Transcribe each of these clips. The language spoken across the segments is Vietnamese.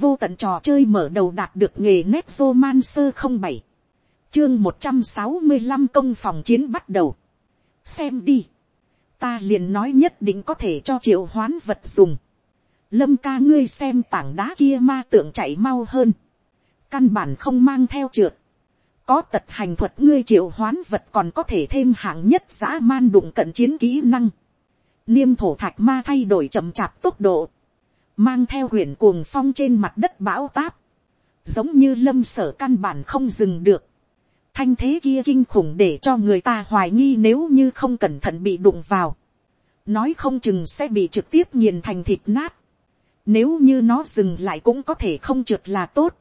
vô tận trò chơi mở đầu đạt được nghề nét romancer không bảy chương một trăm sáu mươi 165 công phòng chiến bắt đầu. xem đi, ta liền nói nhất định có thể cho triệu hoán vật dùng. lâm ca ngươi xem tảng đá kia ma tượng chạy mau hơn, căn bản không mang theo trượt, có tật hành thuật ngươi triệu hoán vật còn có thể thêm hạng nhất dã man đụng cận chiến kỹ năng. Niêm thổ thạch ma thay đổi chậm chạp tốc độ. Mang theo huyền cuồng phong trên mặt đất bão táp. Giống như lâm sở căn bản không dừng được. Thanh thế kia kinh khủng để cho người ta hoài nghi nếu như không cẩn thận bị đụng vào. Nói không chừng sẽ bị trực tiếp nghiền thành thịt nát. Nếu như nó dừng lại cũng có thể không trượt là tốt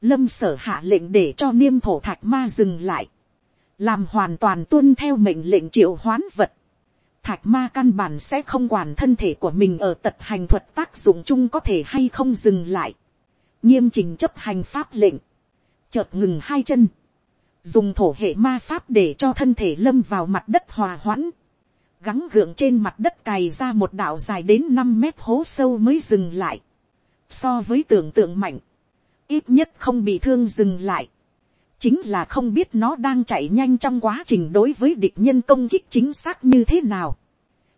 lâm sở hạ lệnh để cho niêm thổ thạch ma dừng lại, làm hoàn toàn tuân theo mệnh lệnh triệu hoán vật. Thạch ma căn bản sẽ không quản thân thể của mình ở tật hành thuật tác dụng chung có thể hay không dừng lại. nghiêm trình chấp hành pháp lệnh, chợt ngừng hai chân, dùng thổ hệ ma pháp để cho thân thể lâm vào mặt đất hòa hoãn, gắng gượng trên mặt đất cày ra một đạo dài đến năm mét hố sâu mới dừng lại. So với tưởng tượng mạnh, ít nhất không bị thương dừng lại, chính là không biết nó đang chạy nhanh trong quá trình đối với địch nhân công kích chính xác như thế nào.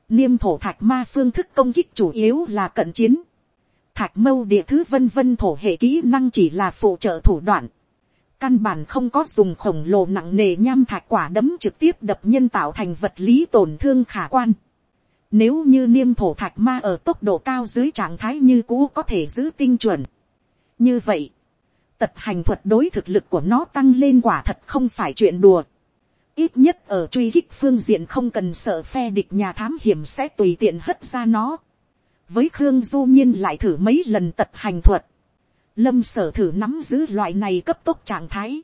Niêm thổ thạch ma phương thức công kích chủ yếu là cận chiến. Thạch mâu địa thứ vân vân thổ hệ kỹ năng chỉ là phụ trợ thủ đoạn. Căn bản không có dùng khổng lồ nặng nề nham thạch quả đấm trực tiếp đập nhân tạo thành vật lý tổn thương khả quan. Nếu như niêm thổ thạch ma ở tốc độ cao dưới trạng thái như cũ có thể giữ tinh chuẩn. Như vậy, tật hành thuật đối thực lực của nó tăng lên quả thật không phải chuyện đùa. ít nhất ở truy hích phương diện không cần sợ phe địch nhà thám hiểm sẽ tùy tiện hất ra nó. với khương du nhiên lại thử mấy lần tật hành thuật. lâm sở thử nắm giữ loại này cấp tốc trạng thái.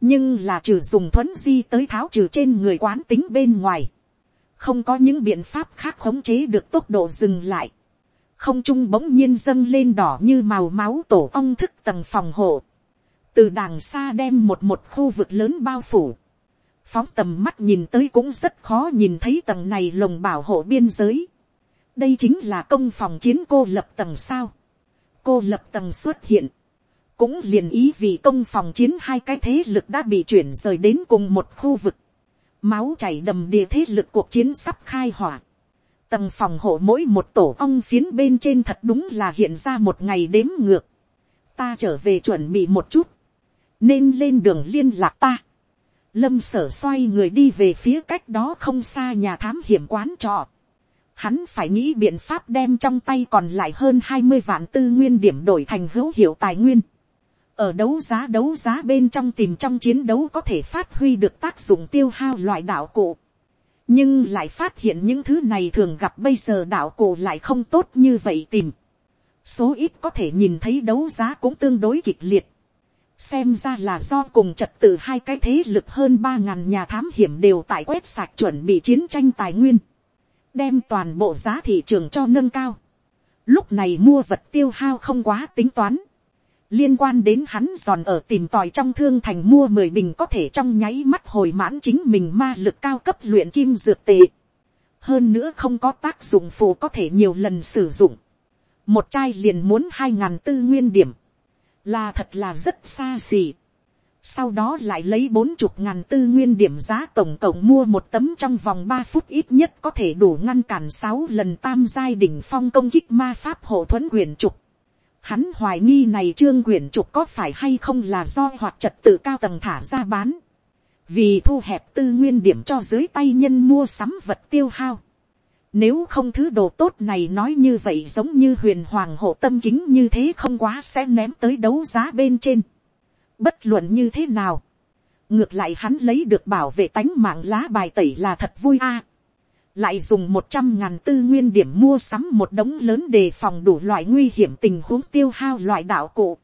nhưng là trừ dùng thuấn di tới tháo trừ trên người quán tính bên ngoài. không có những biện pháp khác khống chế được tốc độ dừng lại không trung bỗng nhiên dâng lên đỏ như màu máu tổ ong thức tầng phòng hộ, từ đàng xa đem một một khu vực lớn bao phủ, phóng tầm mắt nhìn tới cũng rất khó nhìn thấy tầng này lồng bảo hộ biên giới. đây chính là công phòng chiến cô lập tầng sao. cô lập tầng xuất hiện, cũng liền ý vì công phòng chiến hai cái thế lực đã bị chuyển rời đến cùng một khu vực. máu chảy đầm đìa thế lực cuộc chiến sắp khai hỏa tầng phòng hộ mỗi một tổ ong phiến bên trên thật đúng là hiện ra một ngày đếm ngược. ta trở về chuẩn bị một chút, nên lên đường liên lạc ta. lâm sở xoay người đi về phía cách đó không xa nhà thám hiểm quán trọ. hắn phải nghĩ biện pháp đem trong tay còn lại hơn hai mươi vạn tư nguyên điểm đổi thành hữu hiệu tài nguyên. ở đấu giá đấu giá bên trong tìm trong chiến đấu có thể phát huy được tác dụng tiêu hao loại đạo cụ nhưng lại phát hiện những thứ này thường gặp bây giờ đạo cổ lại không tốt như vậy tìm. số ít có thể nhìn thấy đấu giá cũng tương đối kịch liệt. xem ra là do cùng trật tự hai cái thế lực hơn ba ngàn nhà thám hiểm đều tại quét sạc chuẩn bị chiến tranh tài nguyên. đem toàn bộ giá thị trường cho nâng cao. lúc này mua vật tiêu hao không quá tính toán liên quan đến hắn giòn ở tìm tòi trong thương thành mua mười bình có thể trong nháy mắt hồi mãn chính mình ma lực cao cấp luyện kim dược tệ. hơn nữa không có tác dụng phù có thể nhiều lần sử dụng. một chai liền muốn hai ngàn tư nguyên điểm. là thật là rất xa xỉ. sau đó lại lấy bốn chục ngàn tư nguyên điểm giá tổng cộng mua một tấm trong vòng ba phút ít nhất có thể đủ ngăn cản sáu lần tam giai đỉnh phong công kích ma pháp hộ thuẫn quyền trục Hắn hoài nghi này trương quyển trục có phải hay không là do hoạt trật tự cao tầng thả ra bán. Vì thu hẹp tư nguyên điểm cho dưới tay nhân mua sắm vật tiêu hao. Nếu không thứ đồ tốt này nói như vậy giống như huyền hoàng hộ tâm kính như thế không quá sẽ ném tới đấu giá bên trên. Bất luận như thế nào. Ngược lại hắn lấy được bảo vệ tánh mạng lá bài tẩy là thật vui a lại dùng một trăm ngàn tư nguyên điểm mua sắm một đống lớn đề phòng đủ loại nguy hiểm tình huống tiêu hao loại đạo cụ.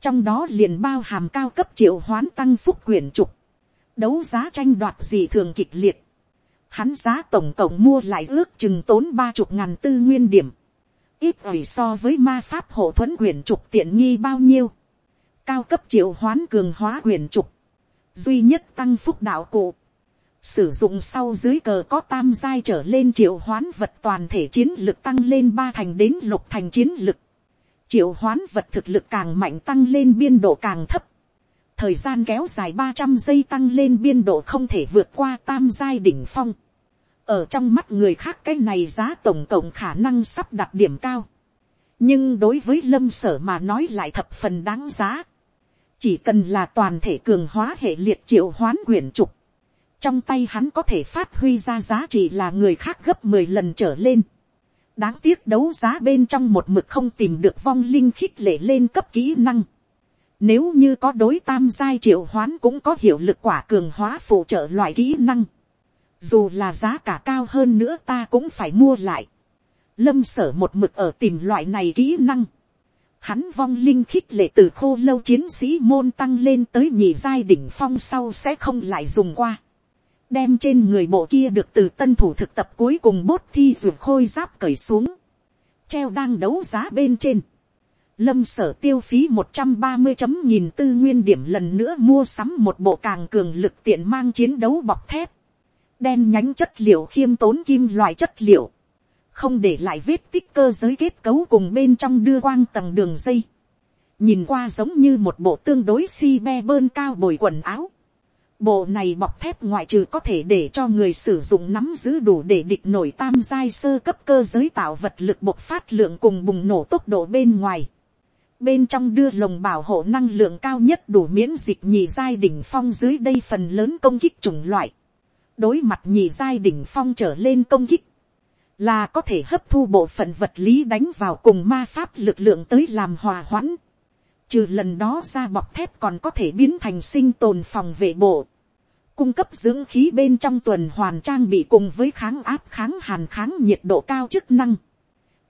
Trong đó liền bao hàm cao cấp triệu hoán tăng phúc quyển trục. Đấu giá tranh đoạt gì thường kịch liệt. Hắn giá tổng cộng mua lại ước chừng tốn ba chục ngàn tư nguyên điểm. Ít ỏi so với ma pháp hộ thuẫn quyển trục tiện nghi bao nhiêu. Cao cấp triệu hoán cường hóa quyển trục. Duy nhất tăng phúc đạo cụ Sử dụng sau dưới cờ có tam giai trở lên triệu hoán vật toàn thể chiến lực tăng lên ba thành đến lục thành chiến lực. triệu hoán vật thực lực càng mạnh tăng lên biên độ càng thấp, thời gian kéo dài ba trăm giây tăng lên biên độ không thể vượt qua tam giai đỉnh phong, ở trong mắt người khác cái này giá tổng cộng khả năng sắp đặt điểm cao, nhưng đối với lâm sở mà nói lại thập phần đáng giá, chỉ cần là toàn thể cường hóa hệ liệt triệu hoán quyển trục, trong tay hắn có thể phát huy ra giá trị là người khác gấp mười lần trở lên. đáng tiếc đấu giá bên trong một mực không tìm được vong linh khích lệ lên cấp kỹ năng. nếu như có đối tam giai triệu hoán cũng có hiệu lực quả cường hóa phụ trợ loại kỹ năng. dù là giá cả cao hơn nữa ta cũng phải mua lại. lâm sở một mực ở tìm loại này kỹ năng hắn vong linh khích lệ từ khô lâu chiến sĩ môn tăng lên tới nhị giai đỉnh phong sau sẽ không lại dùng qua đem trên người bộ kia được từ tân thủ thực tập cuối cùng bốt thi ruột khôi giáp cởi xuống, treo đang đấu giá bên trên. Lâm sở tiêu phí một trăm ba mươi chấm nhìn tư nguyên điểm lần nữa mua sắm một bộ càng cường lực tiện mang chiến đấu bọc thép. Đen nhánh chất liệu khiêm tốn kim loại chất liệu. Không để lại vết tích cơ giới kết cấu cùng bên trong đưa quang tầng đường dây. Nhìn qua giống như một bộ tương đối si be bơn cao bồi quần áo Bộ này bọc thép ngoại trừ có thể để cho người sử dụng nắm giữ đủ để địch nổi tam giai sơ cấp cơ giới tạo vật lực bộc phát lượng cùng bùng nổ tốc độ bên ngoài. Bên trong đưa lồng bảo hộ năng lượng cao nhất đủ miễn dịch nhị giai đỉnh phong dưới đây phần lớn công kích chủng loại. Đối mặt nhị giai đỉnh phong trở lên công kích. Là có thể hấp thu bộ phận vật lý đánh vào cùng ma pháp lực lượng tới làm hòa hoãn Trừ lần đó ra bọc thép còn có thể biến thành sinh tồn phòng vệ bộ. Cung cấp dưỡng khí bên trong tuần hoàn trang bị cùng với kháng áp kháng hàn kháng nhiệt độ cao chức năng.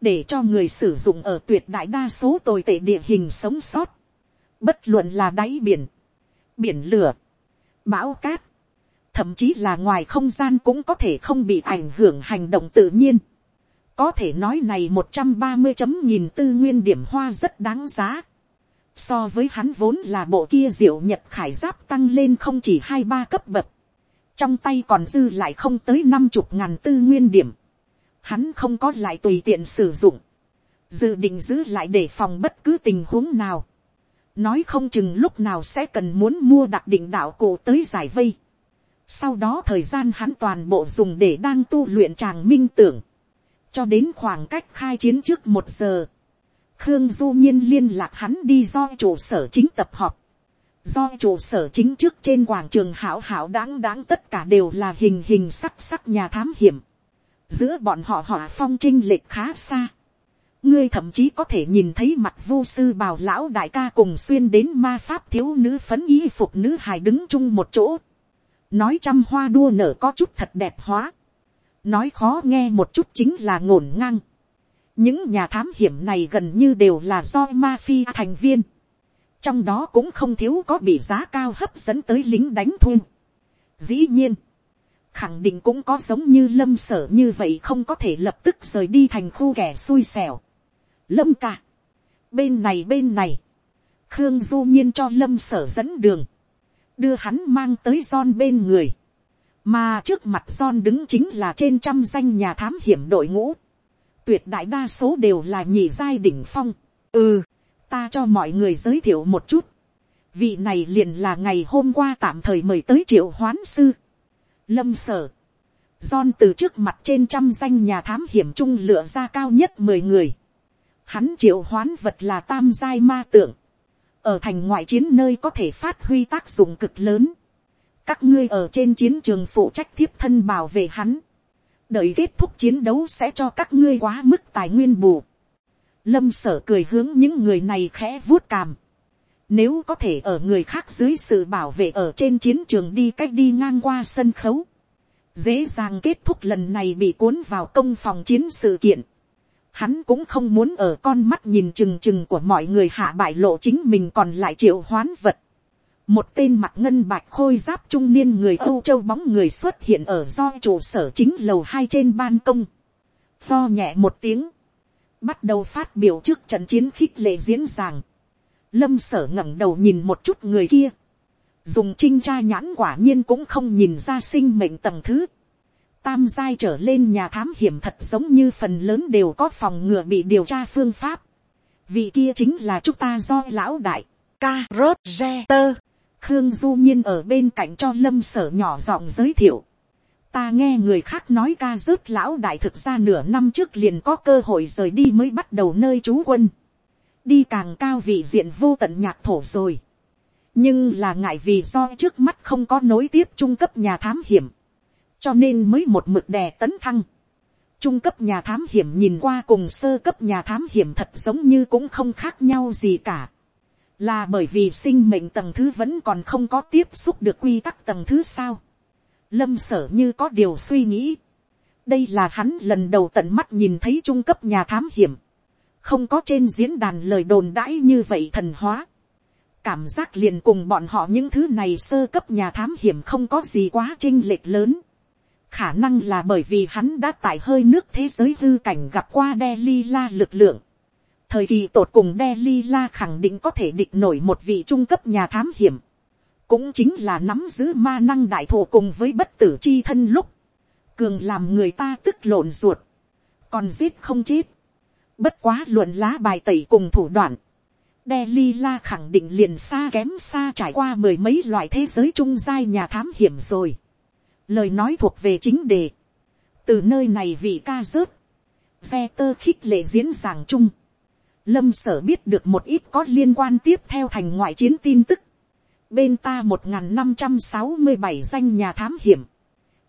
Để cho người sử dụng ở tuyệt đại đa số tồi tệ địa hình sống sót. Bất luận là đáy biển, biển lửa, bão cát. Thậm chí là ngoài không gian cũng có thể không bị ảnh hưởng hành động tự nhiên. Có thể nói này một trăm ba mươi chấm nhìn tư nguyên điểm hoa rất đáng giá so với hắn vốn là bộ kia diệu nhật khải giáp tăng lên không chỉ hai ba cấp bậc, trong tay còn dư lại không tới năm chục ngàn tư nguyên điểm, hắn không có lại tùy tiện sử dụng, dự định giữ lại để phòng bất cứ tình huống nào, nói không chừng lúc nào sẽ cần muốn mua đặc định đạo cổ tới giải vây, sau đó thời gian hắn toàn bộ dùng để đang tu luyện tràng minh tưởng, cho đến khoảng cách khai chiến trước một giờ, Khương Du Nhiên liên lạc hắn đi do trụ sở chính tập họp. Do trụ sở chính trước trên quảng trường hảo hảo đáng đáng tất cả đều là hình hình sắc sắc nhà thám hiểm. Giữa bọn họ họ phong trinh lệch khá xa. Ngươi thậm chí có thể nhìn thấy mặt vô sư bào lão đại ca cùng xuyên đến ma pháp thiếu nữ phấn y phục nữ hài đứng chung một chỗ. Nói trăm hoa đua nở có chút thật đẹp hóa. Nói khó nghe một chút chính là ngổn ngang những nhà thám hiểm này gần như đều là do mafia thành viên. trong đó cũng không thiếu có bị giá cao hấp dẫn tới lính đánh thun. dĩ nhiên, khẳng định cũng có giống như lâm sở như vậy không có thể lập tức rời đi thành khu kẻ xui xẻo. lâm cả, bên này bên này, khương du nhiên cho lâm sở dẫn đường, đưa hắn mang tới John bên người, mà trước mặt John đứng chính là trên trăm danh nhà thám hiểm đội ngũ tuyệt đại đa số đều là nhị giai đỉnh phong. ừ, ta cho mọi người giới thiệu một chút. vị này liền là ngày hôm qua tạm thời mời tới triệu hoán sư. lâm sở. John từ trước mặt trên trăm danh nhà thám hiểm trung lựa ra cao nhất mười người. Hắn triệu hoán vật là tam giai ma tượng. Ở thành ngoại chiến nơi có thể phát huy tác dụng cực lớn. Các ngươi ở trên chiến trường phụ trách thiếp thân bảo vệ hắn đợi kết thúc chiến đấu sẽ cho các ngươi quá mức tài nguyên bù. lâm sở cười hướng những người này khẽ vuốt càm. nếu có thể ở người khác dưới sự bảo vệ ở trên chiến trường đi cách đi ngang qua sân khấu, dễ dàng kết thúc lần này bị cuốn vào công phòng chiến sự kiện. Hắn cũng không muốn ở con mắt nhìn chừng chừng của mọi người hạ bại lộ chính mình còn lại triệu hoán vật một tên mặt ngân bạch khôi giáp trung niên người âu châu bóng người xuất hiện ở do trụ sở chính lầu hai trên ban công, Tho nhẹ một tiếng, bắt đầu phát biểu trước trận chiến khích lệ diễn giảng, lâm sở ngẩng đầu nhìn một chút người kia, dùng trinh tra nhãn quả nhiên cũng không nhìn ra sinh mệnh tầng thứ, tam giai trở lên nhà thám hiểm thật giống như phần lớn đều có phòng ngừa bị điều tra phương pháp, Vị kia chính là chúng ta do lão đại. Ca rốt re tơ. Khương Du Nhiên ở bên cạnh cho lâm sở nhỏ giọng giới thiệu. Ta nghe người khác nói ca rớt lão đại thực ra nửa năm trước liền có cơ hội rời đi mới bắt đầu nơi trú quân. Đi càng cao vị diện vô tận nhạc thổ rồi. Nhưng là ngại vì do trước mắt không có nối tiếp trung cấp nhà thám hiểm. Cho nên mới một mực đè tấn thăng. Trung cấp nhà thám hiểm nhìn qua cùng sơ cấp nhà thám hiểm thật giống như cũng không khác nhau gì cả là bởi vì sinh mệnh tầng thứ vẫn còn không có tiếp xúc được quy tắc tầng thứ sao. lâm sở như có điều suy nghĩ. đây là hắn lần đầu tận mắt nhìn thấy trung cấp nhà thám hiểm. không có trên diễn đàn lời đồn đãi như vậy thần hóa. cảm giác liền cùng bọn họ những thứ này sơ cấp nhà thám hiểm không có gì quá trinh lệch lớn. khả năng là bởi vì hắn đã tại hơi nước thế giới hư cảnh gặp qua đe ly la lực lượng thời kỳ tột cùng Delhi La khẳng định có thể địch nổi một vị trung cấp nhà thám hiểm, cũng chính là nắm giữ ma năng đại thổ cùng với bất tử chi thân lúc, cường làm người ta tức lộn ruột, còn giết không chết, bất quá luận lá bài tẩy cùng thủ đoạn, Delhi La khẳng định liền xa kém xa trải qua mười mấy loại thế giới trung giai nhà thám hiểm rồi. Lời nói thuộc về chính đề. Từ nơi này vị ca rớt. Xe tơ khích lệ diễn giảng chung lâm sở biết được một ít có liên quan tiếp theo thành ngoại chiến tin tức. bên ta một n năm trăm sáu mươi bảy danh nhà thám hiểm,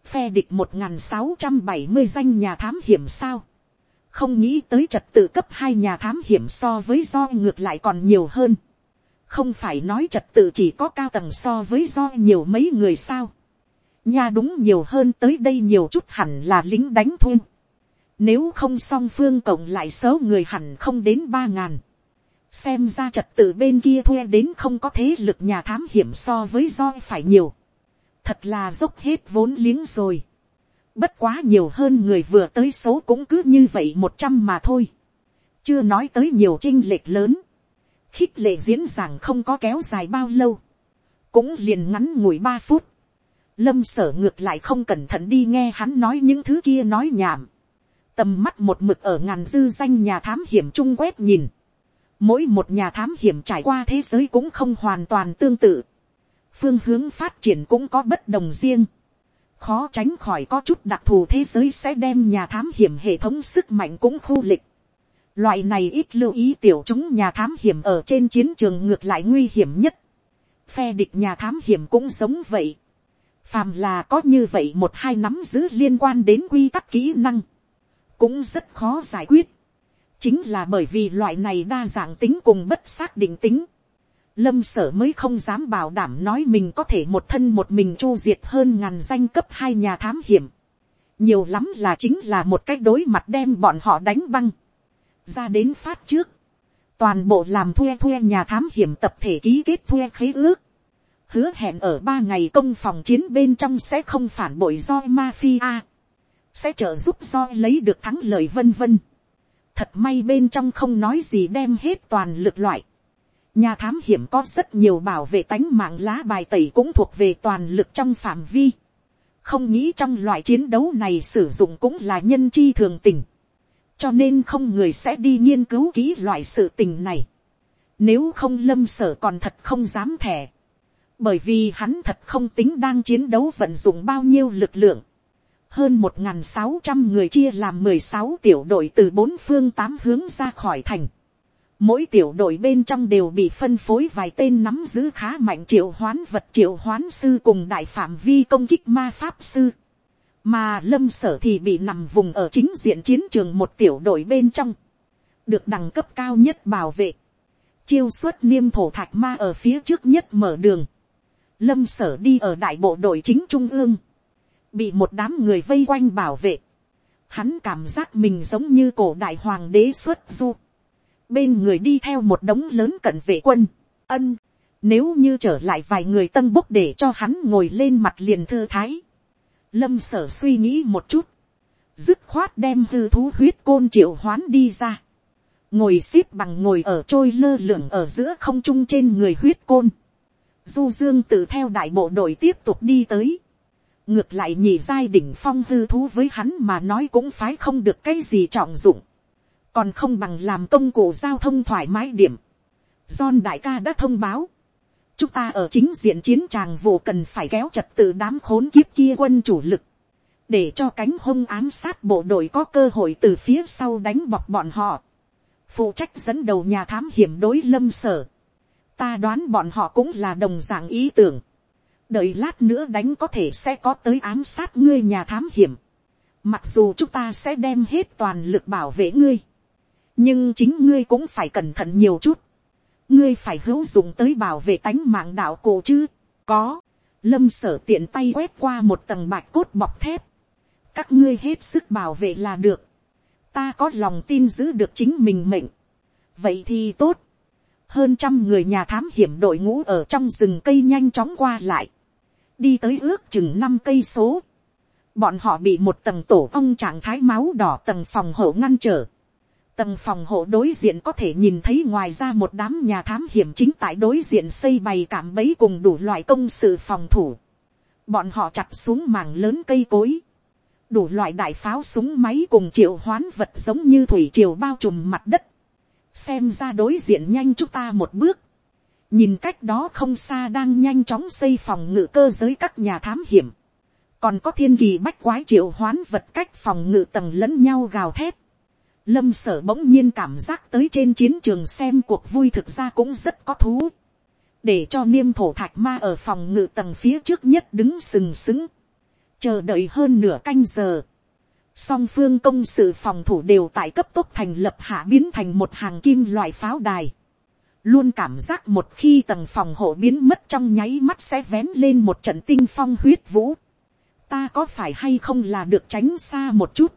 phe địch một n sáu trăm bảy mươi danh nhà thám hiểm sao. không nghĩ tới trật tự cấp hai nhà thám hiểm so với do ngược lại còn nhiều hơn. không phải nói trật tự chỉ có cao tầng so với do nhiều mấy người sao. nha đúng nhiều hơn tới đây nhiều chút hẳn là lính đánh thun nếu không song phương cộng lại số người hẳn không đến ba ngàn. Xem ra trật tự bên kia thuê đến không có thế lực nhà thám hiểm so với do phải nhiều. Thật là dốc hết vốn liếng rồi. Bất quá nhiều hơn người vừa tới số cũng cứ như vậy một trăm mà thôi. Chưa nói tới nhiều trinh lệch lớn. Khích lệ diễn giảng không có kéo dài bao lâu. Cũng liền ngắn ngủi ba phút. Lâm sở ngược lại không cẩn thận đi nghe hắn nói những thứ kia nói nhảm tầm mắt một mực ở ngàn dư danh nhà thám hiểm trung quét nhìn. Mỗi một nhà thám hiểm trải qua thế giới cũng không hoàn toàn tương tự. Phương hướng phát triển cũng có bất đồng riêng. Khó tránh khỏi có chút đặc thù thế giới sẽ đem nhà thám hiểm hệ thống sức mạnh cũng khu lịch. Loại này ít lưu ý tiểu chúng nhà thám hiểm ở trên chiến trường ngược lại nguy hiểm nhất. Phe địch nhà thám hiểm cũng giống vậy. Phàm là có như vậy một hai nắm giữ liên quan đến quy tắc kỹ năng cũng rất khó giải quyết. chính là bởi vì loại này đa dạng tính cùng bất xác định tính. lâm sở mới không dám bảo đảm nói mình có thể một thân một mình chu diệt hơn ngàn danh cấp hai nhà thám hiểm. nhiều lắm là chính là một cách đối mặt đem bọn họ đánh băng. ra đến phát trước. toàn bộ làm thuê thuê nhà thám hiểm tập thể ký kết thuê khế ước hứa hẹn ở ba ngày công phòng chiến bên trong sẽ không phản bội do mafia sẽ trợ giúp do lấy được thắng lợi vân vân. Thật may bên trong không nói gì đem hết toàn lực loại. Nhà thám hiểm có rất nhiều bảo vệ tánh mạng lá bài tẩy cũng thuộc về toàn lực trong phạm vi. Không nghĩ trong loại chiến đấu này sử dụng cũng là nhân chi thường tình. Cho nên không người sẽ đi nghiên cứu kỹ loại sự tình này. Nếu không lâm sở còn thật không dám thẻ. Bởi vì hắn thật không tính đang chiến đấu vận dụng bao nhiêu lực lượng hơn một sáu trăm người chia làm mười sáu tiểu đội từ bốn phương tám hướng ra khỏi thành. Mỗi tiểu đội bên trong đều bị phân phối vài tên nắm giữ khá mạnh triệu hoán vật triệu hoán sư cùng đại phạm vi công kích ma pháp sư. Mà lâm sở thì bị nằm vùng ở chính diện chiến trường một tiểu đội bên trong. Được đẳng cấp cao nhất bảo vệ. Chiêu xuất niêm thổ thạch ma ở phía trước nhất mở đường. Lâm sở đi ở đại bộ đội chính trung ương bị một đám người vây quanh bảo vệ, hắn cảm giác mình giống như cổ đại hoàng đế xuất du, bên người đi theo một đống lớn cận vệ quân, ân, nếu như trở lại vài người tân búc để cho hắn ngồi lên mặt liền thư thái, lâm sở suy nghĩ một chút, dứt khoát đem hư thú huyết côn triệu hoán đi ra, ngồi x ế p bằng ngồi ở trôi lơ lửng ở giữa không trung trên người huyết côn, du dương tự theo đại bộ đội tiếp tục đi tới, ngược lại nhị giai đỉnh phong hư thú với hắn mà nói cũng phái không được cái gì trọng dụng, còn không bằng làm công cụ giao thông thoải mái điểm. John đại ca đã thông báo, chúng ta ở chính diện chiến tràng vô cần phải kéo trật tự đám khốn kiếp kia quân chủ lực, để cho cánh hung ám sát bộ đội có cơ hội từ phía sau đánh bọc bọn họ, phụ trách dẫn đầu nhà thám hiểm đối lâm sở, ta đoán bọn họ cũng là đồng dạng ý tưởng, đợi lát nữa đánh có thể sẽ có tới ám sát ngươi nhà thám hiểm, mặc dù chúng ta sẽ đem hết toàn lực bảo vệ ngươi, nhưng chính ngươi cũng phải cẩn thận nhiều chút, ngươi phải hữu dụng tới bảo vệ tánh mạng đạo cổ chứ, có, lâm sở tiện tay quét qua một tầng bạch cốt bọc thép, các ngươi hết sức bảo vệ là được, ta có lòng tin giữ được chính mình mệnh, vậy thì tốt, hơn trăm người nhà thám hiểm đội ngũ ở trong rừng cây nhanh chóng qua lại, đi tới ước chừng năm cây số, bọn họ bị một tầng tổ ong trạng thái máu đỏ tầng phòng hộ ngăn trở, tầng phòng hộ đối diện có thể nhìn thấy ngoài ra một đám nhà thám hiểm chính tại đối diện xây bày cảm bấy cùng đủ loại công sự phòng thủ. Bọn họ chặt xuống mảng lớn cây cối. Đủ loại đại pháo súng máy cùng triệu hoán vật giống như thủy triều bao trùm mặt đất. Xem ra đối diện nhanh chúng ta một bước. Nhìn cách đó không xa đang nhanh chóng xây phòng ngự cơ giới các nhà thám hiểm. Còn có thiên kỳ bách quái triệu hoán vật cách phòng ngự tầng lẫn nhau gào thét lâm sở bỗng nhiên cảm giác tới trên chiến trường xem cuộc vui thực ra cũng rất có thú. để cho niêm thổ thạch ma ở phòng ngự tầng phía trước nhất đứng sừng sững. chờ đợi hơn nửa canh giờ. song phương công sự phòng thủ đều tại cấp tốc thành lập hạ biến thành một hàng kim loại pháo đài luôn cảm giác một khi tầng phòng hộ biến mất trong nháy mắt sẽ vén lên một trận tinh phong huyết vũ. ta có phải hay không là được tránh xa một chút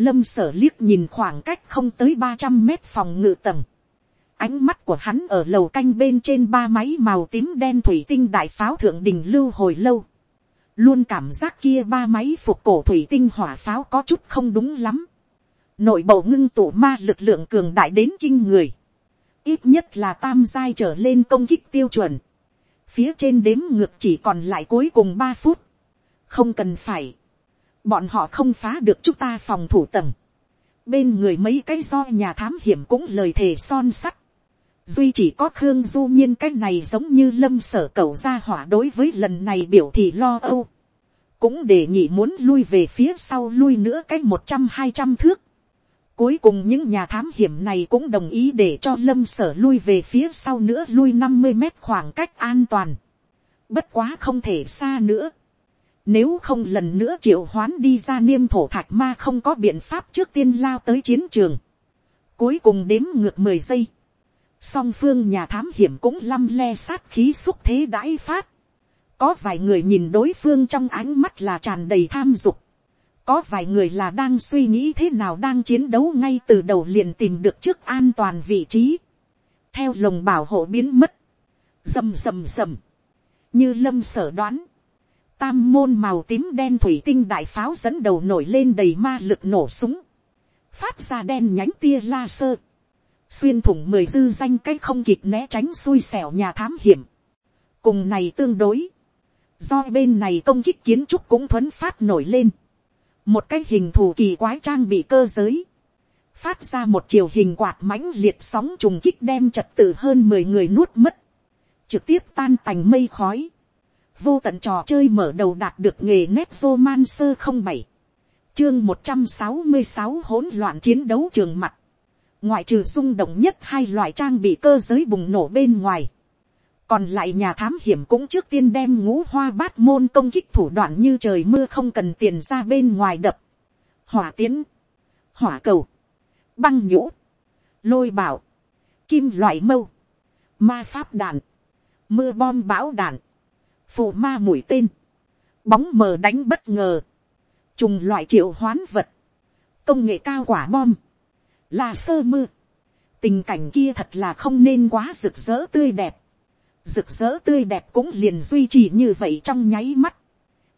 Lâm sở liếc nhìn khoảng cách không tới ba trăm mét phòng ngự tầng. Ánh mắt của hắn ở lầu canh bên trên ba máy màu tím đen thủy tinh đại pháo thượng đình lưu hồi lâu. Luôn cảm giác kia ba máy phục cổ thủy tinh hỏa pháo có chút không đúng lắm. Nội bộ ngưng tụ ma lực lượng cường đại đến kinh người. Ít nhất là tam giai trở lên công kích tiêu chuẩn. Phía trên đếm ngược chỉ còn lại cuối cùng ba phút. Không cần phải. Bọn họ không phá được chúng ta phòng thủ tầng, bên người mấy cái do nhà thám hiểm cũng lời thề son sắt, duy chỉ có khương du nhiên cái này giống như lâm sở cầu ra hỏa đối với lần này biểu thị lo âu, cũng đề nghị muốn lui về phía sau lui nữa cái một trăm hai trăm thước, Cuối cùng những nhà thám hiểm này cũng đồng ý để cho lâm sở lui về phía sau nữa, lui năm mươi mét khoảng cách an toàn. Bất quá không thể xa nữa. Nếu không lần nữa triệu hoán đi ra niêm thổ thạch ma không có biện pháp trước tiên lao tới chiến trường. Cuối cùng đếm ngược mười giây. Song phương nhà thám hiểm cũng lăm le sát khí xúc thế đãi phát. Có vài người nhìn đối phương trong ánh mắt là tràn đầy tham dục. Có vài người là đang suy nghĩ thế nào đang chiến đấu ngay từ đầu liền tìm được trước an toàn vị trí. Theo lồng bảo hộ biến mất. rầm rầm rầm Như lâm sở đoán tam môn màu tím đen thủy tinh đại pháo dẫn đầu nổi lên đầy ma lực nổ súng, phát ra đen nhánh tia laser, xuyên thủng mười dư danh cái không kịp né tránh xui xẻo nhà thám hiểm. cùng này tương đối, do bên này công kích kiến trúc cũng thuấn phát nổi lên, một cái hình thù kỳ quái trang bị cơ giới, phát ra một chiều hình quạt mãnh liệt sóng trùng kích đem trật tự hơn mười người nuốt mất, trực tiếp tan tành mây khói, vô tận trò chơi mở đầu đạt được nghề nét romancer không bảy. Chương một trăm sáu mươi sáu hỗn loạn chiến đấu trường mặt. Ngoại trừ rung động nhất hai loại trang bị cơ giới bùng nổ bên ngoài còn lại nhà thám hiểm cũng trước tiên đem ngũ hoa bát môn công kích thủ đoạn như trời mưa không cần tiền ra bên ngoài đập. Hỏa tiến hỏa cầu. Băng nhũ. Lôi bảo. Kim loại mâu. Ma pháp đạn. Mưa bom bão đạn. Phụ ma mũi tên, bóng mờ đánh bất ngờ, trùng loại triệu hoán vật, công nghệ cao quả bom, là sơ mưa, tình cảnh kia thật là không nên quá rực rỡ tươi đẹp, rực rỡ tươi đẹp cũng liền duy trì như vậy trong nháy mắt,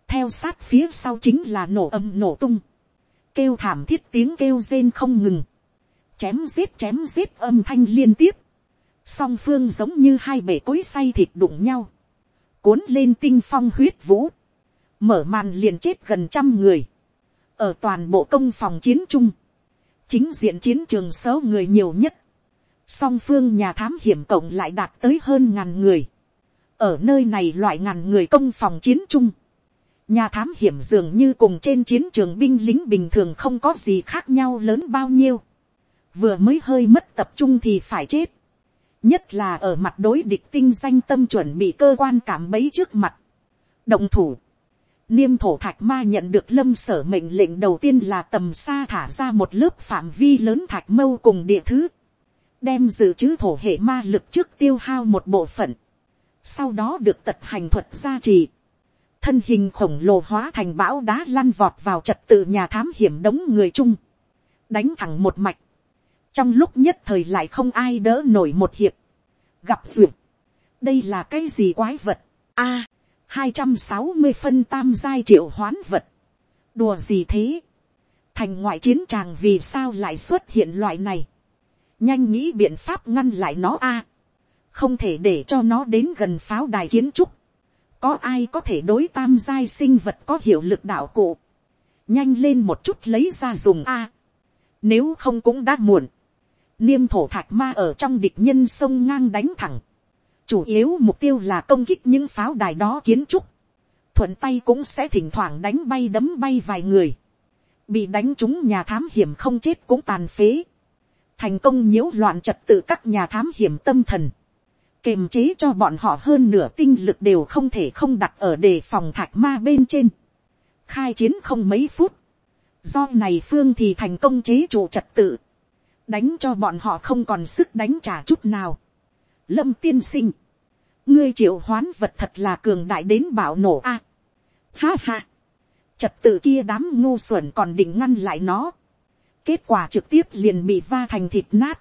theo sát phía sau chính là nổ âm nổ tung, kêu thảm thiết tiếng kêu rên không ngừng, chém giết chém giết âm thanh liên tiếp, song phương giống như hai bể cối say thịt đụng nhau, cuốn lên tinh phong huyết vũ, mở màn liền chết gần trăm người, ở toàn bộ công phòng chiến trung, chính diện chiến trường số người nhiều nhất, song phương nhà thám hiểm cộng lại đạt tới hơn ngàn người, ở nơi này loại ngàn người công phòng chiến chung, nhà thám hiểm dường như cùng trên chiến trường binh lính bình thường không có gì khác nhau lớn bao nhiêu, vừa mới hơi mất tập trung thì phải chết, nhất là ở mặt đối địch tinh danh tâm chuẩn bị cơ quan cảm bấy trước mặt, động thủ, niêm thổ thạch ma nhận được lâm sở mệnh lệnh đầu tiên là tầm xa thả ra một lớp phạm vi lớn thạch mâu cùng địa thứ, đem dự trữ thổ hệ ma lực trước tiêu hao một bộ phận, sau đó được tật hành thuật gia trì, thân hình khổng lồ hóa thành bão đá lăn vọt vào trật tự nhà thám hiểm đống người chung, đánh thẳng một mạch, trong lúc nhất thời lại không ai đỡ nổi một hiệp, gặp duyệt, đây là cái gì quái vật, a, hai trăm sáu mươi phân tam giai triệu hoán vật, đùa gì thế, thành ngoại chiến tràng vì sao lại xuất hiện loại này, nhanh nghĩ biện pháp ngăn lại nó a, không thể để cho nó đến gần pháo đài kiến trúc, có ai có thể đối tam giai sinh vật có hiệu lực đạo cụ, nhanh lên một chút lấy ra dùng a, nếu không cũng đã muộn, niêm thổ thạch ma ở trong địch nhân sông ngang đánh thẳng, chủ yếu mục tiêu là công kích những pháo đài đó kiến trúc, thuận tay cũng sẽ thỉnh thoảng đánh bay đấm bay vài người, bị đánh trúng nhà thám hiểm không chết cũng tàn phế, thành công nhiễu loạn trật tự các nhà thám hiểm tâm thần, kềm chế cho bọn họ hơn nửa tinh lực đều không thể không đặt ở đề phòng thạch ma bên trên, khai chiến không mấy phút, do này phương thì thành công chế chủ trật tự, đánh cho bọn họ không còn sức đánh trả chút nào. Lâm tiên sinh, ngươi triệu hoán vật thật là cường đại đến bảo nổ a. ha ha, trật tự kia đám ngu xuẩn còn định ngăn lại nó kết quả trực tiếp liền bị va thành thịt nát.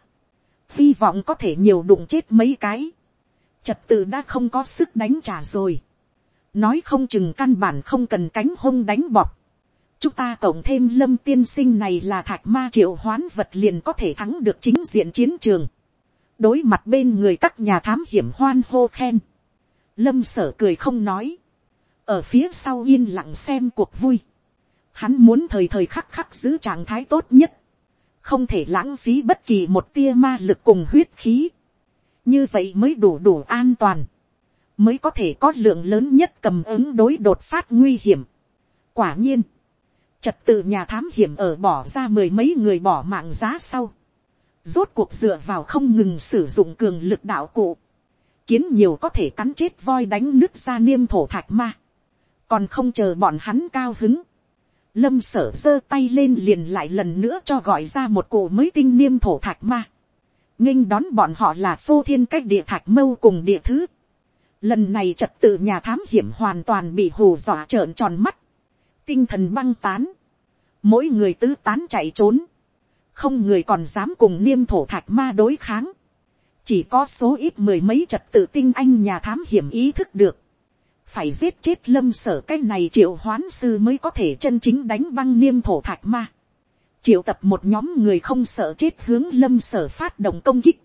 hy vọng có thể nhiều đụng chết mấy cái. trật tự đã không có sức đánh trả rồi. nói không chừng căn bản không cần cánh hông đánh bọt chúng ta cộng thêm lâm tiên sinh này là thạch ma triệu hoán vật liền có thể thắng được chính diện chiến trường. đối mặt bên người các nhà thám hiểm hoan hô khen. lâm sở cười không nói. ở phía sau yên lặng xem cuộc vui hắn muốn thời thời khắc khắc giữ trạng thái tốt nhất. không thể lãng phí bất kỳ một tia ma lực cùng huyết khí. như vậy mới đủ đủ an toàn. mới có thể có lượng lớn nhất cầm ứng đối đột phát nguy hiểm. quả nhiên, Trật tự nhà thám hiểm ở bỏ ra mười mấy người bỏ mạng giá sau. Rốt cuộc dựa vào không ngừng sử dụng cường lực đạo cụ. Kiến nhiều có thể cắn chết voi đánh nước ra niêm thổ thạch ma. Còn không chờ bọn hắn cao hứng. Lâm sở giơ tay lên liền lại lần nữa cho gọi ra một cụ mới tinh niêm thổ thạch ma. nghênh đón bọn họ là phô thiên cách địa thạch mâu cùng địa thứ. Lần này trật tự nhà thám hiểm hoàn toàn bị hù dọa trợn tròn mắt. Tinh thần băng tán, mỗi người tứ tán chạy trốn, không người còn dám cùng niêm thổ thạch ma đối kháng, chỉ có số ít mười mấy trật tự tinh anh nhà thám hiểm ý thức được, phải giết chết lâm sở cái này triệu hoán sư mới có thể chân chính đánh băng niêm thổ thạch ma, triệu tập một nhóm người không sợ chết hướng lâm sở phát động công kích,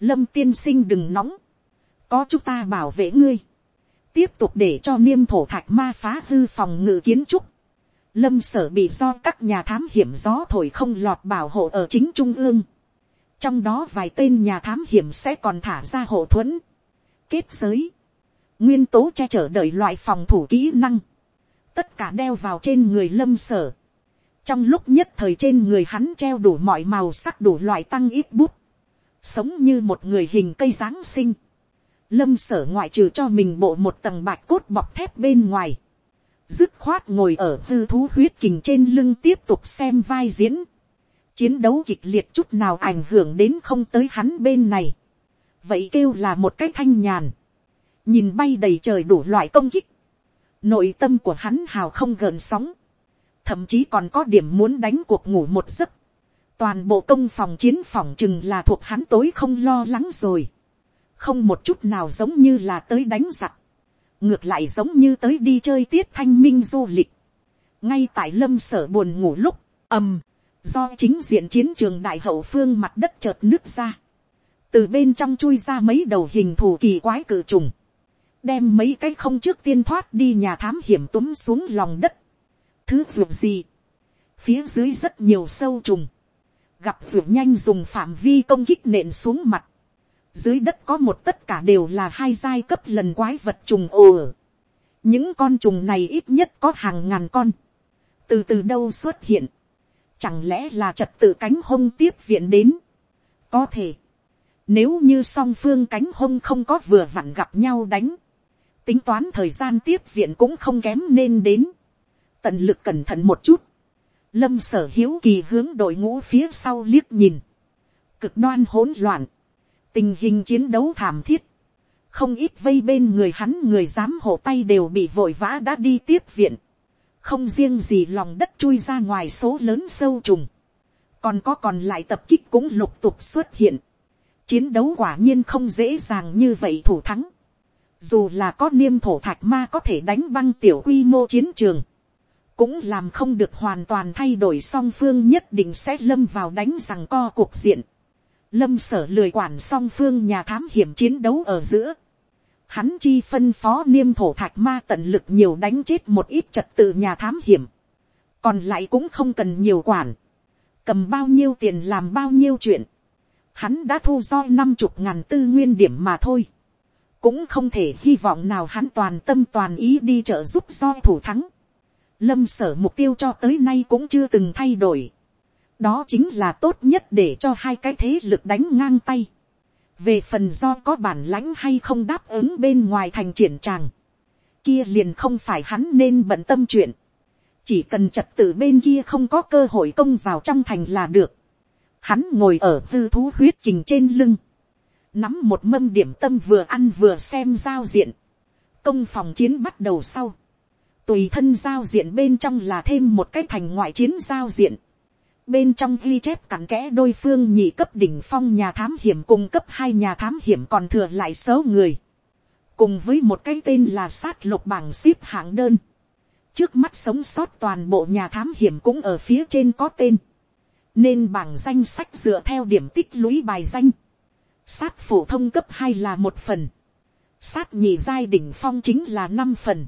lâm tiên sinh đừng nóng, có chúng ta bảo vệ ngươi, tiếp tục để cho niêm thổ thạch ma phá hư phòng ngự kiến trúc, lâm sở bị do các nhà thám hiểm gió thổi không lọt bảo hộ ở chính trung ương. trong đó vài tên nhà thám hiểm sẽ còn thả ra hộ thuẫn, kết giới, nguyên tố che chở đợi loại phòng thủ kỹ năng, tất cả đeo vào trên người lâm sở. trong lúc nhất thời trên người hắn treo đủ mọi màu sắc đủ loại tăng ít bút, sống như một người hình cây giáng sinh. lâm sở ngoại trừ cho mình bộ một tầng bạch cốt bọc thép bên ngoài, dứt khoát ngồi ở hư thú huyết kình trên lưng tiếp tục xem vai diễn. Chiến đấu kịch liệt chút nào ảnh hưởng đến không tới hắn bên này. Vậy kêu là một cái thanh nhàn. Nhìn bay đầy trời đủ loại công kích. Nội tâm của hắn hào không gợn sóng. Thậm chí còn có điểm muốn đánh cuộc ngủ một giấc. Toàn bộ công phòng chiến phòng chừng là thuộc hắn tối không lo lắng rồi. Không một chút nào giống như là tới đánh giặc ngược lại giống như tới đi chơi tiết thanh minh du lịch, ngay tại lâm sở buồn ngủ lúc, ầm, do chính diện chiến trường đại hậu phương mặt đất chợt nước ra, từ bên trong chui ra mấy đầu hình thù kỳ quái cử trùng, đem mấy cái không trước tiên thoát đi nhà thám hiểm túm xuống lòng đất, thứ ruộng gì, phía dưới rất nhiều sâu trùng, gặp ruộng nhanh dùng phạm vi công kích nện xuống mặt, dưới đất có một tất cả đều là hai giai cấp lần quái vật trùng ồ những con trùng này ít nhất có hàng ngàn con, từ từ đâu xuất hiện, chẳng lẽ là trật tự cánh hông tiếp viện đến, có thể, nếu như song phương cánh hông không có vừa vặn gặp nhau đánh, tính toán thời gian tiếp viện cũng không kém nên đến, tận lực cẩn thận một chút, lâm sở hiếu kỳ hướng đội ngũ phía sau liếc nhìn, cực đoan hỗn loạn, tình hình chiến đấu thảm thiết, không ít vây bên người hắn người dám hộ tay đều bị vội vã đã đi tiếp viện, không riêng gì lòng đất chui ra ngoài số lớn sâu trùng, còn có còn lại tập kích cũng lục tục xuất hiện, chiến đấu quả nhiên không dễ dàng như vậy thủ thắng, dù là có niêm thổ thạch ma có thể đánh băng tiểu quy mô chiến trường, cũng làm không được hoàn toàn thay đổi song phương nhất định sẽ lâm vào đánh rằng co cuộc diện. Lâm sở lười quản song phương nhà thám hiểm chiến đấu ở giữa. Hắn chi phân phó niêm thổ thạch ma tận lực nhiều đánh chết một ít trật tự nhà thám hiểm. Còn lại cũng không cần nhiều quản. Cầm bao nhiêu tiền làm bao nhiêu chuyện. Hắn đã thu do năm chục ngàn tư nguyên điểm mà thôi. Cũng không thể hy vọng nào hắn toàn tâm toàn ý đi trợ giúp do thủ thắng. Lâm sở mục tiêu cho tới nay cũng chưa từng thay đổi đó chính là tốt nhất để cho hai cái thế lực đánh ngang tay. về phần do có bản lãnh hay không đáp ứng bên ngoài thành triển tràng, kia liền không phải hắn nên bận tâm chuyện. chỉ cần trật tự bên kia không có cơ hội công vào trong thành là được. hắn ngồi ở tư thú huyết trình trên lưng, nắm một mâm điểm tâm vừa ăn vừa xem giao diện. công phòng chiến bắt đầu sau. tùy thân giao diện bên trong là thêm một cái thành ngoại chiến giao diện bên trong ghi chép cặn kẽ đôi phương nhị cấp đỉnh phong nhà thám hiểm cùng cấp hai nhà thám hiểm còn thừa lại số người. Cùng với một cái tên là sát lục bảng ship hạng đơn. Trước mắt sống sót toàn bộ nhà thám hiểm cũng ở phía trên có tên. Nên bảng danh sách dựa theo điểm tích lũy bài danh. Sát phổ thông cấp hai là một phần. Sát nhị giai đỉnh phong chính là năm phần.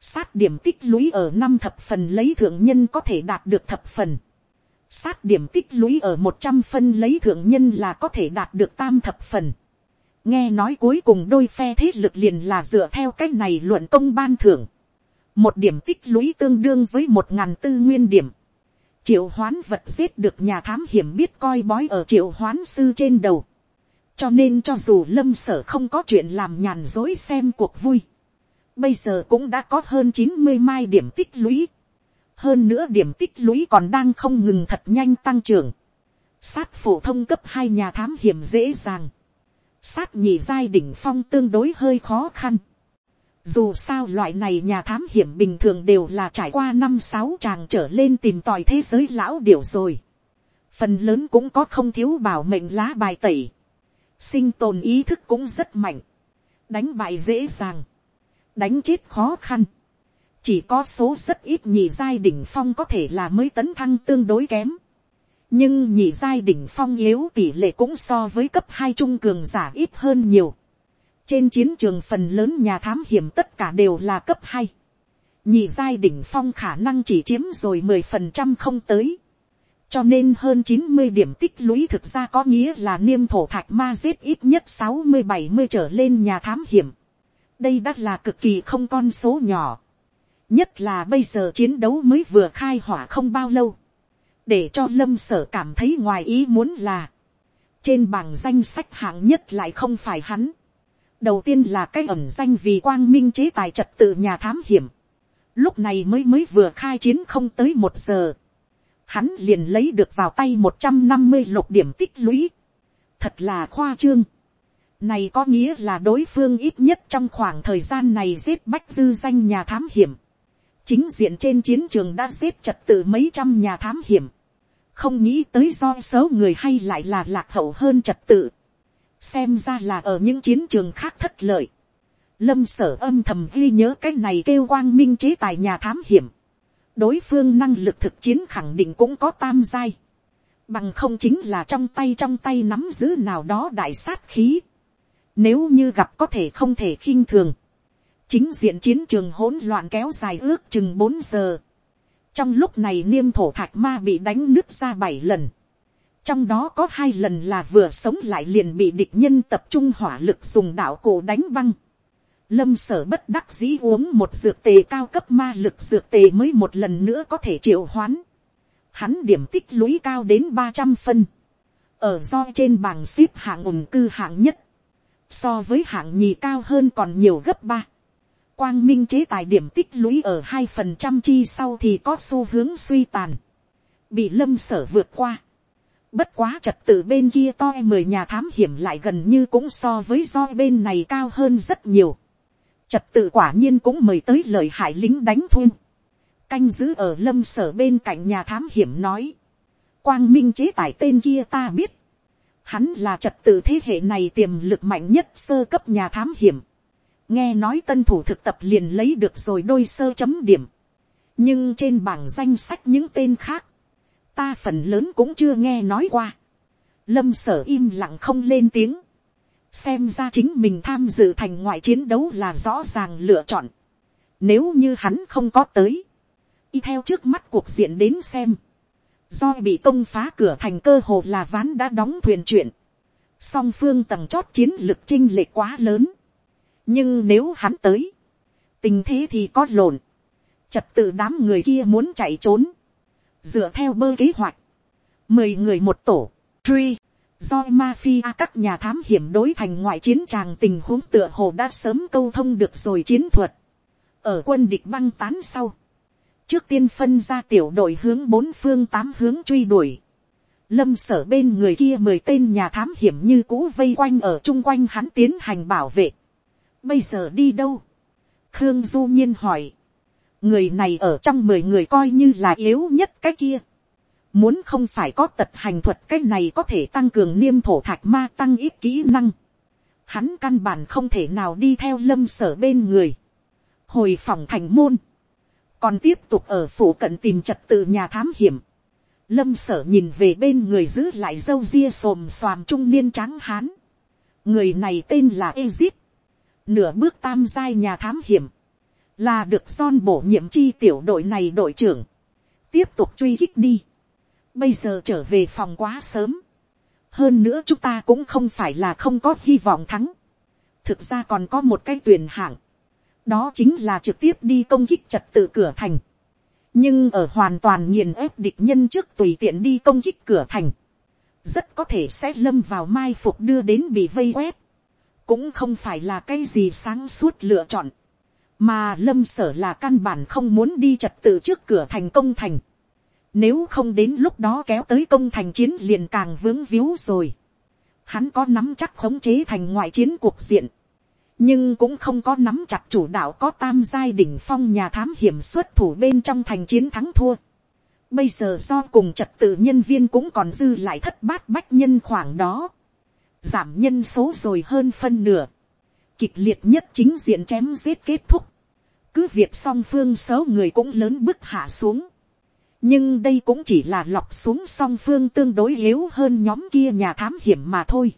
Sát điểm tích lũy ở năm thập phần lấy thượng nhân có thể đạt được thập phần sát điểm tích lũy ở một trăm phân lấy thượng nhân là có thể đạt được tam thập phần. nghe nói cuối cùng đôi phe thế lực liền là dựa theo cách này luận công ban thưởng. một điểm tích lũy tương đương với một ngàn tư nguyên điểm. triệu hoán vật giết được nhà thám hiểm biết coi bói ở triệu hoán sư trên đầu cho nên cho dù lâm sở không có chuyện làm nhàn dối xem cuộc vui. bây giờ cũng đã có hơn chín mươi mai điểm tích lũy hơn nữa điểm tích lũy còn đang không ngừng thật nhanh tăng trưởng. sát phổ thông cấp hai nhà thám hiểm dễ dàng. sát nhì giai đỉnh phong tương đối hơi khó khăn. dù sao loại này nhà thám hiểm bình thường đều là trải qua năm sáu chàng trở lên tìm tòi thế giới lão điểu rồi. phần lớn cũng có không thiếu bảo mệnh lá bài tẩy sinh tồn ý thức cũng rất mạnh. đánh bại dễ dàng. đánh chết khó khăn chỉ có số rất ít nhị giai đỉnh phong có thể là mới tấn thăng tương đối kém. nhưng nhị giai đỉnh phong yếu tỷ lệ cũng so với cấp hai trung cường giả ít hơn nhiều. trên chiến trường phần lớn nhà thám hiểm tất cả đều là cấp hai. nhị giai đỉnh phong khả năng chỉ chiếm rồi mười phần trăm không tới cho nên hơn chín mươi điểm tích lũy thực ra có nghĩa là niêm thổ thạch ma giết ít nhất sáu mươi bảy mươi trở lên nhà thám hiểm. đây đã là cực kỳ không con số nhỏ nhất là bây giờ chiến đấu mới vừa khai hỏa không bao lâu, để cho lâm sở cảm thấy ngoài ý muốn là, trên bảng danh sách hạng nhất lại không phải hắn. đầu tiên là cái ẩn danh vì quang minh chế tài trật tự nhà thám hiểm. lúc này mới mới vừa khai chiến không tới một giờ hắn liền lấy được vào tay một trăm năm mươi lục điểm tích lũy. thật là khoa trương. này có nghĩa là đối phương ít nhất trong khoảng thời gian này giết bách dư danh nhà thám hiểm. Chính diện trên chiến trường đã giết trật tự mấy trăm nhà thám hiểm, không nghĩ tới do số người hay lại là lạc hậu hơn trật tự, xem ra là ở những chiến trường khác thất lợi, lâm sở âm thầm ghi nhớ cái này kêu quang minh chế tài nhà thám hiểm, đối phương năng lực thực chiến khẳng định cũng có tam giai, bằng không chính là trong tay trong tay nắm giữ nào đó đại sát khí, nếu như gặp có thể không thể khinh thường, chính diện chiến trường hỗn loạn kéo dài ước chừng bốn giờ. trong lúc này niêm thổ thạch ma bị đánh nứt ra bảy lần. trong đó có hai lần là vừa sống lại liền bị địch nhân tập trung hỏa lực dùng đạo cổ đánh băng. Lâm sở bất đắc dĩ uống một dược tề cao cấp ma lực dược tề mới một lần nữa có thể triệu hoán. Hắn điểm tích lũy cao đến ba trăm phân. Ở do trên bảng xếp hạng ủng cư hạng nhất. So với hạng nhì cao hơn còn nhiều gấp ba. Quang minh chế tài điểm tích lũy ở hai phần trăm chi sau thì có xu hướng suy tàn. Bị lâm sở vượt qua Bất quá trật tự bên kia to mười nhà thám hiểm lại gần như cũng so với do bên này cao hơn rất nhiều. Trật tự quả nhiên cũng mời tới lời hại lính đánh thun. Canh giữ ở lâm sở bên cạnh nhà thám hiểm nói. Quang minh chế tải tên kia ta biết. Hắn là trật tự thế hệ này tiềm lực mạnh nhất sơ cấp nhà thám hiểm. Nghe nói tân thủ thực tập liền lấy được rồi đôi sơ chấm điểm. Nhưng trên bảng danh sách những tên khác, ta phần lớn cũng chưa nghe nói qua. lâm sở im lặng không lên tiếng xem ra chính mình tham dự thành ngoại chiến đấu là rõ ràng lựa chọn. nếu như hắn không có tới, y theo trước mắt cuộc diện đến xem, do bị công phá cửa thành cơ hồ là ván đã đóng thuyền chuyện, song phương tầng chót chiến lực chinh lệ quá lớn. nhưng nếu hắn tới, tình thế thì có lộn, trật tự đám người kia muốn chạy trốn, dựa theo bơ kế hoạch, mười người một tổ, truy, do mafia các nhà thám hiểm đối thành ngoại chiến tràng tình huống tựa hồ đã sớm câu thông được rồi chiến thuật, ở quân địch băng tán sau, trước tiên phân ra tiểu đội hướng bốn phương tám hướng truy đuổi, lâm sở bên người kia mười tên nhà thám hiểm như cũ vây quanh ở chung quanh hắn tiến hành bảo vệ, bây giờ đi đâu, khương du nhiên hỏi, người này ở trong mười người coi như là yếu nhất cái kia. Muốn không phải có tật hành thuật cái này có thể tăng cường niêm thổ thạch ma tăng ít kỹ năng. Hắn căn bản không thể nào đi theo lâm sở bên người. Hồi phòng thành môn. Còn tiếp tục ở phủ cận tìm trật tự nhà thám hiểm. Lâm sở nhìn về bên người giữ lại dâu ria xồm xoàm trung niên trắng hán. Người này tên là Ezit. Nửa bước tam giai nhà thám hiểm là được son bổ nhiệm chi tiểu đội này đội trưởng, tiếp tục truy khích đi. Bây giờ trở về phòng quá sớm. hơn nữa chúng ta cũng không phải là không có hy vọng thắng. thực ra còn có một cái tuyển hạng. đó chính là trực tiếp đi công kích trật tự cửa thành. nhưng ở hoàn toàn nghiền ép địch nhân trước tùy tiện đi công kích cửa thành. rất có thể sẽ lâm vào mai phục đưa đến bị vây quét. cũng không phải là cái gì sáng suốt lựa chọn mà lâm sở là căn bản không muốn đi trật tự trước cửa thành công thành. Nếu không đến lúc đó kéo tới công thành chiến liền càng vướng víu rồi. Hắn có nắm chắc khống chế thành ngoại chiến cuộc diện. Nhưng cũng không có nắm chặt chủ đạo có tam giai đỉnh phong nhà thám hiểm xuất thủ bên trong thành chiến thắng thua. Bây giờ do cùng trật tự nhân viên cũng còn dư lại thất bát bách nhân khoảng đó. Giảm nhân số rồi hơn phân nửa. Kịch liệt nhất chính diện chém giết kết thúc cứ việc song phương số người cũng lớn bức hạ xuống nhưng đây cũng chỉ là lọc xuống song phương tương đối yếu hơn nhóm kia nhà thám hiểm mà thôi.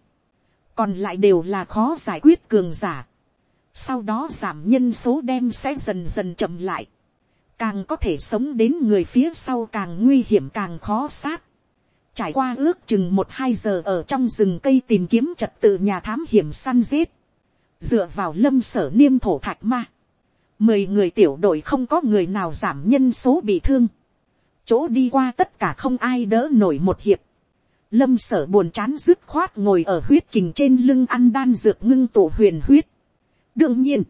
còn lại đều là khó giải quyết cường giả. sau đó giảm nhân số đem sẽ dần dần chậm lại. càng có thể sống đến người phía sau càng nguy hiểm càng khó sát. trải qua ước chừng một hai giờ ở trong rừng cây tìm kiếm trật tự nhà thám hiểm săn giết. dựa vào lâm sở niêm thổ thạch ma mười người tiểu đội không có người nào giảm nhân số bị thương, chỗ đi qua tất cả không ai đỡ nổi một hiệp, lâm sở buồn chán dứt khoát ngồi ở huyết kình trên lưng ăn đan dược ngưng tụ huyền huyết. đương nhiên,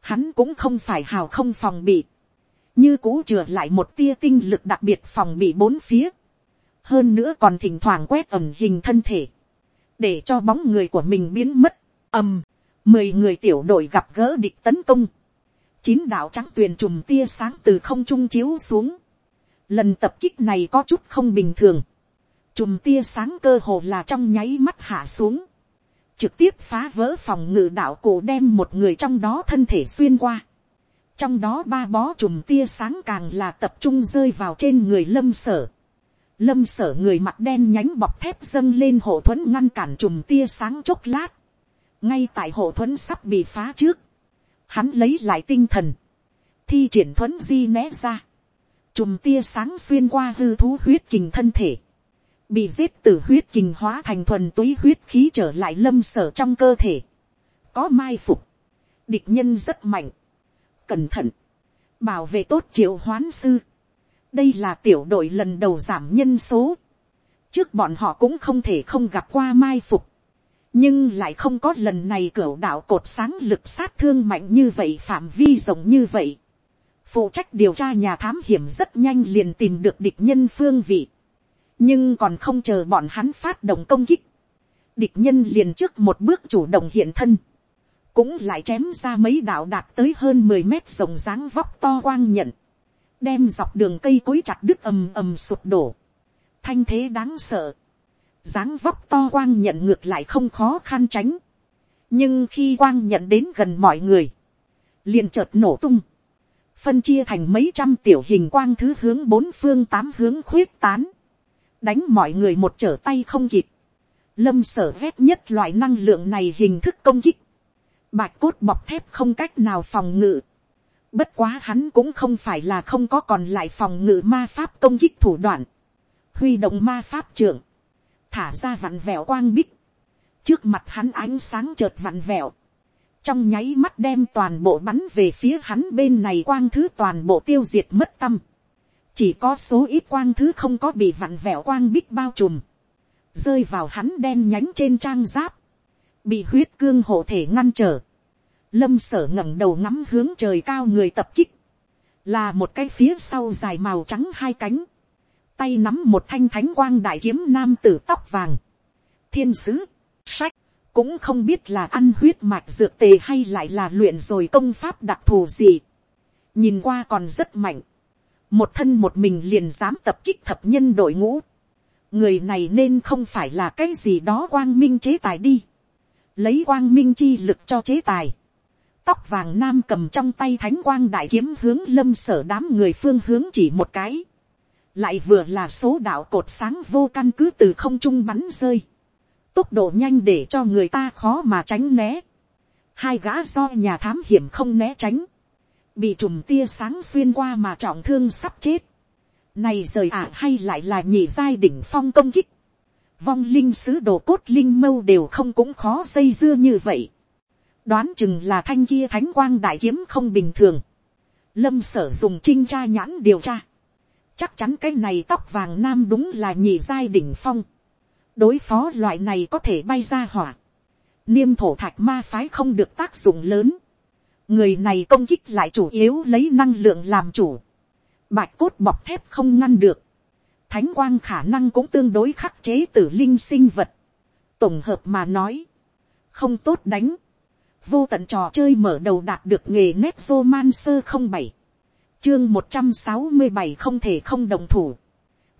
hắn cũng không phải hào không phòng bị, như cũ chừa lại một tia tinh lực đặc biệt phòng bị bốn phía, hơn nữa còn thỉnh thoảng quét ẩm hình thân thể, để cho bóng người của mình biến mất, Ẩm, mười người tiểu đội gặp gỡ địch tấn công, chín đạo trắng tuyền chùm tia sáng từ không trung chiếu xuống. Lần tập kích này có chút không bình thường. Chùm tia sáng cơ hồ là trong nháy mắt hạ xuống. Trực tiếp phá vỡ phòng ngự đạo cổ đem một người trong đó thân thể xuyên qua. Trong đó ba bó chùm tia sáng càng là tập trung rơi vào trên người lâm sở. Lâm sở người mặt đen nhánh bọc thép dâng lên hộ thuẫn ngăn cản chùm tia sáng chốc lát. Ngay tại hộ thuẫn sắp bị phá trước hắn lấy lại tinh thần, thi triển thuẫn di né ra, chùm tia sáng xuyên qua hư thú huyết kình thân thể, bị giết từ huyết kình hóa thành thuần túy huyết khí trở lại lâm sở trong cơ thể, có mai phục, địch nhân rất mạnh, cẩn thận, bảo vệ tốt triệu hoán sư, đây là tiểu đội lần đầu giảm nhân số, trước bọn họ cũng không thể không gặp qua mai phục, nhưng lại không có lần này cửa đạo cột sáng lực sát thương mạnh như vậy phạm vi rộng như vậy phụ trách điều tra nhà thám hiểm rất nhanh liền tìm được địch nhân phương vị, nhưng còn không chờ bọn hắn phát động công kích, địch nhân liền trước một bước chủ động hiện thân, cũng lại chém ra mấy đạo đạt tới hơn mười mét rồng dáng vóc to quang nhận, đem dọc đường cây cối chặt đứt ầm ầm sụp đổ, thanh thế đáng sợ, dáng vóc to quang nhận ngược lại không khó khăn tránh, nhưng khi quang nhận đến gần mọi người, liền chợt nổ tung, phân chia thành mấy trăm tiểu hình quang thứ hướng bốn phương tám hướng khuyết tán, đánh mọi người một trở tay không kịp, lâm sở ghét nhất loại năng lượng này hình thức công kích, bạch cốt bọc thép không cách nào phòng ngự, bất quá hắn cũng không phải là không có còn lại phòng ngự ma pháp công kích thủ đoạn, huy động ma pháp trưởng, thả ra vặn vẹo quang bích, trước mặt hắn ánh sáng chợt vặn vẹo, trong nháy mắt đem toàn bộ bắn về phía hắn bên này quang thứ toàn bộ tiêu diệt mất tâm, chỉ có số ít quang thứ không có bị vặn vẹo quang bích bao trùm, rơi vào hắn đen nhánh trên trang giáp, bị huyết cương hộ thể ngăn trở, lâm sở ngẩng đầu ngắm hướng trời cao người tập kích, là một cái phía sau dài màu trắng hai cánh, tay nắm một thanh thánh quang đại kiếm nam tử tóc vàng, thiên sứ, sách, cũng không biết là ăn huyết mạch dược tề hay lại là luyện rồi công pháp đặc thù gì. nhìn qua còn rất mạnh, một thân một mình liền dám tập kích thập nhân đội ngũ. người này nên không phải là cái gì đó quang minh chế tài đi. lấy quang minh chi lực cho chế tài. tóc vàng nam cầm trong tay thánh quang đại kiếm hướng lâm sở đám người phương hướng chỉ một cái lại vừa là số đạo cột sáng vô căn cứ từ không trung bắn rơi, tốc độ nhanh để cho người ta khó mà tránh né, hai gã do nhà thám hiểm không né tránh, bị trùm tia sáng xuyên qua mà trọng thương sắp chết, này rời ả à hay lại là nhị giai đỉnh phong công kích, vong linh sứ đồ cốt linh mâu đều không cũng khó dây dưa như vậy, đoán chừng là thanh kia thánh quang đại kiếm không bình thường, lâm sở dùng trinh tra nhãn điều tra, chắc chắn cái này tóc vàng nam đúng là nhị giai đỉnh phong đối phó loại này có thể bay ra hỏa. niêm thổ thạch ma phái không được tác dụng lớn. người này công kích lại chủ yếu lấy năng lượng làm chủ. bạch cốt bọc thép không ngăn được. thánh quang khả năng cũng tương đối khắc chế tử linh sinh vật. tổng hợp mà nói, không tốt đánh. vô tận trò chơi mở đầu đạt được nghề nét roman sơ không bảy chương một trăm sáu mươi bảy không thể không đồng thủ.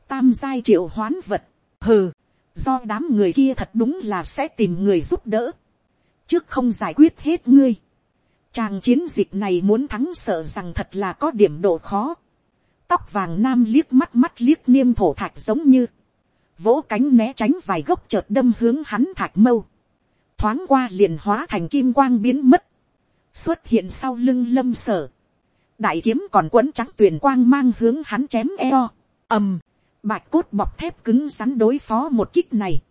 Tam giai triệu hoán vật. Hừ, do đám người kia thật đúng là sẽ tìm người giúp đỡ. Trước không giải quyết hết ngươi. Tràng chiến dịch này muốn thắng sợ rằng thật là có điểm độ khó. Tóc vàng nam liếc mắt mắt liếc niêm thổ thạch giống như. Vỗ cánh né tránh vài gốc chợt đâm hướng hắn thạch mâu. Thoáng qua liền hóa thành kim quang biến mất. Xuất hiện sau lưng lâm sở đại kiếm còn quấn trắng tuyền quang mang hướng hắn chém eo, ầm, bạch cốt bọc thép cứng rắn đối phó một kích này,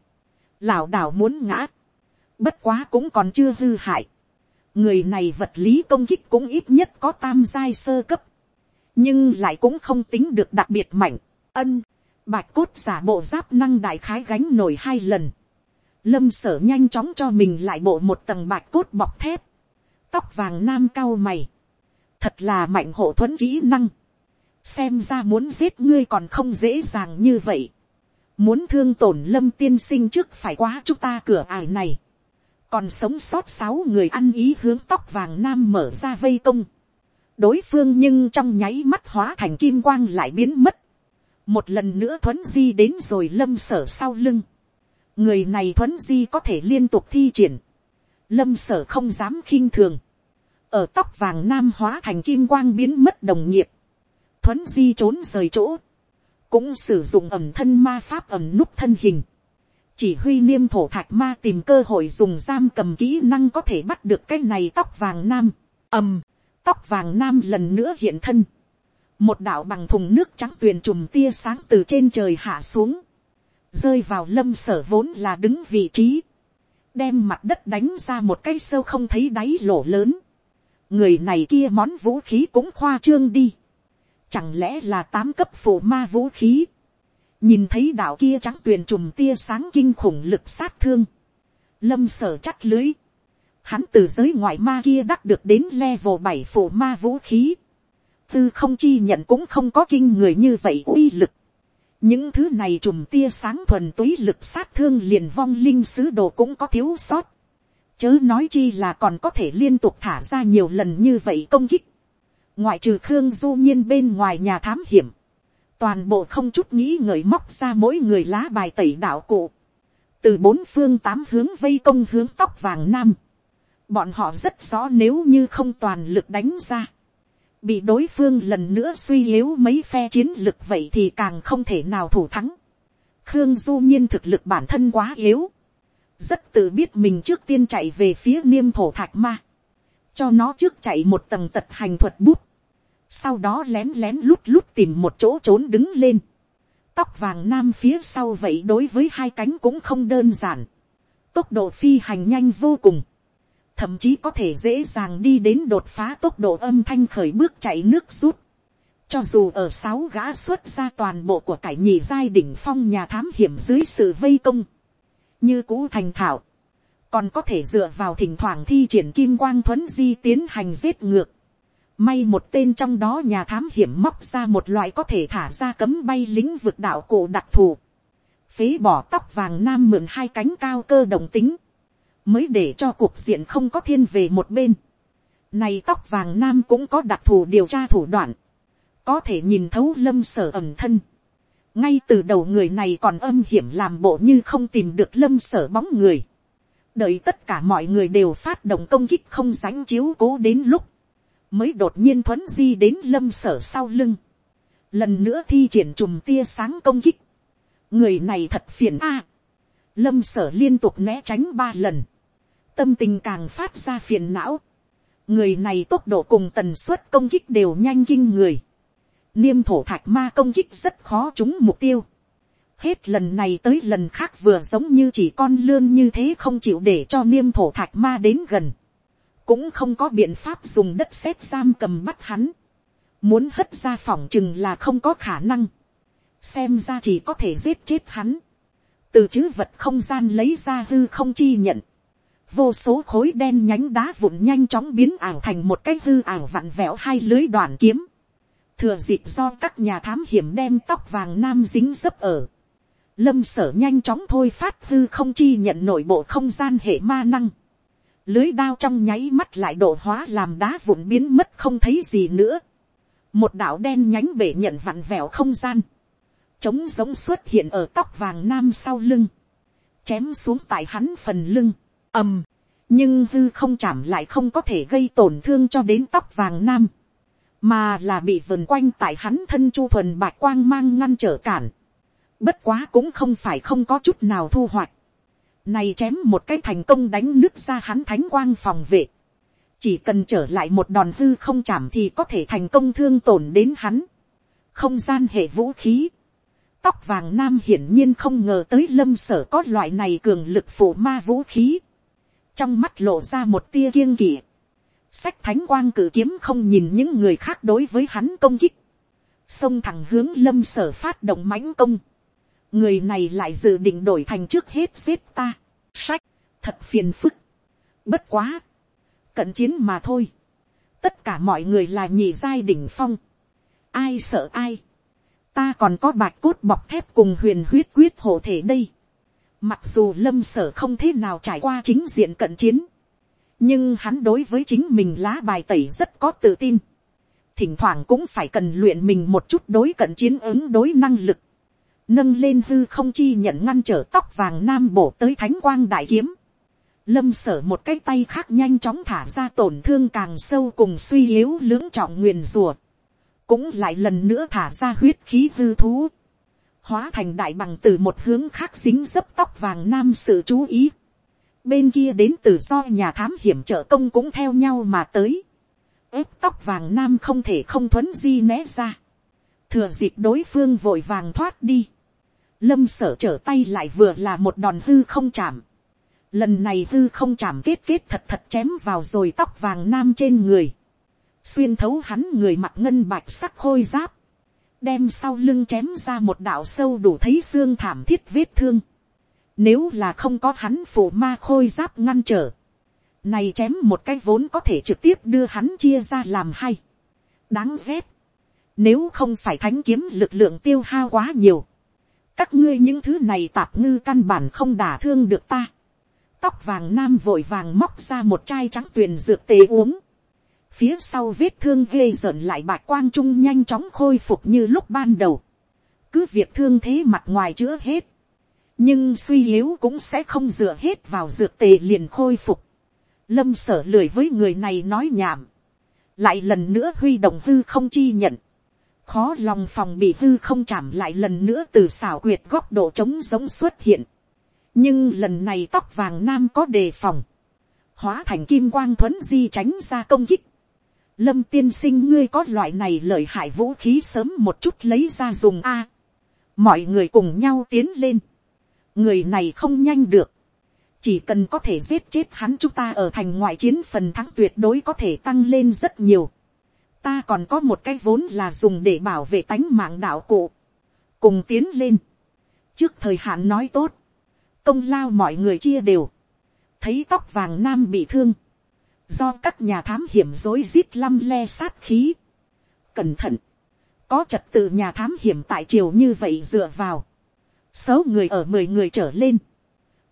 lảo đảo muốn ngã, bất quá cũng còn chưa hư hại, người này vật lý công kích cũng ít nhất có tam giai sơ cấp, nhưng lại cũng không tính được đặc biệt mạnh, ân, bạch cốt giả bộ giáp năng đại khái gánh nổi hai lần, lâm sở nhanh chóng cho mình lại bộ một tầng bạch cốt bọc thép, tóc vàng nam cao mày, thật là mạnh hộ thuẫn kỹ năng, xem ra muốn giết ngươi còn không dễ dàng như vậy, muốn thương tổn lâm tiên sinh trước phải quá chúng ta cửa ải này, còn sống sót sáu người ăn ý hướng tóc vàng nam mở ra vây công, đối phương nhưng trong nháy mắt hóa thành kim quang lại biến mất, một lần nữa thuấn di đến rồi lâm sở sau lưng, người này thuấn di có thể liên tục thi triển, lâm sở không dám khinh thường, ở tóc vàng nam hóa thành kim quang biến mất đồng nghiệp, thuấn di trốn rời chỗ, cũng sử dụng ẩm thân ma pháp ẩm núp thân hình, chỉ huy niêm thổ thạch ma tìm cơ hội dùng giam cầm kỹ năng có thể bắt được cái này tóc vàng nam, ầm, tóc vàng nam lần nữa hiện thân, một đạo bằng thùng nước trắng tuyền trùm tia sáng từ trên trời hạ xuống, rơi vào lâm sở vốn là đứng vị trí, đem mặt đất đánh ra một cái sâu không thấy đáy lỗ lớn, người này kia món vũ khí cũng khoa trương đi, chẳng lẽ là tám cấp phổ ma vũ khí, nhìn thấy đạo kia trắng tuyền trùm tia sáng kinh khủng lực sát thương, lâm sở chắt lưới, hắn từ giới ngoại ma kia đắc được đến level bảy phổ ma vũ khí, tư không chi nhận cũng không có kinh người như vậy uy lực, những thứ này trùm tia sáng thuần túy lực sát thương liền vong linh sứ đồ cũng có thiếu sót, chớ nói chi là còn có thể liên tục thả ra nhiều lần như vậy công kích, ngoại trừ khương du nhiên bên ngoài nhà thám hiểm, toàn bộ không chút nghĩ ngợi móc ra mỗi người lá bài tẩy đạo cụ, từ bốn phương tám hướng vây công hướng tóc vàng nam, bọn họ rất rõ nếu như không toàn lực đánh ra, bị đối phương lần nữa suy yếu mấy phe chiến lực vậy thì càng không thể nào thủ thắng. khương du nhiên thực lực bản thân quá yếu, rất tự biết mình trước tiên chạy về phía niêm thổ thạch ma, cho nó trước chạy một tầng tật hành thuật bút, sau đó lén lén lút lút tìm một chỗ trốn đứng lên, tóc vàng nam phía sau vậy đối với hai cánh cũng không đơn giản, tốc độ phi hành nhanh vô cùng, thậm chí có thể dễ dàng đi đến đột phá tốc độ âm thanh khởi bước chạy nước rút. Cho dù ở sáu gã xuất ra toàn bộ của cải nhì giai đỉnh phong nhà thám hiểm dưới sự vây công, như cũ thành thạo, còn có thể dựa vào thỉnh thoảng thi triển kim quang thuấn di tiến hành giết ngược. May một tên trong đó nhà thám hiểm móc ra một loại có thể thả ra cấm bay lính vực đạo cổ đặc thù. Phế bỏ tóc vàng nam mượn hai cánh cao cơ đồng tính. Mới để cho cuộc diện không có thiên về một bên. Này tóc vàng nam cũng có đặc thù điều tra thủ đoạn. Có thể nhìn thấu lâm sở ẩm thân. Ngay từ đầu người này còn âm hiểm làm bộ như không tìm được lâm sở bóng người. Đợi tất cả mọi người đều phát động công kích không sánh chiếu cố đến lúc mới đột nhiên thuấn di đến lâm sở sau lưng, lần nữa thi triển chùm tia sáng công kích, người này thật phiền a, lâm sở liên tục né tránh ba lần, tâm tình càng phát ra phiền não, người này tốc độ cùng tần suất công kích đều nhanh kinh người, niêm thổ thạch ma công kích rất khó trúng mục tiêu, hết lần này tới lần khác vừa giống như chỉ con lươn như thế không chịu để cho niêm thổ thạch ma đến gần. Cũng không có biện pháp dùng đất sét giam cầm bắt hắn, muốn hất ra phòng chừng là không có khả năng, xem ra chỉ có thể giết chết hắn, từ chữ vật không gian lấy ra hư không chi nhận, vô số khối đen nhánh đá vụn nhanh chóng biến ảo thành một cái hư ảo vặn vẹo hai lưới đoàn kiếm, thừa dịp do các nhà thám hiểm đem tóc vàng nam dính dấp ở, lâm sở nhanh chóng thôi phát hư không chi nhận nội bộ không gian hệ ma năng, lưới đao trong nháy mắt lại đổ hóa làm đá vụn biến mất không thấy gì nữa. một đạo đen nhánh bể nhận vặn vẹo không gian, trống giống xuất hiện ở tóc vàng nam sau lưng, chém xuống tại hắn phần lưng, ầm, nhưng hư không chạm lại không có thể gây tổn thương cho đến tóc vàng nam, mà là bị vần quanh tại hắn thân chu thuần bạch quang mang ngăn trở cản. Bất quá cũng không phải không có chút nào thu hoạch. Này chém một cái thành công đánh nước ra hắn thánh quang phòng vệ. Chỉ cần trở lại một đòn hư không chạm thì có thể thành công thương tổn đến hắn. Không gian hệ vũ khí. Tóc vàng nam hiển nhiên không ngờ tới lâm sở có loại này cường lực phủ ma vũ khí. Trong mắt lộ ra một tia kiêng kỵ. Sách thánh quang cử kiếm không nhìn những người khác đối với hắn công kích. Xông thẳng hướng lâm sở phát động mãnh công người này lại dự định đổi thành trước hết giết ta. sách, thật phiền phức. bất quá, cận chiến mà thôi. tất cả mọi người là nhị giai đỉnh phong. ai sợ ai. ta còn có bạch cốt bọc thép cùng huyền huyết quyết hộ thể đây. mặc dù lâm sở không thế nào trải qua chính diện cận chiến. nhưng hắn đối với chính mình lá bài tẩy rất có tự tin. thỉnh thoảng cũng phải cần luyện mình một chút đối cận chiến ứng đối năng lực nâng lên hư không chi nhận ngăn trở tóc vàng nam bổ tới thánh quang đại kiếm. Lâm sở một cái tay khác nhanh chóng thả ra tổn thương càng sâu cùng suy yếu lưỡng trọng nguyền rùa. Cũng lại lần nữa thả ra huyết khí hư thú. Hóa thành đại bằng từ một hướng khác dính dấp tóc vàng nam sự chú ý. Bên kia đến từ do nhà thám hiểm trợ công cũng theo nhau mà tới. ép tóc vàng nam không thể không thuấn di né ra. Thừa dịp đối phương vội vàng thoát đi lâm sở trở tay lại vừa là một đòn hư không chạm. lần này hư không chạm kết kết thật thật chém vào rồi tóc vàng nam trên người. xuyên thấu hắn người mặc ngân bạch sắc khôi giáp. đem sau lưng chém ra một đạo sâu đủ thấy xương thảm thiết vết thương. nếu là không có hắn phủ ma khôi giáp ngăn trở. này chém một cái vốn có thể trực tiếp đưa hắn chia ra làm hai. đáng ghét. nếu không phải thánh kiếm lực lượng tiêu hao quá nhiều các ngươi những thứ này tạp ngư căn bản không đả thương được ta. tóc vàng nam vội vàng móc ra một chai trắng tuyền dược tế uống. phía sau vết thương ghê rợn lại bạch quang trung nhanh chóng khôi phục như lúc ban đầu. cứ việc thương thế mặt ngoài chữa hết. nhưng suy yếu cũng sẽ không dựa hết vào dược tề liền khôi phục. lâm sở lười với người này nói nhảm. lại lần nữa huy động hư không chi nhận khó lòng phòng bị hư không chạm lại lần nữa từ xảo quyệt góc độ trống giống xuất hiện. nhưng lần này tóc vàng nam có đề phòng, hóa thành kim quang thuấn di tránh ra công kích. lâm tiên sinh ngươi có loại này lợi hại vũ khí sớm một chút lấy ra dùng a. mọi người cùng nhau tiến lên. người này không nhanh được. chỉ cần có thể giết chết hắn chúng ta ở thành ngoại chiến phần thắng tuyệt đối có thể tăng lên rất nhiều ta còn có một cái vốn là dùng để bảo vệ tánh mạng đạo cụ, cùng tiến lên, trước thời hạn nói tốt, công lao mọi người chia đều, thấy tóc vàng nam bị thương, do các nhà thám hiểm dối rít lăm le sát khí, cẩn thận, có trật tự nhà thám hiểm tại triều như vậy dựa vào, số người ở mười người trở lên,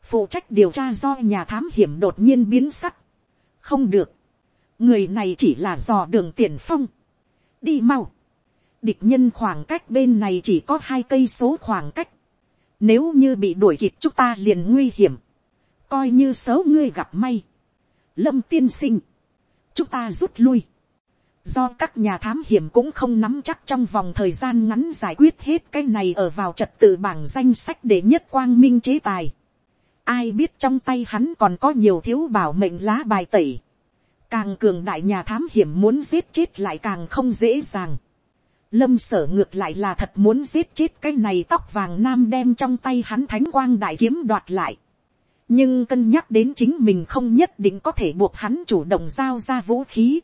phụ trách điều tra do nhà thám hiểm đột nhiên biến sắc, không được, người này chỉ là dò đường tiền phong, đi mau, địch nhân khoảng cách bên này chỉ có hai cây số khoảng cách, nếu như bị đuổi kịp chúng ta liền nguy hiểm, coi như xấu ngươi gặp may, lâm tiên sinh, chúng ta rút lui, do các nhà thám hiểm cũng không nắm chắc trong vòng thời gian ngắn giải quyết hết cái này ở vào trật tự bảng danh sách để nhất quang minh chế tài. Ai biết trong tay hắn còn có nhiều thiếu bảo mệnh lá bài tẩy càng cường đại nhà thám hiểm muốn giết chết lại càng không dễ dàng. Lâm sở ngược lại là thật muốn giết chết cái này tóc vàng nam đem trong tay hắn thánh quang đại kiếm đoạt lại. Nhưng cân nhắc đến chính mình không nhất định có thể buộc hắn chủ động giao ra vũ khí.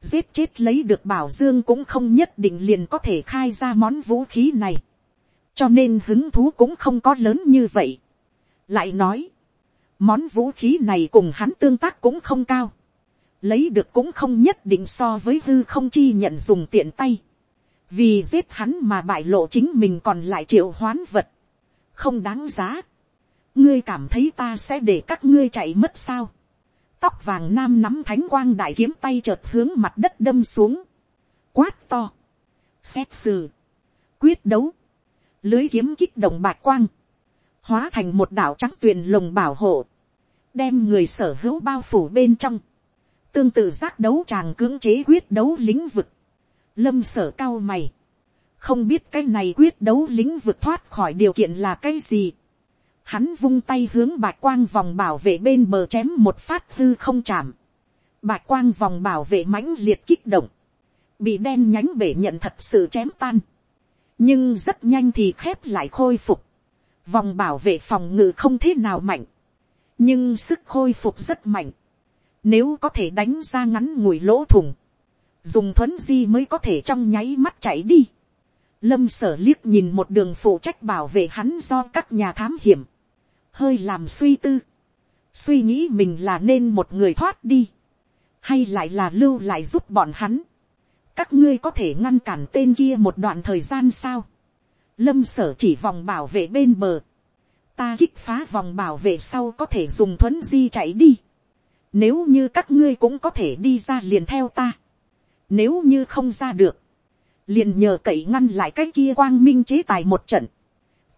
Giết chết lấy được bảo dương cũng không nhất định liền có thể khai ra món vũ khí này. Cho nên hứng thú cũng không có lớn như vậy. Lại nói, món vũ khí này cùng hắn tương tác cũng không cao lấy được cũng không nhất định so với hư không chi nhận dùng tiện tay, vì giết hắn mà bại lộ chính mình còn lại triệu hoán vật, không đáng giá, ngươi cảm thấy ta sẽ để các ngươi chạy mất sao, tóc vàng nam nắm thánh quang đại kiếm tay chợt hướng mặt đất đâm xuống, quát to, xét xử, quyết đấu, lưới kiếm kích động bạc quang, hóa thành một đảo trắng tuyền lồng bảo hộ, đem người sở hữu bao phủ bên trong, tương tự giác đấu tràng cưỡng chế quyết đấu lĩnh vực, lâm sở cao mày, không biết cái này quyết đấu lĩnh vực thoát khỏi điều kiện là cái gì. Hắn vung tay hướng bạch quang vòng bảo vệ bên bờ chém một phát hư không chạm. Bạch quang vòng bảo vệ mãnh liệt kích động. Bị đen nhánh bể nhận thật sự chém tan. Nhưng rất nhanh thì khép lại khôi phục. Vòng bảo vệ phòng ngự không thế nào mạnh. Nhưng sức khôi phục rất mạnh. Nếu có thể đánh ra ngắn ngủi lỗ thủng. Dùng thuấn di mới có thể trong nháy mắt chạy đi. Lâm sở liếc nhìn một đường phụ trách bảo vệ hắn do các nhà thám hiểm. Hơi làm suy tư. Suy nghĩ mình là nên một người thoát đi. Hay lại là lưu lại giúp bọn hắn. Các ngươi có thể ngăn cản tên kia một đoạn thời gian sao. Lâm sở chỉ vòng bảo vệ bên bờ. Ta kích phá vòng bảo vệ sau có thể dùng thuấn di chạy đi. Nếu như các ngươi cũng có thể đi ra liền theo ta. Nếu như không ra được. Liền nhờ cậy ngăn lại cái kia quang minh chế tài một trận.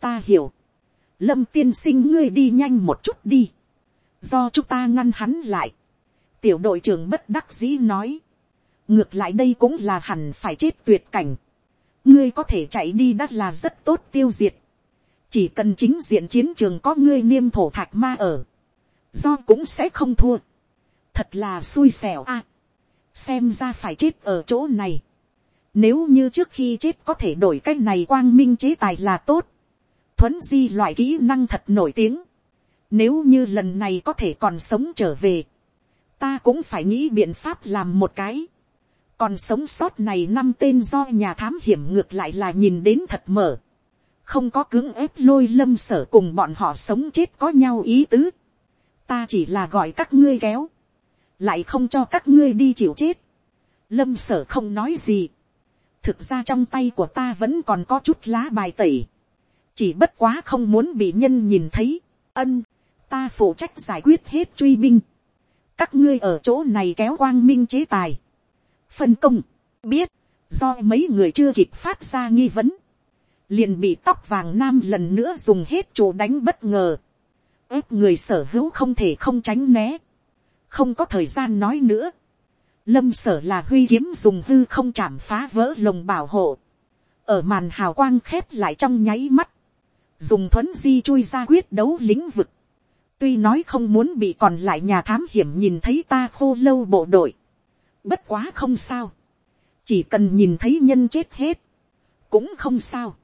Ta hiểu. Lâm tiên sinh ngươi đi nhanh một chút đi. Do chúng ta ngăn hắn lại. Tiểu đội trưởng bất đắc dĩ nói. Ngược lại đây cũng là hẳn phải chết tuyệt cảnh. Ngươi có thể chạy đi đắt là rất tốt tiêu diệt. Chỉ cần chính diện chiến trường có ngươi niêm thổ thạch ma ở. Do cũng sẽ không thua thật là xui xẻo a. xem ra phải chết ở chỗ này. nếu như trước khi chết có thể đổi cái này quang minh chế tài là tốt. thuấn di loại kỹ năng thật nổi tiếng. Nếu như lần này có thể còn sống trở về, ta cũng phải nghĩ biện pháp làm một cái. còn sống sót này năm tên do nhà thám hiểm ngược lại là nhìn đến thật mở. không có cưỡng ép lôi lâm sở cùng bọn họ sống chết có nhau ý tứ. ta chỉ là gọi các ngươi kéo, lại không cho các ngươi đi chịu chết. lâm sở không nói gì. thực ra trong tay của ta vẫn còn có chút lá bài tẩy. chỉ bất quá không muốn bị nhân nhìn thấy. ân, ta phụ trách giải quyết hết truy binh các ngươi ở chỗ này kéo quang minh chế tài. phân công, biết, do mấy người chưa kịp phát ra nghi vấn, liền bị tóc vàng nam lần nữa dùng hết chủ đánh bất ngờ, ép người sở hữu không thể không tránh né, không có thời gian nói nữa, lâm sở là huy kiếm dùng hư không chạm phá vỡ lồng bảo hộ, ở màn hào quang khép lại trong nháy mắt, dùng thuấn di chui ra quyết đấu lĩnh vực, tuy nói không muốn bị còn lại nhà thám hiểm nhìn thấy ta khô lâu bộ đội, bất quá không sao, chỉ cần nhìn thấy nhân chết hết, cũng không sao,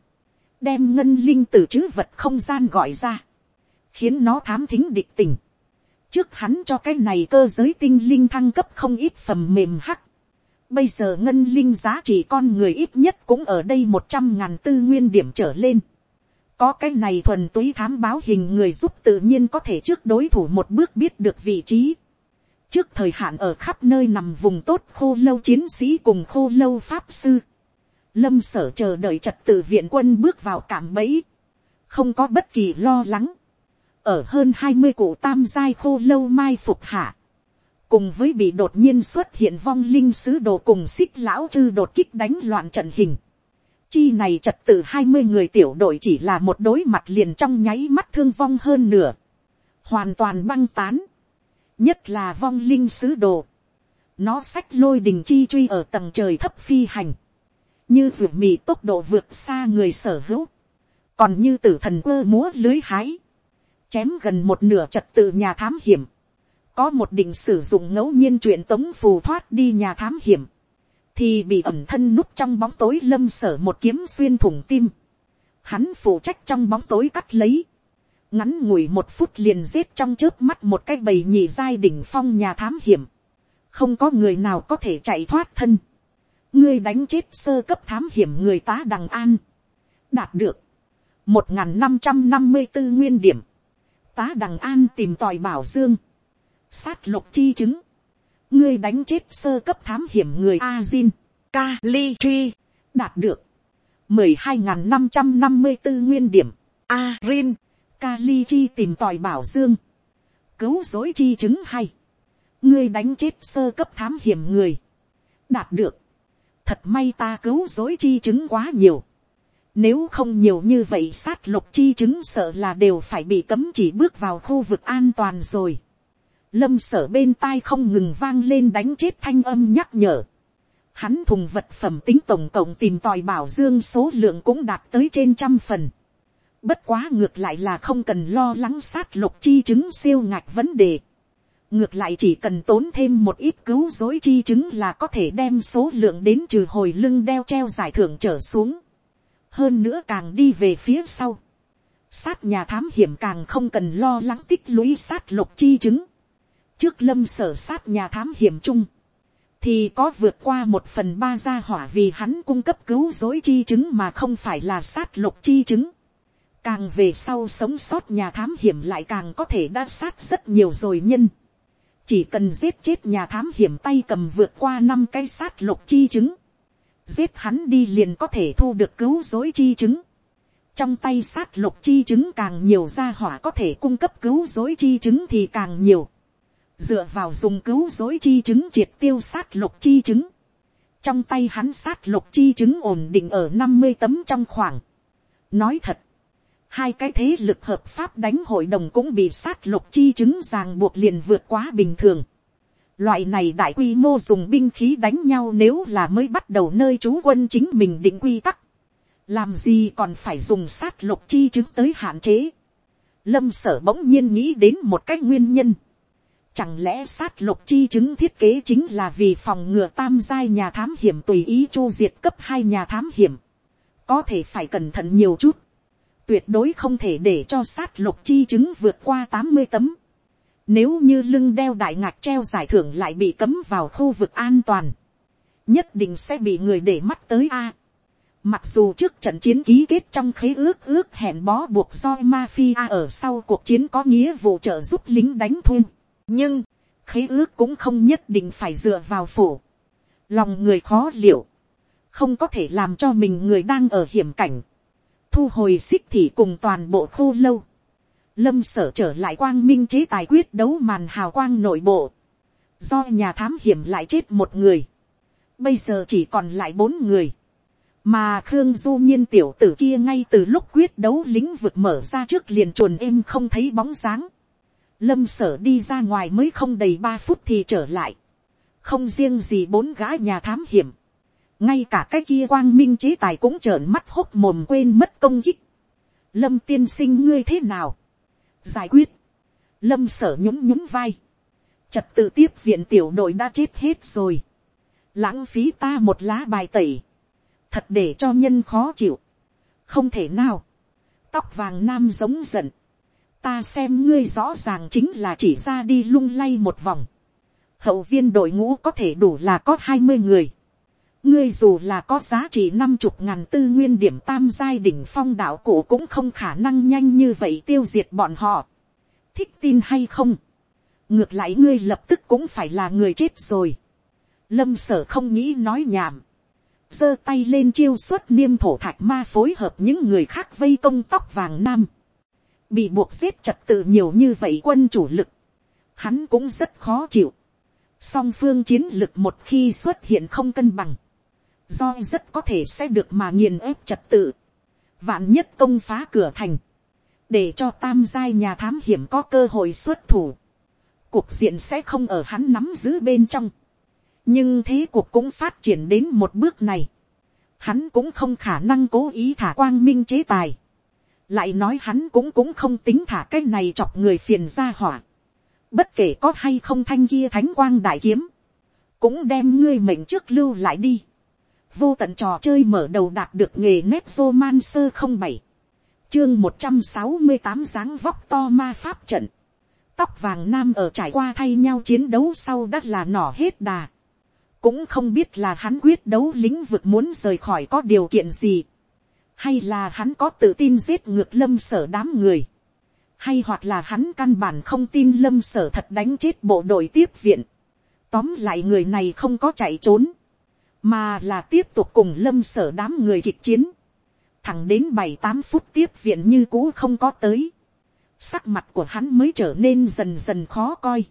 đem ngân linh từ chữ vật không gian gọi ra, khiến nó thám thính địch tình, trước hắn cho cái này cơ giới tinh linh thăng cấp không ít phẩm mềm hắc, bây giờ ngân linh giá trị con người ít nhất cũng ở đây một trăm ngàn tư nguyên điểm trở lên, có cái này thuần túy thám báo hình người giúp tự nhiên có thể trước đối thủ một bước biết được vị trí. trước thời hạn ở khắp nơi nằm vùng tốt khô lâu chiến sĩ cùng khô lâu pháp sư. lâm sở chờ đợi trật tự viện quân bước vào cảm bẫy. không có bất kỳ lo lắng ở hơn hai mươi cụ tam giai khô lâu mai phục hạ. cùng với bị đột nhiên xuất hiện vong linh sứ đồ cùng xích lão chư đột kích đánh loạn trận hình Chi này trật tự hai mươi người tiểu đội chỉ là một đối mặt liền trong nháy mắt thương vong hơn nửa. Hoàn toàn băng tán. Nhất là vong linh sứ đồ. Nó sách lôi đình chi truy ở tầng trời thấp phi hành. Như ruột mì tốc độ vượt xa người sở hữu. Còn như tử thần quơ múa lưới hái. Chém gần một nửa trật tự nhà thám hiểm. Có một định sử dụng ngẫu nhiên chuyện tống phù thoát đi nhà thám hiểm thì bị ẩm thân núp trong bóng tối lâm sở một kiếm xuyên thủng tim. Hắn phụ trách trong bóng tối cắt lấy. Ngắn ngủi một phút liền giết trong trước mắt một cái bầy nhị giai đỉnh phong nhà thám hiểm. Không có người nào có thể chạy thoát thân. Ngươi đánh chết sơ cấp thám hiểm người tá đằng an. Đạt được. một năm trăm năm mươi bốn nguyên điểm. Tá đằng an tìm tòi bảo dương. Sát lục chi chứng. Ngươi đánh chết sơ cấp thám hiểm người a zin, ka li chi, đạt được, mười hai n g h n năm trăm năm mươi bốn nguyên điểm, a rin, ka li chi tìm tòi bảo dương, cứu dối chi chứng hay, ngươi đánh chết sơ cấp thám hiểm người, đạt được, thật may ta cứu dối chi chứng quá nhiều, nếu không nhiều như vậy sát lục chi chứng sợ là đều phải bị cấm chỉ bước vào khu vực an toàn rồi lâm sở bên tai không ngừng vang lên đánh chết thanh âm nhắc nhở. Hắn thùng vật phẩm tính tổng cộng tìm tòi bảo dương số lượng cũng đạt tới trên trăm phần. Bất quá ngược lại là không cần lo lắng sát lục chi chứng siêu ngạch vấn đề. Ngược lại chỉ cần tốn thêm một ít cứu dối chi chứng là có thể đem số lượng đến trừ hồi lưng đeo treo giải thưởng trở xuống. Hơn nữa càng đi về phía sau. Sát nhà thám hiểm càng không cần lo lắng tích lũy sát lục chi chứng trước lâm sở sát nhà thám hiểm chung, thì có vượt qua một phần ba gia hỏa vì hắn cung cấp cứu dối chi chứng mà không phải là sát lục chi chứng. Càng về sau sống sót nhà thám hiểm lại càng có thể đã sát rất nhiều rồi nhân. Chỉ cần giết chết nhà thám hiểm tay cầm vượt qua năm cái sát lục chi chứng. Giết hắn đi liền có thể thu được cứu dối chi chứng. Trong tay sát lục chi chứng càng nhiều gia hỏa có thể cung cấp cứu dối chi chứng thì càng nhiều dựa vào dùng cứu dối chi chứng triệt tiêu sát lục chi chứng. trong tay hắn sát lục chi chứng ổn định ở năm mươi tấm trong khoảng. nói thật, hai cái thế lực hợp pháp đánh hội đồng cũng bị sát lục chi chứng ràng buộc liền vượt quá bình thường. Loại này đại quy mô dùng binh khí đánh nhau nếu là mới bắt đầu nơi trú quân chính mình định quy tắc. Làm gì còn phải dùng sát lục chi chứng tới hạn chế. Lâm sở bỗng nhiên nghĩ đến một cách nguyên nhân. Chẳng lẽ sát lục chi chứng thiết kế chính là vì phòng ngừa tam giai nhà thám hiểm tùy ý chu diệt cấp hai nhà thám hiểm. Có thể phải cẩn thận nhiều chút. tuyệt đối không thể để cho sát lục chi chứng vượt qua tám mươi tấm. Nếu như lưng đeo đại ngạc treo giải thưởng lại bị cấm vào khu vực an toàn, nhất định sẽ bị người để mắt tới a. Mặc dù trước trận chiến ký kết trong khế ước ước hẹn bó buộc do mafia ở sau cuộc chiến có nghĩa vụ trợ giúp lính đánh thun. Nhưng, khế ước cũng không nhất định phải dựa vào phủ. Lòng người khó liệu. Không có thể làm cho mình người đang ở hiểm cảnh. Thu hồi xích thì cùng toàn bộ khô lâu. Lâm sở trở lại quang minh chế tài quyết đấu màn hào quang nội bộ. Do nhà thám hiểm lại chết một người. Bây giờ chỉ còn lại bốn người mà khương du nhiên tiểu tử kia ngay từ lúc quyết đấu lĩnh vực mở ra trước liền chuồn êm không thấy bóng dáng. lâm sở đi ra ngoài mới không đầy ba phút thì trở lại. không riêng gì bốn gã nhà thám hiểm. ngay cả cái kia quang minh chế tài cũng trợn mắt hốc mồm quên mất công kích. lâm tiên sinh ngươi thế nào giải quyết. lâm sở nhún nhún vai. trật tự tiếp viện tiểu đội đã chết hết rồi. lãng phí ta một lá bài tẩy thật để cho nhân khó chịu, không thể nào, tóc vàng nam giống giận, ta xem ngươi rõ ràng chính là chỉ ra đi lung lay một vòng, hậu viên đội ngũ có thể đủ là có hai mươi người, ngươi dù là có giá trị năm chục ngàn tư nguyên điểm tam giai đỉnh phong đạo cổ cũng không khả năng nhanh như vậy tiêu diệt bọn họ, thích tin hay không, ngược lại ngươi lập tức cũng phải là người chết rồi, lâm sở không nghĩ nói nhảm, giơ tay lên chiêu xuất niêm thổ thạch ma phối hợp những người khác vây công tóc vàng nam. Bị buộc xếp trật tự nhiều như vậy quân chủ lực. Hắn cũng rất khó chịu. Song phương chiến lực một khi xuất hiện không cân bằng. Do rất có thể sẽ được mà nghiền ép trật tự. Vạn nhất công phá cửa thành. Để cho tam giai nhà thám hiểm có cơ hội xuất thủ. Cuộc diện sẽ không ở hắn nắm giữ bên trong nhưng thế cuộc cũng phát triển đến một bước này, hắn cũng không khả năng cố ý thả quang minh chế tài, lại nói hắn cũng cũng không tính thả cái này chọc người phiền ra hỏa, bất kể có hay không thanh kia thánh quang đại kiếm, cũng đem ngươi mệnh trước lưu lại đi, vô tận trò chơi mở đầu đạt được nghề nét vô man sơ không bảy, chương một trăm sáu mươi tám dáng vóc to ma pháp trận, tóc vàng nam ở trải qua thay nhau chiến đấu sau đã là nỏ hết đà. Cũng không biết là hắn quyết đấu lĩnh vực muốn rời khỏi có điều kiện gì, hay là hắn có tự tin giết ngược lâm sở đám người, hay hoặc là hắn căn bản không tin lâm sở thật đánh chết bộ đội tiếp viện, tóm lại người này không có chạy trốn, mà là tiếp tục cùng lâm sở đám người kịch chiến, thẳng đến bảy tám phút tiếp viện như cũ không có tới, sắc mặt của hắn mới trở nên dần dần khó coi,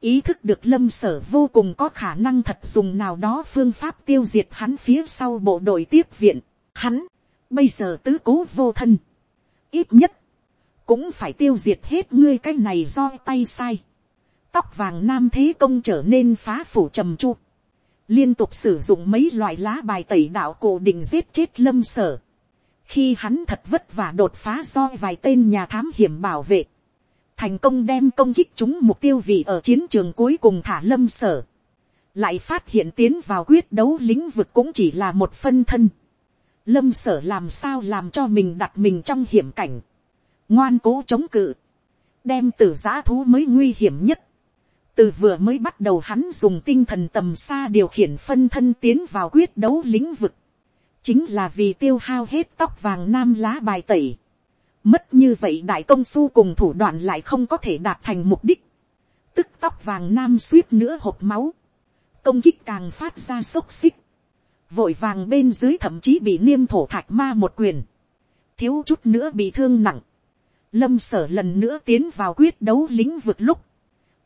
ý thức được lâm sở vô cùng có khả năng thật dùng nào đó phương pháp tiêu diệt hắn phía sau bộ đội tiếp viện. Hắn, bây giờ tứ cố vô thân. Ít nhất, cũng phải tiêu diệt hết ngươi cái này do tay sai. Tóc vàng nam thế công trở nên phá phủ trầm chu. Liên tục sử dụng mấy loại lá bài tẩy đạo cổ định giết chết lâm sở. Khi hắn thật vất vả đột phá do vài tên nhà thám hiểm bảo vệ thành công đem công kích chúng mục tiêu vì ở chiến trường cuối cùng thả lâm sở, lại phát hiện tiến vào quyết đấu lĩnh vực cũng chỉ là một phân thân. Lâm sở làm sao làm cho mình đặt mình trong hiểm cảnh, ngoan cố chống cự, đem tử giá thú mới nguy hiểm nhất từ vừa mới bắt đầu hắn dùng tinh thần tầm xa điều khiển phân thân tiến vào quyết đấu lĩnh vực, chính là vì tiêu hao hết tóc vàng nam lá bài tẩy Mất như vậy đại công phu cùng thủ đoạn lại không có thể đạt thành mục đích. Tức tóc vàng nam suýt nữa hộp máu. Công kích càng phát ra xốc xích. Vội vàng bên dưới thậm chí bị niêm thổ thạch ma một quyền. Thiếu chút nữa bị thương nặng. Lâm sở lần nữa tiến vào quyết đấu lĩnh vực lúc.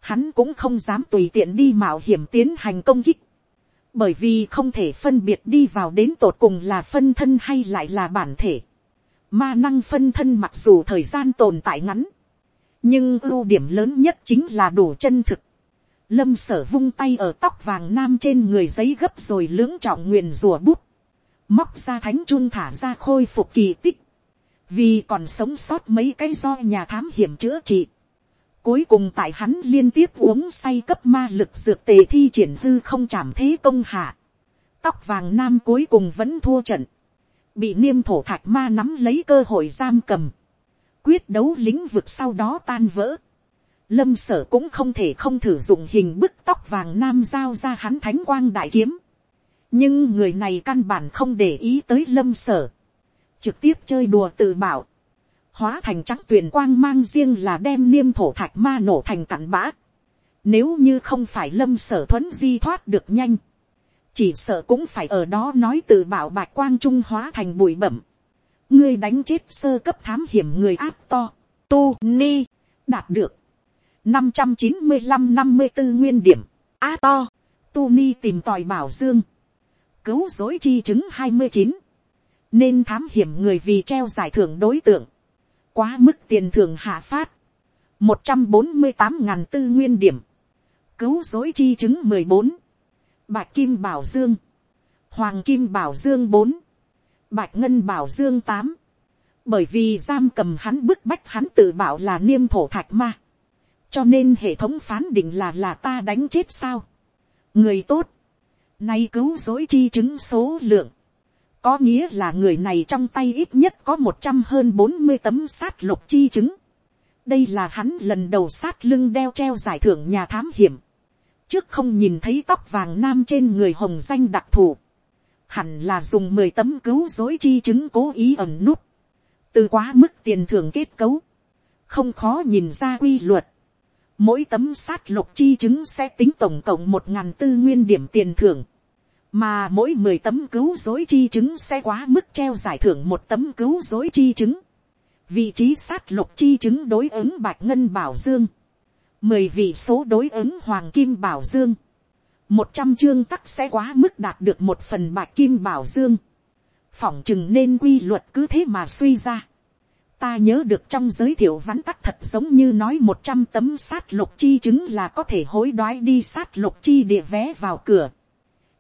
Hắn cũng không dám tùy tiện đi mạo hiểm tiến hành công kích. Bởi vì không thể phân biệt đi vào đến tột cùng là phân thân hay lại là bản thể Ma năng phân thân mặc dù thời gian tồn tại ngắn. Nhưng ưu điểm lớn nhất chính là đủ chân thực. Lâm sở vung tay ở tóc vàng nam trên người giấy gấp rồi lưỡng trọng nguyền rùa bút. Móc ra thánh chun thả ra khôi phục kỳ tích. Vì còn sống sót mấy cái do nhà thám hiểm chữa trị. Cuối cùng tại hắn liên tiếp uống say cấp ma lực dược tề thi triển hư không chảm thế công hạ. Tóc vàng nam cuối cùng vẫn thua trận. Bị niêm thổ thạch ma nắm lấy cơ hội giam cầm, quyết đấu lĩnh vực sau đó tan vỡ, lâm sở cũng không thể không thử dụng hình bức tóc vàng nam giao ra hắn thánh quang đại kiếm, nhưng người này căn bản không để ý tới lâm sở, trực tiếp chơi đùa tự bảo, hóa thành trắng tuyền quang mang riêng là đem niêm thổ thạch ma nổ thành cặn bã, nếu như không phải lâm sở thuấn di thoát được nhanh, chỉ sợ cũng phải ở đó nói từ bảo bạch quang trung hóa thành bụi bẩm. ngươi đánh chết sơ cấp thám hiểm người áp to, tu ni, đạt được, năm trăm chín mươi năm năm mươi bốn nguyên điểm, a to, tu ni tìm tòi bảo dương, cứu dối chi chứng hai mươi chín, nên thám hiểm người vì treo giải thưởng đối tượng, quá mức tiền thưởng hạ phát, một trăm bốn mươi tám ngàn tư nguyên điểm, cứu dối chi chứng mười bốn, bạch kim bảo dương, hoàng kim bảo dương bốn, bạch ngân bảo dương tám, bởi vì giam cầm hắn bức bách hắn tự bảo là niêm thổ thạch ma, cho nên hệ thống phán định là là ta đánh chết sao. người tốt, nay cứu dối chi chứng số lượng, có nghĩa là người này trong tay ít nhất có một trăm hơn bốn mươi tấm sát lục chi chứng. đây là hắn lần đầu sát lưng đeo treo giải thưởng nhà thám hiểm. Trước không nhìn thấy tóc vàng nam trên người hồng danh đặc thù, hẳn là dùng mười tấm cứu dối chi chứng cố ý ẩn nút, từ quá mức tiền thưởng kết cấu, không khó nhìn ra quy luật, mỗi tấm sát lục chi chứng sẽ tính tổng cộng một ngàn tư nguyên điểm tiền thưởng, mà mỗi mười tấm cứu dối chi chứng sẽ quá mức treo giải thưởng một tấm cứu dối chi chứng, vị trí sát lục chi chứng đối ứng bạch ngân bảo dương, mười vị số đối ứng hoàng kim bảo dương, một trăm chương tắc sẽ quá mức đạt được một phần bạch kim bảo dương, phỏng chừng nên quy luật cứ thế mà suy ra. ta nhớ được trong giới thiệu vắn tắt thật giống như nói một trăm tấm sát lục chi chứng là có thể hối đoái đi sát lục chi địa vé vào cửa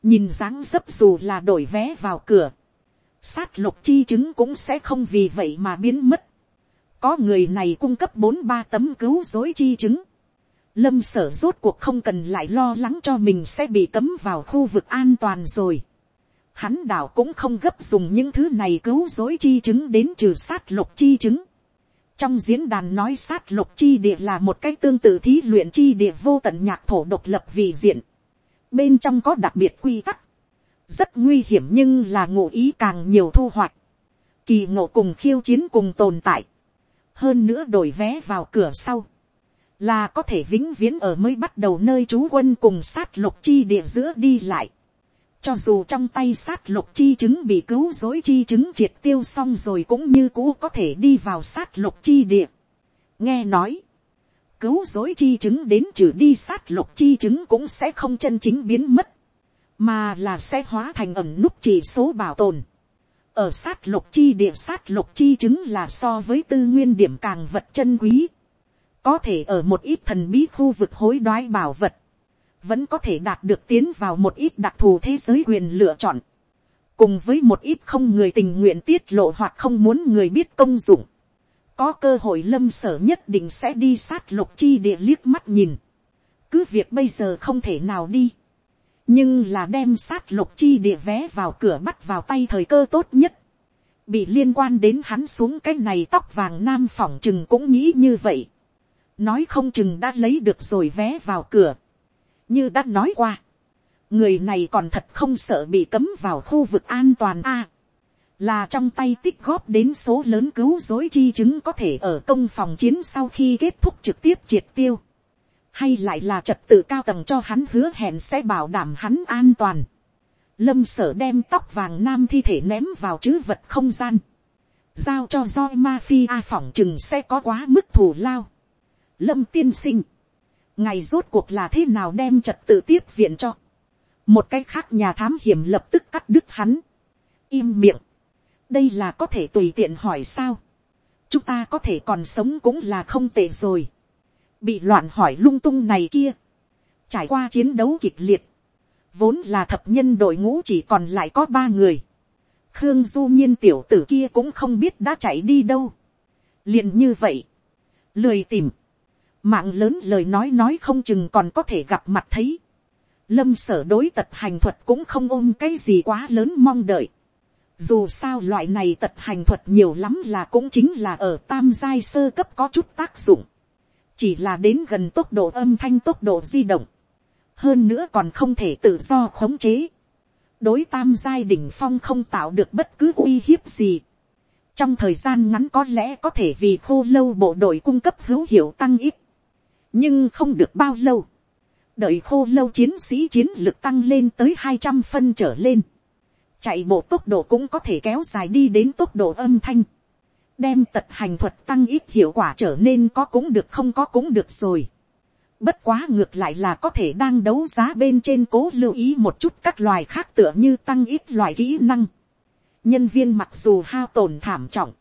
nhìn dáng dấp dù là đổi vé vào cửa. sát lục chi chứng cũng sẽ không vì vậy mà biến mất. có người này cung cấp bốn ba tấm cứu dối chi chứng lâm sở rốt cuộc không cần lại lo lắng cho mình sẽ bị cấm vào khu vực an toàn rồi. Hắn đảo cũng không gấp dùng những thứ này cứu dối chi chứng đến trừ sát lục chi chứng. Trong diễn đàn nói sát lục chi địa là một cách tương tự thí luyện chi địa vô tận nhạc thổ độc lập vì diện. Bên trong có đặc biệt quy tắc. Rất nguy hiểm nhưng là ngụ ý càng nhiều thu hoạch. Kỳ ngộ cùng khiêu chiến cùng tồn tại. Hơn nữa đổi vé vào cửa sau là có thể vĩnh viễn ở mới bắt đầu nơi trú quân cùng sát lục chi địa giữa đi lại. cho dù trong tay sát lục chi chứng bị cứu dối chi chứng triệt tiêu xong rồi cũng như cũ có thể đi vào sát lục chi địa. nghe nói, cứu dối chi chứng đến trừ đi sát lục chi chứng cũng sẽ không chân chính biến mất, mà là sẽ hóa thành ẩm nút chỉ số bảo tồn. ở sát lục chi địa sát lục chi chứng là so với tư nguyên điểm càng vật chân quý có thể ở một ít thần bí khu vực hối đoái bảo vật, vẫn có thể đạt được tiến vào một ít đặc thù thế giới quyền lựa chọn, cùng với một ít không người tình nguyện tiết lộ hoặc không muốn người biết công dụng, có cơ hội lâm sở nhất định sẽ đi sát lục chi địa liếc mắt nhìn, cứ việc bây giờ không thể nào đi, nhưng là đem sát lục chi địa vé vào cửa bắt vào tay thời cơ tốt nhất, bị liên quan đến hắn xuống cái này tóc vàng nam phỏng chừng cũng nghĩ như vậy, nói không chừng đã lấy được rồi vé vào cửa. như đã nói qua, người này còn thật không sợ bị cấm vào khu vực an toàn a là trong tay tích góp đến số lớn cứu dối chi chứng có thể ở công phòng chiến sau khi kết thúc trực tiếp triệt tiêu. hay lại là trật tự cao tầng cho hắn hứa hẹn sẽ bảo đảm hắn an toàn. lâm sở đem tóc vàng nam thi thể ném vào chữ vật không gian. giao cho roi mafia phỏng chừng sẽ có quá mức thù lao lâm tiên sinh, ngày rốt cuộc là thế nào đem trật tự tiếp viện cho. một cách khác nhà thám hiểm lập tức cắt đứt hắn. im miệng đây là có thể tùy tiện hỏi sao. chúng ta có thể còn sống cũng là không tệ rồi. bị loạn hỏi lung tung này kia. trải qua chiến đấu kịch liệt. vốn là thập nhân đội ngũ chỉ còn lại có ba người. khương du nhiên tiểu tử kia cũng không biết đã chạy đi đâu. liền như vậy. lười tìm mạng lớn lời nói nói không chừng còn có thể gặp mặt thấy. lâm sở đối tật hành thuật cũng không ôm cái gì quá lớn mong đợi. Dù sao loại này tật hành thuật nhiều lắm là cũng chính là ở tam giai sơ cấp có chút tác dụng. Chỉ là đến gần tốc độ âm thanh tốc độ di động. Hơn nữa còn không thể tự do khống chế. Đối tam giai đỉnh phong không tạo được bất cứ uy hiếp gì. Trong thời gian ngắn có lẽ có thể vì khô lâu bộ đội cung cấp hữu hiệu tăng ít. Nhưng không được bao lâu. Đợi khô lâu chiến sĩ chiến lực tăng lên tới hai trăm phân trở lên chạy bộ tốc độ cũng có thể kéo dài đi đến tốc độ âm thanh, đem tật hành thuật tăng ít hiệu quả trở nên có cũng được không có cũng được rồi. Bất quá ngược lại là có thể đang đấu giá bên trên cố lưu ý một chút các loài khác tựa như tăng ít loại kỹ năng. Nhân viên mặc dù hao tổn thảm trọng,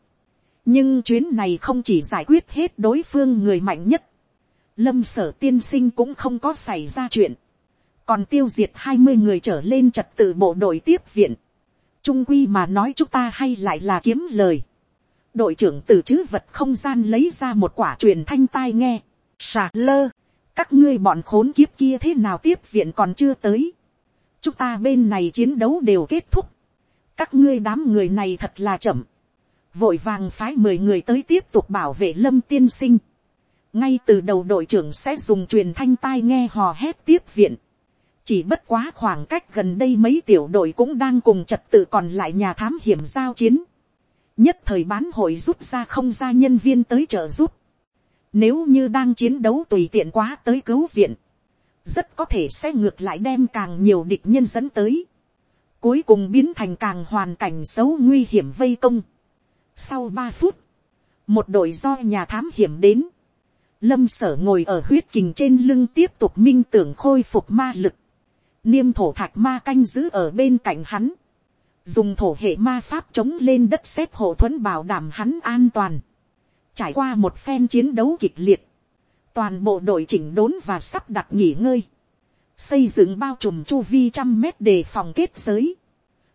nhưng chuyến này không chỉ giải quyết hết đối phương người mạnh nhất. Lâm sở tiên sinh cũng không có xảy ra chuyện. Còn tiêu diệt hai mươi người trở lên trật tự bộ đội tiếp viện trung quy mà nói chúng ta hay lại là kiếm lời. đội trưởng từ chữ vật không gian lấy ra một quả truyền thanh tai nghe. sạc lơ, các ngươi bọn khốn kiếp kia thế nào tiếp viện còn chưa tới. chúng ta bên này chiến đấu đều kết thúc. các ngươi đám người này thật là chậm. vội vàng phái mười người tới tiếp tục bảo vệ lâm tiên sinh. ngay từ đầu đội trưởng sẽ dùng truyền thanh tai nghe hò hét tiếp viện chỉ bất quá khoảng cách gần đây mấy tiểu đội cũng đang cùng trật tự còn lại nhà thám hiểm giao chiến. nhất thời bán hội rút ra không ra nhân viên tới trợ giúp. nếu như đang chiến đấu tùy tiện quá tới cứu viện, rất có thể sẽ ngược lại đem càng nhiều địch nhân dẫn tới. cuối cùng biến thành càng hoàn cảnh xấu nguy hiểm vây công. sau ba phút, một đội do nhà thám hiểm đến. Lâm sở ngồi ở huyết kình trên lưng tiếp tục minh tưởng khôi phục ma lực niêm thổ thạch ma canh giữ ở bên cạnh hắn, dùng thổ hệ ma pháp chống lên đất xếp hộ thuẫn bảo đảm hắn an toàn, trải qua một phen chiến đấu kịch liệt, toàn bộ đội chỉnh đốn và sắp đặt nghỉ ngơi, xây dựng bao trùm chu vi trăm mét đề phòng kết giới,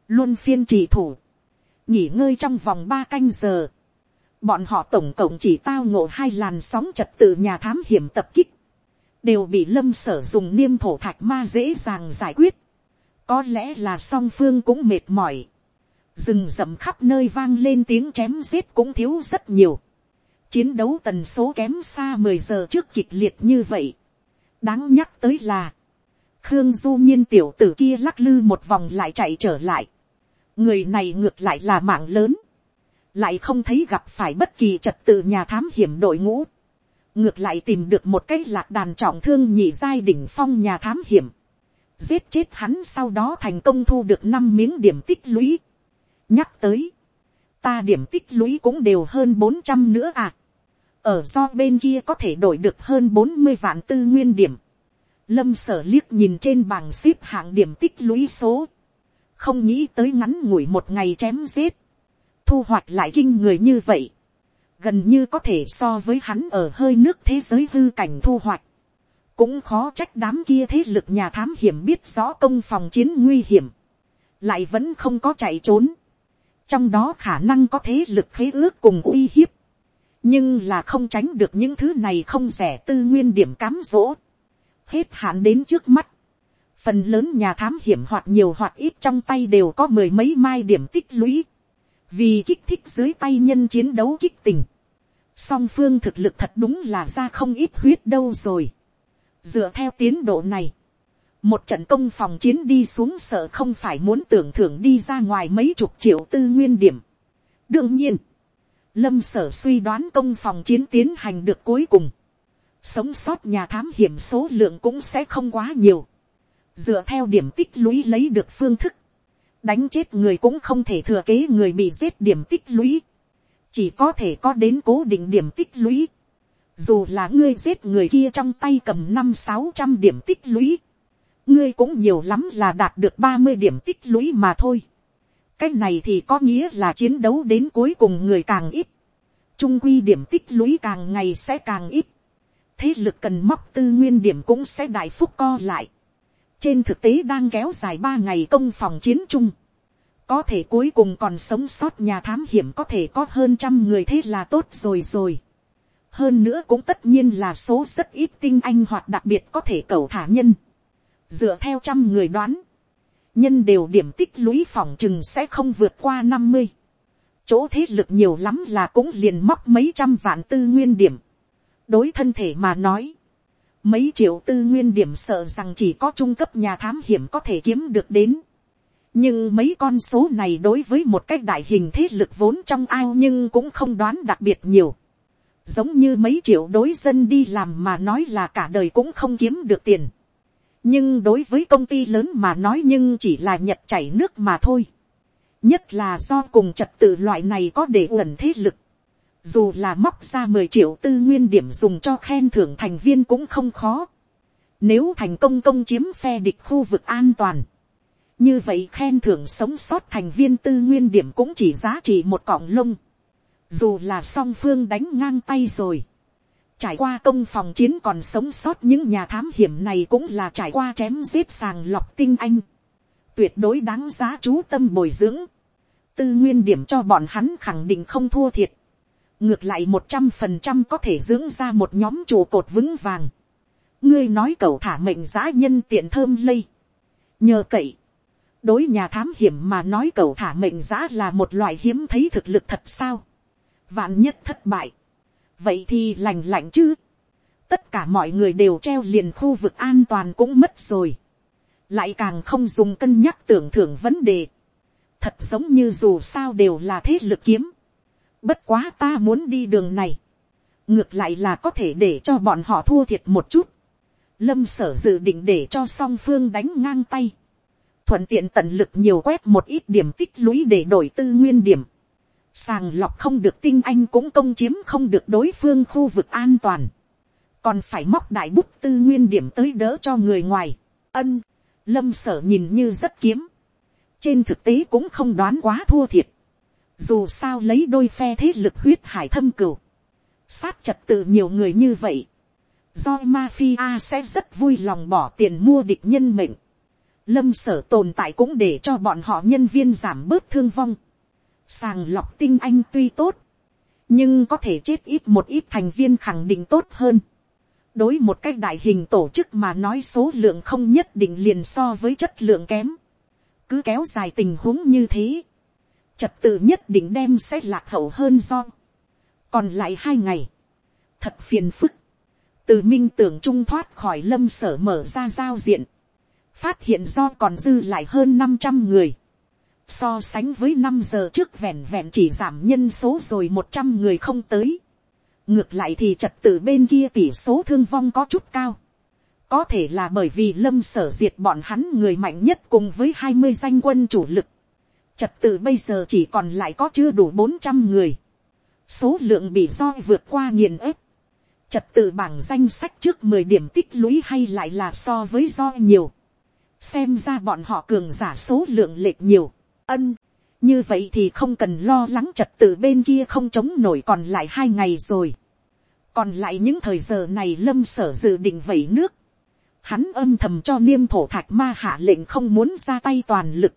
luôn phiên trì thủ, nghỉ ngơi trong vòng ba canh giờ, bọn họ tổng cộng chỉ tao ngộ hai làn sóng trật tự nhà thám hiểm tập kích, đều bị lâm sở dùng niêm thổ thạch ma dễ dàng giải quyết. có lẽ là song phương cũng mệt mỏi. rừng rậm khắp nơi vang lên tiếng chém giết cũng thiếu rất nhiều. chiến đấu tần số kém xa mười giờ trước kịch liệt như vậy. đáng nhắc tới là, khương du nhiên tiểu tử kia lắc lư một vòng lại chạy trở lại. người này ngược lại là mạng lớn. lại không thấy gặp phải bất kỳ trật tự nhà thám hiểm đội ngũ ngược lại tìm được một cái lạc đàn trọng thương nhị giai đỉnh phong nhà thám hiểm, giết chết hắn sau đó thành công thu được năm miếng điểm tích lũy. nhắc tới, ta điểm tích lũy cũng đều hơn bốn trăm nữa à. ở do bên kia có thể đổi được hơn bốn mươi vạn tư nguyên điểm. lâm sở liếc nhìn trên bảng xếp hạng điểm tích lũy số. không nghĩ tới ngắn ngủi một ngày chém giết. thu hoạch lại kinh người như vậy gần như có thể so với hắn ở hơi nước thế giới hư cảnh thu hoạch. cũng khó trách đám kia thế lực nhà thám hiểm biết rõ công phòng chiến nguy hiểm, lại vẫn không có chạy trốn. trong đó khả năng có thế lực khế ước cùng uy hiếp, nhưng là không tránh được những thứ này không rẻ tư nguyên điểm cám dỗ. hết hạn đến trước mắt, phần lớn nhà thám hiểm hoặc nhiều hoặc ít trong tay đều có mười mấy mai điểm tích lũy vì kích thích dưới tay nhân chiến đấu kích tình, song phương thực lực thật đúng là ra không ít huyết đâu rồi. dựa theo tiến độ này, một trận công phòng chiến đi xuống sợ không phải muốn tưởng thưởng đi ra ngoài mấy chục triệu tư nguyên điểm. đương nhiên, lâm sở suy đoán công phòng chiến tiến hành được cuối cùng, sống sót nhà thám hiểm số lượng cũng sẽ không quá nhiều. dựa theo điểm tích lũy lấy được phương thức, đánh chết người cũng không thể thừa kế người bị giết điểm tích lũy, chỉ có thể có đến cố định điểm tích lũy, dù là ngươi giết người kia trong tay cầm năm sáu trăm điểm tích lũy, ngươi cũng nhiều lắm là đạt được ba mươi điểm tích lũy mà thôi. cái này thì có nghĩa là chiến đấu đến cuối cùng người càng ít, trung quy điểm tích lũy càng ngày sẽ càng ít, thế lực cần móc tư nguyên điểm cũng sẽ đại phúc co lại trên thực tế đang kéo dài ba ngày công phòng chiến chung, có thể cuối cùng còn sống sót nhà thám hiểm có thể có hơn trăm người thế là tốt rồi rồi. hơn nữa cũng tất nhiên là số rất ít tinh anh hoặc đặc biệt có thể cầu thả nhân. dựa theo trăm người đoán, nhân đều điểm tích lũy phòng chừng sẽ không vượt qua năm mươi, chỗ thế lực nhiều lắm là cũng liền móc mấy trăm vạn tư nguyên điểm, đối thân thể mà nói, mấy triệu tư nguyên điểm sợ rằng chỉ có trung cấp nhà thám hiểm có thể kiếm được đến, nhưng mấy con số này đối với một cái đại hình thế lực vốn trong ao nhưng cũng không đoán đặc biệt nhiều. giống như mấy triệu đối dân đi làm mà nói là cả đời cũng không kiếm được tiền. nhưng đối với công ty lớn mà nói nhưng chỉ là nhật chảy nước mà thôi. nhất là do cùng trật tự loại này có để ẩn thế lực dù là móc ra mười triệu tư nguyên điểm dùng cho khen thưởng thành viên cũng không khó. nếu thành công công chiếm phe địch khu vực an toàn, như vậy khen thưởng sống sót thành viên tư nguyên điểm cũng chỉ giá trị một cọng lông. dù là song phương đánh ngang tay rồi. trải qua công phòng chiến còn sống sót những nhà thám hiểm này cũng là trải qua chém giết sàng lọc tinh anh. tuyệt đối đáng giá chú tâm bồi dưỡng. tư nguyên điểm cho bọn hắn khẳng định không thua thiệt ngược lại một trăm phần trăm có thể dưỡng ra một nhóm trụ cột vững vàng. ngươi nói cậu thả mệnh giá nhân tiện thơm lây. nhờ cậy đối nhà thám hiểm mà nói cầu thả mệnh giá là một loại hiếm thấy thực lực thật sao. vạn nhất thất bại. vậy thì lành lạnh chứ. tất cả mọi người đều treo liền khu vực an toàn cũng mất rồi. lại càng không dùng cân nhắc tưởng thưởng vấn đề. thật giống như dù sao đều là thế lực kiếm bất quá ta muốn đi đường này. ngược lại là có thể để cho bọn họ thua thiệt một chút. lâm sở dự định để cho song phương đánh ngang tay thuận tiện tận lực nhiều quét một ít điểm tích lũy để đổi tư nguyên điểm. Sàng lọc không được tinh anh cũng công chiếm không được đối phương khu vực an toàn. Còn phải móc đại bút tư nguyên điểm tới đỡ cho người ngoài. Ân, lâm sở nhìn như rất kiếm. Trên thực tế cũng không đoán quá thua thiệt. Dù sao lấy đôi phe thế lực huyết hải thâm cửu. Sát trật tự nhiều người như vậy. Do mafia sẽ rất vui lòng bỏ tiền mua địch nhân mệnh lâm sở tồn tại cũng để cho bọn họ nhân viên giảm bớt thương vong. Sàng lọc tinh anh tuy tốt, nhưng có thể chết ít một ít thành viên khẳng định tốt hơn. đối một cách đại hình tổ chức mà nói số lượng không nhất định liền so với chất lượng kém. cứ kéo dài tình huống như thế trật tự nhất định đem sẽ lạc hậu hơn do. còn lại hai ngày, thật phiền phức. từ minh tưởng trung thoát khỏi lâm sở mở ra giao diện phát hiện do còn dư lại hơn năm trăm người. So sánh với năm giờ trước vẹn vẹn chỉ giảm nhân số rồi một trăm người không tới. Ngược lại thì trật tự bên kia tỷ số thương vong có chút cao. Có thể là bởi vì lâm sở diệt bọn hắn người mạnh nhất cùng với hai mươi danh quân chủ lực. Trật tự bây giờ chỉ còn lại có chưa đủ bốn trăm người. Số lượng bị do vượt qua nghiền ép. Trật tự bảng danh sách trước mười điểm tích lũy hay lại là so với do nhiều xem ra bọn họ cường giả số lượng lệch nhiều, ân, như vậy thì không cần lo lắng trật tự bên kia không chống nổi còn lại hai ngày rồi. còn lại những thời giờ này lâm sở dự định vẩy nước, hắn âm thầm cho niêm thổ thạch ma hạ lệnh không muốn ra tay toàn lực,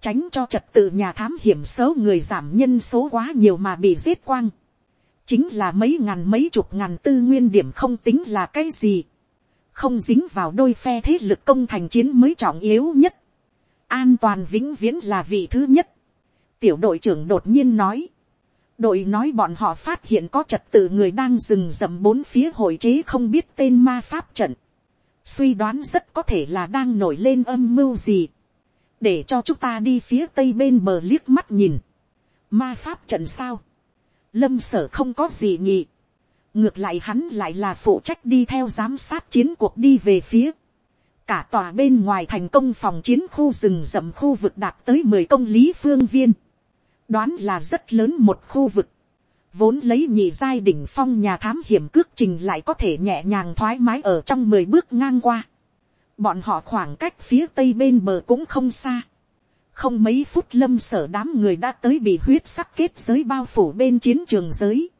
tránh cho trật tự nhà thám hiểm số người giảm nhân số quá nhiều mà bị giết quang, chính là mấy ngàn mấy chục ngàn tư nguyên điểm không tính là cái gì không dính vào đôi phe thế lực công thành chiến mới trọng yếu nhất. An toàn vĩnh viễn là vị thứ nhất. Tiểu đội trưởng đột nhiên nói. Đội nói bọn họ phát hiện có trật tự người đang rừng rậm bốn phía hội chế không biết tên ma pháp trận. Suy đoán rất có thể là đang nổi lên âm mưu gì. Để cho chúng ta đi phía tây bên bờ liếc mắt nhìn. Ma pháp trận sao? Lâm sở không có gì nhị, ngược lại hắn lại là phụ trách đi theo giám sát chiến cuộc đi về phía. Cả tòa bên ngoài thành công phòng chiến khu rừng rậm khu vực đạt tới mười công lý phương viên. Đoán là rất lớn một khu vực. Vốn lấy nhị giai đỉnh phong nhà thám hiểm cước trình lại có thể nhẹ nhàng thoải mái ở trong mười bước ngang qua bọn họ khoảng cách phía tây bên bờ cũng không xa không mấy phút lâm sở đám người đã tới bị huyết sắc kết giới bao phủ bên chiến trường giới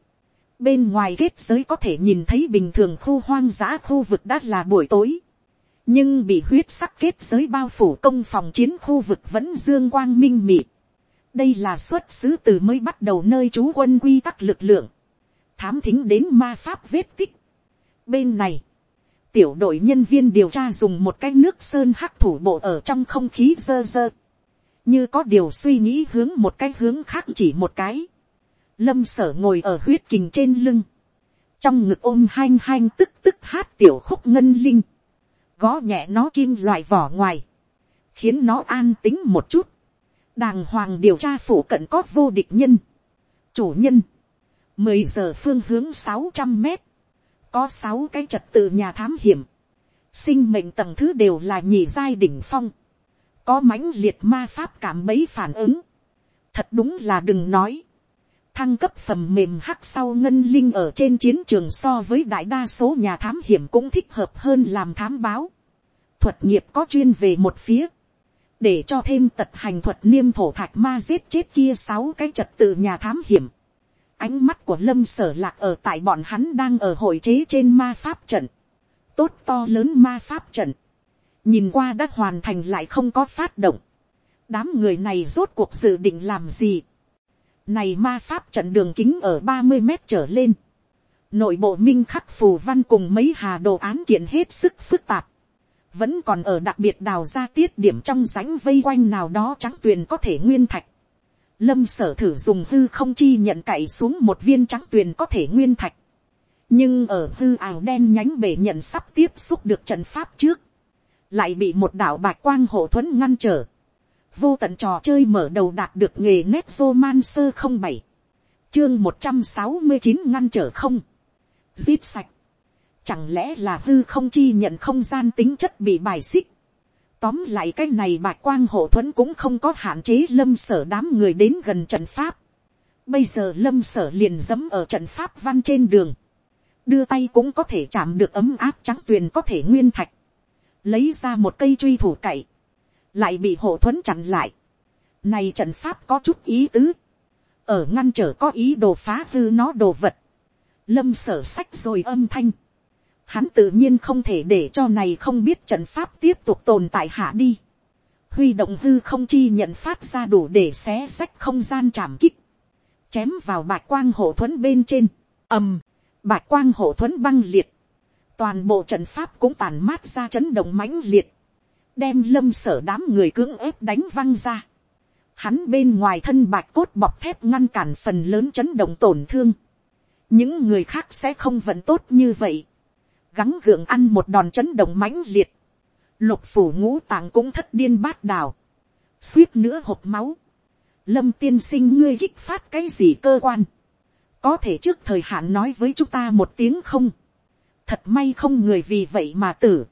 Bên ngoài kết giới có thể nhìn thấy bình thường khu hoang dã khu vực đã là buổi tối. Nhưng bị huyết sắc kết giới bao phủ công phòng chiến khu vực vẫn dương quang minh mị. Đây là xuất xứ từ mới bắt đầu nơi trú quân quy tắc lực lượng. Thám thính đến ma pháp vết tích. Bên này, tiểu đội nhân viên điều tra dùng một cái nước sơn hắc thủ bộ ở trong không khí dơ dơ, như có điều suy nghĩ hướng một cái hướng khác chỉ một cái, lâm sở ngồi ở huyết kình trên lưng, trong ngực ôm hanh hanh tức tức hát tiểu khúc ngân linh, gó nhẹ nó kim loại vỏ ngoài, khiến nó an tính một chút, đàng hoàng điều tra phủ cận có vô địch nhân, chủ nhân, mười giờ phương hướng sáu trăm mét, có sáu cái trật tự nhà thám hiểm, sinh mệnh tầng thứ đều là nhì giai đỉnh phong, có mãnh liệt ma pháp cảm mấy phản ứng, thật đúng là đừng nói, thăng cấp phẩm mềm hắc sau ngân linh ở trên chiến trường so với đại đa số nhà thám hiểm cũng thích hợp hơn làm thám báo. Thuật nghiệp có chuyên về một phía. Để cho thêm tật hành thuật niêm thổ thạch ma giết chết kia sáu cái trật tự nhà thám hiểm. Ánh mắt của lâm sở lạc ở tại bọn hắn đang ở hội chế trên ma pháp trận. Tốt to lớn ma pháp trận. Nhìn qua đã hoàn thành lại không có phát động. Đám người này rốt cuộc dự định làm gì này ma pháp trận đường kính ở ba mươi mét trở lên. Nội bộ minh khắc phù văn cùng mấy hà đồ án kiện hết sức phức tạp. Vẫn còn ở đặc biệt đào ra tiết điểm trong rãnh vây quanh nào đó trắng tuyền có thể nguyên thạch. Lâm sở thử dùng hư không chi nhận cậy xuống một viên trắng tuyền có thể nguyên thạch. Nhưng ở hư ảo đen nhánh bể nhận sắp tiếp xúc được trận pháp trước. Lại bị một đảo bạc quang hộ thuẫn ngăn trở vô tận trò chơi mở đầu đạt được nghề nét vô man sơ không bảy chương một trăm sáu mươi chín ngăn trở không giết sạch chẳng lẽ là hư không chi nhận không gian tính chất bị bài xích tóm lại cái này bạch quang hộ thuẫn cũng không có hạn chế lâm sở đám người đến gần trận pháp bây giờ lâm sở liền dẫm ở trận pháp văn trên đường đưa tay cũng có thể chạm được ấm áp trắng tuyền có thể nguyên thạch lấy ra một cây truy thủ cậy lại bị hộ thuẫn chặn lại. Này trận pháp có chút ý tứ, ở ngăn trở có ý đồ phá hư nó đồ vật. Lâm sở sách rồi âm thanh. Hắn tự nhiên không thể để cho này không biết trận pháp tiếp tục tồn tại hạ đi. Huy động hư không chi nhận phát ra đủ để xé sách không gian chạm kích. Chém vào bạch quang hộ thuẫn bên trên. ầm, bạch quang hộ thuẫn băng liệt. Toàn bộ trận pháp cũng tàn mát ra chấn động mãnh liệt đem lâm sở đám người cưỡng ép đánh văng ra. Hắn bên ngoài thân bạch cốt bọc thép ngăn cản phần lớn chấn động tổn thương. Những người khác sẽ không vẫn tốt như vậy. Gắng gượng ăn một đòn chấn động mãnh liệt. Lục phủ ngũ tạng cũng thất điên bát đào. Suýt nữa hộp máu. Lâm tiên sinh ngươi kích phát cái gì cơ quan. Có thể trước thời hạn nói với chúng ta một tiếng không. Thật may không người vì vậy mà tử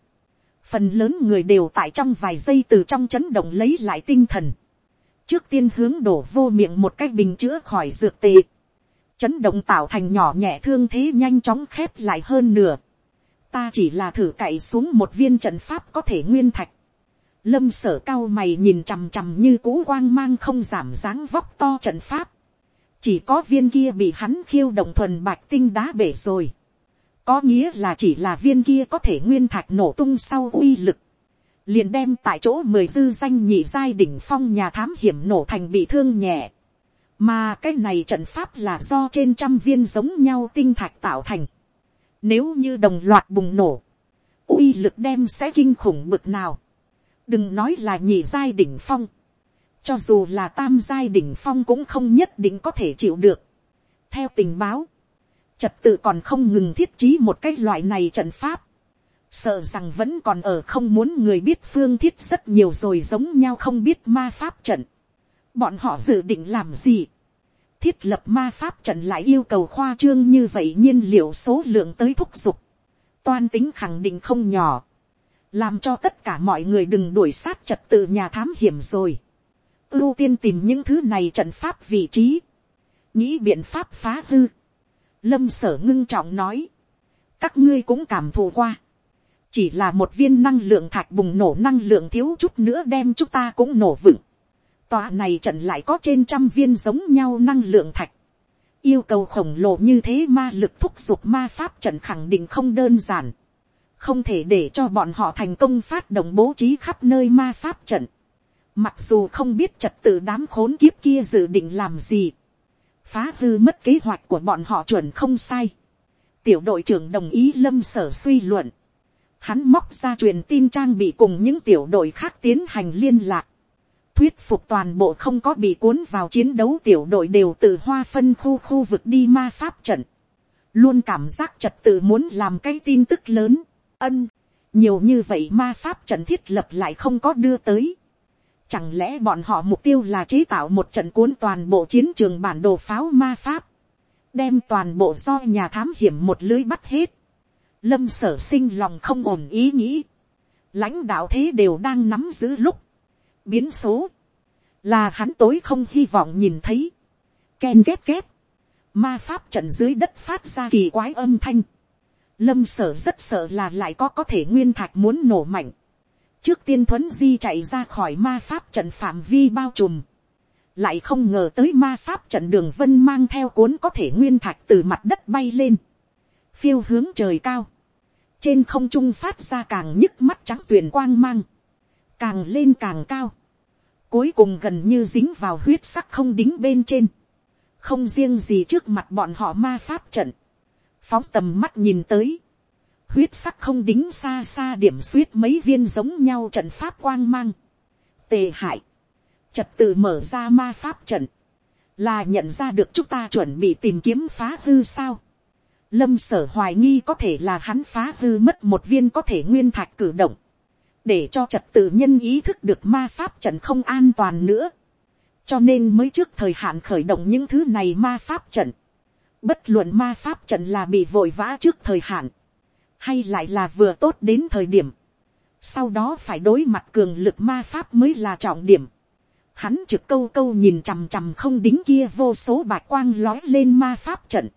phần lớn người đều tại trong vài giây từ trong chấn động lấy lại tinh thần. trước tiên hướng đổ vô miệng một cái bình chữa khỏi dược tệ. chấn động tạo thành nhỏ nhẹ thương thế nhanh chóng khép lại hơn nửa ta chỉ là thử cậy xuống một viên trận pháp có thể nguyên thạch. lâm sở cao mày nhìn chằm chằm như cũ quang mang không giảm dáng vóc to trận pháp. chỉ có viên kia bị hắn khiêu động thuần bạch tinh đá bể rồi có nghĩa là chỉ là viên kia có thể nguyên thạch nổ tung sau uy lực, liền đem tại chỗ mười dư danh nhị giai đỉnh phong nhà thám hiểm nổ thành bị thương nhẹ, mà cái này trận pháp là do trên trăm viên giống nhau tinh thạch tạo thành, nếu như đồng loạt bùng nổ, uy lực đem sẽ kinh khủng bực nào, đừng nói là nhị giai đỉnh phong, cho dù là tam giai đỉnh phong cũng không nhất định có thể chịu được. theo tình báo, trật tự còn không ngừng thiết trí một cái loại này trận pháp, sợ rằng vẫn còn ở không muốn người biết phương thiết rất nhiều rồi giống nhau không biết ma pháp trận. bọn họ dự định làm gì, thiết lập ma pháp trận lại yêu cầu khoa trương như vậy nhiên liệu số lượng tới thúc giục, toan tính khẳng định không nhỏ, làm cho tất cả mọi người đừng đuổi sát trật tự nhà thám hiểm rồi, ưu tiên tìm những thứ này trận pháp vị trí, nghĩ biện pháp phá hư, lâm sở ngưng trọng nói, các ngươi cũng cảm thụ qua, chỉ là một viên năng lượng thạch bùng nổ năng lượng thiếu chút nữa đem chúng ta cũng nổ vựng. Tòa này trận lại có trên trăm viên giống nhau năng lượng thạch. Yêu cầu khổng lồ như thế ma lực thúc giục ma pháp trận khẳng định không đơn giản. Không thể để cho bọn họ thành công phát động bố trí khắp nơi ma pháp trận. Mặc dù không biết trật tự đám khốn kiếp kia dự định làm gì phá hư mất kế hoạch của bọn họ chuẩn không sai. tiểu đội trưởng đồng ý lâm sở suy luận. hắn móc ra truyền tin trang bị cùng những tiểu đội khác tiến hành liên lạc, thuyết phục toàn bộ không có bị cuốn vào chiến đấu tiểu đội đều từ hoa phân khu khu vực đi ma pháp trận, luôn cảm giác trật tự muốn làm cái tin tức lớn, ân, nhiều như vậy ma pháp trận thiết lập lại không có đưa tới, Chẳng lẽ bọn họ mục tiêu là chế tạo một trận cuốn toàn bộ chiến trường bản đồ pháo ma pháp. Đem toàn bộ do nhà thám hiểm một lưới bắt hết. Lâm sở sinh lòng không ổn ý nghĩ. Lãnh đạo thế đều đang nắm giữ lúc. Biến số. Là hắn tối không hy vọng nhìn thấy. Ken ghép ghép. Ma pháp trận dưới đất phát ra kỳ quái âm thanh. Lâm sở rất sợ là lại có có thể nguyên thạch muốn nổ mạnh trước tiên thuấn di chạy ra khỏi ma pháp trận phạm vi bao trùm, lại không ngờ tới ma pháp trận đường vân mang theo cuốn có thể nguyên thạch từ mặt đất bay lên, phiêu hướng trời cao, trên không trung phát ra càng nhức mắt trắng tuyền quang mang, càng lên càng cao, cuối cùng gần như dính vào huyết sắc không đính bên trên, không riêng gì trước mặt bọn họ ma pháp trận, phóng tầm mắt nhìn tới, huyết sắc không đính xa xa điểm suýt mấy viên giống nhau trận pháp quang mang. Tề hại, trật tự mở ra ma pháp trận, là nhận ra được chúng ta chuẩn bị tìm kiếm phá hư sao. Lâm sở hoài nghi có thể là hắn phá hư mất một viên có thể nguyên thạch cử động, để cho trật tự nhân ý thức được ma pháp trận không an toàn nữa. cho nên mới trước thời hạn khởi động những thứ này ma pháp trận. bất luận ma pháp trận là bị vội vã trước thời hạn, hay lại là vừa tốt đến thời điểm, sau đó phải đối mặt cường lực ma pháp mới là trọng điểm. Hắn trực câu câu nhìn chằm chằm không đính kia vô số bạc quang lói lên ma pháp trận.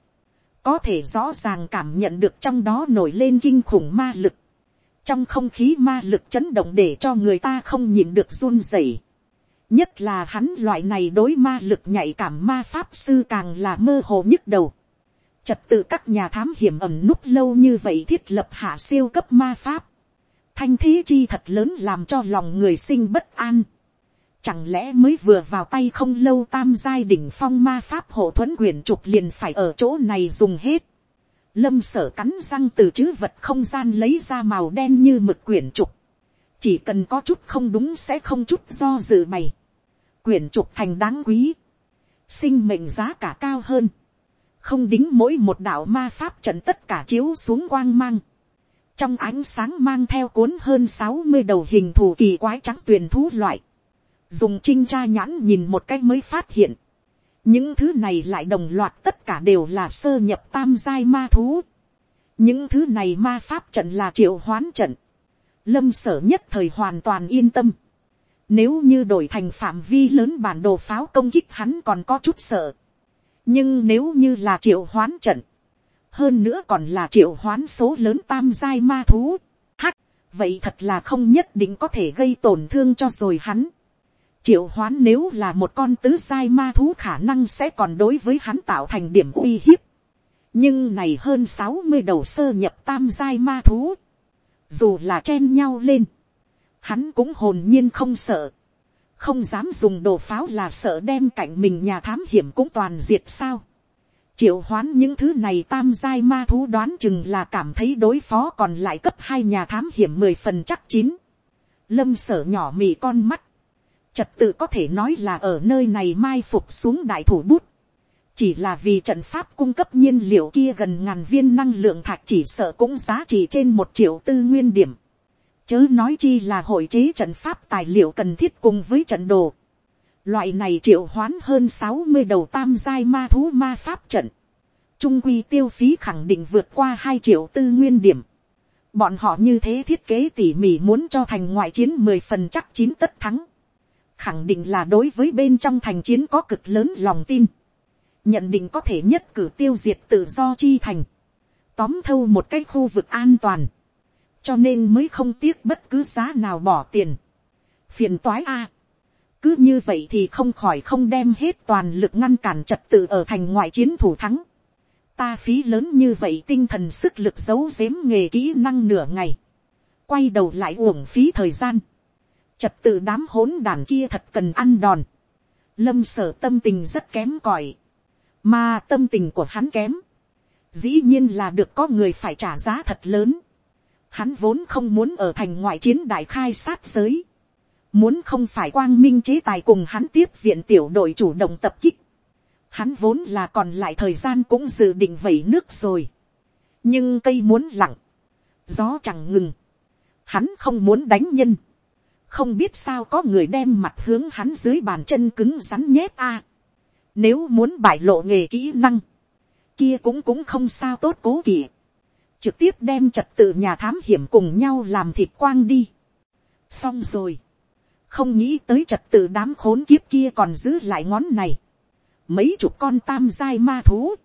Có thể rõ ràng cảm nhận được trong đó nổi lên kinh khủng ma lực. Trong không khí ma lực chấn động để cho người ta không nhìn được run rẩy. Nhất là hắn loại này đối ma lực nhạy cảm ma pháp sư càng là mơ hồ nhức đầu Trật tự các nhà thám hiểm ẩm núp lâu như vậy thiết lập hạ siêu cấp ma pháp. Thanh thế chi thật lớn làm cho lòng người sinh bất an. Chẳng lẽ mới vừa vào tay không lâu tam giai đỉnh phong ma pháp hộ thuẫn quyền trục liền phải ở chỗ này dùng hết. Lâm sở cắn răng từ chữ vật không gian lấy ra màu đen như mực quyển trục. Chỉ cần có chút không đúng sẽ không chút do dự bày. Quyển trục thành đáng quý. Sinh mệnh giá cả cao hơn không đính mỗi một đạo ma pháp trận tất cả chiếu xuống quang mang. Trong ánh sáng mang theo cuốn hơn sáu mươi đầu hình thù kỳ quái trắng tuyền thú loại. Dùng trinh tra nhãn nhìn một cách mới phát hiện. Những thứ này lại đồng loạt tất cả đều là sơ nhập tam giai ma thú. Những thứ này ma pháp trận là triệu hoán trận. Lâm sở nhất thời hoàn toàn yên tâm. Nếu như đổi thành phạm vi lớn bản đồ pháo công kích hắn còn có chút sợ nhưng nếu như là triệu hoán trận, hơn nữa còn là triệu hoán số lớn tam giai ma thú, hắc, vậy thật là không nhất định có thể gây tổn thương cho rồi hắn triệu hoán nếu là một con tứ giai ma thú khả năng sẽ còn đối với hắn tạo thành điểm uy hiếp. nhưng này hơn sáu mươi đầu sơ nhập tam giai ma thú, dù là chen nhau lên, hắn cũng hồn nhiên không sợ không dám dùng đồ pháo là sợ đem cạnh mình nhà thám hiểm cũng toàn diệt sao. triệu hoán những thứ này tam giai ma thú đoán chừng là cảm thấy đối phó còn lại cấp hai nhà thám hiểm mười phần chắc chín. lâm sở nhỏ mì con mắt trật tự có thể nói là ở nơi này mai phục xuống đại thủ bút. chỉ là vì trận pháp cung cấp nhiên liệu kia gần ngàn viên năng lượng thạch chỉ sợ cũng giá trị trên một triệu tư nguyên điểm Chớ nói chi là hội chế trận pháp tài liệu cần thiết cùng với trận đồ. Loại này triệu hoán hơn sáu mươi đầu tam giai ma thú ma pháp trận. Trung quy tiêu phí khẳng định vượt qua hai triệu tư nguyên điểm. Bọn họ như thế thiết kế tỉ mỉ muốn cho thành ngoại chiến mười phần chắc chín tất thắng. Khẳng định là đối với bên trong thành chiến có cực lớn lòng tin. Nhận định có thể nhất cử tiêu diệt tự do chi thành. Tóm thâu một cái khu vực an toàn cho nên mới không tiếc bất cứ giá nào bỏ tiền. phiền toái a. cứ như vậy thì không khỏi không đem hết toàn lực ngăn cản trật tự ở thành ngoại chiến thủ thắng. ta phí lớn như vậy tinh thần sức lực giấu giếm nghề kỹ năng nửa ngày. quay đầu lại uổng phí thời gian trật tự đám hỗn đàn kia thật cần ăn đòn. lâm sở tâm tình rất kém cỏi. mà tâm tình của hắn kém. dĩ nhiên là được có người phải trả giá thật lớn Hắn vốn không muốn ở thành ngoại chiến đại khai sát giới. Muốn không phải quang minh chế tài cùng hắn tiếp viện tiểu đội chủ động tập kích. Hắn vốn là còn lại thời gian cũng dự định vẩy nước rồi. Nhưng cây muốn lặng. Gió chẳng ngừng. Hắn không muốn đánh nhân. Không biết sao có người đem mặt hướng hắn dưới bàn chân cứng rắn nhét a. Nếu muốn bại lộ nghề kỹ năng. Kia cũng cũng không sao tốt cố kỵ trực tiếp đem trật tự nhà thám hiểm cùng nhau làm thịt quang đi. xong rồi, không nghĩ tới trật tự đám khốn kiếp kia còn giữ lại ngón này. mấy chục con tam giai ma thú,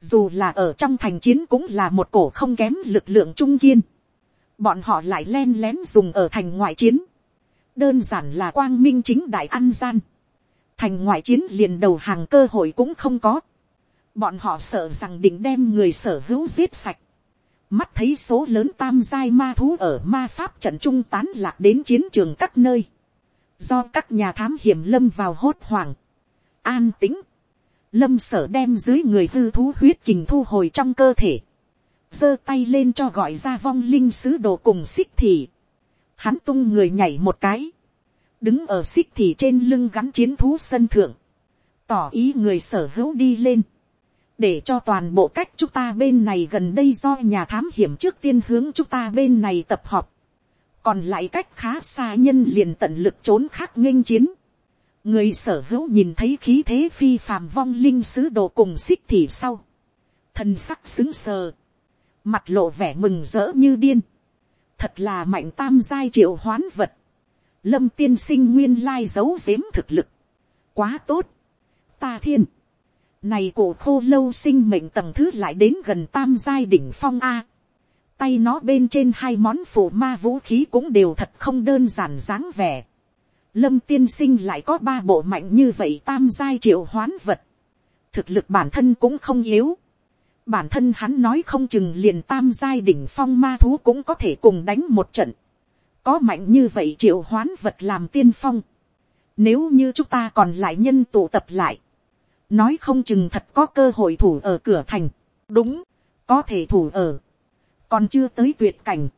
dù là ở trong thành chiến cũng là một cổ không kém lực lượng trung kiên. bọn họ lại len lén dùng ở thành ngoại chiến đơn giản là quang minh chính đại ăn gian. thành ngoại chiến liền đầu hàng cơ hội cũng không có. bọn họ sợ rằng định đem người sở hữu giết sạch. Mắt thấy số lớn tam giai ma thú ở ma pháp trận trung tán lạc đến chiến trường các nơi, do các nhà thám hiểm lâm vào hốt hoảng, an tính, lâm sở đem dưới người hư thú huyết kình thu hồi trong cơ thể, giơ tay lên cho gọi ra vong linh sứ đồ cùng xích thì, hắn tung người nhảy một cái, đứng ở xích thì trên lưng gắn chiến thú sân thượng, tỏ ý người sở hữu đi lên, để cho toàn bộ cách chúng ta bên này gần đây do nhà thám hiểm trước tiên hướng chúng ta bên này tập họp. còn lại cách khá xa nhân liền tận lực trốn khác nghênh chiến. người sở hữu nhìn thấy khí thế phi phàm vong linh sứ đồ cùng xích thì sau. thân sắc xứng sờ. mặt lộ vẻ mừng rỡ như điên thật là mạnh tam giai triệu hoán vật. lâm tiên sinh nguyên lai giấu giếm thực lực. quá tốt. ta thiên này cổ khô lâu sinh mệnh tầng thứ lại đến gần tam giai đỉnh phong A. Tay nó bên trên hai món phổ ma vũ khí cũng đều thật không đơn giản dáng vẻ. Lâm tiên sinh lại có ba bộ mạnh như vậy tam giai triệu hoán vật. Thực lực bản thân cũng không yếu. Bản thân hắn nói không chừng liền tam giai đỉnh phong ma thú cũng có thể cùng đánh một trận. Có mạnh như vậy triệu hoán vật làm tiên phong. Nếu như chúng ta còn lại nhân tụ tập lại. Nói không chừng thật có cơ hội thủ ở cửa thành, đúng, có thể thủ ở, còn chưa tới tuyệt cảnh,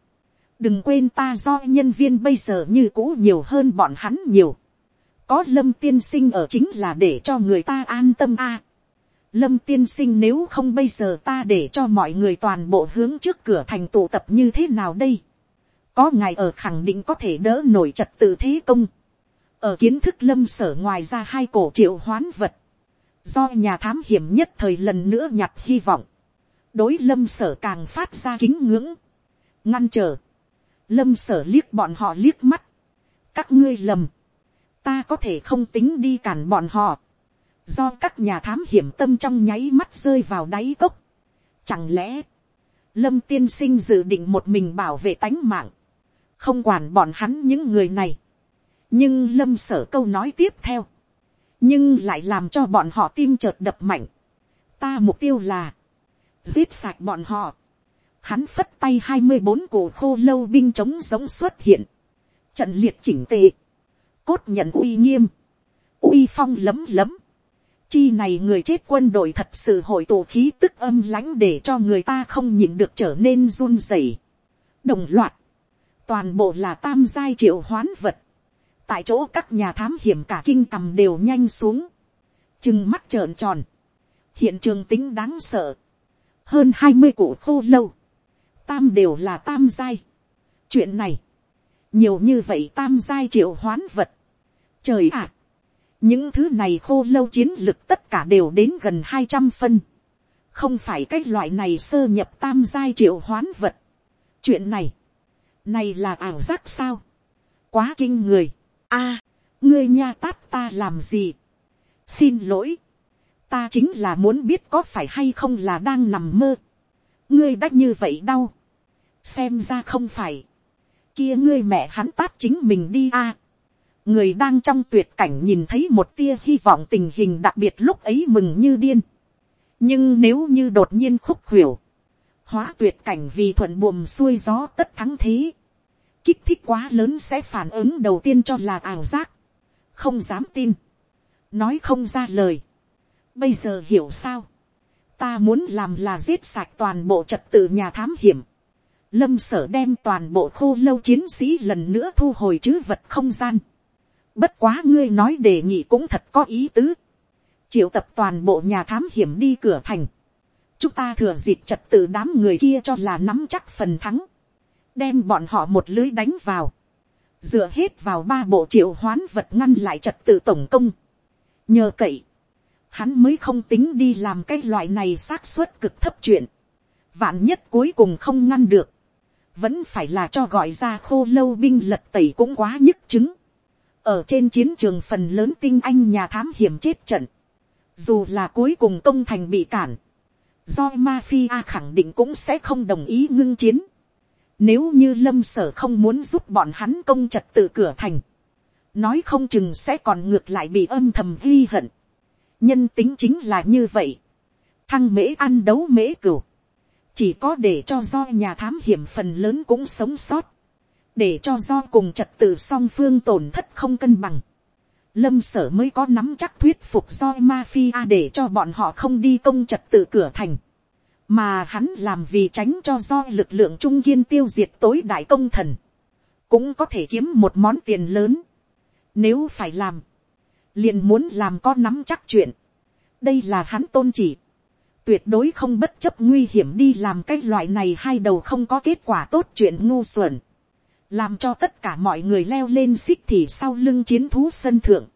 đừng quên ta do nhân viên bây giờ như cũ nhiều hơn bọn hắn nhiều, có lâm tiên sinh ở chính là để cho người ta an tâm a, lâm tiên sinh nếu không bây giờ ta để cho mọi người toàn bộ hướng trước cửa thành tụ tập như thế nào đây, có ngài ở khẳng định có thể đỡ nổi trật tự thế công, ở kiến thức lâm sở ngoài ra hai cổ triệu hoán vật, do nhà thám hiểm nhất thời lần nữa nhặt hy vọng, đối lâm sở càng phát ra kính ngưỡng, ngăn trở, lâm sở liếc bọn họ liếc mắt, các ngươi lầm, ta có thể không tính đi cản bọn họ, do các nhà thám hiểm tâm trong nháy mắt rơi vào đáy cốc. Chẳng lẽ, lâm tiên sinh dự định một mình bảo vệ tánh mạng, không quản bọn hắn những người này. nhưng lâm sở câu nói tiếp theo, nhưng lại làm cho bọn họ tim chợt đập mạnh. ta mục tiêu là, giết sạch bọn họ. hắn phất tay hai mươi bốn cổ khô lâu binh chống giống xuất hiện. trận liệt chỉnh tề. cốt nhận uy nghiêm. uy phong lấm lấm chi này người chết quân đội thật sự hội tụ khí tức âm lãnh để cho người ta không nhìn được trở nên run rẩy. đồng loạt. toàn bộ là tam giai triệu hoán vật tại chỗ các nhà thám hiểm cả kinh cầm đều nhanh xuống, chừng mắt trợn tròn, hiện trường tính đáng sợ, hơn hai mươi cụ khô lâu, tam đều là tam giai. chuyện này, nhiều như vậy tam giai triệu hoán vật. trời ạ, những thứ này khô lâu chiến lực tất cả đều đến gần hai trăm phân, không phải cái loại này sơ nhập tam giai triệu hoán vật. chuyện này, này là ảo giác sao, quá kinh người a, ngươi nha tát ta làm gì. xin lỗi, ta chính là muốn biết có phải hay không là đang nằm mơ. ngươi đã như vậy đau. xem ra không phải. kia ngươi mẹ hắn tát chính mình đi a người đang trong tuyệt cảnh nhìn thấy một tia hy vọng tình hình đặc biệt lúc ấy mừng như điên. nhưng nếu như đột nhiên khúc khuỷu, hóa tuyệt cảnh vì thuận buồm xuôi gió tất thắng thế. Kích thích quá lớn sẽ phản ứng đầu tiên cho là ảo giác, không dám tin, nói không ra lời, bây giờ hiểu sao, ta muốn làm là giết sạch toàn bộ trật tự nhà thám hiểm, lâm sở đem toàn bộ khô lâu chiến sĩ lần nữa thu hồi chữ vật không gian bất quá ngươi nói đề nghị cũng thật có ý tứ. triệu tập toàn bộ nhà thám hiểm đi cửa thành. chúng ta thừa dịp trật tự đám người kia cho là nắm chắc phần thắng. đem bọn họ một lưới đánh vào. dựa hết vào ba bộ triệu hoán vật ngăn lại trật tự tổng công. nhờ cậy, hắn mới không tính đi làm cái loại này xác suất cực thấp chuyện. Vạn nhất cuối cùng không ngăn được. Vẫn phải là cho gọi ra khô lâu binh lật tẩy cũng quá nhức chứng. Ở trên chiến trường phần lớn tinh anh nhà thám hiểm chết trận. Dù là cuối cùng công thành bị cản. Do mafia khẳng định cũng sẽ không đồng ý ngưng chiến. Nếu như lâm sở không muốn giúp bọn hắn công trật tự cửa thành. Nói không chừng sẽ còn ngược lại bị âm thầm ghi hận nhân tính chính là như vậy. thăng mễ ăn đấu mễ cửu. chỉ có để cho do nhà thám hiểm phần lớn cũng sống sót để cho do cùng trật tự song phương tổn thất không cân bằng. lâm sở mới có nắm chắc thuyết phục do mafia để cho bọn họ không đi công trật tự cửa thành. mà hắn làm vì tránh cho do lực lượng trung kiên tiêu diệt tối đại công thần. cũng có thể kiếm một món tiền lớn. nếu phải làm, liền muốn làm có nắm chắc chuyện. đây là hắn tôn chỉ. tuyệt đối không bất chấp nguy hiểm đi làm cái loại này hai đầu không có kết quả tốt chuyện ngu xuẩn làm cho tất cả mọi người leo lên xích thì sau lưng chiến thú sân thượng.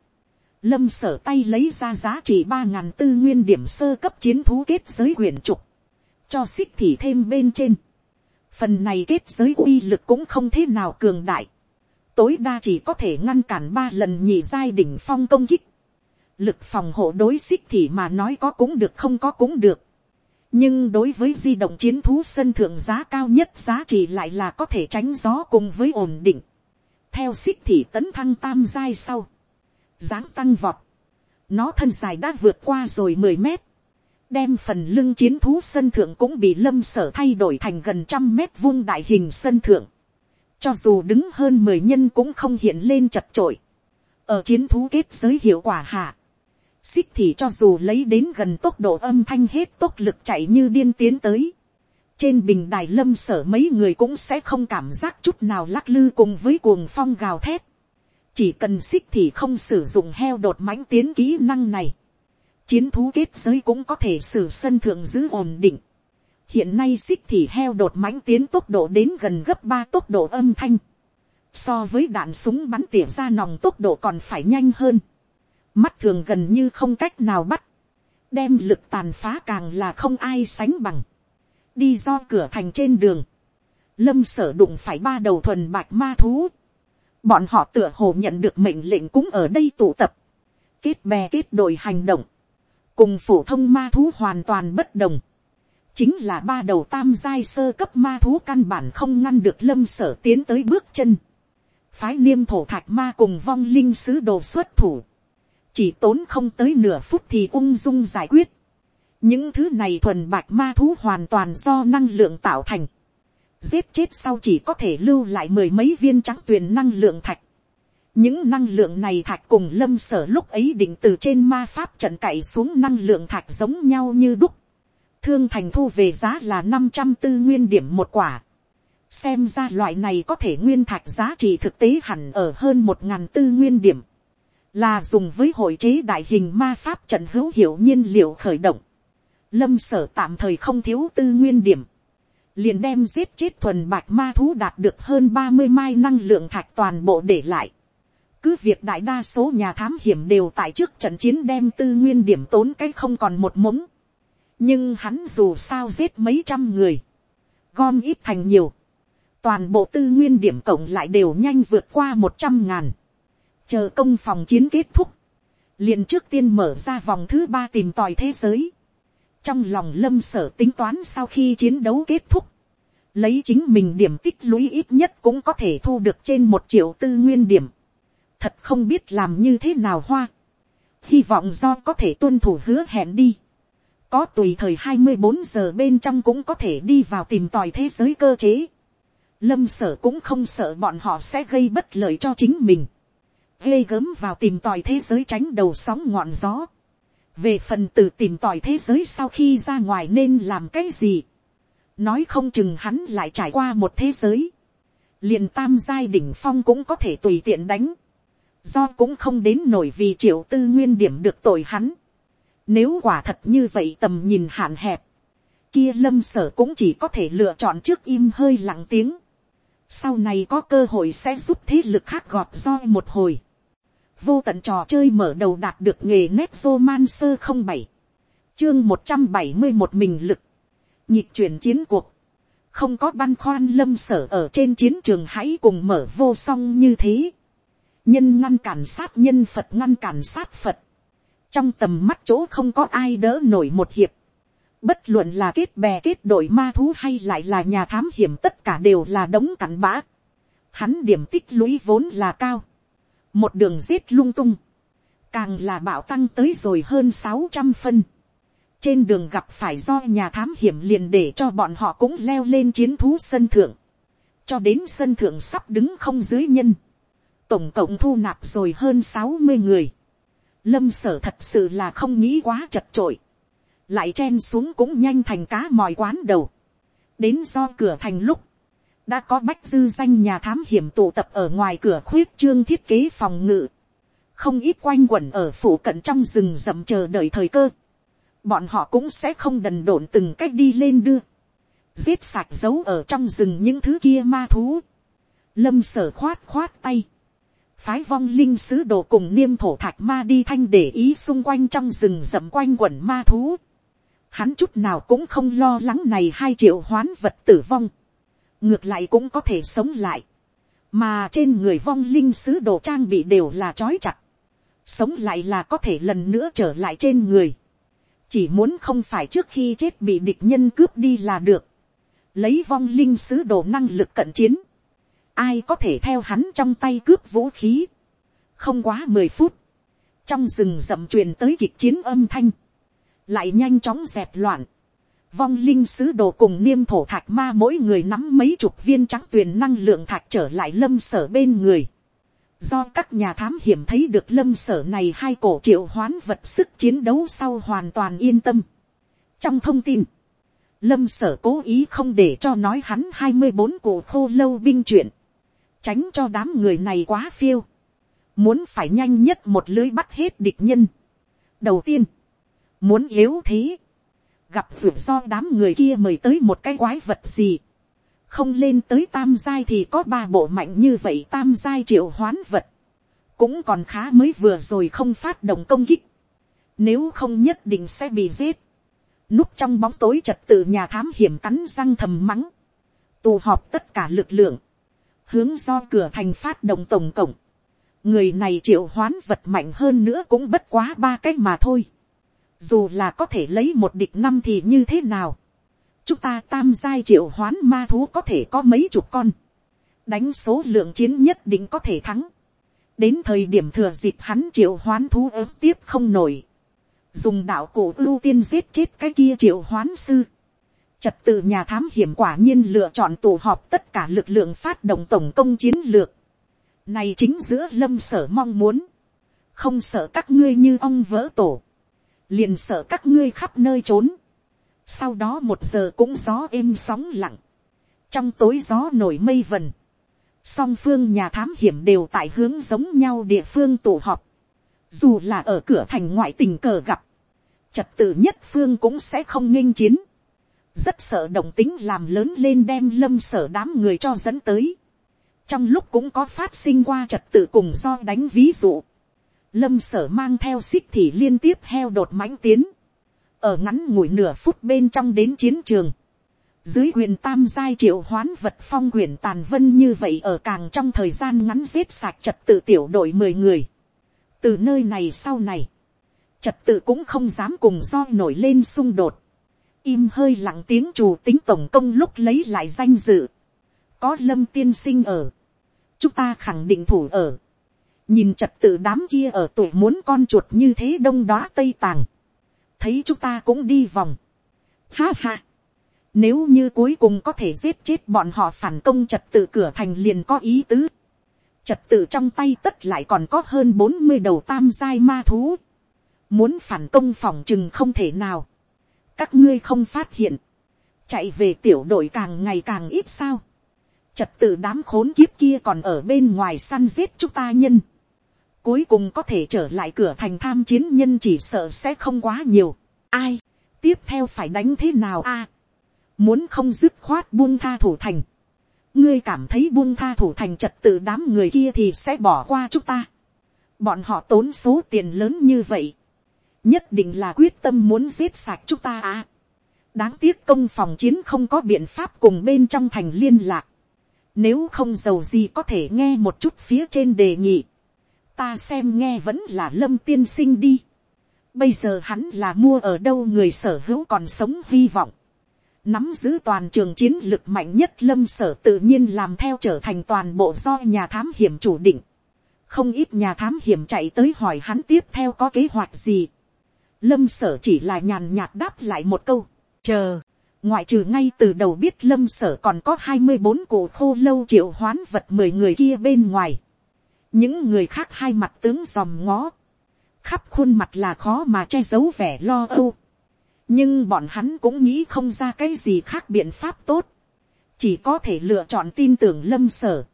lâm sở tay lấy ra giá trị ba ngàn tư nguyên điểm sơ cấp chiến thú kết giới quyển trục. cho xích thì thêm bên trên. phần này kết giới uy lực cũng không thế nào cường đại tối đa chỉ có thể ngăn cản ba lần nhị giai đỉnh phong công kích. Lực phòng hộ đối xích thì mà nói có cũng được không có cũng được. Nhưng đối với di động chiến thú sân thượng giá cao nhất giá trị lại là có thể tránh gió cùng với ổn định. Theo xích thì tấn thăng tam giai sau. dáng tăng vọt. Nó thân dài đã vượt qua rồi mười mét. Đem phần lưng chiến thú sân thượng cũng bị lâm sở thay đổi thành gần trăm mét vuông đại hình sân thượng cho dù đứng hơn mười nhân cũng không hiện lên chật trội. Ở chiến thú kết giới hiệu quả hạ. Xích thì cho dù lấy đến gần tốc độ âm thanh hết tốc lực chạy như điên tiến tới. Trên bình đài lâm sở mấy người cũng sẽ không cảm giác chút nào lắc lư cùng với cuồng phong gào thét. Chỉ cần xích thì không sử dụng heo đột mãnh tiến kỹ năng này. Chiến thú kết giới cũng có thể sử sân thượng giữ ổn định hiện nay xích thì heo đột mãnh tiến tốc độ đến gần gấp ba tốc độ âm thanh, so với đạn súng bắn tỉa ra nòng tốc độ còn phải nhanh hơn, mắt thường gần như không cách nào bắt, đem lực tàn phá càng là không ai sánh bằng, đi do cửa thành trên đường, lâm sở đụng phải ba đầu thuần bạch ma thú, bọn họ tựa hồ nhận được mệnh lệnh cũng ở đây tụ tập, kết bè kết đội hành động, cùng phổ thông ma thú hoàn toàn bất đồng, chính là ba đầu tam giai sơ cấp ma thú căn bản không ngăn được lâm sở tiến tới bước chân. phái niêm thổ thạch ma cùng vong linh sứ đồ xuất thủ chỉ tốn không tới nửa phút thì ung dung giải quyết. những thứ này thuần bạch ma thú hoàn toàn do năng lượng tạo thành. giết chết sau chỉ có thể lưu lại mười mấy viên trắng tuyền năng lượng thạch. những năng lượng này thạch cùng lâm sở lúc ấy định từ trên ma pháp trận cậy xuống năng lượng thạch giống nhau như đúc thương thành thu về giá là năm trăm tư nguyên điểm một quả. xem ra loại này có thể nguyên thạch giá trị thực tế hẳn ở hơn một ngàn tư nguyên điểm là dùng với hội chế đại hình ma pháp trận hữu hiệu nhiên liệu khởi động. lâm sở tạm thời không thiếu tư nguyên điểm. liền đem giết chết thuần bạch ma thú đạt được hơn ba mươi mai năng lượng thạch toàn bộ để lại. cứ việc đại đa số nhà thám hiểm đều tại trước trận chiến đem tư nguyên điểm tốn cái không còn một mống nhưng hắn dù sao giết mấy trăm người, gom ít thành nhiều, toàn bộ tư nguyên điểm cộng lại đều nhanh vượt qua một trăm ngàn, chờ công phòng chiến kết thúc, liền trước tiên mở ra vòng thứ ba tìm tòi thế giới, trong lòng lâm sở tính toán sau khi chiến đấu kết thúc, lấy chính mình điểm tích lũy ít nhất cũng có thể thu được trên một triệu tư nguyên điểm, thật không biết làm như thế nào hoa, hy vọng do có thể tuân thủ hứa hẹn đi, có tùy thời hai mươi bốn giờ bên trong cũng có thể đi vào tìm tòi thế giới cơ chế. Lâm sở cũng không sợ bọn họ sẽ gây bất lợi cho chính mình. Ghê gớm vào tìm tòi thế giới tránh đầu sóng ngọn gió. Về phần từ tìm tòi thế giới sau khi ra ngoài nên làm cái gì. nói không chừng hắn lại trải qua một thế giới, liền tam giai đỉnh phong cũng có thể tùy tiện đánh, do cũng không đến nổi vì triệu tư nguyên điểm được tội hắn. Nếu quả thật như vậy tầm nhìn hạn hẹp, kia lâm sở cũng chỉ có thể lựa chọn trước im hơi lặng tiếng. Sau này có cơ hội sẽ giúp thế lực khác gọt roi một hồi. Vô tận trò chơi mở đầu đạt được nghề nét man sơ không bảy Chương một trăm bảy mươi một mình lực. Nhịp chuyển chiến cuộc. Không có băn khoăn lâm sở ở trên chiến trường hãy cùng mở vô song như thế. Nhân ngăn cản sát nhân Phật ngăn cản sát Phật. Trong tầm mắt chỗ không có ai đỡ nổi một hiệp Bất luận là kết bè kết đội ma thú hay lại là nhà thám hiểm tất cả đều là đống cặn bã. Hắn điểm tích lũy vốn là cao. Một đường giết lung tung. Càng là bạo tăng tới rồi hơn sáu trăm phân. Trên đường gặp phải do nhà thám hiểm liền để cho bọn họ cũng leo lên chiến thú sân thượng. Cho đến sân thượng sắp đứng không dưới nhân. Tổng cộng thu nạp rồi hơn sáu mươi người. Lâm sở thật sự là không nghĩ quá chật trội lại chen xuống cũng nhanh thành cá mòi quán đầu. đến do cửa thành lúc, đã có bách dư danh nhà thám hiểm tụ tập ở ngoài cửa khuyết trương thiết kế phòng ngự, không ít quanh quẩn ở phủ cận trong rừng rậm chờ đợi thời cơ, bọn họ cũng sẽ không đần độn từng cách đi lên đưa, giết sạch dấu ở trong rừng những thứ kia ma thú, lâm sở khoát khoát tay, phái vong linh sứ đồ cùng niêm thổ thạch ma đi thanh để ý xung quanh trong rừng rậm quanh quẩn ma thú, hắn chút nào cũng không lo lắng này hai triệu hoán vật tử vong, ngược lại cũng có thể sống lại, mà trên người vong linh sứ đồ trang bị đều là trói chặt, sống lại là có thể lần nữa trở lại trên người, chỉ muốn không phải trước khi chết bị địch nhân cướp đi là được, lấy vong linh sứ đồ năng lực cận chiến, ai có thể theo hắn trong tay cướp vũ khí, không quá mười phút, trong rừng rậm truyền tới kịch chiến âm thanh, lại nhanh chóng dẹp loạn. Vong linh sứ đồ cùng niêm thổ thạch ma mỗi người nắm mấy chục viên trắng tuyền năng lượng thạch trở lại lâm sở bên người. Do các nhà thám hiểm thấy được lâm sở này hai cổ triệu hoán vật sức chiến đấu sau hoàn toàn yên tâm. Trong thông tin, lâm sở cố ý không để cho nói hắn hai mươi bốn cổ khô lâu binh chuyện. Tránh cho đám người này quá phiêu. Muốn phải nhanh nhất một lưới bắt hết địch nhân. Đầu tiên, Muốn yếu thế. Gặp rủi ro đám người kia mời tới một cái quái vật gì. Không lên tới tam giai thì có ba bộ mạnh như vậy tam giai triệu hoán vật. Cũng còn khá mới vừa rồi không phát động công kích. Nếu không nhất định sẽ bị giết. Núp trong bóng tối trật tự nhà thám hiểm cắn răng thầm mắng. Tụ họp tất cả lực lượng. Hướng do cửa thành phát động tổng cộng người này triệu hoán vật mạnh hơn nữa cũng bất quá ba cách mà thôi dù là có thể lấy một địch năm thì như thế nào, chúng ta tam giai triệu hoán ma thú có thể có mấy chục con, đánh số lượng chiến nhất định có thể thắng, đến thời điểm thừa dịp hắn triệu hoán thú ớm tiếp không nổi, dùng đạo cổ ưu tiên giết chết cái kia triệu hoán sư, trật tự nhà thám hiểm quả nhiên lựa chọn tổ họp tất cả lực lượng phát động tổng công chiến lược, này chính giữa lâm sở mong muốn, không sợ các ngươi như ông vỡ tổ, liền sợ các ngươi khắp nơi trốn. sau đó một giờ cũng gió êm sóng lặng, trong tối gió nổi mây vần, song phương nhà thám hiểm đều tại hướng giống nhau địa phương tụ họp, dù là ở cửa thành ngoại tình cờ gặp, trật tự nhất phương cũng sẽ không nghênh chiến, rất sợ động tính làm lớn lên đem lâm sở đám người cho dẫn tới, trong lúc cũng có phát sinh qua trật tự cùng do đánh ví dụ, lâm sở mang theo xích thì liên tiếp heo đột mãnh tiến, ở ngắn ngủi nửa phút bên trong đến chiến trường, dưới quyền tam giai triệu hoán vật phong quyền tàn vân như vậy ở càng trong thời gian ngắn giết sạch trật tự tiểu đội mười người. từ nơi này sau này, trật tự cũng không dám cùng do nổi lên xung đột, im hơi lặng tiếng trù tính tổng công lúc lấy lại danh dự, có lâm tiên sinh ở, chúng ta khẳng định thủ ở, nhìn trật tự đám kia ở tuổi muốn con chuột như thế đông đó tây tàng, thấy chúng ta cũng đi vòng. Ha ha, nếu như cuối cùng có thể giết chết bọn họ phản công trật tự cửa thành liền có ý tứ. Trật tự trong tay tất lại còn có hơn bốn mươi đầu tam giai ma thú. Muốn phản công phòng chừng không thể nào. Các ngươi không phát hiện. chạy về tiểu đội càng ngày càng ít sao, trật tự đám khốn kiếp kia còn ở bên ngoài săn giết chúng ta nhân, cuối cùng có thể trở lại cửa thành tham chiến nhân chỉ sợ sẽ không quá nhiều, ai, tiếp theo phải đánh thế nào a, muốn không dứt khoát buông tha thủ thành, ngươi cảm thấy buông tha thủ thành trật tự đám người kia thì sẽ bỏ qua chúng ta, bọn họ tốn số tiền lớn như vậy, nhất định là quyết tâm muốn giết sạch chúng ta à. đáng tiếc công phòng chiến không có biện pháp cùng bên trong thành liên lạc. nếu không giàu gì có thể nghe một chút phía trên đề nghị ta xem nghe vẫn là lâm tiên sinh đi. bây giờ hắn là mua ở đâu người sở hữu còn sống hy vọng. nắm giữ toàn trường chiến lực mạnh nhất lâm sở tự nhiên làm theo trở thành toàn bộ do nhà thám hiểm chủ định. không ít nhà thám hiểm chạy tới hỏi hắn tiếp theo có kế hoạch gì lâm sở chỉ là nhàn nhạt đáp lại một câu, chờ, ngoại trừ ngay từ đầu biết lâm sở còn có hai mươi bốn cổ khô lâu triệu hoán vật mười người kia bên ngoài, những người khác hai mặt tướng dòm ngó, khắp khuôn mặt là khó mà che giấu vẻ lo âu, nhưng bọn hắn cũng nghĩ không ra cái gì khác biện pháp tốt, chỉ có thể lựa chọn tin tưởng lâm sở.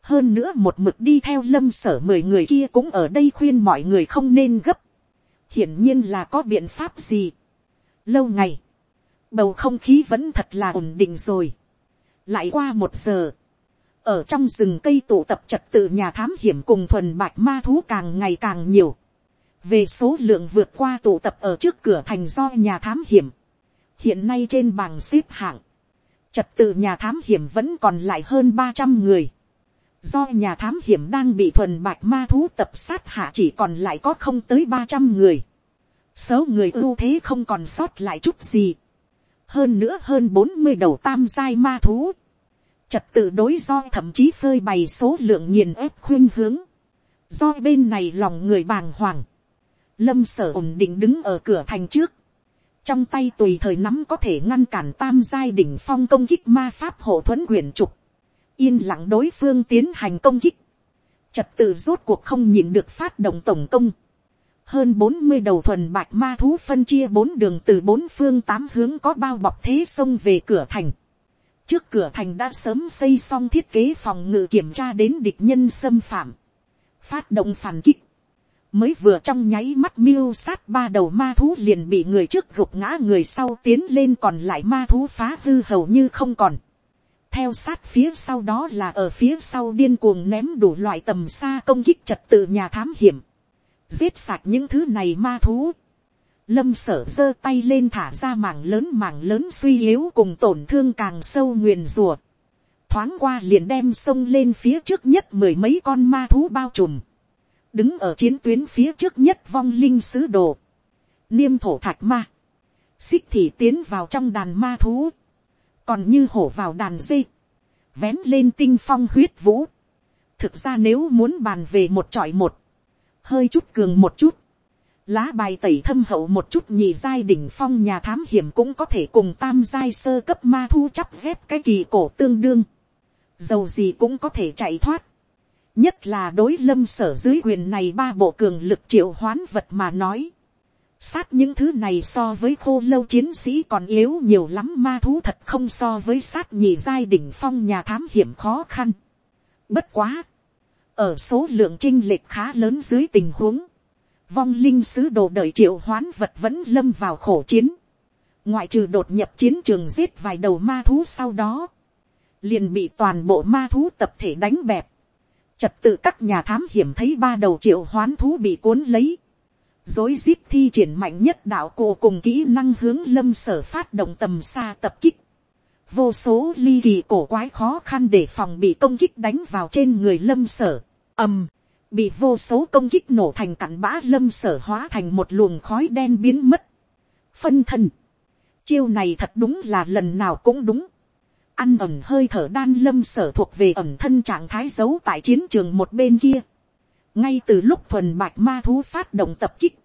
hơn nữa một mực đi theo lâm sở mười người kia cũng ở đây khuyên mọi người không nên gấp hiển nhiên là có biện pháp gì. lâu ngày, bầu không khí vẫn thật là ổn định rồi. lại qua một giờ, ở trong rừng cây tụ tập trật tự nhà thám hiểm cùng thuần bạch ma thú càng ngày càng nhiều. về số lượng vượt qua tụ tập ở trước cửa thành do nhà thám hiểm. hiện nay trên bảng xếp hạng, trật tự nhà thám hiểm vẫn còn lại hơn ba trăm người do nhà thám hiểm đang bị thuần bạch ma thú tập sát hạ chỉ còn lại có không tới ba trăm người. Số người ưu thế không còn sót lại chút gì. Hơn nữa hơn bốn mươi đầu tam giai ma thú. Trật tự đối do thậm chí phơi bày số lượng nghiền ép khuyên hướng. Do bên này lòng người bàng hoàng. Lâm sở ổn định đứng ở cửa thành trước. Trong tay tùy thời nắm có thể ngăn cản tam giai đỉnh phong công kích ma pháp hộ thuẫn quyển trục yên lặng đối phương tiến hành công kích, trật tự rốt cuộc không nhìn được phát động tổng công, hơn bốn mươi đầu thuần bạch ma thú phân chia bốn đường từ bốn phương tám hướng có bao bọc thế sông về cửa thành. Trước cửa thành đã sớm xây xong thiết kế phòng ngự kiểm tra đến địch nhân xâm phạm. Phát động phản kích. Mới vừa trong nháy mắt miêu sát ba đầu ma thú liền bị người trước gục ngã người sau tiến lên còn lại ma thú phá hư hầu như không còn theo sát phía sau đó là ở phía sau điên cuồng ném đủ loại tầm xa công kích trật tự nhà thám hiểm. Giết sạch những thứ này ma thú. Lâm sở giơ tay lên thả ra mảng lớn mảng lớn suy yếu cùng tổn thương càng sâu nguyền rùa. Thoáng qua liền đem sông lên phía trước nhất mười mấy con ma thú bao trùm. Đứng ở chiến tuyến phía trước nhất vong linh sứ đồ. Niêm thổ thạch ma. Xích thì tiến vào trong đàn ma thú còn như hổ vào đàn dây, vén lên tinh phong huyết vũ. thực ra nếu muốn bàn về một trọi một, hơi chút cường một chút, lá bài tẩy thâm hậu một chút nhì giai đỉnh phong nhà thám hiểm cũng có thể cùng tam giai sơ cấp ma thu chắp ghép cái kỳ cổ tương đương, dầu gì cũng có thể chạy thoát, nhất là đối lâm sở dưới quyền này ba bộ cường lực triệu hoán vật mà nói, sát những thứ này so với khô lâu chiến sĩ còn yếu nhiều lắm ma thú thật không so với sát nhì giai đỉnh phong nhà thám hiểm khó khăn. Bất quá. Ở số lượng trinh lệch khá lớn dưới tình huống. Vong linh sứ đồ đợi triệu hoán vật vẫn lâm vào khổ chiến. Ngoại trừ đột nhập chiến trường giết vài đầu ma thú sau đó. Liền bị toàn bộ ma thú tập thể đánh bẹp. Trật tự các nhà thám hiểm thấy ba đầu triệu hoán thú bị cuốn lấy dối rít thi triển mạnh nhất đạo cổ cùng kỹ năng hướng lâm sở phát động tầm xa tập kích. Vô số ly kỳ cổ quái khó khăn để phòng bị công kích đánh vào trên người lâm sở. ầm, bị vô số công kích nổ thành cặn bã lâm sở hóa thành một luồng khói đen biến mất. Phân thân. Chiêu này thật đúng là lần nào cũng đúng. Ăn ẩm hơi thở đan lâm sở thuộc về ẩm thân trạng thái giấu tại chiến trường một bên kia ngay từ lúc thuần bạch ma thú phát động tập kích,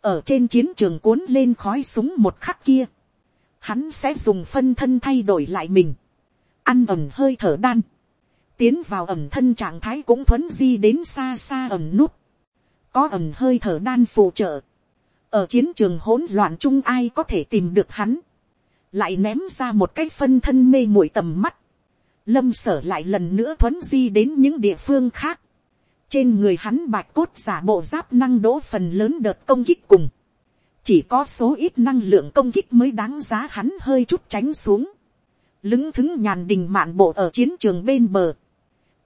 ở trên chiến trường cuốn lên khói súng một khắc kia, hắn sẽ dùng phân thân thay đổi lại mình, ăn ẩm hơi thở đan, tiến vào ẩm thân trạng thái cũng thuấn di đến xa xa ẩm nút, có ẩm hơi thở đan phụ trợ, ở chiến trường hỗn loạn chung ai có thể tìm được hắn, lại ném ra một cái phân thân mê muội tầm mắt, lâm sở lại lần nữa thuấn di đến những địa phương khác, trên người hắn bạch cốt giả bộ giáp năng đỗ phần lớn đợt công kích cùng, chỉ có số ít năng lượng công kích mới đáng giá hắn hơi chút tránh xuống, lứng thứng nhàn đình mạn bộ ở chiến trường bên bờ,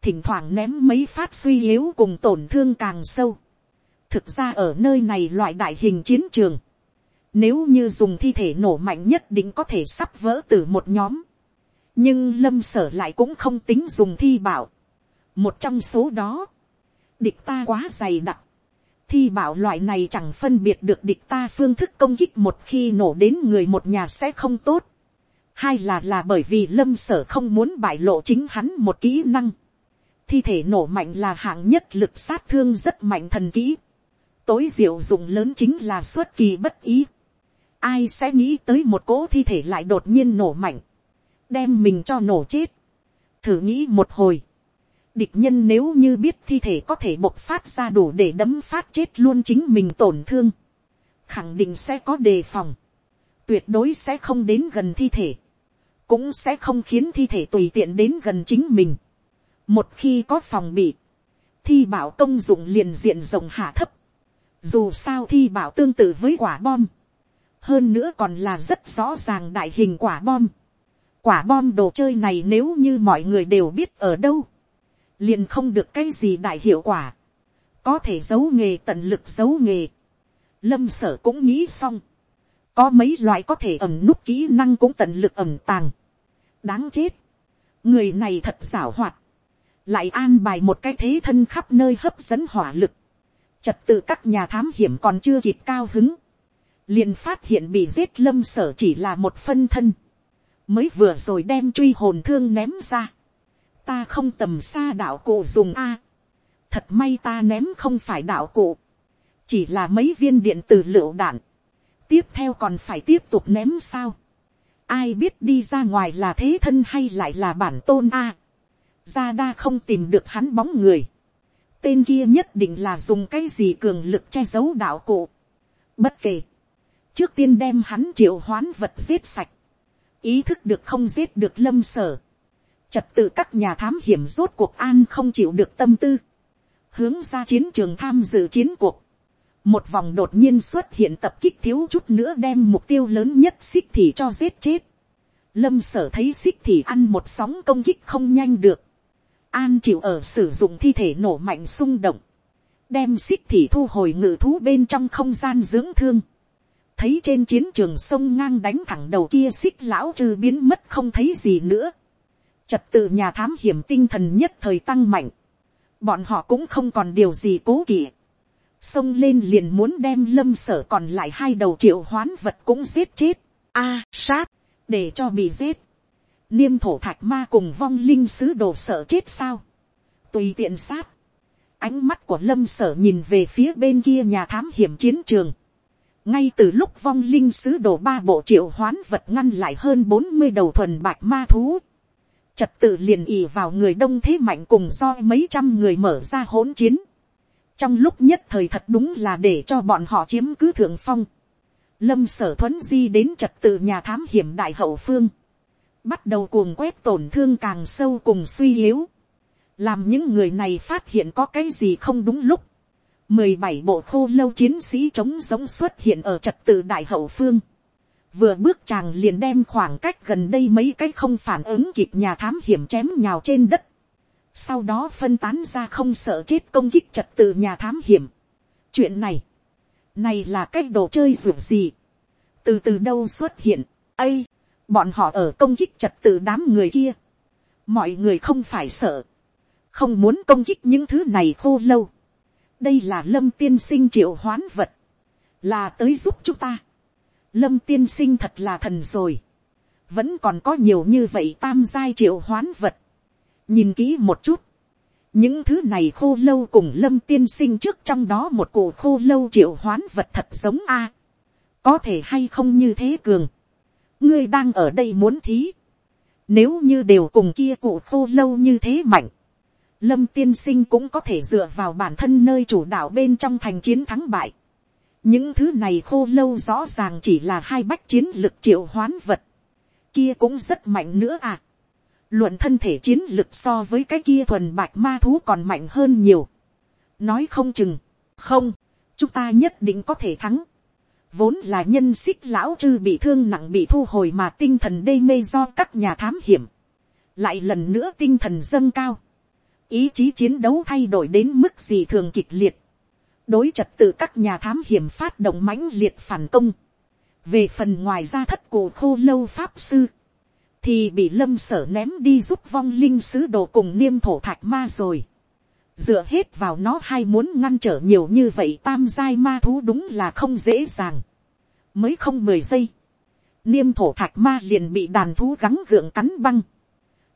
thỉnh thoảng ném mấy phát suy yếu cùng tổn thương càng sâu. thực ra ở nơi này loại đại hình chiến trường, nếu như dùng thi thể nổ mạnh nhất định có thể sắp vỡ từ một nhóm. nhưng lâm sở lại cũng không tính dùng thi bảo. một trong số đó, địch ta quá dày đặc. thi bảo loại này chẳng phân biệt được địch ta phương thức công kích một khi nổ đến người một nhà sẽ không tốt. hai là là bởi vì lâm sở không muốn bại lộ chính hắn một kỹ năng thi thể nổ mạnh là hạng nhất lực sát thương rất mạnh thần kỹ. tối diệu dụng lớn chính là xuất kỳ bất ý. ai sẽ nghĩ tới một cỗ thi thể lại đột nhiên nổ mạnh, đem mình cho nổ chết. thử nghĩ một hồi. địch nhân nếu như biết thi thể có thể bộc phát ra đủ để đấm phát chết luôn chính mình tổn thương, khẳng định sẽ có đề phòng, tuyệt đối sẽ không đến gần thi thể, cũng sẽ không khiến thi thể tùy tiện đến gần chính mình một khi có phòng bị, thi bảo công dụng liền diện rộng hạ thấp. Dù sao thi bảo tương tự với quả bom. Hơn nữa còn là rất rõ ràng đại hình quả bom. Quả bom đồ chơi này nếu như mọi người đều biết ở đâu. Liền không được cái gì đại hiệu quả. Có thể giấu nghề tận lực giấu nghề. Lâm sở cũng nghĩ xong. Có mấy loại có thể ẩm nút kỹ năng cũng tận lực ẩm tàng. Đáng chết. Người này thật xảo hoạt lại an bài một cái thế thân khắp nơi hấp dẫn hỏa lực, trật tự các nhà thám hiểm còn chưa kịp cao hứng, liền phát hiện bị giết lâm sở chỉ là một phân thân, mới vừa rồi đem truy hồn thương ném ra, ta không tầm xa đạo cụ dùng a, thật may ta ném không phải đạo cụ, chỉ là mấy viên điện từ lựu đạn, tiếp theo còn phải tiếp tục ném sao, ai biết đi ra ngoài là thế thân hay lại là bản tôn a, ra đa không tìm được hắn bóng người. Tên kia nhất định là dùng cái gì cường lực che giấu đạo cụ. Bất kể. Trước tiên đem hắn triệu hoán vật giết sạch. Ý thức được không giết được lâm sở. Trật tự các nhà thám hiểm rốt cuộc an không chịu được tâm tư. Hướng ra chiến trường tham dự chiến cuộc. Một vòng đột nhiên xuất hiện tập kích thiếu chút nữa đem mục tiêu lớn nhất xích thì cho giết chết. Lâm sở thấy xích thì ăn một sóng công kích không nhanh được an chịu ở sử dụng thi thể nổ mạnh xung động, đem xích thì thu hồi ngự thú bên trong không gian dưỡng thương, thấy trên chiến trường sông ngang đánh thẳng đầu kia xích lão trừ biến mất không thấy gì nữa, trật tự nhà thám hiểm tinh thần nhất thời tăng mạnh, bọn họ cũng không còn điều gì cố kỵ, xông lên liền muốn đem lâm sở còn lại hai đầu triệu hoán vật cũng giết chết, a sát, để cho bị giết, niêm thổ thạch ma cùng vong linh sứ đồ sợ chết sao, tùy tiện sát, ánh mắt của lâm sở nhìn về phía bên kia nhà thám hiểm chiến trường, ngay từ lúc vong linh sứ đồ ba bộ triệu hoán vật ngăn lại hơn bốn mươi đầu thuần bạc ma thú, trật tự liền ì vào người đông thế mạnh cùng do mấy trăm người mở ra hỗn chiến, trong lúc nhất thời thật đúng là để cho bọn họ chiếm cứ thượng phong, lâm sở thuấn di đến trật tự nhà thám hiểm đại hậu phương, bắt đầu cuồng quét tổn thương càng sâu cùng suy yếu, làm những người này phát hiện có cái gì không đúng lúc, mười bảy bộ khô lâu chiến sĩ chống giống xuất hiện ở trật tự đại hậu phương, vừa bước chàng liền đem khoảng cách gần đây mấy cái không phản ứng kịp nhà thám hiểm chém nhào trên đất, sau đó phân tán ra không sợ chết công kích trật tự nhà thám hiểm. chuyện này, này là cái đồ chơi ruột gì, từ từ đâu xuất hiện, ây, bọn họ ở công kích trật tự đám người kia, mọi người không phải sợ, không muốn công kích những thứ này khô lâu. đây là lâm tiên sinh triệu hoán vật, là tới giúp chúng ta. lâm tiên sinh thật là thần rồi, vẫn còn có nhiều như vậy tam giai triệu hoán vật. nhìn kỹ một chút, những thứ này khô lâu cùng lâm tiên sinh trước trong đó một cổ khô lâu triệu hoán vật thật giống a. có thể hay không như thế cường ngươi đang ở đây muốn thí. Nếu như đều cùng kia cụ khô lâu như thế mạnh. Lâm tiên sinh cũng có thể dựa vào bản thân nơi chủ đạo bên trong thành chiến thắng bại. Những thứ này khô lâu rõ ràng chỉ là hai bách chiến lực triệu hoán vật. kia cũng rất mạnh nữa à. luận thân thể chiến lực so với cái kia thuần bạch ma thú còn mạnh hơn nhiều. nói không chừng, không, chúng ta nhất định có thể thắng vốn là nhân xích lão chư bị thương nặng bị thu hồi mà tinh thần đê mê do các nhà thám hiểm. lại lần nữa tinh thần dâng cao. ý chí chiến đấu thay đổi đến mức gì thường kịch liệt. đối trật tự các nhà thám hiểm phát động mãnh liệt phản công về phần ngoài ra thất cổ khô lâu pháp sư, thì bị lâm sở ném đi giúp vong linh sứ đồ cùng niêm thổ thạch ma rồi dựa hết vào nó hay muốn ngăn trở nhiều như vậy tam giai ma thú đúng là không dễ dàng. mới không mười giây, niêm thổ thạch ma liền bị đàn thú gắng gượng cắn băng.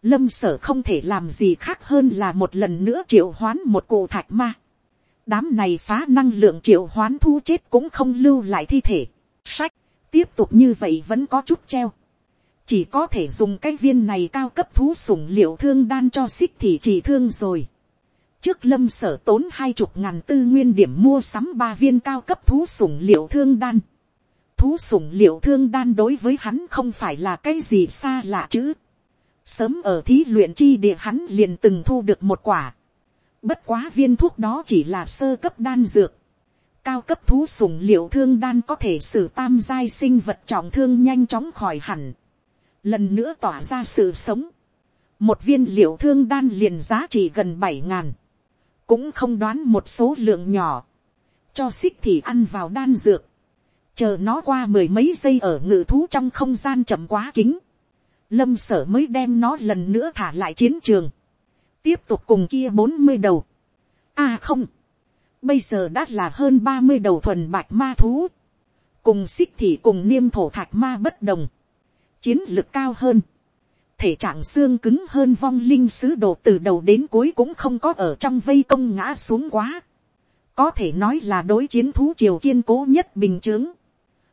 lâm sở không thể làm gì khác hơn là một lần nữa triệu hoán một cụ thạch ma. đám này phá năng lượng triệu hoán thu chết cũng không lưu lại thi thể. sách, tiếp tục như vậy vẫn có chút treo. chỉ có thể dùng cái viên này cao cấp thú sủng liệu thương đan cho xích thì chỉ thương rồi trước lâm sở tốn hai chục ngàn tư nguyên điểm mua sắm ba viên cao cấp thú sủng liệu thương đan. thú sủng liệu thương đan đối với hắn không phải là cái gì xa lạ chứ. sớm ở thí luyện chi địa hắn liền từng thu được một quả. bất quá viên thuốc đó chỉ là sơ cấp đan dược cao cấp thú sủng liệu thương đan có thể xử tam giai sinh vật trọng thương nhanh chóng khỏi hẳn. Lần nữa tỏa ra sự sống. Một viên liệu thương đan liền giá trị gần bảy ngàn. Cũng không đoán một số lượng nhỏ. Cho xích thì ăn vào đan dược. Chờ nó qua mười mấy giây ở ngự thú trong không gian chậm quá kính. Lâm sở mới đem nó lần nữa thả lại chiến trường. Tiếp tục cùng kia bốn mươi đầu. À không, Bây giờ đã là hơn ba mươi đầu thuần bạch ma thú. Cùng xích thì cùng niêm thổ thạch ma bất đồng. Chiến lực cao hơn. Thể trạng xương cứng hơn vong linh sứ đồ từ đầu đến cuối cũng không có ở trong vây công ngã xuống quá. Có thể nói là đối chiến thú triều kiên cố nhất bình chướng.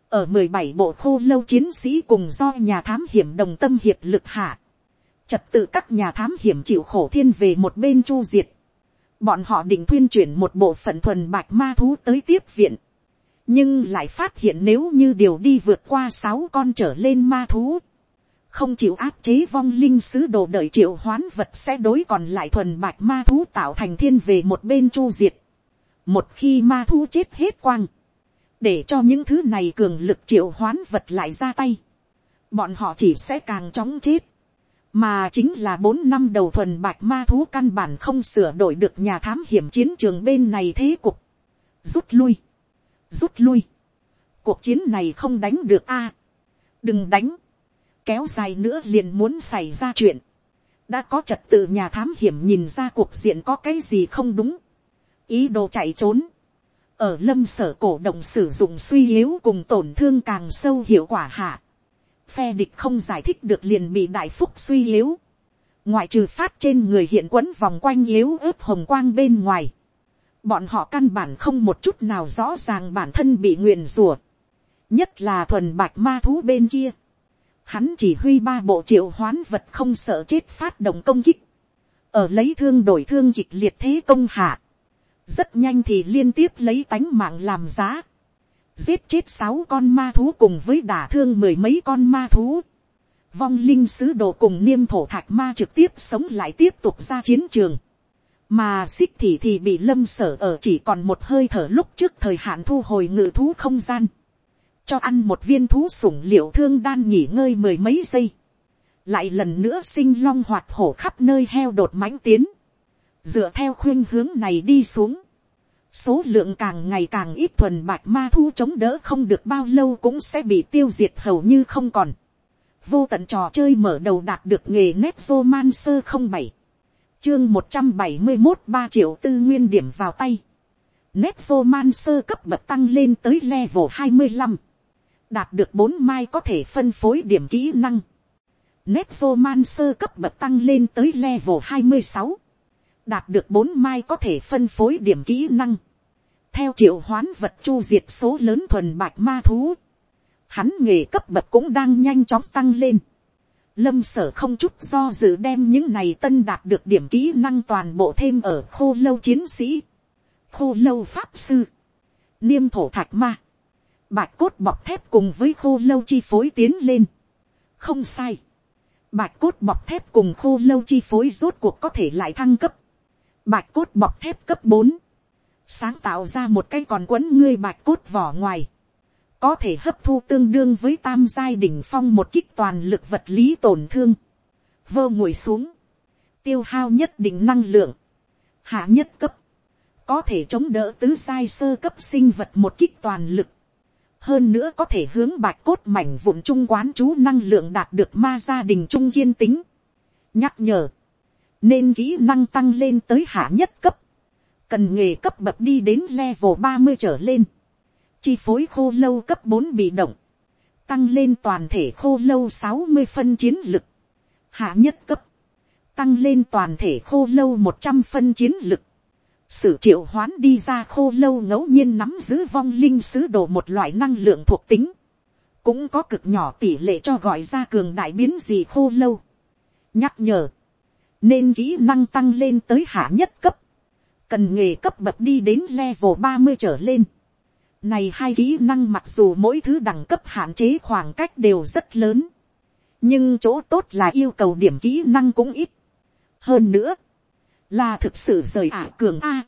Ở mười bảy bộ khô lâu chiến sĩ cùng do nhà thám hiểm đồng tâm hiệp lực hạ. Trật tự các nhà thám hiểm chịu khổ thiên về một bên chu diệt bọn họ định tuyên chuyển một bộ phận thuần bạch ma thú tới tiếp viện, nhưng lại phát hiện nếu như điều đi vượt qua sáu con trở lên ma thú, không chịu áp chế vong linh sứ đồ đợi triệu hoán vật sẽ đối còn lại thuần bạch ma thú tạo thành thiên về một bên chu diệt. một khi ma thú chết hết quang, để cho những thứ này cường lực triệu hoán vật lại ra tay, bọn họ chỉ sẽ càng chóng chết. Mà chính là bốn năm đầu thuần bạch ma thú căn bản không sửa đổi được nhà thám hiểm chiến trường bên này thế cục. rút lui, rút lui, cuộc chiến này không đánh được a, đừng đánh, kéo dài nữa liền muốn xảy ra chuyện, đã có trật tự nhà thám hiểm nhìn ra cuộc diện có cái gì không đúng, ý đồ chạy trốn, ở lâm sở cổ động sử dụng suy yếu cùng tổn thương càng sâu hiệu quả hạ, phe địch không giải thích được liền bị đại phúc suy yếu, ngoại trừ phát trên người hiện quấn vòng quanh yếu ớt hồng quang bên ngoài, bọn họ căn bản không một chút nào rõ ràng bản thân bị nguyền rùa, nhất là thuần bạch ma thú bên kia, hắn chỉ huy ba bộ triệu hoán vật không sợ chết phát động công kích, ở lấy thương đổi thương kịch liệt thế công hạ, rất nhanh thì liên tiếp lấy tánh mạng làm giá, giết chết sáu con ma thú cùng với đả thương mười mấy con ma thú. Vong linh sứ đồ cùng niêm thổ thạch ma trực tiếp sống lại tiếp tục ra chiến trường. Mà xích thì thì bị lâm sở ở chỉ còn một hơi thở lúc trước thời hạn thu hồi ngự thú không gian. Cho ăn một viên thú sủng liệu thương đan nghỉ ngơi mười mấy giây. Lại lần nữa sinh long hoạt hổ khắp nơi heo đột mãnh tiến. Dựa theo khuyên hướng này đi xuống số lượng càng ngày càng ít thuần bạch ma thu chống đỡ không được bao lâu cũng sẽ bị tiêu diệt hầu như không còn. vô tận trò chơi mở đầu đạt được nghề nét man sơ không bảy chương một trăm bảy mươi một ba triệu tư nguyên điểm vào tay. Nét man sơ cấp bậc tăng lên tới level hai mươi 25. Đạt được bốn mai có thể phân phối điểm kỹ năng. Nét man sơ cấp bậc tăng lên tới level hai mươi sáu. Đạt được bốn mai có thể phân phối điểm kỹ năng, theo triệu hoán vật chu diệt số lớn thuần bạch ma thú, hắn nghề cấp bậc cũng đang nhanh chóng tăng lên. Lâm sở không chút do dự đem những này tân đạt được điểm kỹ năng toàn bộ thêm ở khô lâu chiến sĩ, khô lâu pháp sư, niêm thổ thạch ma, bạch cốt bọc thép cùng với khô lâu chi phối tiến lên, không sai, bạch cốt bọc thép cùng khô lâu chi phối rốt cuộc có thể lại thăng cấp, bạch cốt bọc thép cấp bốn, sáng tạo ra một cái còn quấn ngươi bạch cốt vỏ ngoài, có thể hấp thu tương đương với tam giai đỉnh phong một kích toàn lực vật lý tổn thương, vơ ngồi xuống, tiêu hao nhất định năng lượng, hạ nhất cấp, có thể chống đỡ tứ giai sơ cấp sinh vật một kích toàn lực, hơn nữa có thể hướng bạch cốt mảnh vụn trung quán chú năng lượng đạt được ma gia đình trung kiên tính. nhắc nhở, nên kỹ năng tăng lên tới hạ nhất cấp, cần nghề cấp bậc đi đến level ba mươi trở lên, chi phối khô lâu cấp bốn bị động, tăng lên toàn thể khô lâu sáu mươi phân chiến lực, hạ nhất cấp, tăng lên toàn thể khô lâu một trăm phân chiến lực, sự triệu hoán đi ra khô lâu ngẫu nhiên nắm giữ vong linh sứ đồ một loại năng lượng thuộc tính, cũng có cực nhỏ tỷ lệ cho gọi ra cường đại biến gì khô lâu. nhắc nhở, nên kỹ năng tăng lên tới hạ nhất cấp, cần nghề cấp bậc đi đến level ba mươi trở lên. Này hai kỹ năng mặc dù mỗi thứ đẳng cấp hạn chế khoảng cách đều rất lớn, nhưng chỗ tốt là yêu cầu điểm kỹ năng cũng ít. hơn nữa, là thực sự rời ả cường a.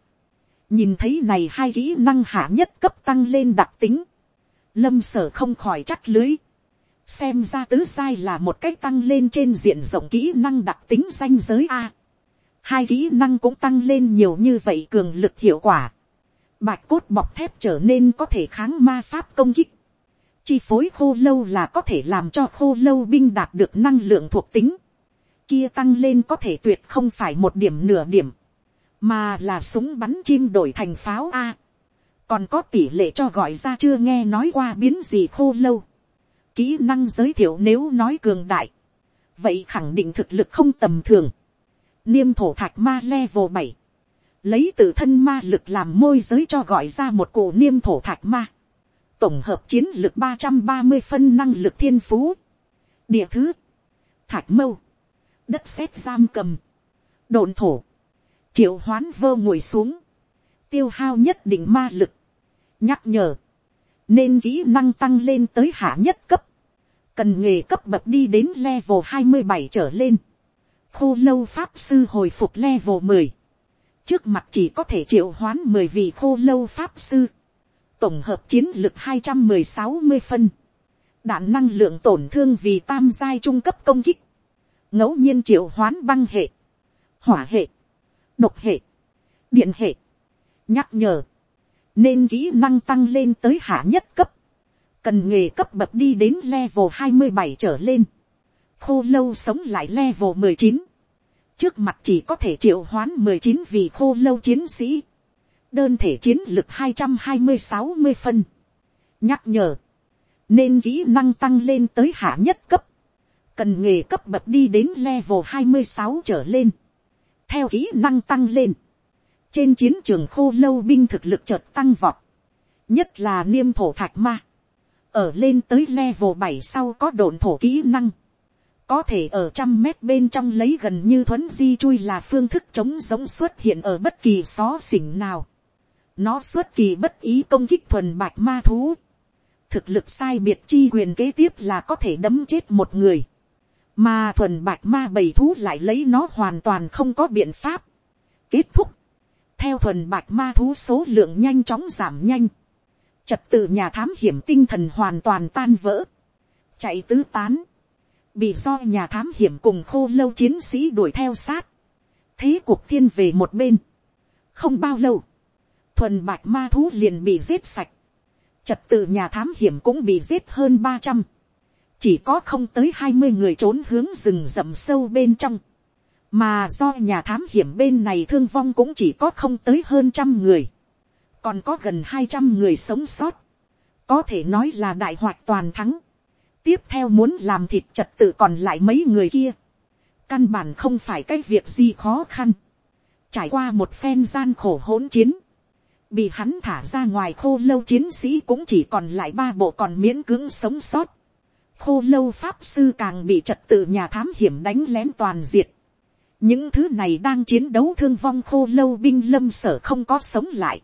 nhìn thấy này hai kỹ năng hạ nhất cấp tăng lên đặc tính, lâm sở không khỏi chắc lưới, xem ra tứ sai là một cách tăng lên trên diện rộng kỹ năng đặc tính danh giới a. hai kỹ năng cũng tăng lên nhiều như vậy cường lực hiệu quả. bạch cốt bọc thép trở nên có thể kháng ma pháp công kích. chi phối khô lâu là có thể làm cho khô lâu binh đạt được năng lượng thuộc tính kia tăng lên có thể tuyệt không phải một điểm nửa điểm, mà là súng bắn chim đổi thành pháo a. còn có tỷ lệ cho gọi ra chưa nghe nói qua biến gì khô lâu. kỹ năng giới thiệu nếu nói cường đại, vậy khẳng định thực lực không tầm thường. niêm thổ thạch ma level bảy, lấy tự thân ma lực làm môi giới cho gọi ra một cổ niêm thổ thạch ma. tổng hợp chiến lực ba trăm ba mươi phân năng lực thiên phú. địa thứ, thạch mâu, đất sét giam cầm, độn thổ, triệu hoán vơ ngồi xuống, tiêu hao nhất định ma lực, nhắc nhở, nên kỹ năng tăng lên tới hạ nhất cấp, cần nghề cấp bậc đi đến level hai mươi bảy trở lên, khô lâu pháp sư hồi phục level mười, trước mặt chỉ có thể triệu hoán mười vị khô lâu pháp sư, tổng hợp chiến lực hai trăm mười sáu mươi phân, đạn năng lượng tổn thương vì tam giai trung cấp công kích, ngẫu nhiên triệu hoán băng hệ, hỏa hệ, độc hệ, điện hệ, nhắc nhở, nên kỹ năng tăng lên tới hạ nhất cấp, cần nghề cấp bậc đi đến level hai mươi bảy trở lên, khô lâu sống lại level mười chín, trước mặt chỉ có thể triệu hoán mười chín vì khô lâu chiến sĩ, đơn thể chiến lực hai trăm hai mươi sáu mươi phân, nhắc nhở, nên kỹ năng tăng lên tới hạ nhất cấp, cần nghề cấp bậc đi đến level hai mươi sáu trở lên, theo kỹ năng tăng lên, trên chiến trường khô lâu binh thực lực chợt tăng vọt, nhất là niêm thổ thạch ma, ở lên tới level bảy sau có đồn thổ kỹ năng, có thể ở trăm mét bên trong lấy gần như thuấn di chui là phương thức chống giống xuất hiện ở bất kỳ xó xỉnh nào. Nó xuất kỳ bất ý công kích thuần bạch ma thú. Thực lực sai biệt chi quyền kế tiếp là có thể đấm chết một người mà thuần bạch ma bầy thú lại lấy nó hoàn toàn không có biện pháp. kết thúc, theo thuần bạch ma thú số lượng nhanh chóng giảm nhanh, trật tự nhà thám hiểm tinh thần hoàn toàn tan vỡ, chạy tứ tán, bị do nhà thám hiểm cùng khô lâu chiến sĩ đuổi theo sát, thế cuộc thiên về một bên, không bao lâu, thuần bạch ma thú liền bị giết sạch, trật tự nhà thám hiểm cũng bị giết hơn ba trăm, chỉ có không tới hai mươi người trốn hướng rừng rậm sâu bên trong, mà do nhà thám hiểm bên này thương vong cũng chỉ có không tới hơn trăm người, còn có gần hai trăm người sống sót, có thể nói là đại hoạt toàn thắng, tiếp theo muốn làm thịt trật tự còn lại mấy người kia, căn bản không phải cái việc gì khó khăn, trải qua một phen gian khổ hỗn chiến, bị hắn thả ra ngoài khô lâu chiến sĩ cũng chỉ còn lại ba bộ còn miễn cưỡng sống sót, khô lâu pháp sư càng bị trật tự nhà thám hiểm đánh lén toàn diệt. những thứ này đang chiến đấu thương vong khô lâu binh lâm sở không có sống lại.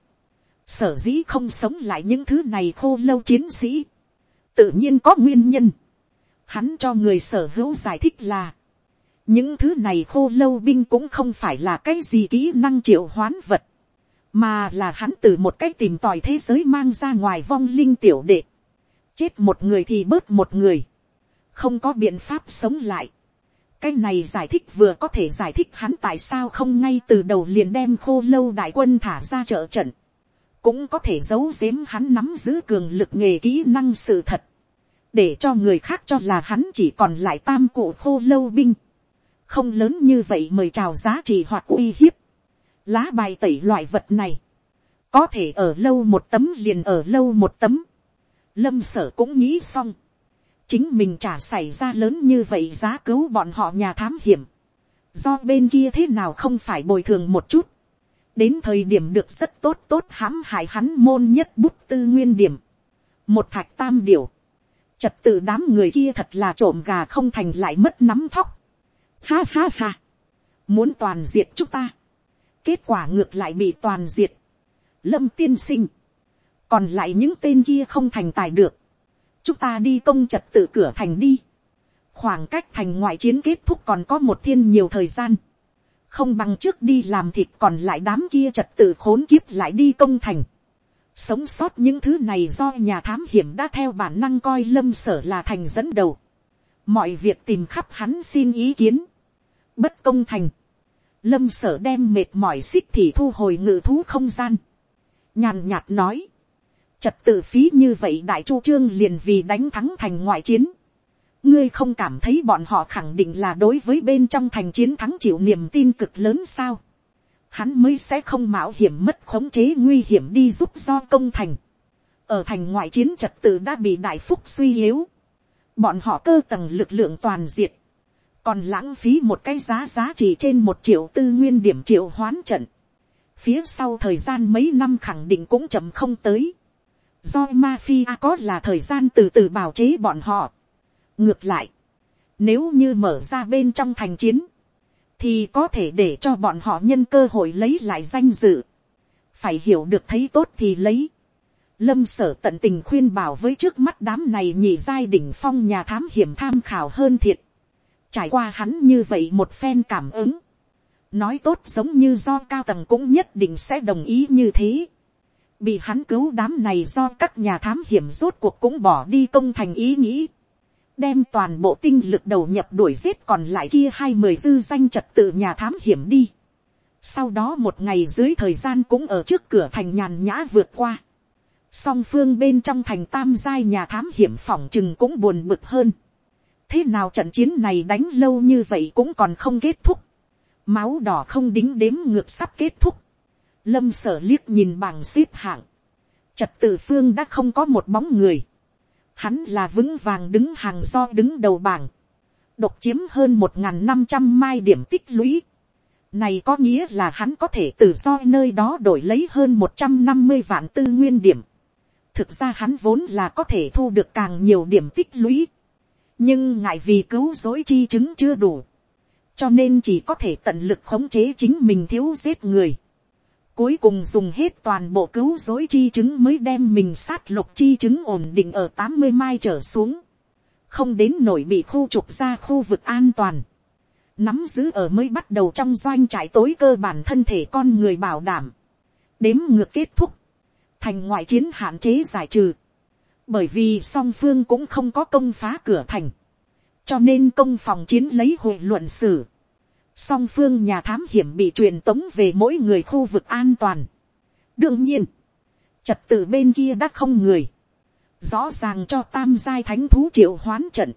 sở dĩ không sống lại những thứ này khô lâu chiến sĩ. tự nhiên có nguyên nhân. Hắn cho người sở hữu giải thích là, những thứ này khô lâu binh cũng không phải là cái gì kỹ năng triệu hoán vật, mà là hắn từ một cái tìm tòi thế giới mang ra ngoài vong linh tiểu đệ, chết một người thì bớt một người, không có biện pháp sống lại. cái này giải thích vừa có thể giải thích hắn tại sao không ngay từ đầu liền đem khô lâu đại quân thả ra trợ trận, cũng có thể giấu giếm hắn nắm giữ cường lực nghề kỹ năng sự thật, để cho người khác cho là hắn chỉ còn lại tam cụ khô lâu binh, không lớn như vậy mời chào giá trị hoặc uy hiếp, lá bài tẩy loại vật này, có thể ở lâu một tấm liền ở lâu một tấm, lâm sở cũng nghĩ xong, chính mình trả xảy ra lớn như vậy giá cứu bọn họ nhà thám hiểm, do bên kia thế nào không phải bồi thường một chút, đến thời điểm được rất tốt tốt hãm hại hắn môn nhất bút tư nguyên điểm, một thạch tam điều, trật tự đám người kia thật là trộm gà không thành lại mất nắm thóc, ha ha ha, muốn toàn diệt chúng ta, kết quả ngược lại bị toàn diệt, lâm tiên sinh, còn lại những tên kia không thành tài được, chúng ta đi công trật tự cửa thành đi, khoảng cách thành ngoại chiến kết thúc còn có một thiên nhiều thời gian, không bằng trước đi làm thịt còn lại đám kia trật tự khốn kiếp lại đi công thành, sống sót những thứ này do nhà thám hiểm đã theo bản năng coi lâm sở là thành dẫn đầu, mọi việc tìm khắp hắn xin ý kiến, bất công thành, lâm sở đem mệt mỏi xích thì thu hồi ngự thú không gian, nhàn nhạt nói, trật tự phí như vậy đại chu trương liền vì đánh thắng thành ngoại chiến. ngươi không cảm thấy bọn họ khẳng định là đối với bên trong thành chiến thắng chịu niềm tin cực lớn sao. hắn mới sẽ không mạo hiểm mất khống chế nguy hiểm đi giúp do công thành. ở thành ngoại chiến trật tự đã bị đại phúc suy yếu. bọn họ cơ tầng lực lượng toàn diệt. còn lãng phí một cái giá giá trị trên một triệu tư nguyên điểm triệu hoán trận. phía sau thời gian mấy năm khẳng định cũng chậm không tới do mafia có là thời gian từ từ bào chế bọn họ. ngược lại, nếu như mở ra bên trong thành chiến, thì có thể để cho bọn họ nhân cơ hội lấy lại danh dự. phải hiểu được thấy tốt thì lấy. lâm sở tận tình khuyên bảo với trước mắt đám này nhị giai đỉnh phong nhà thám hiểm tham khảo hơn thiệt. trải qua hắn như vậy một phen cảm ứng. nói tốt giống như do cao tầng cũng nhất định sẽ đồng ý như thế bị hắn cứu đám này do các nhà thám hiểm rốt cuộc cũng bỏ đi công thành ý nghĩ, đem toàn bộ tinh lực đầu nhập đuổi giết còn lại kia hai mười dư danh trật tự nhà thám hiểm đi. Sau đó một ngày dưới thời gian cũng ở trước cửa thành nhàn nhã vượt qua. Song phương bên trong thành tam giai nhà thám hiểm phỏng chừng cũng buồn bực hơn. Thế nào trận chiến này đánh lâu như vậy cũng còn không kết thúc. Máu đỏ không đính đếm ngược sắp kết thúc lâm sở liếc nhìn bảng xếp hạng, trật tự phương đã không có một bóng người, hắn là vững vàng đứng hàng do đứng đầu bảng, độc chiếm hơn một n g h n năm trăm mai điểm tích lũy, này có nghĩa là hắn có thể tự do nơi đó đổi lấy hơn một trăm năm mươi vạn tư nguyên điểm. Thực ra hắn vốn là có thể thu được càng nhiều điểm tích lũy. Nhưng ngại vì cứu dối chi chứng chưa đủ. Cho nên chỉ có thể tận lực khống chế chính mình thiếu giết người. Cuối cùng dùng hết toàn bộ cứu dối chi chứng mới đem mình sát lục chi chứng ổn định ở tám mươi mai trở xuống. Không đến nổi bị khu trục ra khu vực an toàn. Nắm giữ ở mới bắt đầu trong doanh trại tối cơ bản thân thể con người bảo đảm. Đếm ngược kết thúc. Thành ngoại chiến hạn chế giải trừ. Bởi vì song phương cũng không có công phá cửa thành. Cho nên công phòng chiến lấy hội luận xử song phương nhà thám hiểm bị truyền tống về mỗi người khu vực an toàn. đương nhiên, trật tự bên kia đã không người, rõ ràng cho tam giai thánh thú triệu hoán trận,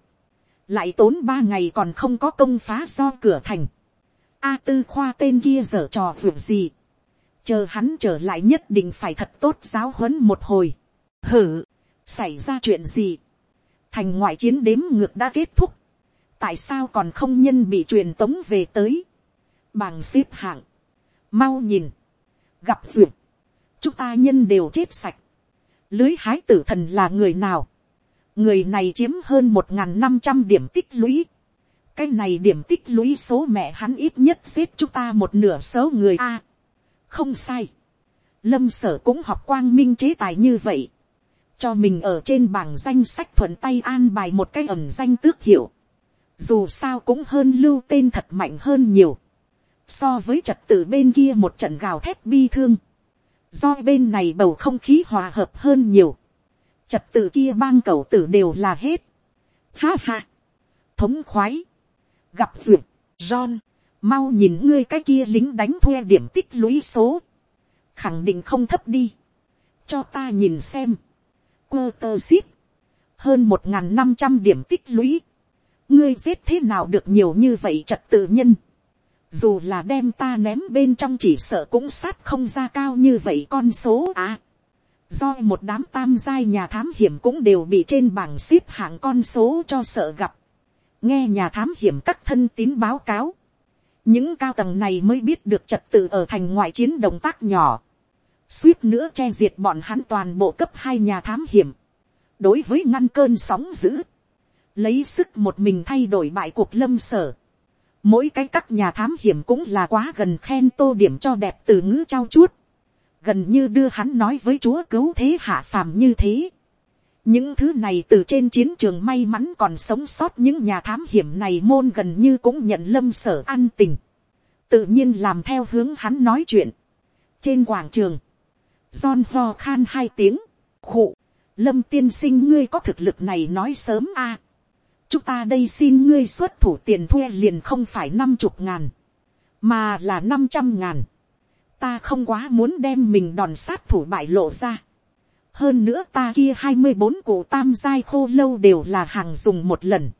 lại tốn ba ngày còn không có công phá do cửa thành. A tư khoa tên kia dở trò vượt gì, chờ hắn trở lại nhất định phải thật tốt giáo huấn một hồi. hử, xảy ra chuyện gì, thành ngoại chiến đếm ngược đã kết thúc, tại sao còn không nhân bị truyền tống về tới, bằng xếp hạng, mau nhìn, gặp duyệt, chúng ta nhân đều chết sạch, lưới hái tử thần là người nào, người này chiếm hơn một n g h n năm trăm điểm tích lũy, cái này điểm tích lũy số mẹ hắn ít nhất xếp chúng ta một nửa số người a, không sai, lâm sở cũng học quang minh chế tài như vậy, cho mình ở trên bảng danh sách thuận tay an bài một cái ẩm danh tước hiệu, dù sao cũng hơn lưu tên thật mạnh hơn nhiều, so với trật tự bên kia một trận gào thét bi thương, do bên này bầu không khí hòa hợp hơn nhiều, trật tự kia bang cầu tử đều là hết, ha ha, thống khoái, gặp duyệt, John, mau nhìn ngươi cái kia lính đánh thuê điểm tích lũy số, khẳng định không thấp đi, cho ta nhìn xem, quơ tơ xít, hơn một n g h n năm trăm điểm tích lũy, ngươi giết thế nào được nhiều như vậy trật tự nhân, dù là đem ta ném bên trong chỉ sợ cũng sát không ra cao như vậy con số à. do một đám tam giai nhà thám hiểm cũng đều bị trên bảng xếp hạng con số cho sợ gặp, nghe nhà thám hiểm các thân tín báo cáo, những cao tầng này mới biết được trật tự ở thành ngoại chiến động tác nhỏ, suýt nữa che diệt bọn hắn toàn bộ cấp hai nhà thám hiểm, đối với ngăn cơn sóng dữ, lấy sức một mình thay đổi bại cuộc lâm sở, mỗi cái các nhà thám hiểm cũng là quá gần khen tô điểm cho đẹp từ ngữ trao chuốt, gần như đưa hắn nói với chúa cứu thế hạ phàm như thế. những thứ này từ trên chiến trường may mắn còn sống sót những nhà thám hiểm này môn gần như cũng nhận lâm sở an tình, tự nhiên làm theo hướng hắn nói chuyện. trên quảng trường, John ho khan hai tiếng, khụ, lâm tiên sinh ngươi có thực lực này nói sớm a chúng ta đây xin ngươi xuất thủ tiền thuê liền không phải năm chục ngàn, mà là năm trăm ngàn. ta không quá muốn đem mình đòn sát thủ bại lộ ra. hơn nữa ta kia hai mươi bốn cụ tam giai khô lâu đều là hàng dùng một lần.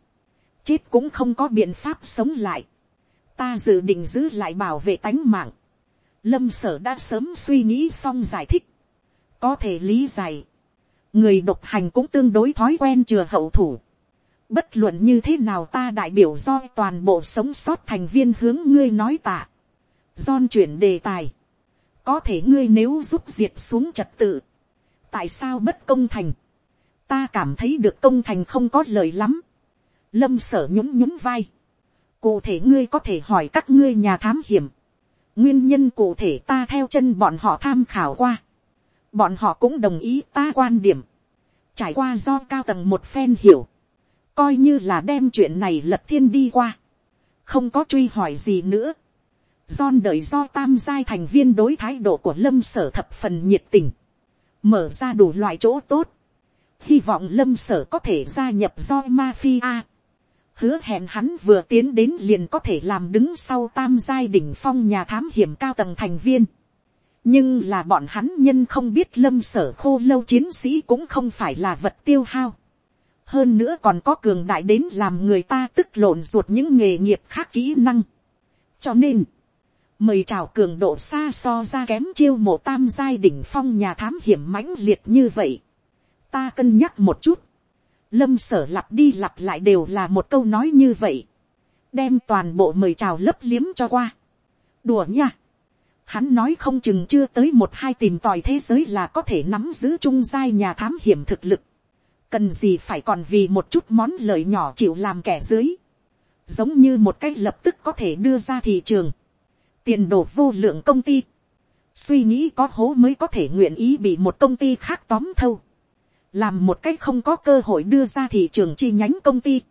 chết cũng không có biện pháp sống lại. ta dự định giữ lại bảo vệ tánh mạng lâm sở đã sớm suy nghĩ xong giải thích, có thể lý giải, người độc hành cũng tương đối thói quen chừa hậu thủ, bất luận như thế nào ta đại biểu do toàn bộ sống sót thành viên hướng ngươi nói tạ, John chuyển đề tài, có thể ngươi nếu giúp diệt xuống trật tự, tại sao bất công thành, ta cảm thấy được công thành không có lời lắm, lâm sở nhún nhún vai, cụ thể ngươi có thể hỏi các ngươi nhà thám hiểm, nguyên nhân cụ thể ta theo chân bọn họ tham khảo qua. bọn họ cũng đồng ý ta quan điểm. trải qua do cao tầng một phen hiểu coi như là đem chuyện này lật thiên đi qua. không có truy hỏi gì nữa. John đợi do tam giai thành viên đối thái độ của lâm sở thập phần nhiệt tình. Mở ra đủ loại chỗ tốt. Hy vọng lâm sở có thể gia nhập do mafia hứa hẹn hắn vừa tiến đến liền có thể làm đứng sau tam giai đỉnh phong nhà thám hiểm cao tầng thành viên. nhưng là bọn hắn nhân không biết lâm sở khô lâu chiến sĩ cũng không phải là vật tiêu hao hơn nữa còn có cường đại đến làm người ta tức lộn ruột những nghề nghiệp khác kỹ năng. cho nên, mời chào cường độ xa so ra kém chiêu mộ tam giai đỉnh phong nhà thám hiểm mãnh liệt như vậy. ta cân nhắc một chút lâm sở lặp đi lặp lại đều là một câu nói như vậy, đem toàn bộ mời chào lấp liếm cho qua. đùa nha, hắn nói không chừng chưa tới một hai tìm tòi thế giới là có thể nắm giữ trung giai nhà thám hiểm thực lực, cần gì phải còn vì một chút món lợi nhỏ chịu làm kẻ dưới, giống như một cách lập tức có thể đưa ra thị trường, tiền đồ vô lượng công ty, suy nghĩ có hố mới có thể nguyện ý bị một công ty khác tóm thâu, làm một cách không có cơ hội đưa ra thị trường chi nhánh công ty.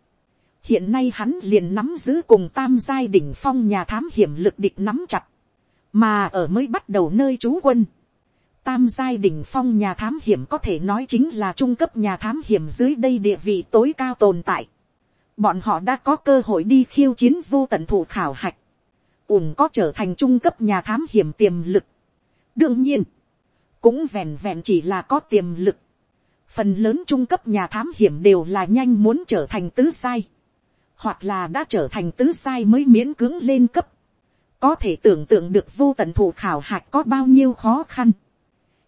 hiện nay hắn liền nắm giữ cùng tam giai đỉnh phong nhà thám hiểm lực địch nắm chặt, mà ở mới bắt đầu nơi trú quân. Tam giai đỉnh phong nhà thám hiểm có thể nói chính là trung cấp nhà thám hiểm dưới đây địa vị tối cao tồn tại. Bọn họ đã có cơ hội đi khiêu chiến vô tận thủ khảo hạch. ủng có trở thành trung cấp nhà thám hiểm tiềm lực. đương nhiên, cũng vẹn vẹn chỉ là có tiềm lực phần lớn trung cấp nhà thám hiểm đều là nhanh muốn trở thành tứ sai, hoặc là đã trở thành tứ sai mới miễn cưỡng lên cấp, có thể tưởng tượng được vô tận thủ khảo hạch có bao nhiêu khó khăn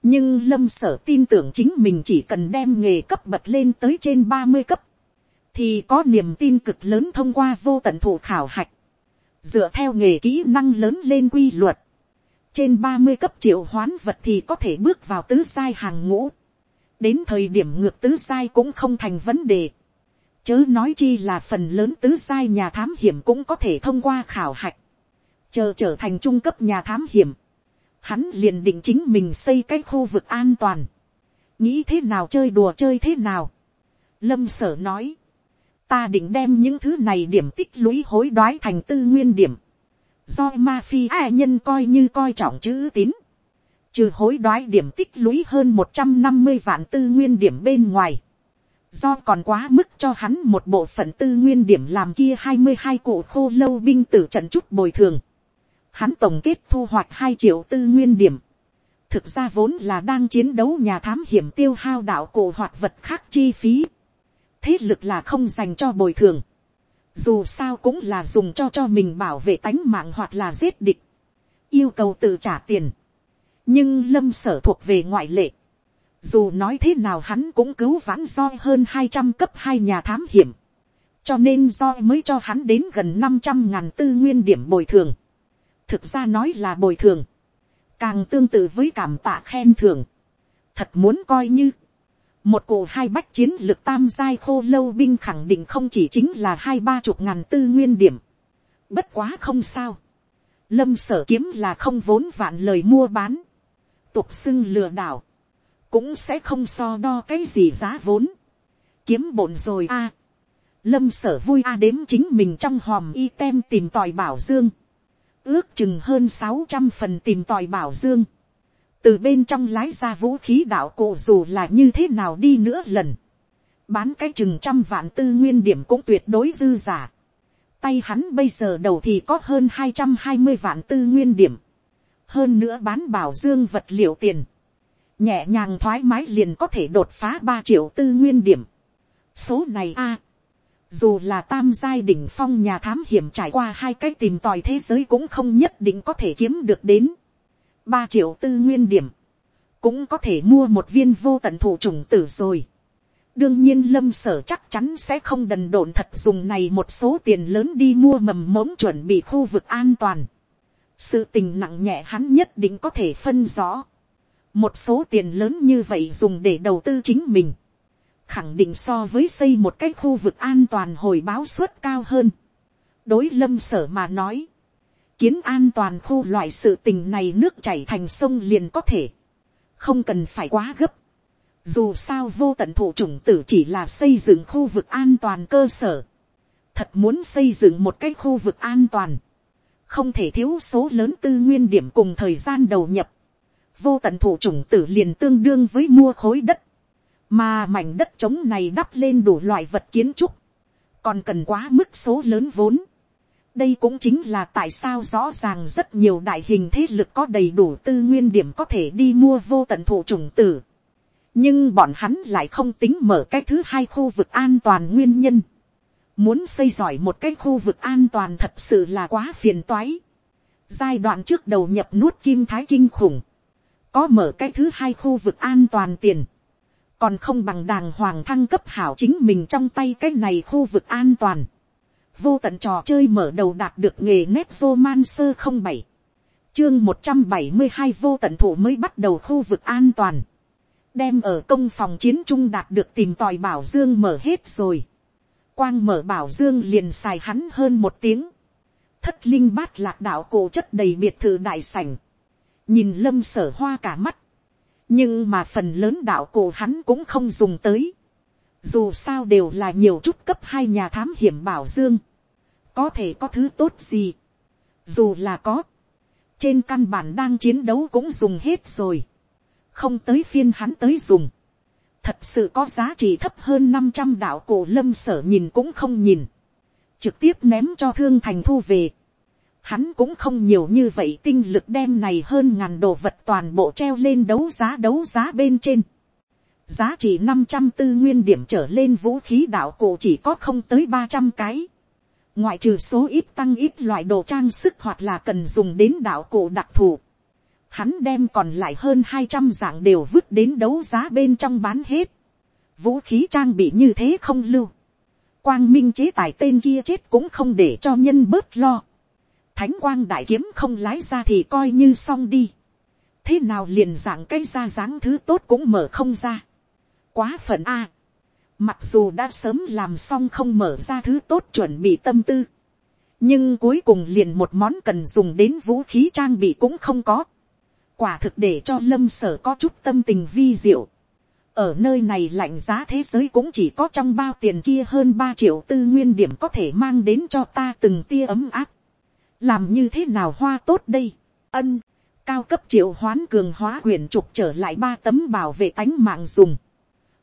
nhưng lâm sở tin tưởng chính mình chỉ cần đem nghề cấp bật lên tới trên ba mươi cấp, thì có niềm tin cực lớn thông qua vô tận thủ khảo hạch, dựa theo nghề kỹ năng lớn lên quy luật, trên ba mươi cấp triệu hoán vật thì có thể bước vào tứ sai hàng ngũ đến thời điểm ngược tứ sai cũng không thành vấn đề. chớ nói chi là phần lớn tứ sai nhà thám hiểm cũng có thể thông qua khảo hạch, chờ trở thành trung cấp nhà thám hiểm. Hắn liền định chính mình xây cái khu vực an toàn, nghĩ thế nào chơi đùa chơi thế nào. lâm sở nói, ta định đem những thứ này điểm tích lũy hối đoái thành tư nguyên điểm, do mafia nhân coi như coi trọng chữ tín, trừ hối đoái điểm tích lũy hơn một trăm năm mươi vạn tư nguyên điểm bên ngoài, do còn quá mức cho hắn một bộ phận tư nguyên điểm làm kia hai mươi hai cụ khô lâu binh tử trận chút bồi thường, hắn tổng kết thu hoạch hai triệu tư nguyên điểm, thực ra vốn là đang chiến đấu nhà thám hiểm tiêu hao đạo cổ hoạt vật khác chi phí. thế lực là không dành cho bồi thường. dù sao cũng là dùng cho cho mình bảo vệ tánh mạng hoặc là giết địch. yêu cầu tự trả tiền. nhưng lâm sở thuộc về ngoại lệ. dù nói thế nào hắn cũng cứu vãn roi hơn hai trăm cấp hai nhà thám hiểm. cho nên roi mới cho hắn đến gần năm trăm ngàn tư nguyên điểm bồi thường thực ra nói là bồi thường. Càng tương tự với cảm tạ khen thưởng, thật muốn coi như, một cổ hai bách chiến lược tam giai khô lâu binh khẳng định không chỉ chính là hai ba chục ngàn tư nguyên điểm, bất quá không sao, lâm sở kiếm là không vốn vạn lời mua bán, tục xưng lừa đảo, cũng sẽ không so đo cái gì giá vốn, kiếm bổn rồi a, lâm sở vui a đếm chính mình trong hòm y tem tìm tòi bảo dương, ước chừng hơn sáu trăm phần tìm tòi bảo dương, từ bên trong lái ra vũ khí đạo cổ dù là như thế nào đi nữa lần, bán cái chừng trăm vạn tư nguyên điểm cũng tuyệt đối dư giả. Tay hắn bây giờ đầu thì có hơn hai trăm hai mươi vạn tư nguyên điểm. Hơn nữa bán bảo dương vật liệu tiền. Nhẹ nhàng thoải mái liền có thể đột phá ba triệu tư nguyên điểm. Số này a dù là tam giai đỉnh phong nhà thám hiểm trải qua hai cách tìm tòi thế giới cũng không nhất định có thể kiếm được đến. ba triệu tư nguyên điểm. Cũng có thể mua một viên vô tận thủ trùng tử rồi. Đương nhiên lâm sở chắc chắn sẽ không đần độn thật dùng này một số tiền lớn đi mua mầm mống chuẩn bị khu vực an toàn. Sự tình nặng nhẹ hắn nhất định có thể phân rõ. Một số tiền lớn như vậy dùng để đầu tư chính mình khẳng định so với xây một cái khu vực an toàn hồi báo suất cao hơn. đối lâm sở mà nói, kiến an toàn khu loại sự tình này nước chảy thành sông liền có thể, không cần phải quá gấp. dù sao vô tận thủ chủng tử chỉ là xây dựng khu vực an toàn cơ sở, thật muốn xây dựng một cái khu vực an toàn, không thể thiếu số lớn tư nguyên điểm cùng thời gian đầu nhập, vô tận thủ chủng tử liền tương đương với mua khối đất, mà mảnh đất trống này đắp lên đủ loại vật kiến trúc, còn cần quá mức số lớn vốn. đây cũng chính là tại sao rõ ràng rất nhiều đại hình thế lực có đầy đủ tư nguyên điểm có thể đi mua vô tận thụ trùng tử. nhưng bọn hắn lại không tính mở cái thứ hai khu vực an toàn nguyên nhân. muốn xây giỏi một cái khu vực an toàn thật sự là quá phiền toái. giai đoạn trước đầu nhập nuốt kim thái kinh khủng. có mở cái thứ hai khu vực an toàn tiền còn không bằng đàng hoàng thăng cấp hảo chính mình trong tay cái này khu vực an toàn. vô tận trò chơi mở đầu đạt được nghề nét vô man sơ không bảy, chương một trăm bảy mươi hai vô tận thủ mới bắt đầu khu vực an toàn. đem ở công phòng chiến trung đạt được tìm tòi bảo dương mở hết rồi. quang mở bảo dương liền xài hắn hơn một tiếng. thất linh bát lạc đạo cổ chất đầy biệt thự đại sảnh. nhìn lâm sở hoa cả mắt nhưng mà phần lớn đạo cổ hắn cũng không dùng tới. dù sao đều là nhiều chút cấp hai nhà thám hiểm bảo dương. có thể có thứ tốt gì. dù là có. trên căn bản đang chiến đấu cũng dùng hết rồi. không tới phiên hắn tới dùng. thật sự có giá trị thấp hơn năm trăm đạo cổ lâm sở nhìn cũng không nhìn. trực tiếp ném cho thương thành thu về hắn cũng không nhiều như vậy tinh lực đem này hơn ngàn đồ vật toàn bộ treo lên đấu giá đấu giá bên trên. Giá trị năm trăm tư nguyên điểm trở lên vũ khí đạo cổ chỉ có không tới ba trăm cái. Ngoại trừ số ít tăng ít loại đồ trang sức hoặc là cần dùng đến đạo cổ đặc thù. Hắn đem còn lại hơn hai trăm dạng đều vứt đến đấu giá bên trong bán hết. Vũ khí trang bị như thế không lưu. Quang minh chế tài tên kia chết cũng không để cho nhân bớt lo thánh quang đại kiếm không lái ra thì coi như xong đi. thế nào liền dạng cái ra dáng thứ tốt cũng mở không ra. quá phận a. mặc dù đã sớm làm xong không mở ra thứ tốt chuẩn bị tâm tư. nhưng cuối cùng liền một món cần dùng đến vũ khí trang bị cũng không có. quả thực để cho lâm sở có chút tâm tình vi diệu. ở nơi này lạnh giá thế giới cũng chỉ có trong bao tiền kia hơn ba triệu tư nguyên điểm có thể mang đến cho ta từng tia ấm áp làm như thế nào hoa tốt đây. ân, cao cấp triệu hoán cường hóa quyền trục trở lại ba tấm bảo vệ tánh mạng dùng.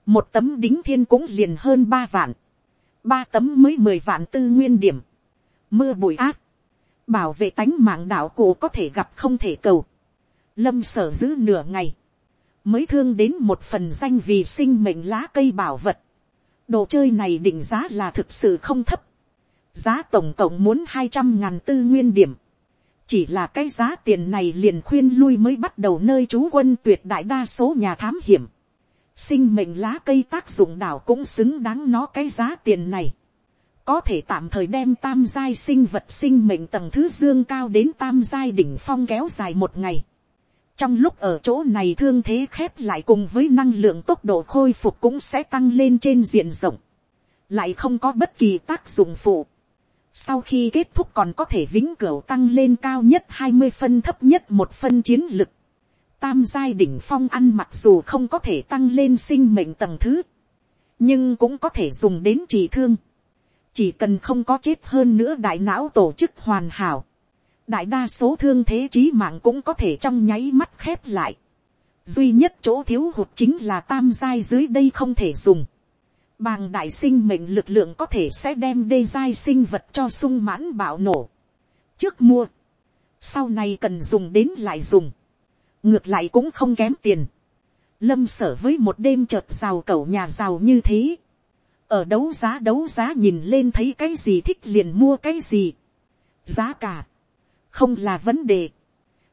một tấm đính thiên cũng liền hơn ba vạn. ba tấm mới mười vạn tư nguyên điểm. mưa bụi ác. bảo vệ tánh mạng đạo cổ có thể gặp không thể cầu. lâm sở giữ nửa ngày mới thương đến một phần danh vì sinh mệnh lá cây bảo vật. đồ chơi này định giá là thực sự không thấp giá tổng cộng muốn hai trăm ngàn tư nguyên điểm. chỉ là cái giá tiền này liền khuyên lui mới bắt đầu nơi trú quân tuyệt đại đa số nhà thám hiểm. sinh mệnh lá cây tác dụng đảo cũng xứng đáng nó cái giá tiền này. có thể tạm thời đem tam giai sinh vật sinh mệnh tầng thứ dương cao đến tam giai đỉnh phong kéo dài một ngày trong lúc ở chỗ này thương thế khép lại cùng với năng lượng tốc độ khôi phục cũng sẽ tăng lên trên diện rộng, lại không có bất kỳ tác dụng phụ. Sau khi kết thúc còn có thể vĩnh cửu tăng lên cao nhất hai mươi phân thấp nhất một phân chiến lực. Tam giai đỉnh phong ăn mặc dù không có thể tăng lên sinh mệnh tầng thứ, nhưng cũng có thể dùng đến trị thương. Chỉ cần không có chết hơn nữa đại não tổ chức hoàn hảo đại đa số thương thế trí mạng cũng có thể trong nháy mắt khép lại. duy nhất chỗ thiếu hụt chính là tam giai dưới đây không thể dùng bàng đại sinh mệnh lực lượng có thể sẽ đem đê giai sinh vật cho sung mãn bạo nổ. trước mua, sau này cần dùng đến lại dùng. ngược lại cũng không kém tiền. lâm sở với một đêm chợt rào cẩu nhà rào như thế. ở đấu giá đấu giá nhìn lên thấy cái gì thích liền mua cái gì. giá cả không là vấn đề.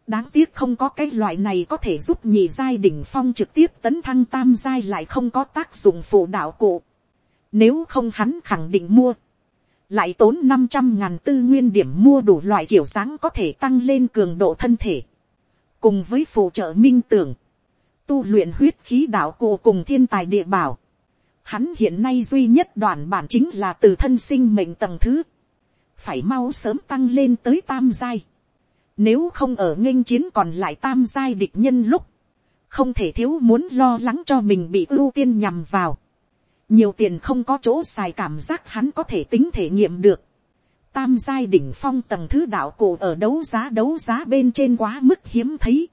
đáng tiếc không có cái loại này có thể giúp nhị giai đỉnh phong trực tiếp tấn thăng tam giai lại không có tác dụng phụ đạo cụ nếu không hắn khẳng định mua. lại tốn năm trăm ngàn tư nguyên điểm mua đủ loại kiểu dáng có thể tăng lên cường độ thân thể. cùng với phụ trợ minh tưởng, tu luyện huyết khí đạo cổ cùng thiên tài địa bảo. Hắn hiện nay duy nhất đoàn bản chính là từ thân sinh mệnh tầng thứ. Phải mau sớm tăng lên tới tam giai. Nếu không ở nghênh chiến còn lại tam giai địch nhân lúc. Không thể thiếu muốn lo lắng cho mình bị ưu tiên nhằm vào. Nhiều tiền không có chỗ xài cảm giác hắn có thể tính thể nghiệm được. Tam giai đỉnh phong tầng thứ đạo cổ ở đấu giá đấu giá bên trên quá mức hiếm thấy.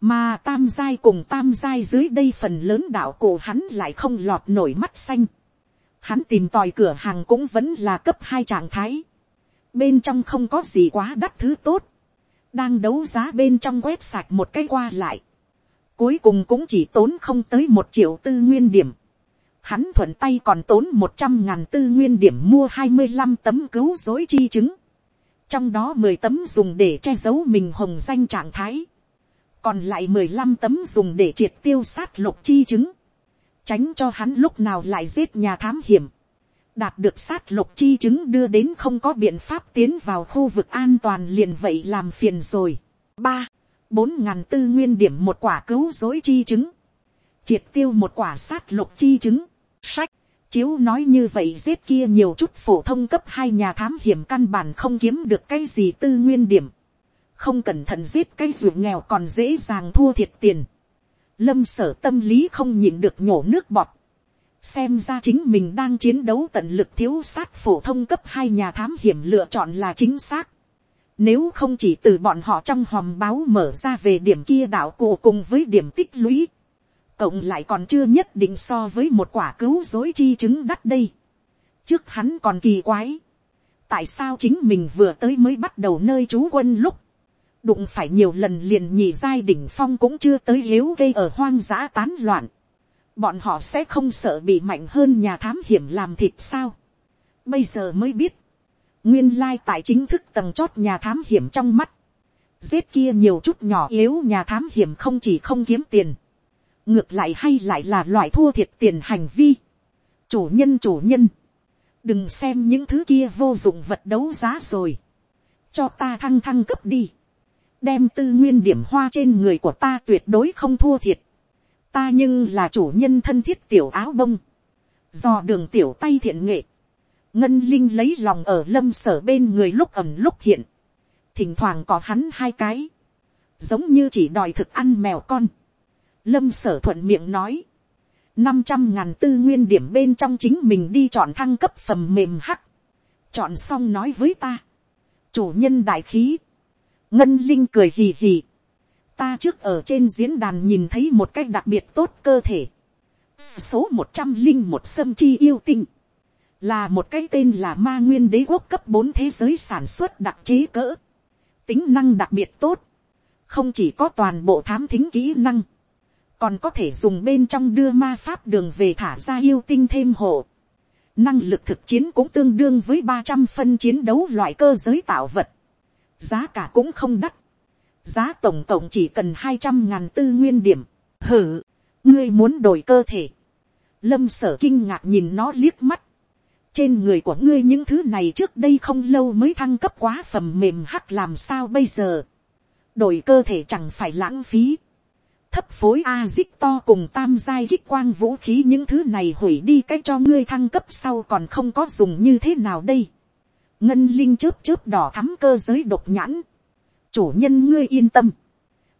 Mà tam giai cùng tam giai dưới đây phần lớn đạo cổ hắn lại không lọt nổi mắt xanh. Hắn tìm tòi cửa hàng cũng vẫn là cấp hai trạng thái. Bên trong không có gì quá đắt thứ tốt đang đấu giá bên trong quét sạch một cái qua lại, cuối cùng cũng chỉ tốn không tới một triệu tư nguyên điểm, hắn thuận tay còn tốn một trăm ngàn tư nguyên điểm mua hai mươi năm tấm cứu dối chi chứng, trong đó mười tấm dùng để che giấu mình hồng danh trạng thái, còn lại mười lăm tấm dùng để triệt tiêu sát lục chi chứng, tránh cho hắn lúc nào lại giết nhà thám hiểm, đạt được sát lục chi chứng đưa đến không có biện pháp tiến vào khu vực an toàn liền vậy làm phiền rồi. ba, bốn ngàn tư nguyên điểm một quả cứu dối chi chứng. Triệt tiêu một quả sát lục chi chứng. Sách, chiếu nói như vậy giết kia nhiều chút phổ thông cấp hai nhà thám hiểm căn bản không kiếm được cái gì tư nguyên điểm. Không cẩn thận giết cái ruộng nghèo còn dễ dàng thua thiệt tiền. Lâm sở tâm lý không nhịn được nhổ nước bọt xem ra chính mình đang chiến đấu tận lực thiếu sát phổ thông cấp hai nhà thám hiểm lựa chọn là chính xác. Nếu không chỉ từ bọn họ trong hòm báo mở ra về điểm kia đạo cụ cùng với điểm tích lũy. Cộng lại còn chưa nhất định so với một quả cứu dối chi chứng đắt đây. Trước hắn còn kỳ quái. Tại sao chính mình vừa tới mới bắt đầu nơi trú quân lúc. Đụng phải nhiều lần liền nhị giai đỉnh phong cũng chưa tới yếu gây ở hoang dã tán loạn bọn họ sẽ không sợ bị mạnh hơn nhà thám hiểm làm thịt sao. Bây giờ mới biết, nguyên lai tại chính thức tầng chót nhà thám hiểm trong mắt, giết kia nhiều chút nhỏ yếu nhà thám hiểm không chỉ không kiếm tiền, ngược lại hay lại là loại thua thiệt tiền hành vi. chủ nhân chủ nhân, đừng xem những thứ kia vô dụng vật đấu giá rồi, cho ta thăng thăng cấp đi, đem tư nguyên điểm hoa trên người của ta tuyệt đối không thua thiệt, ta nhưng là chủ nhân thân thiết tiểu áo bông, do đường tiểu tay thiện nghệ, ngân linh lấy lòng ở lâm sở bên người lúc ẩm lúc hiện, thỉnh thoảng có hắn hai cái, giống như chỉ đòi thực ăn mèo con, lâm sở thuận miệng nói, năm trăm ngàn tư nguyên điểm bên trong chính mình đi chọn thăng cấp phẩm mềm hắc, chọn xong nói với ta, chủ nhân đại khí, ngân linh cười hì hì, ta trước ở trên diễn đàn nhìn thấy một cách đặc biệt tốt cơ thể, số một trăm linh một sâm chi yêu tinh, là một cái tên là ma nguyên đế quốc cấp bốn thế giới sản xuất đặc chế cỡ, tính năng đặc biệt tốt, không chỉ có toàn bộ thám thính kỹ năng, còn có thể dùng bên trong đưa ma pháp đường về thả ra yêu tinh thêm hộ. Năng lực thực chiến cũng tương đương với ba trăm phân chiến đấu loại cơ giới tạo vật. Giá cả cũng không đắt. Giá tổng cộng chỉ cần hai trăm ngàn tư nguyên điểm. Hử, ngươi muốn đổi cơ thể. Lâm sở kinh ngạc nhìn nó liếc mắt. Trên người của ngươi những thứ này trước đây không lâu mới thăng cấp quá phẩm mềm hắc làm sao bây giờ. Đổi cơ thể chẳng phải lãng phí thấp phối a dích to cùng tam giai kích quang vũ khí những thứ này hủy đi cách cho ngươi thăng cấp sau còn không có dùng như thế nào đây. ngân linh chớp chớp đỏ thắm cơ giới độc nhãn. chủ nhân ngươi yên tâm.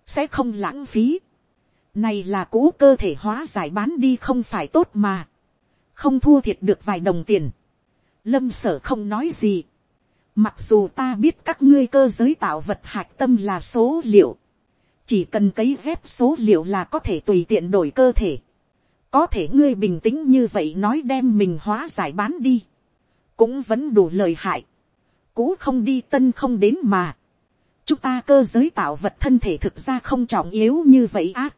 sẽ không lãng phí. này là cũ cơ thể hóa giải bán đi không phải tốt mà. không thua thiệt được vài đồng tiền. lâm sở không nói gì. mặc dù ta biết các ngươi cơ giới tạo vật hạt tâm là số liệu chỉ cần cấy ghép số liệu là có thể tùy tiện đổi cơ thể. có thể ngươi bình tĩnh như vậy nói đem mình hóa giải bán đi. cũng vẫn đủ lời hại. cũ không đi tân không đến mà. chúng ta cơ giới tạo vật thân thể thực ra không trọng yếu như vậy á.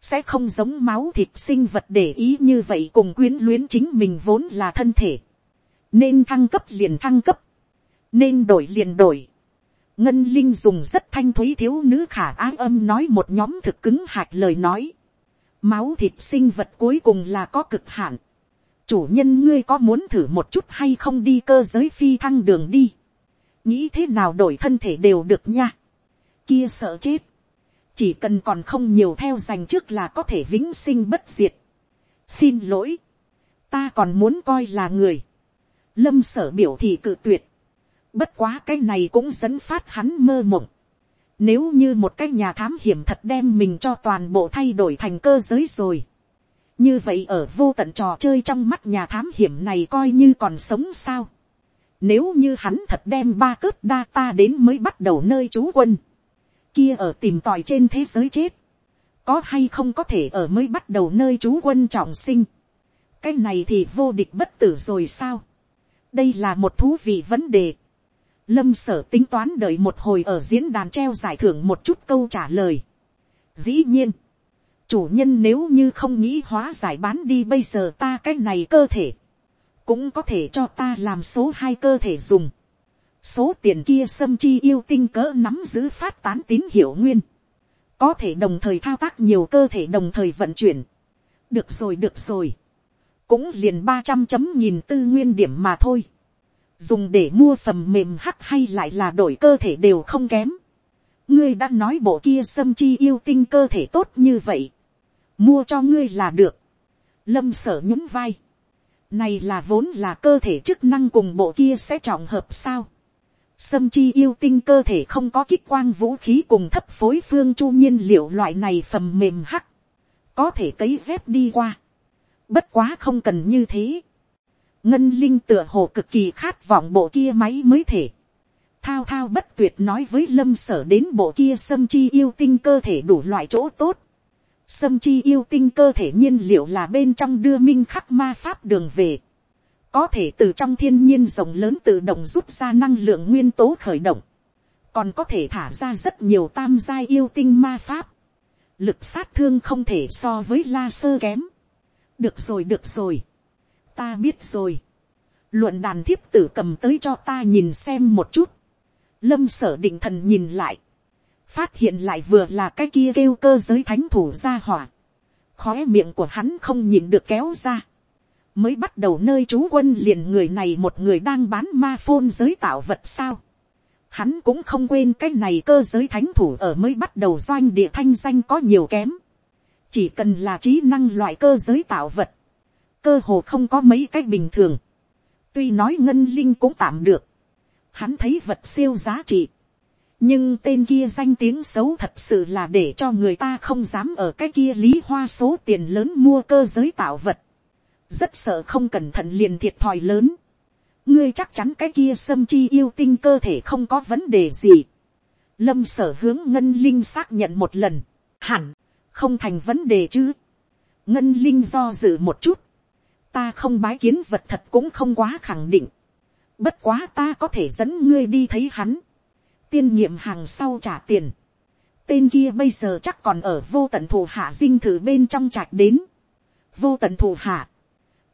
sẽ không giống máu thịt sinh vật để ý như vậy cùng quyến luyến chính mình vốn là thân thể. nên thăng cấp liền thăng cấp. nên đổi liền đổi ngân linh dùng rất thanh thúy thiếu nữ khả ái âm nói một nhóm thực cứng hạt lời nói. máu thịt sinh vật cuối cùng là có cực hạn. chủ nhân ngươi có muốn thử một chút hay không đi cơ giới phi thăng đường đi. nghĩ thế nào đổi thân thể đều được nha. kia sợ chết. chỉ cần còn không nhiều theo dành trước là có thể vĩnh sinh bất diệt. xin lỗi. ta còn muốn coi là người. lâm sở biểu thì cự tuyệt Bất quá cái này cũng dẫn phát hắn mơ mộng. Nếu như một cái nhà thám hiểm thật đem mình cho toàn bộ thay đổi thành cơ giới rồi. Như vậy ở vô tận trò chơi trong mắt nhà thám hiểm này coi như còn sống sao. Nếu như hắn thật đem ba cớt data đến mới bắt đầu nơi trú quân. Kia ở tìm tòi trên thế giới chết. Có hay không có thể ở mới bắt đầu nơi trú quân trọng sinh. Cái này thì vô địch bất tử rồi sao. Đây là một thú vị vấn đề Lâm sở tính toán đợi một hồi ở diễn đàn treo giải thưởng một chút câu trả lời. Dĩ nhiên, chủ nhân nếu như không nghĩ hóa giải bán đi bây giờ ta cái này cơ thể, cũng có thể cho ta làm số hai cơ thể dùng. Số tiền kia xâm chi yêu tinh cỡ nắm giữ phát tán tín hiệu nguyên. Có thể đồng thời thao tác nhiều cơ thể đồng thời vận chuyển. Được rồi được rồi. Cũng liền ba trăm chấm nhìn tư nguyên điểm mà thôi dùng để mua phẩm mềm hắc hay lại là đổi cơ thể đều không kém. ngươi đã nói bộ kia sâm chi yêu tinh cơ thể tốt như vậy. mua cho ngươi là được. lâm sở nhún vai. này là vốn là cơ thể chức năng cùng bộ kia sẽ trọng hợp sao. Sâm chi yêu tinh cơ thể không có kích quang vũ khí cùng thấp phối phương chu nhiên liệu loại này phẩm mềm hắc. Có thể cấy dép đi qua. Bất quá không cần như thế ngân linh tựa hồ cực kỳ khát vọng bộ kia máy mới thể. thao thao bất tuyệt nói với lâm sở đến bộ kia sâm chi yêu tinh cơ thể đủ loại chỗ tốt. sâm chi yêu tinh cơ thể nhiên liệu là bên trong đưa minh khắc ma pháp đường về. có thể từ trong thiên nhiên rộng lớn tự động rút ra năng lượng nguyên tố khởi động. còn có thể thả ra rất nhiều tam giai yêu tinh ma pháp. lực sát thương không thể so với la sơ kém. được rồi được rồi ta biết rồi. luận đàn thiếp tử cầm tới cho ta nhìn xem một chút. lâm sở định thần nhìn lại. phát hiện lại vừa là cái kia kêu cơ giới thánh thủ ra hỏa. khóe miệng của hắn không nhìn được kéo ra. mới bắt đầu nơi trú quân liền người này một người đang bán ma phôn giới tạo vật sao. Hắn cũng không quên cái này cơ giới thánh thủ ở mới bắt đầu doanh địa thanh danh có nhiều kém. Chỉ cần là trí năng loại cơ giới tạo vật cơ hồ không có mấy cái bình thường. Tuy nói ngân linh cũng tạm được. Hắn thấy vật siêu giá trị. nhưng tên kia danh tiếng xấu thật sự là để cho người ta không dám ở cái kia lý hoa số tiền lớn mua cơ giới tạo vật, rất sợ không cẩn thận liền thiệt thòi lớn, ngươi chắc chắn cái kia sâm chi yêu tinh cơ thể không có vấn đề gì, lâm sở hướng ngân linh xác nhận một lần, hẳn, không thành vấn đề chứ, ngân linh do dự một chút, ta không bái kiến vật thật cũng không quá khẳng định, bất quá ta có thể dẫn ngươi đi thấy hắn, tiên nhiệm hàng sau trả tiền, tên kia bây giờ chắc còn ở vô tận thủ hạ dinh thử bên trong trạch đến, vô tận thủ hạ,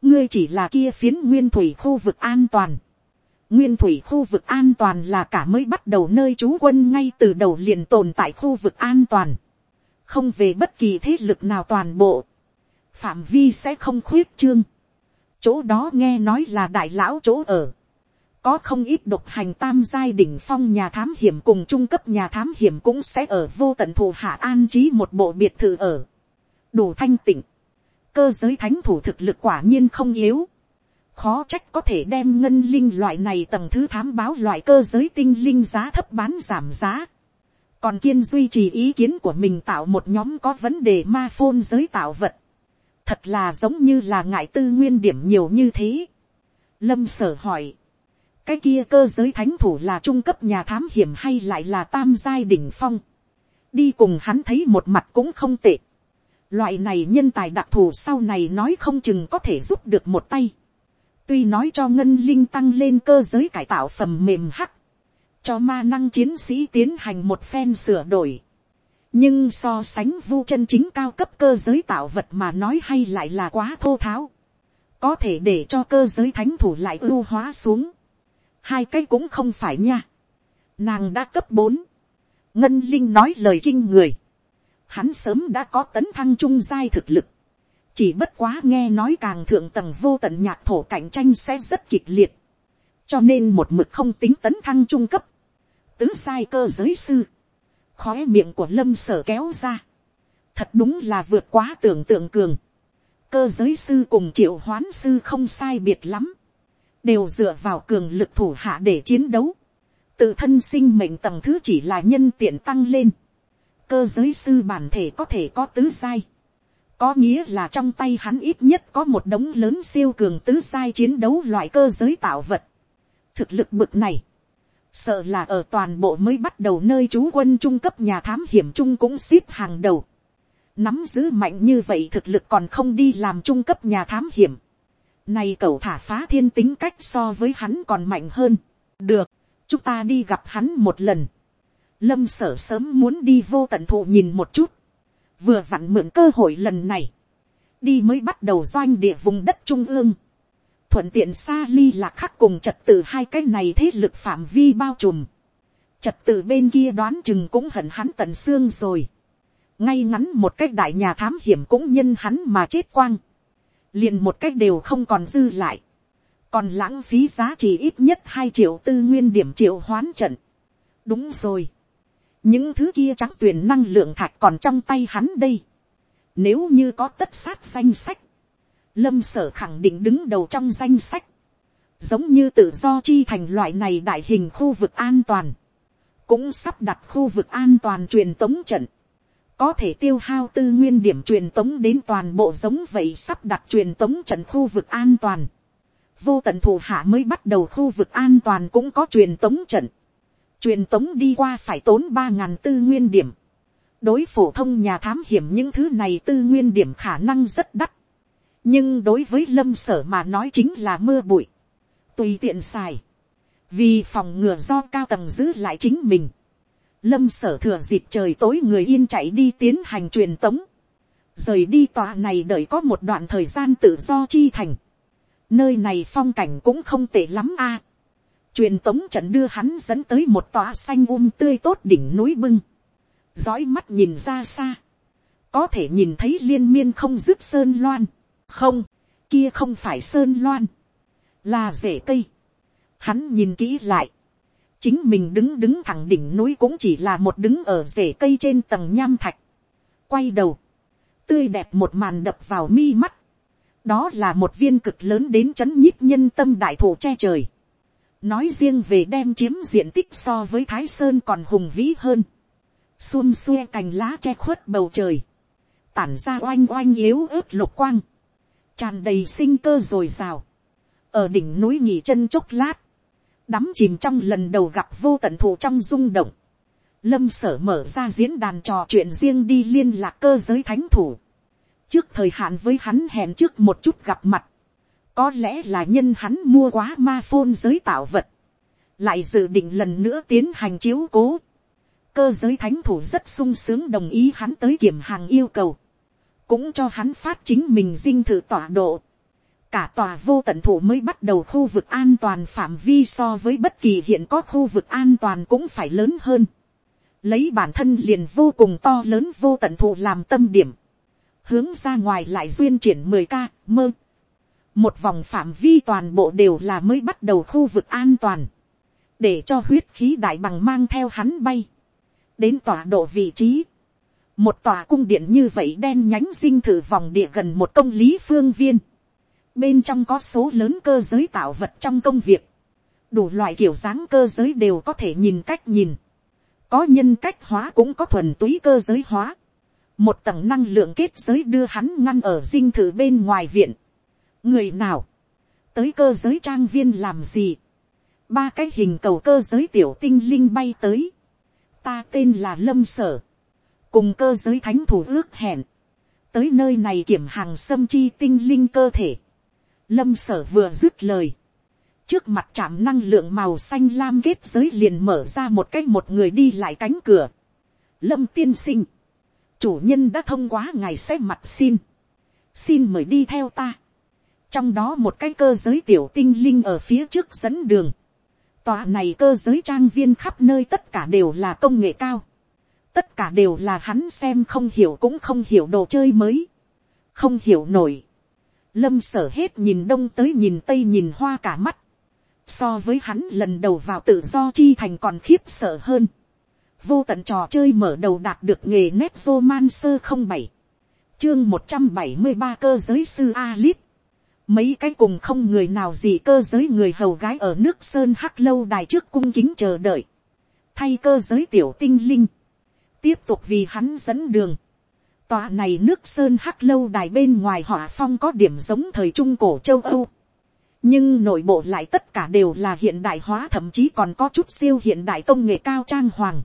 ngươi chỉ là kia phiến nguyên thủy khu vực an toàn, nguyên thủy khu vực an toàn là cả mới bắt đầu nơi trú quân ngay từ đầu liền tồn tại khu vực an toàn, không về bất kỳ thế lực nào toàn bộ, phạm vi sẽ không khuyết trương, chỗ đó nghe nói là đại lão chỗ ở, có không ít độc hành tam giai đỉnh phong nhà thám hiểm cùng trung cấp nhà thám hiểm cũng sẽ ở vô tận thủ hạ an trí một bộ biệt thự ở, đủ thanh tịnh, cơ giới thánh thủ thực lực quả nhiên không yếu, khó trách có thể đem ngân linh loại này tầng thứ thám báo loại cơ giới tinh linh giá thấp bán giảm giá, còn kiên duy trì ý kiến của mình tạo một nhóm có vấn đề ma phôn giới tạo vật, thật là giống như là ngại tư nguyên điểm nhiều như thế. Lâm sở hỏi, cái kia cơ giới thánh thủ là trung cấp nhà thám hiểm hay lại là tam giai đỉnh phong. đi cùng hắn thấy một mặt cũng không tệ. loại này nhân tài đặc thù sau này nói không chừng có thể giúp được một tay. tuy nói cho ngân linh tăng lên cơ giới cải tạo phẩm mềm hắc, cho ma năng chiến sĩ tiến hành một phen sửa đổi nhưng so sánh vu chân chính cao cấp cơ giới tạo vật mà nói hay lại là quá thô tháo. có thể để cho cơ giới thánh thủ lại ưu hóa xuống hai cái cũng không phải nha. Nàng đã cấp bốn. Ngân Linh nói lời kinh người. Hắn sớm đã có tấn thăng trung giai thực lực. Chỉ bất quá nghe nói càng thượng tầng vô tận nhạc thổ cạnh tranh sẽ rất kịch liệt. Cho nên một mực không tính tấn thăng trung cấp. Tứ sai cơ giới sư khói miệng của lâm sở kéo ra. Thật đúng là vượt quá tưởng tượng cường. Cơ giới sư cùng triệu hoán sư không sai biệt lắm đều dựa vào cường lực thủ hạ để chiến đấu, tự thân sinh mệnh tầng thứ chỉ là nhân tiện tăng lên, cơ giới sư bản thể có thể có tứ sai, có nghĩa là trong tay hắn ít nhất có một đống lớn siêu cường tứ sai chiến đấu loại cơ giới tạo vật. thực lực bực này, sợ là ở toàn bộ mới bắt đầu nơi trú quân trung cấp nhà thám hiểm trung cũng xếp hàng đầu. nắm giữ mạnh như vậy thực lực còn không đi làm trung cấp nhà thám hiểm. Này cậu thả phá thiên tính cách so với hắn còn mạnh hơn. Được, chúng ta đi gặp hắn một lần. Lâm sở sớm muốn đi vô tận thụ nhìn một chút. Vừa vặn mượn cơ hội lần này. Đi mới bắt đầu doanh địa vùng đất trung ương. Thuận tiện xa ly lạc khắc cùng trật tự hai cái này thế lực phạm vi bao trùm. Trật tự bên kia đoán chừng cũng hận hắn tận xương rồi. Ngay ngắn một cách đại nhà thám hiểm cũng nhân hắn mà chết quang liền một cách đều không còn dư lại, còn lãng phí giá trị ít nhất hai triệu tư nguyên điểm triệu hoán trận. đúng rồi, những thứ kia trắng tuyển năng lượng thạch còn trong tay hắn đây. Nếu như có tất sát danh sách, lâm sở khẳng định đứng đầu trong danh sách, giống như tự do chi thành loại này đại hình khu vực an toàn, cũng sắp đặt khu vực an toàn truyền tống trận có thể tiêu hao tư nguyên điểm truyền tống đến toàn bộ giống vậy sắp đặt truyền tống trận khu vực an toàn. Vô tận thủ hạ mới bắt đầu khu vực an toàn cũng có truyền tống trận. Truyền tống đi qua phải tốn ba ngàn tư nguyên điểm. Đối phổ thông nhà thám hiểm những thứ này tư nguyên điểm khả năng rất đắt. Nhưng đối với lâm sở mà nói chính là mưa bụi. Tùy tiện xài. Vì phòng ngừa do cao tầng giữ lại chính mình. Lâm sở thừa dịp trời tối người yên chạy đi tiến hành truyền tống, rời đi tòa này đợi có một đoạn thời gian tự do chi thành, nơi này phong cảnh cũng không tệ lắm a, truyền tống trận đưa hắn dẫn tới một tòa xanh um tươi tốt đỉnh núi bưng, dõi mắt nhìn ra xa, có thể nhìn thấy liên miên không dứt sơn loan, không, kia không phải sơn loan, là rễ cây, hắn nhìn kỹ lại, chính mình đứng đứng thẳng đỉnh núi cũng chỉ là một đứng ở rễ cây trên tầng nham thạch. quay đầu, tươi đẹp một màn đập vào mi mắt. đó là một viên cực lớn đến c h ấ n nhíp nhân tâm đại thụ che trời. nói riêng về đem chiếm diện tích so với thái sơn còn hùng vĩ hơn, xum xuê cành lá che khuất bầu trời, tản ra oanh oanh yếu ớt lục quang, tràn đầy sinh cơ dồi dào, ở đỉnh núi nghỉ chân chốc lát, đắm chìm trong lần đầu gặp vô tận thụ trong rung động, lâm sở mở ra diễn đàn trò chuyện riêng đi liên lạc cơ giới thánh thủ, trước thời hạn với hắn hẹn trước một chút gặp mặt, có lẽ là nhân hắn mua quá ma phôn giới tạo vật. Lại dự định lần nữa tiến hành chiếu cố. Cơ giới thánh thủ rất sung sướng đồng ý hắn tới kiểm hàng yêu cầu. Cũng cho hắn phát chính mình dinh thử tọa độ. Cả tòa vô tận thủ mới bắt đầu khu vực an toàn phạm vi so với bất kỳ hiện có khu vực an toàn cũng phải lớn hơn. Lấy bản thân liền vô cùng to lớn vô tận thủ làm tâm điểm. Hướng ra ngoài lại duyên triển mười ca mơ. Một vòng phạm vi toàn bộ đều là mới bắt đầu khu vực an toàn, để cho huyết khí đại bằng mang theo hắn bay, đến tọa độ vị trí, một tòa cung điện như vậy đen nhánh dinh thự vòng địa gần một công lý phương viên, bên trong có số lớn cơ giới tạo vật trong công việc, đủ loại kiểu dáng cơ giới đều có thể nhìn cách nhìn, có nhân cách hóa cũng có thuần túy cơ giới hóa, một tầng năng lượng kết giới đưa hắn ngăn ở dinh thự bên ngoài viện, người nào, tới cơ giới trang viên làm gì, ba cái hình cầu cơ giới tiểu tinh linh bay tới, ta tên là lâm sở, cùng cơ giới thánh thủ ước hẹn, tới nơi này kiểm hàng sâm chi tinh linh cơ thể, lâm sở vừa dứt lời, trước mặt chạm năng lượng màu xanh lam kết giới liền mở ra một cách một người đi lại cánh cửa, lâm tiên sinh, chủ nhân đã thông qua ngày xe mặt xin, xin mời đi theo ta, trong đó một cái cơ giới tiểu tinh linh ở phía trước dẫn đường. Tòa này cơ giới trang viên khắp nơi tất cả đều là công nghệ cao. Tất cả đều là hắn xem không hiểu cũng không hiểu đồ chơi mới. Không hiểu nổi. Lâm sở hết nhìn đông tới nhìn tây nhìn hoa cả mắt. So với hắn lần đầu vào tự do chi thành còn khiếp sợ hơn. Vô tận trò chơi mở đầu đạt được nghề nét romancer không bảy Chương một trăm bảy mươi ba cơ giới sư Alip mấy cái cùng không người nào gì cơ giới người hầu gái ở nước sơn hắc lâu đài trước cung kính chờ đợi, thay cơ giới tiểu tinh linh, tiếp tục vì hắn dẫn đường. Tòa này nước sơn hắc lâu đài bên ngoài hỏa phong có điểm giống thời trung cổ châu âu, nhưng nội bộ lại tất cả đều là hiện đại hóa thậm chí còn có chút siêu hiện đại công nghệ cao trang hoàng.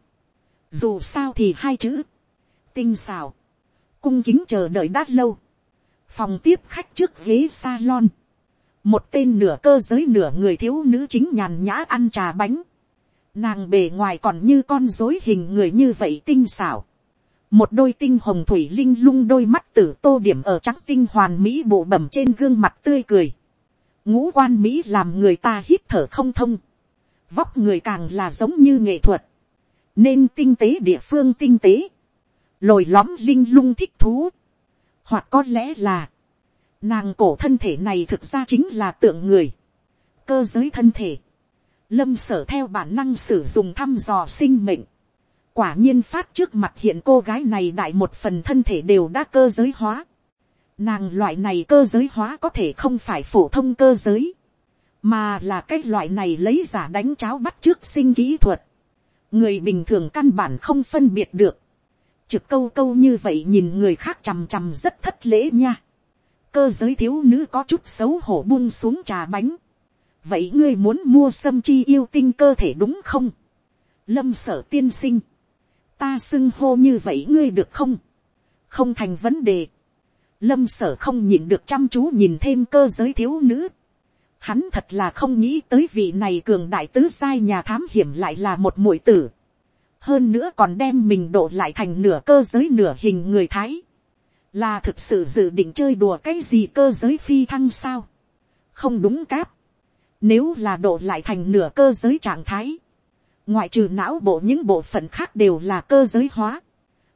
dù sao thì hai chữ, tinh xào, cung kính chờ đợi đã lâu phòng tiếp khách trước ghế salon, một tên nửa cơ giới nửa người thiếu nữ chính nhàn nhã ăn trà bánh, nàng bề ngoài còn như con dối hình người như vậy tinh xảo, một đôi tinh hồng thủy linh lung đôi mắt tử tô điểm ở trắng tinh hoàn mỹ bộ bẩm trên gương mặt tươi cười, ngũ quan mỹ làm người ta hít thở không thông, vóc người càng là giống như nghệ thuật, nên tinh tế địa phương tinh tế, lồi lõm linh lung thích thú, hoặc có lẽ là, nàng cổ thân thể này thực ra chính là tượng người, cơ giới thân thể, lâm sở theo bản năng sử dụng thăm dò sinh mệnh, quả nhiên phát trước mặt hiện cô gái này đại một phần thân thể đều đã cơ giới hóa. Nàng loại này cơ giới hóa có thể không phải phổ thông cơ giới, mà là cái loại này lấy giả đánh cháo bắt trước sinh kỹ thuật. người bình thường căn bản không phân biệt được trực câu câu như vậy nhìn người khác chằm chằm rất thất lễ nha. cơ giới thiếu nữ có chút xấu hổ buông xuống trà bánh vậy ngươi muốn mua sâm chi yêu tinh cơ thể đúng không. lâm sở tiên sinh. ta xưng hô như vậy ngươi được không. không thành vấn đề. lâm sở không nhìn được chăm chú nhìn thêm cơ giới thiếu nữ. Hắn thật là không nghĩ tới vị này cường đại tứ sai nhà thám hiểm lại là một mũi tử hơn nữa còn đem mình độ lại thành nửa cơ giới nửa hình người thái, là thực sự dự định chơi đùa cái gì cơ giới phi thăng sao, không đúng cáp, nếu là độ lại thành nửa cơ giới trạng thái, ngoại trừ não bộ những bộ phận khác đều là cơ giới hóa,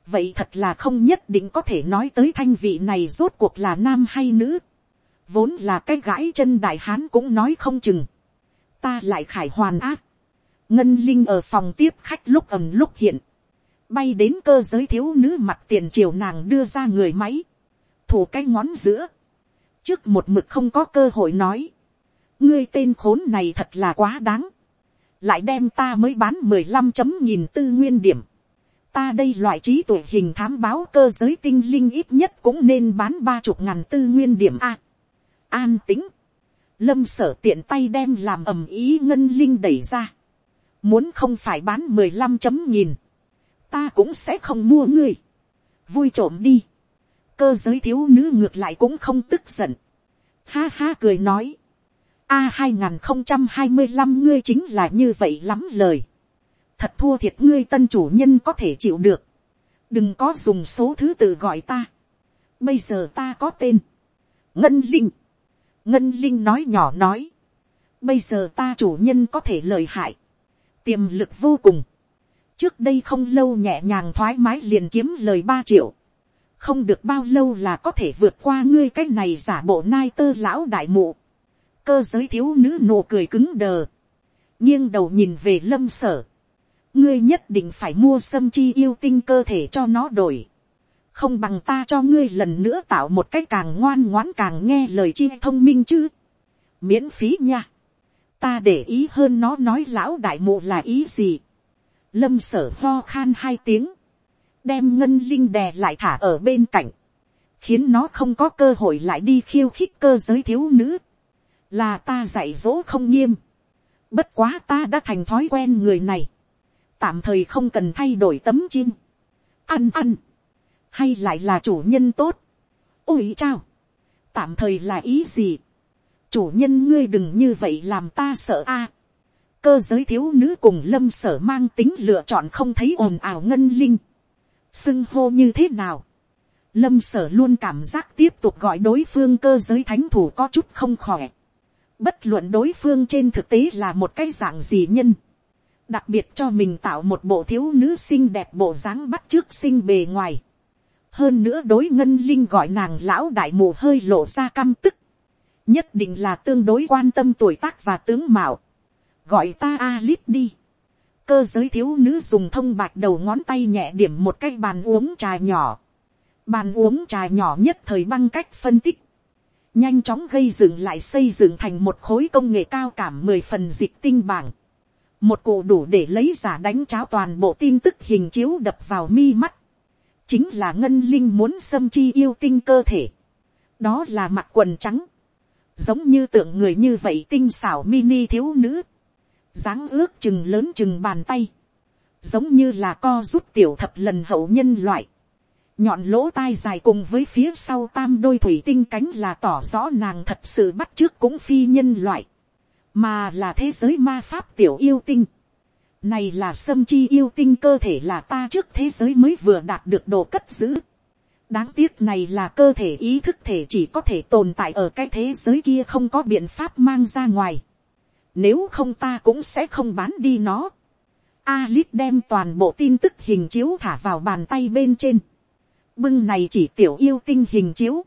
vậy thật là không nhất định có thể nói tới thanh vị này rốt cuộc là nam hay nữ, vốn là cái gãi chân đại hán cũng nói không chừng, ta lại khải hoàn ác, ngân linh ở phòng tiếp khách lúc ầm lúc hiện, bay đến cơ giới thiếu nữ mặt tiền triều nàng đưa ra người máy, thủ cái ngón giữa, trước một mực không có cơ hội nói, ngươi tên khốn này thật là quá đáng, lại đem ta mới bán mười lăm chấm nhìn tư nguyên điểm, ta đây loại trí tuệ hình thám báo cơ giới tinh linh ít nhất cũng nên bán ba chục ngàn tư nguyên điểm a. an tính, lâm sở tiện tay đem làm ầm ý ngân linh đẩy ra, muốn không phải bán mười lăm chấm nhìn, ta cũng sẽ không mua ngươi, vui trộm đi, cơ giới thiếu nữ ngược lại cũng không tức giận, ha ha cười nói, a hai nghìn không trăm hai mươi năm ngươi chính là như vậy lắm lời, thật thua thiệt ngươi tân chủ nhân có thể chịu được, đừng có dùng số thứ tự gọi ta, bây giờ ta có tên, ngân linh, ngân linh nói nhỏ nói, bây giờ ta chủ nhân có thể lời hại, tiềm lực vô cùng, trước đây không lâu nhẹ nhàng thoải mái liền kiếm lời ba triệu, không được bao lâu là có thể vượt qua ngươi cái này giả bộ nai tơ lão đại mụ, cơ giới thiếu nữ nụ cười cứng đờ, nghiêng đầu nhìn về lâm sở, ngươi nhất định phải mua sâm chi yêu tinh cơ thể cho nó đổi, không bằng ta cho ngươi lần nữa tạo một cách càng ngoan ngoãn càng nghe lời chi thông minh chứ, miễn phí nha, ta để ý hơn nó nói lão đại mụ là ý gì, lâm sở ho khan hai tiếng, đem ngân linh đè lại thả ở bên cạnh, khiến nó không có cơ hội lại đi khiêu khích cơ giới thiếu nữ, là ta dạy dỗ không nghiêm, bất quá ta đã thành thói quen người này, tạm thời không cần thay đổi tấm chim, ăn ăn, hay lại là chủ nhân tốt, ôi chao, tạm thời là ý gì, chủ nhân ngươi đừng như vậy làm ta sợ a, cơ giới thiếu nữ cùng lâm sở mang tính lựa chọn không thấy ồn ào ngân linh, xưng hô như thế nào, lâm sở luôn cảm giác tiếp tục gọi đối phương cơ giới thánh thủ có chút không khỏe, bất luận đối phương trên thực tế là một cái dạng gì nhân, đặc biệt cho mình tạo một bộ thiếu nữ xinh đẹp bộ dáng bắt trước sinh bề ngoài. hơn nữa đối ngân linh gọi nàng lão đại mù hơi lộ ra căm tức, nhất định là tương đối quan tâm tuổi tác và tướng mạo, gọi ta Alice đi. cơ giới thiếu nữ dùng thông bạc đầu ngón tay nhẹ điểm một cái bàn uống trà nhỏ, bàn uống trà nhỏ nhất thời băng cách phân tích, nhanh chóng gây dựng lại xây dựng thành một khối công nghệ cao cảm mười phần dịch tinh bảng, một cụ đủ để lấy giả đánh cháo toàn bộ tin tức hình chiếu đập vào mi mắt, chính là ngân linh muốn xâm chi yêu tinh cơ thể, đó là mặt quần trắng, giống như tượng người như vậy tinh xảo mini thiếu nữ, dáng ước chừng lớn chừng bàn tay, giống như là co rút tiểu thập lần hậu nhân loại, nhọn lỗ tai dài cùng với phía sau tam đôi thủy tinh cánh là tỏ rõ nàng thật sự bắt trước cũng phi nhân loại, mà là thế giới ma pháp tiểu yêu tinh. Này là sâm chi yêu tinh cơ thể là ta trước thế giới mới vừa đạt được đồ cất giữ. Đáng tiếc này là cơ thể ý thức thể chỉ có thể tồn tại ở cái thế giới kia không có biện pháp mang ra ngoài. Nếu không ta cũng sẽ không bán đi nó. Alice đem toàn bộ tin tức hình chiếu thả vào bàn tay bên trên. Bưng này chỉ tiểu yêu tinh hình chiếu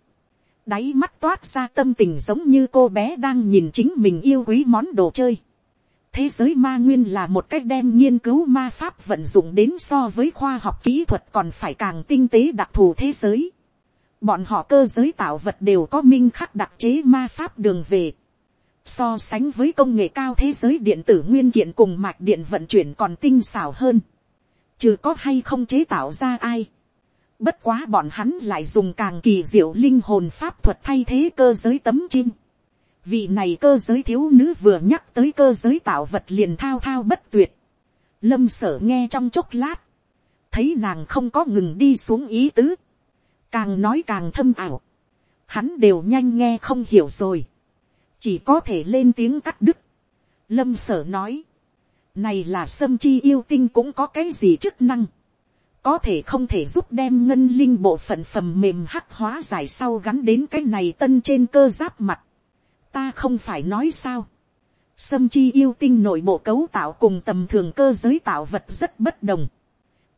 đáy mắt toát ra tâm tình giống như cô bé đang nhìn chính mình yêu quý món đồ chơi. thế giới ma nguyên là một cách đem nghiên cứu ma pháp vận dụng đến so với khoa học kỹ thuật còn phải càng tinh tế đặc thù thế giới. bọn họ cơ giới tạo vật đều có minh khắc đặc chế ma pháp đường về. so sánh với công nghệ cao thế giới điện tử nguyên kiện cùng mạch điện vận chuyển còn tinh xảo hơn. trừ có hay không chế tạo ra ai Bất quá bọn hắn lại dùng càng kỳ diệu linh hồn pháp thuật thay thế cơ giới tấm chim. Vị này cơ giới thiếu nữ vừa nhắc tới cơ giới tạo vật liền thao thao bất tuyệt. Lâm sở nghe trong chốc lát. Thấy nàng không có ngừng đi xuống ý tứ. Càng nói càng thâm ảo. Hắn đều nhanh nghe không hiểu rồi. Chỉ có thể lên tiếng cắt đứt. Lâm sở nói. Này là sâm chi yêu tinh cũng có cái gì chức năng có thể không thể giúp đem ngân linh bộ phận phẩm mềm hắc hóa giải sau gắn đến cái này tân trên cơ giáp mặt. Ta không phải nói sao. Sâm chi yêu tinh nội bộ cấu tạo cùng tầm thường cơ giới tạo vật rất bất đồng.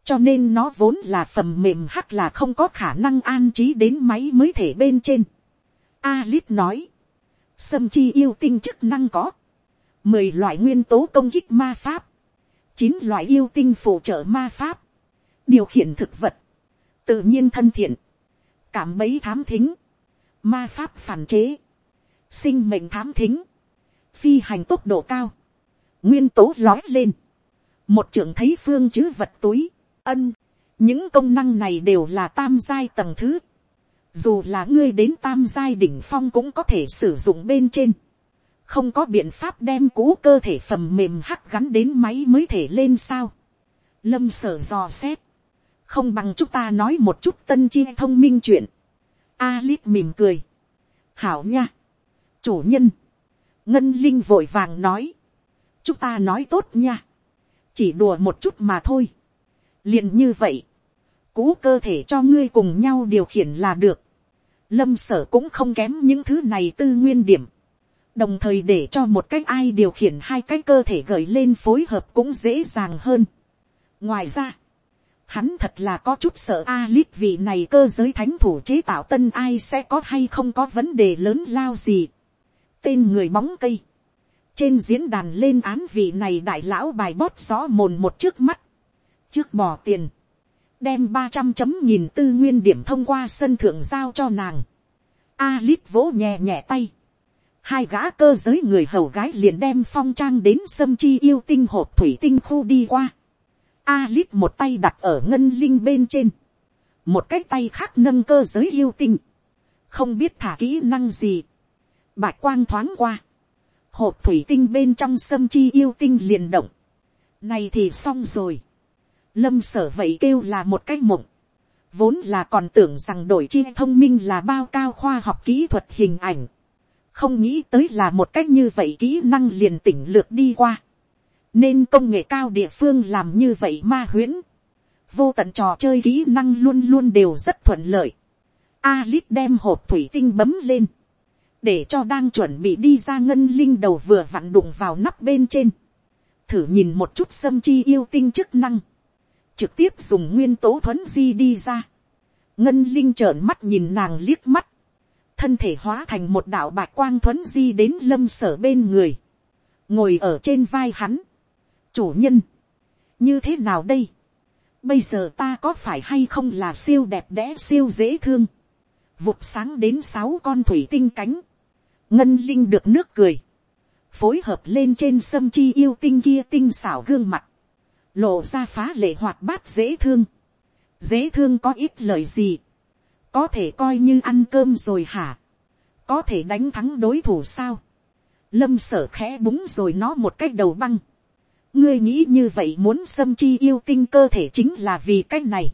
Cho nên nó vốn là phẩm mềm hắc là không có khả năng an trí đến máy mới thể bên trên. Alice nói. Sâm chi yêu tinh chức năng có. mười loại nguyên tố công kích ma pháp. chín loại yêu tinh phụ trợ ma pháp điều khiển thực vật, tự nhiên thân thiện, cảm mấy thám thính, ma pháp phản chế, sinh mệnh thám thính, phi hành tốc độ cao, nguyên tố lói lên, một trưởng thấy phương chứ vật túi, ân, những công năng này đều là tam giai tầng thứ, dù là ngươi đến tam giai đỉnh phong cũng có thể sử dụng bên trên, không có biện pháp đem cũ cơ thể phẩm mềm hắc gắn đến máy mới thể lên sao, lâm sở dò xét, không bằng chúng ta nói một chút tân chi thông minh chuyện, Alice mỉm cười, hảo nha, chủ nhân, ngân linh vội vàng nói, chúng ta nói tốt nha, chỉ đùa một chút mà thôi, liền như vậy, cú cơ thể cho ngươi cùng nhau điều khiển là được, lâm sở cũng không kém những thứ này tư nguyên điểm, đồng thời để cho một cách ai điều khiển hai cái cơ thể gợi lên phối hợp cũng dễ dàng hơn. ngoài ra, hắn thật là có chút sợ Alice vị này cơ giới thánh thủ chế tạo tân ai sẽ có hay không có vấn đề lớn lao gì. tên người bóng cây, trên diễn đàn lên án vị này đại lão bài bót gió mồn một trước mắt, trước bỏ tiền, đem ba trăm chấm nhìn tư nguyên điểm thông qua sân thượng giao cho nàng. Alice vỗ nhẹ nhẹ tay. Hai gã cơ giới người hầu gái liền đem phong trang đến sâm chi yêu tinh hộp thủy tinh khu đi qua. Alip một tay đặt ở ngân linh bên trên. Một cái tay khác nâng cơ giới yêu tinh. Không biết thả kỹ năng gì. Bạch quang thoáng qua. Hộp thủy tinh bên trong sâm chi yêu tinh liền động. Này thì xong rồi lâm sở vậy kêu là một cái mộng. vốn là còn tưởng rằng đổi chi thông minh là bao cao khoa học kỹ thuật hình ảnh. không nghĩ tới là một cách như vậy kỹ năng liền tỉnh lược đi qua nên công nghệ cao địa phương làm như vậy ma huyễn. vô tận trò chơi kỹ năng luôn luôn đều rất thuận lợi. Alice đem hộp thủy tinh bấm lên. để cho đang chuẩn bị đi ra ngân linh đầu vừa vặn đụng vào nắp bên trên. thử nhìn một chút xâm chi yêu tinh chức năng trực tiếp dùng nguyên tố thuấn di đi ra. ngân linh trợn mắt nhìn nàng liếc mắt, thân thể hóa thành một đạo bạc quang thuấn di đến lâm sở bên người, ngồi ở trên vai hắn chủ nhân, như thế nào đây, bây giờ ta có phải hay không là siêu đẹp đẽ siêu dễ thương, vụt sáng đến sáu con thủy tinh cánh, ngân linh được nước cười, phối hợp lên trên sâm chi yêu tinh kia tinh xảo gương mặt, lộ ra phá lệ hoạt bát dễ thương, dễ thương có ít lời gì, có thể coi như ăn cơm rồi hả, có thể đánh thắng đối thủ sao, lâm sở khẽ búng rồi nó một cách đầu băng, ngươi nghĩ như vậy muốn xâm chi yêu tinh cơ thể chính là vì cách này,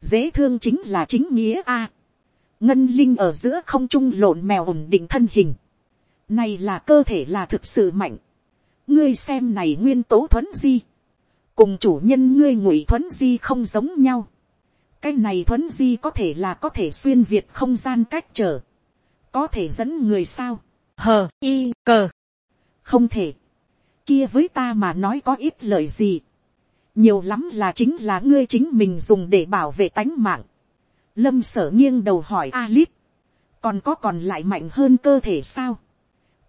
dễ thương chính là chính nghĩa a, ngân linh ở giữa không trung lộn mèo ổn định thân hình, này là cơ thể là thực sự mạnh, ngươi xem này nguyên tố thuấn di, cùng chủ nhân ngươi ngụy thuấn di không giống nhau. cái này thuấn di có thể là có thể xuyên việt không gian cách trở, có thể dẫn người sao, hờ y cờ, không thể, kia với ta mà nói có ít lời gì, nhiều lắm là chính là ngươi chính mình dùng để bảo vệ tánh mạng. lâm sở nghiêng đầu hỏi Alip, còn có còn lại mạnh hơn cơ thể sao,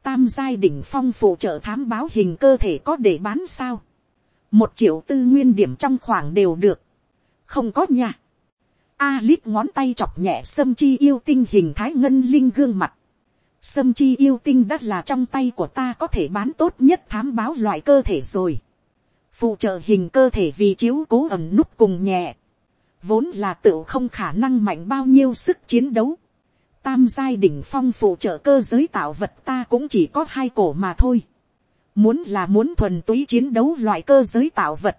tam giai đỉnh phong phụ trợ thám báo hình cơ thể có để bán sao, một triệu tư nguyên điểm trong khoảng đều được, không có nha. Alip ngón tay chọc nhẹ sâm chi yêu tinh hình thái ngân linh gương mặt. Sâm chi yêu tinh đã là trong tay của ta có thể bán tốt nhất thám báo loại cơ thể rồi. Phụ trợ hình cơ thể vì chiếu cố ẩm nút cùng nhẹ. Vốn là tự không khả năng mạnh bao nhiêu sức chiến đấu. Tam giai đỉnh phong phụ trợ cơ giới tạo vật ta cũng chỉ có hai cổ mà thôi. Muốn là muốn thuần túy chiến đấu loại cơ giới tạo vật.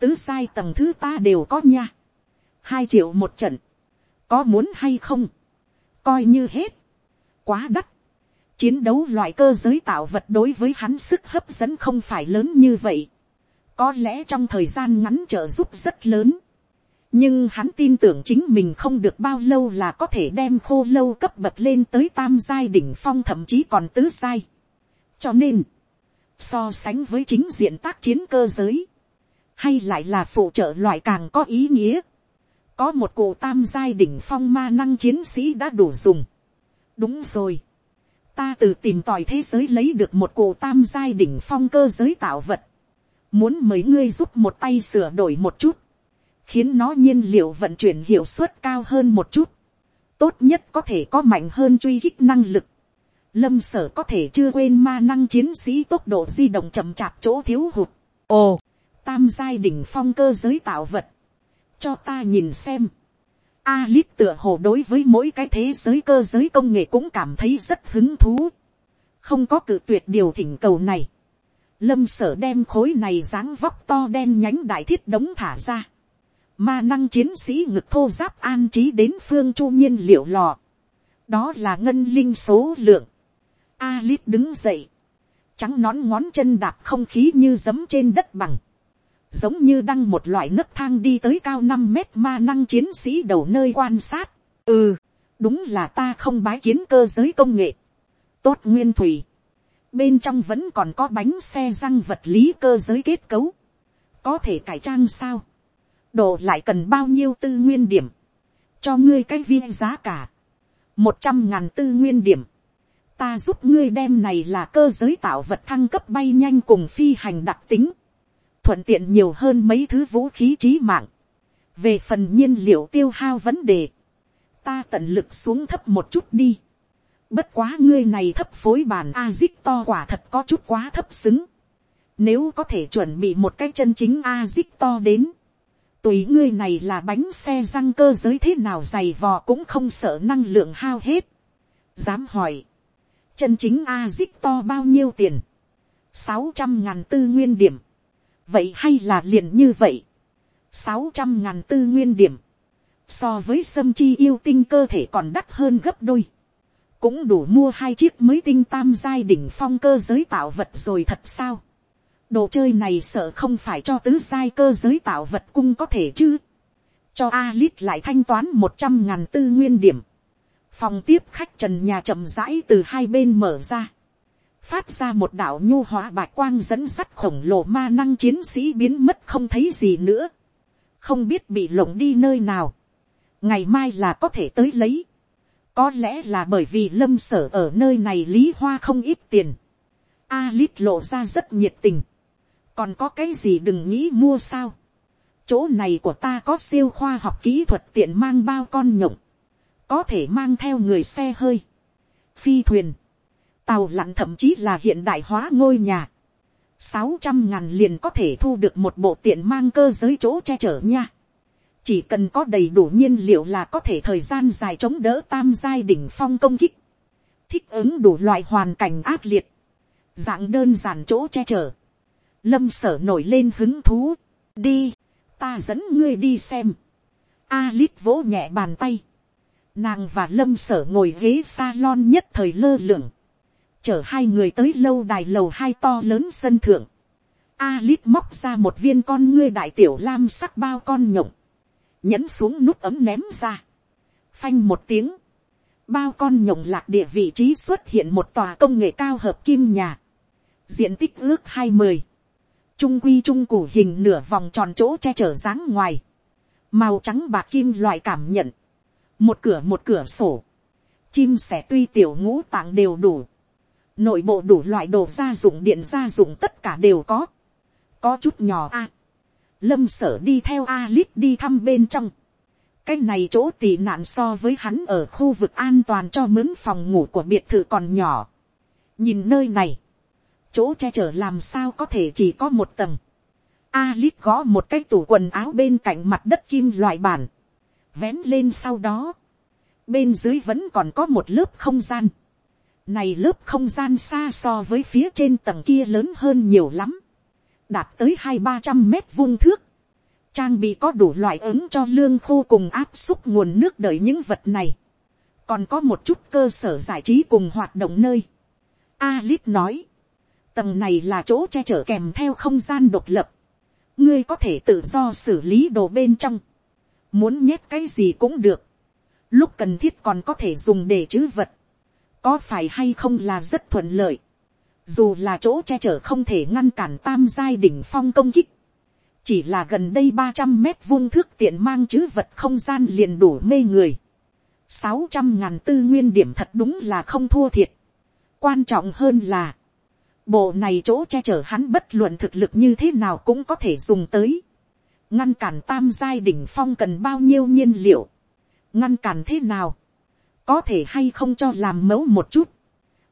Tứ sai tầng thứ ta đều có nha. Hai triệu một trận. Có muốn hay không? Coi như hết. Quá đắt. Chiến đấu loại cơ giới tạo vật đối với hắn sức hấp dẫn không phải lớn như vậy. Có lẽ trong thời gian ngắn trợ giúp rất lớn. Nhưng hắn tin tưởng chính mình không được bao lâu là có thể đem khô lâu cấp bậc lên tới tam giai đỉnh phong thậm chí còn tứ giai. Cho nên, so sánh với chính diện tác chiến cơ giới, hay lại là phụ trợ loại càng có ý nghĩa. có một cụ tam giai đỉnh phong ma năng chiến sĩ đã đủ dùng đúng rồi. ta từ tìm tòi thế giới lấy được một cổ tam giai đỉnh phong cơ giới tạo vật. muốn mấy ngươi giúp một tay sửa đổi một chút. khiến nó nhiên liệu vận chuyển hiệu suất cao hơn một chút. tốt nhất có thể có mạnh hơn truy kích năng lực. lâm sở có thể chưa quên ma năng chiến sĩ tốc độ di động chậm chạp chỗ thiếu hụt. ồ, tam giai đỉnh phong cơ giới tạo vật, cho ta nhìn xem. Alip tựa hồ đối với mỗi cái thế giới cơ giới công nghệ cũng cảm thấy rất hứng thú. Không có cự tuyệt điều thỉnh cầu này. Lâm sở đem khối này dáng vóc to đen nhánh đại thiết đống thả ra. Ma năng chiến sĩ ngực thô giáp an trí đến phương chu nhiên liệu lò. Đó là ngân linh số lượng. Alip đứng dậy. Trắng nón ngón chân đạp không khí như giấm trên đất bằng giống như đăng một loại nấc thang đi tới cao năm mét ma năng chiến sĩ đầu nơi quan sát. ừ, đúng là ta không bái kiến cơ giới công nghệ. tốt nguyên thủy. bên trong vẫn còn có bánh xe răng vật lý cơ giới kết cấu. có thể cải trang sao. đồ lại cần bao nhiêu tư nguyên điểm. cho ngươi cái viên giá cả. một trăm ngàn tư nguyên điểm. ta giúp ngươi đem này là cơ giới tạo vật thăng cấp bay nhanh cùng phi hành đặc tính thuận tiện nhiều hơn mấy thứ vũ khí trí mạng. về phần nhiên liệu tiêu hao vấn đề, ta tận lực xuống thấp một chút đi. bất quá ngươi này thấp phối bản a zip to quả thật có chút quá thấp xứng. nếu có thể chuẩn bị một cái chân chính a zip to đến, tùy ngươi này là bánh xe răng cơ giới thế nào dày vò cũng không sợ năng lượng hao hết. dám hỏi, chân chính a zip to bao nhiêu tiền, sáu trăm ngàn tư nguyên điểm, vậy hay là liền như vậy, sáu trăm ngàn tư nguyên điểm, so với sâm chi yêu tinh cơ thể còn đắt hơn gấp đôi, cũng đủ mua hai chiếc mới tinh tam giai đỉnh phong cơ giới tạo vật rồi thật sao, đồ chơi này sợ không phải cho tứ giai cơ giới tạo vật cung có thể chứ, cho Alit lại thanh toán một trăm ngàn tư nguyên điểm, phòng tiếp khách trần nhà chậm rãi từ hai bên mở ra, phát ra một đạo nhu hóa bạch quang dẫn sắt khổng lồ ma năng chiến sĩ biến mất không thấy gì nữa, không biết bị lộng đi nơi nào, ngày mai là có thể tới lấy, có lẽ là bởi vì lâm sở ở nơi này lý hoa không ít tiền, a lít lộ ra rất nhiệt tình, còn có cái gì đừng nghĩ mua sao, chỗ này của ta có siêu khoa học kỹ thuật tiện mang bao con nhộng, có thể mang theo người xe hơi, phi thuyền, tàu lặn thậm chí là hiện đại hóa ngôi nhà, sáu trăm ngàn liền có thể thu được một bộ tiện mang cơ giới chỗ che chở nha. chỉ cần có đầy đủ nhiên liệu là có thể thời gian dài chống đỡ tam giai đỉnh phong công kích, thích ứng đủ loại hoàn cảnh ác liệt, dạng đơn giản chỗ che chở, lâm sở nổi lên hứng thú, đi, ta dẫn ngươi đi xem, Alip vỗ nhẹ bàn tay, nàng và lâm sở ngồi ghế salon nhất thời lơ lửng, chở hai người tới lâu đài lầu hai to lớn sân thượng. Alip móc ra một viên con ngươi đại tiểu lam sắc bao con nhộng. Nhấn xuống nút ấm ném ra. Phanh một tiếng. Bao con nhộng lạc địa vị trí xuất hiện một tòa công nghệ cao hợp kim nhà. Diện tích ước hai mươi. Trung quy trung củ hình nửa vòng tròn chỗ che chở dáng ngoài. Màu trắng bạc kim loại cảm nhận. Một cửa một cửa sổ. Chim sẻ tuy tiểu ngũ tạng đều đủ nội bộ đủ loại đồ gia dụng điện gia dụng tất cả đều có, có chút nhỏ a, lâm sở đi theo a lít đi thăm bên trong, cái này chỗ tị nạn so với hắn ở khu vực an toàn cho mướn phòng ngủ của biệt thự còn nhỏ, nhìn nơi này, chỗ che chở làm sao có thể chỉ có một tầng, a lít gõ một cái tủ quần áo bên cạnh mặt đất kim loại bản, vén lên sau đó, bên dưới vẫn còn có một lớp không gian, này lớp không gian xa so với phía trên tầng kia lớn hơn nhiều lắm. Đạt tới hai ba trăm mét vuông thước. Trang bị có đủ loại ứng cho lương khô cùng áp xúc nguồn nước đợi những vật này. Còn có một chút cơ sở giải trí cùng hoạt động nơi. Alip nói. Tầng này là chỗ che chở kèm theo không gian độc lập. Ngươi có thể tự do xử lý đồ bên trong. Muốn nhét cái gì cũng được. Lúc cần thiết còn có thể dùng để chữ vật có phải hay không là rất thuận lợi, dù là chỗ che chở không thể ngăn cản tam giai đỉnh phong công kích, chỉ là gần đây ba trăm mét vuông thước tiện mang chữ vật không gian liền đủ mê người, sáu trăm ngàn tư nguyên điểm thật đúng là không thua thiệt, quan trọng hơn là, bộ này chỗ che chở hắn bất luận thực lực như thế nào cũng có thể dùng tới, ngăn cản tam giai đỉnh phong cần bao nhiêu nhiên liệu, ngăn cản thế nào, có thể hay không cho làm mẫu một chút.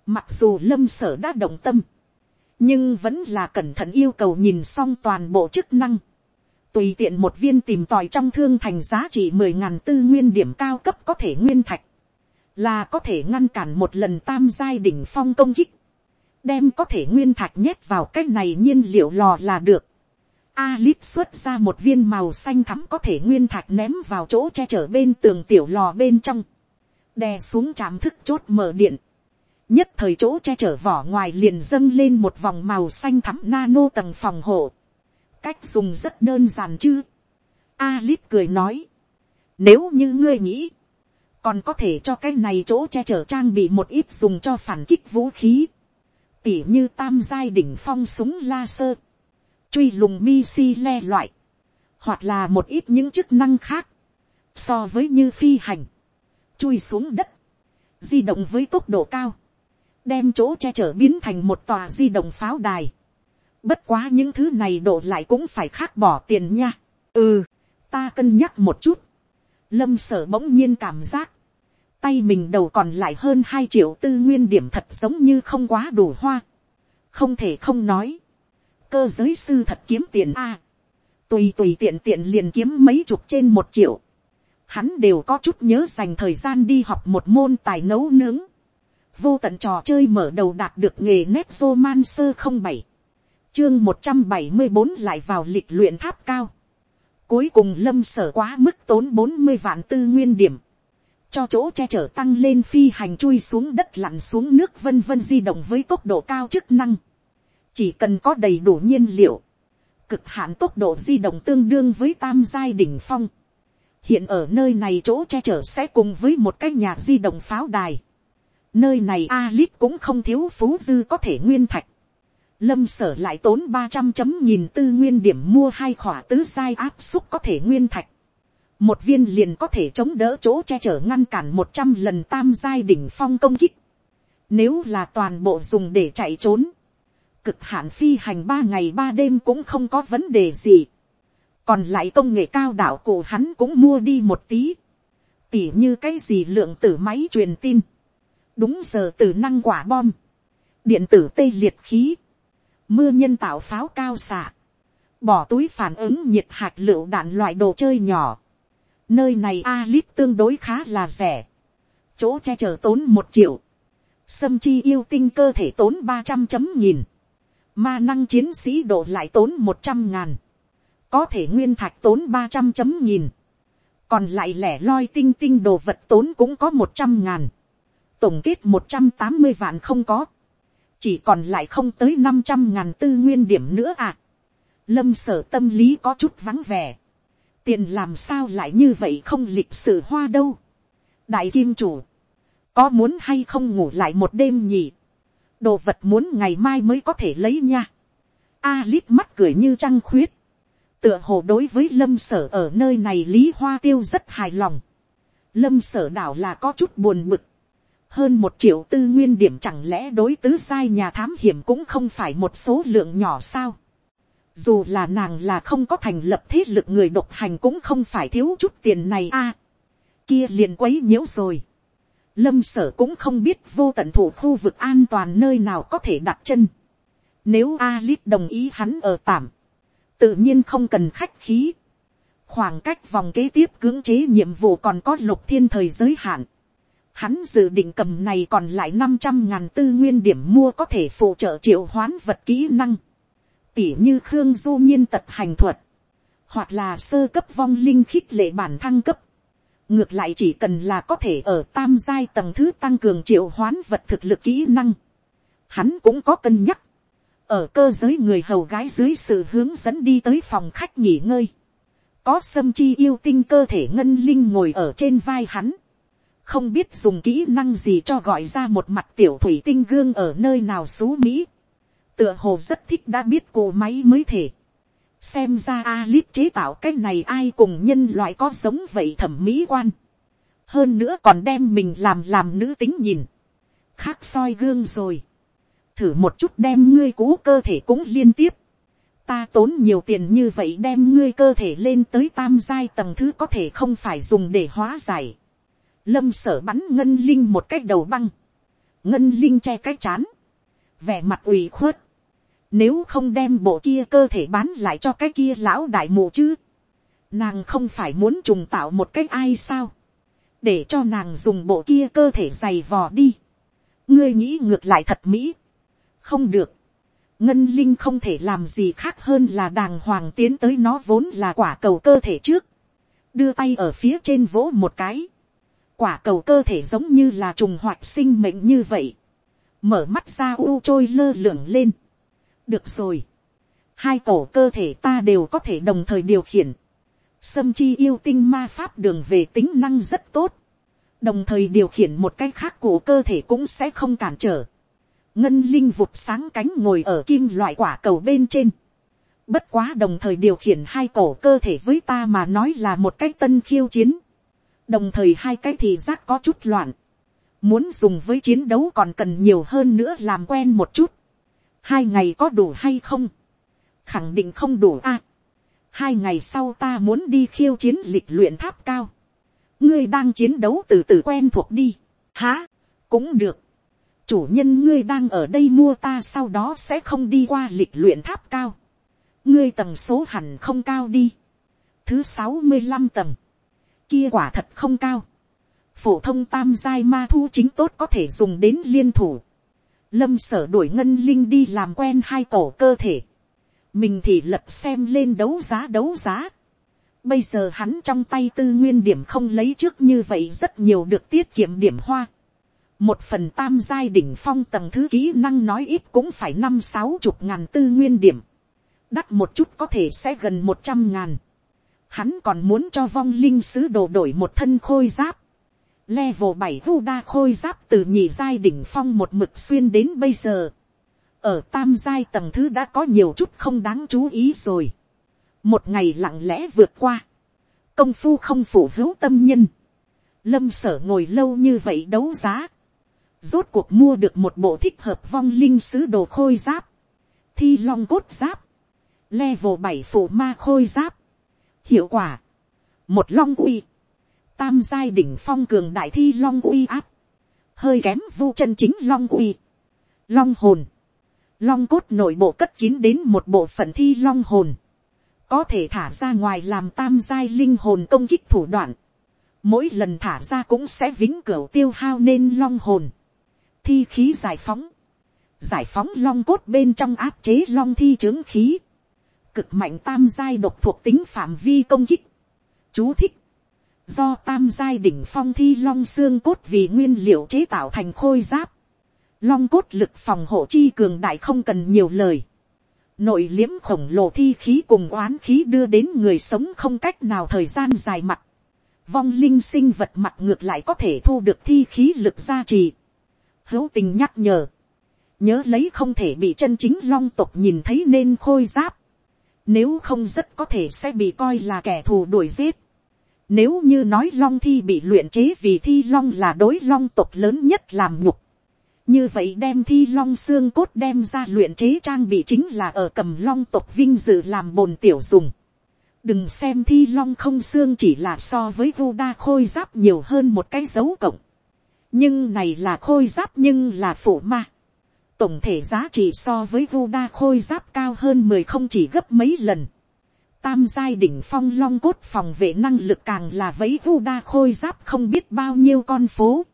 Mặc dù lâm sở đã động tâm, nhưng vẫn là cẩn thận yêu cầu nhìn xong toàn bộ chức năng. Tùy tiện một viên tìm tòi trong thương thành giá trị mười ngàn tư nguyên điểm cao cấp có thể nguyên thạch, là có thể ngăn cản một lần tam giai đỉnh phong công kích, đem có thể nguyên thạch nhét vào cái này nhiên liệu lò là được. Alip xuất ra một viên màu xanh thắm có thể nguyên thạch ném vào chỗ che chở bên tường tiểu lò bên trong. Đè xuống chạm thức chốt mở điện. Nhất thời chỗ che chở vỏ ngoài liền dâng lên một vòng màu xanh thắm nano tầng phòng hộ. Cách dùng rất đơn giản chứ. Alip cười nói. Nếu như ngươi nghĩ. Còn có thể cho cái này chỗ che chở trang bị một ít dùng cho phản kích vũ khí. Tỉ như tam giai đỉnh phong súng laser truy lùng mi si le loại, hoặc là một ít những chức năng khác, so với như phi hành, chui xuống đất, di động với tốc độ cao, đem chỗ che chở biến thành một tòa di động pháo đài. Bất quá những thứ này độ lại cũng phải khác bỏ tiền nha. Ừ, ta cân nhắc một chút. Lâm sở bỗng nhiên cảm giác. Tay mình đầu còn lại hơn hai triệu tư nguyên điểm thật giống như không quá đủ hoa. Không thể không nói cơ giới sư thật kiếm tiền a. tùy tùy tiện tiện liền kiếm mấy chục trên một triệu. Hắn đều có chút nhớ dành thời gian đi học một môn tài nấu nướng. Vô tận trò chơi mở đầu đạt được nghề nét man sơ không bảy Chương một trăm bảy mươi bốn lại vào lịch luyện tháp cao. Cuối cùng lâm sở quá mức tốn bốn mươi vạn tư nguyên điểm. Cho chỗ che chở tăng lên phi hành chui xuống đất lặn xuống nước vân vân di động với tốc độ cao chức năng chỉ cần có đầy đủ nhiên liệu, cực hạn tốc độ di động tương đương với tam giai đỉnh phong hiện ở nơi này chỗ che chở sẽ cùng với một cái nhà di động pháo đài. nơi này Alip cũng không thiếu phú dư có thể nguyên thạch. lâm sở lại tốn ba trăm chấm nhìn tư nguyên điểm mua hai khỏa tứ sai áp xúc có thể nguyên thạch. một viên liền có thể chống đỡ chỗ che chở ngăn cản một trăm lần tam giai đỉnh phong công kích. nếu là toàn bộ dùng để chạy trốn, cực hạn phi hành ba ngày ba đêm cũng không có vấn đề gì còn lại công nghệ cao đảo cổ hắn cũng mua đi một tí. tỉ như cái gì lượng tử máy truyền tin. đúng giờ tử năng quả bom. điện tử tê liệt khí. mưa nhân tạo pháo cao xạ. bỏ túi phản ứng nhiệt hạt lựu đạn loại đồ chơi nhỏ. nơi này a lít tương đối khá là rẻ. chỗ che chở tốn một triệu. Sâm chi yêu tinh cơ thể tốn ba trăm chấm nghìn ma năng chiến sĩ độ lại tốn một trăm ngàn, có thể nguyên thạch tốn ba trăm chấm nghìn, còn lại lẻ loi tinh tinh đồ vật tốn cũng có một trăm ngàn, tổng kết một trăm tám mươi vạn không có, chỉ còn lại không tới năm trăm ngàn tư nguyên điểm nữa à. lâm sở tâm lý có chút vắng vẻ, tiền làm sao lại như vậy không lịch sử hoa đâu. đại kim chủ, có muốn hay không ngủ lại một đêm nhỉ đồ vật muốn ngày mai mới có thể lấy nha. A lít mắt cười như trăng khuyết. Tựa hồ đối với lâm sở ở nơi này lý hoa tiêu rất hài lòng. Lâm sở đảo là có chút buồn bực. Hơn một triệu tư nguyên điểm chẳng lẽ đối tứ sai nhà thám hiểm cũng không phải một số lượng nhỏ sao. Dù là nàng là không có thành lập thế lực người độc hành cũng không phải thiếu chút tiền này a Kia liền quấy nhiễu rồi lâm sở cũng không biết vô tận thủ khu vực an toàn nơi nào có thể đặt chân. Nếu Alip đồng ý hắn ở tạm, tự nhiên không cần khách khí. Khoảng cách vòng kế tiếp cưỡng chế nhiệm vụ còn có lục thiên thời giới hạn. Hắn dự định cầm này còn lại năm trăm ngàn tư nguyên điểm mua có thể phụ trợ triệu hoán vật kỹ năng. Tỉ như Khương Du nhiên tật hành thuật. Hoặc là sơ cấp vong linh khích lệ bản thăng cấp ngược lại chỉ cần là có thể ở tam giai tầng thứ tăng cường triệu hoán vật thực lực kỹ năng. Hắn cũng có cân nhắc. Ở cơ giới người hầu gái dưới sự hướng dẫn đi tới phòng khách nghỉ ngơi. Có sâm chi yêu tinh cơ thể ngân linh ngồi ở trên vai hắn. Không biết dùng kỹ năng gì cho gọi ra một mặt tiểu thủy tinh gương ở nơi nào xú Mỹ. Tựa hồ rất thích đã biết cô máy mới thể xem ra Alip chế tạo cái này ai cùng nhân loại có giống vậy thẩm mỹ quan. hơn nữa còn đem mình làm làm nữ tính nhìn. khác soi gương rồi thử một chút đem ngươi cũ cơ thể cũng liên tiếp. ta tốn nhiều tiền như vậy đem ngươi cơ thể lên tới tam giai tầng thứ có thể không phải dùng để hóa giải. lâm sở bắn ngân linh một cách đầu băng. ngân linh che cái chán, vẻ mặt ủy khuất, nếu không đem bộ kia cơ thể bán lại cho cái kia lão đại mù chứ, nàng không phải muốn trùng tạo một cách ai sao, để cho nàng dùng bộ kia cơ thể dày vò đi, ngươi nghĩ ngược lại thật mỹ, không được, ngân linh không thể làm gì khác hơn là đàng hoàng tiến tới nó vốn là quả cầu cơ thể trước, đưa tay ở phía trên vỗ một cái, quả cầu cơ thể giống như là trùng hoạt sinh mệnh như vậy, mở mắt ra u trôi lơ lửng lên. được rồi, hai cổ cơ thể ta đều có thể đồng thời điều khiển, sâm chi yêu tinh ma pháp đường về tính năng rất tốt, đồng thời điều khiển một cái khác của cơ thể cũng sẽ không cản trở ngân linh vụt sáng cánh ngồi ở kim loại quả cầu bên trên, bất quá đồng thời điều khiển hai cổ cơ thể với ta mà nói là một cái tân khiêu chiến, đồng thời hai cái thì giác có chút loạn, muốn dùng với chiến đấu còn cần nhiều hơn nữa làm quen một chút, hai ngày có đủ hay không, khẳng định không đủ a, hai ngày sau ta muốn đi khiêu chiến lịch luyện tháp cao, ngươi đang chiến đấu từ từ quen thuộc đi, há, cũng được, chủ nhân ngươi đang ở đây mua ta sau đó sẽ không đi qua lịch luyện tháp cao, ngươi tầng số hẳn không cao đi, thứ sáu mươi năm tầng, kia quả thật không cao, phổ thông tam giai ma thu chính tốt có thể dùng đến liên thủ, lâm sở đuổi ngân linh đi làm quen hai cổ cơ thể, mình thì lật xem lên đấu giá đấu giá, bây giờ hắn trong tay tư nguyên điểm không lấy trước như vậy rất nhiều được tiết kiệm điểm hoa, một phần tam giai đỉnh phong tầng thứ kỹ năng nói ít cũng phải năm sáu chục ngàn tư nguyên điểm, đắt một chút có thể sẽ gần một trăm ngàn, hắn còn muốn cho vong linh sứ đồ đổi một thân khôi giáp, level bảy vu đa khôi giáp từ nhì giai đỉnh phong một mực xuyên đến bây giờ. Ở tam giai tầng thứ đã có nhiều chút không đáng chú ý rồi. Một ngày lặng lẽ vượt qua. Công phu không phủ hữu tâm nhân. Lâm sở ngồi lâu như vậy đấu giá. Rốt cuộc mua được một bộ thích hợp vong linh sứ đồ khôi giáp. Thi long cốt giáp. Level bảy phủ ma khôi giáp. Hiệu quả. Một long uy tam giai đỉnh phong cường đại thi long uy áp, hơi kém vu chân chính long uy, long hồn, long cốt nội bộ cất kín đến một bộ phận thi long hồn, có thể thả ra ngoài làm tam giai linh hồn công kích thủ đoạn, mỗi lần thả ra cũng sẽ vĩnh cửu tiêu hao nên long hồn, thi khí giải phóng, giải phóng long cốt bên trong áp chế long thi trướng khí, cực mạnh tam giai độc thuộc tính phạm vi công kích, chú thích, do tam giai đỉnh phong thi long xương cốt vì nguyên liệu chế tạo thành khôi giáp, long cốt lực phòng hộ chi cường đại không cần nhiều lời, nội liếm khổng lồ thi khí cùng oán khí đưa đến người sống không cách nào thời gian dài mặt, vong linh sinh vật mặt ngược lại có thể thu được thi khí lực gia trì, hữu tình nhắc nhở, nhớ lấy không thể bị chân chính long tộc nhìn thấy nên khôi giáp, nếu không rất có thể sẽ bị coi là kẻ thù đuổi giết. Nếu như nói long thi bị luyện chế vì thi long là đối long tộc lớn nhất làm nhục. Như vậy đem thi long xương cốt đem ra luyện chế trang bị chính là ở cầm long tộc vinh dự làm bồn tiểu dùng. Đừng xem thi long không xương chỉ là so với vu đa khôi giáp nhiều hơn một cái dấu cộng. Nhưng này là khôi giáp nhưng là phụ ma. Tổng thể giá trị so với vu đa khôi giáp cao hơn mười không chỉ gấp mấy lần tam giai đỉnh phong long cốt phòng vệ năng lực càng là vấy vu đa khôi giáp không biết bao nhiêu con phố.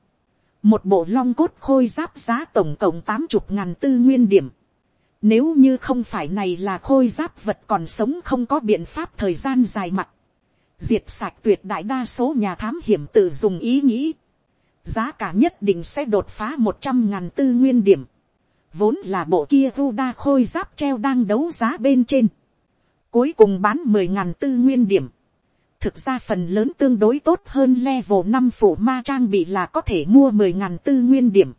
Một bộ long cốt khôi giáp giá tổng cộng tám chục ngàn tư nguyên điểm. Nếu như không phải này là khôi giáp vật còn sống không có biện pháp thời gian dài mặt. Diệt sạch tuyệt đại đa số nhà thám hiểm tự dùng ý nghĩ. Giá cả nhất định sẽ đột phá một trăm ngàn tư nguyên điểm. Vốn là bộ kia vu đa khôi giáp treo đang đấu giá bên trên Cuối cùng bán mười ngàn tư nguyên điểm. Thực ra phần lớn tương đối tốt hơn level năm phủ ma trang bị là có thể mua mười ngàn tư nguyên điểm.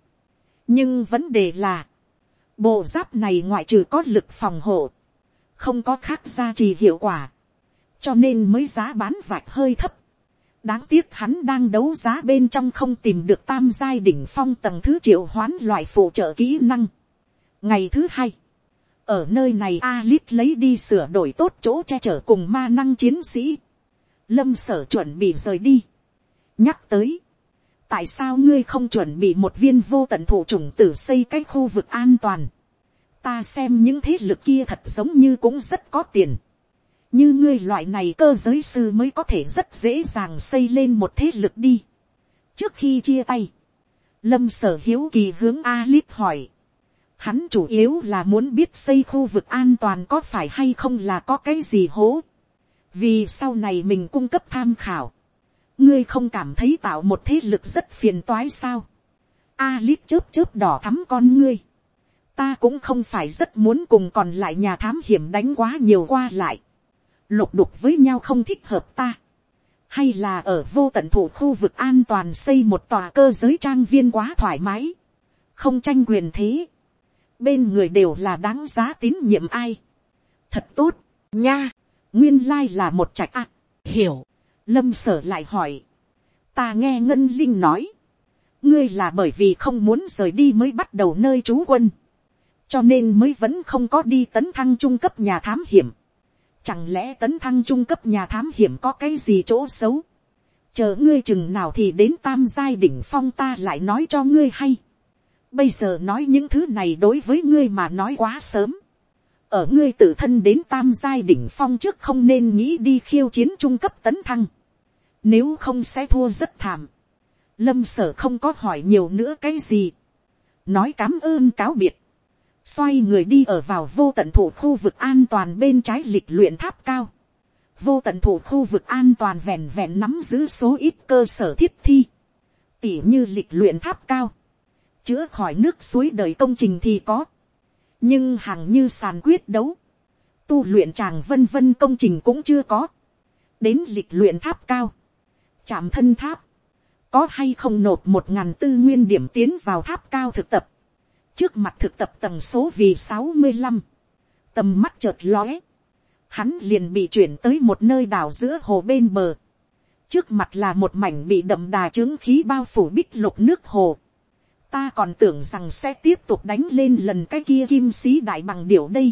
Nhưng vấn đề là. Bộ giáp này ngoại trừ có lực phòng hộ. Không có khác gia trì hiệu quả. Cho nên mới giá bán vạch hơi thấp. Đáng tiếc hắn đang đấu giá bên trong không tìm được tam giai đỉnh phong tầng thứ triệu hoán loại phụ trợ kỹ năng. Ngày thứ hai, ở nơi này Alit lấy đi sửa đổi tốt chỗ che chở cùng ma năng chiến sĩ. Lâm sở chuẩn bị rời đi. Nhắc tới. tại sao ngươi không chuẩn bị một viên vô tận thủ chủng tử xây cái khu vực an toàn. ta xem những thế lực kia thật giống như cũng rất có tiền như ngươi loại này cơ giới sư mới có thể rất dễ dàng xây lên một thế lực đi. trước khi chia tay, lâm sở hiếu kỳ hướng Alip hỏi. hắn chủ yếu là muốn biết xây khu vực an toàn có phải hay không là có cái gì hố. vì sau này mình cung cấp tham khảo ngươi không cảm thấy tạo một thế lực rất phiền toái sao. a lít chớp chớp đỏ thắm con ngươi. ta cũng không phải rất muốn cùng còn lại nhà thám hiểm đánh quá nhiều qua lại lục đục với nhau không thích hợp ta. hay là ở vô tận thủ khu vực an toàn xây một tòa cơ giới trang viên quá thoải mái. không tranh quyền thế. bên người đều là đáng giá tín nhiệm ai. thật tốt, nha. nguyên lai là một trạch ạ. hiểu lâm sở lại hỏi, ta nghe ngân linh nói, ngươi là bởi vì không muốn rời đi mới bắt đầu nơi trú quân, cho nên mới vẫn không có đi tấn thăng trung cấp nhà thám hiểm. Chẳng lẽ tấn thăng trung cấp nhà thám hiểm có cái gì chỗ xấu? Chờ ngươi chừng nào thì đến tam giai đỉnh phong ta lại nói cho ngươi hay. Bây giờ nói những thứ này đối với ngươi mà nói quá sớm. Ở ngươi tự thân đến tam giai đỉnh phong trước không nên nghĩ đi khiêu chiến trung cấp tấn thăng. Nếu không sẽ thua rất thảm. Lâm sở không có hỏi nhiều nữa cái gì. Nói cám ơn cáo biệt. Xoay người đi ở vào vô tận thủ khu vực an toàn bên trái lịch luyện tháp cao. Vô tận thủ khu vực an toàn vẹn vẹn nắm giữ số ít cơ sở thiết thi. Tỉ như lịch luyện tháp cao. Chữa khỏi nước suối đời công trình thì có. Nhưng hàng như sàn quyết đấu. Tu luyện tràng vân vân công trình cũng chưa có. Đến lịch luyện tháp cao chạm thân tháp, có hay không nộp một ngàn tư nguyên điểm tiến vào tháp cao thực tập, trước mặt thực tập tầng số vì sáu mươi năm, tầm mắt chợt lóe, hắn liền bị chuyển tới một nơi đảo giữa hồ bên bờ, trước mặt là một mảnh bị đậm đà trướng khí bao phủ bích lục nước hồ, ta còn tưởng rằng sẽ tiếp tục đánh lên lần cái kia kim sĩ đại bằng điểu đây,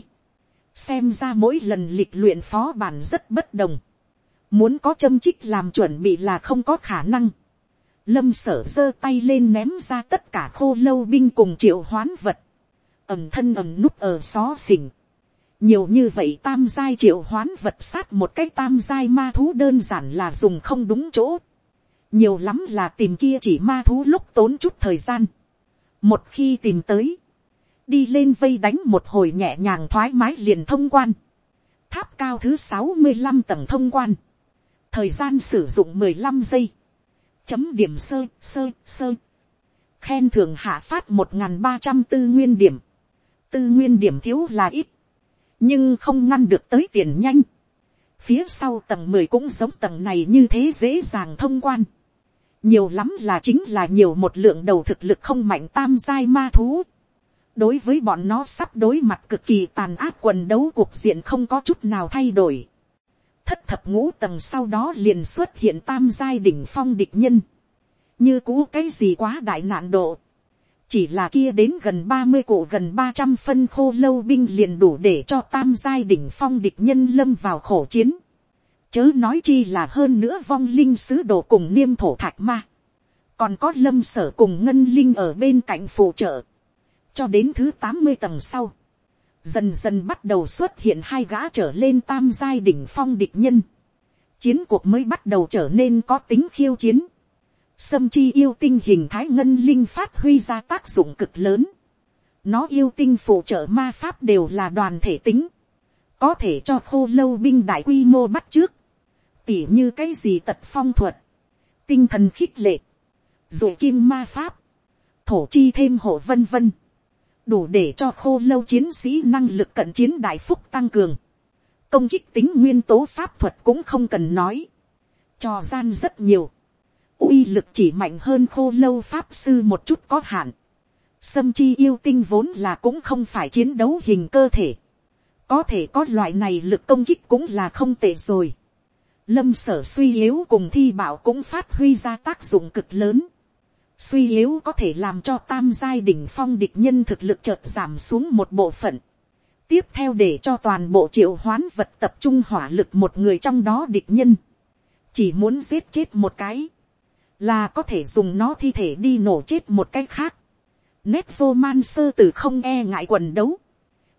xem ra mỗi lần lịch luyện phó bản rất bất đồng, muốn có châm chích làm chuẩn bị là không có khả năng lâm sở giơ tay lên ném ra tất cả khô lâu binh cùng triệu hoán vật, ẩm thân ẩm núp ở xó xỉnh. nhiều như vậy tam giai triệu hoán vật sát một cái tam giai ma thú đơn giản là dùng không đúng chỗ. nhiều lắm là tìm kia chỉ ma thú lúc tốn chút thời gian. một khi tìm tới, đi lên vây đánh một hồi nhẹ nhàng thoải mái liền thông quan. tháp cao thứ sáu mươi năm tầng thông quan thời gian sử dụng mười lăm giây, chấm điểm sơ sơ sơ, khen thưởng hạ phát một n g h n ba trăm tư nguyên điểm, tư nguyên điểm thiếu là ít, nhưng không ngăn được tới tiền nhanh, phía sau tầng mười cũng giống tầng này như thế dễ dàng thông quan, nhiều lắm là chính là nhiều một lượng đầu thực lực không mạnh tam giai ma thú, đối với bọn nó sắp đối mặt cực kỳ tàn ác quần đấu cuộc diện không có chút nào thay đổi thất thập ngũ tầng sau đó liền xuất hiện tam giai đỉnh phong địch nhân. như cũ cái gì quá đại nạn độ. chỉ là kia đến gần ba mươi cổ gần ba trăm phân khô lâu binh liền đủ để cho tam giai đỉnh phong địch nhân lâm vào khổ chiến. chớ nói chi là hơn nữa vong linh sứ đồ cùng niêm thổ thạch ma. còn có lâm sở cùng ngân linh ở bên cạnh phụ trợ. cho đến thứ tám mươi tầng sau dần dần bắt đầu xuất hiện hai gã trở lên tam giai đỉnh phong địch nhân. Chiến cuộc mới bắt đầu trở nên có tính khiêu chiến. Sâm chi yêu tinh hình thái ngân linh phát huy ra tác dụng cực lớn. Nó yêu tinh phụ trợ ma pháp đều là đoàn thể tính. Có thể cho khô lâu binh đại quy mô bắt trước. Tỉ như cái gì tật phong thuật. Tinh thần khích lệ. Rồi kim ma pháp. Thổ chi thêm hộ vân vân đủ để cho khô lâu chiến sĩ năng lực cận chiến đại phúc tăng cường. công kích tính nguyên tố pháp thuật cũng không cần nói. trò gian rất nhiều. uy lực chỉ mạnh hơn khô lâu pháp sư một chút có hạn. sâm chi yêu tinh vốn là cũng không phải chiến đấu hình cơ thể. có thể có loại này lực công kích cũng là không tệ rồi. lâm sở suy yếu cùng thi bảo cũng phát huy ra tác dụng cực lớn suy yếu có thể làm cho tam giai đỉnh phong địch nhân thực lực chợt giảm xuống một bộ phận. tiếp theo để cho toàn bộ triệu hoán vật tập trung hỏa lực một người trong đó địch nhân. chỉ muốn giết chết một cái, là có thể dùng nó thi thể đi nổ chết một cái khác. Nét vô man sơ từ không e ngại quần đấu.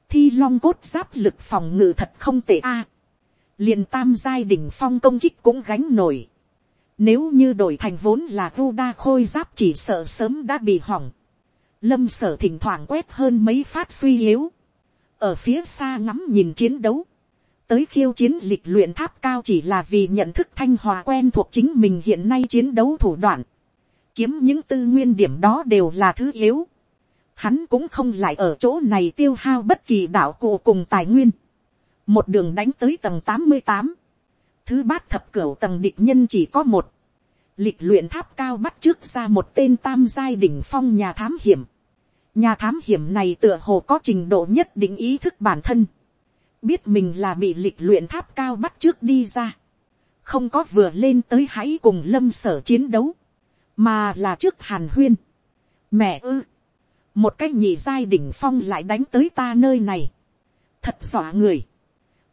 Thi long cốt giáp lực phòng ngự thật không tệ a. liền tam giai đỉnh phong công kích cũng gánh nổi. Nếu như đổi thành vốn là vu đa khôi giáp chỉ sợ sớm đã bị hỏng. Lâm sở thỉnh thoảng quét hơn mấy phát suy yếu. Ở phía xa ngắm nhìn chiến đấu. Tới khiêu chiến lịch luyện tháp cao chỉ là vì nhận thức thanh hòa quen thuộc chính mình hiện nay chiến đấu thủ đoạn. Kiếm những tư nguyên điểm đó đều là thứ yếu. Hắn cũng không lại ở chỗ này tiêu hao bất kỳ đạo cụ cùng tài nguyên. Một đường đánh tới tầng tám mươi tám Thứ bát thập cửu tầng địch nhân chỉ có một lịch luyện tháp cao bắt trước ra một tên tam giai đỉnh phong nhà thám hiểm. Nhà thám hiểm này tựa hồ có trình độ nhất định ý thức bản thân. Biết mình là bị lịch luyện tháp cao bắt trước đi ra. Không có vừa lên tới hãy cùng lâm sở chiến đấu. Mà là trước hàn huyên. Mẹ ư. Một cách nhị giai đỉnh phong lại đánh tới ta nơi này. Thật dọa người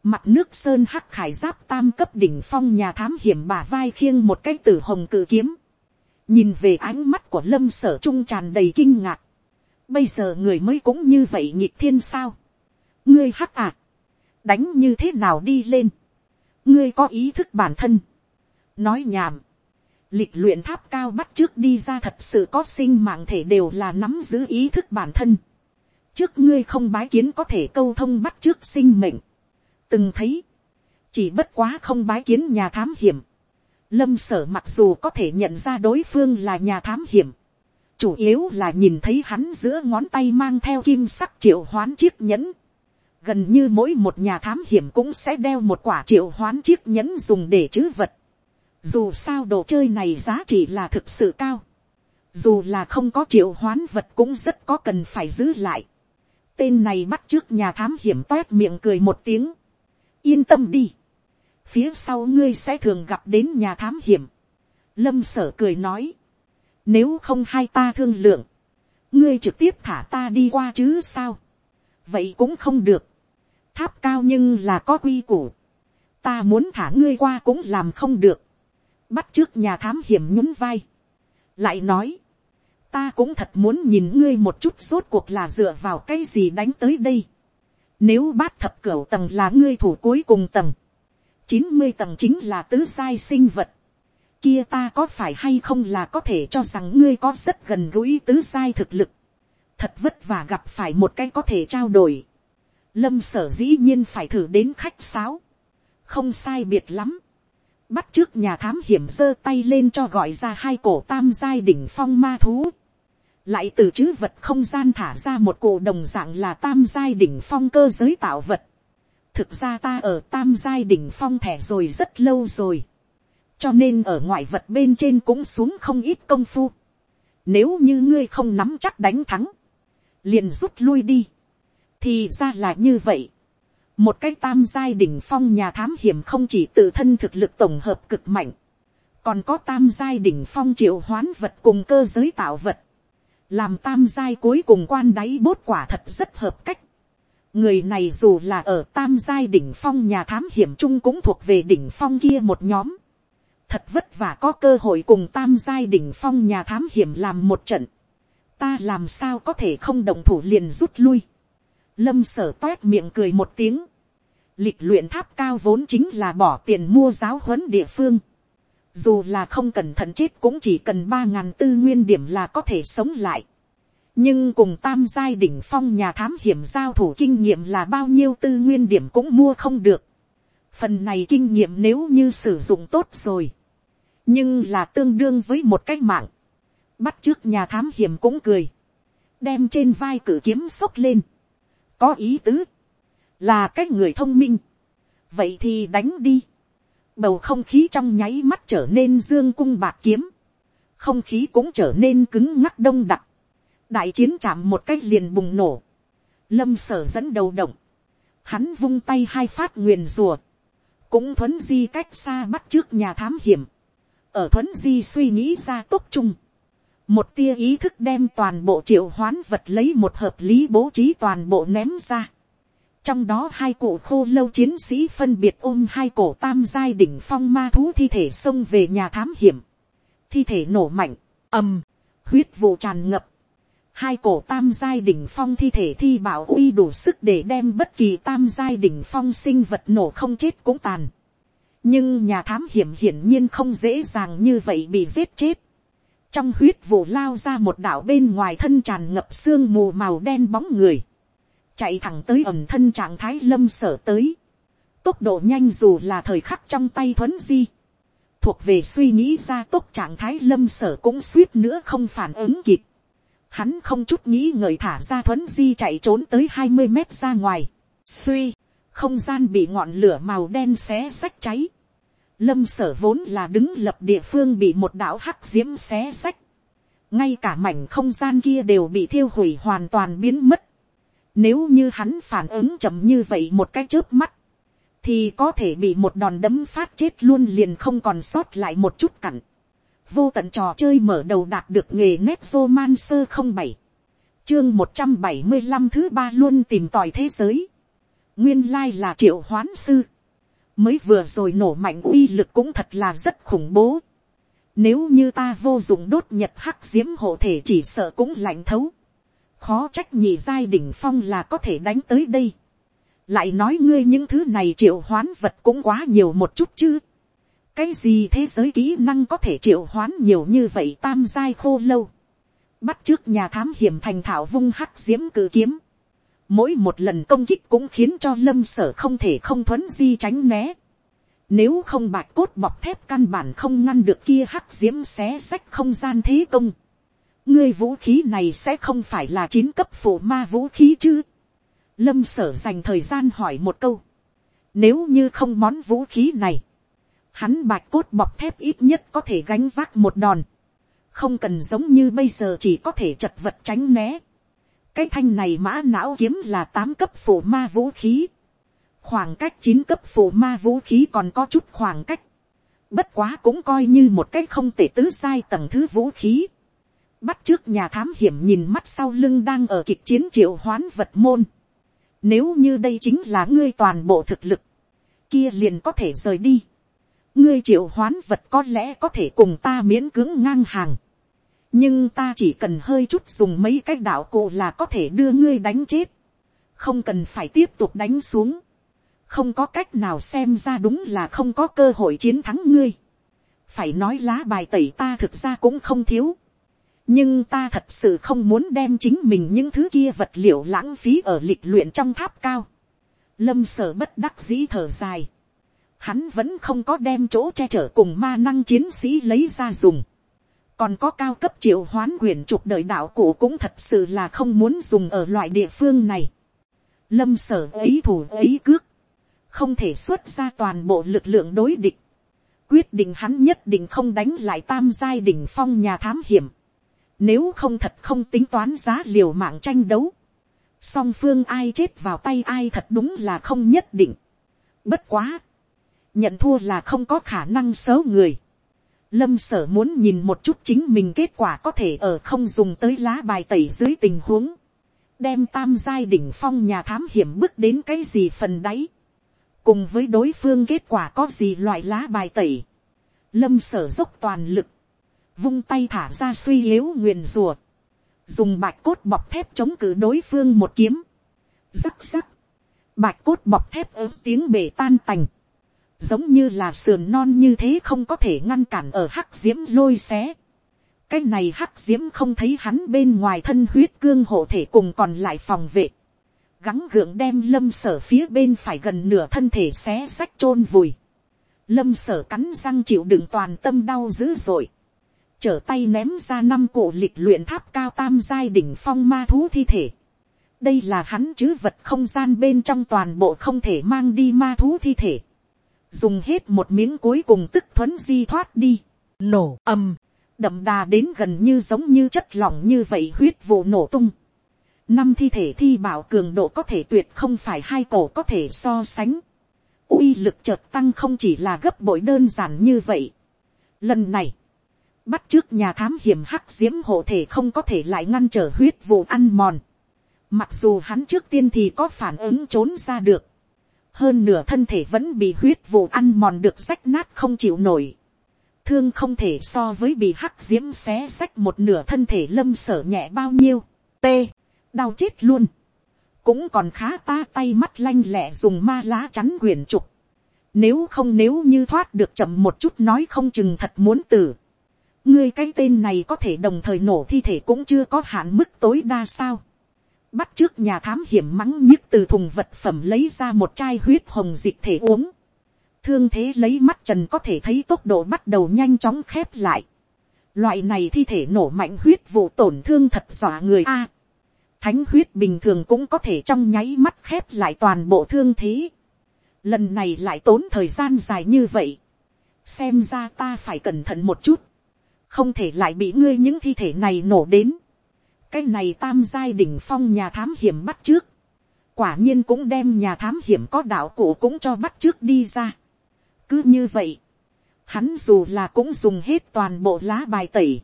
mặt nước sơn hắc khải giáp tam cấp đỉnh phong nhà thám hiểm bả vai khiêng một cái tử hồng cự kiếm. nhìn về ánh mắt của lâm sở trung tràn đầy kinh ngạc. bây giờ người mới cũng như vậy nhịp thiên sao. ngươi hắc à. đánh như thế nào đi lên. ngươi có ý thức bản thân. nói nhảm. lịch luyện tháp cao bắt trước đi ra thật sự có sinh mạng thể đều là nắm giữ ý thức bản thân. trước ngươi không bái kiến có thể câu thông bắt trước sinh mệnh từng thấy, chỉ bất quá không bái kiến nhà thám hiểm. Lâm sở mặc dù có thể nhận ra đối phương là nhà thám hiểm, chủ yếu là nhìn thấy hắn giữa ngón tay mang theo kim sắc triệu hoán chiếc nhẫn. Gần như mỗi một nhà thám hiểm cũng sẽ đeo một quả triệu hoán chiếc nhẫn dùng để trữ vật. Dù sao đồ chơi này giá trị là thực sự cao. Dù là không có triệu hoán vật cũng rất có cần phải giữ lại. Tên này bắt trước nhà thám hiểm toét miệng cười một tiếng yên tâm đi. phía sau ngươi sẽ thường gặp đến nhà thám hiểm. lâm sở cười nói. nếu không hai ta thương lượng, ngươi trực tiếp thả ta đi qua chứ sao. vậy cũng không được. tháp cao nhưng là có quy củ. ta muốn thả ngươi qua cũng làm không được. bắt trước nhà thám hiểm nhún vai. lại nói, ta cũng thật muốn nhìn ngươi một chút rốt cuộc là dựa vào cái gì đánh tới đây. Nếu bát thập cửu tầng là ngươi thủ cuối cùng tầng. chín mươi tầng chính là tứ sai sinh vật. Kia ta có phải hay không là có thể cho rằng ngươi có rất gần gũi tứ sai thực lực. Thật vất vả gặp phải một cái có thể trao đổi. Lâm sở dĩ nhiên phải thử đến khách sáo. Không sai biệt lắm. Bắt trước nhà thám hiểm giơ tay lên cho gọi ra hai cổ tam giai đỉnh phong ma thú lại từ chữ vật không gian thả ra một cổ đồng dạng là tam giai đỉnh phong cơ giới tạo vật. thực ra ta ở tam giai đỉnh phong thẻ rồi rất lâu rồi. cho nên ở ngoại vật bên trên cũng xuống không ít công phu. nếu như ngươi không nắm chắc đánh thắng, liền rút lui đi. thì ra là như vậy. một cái tam giai đỉnh phong nhà thám hiểm không chỉ tự thân thực lực tổng hợp cực mạnh, còn có tam giai đỉnh phong triệu hoán vật cùng cơ giới tạo vật làm tam giai cuối cùng quan đáy bốt quả thật rất hợp cách. người này dù là ở tam giai đỉnh phong nhà thám hiểm chung cũng thuộc về đỉnh phong kia một nhóm. thật vất vả có cơ hội cùng tam giai đỉnh phong nhà thám hiểm làm một trận. ta làm sao có thể không động thủ liền rút lui. lâm sở toét miệng cười một tiếng. lịch luyện tháp cao vốn chính là bỏ tiền mua giáo huấn địa phương dù là không cẩn thận chết cũng chỉ cần ba ngàn tư nguyên điểm là có thể sống lại. nhưng cùng tam giai đỉnh phong nhà thám hiểm giao thủ kinh nghiệm là bao nhiêu tư nguyên điểm cũng mua không được. phần này kinh nghiệm nếu như sử dụng tốt rồi. nhưng là tương đương với một cái mạng. bắt trước nhà thám hiểm cũng cười. đem trên vai cử kiếm xốc lên. có ý tứ. là cái người thông minh. vậy thì đánh đi bầu không khí trong nháy mắt trở nên dương cung bạc kiếm, không khí cũng trở nên cứng ngắc đông đặc, đại chiến chạm một cách liền bùng nổ, lâm sở dẫn đầu động, hắn vung tay hai phát nguyền rùa, cũng thuấn di cách xa bắt trước nhà thám hiểm, ở thuấn di suy nghĩ ra tốt chung, một tia ý thức đem toàn bộ triệu hoán vật lấy một hợp lý bố trí toàn bộ ném ra, trong đó hai cụ khô lâu chiến sĩ phân biệt ôm hai cổ tam giai đỉnh phong ma thú thi thể xông về nhà thám hiểm. thi thể nổ mạnh, ầm, huyết vụ tràn ngập, hai cổ tam giai đỉnh phong thi thể thi bảo uy đủ sức để đem bất kỳ tam giai đỉnh phong sinh vật nổ không chết cũng tàn. nhưng nhà thám hiểm hiển nhiên không dễ dàng như vậy bị giết chết. trong huyết vụ lao ra một đảo bên ngoài thân tràn ngập xương mù màu đen bóng người, chạy thẳng tới ẩm thân trạng thái lâm sở tới. tốc độ nhanh dù là thời khắc trong tay thuấn di. thuộc về suy nghĩ ra tốc trạng thái lâm sở cũng suýt nữa không phản ứng kịp. Hắn không chút nghĩ ngợi thả ra thuấn di chạy trốn tới hai mươi mét ra ngoài, suy, không gian bị ngọn lửa màu đen xé sách cháy, lâm sở vốn là đứng lập địa phương bị một đạo hắc diễm xé sách, ngay cả mảnh không gian kia đều bị thiêu hủy hoàn toàn biến mất, nếu như hắn phản ứng chậm như vậy một cái chớp mắt, thì có thể bị một đòn đấm phát chết luôn liền không còn sót lại một chút cặn. Vô tận trò chơi mở đầu đạt được nghề nét vô man sơ không bảy. Chương một trăm bảy mươi năm thứ ba luôn tìm tòi thế giới. Nguyên lai là triệu hoán sư. Mới vừa rồi nổ mạnh uy lực cũng thật là rất khủng bố. Nếu như ta vô dụng đốt nhật hắc diễm hộ thể chỉ sợ cũng lạnh thấu khó trách nhị giai đỉnh phong là có thể đánh tới đây lại nói ngươi những thứ này triệu hoán vật cũng quá nhiều một chút chứ cái gì thế giới kỹ năng có thể triệu hoán nhiều như vậy tam giai khô lâu. bắt trước nhà thám hiểm thành thảo vung hắc diễm cử kiếm. mỗi một lần công kích cũng khiến cho lâm sở không thể không thuấn di tránh né. nếu không bạch cốt bọc thép căn bản không ngăn được kia hắc diễm xé sách không gian thế công ngươi vũ khí này sẽ không phải là chín cấp phụ ma vũ khí chứ. lâm sở dành thời gian hỏi một câu. nếu như không món vũ khí này, hắn bạch cốt bọc thép ít nhất có thể gánh vác một đòn, không cần giống như bây giờ chỉ có thể chật vật tránh né. cái thanh này mã não kiếm là tám cấp phổ ma vũ khí, khoảng cách chín cấp phổ ma vũ khí còn có chút khoảng cách, bất quá cũng coi như một cái không thể tứ sai tầng thứ vũ khí bắt trước nhà thám hiểm nhìn mắt sau lưng đang ở kịch chiến triệu hoán vật môn. nếu như đây chính là ngươi toàn bộ thực lực, kia liền có thể rời đi ngươi triệu hoán vật có lẽ có thể cùng ta miễn cưỡng ngang hàng. nhưng ta chỉ cần hơi chút dùng mấy cái đạo cụ là có thể đưa ngươi đánh chết. không cần phải tiếp tục đánh xuống. không có cách nào xem ra đúng là không có cơ hội chiến thắng ngươi. phải nói lá bài tẩy ta thực ra cũng không thiếu nhưng ta thật sự không muốn đem chính mình những thứ kia vật liệu lãng phí ở lịch luyện trong tháp cao. lâm sở bất đắc dĩ thở dài hắn vẫn không có đem chỗ che chở cùng ma năng chiến sĩ lấy ra dùng. còn có cao cấp triệu hoán quyền trục đời đạo cụ cũng thật sự là không muốn dùng ở loại địa phương này. lâm sở ấy thủ ấy cước, không thể xuất ra toàn bộ lực lượng đối địch. quyết định hắn nhất định không đánh lại tam giai đ ỉ n h phong nhà thám hiểm nếu không thật không tính toán giá liều mạng tranh đấu. song phương ai chết vào tay ai thật đúng là không nhất định. bất quá nhận thua là không có khả năng xấu người. Lâm sở muốn nhìn một chút chính mình kết quả có thể ở không dùng tới lá bài tẩy dưới tình huống. Đem tam giai đỉnh phong nhà thám hiểm bước đến cái gì phần đáy. Cùng với đối phương kết quả có gì loại lá bài tẩy. Lâm sở dốc toàn lực. Vung tay thả ra suy yếu nguyền rùa. Dùng bạch cốt bọc thép chống cự đối phương một kiếm. Rắc rắc. Bạch cốt bọc thép ớm tiếng bể tan tành, giống như là sườn non như thế không có thể ngăn cản ở hắc diễm lôi xé. cái này hắc diễm không thấy hắn bên ngoài thân huyết cương hộ thể cùng còn lại phòng vệ. gắng gượng đem lâm sở phía bên phải gần nửa thân thể xé sách chôn vùi. lâm sở cắn răng chịu đựng toàn tâm đau dữ dội trở tay ném ra năm cổ lịch luyện tháp cao tam giai đỉnh phong ma thú thi thể. đây là hắn chứ vật không gian bên trong toàn bộ không thể mang đi ma thú thi thể dùng hết một miếng cuối cùng tức thuấn di thoát đi, nổ ầm, đậm đà đến gần như giống như chất lỏng như vậy huyết vụ nổ tung. Năm thi thể thi bảo cường độ có thể tuyệt không phải hai cổ có thể so sánh. uy lực chợt tăng không chỉ là gấp bội đơn giản như vậy. Lần này, bắt trước nhà thám hiểm hắc diễm hộ thể không có thể lại ngăn trở huyết vụ ăn mòn. Mặc dù hắn trước tiên thì có phản ứng trốn ra được. Hơn nửa thân thể vẫn bị huyết vụ ăn mòn được rách nát không chịu nổi. thương không thể so với bị hắc diễm xé rách một nửa thân thể lâm sở nhẹ bao nhiêu, t, đau chết luôn, cũng còn khá ta tay mắt lanh lẹ dùng ma lá chắn quyển trục, nếu không nếu như thoát được chậm một chút nói không chừng thật muốn tử, ngươi cái tên này có thể đồng thời nổ thi thể cũng chưa có hạn mức tối đa sao, bắt trước nhà thám hiểm mắng nhức từ thùng vật phẩm lấy ra một chai huyết hồng dịch thể uống, thương thế lấy mắt trần có thể thấy tốc độ bắt đầu nhanh chóng khép lại. Loại này thi thể nổ mạnh huyết vụ tổn thương thật dọa người a. thánh huyết bình thường cũng có thể trong nháy mắt khép lại toàn bộ thương thế. Lần này lại tốn thời gian dài như vậy. Xem ra ta phải cẩn thận một chút. Không thể lại bị ngươi những thi thể này nổ đến. Cái này tam giai đỉnh phong nhà thám hiểm bắt trước. Quả nhiên cũng đem nhà thám hiểm có đạo cụ cũng cho bắt trước đi ra cứ như vậy, hắn dù là cũng dùng hết toàn bộ lá bài tẩy,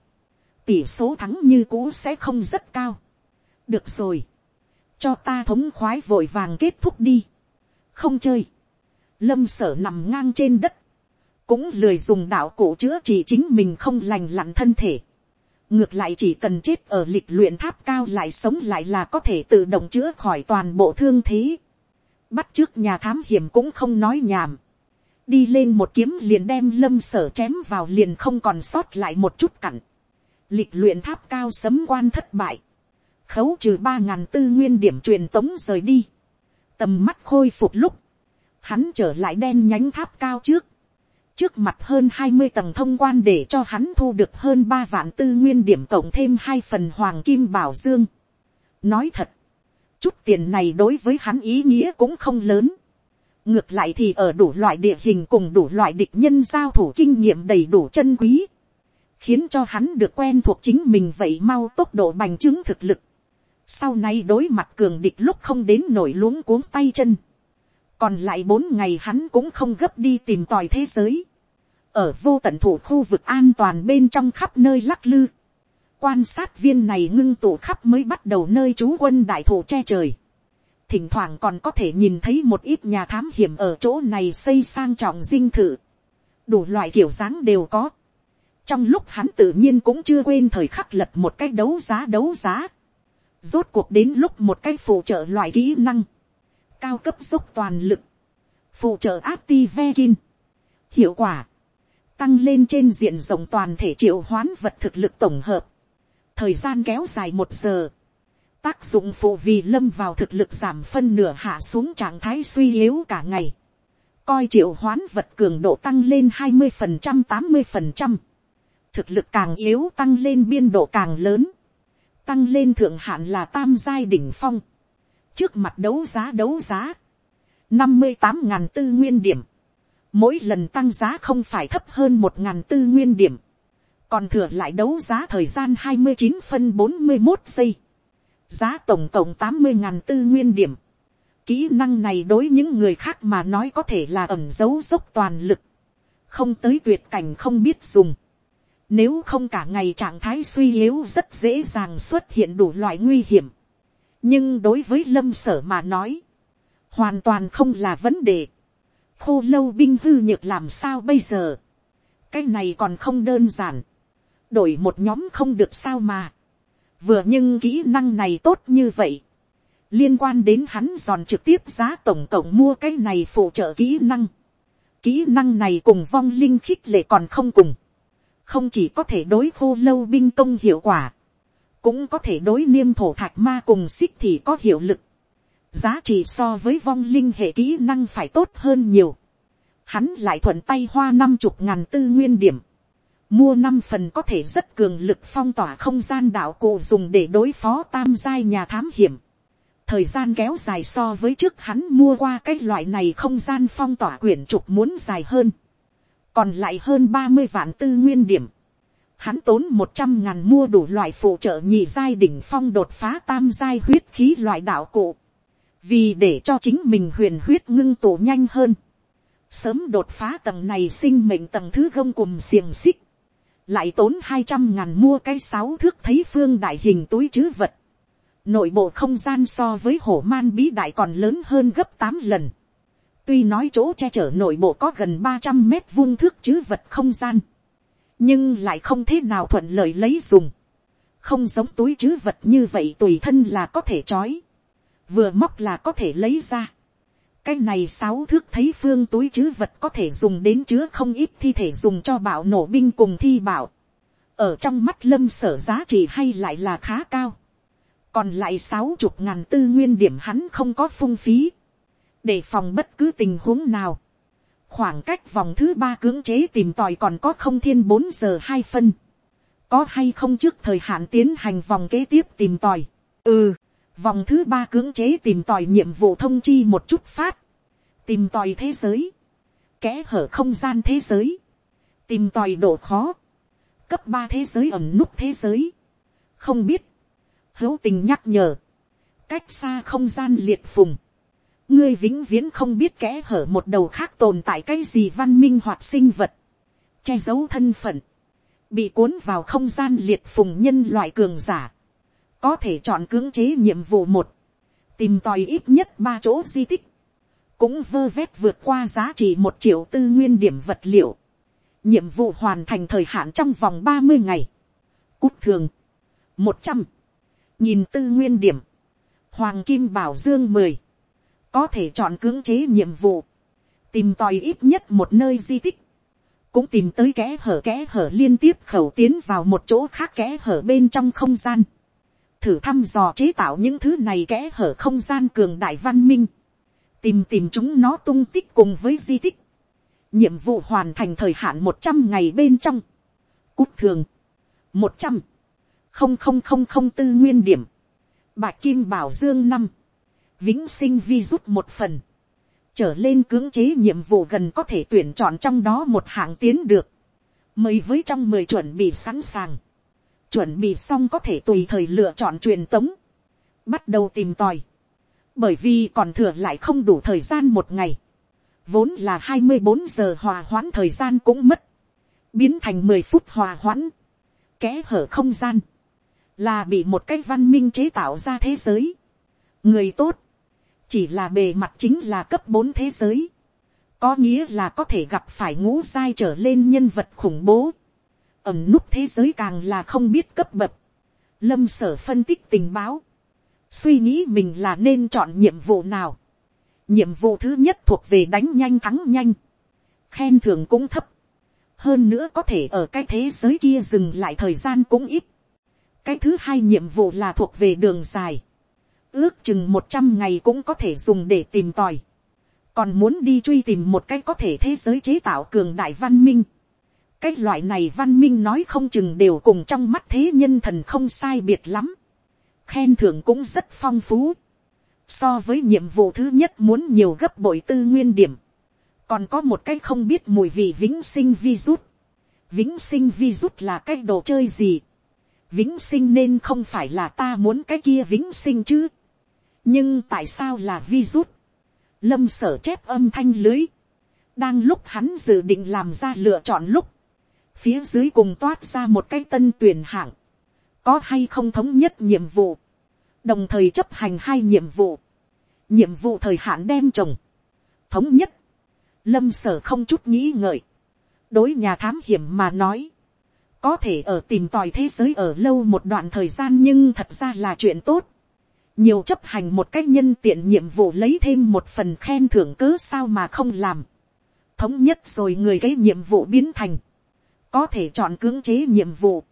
tỷ số thắng như cũ sẽ không rất cao. được rồi, cho ta thống khoái vội vàng kết thúc đi, không chơi, lâm sở nằm ngang trên đất, cũng lười dùng đạo cổ chữa chỉ chính mình không lành lặn thân thể. ngược lại chỉ cần chết ở lịch luyện tháp cao lại sống lại là có thể tự động chữa khỏi toàn bộ thương thế. bắt trước nhà thám hiểm cũng không nói nhảm đi lên một kiếm liền đem lâm sở chém vào liền không còn sót lại một chút cặn. lịch luyện tháp cao sấm quan thất bại. khấu trừ ba ngàn tư nguyên điểm truyền tống rời đi. tầm mắt khôi phục lúc. hắn trở lại đen nhánh tháp cao trước trước mặt hơn hai mươi tầng thông quan để cho hắn thu được hơn ba vạn tư nguyên điểm cộng thêm hai phần hoàng kim bảo dương. nói thật, chút tiền này đối với hắn ý nghĩa cũng không lớn ngược lại thì ở đủ loại địa hình cùng đủ loại địch nhân giao thủ kinh nghiệm đầy đủ chân quý, khiến cho hắn được quen thuộc chính mình vậy mau tốc độ bành trướng thực lực. Sau này đối mặt cường địch lúc không đến nổi luống cuống tay chân. Còn lại bốn ngày hắn cũng không gấp đi tìm tòi thế giới. Ở vô tận thủ khu vực an toàn bên trong khắp nơi lắc lư. Quan sát viên này ngưng tụ khắp mới bắt đầu nơi trú quân đại thủ che trời thỉnh thoảng còn có thể nhìn thấy một ít nhà thám hiểm ở chỗ này xây sang trọng dinh thự. đủ loại kiểu dáng đều có. trong lúc hắn tự nhiên cũng chưa quên thời khắc lật một cái đấu giá đấu giá. rốt cuộc đến lúc một cái phụ trợ loại kỹ năng cao cấp dốc toàn lực. phụ trợ Activekin. hiệu quả. tăng lên trên diện rộng toàn thể triệu hoán vật thực lực tổng hợp. thời gian kéo dài một giờ tác dụng phụ vì lâm vào thực lực giảm phân nửa hạ xuống trạng thái suy yếu cả ngày. Coi triệu hoán vật cường độ tăng lên hai mươi phần trăm, tám mươi phần trăm Thực lực càng yếu tăng lên biên độ càng lớn. Tăng lên thượng hạn là tam giai đỉnh phong. Trước mặt đấu giá đấu giá. năm mươi tám ngàn tư nguyên điểm. Mỗi lần tăng giá không phải thấp hơn một ngàn tư nguyên điểm. Còn thừa lại đấu giá thời gian hai mươi chín phân bốn mươi một giây giá tổng cộng tám mươi ngàn tư nguyên điểm. Kỹ năng này đối những người khác mà nói có thể là ẩm dấu dốc toàn lực. Không tới tuyệt cảnh không biết dùng. Nếu không cả ngày trạng thái suy yếu rất dễ dàng xuất hiện đủ loại nguy hiểm. Nhưng đối với lâm sở mà nói. Hoàn toàn không là vấn đề. Khô lâu binh hư nhược làm sao bây giờ. Cái này còn không đơn giản. Đổi một nhóm không được sao mà vừa nhưng kỹ năng này tốt như vậy, liên quan đến hắn giòn trực tiếp giá tổng cộng mua cái này phụ trợ kỹ năng. Kỹ năng này cùng vong linh khích lệ còn không cùng, không chỉ có thể đối khô lâu binh công hiệu quả, cũng có thể đối niêm thổ thạch ma cùng xích thì có hiệu lực. Giá trị so với vong linh hệ kỹ năng phải tốt hơn nhiều. Hắn lại thuận tay hoa năm chục ngàn tư nguyên điểm mua năm phần có thể rất cường lực phong tỏa không gian đạo cụ dùng để đối phó tam giai nhà thám hiểm. Thời gian kéo dài so với trước hắn mua qua cái loại này không gian phong tỏa quyển trục muốn dài hơn. Còn lại hơn ba mươi vạn tư nguyên điểm. Hắn tốn một trăm ngàn mua đủ loại phụ trợ nhị giai đỉnh phong đột phá tam giai huyết khí loại đạo cụ. Vì để cho chính mình huyền huyết ngưng tụ nhanh hơn. Sớm đột phá tầng này sinh mệnh tầng thứ gông cùng xiềng xích lại tốn hai trăm ngàn mua cái sáu thước thấy phương đại hình túi chứ vật. Nội bộ không gian so với hổ man bí đại còn lớn hơn gấp tám lần. Tuy nói chỗ che chở nội bộ có gần ba trăm mét vuông thước chứ vật không gian nhưng lại không thế nào thuận lợi lấy dùng, không giống túi chứ vật như vậy tùy thân là có thể trói, vừa móc là có thể lấy ra. cái này sáu thước thấy phương túi chứ vật có thể dùng đến chứa không ít thi thể dùng cho bảo nổ binh cùng thi bảo. ở trong mắt lâm sở giá trị hay lại là khá cao. còn lại sáu chục ngàn tư nguyên điểm hắn không có phung phí. để phòng bất cứ tình huống nào khoảng cách vòng thứ ba cưỡng chế tìm tòi còn có không thiên bốn giờ hai phân. có hay không trước thời hạn tiến hành vòng kế tiếp tìm tòi. ừ Vòng thứ ba cưỡng chế tìm tòi nhiệm vụ thông chi một chút phát. Tìm tòi thế giới. Kẽ hở không gian thế giới. Tìm tòi độ khó. Cấp ba thế giới ẩn nút thế giới. Không biết. Hữu tình nhắc nhở. Cách xa không gian liệt phùng. Ngươi vĩnh viễn không biết kẽ hở một đầu khác tồn tại cái gì văn minh hoặc sinh vật. Che giấu thân phận. Bị cuốn vào không gian liệt phùng nhân loại cường giả. Có thể chọn cưỡng chế nhiệm vụ một, tìm tòi ít nhất ba chỗ di tích, cũng vơ vét vượt qua giá trị một triệu tư nguyên điểm vật liệu, nhiệm vụ hoàn thành thời hạn trong vòng ba mươi ngày, cút thường, một trăm, nghìn tư nguyên điểm, hoàng kim bảo dương mười, có thể chọn cưỡng chế nhiệm vụ, tìm tòi ít nhất một nơi di tích, cũng tìm tới kẽ hở kẽ hở liên tiếp khẩu tiến vào một chỗ khác kẽ hở bên trong không gian thử thăm dò chế tạo những thứ này kẽ hở không gian cường đại văn minh, tìm tìm chúng nó tung tích cùng với di tích, nhiệm vụ hoàn thành thời hạn một trăm ngày bên trong, cút thường, một trăm, không không không không tư nguyên điểm, bạc kim bảo dương năm, vĩnh sinh vi rút một phần, trở lên cưỡng chế nhiệm vụ gần có thể tuyển chọn trong đó một hạng tiến được, mời với trong mười chuẩn bị sẵn sàng, chuẩn bị xong có thể tùy thời lựa chọn truyền tống, bắt đầu tìm tòi, bởi vì còn thừa lại không đủ thời gian một ngày, vốn là hai mươi bốn giờ hòa hoãn thời gian cũng mất, biến thành mười phút hòa hoãn, kẽ hở không gian, là bị một cái văn minh chế tạo ra thế giới. người tốt, chỉ là bề mặt chính là cấp bốn thế giới, có nghĩa là có thể gặp phải ngũ giai trở lên nhân vật khủng bố, ẩm nút thế giới càng là không biết cấp bậc. Lâm sở phân tích tình báo. Suy nghĩ mình là nên chọn nhiệm vụ nào. Nhiệm vụ thứ nhất thuộc về đánh nhanh thắng nhanh. Khen thưởng cũng thấp. Hơn nữa có thể ở cái thế giới kia dừng lại thời gian cũng ít. Cái thứ hai nhiệm vụ là thuộc về đường dài. Ước chừng một trăm ngày cũng có thể dùng để tìm tòi. Còn muốn đi truy tìm một cái có thể thế giới chế tạo cường đại văn minh cái loại này văn minh nói không chừng đều cùng trong mắt thế nhân thần không sai biệt lắm. khen thưởng cũng rất phong phú. so với nhiệm vụ thứ nhất muốn nhiều gấp bội tư nguyên điểm. còn có một cái không biết mùi vị vĩnh sinh virus. vĩnh sinh virus là cái đồ chơi gì. vĩnh sinh nên không phải là ta muốn cái kia vĩnh sinh chứ nhưng tại sao là virus. lâm sở chép âm thanh lưới. đang lúc hắn dự định làm ra lựa chọn lúc. Phía dưới cùng toát ra một cái tân tuyển hạng, có hay không thống nhất nhiệm vụ, đồng thời chấp hành hai nhiệm vụ, nhiệm vụ thời hạn đem chồng, thống nhất, lâm sở không chút nghĩ ngợi, đối nhà thám hiểm mà nói, có thể ở tìm tòi thế giới ở lâu một đoạn thời gian nhưng thật ra là chuyện tốt, nhiều chấp hành một cách nhân tiện nhiệm vụ lấy thêm một phần khen thưởng cớ sao mà không làm, thống nhất rồi người cái nhiệm vụ biến thành, có thể chọn cưỡng chế nhiệm vụ,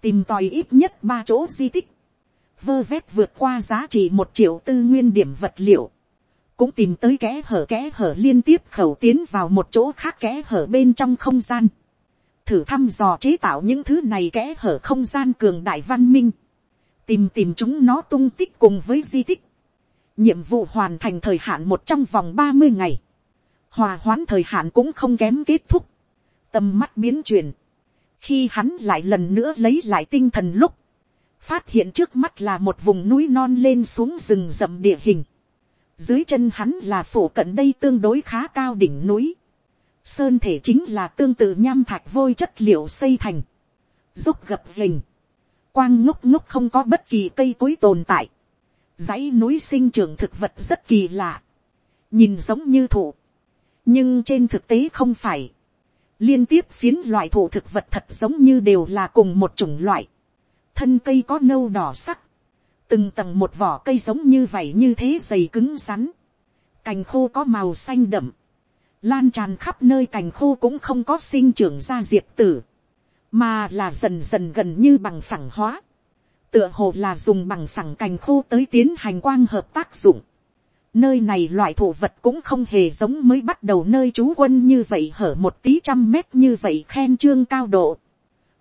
tìm tòi ít nhất ba chỗ di tích, vơ vét vượt qua giá trị một triệu tư nguyên điểm vật liệu, cũng tìm tới kẽ hở kẽ hở liên tiếp khẩu tiến vào một chỗ khác kẽ hở bên trong không gian, thử thăm dò chế tạo những thứ này kẽ hở không gian cường đại văn minh, tìm tìm chúng nó tung tích cùng với di tích, nhiệm vụ hoàn thành thời hạn một trong vòng ba mươi ngày, hòa hoãn thời hạn cũng không kém kết thúc, tâm mắt biến chuyển, khi hắn lại lần nữa lấy lại tinh thần lúc, phát hiện trước mắt là một vùng núi non lên xuống rừng rậm địa hình, dưới chân hắn là phổ cận đây tương đối khá cao đỉnh núi, sơn thể chính là tương tự nham thạch vôi chất liệu xây thành, dốc gập rình quang ngốc ngốc không có bất kỳ cây cối tồn tại, dãy núi sinh trưởng thực vật rất kỳ lạ, nhìn giống như thụ, nhưng trên thực tế không phải, liên tiếp phiến loại thụ thực vật thật giống như đều là cùng một chủng loại, thân cây có nâu đỏ sắc, từng tầng một vỏ cây giống như vậy như thế dày cứng rắn, cành khô có màu xanh đậm, lan tràn khắp nơi cành khô cũng không có sinh trưởng ra diệp tử, mà là dần dần gần như bằng phẳng hóa, tựa hồ là dùng bằng phẳng cành khô tới tiến hành quang hợp tác dụng. Nơi này loại thụ vật cũng không hề giống mới bắt đầu nơi trú quân như vậy hở một tí trăm mét như vậy khen trương cao độ.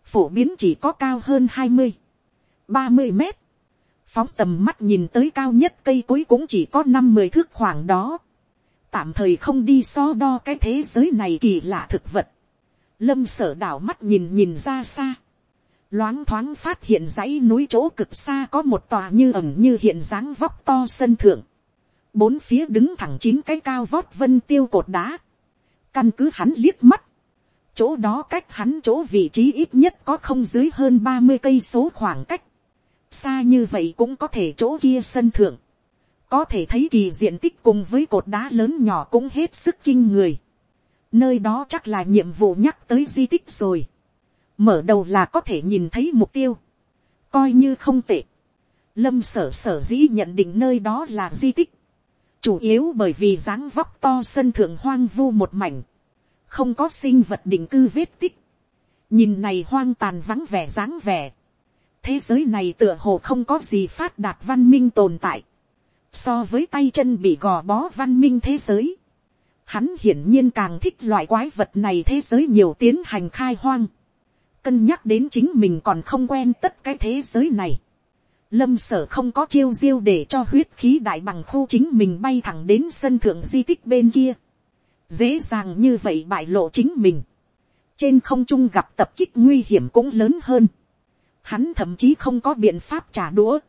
Phổ biến chỉ có cao hơn hai mươi, ba mươi mét. Phóng tầm mắt nhìn tới cao nhất cây cối cũng chỉ có năm mười thước khoảng đó. Tạm thời không đi so đo cái thế giới này kỳ lạ thực vật. Lâm sở đảo mắt nhìn nhìn ra xa loáng thoáng phát hiện dãy núi chỗ cực xa có một tòa như ẩm như hiện dáng vóc to sân thượng. Bốn phía đứng thẳng chín cái cao vót vân tiêu cột đá. Căn cứ hắn liếc mắt. Chỗ đó cách hắn chỗ vị trí ít nhất có không dưới hơn ba mươi cây số khoảng cách. Xa như vậy cũng có thể chỗ kia sân thượng. Có thể thấy kỳ diện tích cùng với cột đá lớn nhỏ cũng hết sức kinh người. Nơi đó chắc là nhiệm vụ nhắc tới di tích rồi. Mở đầu là có thể nhìn thấy mục tiêu, coi như không tệ. Lâm sở sở dĩ nhận định nơi đó là di tích, chủ yếu bởi vì dáng vóc to sân thượng hoang vu một mảnh, không có sinh vật định cư vết tích, nhìn này hoang tàn vắng vẻ dáng vẻ, thế giới này tựa hồ không có gì phát đạt văn minh tồn tại, so với tay chân bị gò bó văn minh thế giới, hắn hiển nhiên càng thích loại quái vật này thế giới nhiều tiến hành khai hoang, cân nhắc đến chính mình còn không quen tất cái thế giới này. Lâm sở không có chiêu diêu để cho huyết khí đại bằng khu chính mình bay thẳng đến sân thượng di tích bên kia. Dễ dàng như vậy bại lộ chính mình. Trên không trung gặp tập kích nguy hiểm cũng lớn hơn. Hắn thậm chí không có biện pháp trả đũa.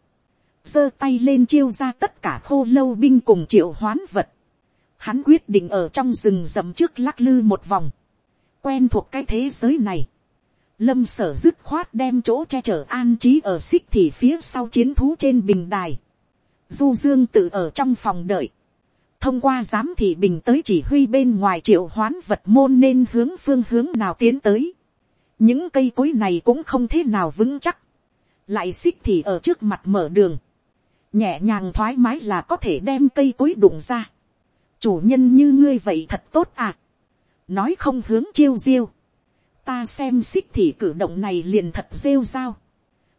giơ tay lên chiêu ra tất cả khô lâu binh cùng triệu hoán vật. Hắn quyết định ở trong rừng rậm trước lắc lư một vòng. Quen thuộc cái thế giới này lâm sở dứt khoát đem chỗ che chở an trí ở xích thì phía sau chiến thú trên bình đài. Du dương tự ở trong phòng đợi. thông qua giám thị bình tới chỉ huy bên ngoài triệu hoán vật môn nên hướng phương hướng nào tiến tới. những cây cối này cũng không thế nào vững chắc. lại xích thì ở trước mặt mở đường. nhẹ nhàng thoải mái là có thể đem cây cối đụng ra chủ nhân như ngươi vậy thật tốt à. nói không hướng chiêu diêu. Ta xem xích thì cử động này liền thật rêu rao.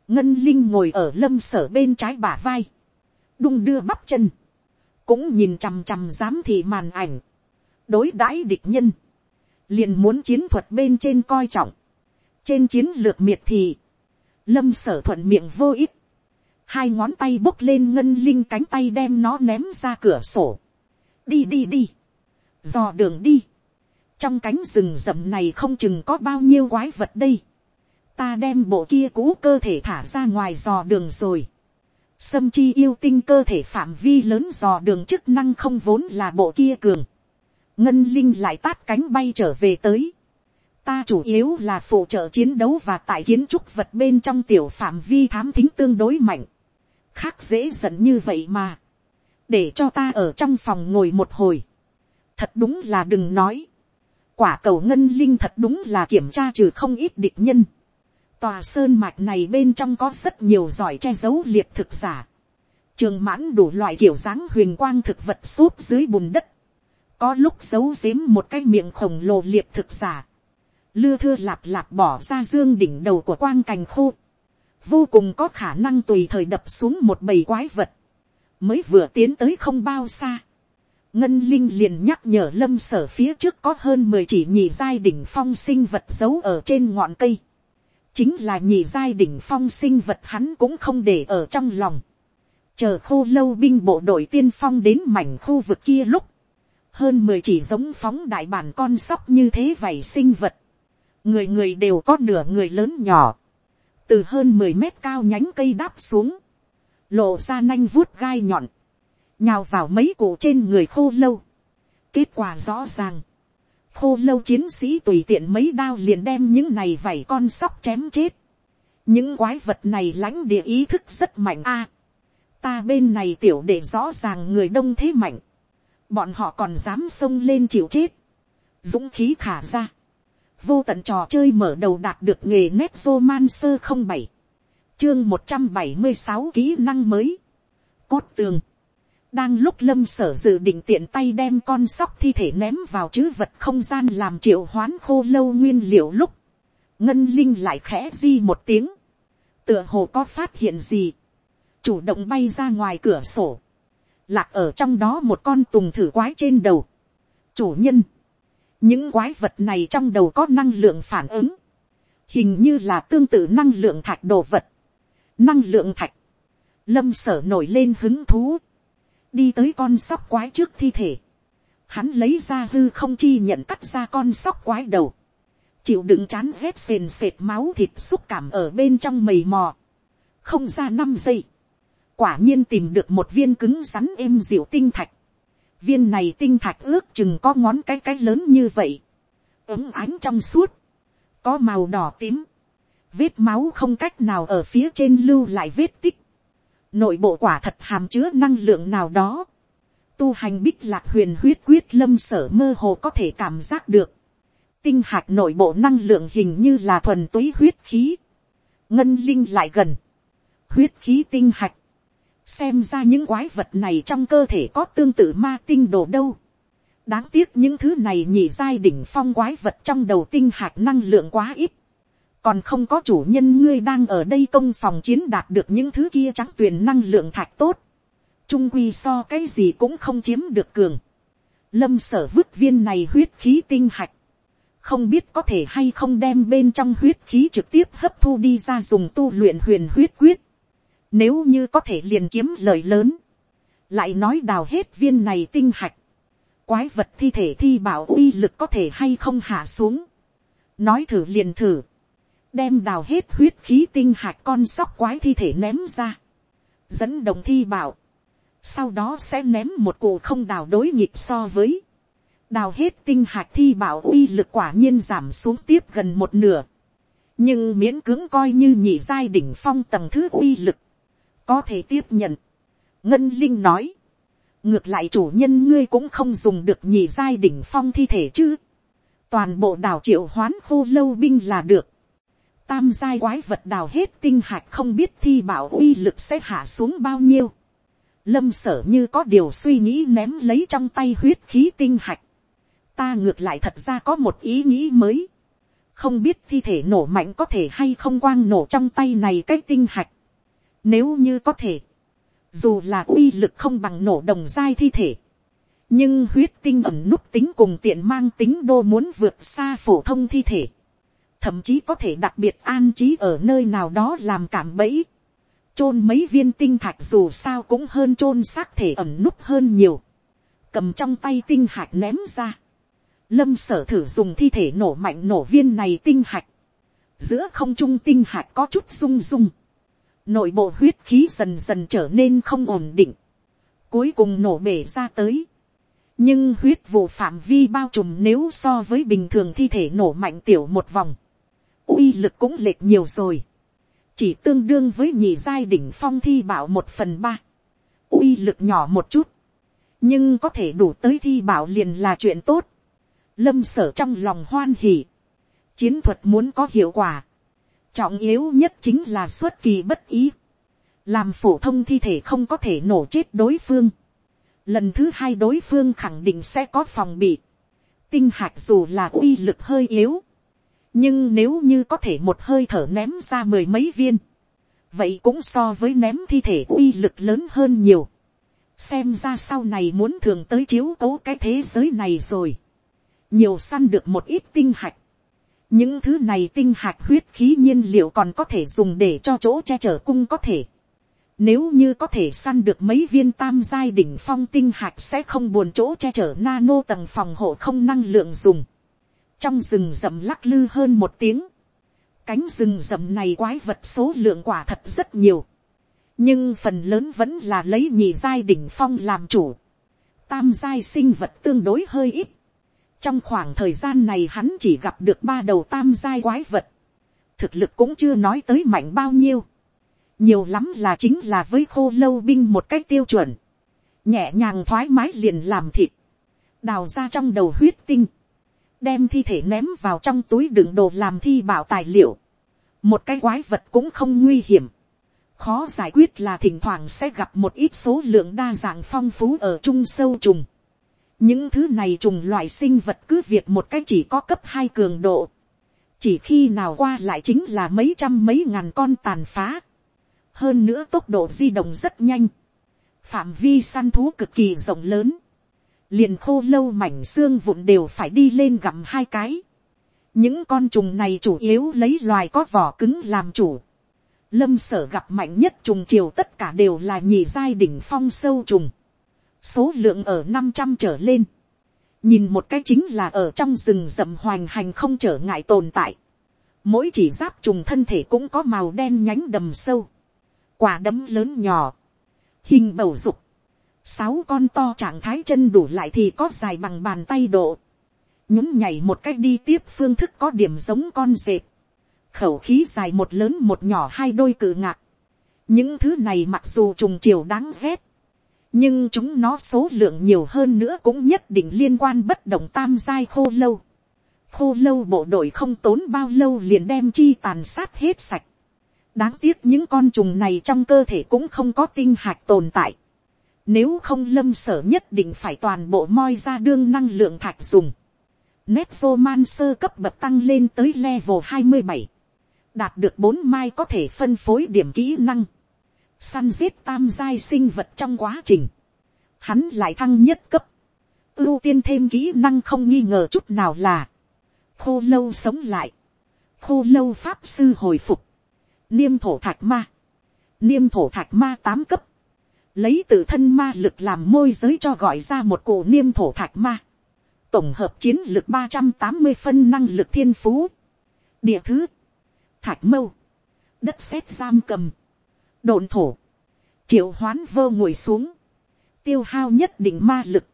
ngân linh ngồi ở lâm sở bên trái bả vai, đung đưa bắp chân, cũng nhìn chằm chằm dám thì màn ảnh, đối đãi địch nhân, liền muốn chiến thuật bên trên coi trọng, trên chiến lược miệt thì, lâm sở thuận miệng vô ích, hai ngón tay bốc lên ngân linh cánh tay đem nó ném ra cửa sổ, đi đi đi, dò đường đi, trong cánh rừng rậm này không chừng có bao nhiêu quái vật đây. ta đem bộ kia cũ cơ thể thả ra ngoài dò đường rồi. sâm chi yêu tinh cơ thể phạm vi lớn dò đường chức năng không vốn là bộ kia cường. ngân linh lại tát cánh bay trở về tới. ta chủ yếu là phụ trợ chiến đấu và tại kiến trúc vật bên trong tiểu phạm vi thám thính tương đối mạnh. khác dễ giận như vậy mà để cho ta ở trong phòng ngồi một hồi. thật đúng là đừng nói quả cầu ngân linh thật đúng là kiểm tra trừ không ít địch nhân. Tòa sơn mạch này bên trong có rất nhiều giỏi che giấu liệt thực giả. Trường mãn đủ loại kiểu dáng huyền quang thực vật xúp dưới bùn đất. Có lúc giấu giếm một cái miệng khổng lồ liệt thực giả. Lưa thưa lạp lạp bỏ ra dương đỉnh đầu của quang cành khô. Vô cùng có khả năng tùy thời đập xuống một bầy quái vật. Mới vừa tiến tới không bao xa ngân linh liền nhắc nhở lâm sở phía trước có hơn mười chỉ nhị giai đỉnh phong sinh vật giấu ở trên ngọn cây. chính là nhị giai đỉnh phong sinh vật hắn cũng không để ở trong lòng. chờ khô lâu binh bộ đội tiên phong đến mảnh khu vực kia lúc, hơn mười chỉ giống phóng đại bản con sóc như thế vậy sinh vật. người người đều có nửa người lớn nhỏ, từ hơn mười mét cao nhánh cây đáp xuống, lộ ra nanh vuốt gai nhọn nhào vào mấy cụ trên người khô lâu. kết quả rõ ràng, khô lâu chiến sĩ tùy tiện mấy đao liền đem những này vảy con sóc chém chết. những quái vật này lãnh địa ý thức rất mạnh a. ta bên này tiểu để rõ ràng người đông thế mạnh. bọn họ còn dám xông lên chịu chết. dũng khí khả ra. vô tận trò chơi mở đầu đạt được nghề nét man sơ không bảy chương một trăm bảy mươi sáu kỹ năng mới. Cốt tường. Đang lúc lâm sở dự định tiện tay đem con sóc thi thể ném vào chữ vật không gian làm triệu hoán khô lâu nguyên liệu lúc. Ngân linh lại khẽ di một tiếng. Tựa hồ có phát hiện gì? Chủ động bay ra ngoài cửa sổ. Lạc ở trong đó một con tùng thử quái trên đầu. Chủ nhân. Những quái vật này trong đầu có năng lượng phản ứng, hình như là tương tự năng lượng thạch đồ vật, năng lượng thạch, lâm sở nổi lên hứng thú, đi tới con sóc quái trước thi thể, hắn lấy ra hư không chi nhận cắt ra con sóc quái đầu, chịu đựng chán rét sền sệt máu thịt xúc cảm ở bên trong mầy mò, không ra năm giây, quả nhiên tìm được một viên cứng rắn êm dịu tinh thạch, viên này tinh thạch ước chừng có ngón cái cái lớn như vậy, ấm ánh trong suốt, có màu đỏ tím, vết máu không cách nào ở phía trên lưu lại vết tích, nội bộ quả thật hàm chứa năng lượng nào đó, tu hành bích lạc huyền huyết quyết lâm sở mơ hồ có thể cảm giác được, tinh hạt nội bộ năng lượng hình như là thuần túy huyết khí, ngân linh lại gần, huyết khí tinh hạch, xem ra những quái vật này trong cơ thể có tương tự ma tinh đồ đâu. đáng tiếc những thứ này nhị giai đỉnh phong quái vật trong đầu tinh hạt năng lượng quá ít còn không có chủ nhân ngươi đang ở đây công phòng chiến đạt được những thứ kia trắng tuyền năng lượng thạch tốt. trung quy so cái gì cũng không chiếm được cường. lâm sở vứt viên này huyết khí tinh hạch. không biết có thể hay không đem bên trong huyết khí trực tiếp hấp thu đi ra dùng tu luyện huyền huyết quyết nếu như có thể liền kiếm lời lớn. Lại nói đào hết viên này tinh hạch. Quái vật thi thể thi bảo uy lực có thể hay không hạ xuống. Nói thử liền thử. Đem đào hết huyết khí tinh hạch con sóc quái thi thể ném ra. Dẫn đồng thi bảo. Sau đó sẽ ném một cụ không đào đối nhịp so với. Đào hết tinh hạch thi bảo uy lực quả nhiên giảm xuống tiếp gần một nửa nhưng miễn cưỡng coi như nhị giai đỉnh phong tầng thứ uy lực có thể tiếp nhận. ngân linh nói, ngược lại chủ nhân ngươi cũng không dùng được nhị giai đỉnh phong thi thể chứ. toàn bộ đào triệu hoán khô lâu binh là được tam giai quái vật đào hết tinh hạch không biết thi bảo uy lực sẽ hạ xuống bao nhiêu. lâm sở như có điều suy nghĩ ném lấy trong tay huyết khí tinh hạch. ta ngược lại thật ra có một ý nghĩ mới. không biết thi thể nổ mạnh có thể hay không quang nổ trong tay này cái tinh hạch nếu như có thể, dù là uy lực không bằng nổ đồng dai thi thể, nhưng huyết tinh ẩm nút tính cùng tiện mang tính đô muốn vượt xa phổ thông thi thể, thậm chí có thể đặc biệt an trí ở nơi nào đó làm cảm bẫy, chôn mấy viên tinh thạch dù sao cũng hơn chôn xác thể ẩm nút hơn nhiều, cầm trong tay tinh hạch ném ra, lâm sở thử dùng thi thể nổ mạnh nổ viên này tinh hạch, giữa không trung tinh hạch có chút rung rung, nội bộ huyết khí dần dần trở nên không ổn định, cuối cùng nổ bể ra tới. nhưng huyết vụ phạm vi bao trùm nếu so với bình thường thi thể nổ mạnh tiểu một vòng, uy lực cũng lệch nhiều rồi, chỉ tương đương với nhị giai đỉnh phong thi bảo một phần ba, uy lực nhỏ một chút, nhưng có thể đủ tới thi bảo liền là chuyện tốt, lâm sở trong lòng hoan hỉ, chiến thuật muốn có hiệu quả, trọng yếu nhất chính là xuất kỳ bất ý, làm phổ thông thi thể không có thể nổ chết đối phương, lần thứ hai đối phương khẳng định sẽ có phòng bị, tinh hạt dù là uy lực hơi yếu, nhưng nếu như có thể một hơi thở ném ra mười mấy viên, vậy cũng so với ném thi thể uy lực lớn hơn nhiều, xem ra sau này muốn thường tới chiếu cố cái thế giới này rồi, nhiều săn được một ít tinh hạch, những thứ này tinh hạch huyết khí nhiên liệu còn có thể dùng để cho chỗ che chở cung có thể. Nếu như có thể săn được mấy viên tam giai đỉnh phong tinh hạch sẽ không buồn chỗ che chở nano tầng phòng hộ không năng lượng dùng. Trong rừng rậm lắc lư hơn một tiếng. Cánh rừng rậm này quái vật số lượng quả thật rất nhiều. Nhưng phần lớn vẫn là lấy nhị giai đỉnh phong làm chủ. Tam giai sinh vật tương đối hơi ít trong khoảng thời gian này hắn chỉ gặp được ba đầu tam giai quái vật. Thực lực cũng chưa nói tới mạnh bao nhiêu. Nhiều lắm là chính là với khô lâu binh một cách tiêu chuẩn. Nhẹ nhàng thoải mái liền làm thịt. Đào ra trong đầu huyết tinh đem thi thể ném vào trong túi đựng đồ làm thi bảo tài liệu, một cái quái vật cũng không nguy hiểm, khó giải quyết là thỉnh thoảng sẽ gặp một ít số lượng đa dạng phong phú ở trung sâu trùng. những thứ này trùng loại sinh vật cứ việc một cái chỉ có cấp hai cường độ, chỉ khi nào qua lại chính là mấy trăm mấy ngàn con tàn phá, hơn nữa tốc độ di động rất nhanh, phạm vi săn thú cực kỳ rộng lớn, liền khô lâu mảnh xương vụn đều phải đi lên gặm hai cái. những con trùng này chủ yếu lấy loài có vỏ cứng làm chủ. lâm sở gặp mạnh nhất trùng chiều tất cả đều là nhị giai đỉnh phong sâu trùng. số lượng ở năm trăm trở lên. nhìn một cái chính là ở trong rừng rậm hoành hành không trở ngại tồn tại. mỗi chỉ giáp trùng thân thể cũng có màu đen nhánh đầm sâu. quả đấm lớn nhỏ. hình bầu dục sáu con to trạng thái chân đủ lại thì có dài bằng bàn tay độ, nhún nhảy một cách đi tiếp phương thức có điểm giống con dệt, khẩu khí dài một lớn một nhỏ hai đôi cự ngạc, những thứ này mặc dù trùng chiều đáng ghét, nhưng chúng nó số lượng nhiều hơn nữa cũng nhất định liên quan bất động tam giai khô lâu. khô lâu bộ đội không tốn bao lâu liền đem chi tàn sát hết sạch. đáng tiếc những con trùng này trong cơ thể cũng không có tinh hạch tồn tại. Nếu không lâm sở nhất định phải toàn bộ moi ra đương năng lượng thạch dùng. man sơ cấp bậc tăng lên tới level 27. Đạt được 4 mai có thể phân phối điểm kỹ năng. Săn giết tam giai sinh vật trong quá trình. Hắn lại thăng nhất cấp. Ưu tiên thêm kỹ năng không nghi ngờ chút nào là. Khô lâu sống lại. Khô lâu pháp sư hồi phục. Niêm thổ thạch ma. Niêm thổ thạch ma 8 cấp lấy tự thân ma lực làm môi giới cho gọi ra một cổ niêm thổ thạch ma, tổng hợp chiến lực ba trăm tám mươi phân năng lực thiên phú, địa thứ, thạch mâu, đất sét giam cầm, đồn thổ, triệu hoán vơ ngồi xuống, tiêu hao nhất định ma lực,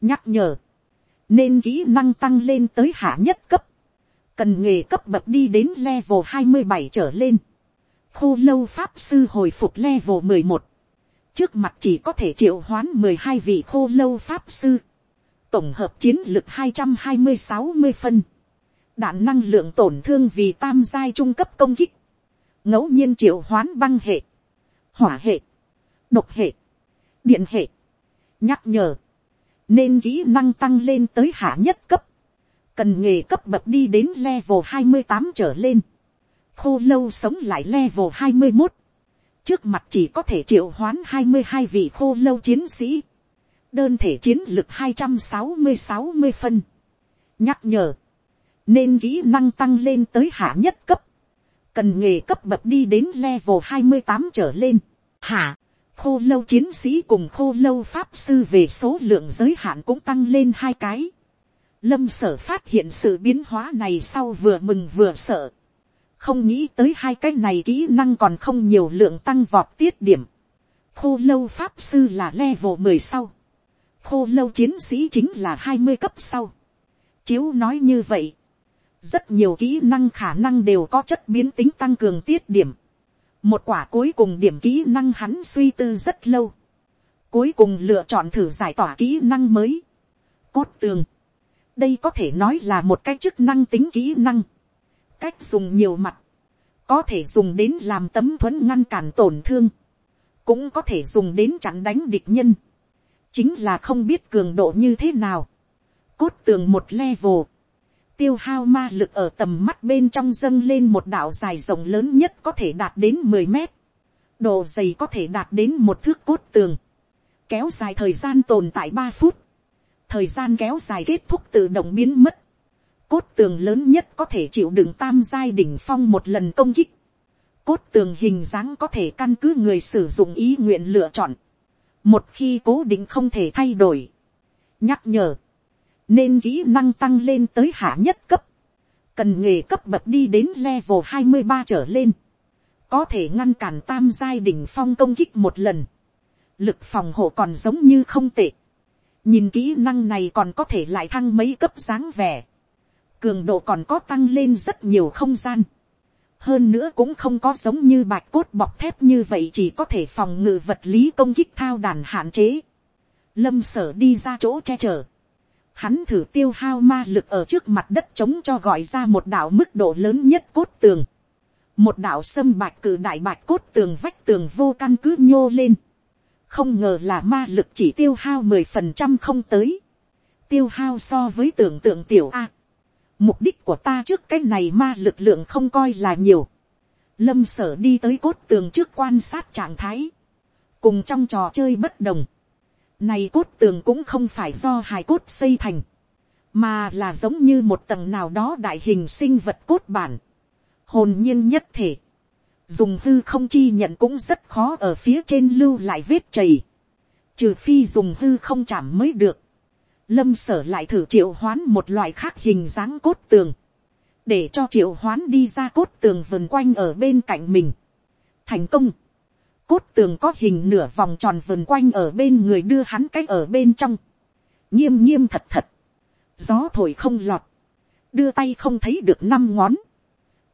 nhắc nhở, nên kỹ năng tăng lên tới hạ nhất cấp, cần nghề cấp bậc đi đến level hai mươi bảy trở lên, khô lâu pháp sư hồi phục level mười một, trước mặt chỉ có thể triệu hoán mười hai vị khô lâu pháp sư, tổng hợp chiến lực hai trăm hai mươi sáu mươi phân, đạn năng lượng tổn thương vì tam giai trung cấp công kích, ngẫu nhiên triệu hoán băng hệ, hỏa hệ, độc hệ, điện hệ, nhắc nhở, nên kỹ năng tăng lên tới hạ nhất cấp, cần nghề cấp bậc đi đến level hai mươi tám trở lên, khô lâu sống lại level hai mươi một, trước mặt chỉ có thể triệu hoán hai mươi hai vị khô lâu chiến sĩ, đơn thể chiến lực hai trăm sáu mươi sáu mươi phân, nhắc nhở, nên kỹ năng tăng lên tới hạ nhất cấp, cần nghề cấp bậc đi đến level hai mươi tám trở lên, hạ, khô lâu chiến sĩ cùng khô lâu pháp sư về số lượng giới hạn cũng tăng lên hai cái. Lâm sở phát hiện sự biến hóa này sau vừa mừng vừa sợ không nghĩ tới hai cái này kỹ năng còn không nhiều lượng tăng vọt tiết điểm. khô lâu pháp sư là level mười sau. khô lâu chiến sĩ chính là hai mươi cấp sau. chiếu nói như vậy, rất nhiều kỹ năng khả năng đều có chất biến tính tăng cường tiết điểm. một quả cuối cùng điểm kỹ năng hắn suy tư rất lâu. cuối cùng lựa chọn thử giải tỏa kỹ năng mới. cốt tường. đây có thể nói là một cái chức năng tính kỹ năng cách dùng nhiều mặt, có thể dùng đến làm tấm thuẫn ngăn cản tổn thương, cũng có thể dùng đến chặn đánh địch nhân, chính là không biết cường độ như thế nào, cốt tường một level, tiêu hao ma lực ở tầm mắt bên trong dâng lên một đạo dài rộng lớn nhất có thể đạt đến mười mét, độ dày có thể đạt đến một thước cốt tường, kéo dài thời gian tồn tại ba phút, thời gian kéo dài kết thúc tự động biến mất, cốt tường lớn nhất có thể chịu đựng tam giai đỉnh phong một lần công kích. Cốt tường hình dáng có thể căn cứ người sử dụng ý nguyện lựa chọn. Một khi cố định không thể thay đổi. Nhắc nhở. Nên kỹ năng tăng lên tới hạ nhất cấp. Cần nghề cấp bậc đi đến level hai mươi ba trở lên. Có thể ngăn cản tam giai đỉnh phong công kích một lần. Lực phòng hộ còn giống như không tệ. Nhìn kỹ năng này còn có thể lại thăng mấy cấp dáng vẻ cường độ còn có tăng lên rất nhiều không gian. hơn nữa cũng không có giống như bạch cốt bọc thép như vậy chỉ có thể phòng ngự vật lý công kích thao đàn hạn chế. lâm sở đi ra chỗ che chở. hắn thử tiêu hao ma lực ở trước mặt đất chống cho gọi ra một đạo mức độ lớn nhất cốt tường. một đạo sâm bạch cử đại bạch cốt tường vách tường vô căn cứ nhô lên. không ngờ là ma lực chỉ tiêu hao mười phần trăm không tới. tiêu hao so với tưởng tượng tiểu a mục đích của ta trước cái này ma lực lượng không coi là nhiều. lâm sở đi tới cốt tường trước quan sát trạng thái. cùng trong trò chơi bất đồng. Này cốt tường cũng không phải do hài cốt xây thành, mà là giống như một tầng nào đó đại hình sinh vật cốt bản, hồn nhiên nhất thể, dùng hư không chi nhận cũng rất khó ở phía trên lưu lại vết chảy, trừ phi dùng hư không chạm mới được, lâm sở lại thử triệu hoán một loại khác hình dáng cốt tường, để cho triệu hoán đi ra cốt tường vần quanh ở bên cạnh mình. thành công, cốt tường có hình nửa vòng tròn vườn quanh ở bên người đưa hắn cách ở bên trong. nghiêm nghiêm thật thật. gió thổi không lọt. đưa tay không thấy được năm ngón.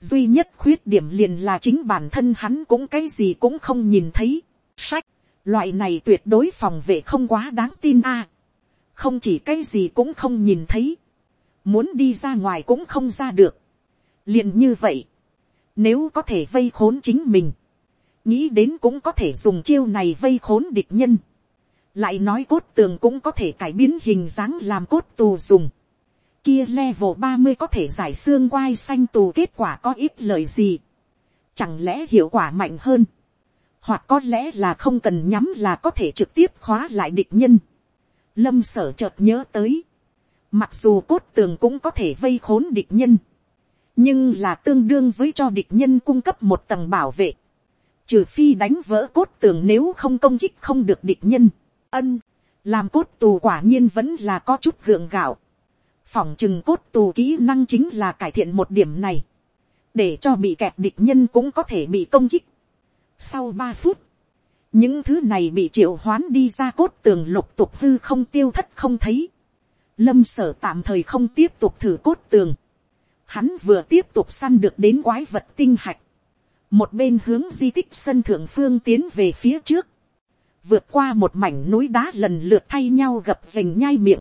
duy nhất khuyết điểm liền là chính bản thân hắn cũng cái gì cũng không nhìn thấy. sách, loại này tuyệt đối phòng vệ không quá đáng tin a không chỉ cái gì cũng không nhìn thấy. muốn đi ra ngoài cũng không ra được. liền như vậy. nếu có thể vây khốn chính mình, nghĩ đến cũng có thể dùng chiêu này vây khốn địch nhân. lại nói cốt tường cũng có thể cải biến hình dáng làm cốt tù dùng. kia level ba mươi có thể giải xương quai xanh tù kết quả có ít lời gì. chẳng lẽ hiệu quả mạnh hơn. hoặc có lẽ là không cần nhắm là có thể trực tiếp khóa lại địch nhân lâm sở chợt nhớ tới. mặc dù cốt tường cũng có thể vây khốn địch nhân. nhưng là tương đương với cho địch nhân cung cấp một tầng bảo vệ trừ phi đánh vỡ cốt tường nếu không công kích không được địch nhân, ân, làm cốt tù quả nhiên vẫn là có chút gượng gạo, phỏng chừng cốt tù kỹ năng chính là cải thiện một điểm này, để cho bị kẹt địch nhân cũng có thể bị công kích. Sau ba phút, những thứ này bị triệu hoán đi ra cốt tường lục tục hư không tiêu thất không thấy. Lâm sở tạm thời không tiếp tục thử cốt tường. Hắn vừa tiếp tục săn được đến quái vật tinh hạch một bên hướng di tích sân thượng phương tiến về phía trước, vượt qua một mảnh núi đá lần lượt thay nhau gập rình nhai miệng,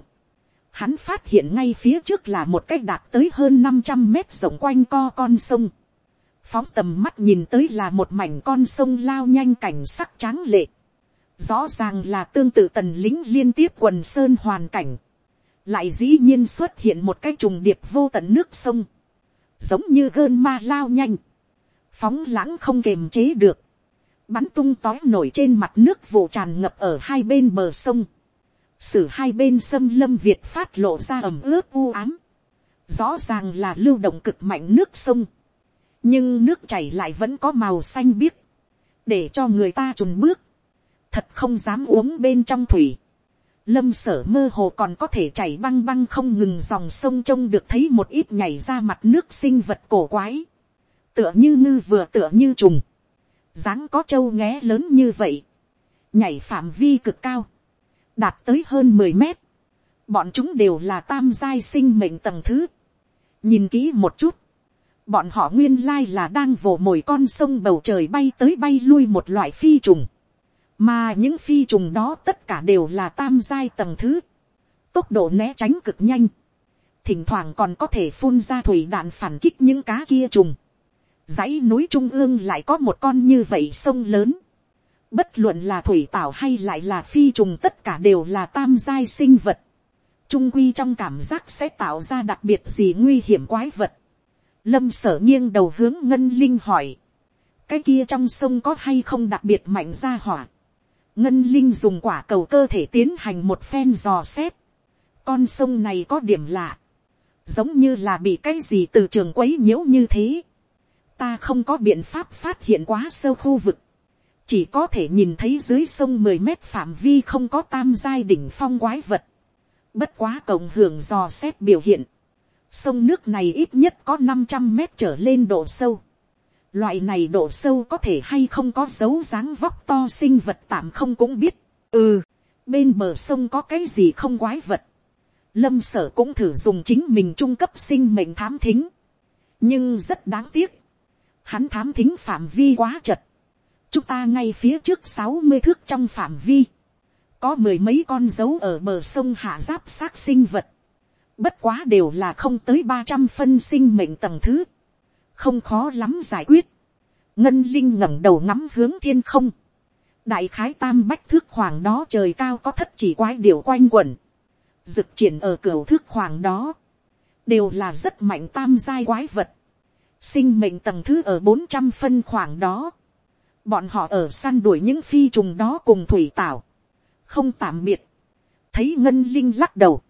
hắn phát hiện ngay phía trước là một cách đạt tới hơn năm trăm mét rộng quanh co con sông, phóng tầm mắt nhìn tới là một mảnh con sông lao nhanh cảnh sắc tráng lệ, rõ ràng là tương tự tần lính liên tiếp quần sơn hoàn cảnh, lại dĩ nhiên xuất hiện một cái trùng điệp vô tận nước sông, giống như gơn ma lao nhanh, phóng lãng không kềm chế được, bắn tung tói nổi trên mặt nước vụ tràn ngập ở hai bên bờ sông, sử hai bên xâm lâm việt phát lộ ra ẩm ướt u ám, rõ ràng là lưu động cực mạnh nước sông, nhưng nước chảy lại vẫn có màu xanh biếc, để cho người ta trùn bước, thật không dám uống bên trong thủy, lâm sở mơ hồ còn có thể chảy băng băng không ngừng dòng sông trông được thấy một ít nhảy ra mặt nước sinh vật cổ quái, tựa như ngư vừa tựa như trùng, dáng có trâu nghé lớn như vậy, nhảy phạm vi cực cao, đạt tới hơn mười mét, bọn chúng đều là tam giai sinh mệnh tầng thứ, nhìn kỹ một chút, bọn họ nguyên lai là đang vồ mồi con sông bầu trời bay tới bay lui một loại phi trùng, mà những phi trùng đó tất cả đều là tam giai tầng thứ, tốc độ né tránh cực nhanh, thỉnh thoảng còn có thể phun ra thủy đạn phản kích những cá kia trùng, dãy núi trung ương lại có một con như vậy sông lớn. Bất luận là thủy tảo hay lại là phi trùng tất cả đều là tam giai sinh vật. Trung quy trong cảm giác sẽ tạo ra đặc biệt gì nguy hiểm quái vật. Lâm sở nghiêng đầu hướng ngân linh hỏi. Cái kia trong sông có hay không đặc biệt mạnh ra hỏa. Ngân linh dùng quả cầu cơ thể tiến hành một phen dò xét. Con sông này có điểm lạ. Giống như là bị cái gì từ trường quấy nhiễu như thế ta không có biện pháp phát hiện quá sâu khu vực, chỉ có thể nhìn thấy dưới sông mười mét phạm vi không có tam giai đỉnh phong quái vật, bất quá cộng hưởng dò xét biểu hiện, sông nước này ít nhất có năm trăm mét trở lên độ sâu, loại này độ sâu có thể hay không có dấu dáng vóc to sinh vật tạm không cũng biết, ừ, bên bờ sông có cái gì không quái vật, lâm sở cũng thử dùng chính mình trung cấp sinh mệnh thám thính, nhưng rất đáng tiếc, hắn thám thính phạm vi quá chật, chúng ta ngay phía trước sáu mươi thước trong phạm vi, có mười mấy con dấu ở bờ sông hạ giáp xác sinh vật, bất quá đều là không tới ba trăm phân sinh mệnh tầng thứ, không khó lắm giải quyết, ngân linh ngẩng đầu ngắm hướng thiên không, đại khái tam bách thước khoảng đó trời cao có thất chỉ quái điều quanh quẩn, dực triển ở cửa thước khoảng đó, đều là rất mạnh tam giai quái vật, sinh mệnh tầng thứ ở bốn trăm phân khoảng đó, bọn họ ở săn đuổi những phi trùng đó cùng thủy tảo, không tạm biệt, thấy ngân linh lắc đầu,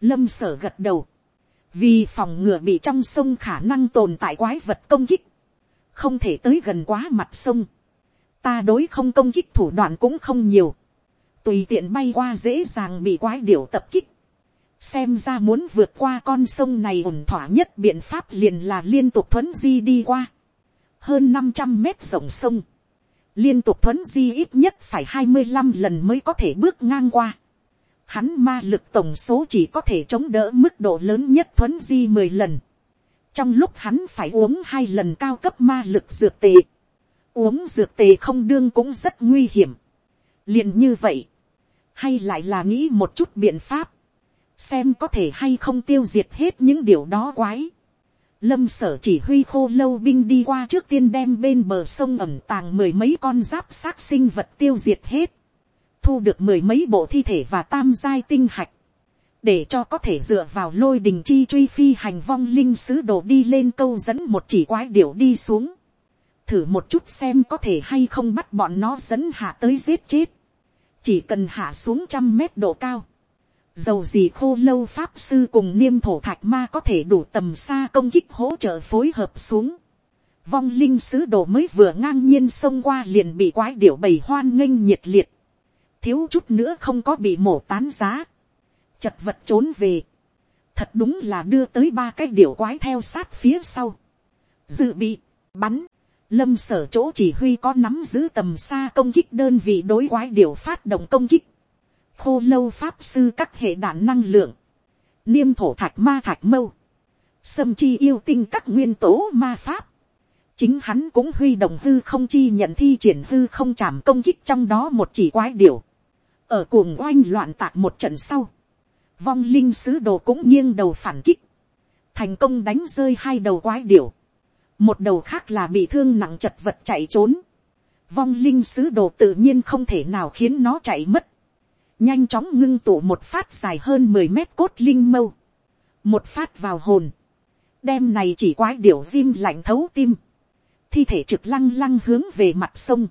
lâm sở gật đầu, vì phòng ngừa bị trong sông khả năng tồn tại quái vật công kích, không thể tới gần quá mặt sông, ta đối không công kích thủ đoạn cũng không nhiều, tùy tiện bay qua dễ dàng bị quái điểu tập kích, xem ra muốn vượt qua con sông này ổn thỏa nhất biện pháp liền là liên tục thuấn di đi qua, hơn năm trăm mét rộng sông, liên tục thuấn di ít nhất phải hai mươi 25 lần mới có thể bước ngang qua. Hắn ma lực tổng số chỉ có thể chống đỡ mức độ lớn nhất thuấn di mười lần. Trong lúc hắn phải uống hai lần cao cấp ma lực dược tề. Uống dược tề không đương cũng rất nguy hiểm. liền như vậy. Hay lại là nghĩ một chút biện pháp. Xem có thể hay không tiêu diệt hết những điều đó quái lâm sở chỉ huy khô lâu binh đi qua trước tiên đem bên bờ sông ẩm tàng mười mấy con giáp xác sinh vật tiêu diệt hết, thu được mười mấy bộ thi thể và tam giai tinh hạch, để cho có thể dựa vào lôi đình chi truy phi hành vong linh sứ đồ đi lên câu dẫn một chỉ quái điểu đi xuống, thử một chút xem có thể hay không bắt bọn nó dẫn hạ tới giết chết, chỉ cần hạ xuống trăm mét độ cao, Dầu gì khô lâu pháp sư cùng niêm thổ thạch ma có thể đủ tầm xa công kích hỗ trợ phối hợp xuống. Vong linh sứ đồ mới vừa ngang nhiên xông qua liền bị quái điểu bầy hoan nghênh nhiệt liệt. Thiếu chút nữa không có bị mổ tán giá. Chật vật trốn về. Thật đúng là đưa tới ba cái điểu quái theo sát phía sau. Dự bị, bắn. Lâm sở chỗ chỉ huy có nắm giữ tầm xa công kích đơn vị đối quái điểu phát động công kích khô lâu pháp sư các hệ đạn năng lượng, niêm thổ thạch ma thạch mâu, sâm chi yêu tinh các nguyên tố ma pháp, chính hắn cũng huy động hư không chi nhận thi triển hư không chạm công kích trong đó một chỉ quái điều, ở cuồng oanh loạn tạc một trận sau, vong linh sứ đồ cũng nghiêng đầu phản kích, thành công đánh rơi hai đầu quái điểu, một đầu khác là bị thương nặng chật vật chạy trốn, vong linh sứ đồ tự nhiên không thể nào khiến nó chạy mất, nhanh chóng ngưng tụ một phát dài hơn mười mét cốt linh mâu, một phát vào hồn, đem này chỉ quái điểu diêm lạnh thấu tim, thi thể trực lăng lăng hướng về mặt sông,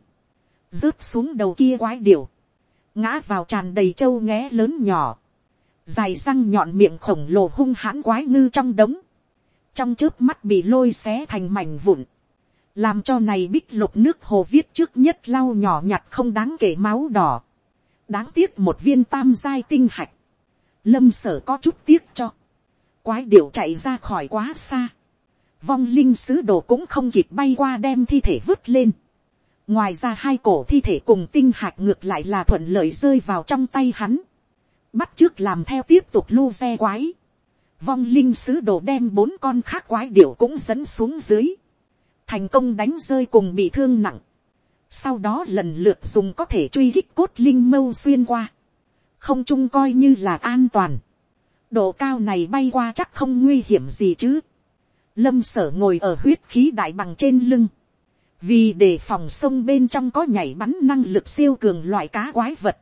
rớt xuống đầu kia quái điểu, ngã vào tràn đầy trâu nghé lớn nhỏ, dài răng nhọn miệng khổng lồ hung hãn quái ngư trong đống, trong trước mắt bị lôi xé thành mảnh vụn, làm cho này bích lục nước hồ viết trước nhất lau nhỏ nhặt không đáng kể máu đỏ, đáng tiếc một viên tam giai tinh hạch, lâm sở có chút tiếc cho, quái điệu chạy ra khỏi quá xa, vong linh sứ đồ cũng không kịp bay qua đem thi thể vứt lên, ngoài ra hai cổ thi thể cùng tinh hạch ngược lại là thuận lợi rơi vào trong tay hắn, bắt trước làm theo tiếp tục lu xe quái, vong linh sứ đồ đem bốn con khác quái điểu cũng dẫn xuống dưới, thành công đánh rơi cùng bị thương nặng, sau đó lần lượt dùng có thể truy hích cốt linh mâu xuyên qua, không chung coi như là an toàn, độ cao này bay qua chắc không nguy hiểm gì chứ, lâm sở ngồi ở huyết khí đại bằng trên lưng, vì để phòng sông bên trong có nhảy bắn năng lực siêu cường loại cá quái vật,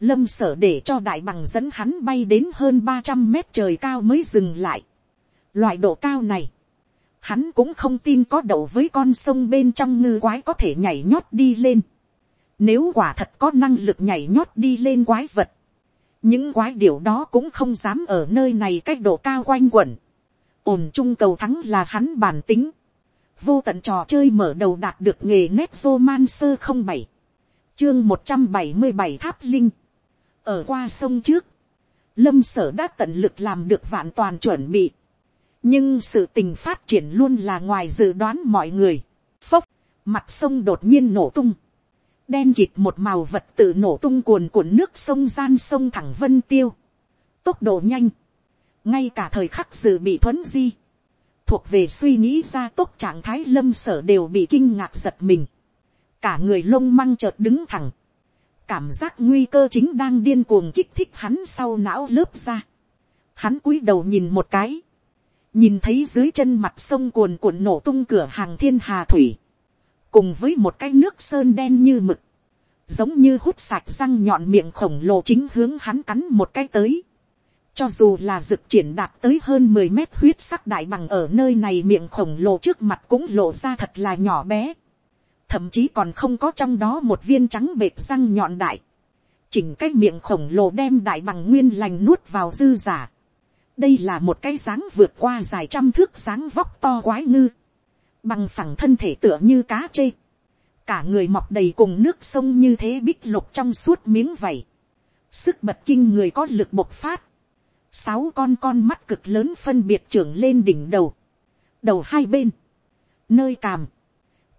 lâm sở để cho đại bằng dẫn hắn bay đến hơn ba trăm mét trời cao mới dừng lại. Loại độ cao này, hắn cũng không tin có đậu với con sông bên trong ngư quái có thể nhảy nhót đi lên. Nếu quả thật có năng lực nhảy nhót đi lên quái vật, những quái điều đó cũng không dám ở nơi này cách độ cao quanh quẩn. ổn trung cầu thắng là hắn bản tính vô tận trò chơi mở đầu đạt được nghề nét vô man sơ không bảy chương một trăm bảy mươi bảy tháp linh. ở qua sông trước, lâm sở đã tận lực làm được vạn toàn chuẩn bị nhưng sự tình phát triển luôn là ngoài dự đoán mọi người. phốc, mặt sông đột nhiên nổ tung. đen kịt một màu vật tự nổ tung cuồn cuộn nước sông gian sông thẳng vân tiêu. tốc độ nhanh. ngay cả thời khắc dự bị thuấn di thuộc về suy nghĩ ra tốt trạng thái lâm sở đều bị kinh ngạc giật mình. cả người lông măng chợt đứng thẳng. cảm giác nguy cơ chính đang điên cuồng kích thích hắn sau não lớp ra hắn cúi đầu nhìn một cái, nhìn thấy dưới chân mặt sông cuồn cuộn nổ tung cửa hàng thiên hà thủy, cùng với một cái nước sơn đen như mực, giống như hút sạch răng nhọn miệng khổng lồ chính hướng hắn cắn một cái tới. Cho dù là dực triển đạt tới hơn mười mét huyết sắc đại bằng ở nơi này miệng khổng lồ trước mặt cũng lộ ra thật là nhỏ bé. Thậm chí còn không có trong đó một viên trắng bệt răng nhọn đại. Chỉnh cái miệng khổng lồ đem đại bằng nguyên lành nuốt vào dư giả. Đây là một cái dáng vượt qua dài trăm thước dáng vóc to quái ngư. Bằng phẳng thân thể tựa như cá chê cả người mọc đầy cùng nước sông như thế bích lục trong suốt miếng vảy, sức bật kinh người có lực bộc phát, sáu con con mắt cực lớn phân biệt trưởng lên đỉnh đầu, đầu hai bên, nơi càm,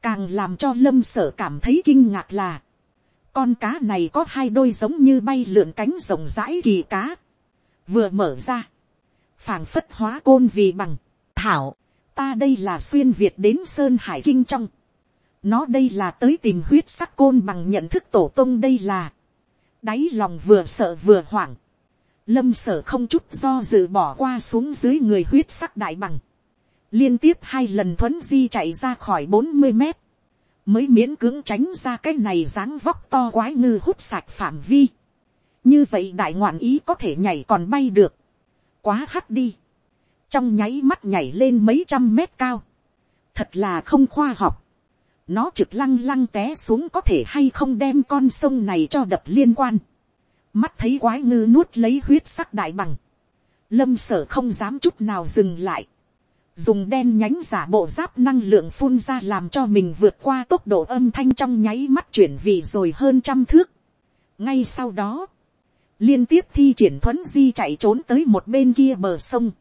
càng làm cho lâm sở cảm thấy kinh ngạc là, con cá này có hai đôi giống như bay lượn cánh rộng rãi kỳ cá, vừa mở ra, phảng phất hóa côn vì bằng, thảo, ta đây là xuyên việt đến sơn hải kinh trong, nó đây là tới tìm huyết sắc côn bằng nhận thức tổ tông đây là, đáy lòng vừa sợ vừa hoảng, lâm sở không chút do dự bỏ qua xuống dưới người huyết sắc đại bằng, liên tiếp hai lần thuấn di chạy ra khỏi bốn mươi mét, mới miễn cưỡng tránh ra cái này dáng vóc to quái ngư hút sạch phạm vi. như vậy đại ngoạn ý có thể nhảy còn bay được, quá hắt đi, trong nháy mắt nhảy lên mấy trăm mét cao, thật là không khoa học, nó trực lăng lăng té xuống có thể hay không đem con sông này cho đập liên quan mắt thấy quái ngư nuốt lấy huyết sắc đại bằng. lâm sở không dám chút nào dừng lại. dùng đen nhánh giả bộ giáp năng lượng phun ra làm cho mình vượt qua tốc độ âm thanh trong nháy mắt chuyển vị rồi hơn trăm thước. ngay sau đó, liên tiếp thi triển thuấn di chạy trốn tới một bên kia bờ sông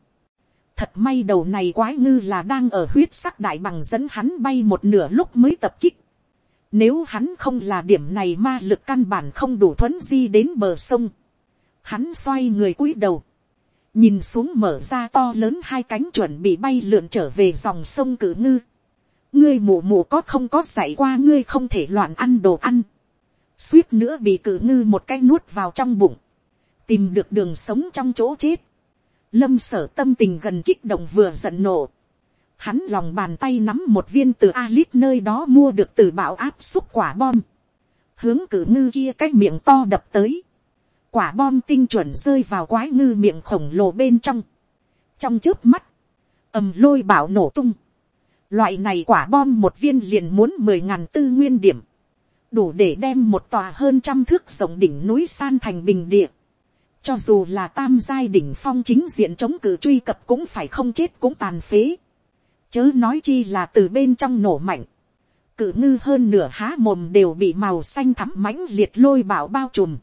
Thật may đầu này quái ngư là đang ở huyết sắc đại bằng dẫn hắn bay một nửa lúc mới tập kích. Nếu hắn không là điểm này ma lực căn bản không đủ thuấn di đến bờ sông. Hắn xoay người cúi đầu. Nhìn xuống mở ra to lớn hai cánh chuẩn bị bay lượn trở về dòng sông cử ngư. Ngươi mù mù có không có dạy qua ngươi không thể loạn ăn đồ ăn. Suýt nữa bị cử ngư một cái nuốt vào trong bụng. Tìm được đường sống trong chỗ chết Lâm sở tâm tình gần kích động vừa giận nổ. Hắn lòng bàn tay nắm một viên từ Alip nơi đó mua được từ bạo áp xúc quả bom. Hướng cử ngư kia cái miệng to đập tới. Quả bom tinh chuẩn rơi vào quái ngư miệng khổng lồ bên trong. Trong trước mắt. ầm lôi bảo nổ tung. Loại này quả bom một viên liền muốn mười ngàn tư nguyên điểm. Đủ để đem một tòa hơn trăm thước rộng đỉnh núi san thành bình địa cho dù là tam giai đỉnh phong chính diện chống cử truy cập cũng phải không chết cũng tàn phế. Chớ nói chi là từ bên trong nổ mạnh. cự ngư hơn nửa há mồm đều bị màu xanh thắm mãnh liệt lôi bảo bao trùm.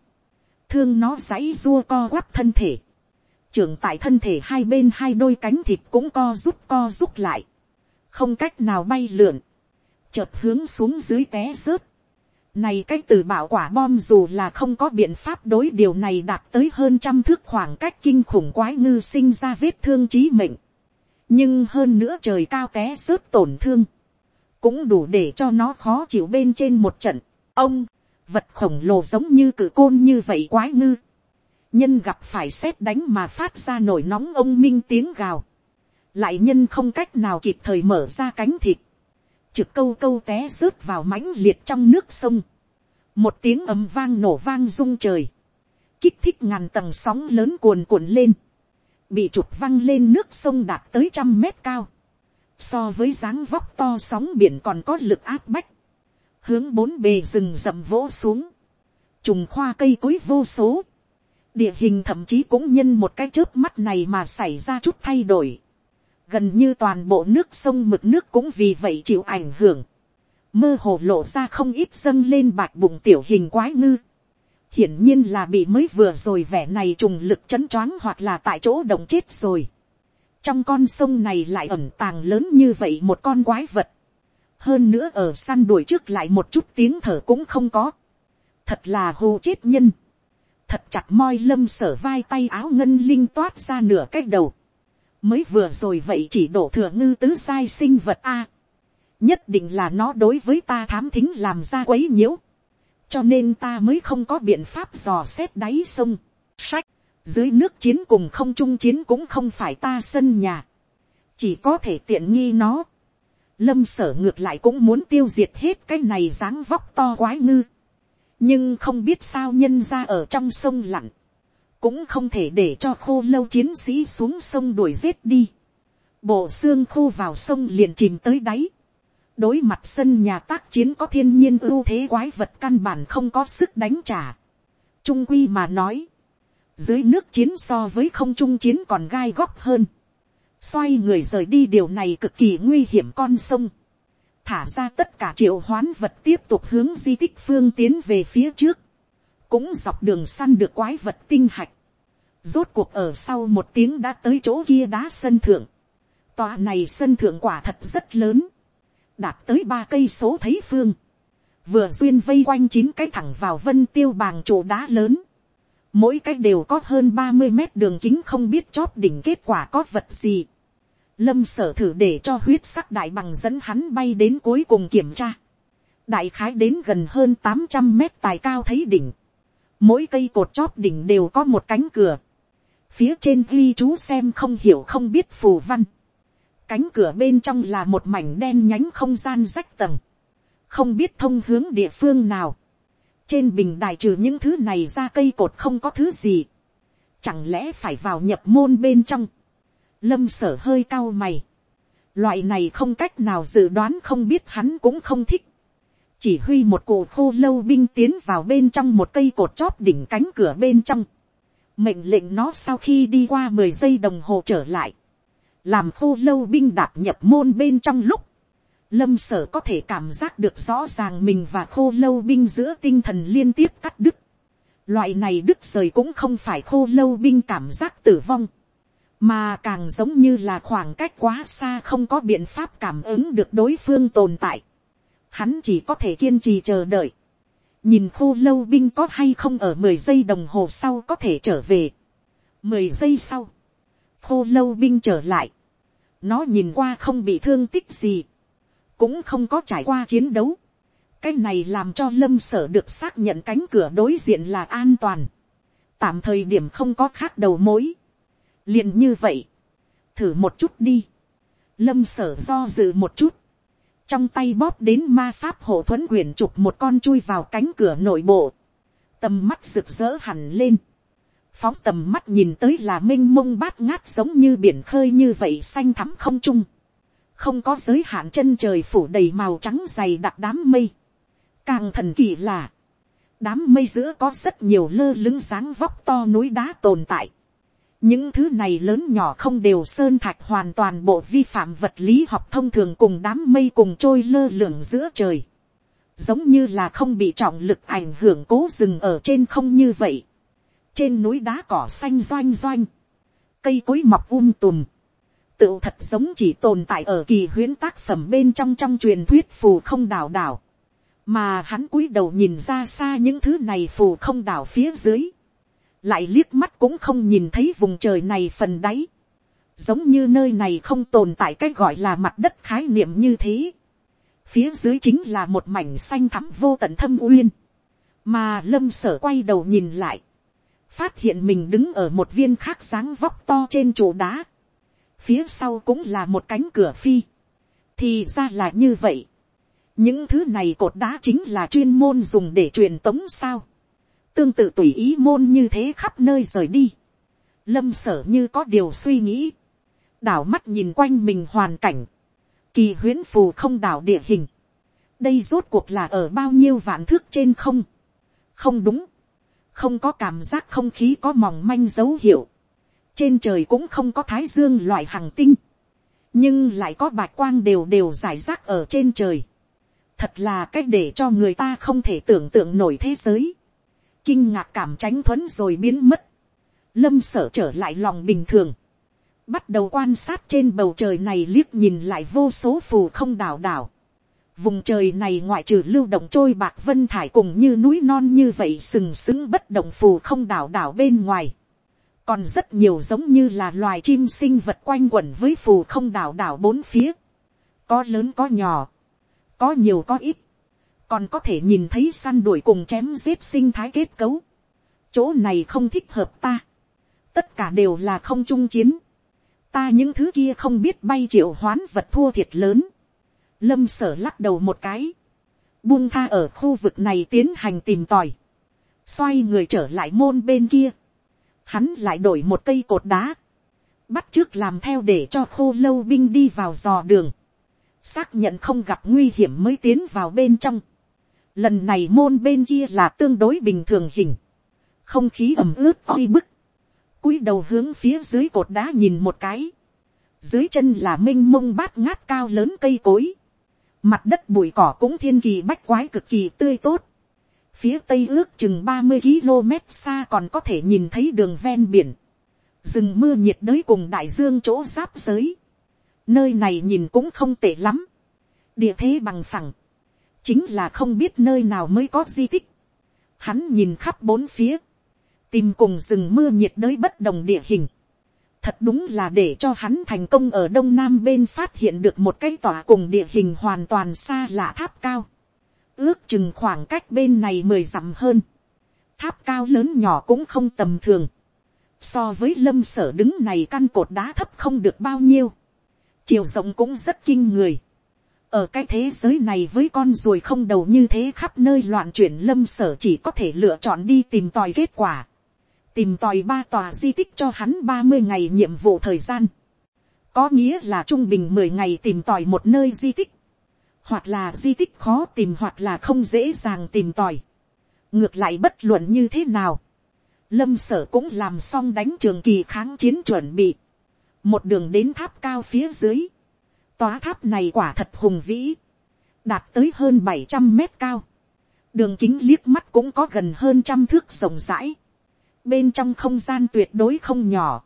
Thương nó giãy rua co quắp thân thể. Trưởng tại thân thể hai bên hai đôi cánh thịt cũng co rút co rút lại. Không cách nào bay lượn. Chợt hướng xuống dưới té rớt này cái từ bảo quả bom dù là không có biện pháp đối điều này đạt tới hơn trăm thước khoảng cách kinh khủng quái ngư sinh ra vết thương trí mệnh. Nhưng hơn nữa trời cao té rớt tổn thương. Cũng đủ để cho nó khó chịu bên trên một trận. Ông, vật khổng lồ giống như cự côn như vậy quái ngư. Nhân gặp phải xét đánh mà phát ra nổi nóng ông minh tiếng gào. Lại nhân không cách nào kịp thời mở ra cánh thịt trực câu câu té rớt vào mãnh liệt trong nước sông. Một tiếng ầm vang nổ vang rung trời. Kích thích ngàn tầng sóng lớn cuồn cuộn lên. Bị trục văng lên nước sông đạt tới trăm mét cao. So với dáng vóc to sóng biển còn có lực áp bách. Hướng bốn bề rừng rậm vỗ xuống. Trùng khoa cây cối vô số. Địa hình thậm chí cũng nhân một cái chớp mắt này mà xảy ra chút thay đổi gần như toàn bộ nước sông mực nước cũng vì vậy chịu ảnh hưởng, mơ hồ lộ ra không ít dâng lên bạch bụng tiểu hình quái ngư, hiển nhiên là bị mới vừa rồi vẻ này trùng lực chấn choáng hoặc là tại chỗ động chết rồi. trong con sông này lại ẩm tàng lớn như vậy một con quái vật, hơn nữa ở săn đuổi trước lại một chút tiếng thở cũng không có, thật là hù chết nhân, thật chặt moi lâm sở vai tay áo ngân linh toát ra nửa cách đầu, mới vừa rồi vậy chỉ đổ thừa ngư tứ sai sinh vật a. nhất định là nó đối với ta thám thính làm ra quấy nhiễu cho nên ta mới không có biện pháp dò xét đáy sông. sách, dưới nước chiến cùng không trung chiến cũng không phải ta sân nhà, chỉ có thể tiện nghi nó. lâm sở ngược lại cũng muốn tiêu diệt hết cái này dáng vóc to quái ngư, nhưng không biết sao nhân ra ở trong sông lặn, cũng không thể để cho khô lâu chiến sĩ xuống sông đuổi giết đi. bộ xương khô vào sông liền chìm tới đáy đối mặt sân nhà tác chiến có thiên nhiên ưu thế quái vật căn bản không có sức đánh trả. trung quy mà nói, dưới nước chiến so với không trung chiến còn gai góc hơn. xoay người rời đi điều này cực kỳ nguy hiểm con sông. thả ra tất cả triệu hoán vật tiếp tục hướng di tích phương tiến về phía trước cũng dọc đường săn được quái vật tinh hạch. Rốt cuộc ở sau một tiếng đã tới chỗ kia đá sân thượng. Tòa này sân thượng quả thật rất lớn. Đạt tới ba cây số thấy phương. Vừa duyên vây quanh chín cái thẳng vào vân tiêu bàng trụ đá lớn. Mỗi cái đều có hơn ba mươi mét đường kính không biết chót đỉnh kết quả có vật gì. Lâm sở thử để cho huyết sắc đại bằng dẫn hắn bay đến cuối cùng kiểm tra. Đại khái đến gần hơn tám trăm mét tài cao thấy đỉnh mỗi cây cột chót đỉnh đều có một cánh cửa, phía trên ghi chú xem không hiểu không biết phù văn, cánh cửa bên trong là một mảnh đen nhánh không gian rách tầng, không biết thông hướng địa phương nào, trên bình đài trừ những thứ này ra cây cột không có thứ gì, chẳng lẽ phải vào nhập môn bên trong, lâm sở hơi cao mày, loại này không cách nào dự đoán không biết hắn cũng không thích, chỉ huy một cổ khô lâu binh tiến vào bên trong một cây cột chóp đỉnh cánh cửa bên trong, mệnh lệnh nó sau khi đi qua mười giây đồng hồ trở lại, làm khô lâu binh đạp nhập môn bên trong lúc, lâm sở có thể cảm giác được rõ ràng mình và khô lâu binh giữa tinh thần liên tiếp cắt đứt. Loại này đứt rời cũng không phải khô lâu binh cảm giác tử vong, mà càng giống như là khoảng cách quá xa không có biện pháp cảm ứng được đối phương tồn tại hắn chỉ có thể kiên trì chờ đợi, nhìn khô lâu binh có hay không ở mười giây đồng hồ sau có thể trở về. mười giây sau, khô lâu binh trở lại, nó nhìn qua không bị thương tích gì, cũng không có trải qua chiến đấu. cái này làm cho lâm sở được xác nhận cánh cửa đối diện là an toàn, tạm thời điểm không có khác đầu mối. liền như vậy, thử một chút đi, lâm sở do dự một chút, trong tay bóp đến ma pháp hộ thuẫn quyển trục một con chui vào cánh cửa nội bộ, tầm mắt rực rỡ hẳn lên, phóng tầm mắt nhìn tới là m i n h mông bát ngát giống như biển khơi như vậy xanh thắm không trung, không có giới hạn chân trời phủ đầy màu trắng dày đặc đám mây, càng thần kỳ là, đám mây giữa có rất nhiều lơ lứng sáng vóc to núi đá tồn tại, những thứ này lớn nhỏ không đều sơn thạch hoàn toàn bộ vi phạm vật lý học thông thường cùng đám mây cùng trôi lơ lửng giữa trời. giống như là không bị trọng lực ảnh hưởng cố dừng ở trên không như vậy trên núi đá cỏ xanh doanh doanh, cây cối mọc um tùm, tựu thật giống chỉ tồn tại ở kỳ huyễn tác phẩm bên trong trong truyền thuyết phù không đảo đảo. mà hắn cúi đầu nhìn ra xa những thứ này phù không đảo phía dưới. Lại liếc mắt cũng không nhìn thấy vùng trời này phần đáy, giống như nơi này không tồn tại cái gọi là mặt đất khái niệm như thế. phía dưới chính là một mảnh xanh thắm vô tận thâm uyên, mà lâm sở quay đầu nhìn lại, phát hiện mình đứng ở một viên khác dáng vóc to trên trụ đá, phía sau cũng là một cánh cửa phi, thì ra là như vậy. những thứ này cột đá chính là chuyên môn dùng để truyền tống sao. Tương tự tùy ý môn như thế khắp nơi rời đi. lâm sở như có điều suy nghĩ, đảo mắt nhìn quanh mình hoàn cảnh, kỳ huyễn phù không đảo địa hình, đây rốt cuộc là ở bao nhiêu vạn thước trên không, không đúng, không có cảm giác không khí có mỏng manh dấu hiệu, trên trời cũng không có thái dương loại hàng tinh, nhưng lại có bạch quang đều đều giải rác ở trên trời, thật là cách để cho người ta không thể tưởng tượng nổi thế giới. Kinh ngạc cảm tránh thuấn rồi biến mất, lâm sở trở lại lòng bình thường, bắt đầu quan sát trên bầu trời này liếc nhìn lại vô số phù không đảo đảo. Vùng trời này ngoại trừ lưu động trôi bạc vân thải cùng như núi non như vậy sừng sững bất động phù không đảo đảo bên ngoài. Còn rất nhiều giống như là loài chim sinh vật quanh quẩn với phù không đảo đảo bốn phía. Có lớn có nhỏ. Có nhiều có ít còn có thể nhìn thấy săn đuổi cùng chém giết sinh thái kết cấu. chỗ này không thích hợp ta. tất cả đều là không trung chiến, ta những thứ kia không biết bay triệu hoán vật thua thiệt lớn, lâm sở lắc đầu một cái, buông tha ở khu vực này tiến hành tìm tòi, xoay người trở lại môn bên kia, hắn lại đổi một cây cột đá, bắt trước làm theo để cho khô lâu binh đi vào dò đường, xác nhận không gặp nguy hiểm mới tiến vào bên trong. Lần này môn bên kia là tương đối bình thường hình, không khí ẩm ướt oi bức, cúi đầu hướng phía dưới cột đá nhìn một cái, dưới chân là m i n h mông bát ngát cao lớn cây cối, mặt đất bụi cỏ cũng thiên kỳ bách quái cực kỳ tươi tốt, phía tây ước chừng ba mươi km xa còn có thể nhìn thấy đường ven biển, rừng mưa nhiệt đới cùng đại dương chỗ giáp giới, nơi này nhìn cũng không tệ lắm, địa thế bằng phẳng, chính là không biết nơi nào mới có di tích, hắn nhìn khắp bốn phía, tìm cùng rừng mưa nhiệt đới bất đồng địa hình. Thật đúng là để cho hắn thành công ở đông nam bên phát hiện được một cái tòa cùng địa hình hoàn toàn xa lạ tháp cao. Ước chừng khoảng cách bên này mười dặm hơn. Tháp cao lớn nhỏ cũng không tầm thường. So với lâm sở đứng này căn cột đá thấp không được bao nhiêu. Chiều rộng cũng rất kinh người ở cái thế giới này với con ruồi không đầu như thế khắp nơi loạn chuyển, lâm sở chỉ có thể lựa chọn đi tìm tòi kết quả tìm tòi ba tòa di tích cho hắn ba mươi ngày nhiệm vụ thời gian, có nghĩa là trung bình mười ngày tìm tòi một nơi di tích, hoặc là di tích khó tìm hoặc là không dễ dàng tìm tòi. ngược lại bất luận như thế nào, lâm sở cũng làm xong đánh trường kỳ kháng chiến chuẩn bị, một đường đến tháp cao phía dưới, tòa tháp này quả thật hùng vĩ, đạt tới hơn bảy trăm mét cao, đường kính liếc mắt cũng có gần hơn trăm thước rộng rãi, bên trong không gian tuyệt đối không nhỏ,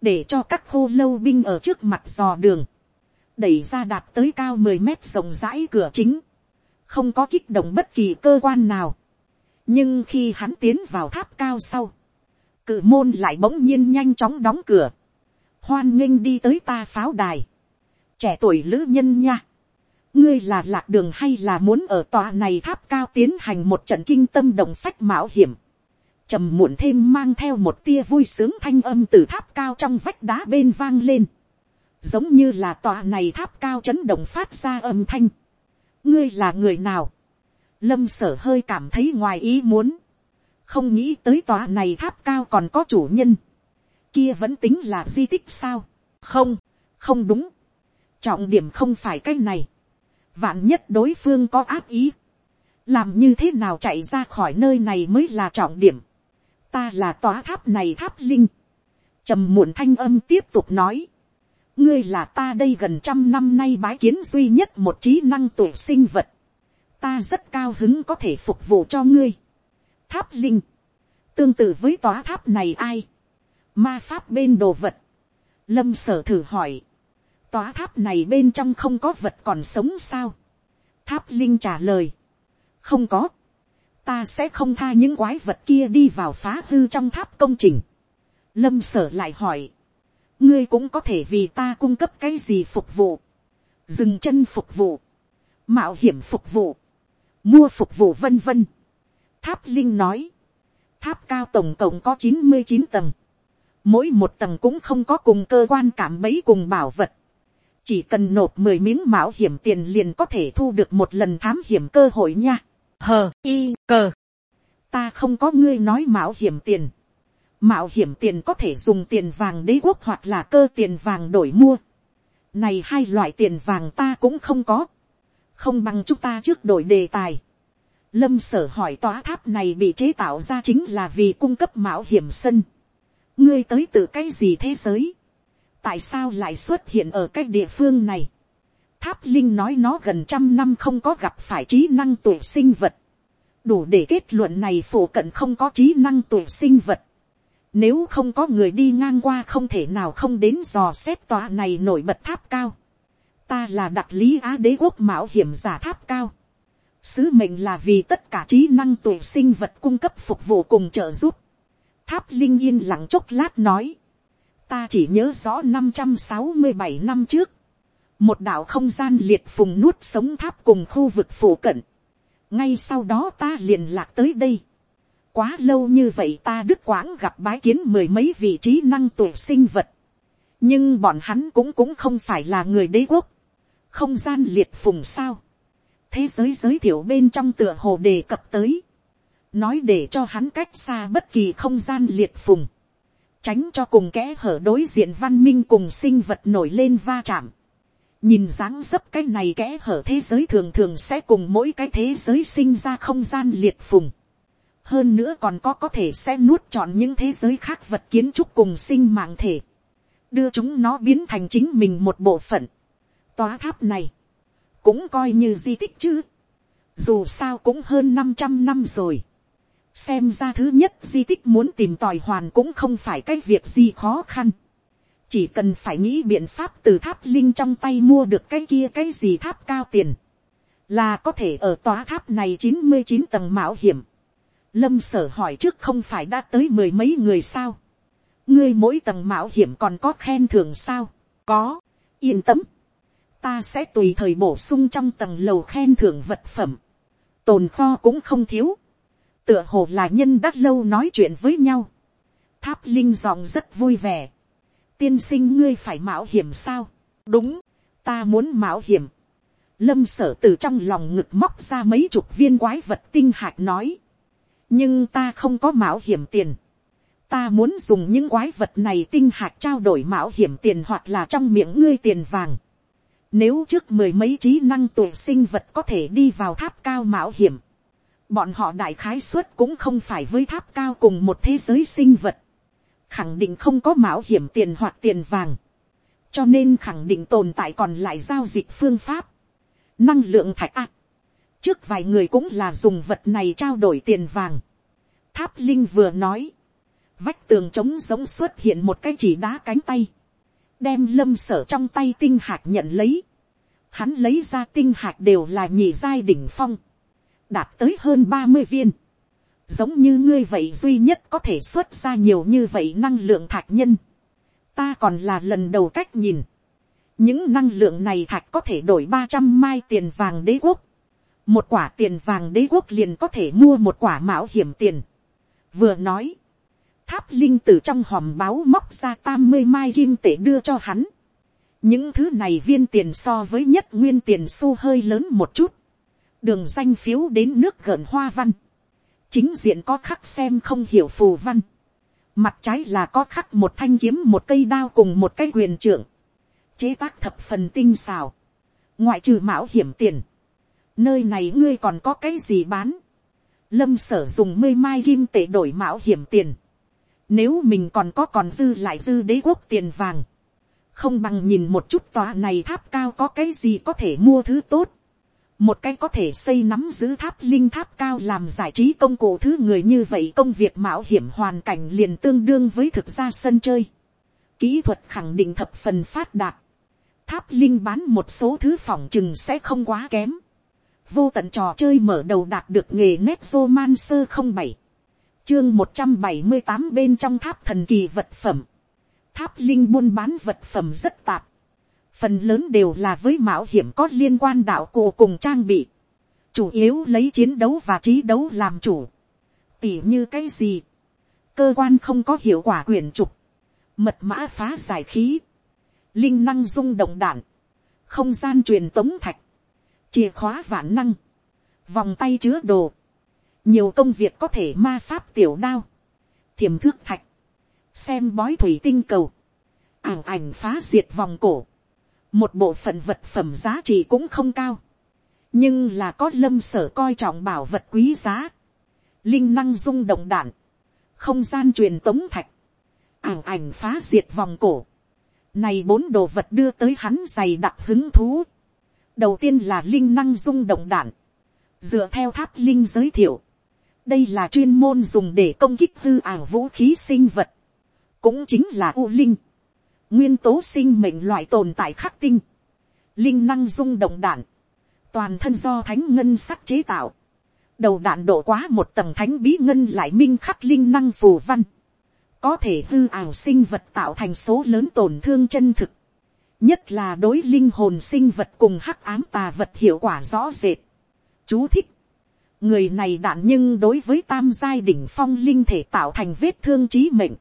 để cho các khô lâu binh ở trước mặt dò đường, đẩy ra đạt tới cao mười mét rộng rãi cửa chính, không có kích động bất kỳ cơ quan nào. nhưng khi hắn tiến vào tháp cao sau, cự môn lại bỗng nhiên nhanh chóng đóng cửa, hoan nghênh đi tới ta pháo đài, trẻ tuổi lữ nhân nha, ngươi là lạc đường hay là muốn ở tòa này tháp cao tiến hành một trận kinh tâm động phách mạo hiểm, trầm muộn thêm mang theo một tia vui sướng thanh âm từ tháp cao trong vách đá bên vang lên, giống như là tòa này tháp cao chấn động phát ra âm thanh. ngươi là người nào, lâm sở hơi cảm thấy ngoài ý muốn, không nghĩ tới tòa này tháp cao còn có chủ nhân, kia vẫn tính là di tích sao, không, không đúng, trọng điểm không phải cái này, vạn nhất đối phương có ác ý, làm như thế nào chạy ra khỏi nơi này mới là trọng điểm ta là tòa tháp này tháp linh, trầm muộn thanh âm tiếp tục nói, ngươi là ta đây gần trăm năm nay bái kiến duy nhất một trí năng tuổi sinh vật, ta rất cao hứng có thể phục vụ cho ngươi. Tháp linh, tương tự với tòa tháp này ai, ma pháp bên đồ vật, lâm sở thử hỏi, tòa tháp này bên trong không có vật còn sống sao, tháp linh trả lời, không có, ta sẽ không tha những quái vật kia đi vào phá hư trong tháp công trình. lâm sở lại hỏi, ngươi cũng có thể vì ta cung cấp cái gì phục vụ, dừng chân phục vụ, mạo hiểm phục vụ, mua phục vụ vân vân. tháp linh nói, tháp cao tổng cộng có chín mươi chín tầng, mỗi một tầng cũng không có cùng cơ quan cảm bấy cùng bảo vật, chỉ cần nộp mười miếng mạo hiểm tiền liền có thể thu được một lần thám hiểm cơ hội nha hờ y cờ. Ta không có ngươi nói mạo hiểm tiền. Mạo hiểm tiền có thể dùng tiền vàng đế quốc hoặc là cơ tiền vàng đổi mua. Này hai loại tiền vàng ta cũng không có. Không bằng chúng ta trước đổi đề tài. Lâm sở hỏi tòa tháp này bị chế tạo ra chính là vì cung cấp mạo hiểm sân. Ngươi tới từ cái gì thế giới? Tại sao lại xuất hiện ở cái địa phương này? Tháp Linh nói nó gần trăm năm không có gặp phải trí năng tuổi sinh vật. Đủ để kết luận này phổ cận không có trí năng tuổi sinh vật. Nếu không có người đi ngang qua không thể nào không đến dò xét tòa này nổi bật tháp cao. Ta là đặc lý Á đế quốc mạo hiểm giả tháp cao. Sứ mệnh là vì tất cả trí năng tuổi sinh vật cung cấp phục vụ cùng trợ giúp. Tháp Linh yên lặng chốc lát nói. Ta chỉ nhớ rõ năm trăm sáu mươi bảy năm trước một đạo không gian liệt phùng nuốt sống tháp cùng khu vực phủ cận. ngay sau đó ta liền lạc tới đây. quá lâu như vậy ta đứt quãng gặp bái kiến mười mấy vị trí năng tuổi sinh vật, nhưng bọn hắn cũng cũng không phải là người đế quốc, không gian liệt phùng sao, thế giới giới thiệu bên trong tựa hồ đề cập tới, nói để cho hắn cách xa bất kỳ không gian liệt phùng, tránh cho cùng kẽ hở đối diện văn minh cùng sinh vật nổi lên va chạm nhìn dáng dấp cái này kẽ hở thế giới thường thường sẽ cùng mỗi cái thế giới sinh ra không gian liệt phùng. hơn nữa còn có có thể sẽ nuốt chọn những thế giới khác vật kiến trúc cùng sinh mạng thể, đưa chúng nó biến thành chính mình một bộ phận. tòa tháp này, cũng coi như di tích chứ, dù sao cũng hơn năm trăm năm rồi xem ra thứ nhất di tích muốn tìm tòi hoàn cũng không phải cái việc gì khó khăn chỉ cần phải nghĩ biện pháp từ tháp linh trong tay mua được cái kia cái gì tháp cao tiền. là có thể ở tòa tháp này chín mươi chín tầng mạo hiểm. lâm sở hỏi trước không phải đã tới mười mấy người sao. ngươi mỗi tầng mạo hiểm còn có khen thưởng sao. có, yên tâm. ta sẽ tùy thời bổ sung trong tầng lầu khen thưởng vật phẩm. tồn kho cũng không thiếu tựa hồ là nhân đã lâu nói chuyện với nhau. tháp linh giọng rất vui vẻ tiên sinh ngươi phải mạo hiểm sao. đúng, ta muốn mạo hiểm. lâm sở từ trong lòng ngực móc ra mấy chục viên quái vật tinh hạt nói. nhưng ta không có mạo hiểm tiền. ta muốn dùng những quái vật này tinh hạt trao đổi mạo hiểm tiền hoặc là trong miệng ngươi tiền vàng. Nếu trước mười mấy trí năng tuổi sinh vật có thể đi vào tháp cao mạo hiểm bọn họ đại khái suất cũng không phải với tháp cao cùng một thế giới sinh vật, khẳng định không có mạo hiểm tiền hoặc tiền vàng, cho nên khẳng định tồn tại còn lại giao dịch phương pháp, năng lượng thạch ác. trước vài người cũng là dùng vật này trao đổi tiền vàng. tháp linh vừa nói, vách tường trống giống xuất hiện một cái chỉ đá cánh tay, đem lâm sở trong tay tinh hạt nhận lấy, hắn lấy ra tinh hạt đều là nhị giai đỉnh phong, đạt tới hơn ba mươi viên. Giống như ngươi vậy duy nhất có thể xuất ra nhiều như vậy năng lượng thạch nhân. Ta còn là lần đầu cách nhìn. Những năng lượng này thạch có thể đổi ba trăm mai tiền vàng đế quốc. Một quả tiền vàng đế quốc liền có thể mua một quả mạo hiểm tiền. Vừa nói. Tháp linh từ trong hòm báo móc ra tam mươi mai kim tể đưa cho hắn. Những thứ này viên tiền so với nhất nguyên tiền xu hơi lớn một chút đường danh phiếu đến nước gợn hoa văn, chính diện có khắc xem không hiểu phù văn, mặt trái là có khắc một thanh kiếm một cây đao cùng một cây quyền trưởng, chế tác thập phần tinh xào, ngoại trừ mạo hiểm tiền, nơi này ngươi còn có cái gì bán, lâm sở dùng mươi mai kim tệ đổi mạo hiểm tiền, nếu mình còn có còn dư lại dư đế quốc tiền vàng, không bằng nhìn một chút tòa này tháp cao có cái gì có thể mua thứ tốt, một cái có thể xây nắm giữ tháp linh tháp cao làm giải trí công cụ thứ người như vậy công việc mạo hiểm hoàn cảnh liền tương đương với thực ra sân chơi. Kỹ thuật khẳng định thập phần phát đạt. Tháp linh bán một số thứ phòng chừng sẽ không quá kém. Vô tận trò chơi mở đầu đạt được nghề nét romancer không bảy Chương một trăm bảy mươi tám bên trong tháp thần kỳ vật phẩm. Tháp linh buôn bán vật phẩm rất tạp phần lớn đều là với mạo hiểm có liên quan đạo cụ cùng trang bị, chủ yếu lấy chiến đấu và trí đấu làm chủ, tỉ như cái gì, cơ quan không có hiệu quả quyền trục, mật mã phá giải khí, linh năng rung động đạn, không gian truyền tống thạch, chìa khóa vạn năng, vòng tay chứa đồ, nhiều công việc có thể ma pháp tiểu đao, thiềm thước thạch, xem bói thủy tinh cầu, ảng ảnh phá diệt vòng cổ, một bộ phận vật phẩm giá trị cũng không cao, nhưng là có lâm sở coi trọng bảo vật quý giá, linh năng rung động đạn, không gian truyền tống thạch, ảo ảnh phá diệt vòng cổ, này bốn đồ vật đưa tới hắn dày đặc hứng thú. đầu tiên là linh năng rung động đạn, dựa theo tháp linh giới thiệu, đây là chuyên môn dùng để công kích hư ảo vũ khí sinh vật, cũng chính là u linh nguyên tố sinh mệnh loại tồn tại khắc tinh, linh năng rung động đạn, toàn thân do thánh ngân sắc chế tạo, đầu đạn độ quá một tầng thánh bí ngân lại minh khắc linh năng phù văn, có thể hư ảo sinh vật tạo thành số lớn tổn thương chân thực, nhất là đối linh hồn sinh vật cùng hắc ám tà vật hiệu quả rõ rệt. Chú thích, người này đạn nhưng đối với tam giai đỉnh phong linh thể tạo thành vết thương trí mệnh,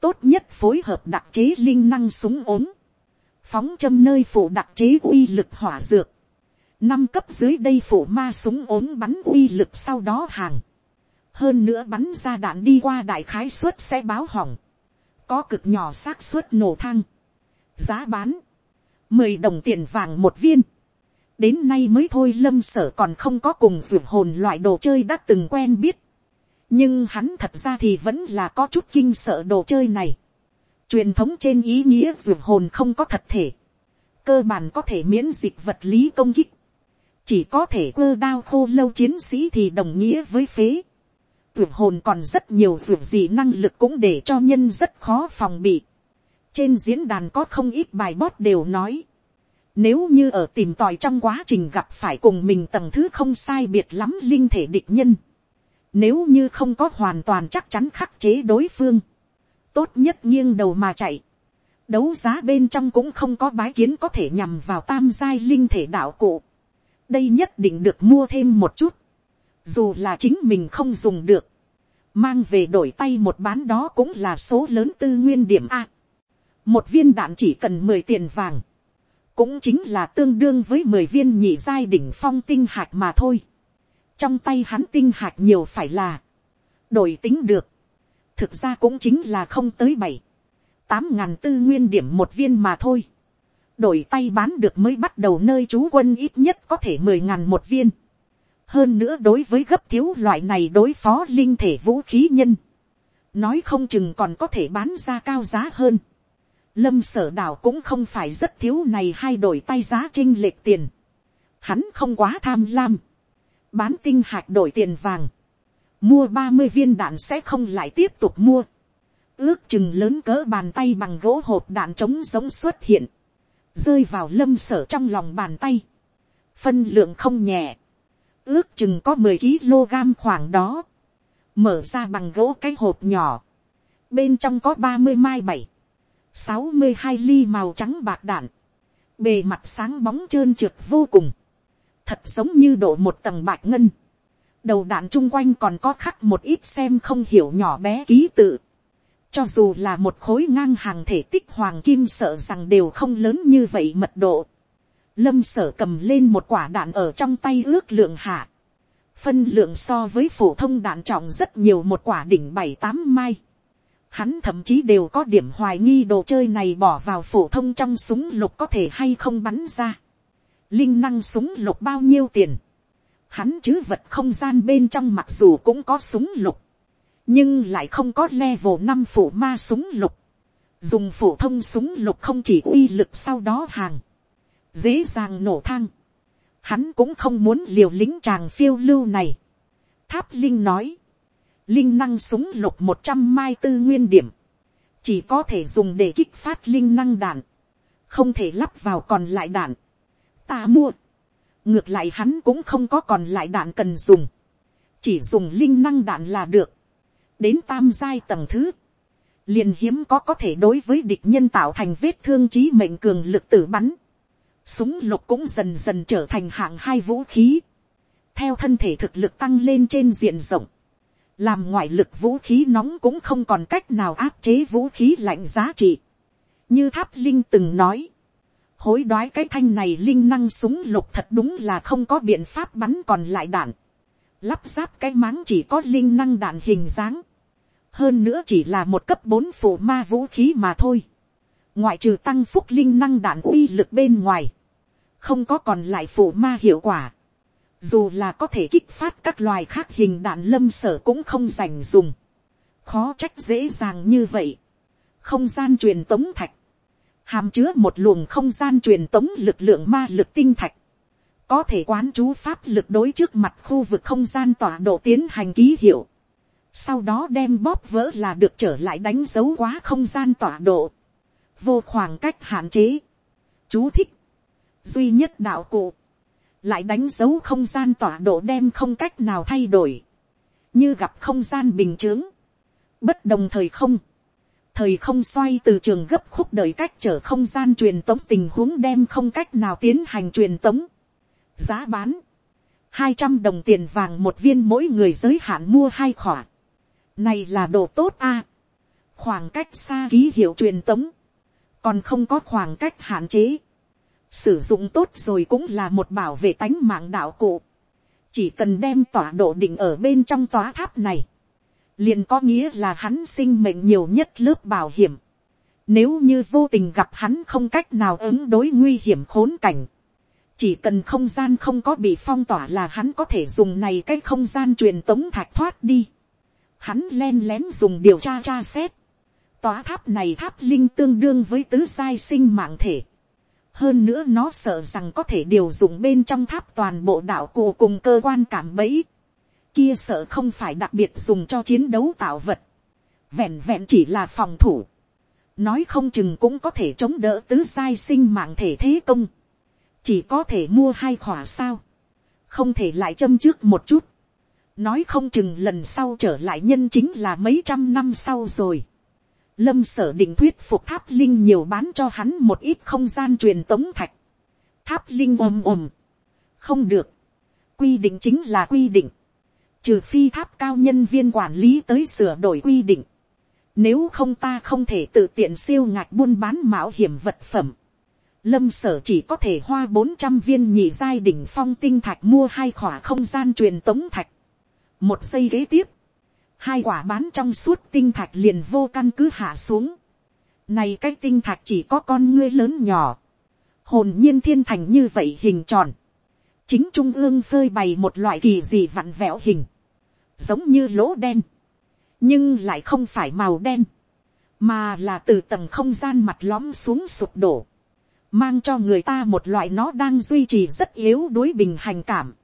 tốt nhất phối hợp đặc chế linh năng súng ốm, phóng châm nơi phụ đặc chế uy lực hỏa dược, năm cấp dưới đây phụ ma súng ốm bắn uy lực sau đó hàng, hơn nữa bắn ra đạn đi qua đại khái suất sẽ báo hỏng, có cực nhỏ xác suất nổ thang, giá bán, mười đồng tiền vàng một viên, đến nay mới thôi lâm sở còn không có cùng ruột hồn loại đồ chơi đã từng quen biết, nhưng hắn thật ra thì vẫn là có chút kinh sợ đồ chơi này, truyền thống trên ý nghĩa ruột hồn không có thật thể, cơ bản có thể miễn dịch vật lý công kích, chỉ có thể cơ đao khô lâu chiến sĩ thì đồng nghĩa với phế, ruột hồn còn rất nhiều ruột gì năng lực cũng để cho nhân rất khó phòng bị, trên diễn đàn có không ít bài bót đều nói, nếu như ở tìm tòi trong quá trình gặp phải cùng mình tầng thứ không sai biệt lắm linh thể địch nhân. Nếu như không có hoàn toàn chắc chắn khắc chế đối phương. Tốt nhất nghiêng đầu mà chạy. Đấu giá bên trong cũng không có bái kiến có thể nhằm vào tam giai linh thể đạo cụ. Đây nhất định được mua thêm một chút. Dù là chính mình không dùng được. Mang về đổi tay một bán đó cũng là số lớn tư nguyên điểm A. Một viên đạn chỉ cần mười tiền vàng cũng chính là tương đương với mười viên nhị giai đỉnh phong tinh hạt mà thôi trong tay hắn tinh hạt nhiều phải là, đổi tính được, thực ra cũng chính là không tới bảy, tám ngàn tư nguyên điểm một viên mà thôi. đổi tay bán được mới bắt đầu nơi chú quân ít nhất có thể mười ngàn một viên. hơn nữa đối với gấp thiếu loại này đối phó linh thể vũ khí nhân, nói không chừng còn có thể bán ra cao giá hơn lâm sở đảo cũng không phải rất thiếu này hai đổi tay giá trinh lệch tiền. Hắn không quá tham lam. Bán tinh hạt đổi tiền vàng. Mua ba mươi viên đạn sẽ không lại tiếp tục mua. Ước chừng lớn cỡ bàn tay bằng gỗ hộp đạn trống giống xuất hiện. Rơi vào lâm sở trong lòng bàn tay. Phân lượng không nhẹ. Ước chừng có mười kg khoảng đó. Mở ra bằng gỗ cái hộp nhỏ. Bên trong có ba mươi mai bảy sáu mươi hai ly màu trắng bạc đạn, bề mặt sáng bóng trơn trượt vô cùng, thật giống như độ một tầng bạc ngân, đầu đạn chung quanh còn có khắc một ít xem không hiểu nhỏ bé ký tự, cho dù là một khối ngang hàng thể tích hoàng kim sợ rằng đều không lớn như vậy mật độ, lâm sở cầm lên một quả đạn ở trong tay ước lượng hạ, phân lượng so với phổ thông đạn trọng rất nhiều một quả đỉnh bảy tám mai, Hắn thậm chí đều có điểm hoài nghi đồ chơi này bỏ vào phổ thông trong súng lục có thể hay không bắn ra. Linh năng súng lục bao nhiêu tiền. Hắn chứ vật không gian bên trong mặc dù cũng có súng lục. Nhưng lại không có level năm phủ ma súng lục. Dùng phổ thông súng lục không chỉ uy lực sau đó hàng. Dễ dàng nổ thang. Hắn cũng không muốn liều lính chàng phiêu lưu này. Tháp Linh nói linh năng súng lục một trăm mai tư nguyên điểm, chỉ có thể dùng để kích phát linh năng đạn, không thể lắp vào còn lại đạn. Ta mua, ngược lại hắn cũng không có còn lại đạn cần dùng, chỉ dùng linh năng đạn là được, đến tam giai tầng thứ, liền hiếm có có thể đối với địch nhân tạo thành vết thương trí mệnh cường lực tử bắn, súng lục cũng dần dần trở thành hạng hai vũ khí, theo thân thể thực lực tăng lên trên diện rộng, làm ngoại lực vũ khí nóng cũng không còn cách nào áp chế vũ khí lạnh giá trị. như tháp linh từng nói, hối đoái cái thanh này linh năng súng lục thật đúng là không có biện pháp bắn còn lại đạn. lắp ráp cái máng chỉ có linh năng đạn hình dáng. hơn nữa chỉ là một cấp bốn phụ ma vũ khí mà thôi. ngoại trừ tăng phúc linh năng đạn uy lực bên ngoài, không có còn lại phụ ma hiệu quả dù là có thể kích phát các loài khác hình đạn lâm sở cũng không dành dùng, khó trách dễ dàng như vậy. không gian truyền tống thạch, hàm chứa một luồng không gian truyền tống lực lượng ma lực tinh thạch, có thể quán chú pháp lực đối trước mặt khu vực không gian tọa độ tiến hành ký hiệu, sau đó đem bóp vỡ là được trở lại đánh dấu quá không gian tọa độ, vô khoảng cách hạn chế, chú thích, duy nhất đạo cụ, lại đánh dấu không gian tọa độ đem không cách nào thay đổi, như gặp không gian bình t h ư ớ n g bất đồng thời không, thời không xoay từ trường gấp khúc đời cách trở không gian truyền tống tình huống đem không cách nào tiến hành truyền tống, giá bán, hai trăm đồng tiền vàng một viên mỗi người giới hạn mua hai khỏa. này là đồ tốt a. khoảng cách xa ký hiệu truyền tống, còn không có khoảng cách hạn chế. sử dụng tốt rồi cũng là một bảo vệ tánh mạng đạo cụ. chỉ cần đem tỏa độ định ở bên trong tòa tháp này, liền có nghĩa là hắn sinh mệnh nhiều nhất lớp bảo hiểm. Nếu như vô tình gặp hắn không cách nào ứng đối nguy hiểm khốn cảnh, chỉ cần không gian không có bị phong tỏa là hắn có thể dùng này cái không gian truyền tống thạch thoát đi. Hắn len lén dùng điều tra tra xét. Tòa tháp này tháp linh tương đương với tứ sai sinh mạng thể. Hơn nữa nó sợ rằng có thể điều dụng bên trong tháp toàn bộ đạo cụ cùng cơ quan cảm bẫy. Kia sợ không phải đặc biệt dùng cho chiến đấu tạo vật. Vẹn vẹn chỉ là phòng thủ. Nói không chừng cũng có thể chống đỡ tứ sai sinh mạng thể thế công chỉ có thể mua hai khỏa sao, không thể lại châm trước một chút, nói không chừng lần sau trở lại nhân chính là mấy trăm năm sau rồi. Lâm sở định thuyết phục tháp linh nhiều bán cho hắn một ít không gian truyền tống thạch. Tháp linh ồm ồm. Không được. Quy định chính là quy định. Trừ phi tháp cao nhân viên quản lý tới sửa đổi quy định. Nếu không ta không thể tự tiện siêu ngạch buôn bán mạo hiểm vật phẩm lâm sở chỉ có thể hoa bốn trăm viên nhị giai đỉnh phong tinh thạch mua hai khỏa không gian truyền tống thạch. một giây ghế tiếp, hai quả bán trong suốt tinh thạch liền vô căn cứ hạ xuống. này cái tinh thạch chỉ có con ngươi lớn nhỏ, hồn nhiên thiên thành như vậy hình tròn, chính trung ương phơi bày một loại kỳ gì vặn vẹo hình, giống như lỗ đen, nhưng lại không phải màu đen, mà là từ tầng không gian mặt lõm xuống sụp đổ. Mang cho người ta một loại nó đang duy trì rất yếu đối bình hành cảm,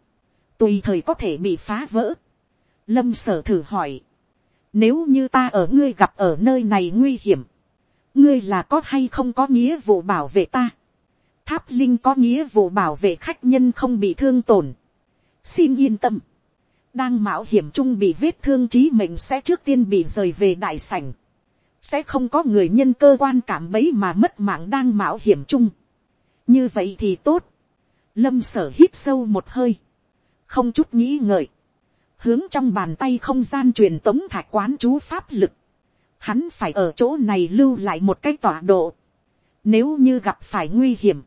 tùy thời có thể bị phá vỡ. Lâm sở thử hỏi, nếu như ta ở ngươi gặp ở nơi này nguy hiểm, ngươi là có hay không có nghĩa vụ bảo vệ ta. Tháp linh có nghĩa vụ bảo vệ khách nhân không bị thương tổn. xin yên tâm, đang mạo hiểm chung bị vết thương trí mệnh sẽ trước tiên bị rời về đại sảnh sẽ không có người nhân cơ quan cảm bấy mà mất mạng đang mạo hiểm chung. như vậy thì tốt. lâm sở hít sâu một hơi, không chút nghĩ ngợi, hướng trong bàn tay không gian truyền tống thạch quán chú pháp lực. hắn phải ở chỗ này lưu lại một cái tọa độ. nếu như gặp phải nguy hiểm,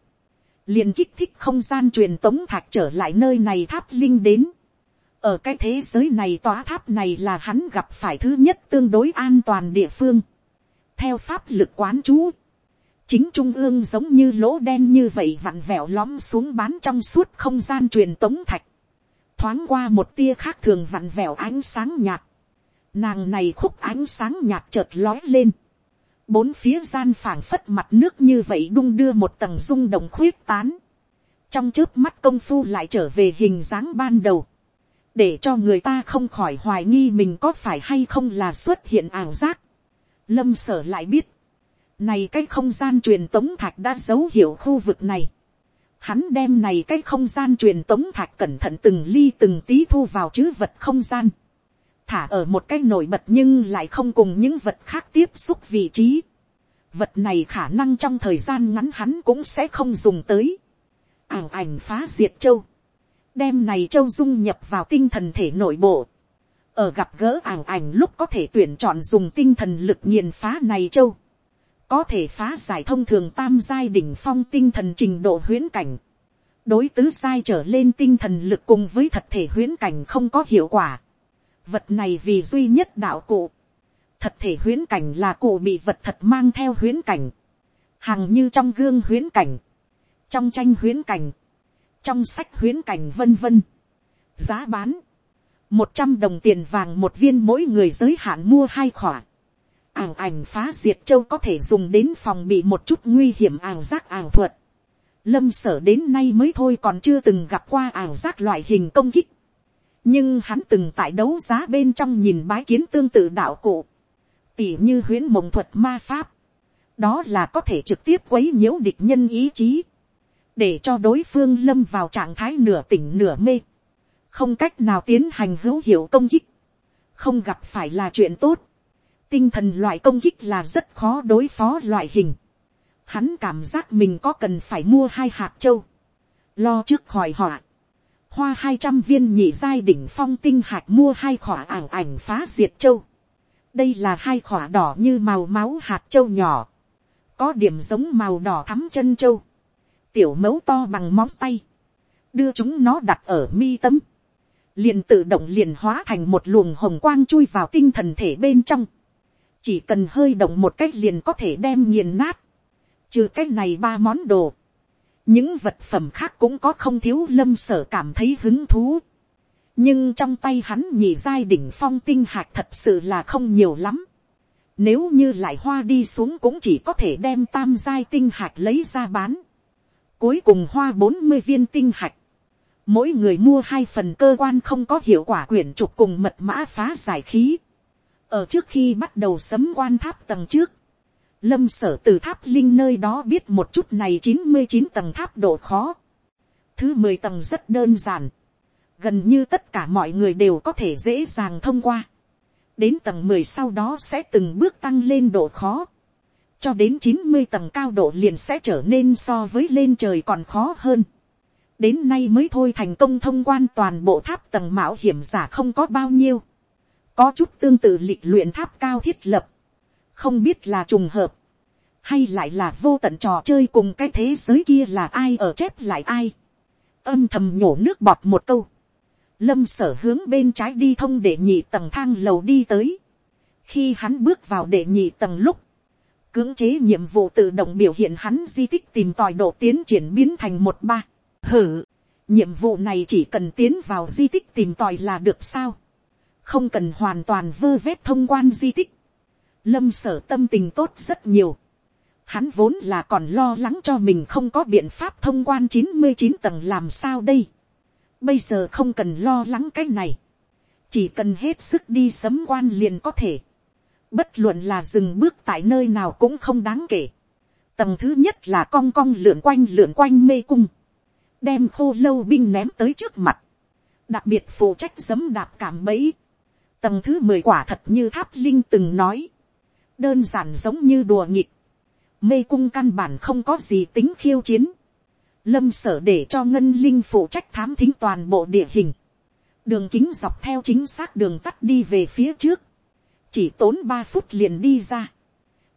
liền kích thích không gian truyền tống thạch trở lại nơi này tháp linh đến. ở cái thế giới này tòa tháp này là hắn gặp phải thứ nhất tương đối an toàn địa phương. Theo pháp lực quán chú, chính trung ương giống như lỗ đen như vậy vặn vẹo lõm xuống bán trong suốt không gian truyền tống thạch, thoáng qua một tia khác thường vặn vẹo ánh sáng nhạt, nàng này khúc ánh sáng nhạt chợt lói lên, bốn phía gian phảng phất mặt nước như vậy đung đưa một tầng rung động khuyết tán, trong trước mắt công phu lại trở về hình dáng ban đầu, để cho người ta không khỏi hoài nghi mình có phải hay không là xuất hiện ảo giác lâm sở lại biết, này cái không gian truyền tống thạch đã dấu hiệu khu vực này. Hắn đem này cái không gian truyền tống thạch cẩn thận từng ly từng tí thu vào chữ vật không gian. Thả ở một cái nổi bật nhưng lại không cùng những vật khác tiếp xúc vị trí. Vật này khả năng trong thời gian ngắn hắn cũng sẽ không dùng tới. Ảo ảnh phá diệt châu. Đem này châu dung nhập vào tinh thần thể nội bộ ở gặp gỡ ảo ảnh lúc có thể tuyển chọn dùng tinh thần lực nghiền phá này châu, có thể phá giải thông thường tam giai đỉnh phong tinh thần trình độ huyễn cảnh, đối tứ sai trở lên tinh thần lực cùng với thật thể huyễn cảnh không có hiệu quả. Vật này vì duy nhất đạo cụ, thật thể huyễn cảnh là cụ bị vật thật mang theo huyễn cảnh, hằng như trong gương huyễn cảnh, trong tranh huyễn cảnh, trong sách huyễn cảnh vân vân. Giá bán một trăm đồng tiền vàng một viên mỗi người giới hạn mua hai khỏa. Ảng ảnh phá diệt châu có thể dùng đến phòng bị một chút nguy hiểm ảo giác ảo thuật. lâm sở đến nay mới thôi còn chưa từng gặp qua ảo giác loại hình công kích nhưng hắn từng tại đấu giá bên trong nhìn bái kiến tương tự đạo cụ. tỉ như huyễn mộng thuật ma pháp. đó là có thể trực tiếp quấy nhiễu địch nhân ý chí. để cho đối phương lâm vào trạng thái nửa tỉnh nửa mê không cách nào tiến hành hữu hiệu công kích, không gặp phải là chuyện tốt. tinh thần loại công kích là rất khó đối phó loại hình. hắn cảm giác mình có cần phải mua hai hạt châu, lo trước khỏi họa, hoa hai trăm viên nhị giai đỉnh phong tinh hạt mua hai khỏa ảng ảnh phá diệt châu. đây là hai khỏa đỏ như màu máu hạt châu nhỏ, có điểm giống màu đỏ thắm chân châu, tiểu mấu to bằng móng tay, đưa chúng nó đặt ở mi tấm, liền tự động liền hóa thành một luồng hồng quang chui vào tinh thần thể bên trong, chỉ cần hơi động một cách liền có thể đem nghiền nát, trừ cách này ba món đồ, những vật phẩm khác cũng có không thiếu lâm sở cảm thấy hứng thú. nhưng trong tay hắn nhị giai đỉnh phong tinh hạt thật sự là không nhiều lắm. nếu như lại hoa đi xuống cũng chỉ có thể đem tam giai tinh hạt lấy ra bán. cuối cùng hoa bốn mươi viên tinh hạt. mỗi người mua hai phần cơ quan không có hiệu quả quyển trục cùng mật mã phá giải khí. ở trước khi bắt đầu sấm quan tháp tầng trước, Lâm sở từ tháp linh nơi đó biết một chút này chín mươi chín tầng tháp độ khó. Thứ mười tầng rất đơn giản. Gần như tất cả mọi người đều có thể dễ dàng thông qua. Đến tầng mười sau đó sẽ từng bước tăng lên độ khó. Cho đến chín mươi tầng cao độ liền sẽ trở nên so với lên trời còn khó hơn. Đến nay mới thôi thành công thông quan toàn bộ tháp tầng mạo hiểm giả không có bao nhiêu. Có chút tương tự lịch luyện tháp cao thiết lập không biết là trùng hợp, hay lại là vô tận trò chơi cùng cái thế giới kia là ai ở chép lại ai, âm thầm nhổ nước bọt một câu, lâm sở hướng bên trái đi thông để nhị tầng thang lầu đi tới, khi hắn bước vào để nhị tầng lúc, cưỡng chế nhiệm vụ tự động biểu hiện hắn di tích tìm tòi độ tiến triển biến thành một ba, hử, nhiệm vụ này chỉ cần tiến vào di tích tìm tòi là được sao, không cần hoàn toàn vơ vét thông quan di tích, lâm sở tâm tình tốt rất nhiều. Hắn vốn là còn lo lắng cho mình không có biện pháp thông quan chín mươi chín tầng làm sao đây. Bây giờ không cần lo lắng cái này. Chỉ cần hết sức đi sấm quan liền có thể. Bất luận là dừng bước tại nơi nào cũng không đáng kể. Tầng thứ nhất là cong cong lượn quanh lượn quanh mê cung. Đem khô lâu binh ném tới trước mặt. Đặc biệt phụ trách giấm đạp cảm bẫy. Tầng thứ mười quả thật như tháp linh từng nói đơn giản giống như đùa nghịch, mê cung căn bản không có gì tính khiêu chiến, lâm sở để cho ngân linh phụ trách thám thính toàn bộ địa hình, đường kính dọc theo chính xác đường tắt đi về phía trước, chỉ tốn ba phút liền đi ra,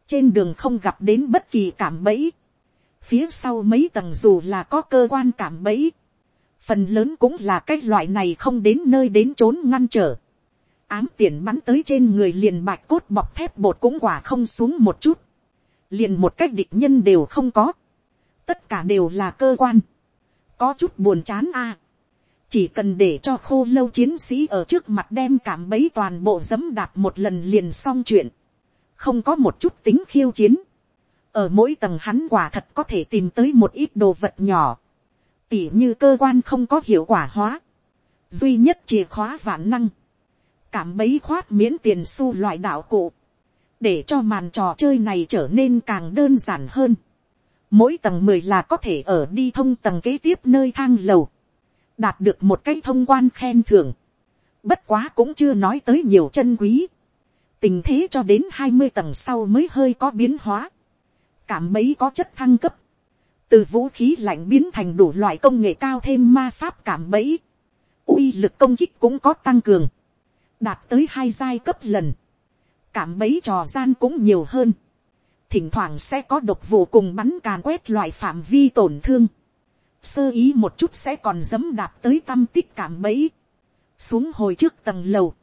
trên đường không gặp đến bất kỳ cảm bẫy, phía sau mấy tầng dù là có cơ quan cảm bẫy, phần lớn cũng là cái loại này không đến nơi đến trốn ngăn trở, ám tiền bắn tới trên người liền bạch cốt bọc thép bột cũng quả không xuống một chút. liền một cách địch nhân đều không có. tất cả đều là cơ quan. có chút buồn chán a. chỉ cần để cho khô lâu chiến sĩ ở trước mặt đem cảm bấy toàn bộ dấm đạp một lần liền xong chuyện. không có một chút tính khiêu chiến. ở mỗi tầng hắn quả thật có thể tìm tới một ít đồ vật nhỏ. tỉ như cơ quan không có hiệu quả hóa. duy nhất chìa khóa vạn năng cảm bấy khoát miễn tiền xu loại đạo cụ, để cho màn trò chơi này trở nên càng đơn giản hơn. Mỗi tầng mười là có thể ở đi thông tầng kế tiếp nơi thang lầu, đạt được một cái thông quan khen thưởng. Bất quá cũng chưa nói tới nhiều chân quý. Tình thế cho đến hai mươi tầng sau mới hơi có biến hóa. Cảm bấy có chất thăng cấp. Từ vũ khí lạnh biến thành đủ loại công nghệ cao thêm ma pháp cảm bấy. uy lực công kích cũng có tăng cường đạt tới hai giai cấp lần, cảm bấy trò gian cũng nhiều hơn, thỉnh thoảng sẽ có độc vụ cùng bắn càn quét loại phạm vi tổn thương, sơ ý một chút sẽ còn dấm đạp tới tâm tích cảm bấy, xuống hồi trước tầng lầu,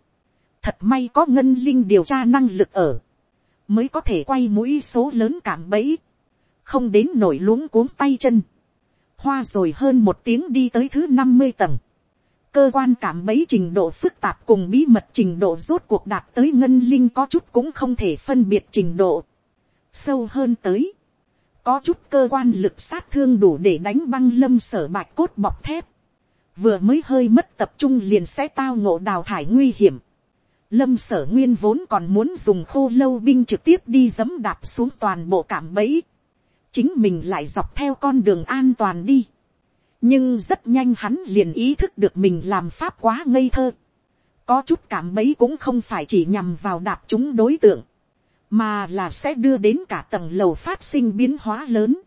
thật may có ngân linh điều tra năng lực ở, mới có thể quay mũi số lớn cảm bấy, không đến nổi luống cuống tay chân, hoa rồi hơn một tiếng đi tới thứ năm mươi tầng, cơ quan cảm bấy trình độ phức tạp cùng bí mật trình độ rốt cuộc đạt tới ngân linh có chút cũng không thể phân biệt trình độ. Sâu hơn tới. Có chút cơ quan lực sát thương đủ để đánh băng lâm sở bạch cốt bọc thép. Vừa mới hơi mất tập trung liền sẽ tao ngộ đào thải nguy hiểm. Lâm sở nguyên vốn còn muốn dùng khô lâu binh trực tiếp đi dấm đạp xuống toàn bộ cảm bẫy. Chính mình lại dọc theo con đường an toàn đi nhưng rất nhanh hắn liền ý thức được mình làm pháp quá ngây thơ. có chút cảm mấy cũng không phải chỉ nhằm vào đạp chúng đối tượng, mà là sẽ đưa đến cả tầng lầu phát sinh biến hóa lớn,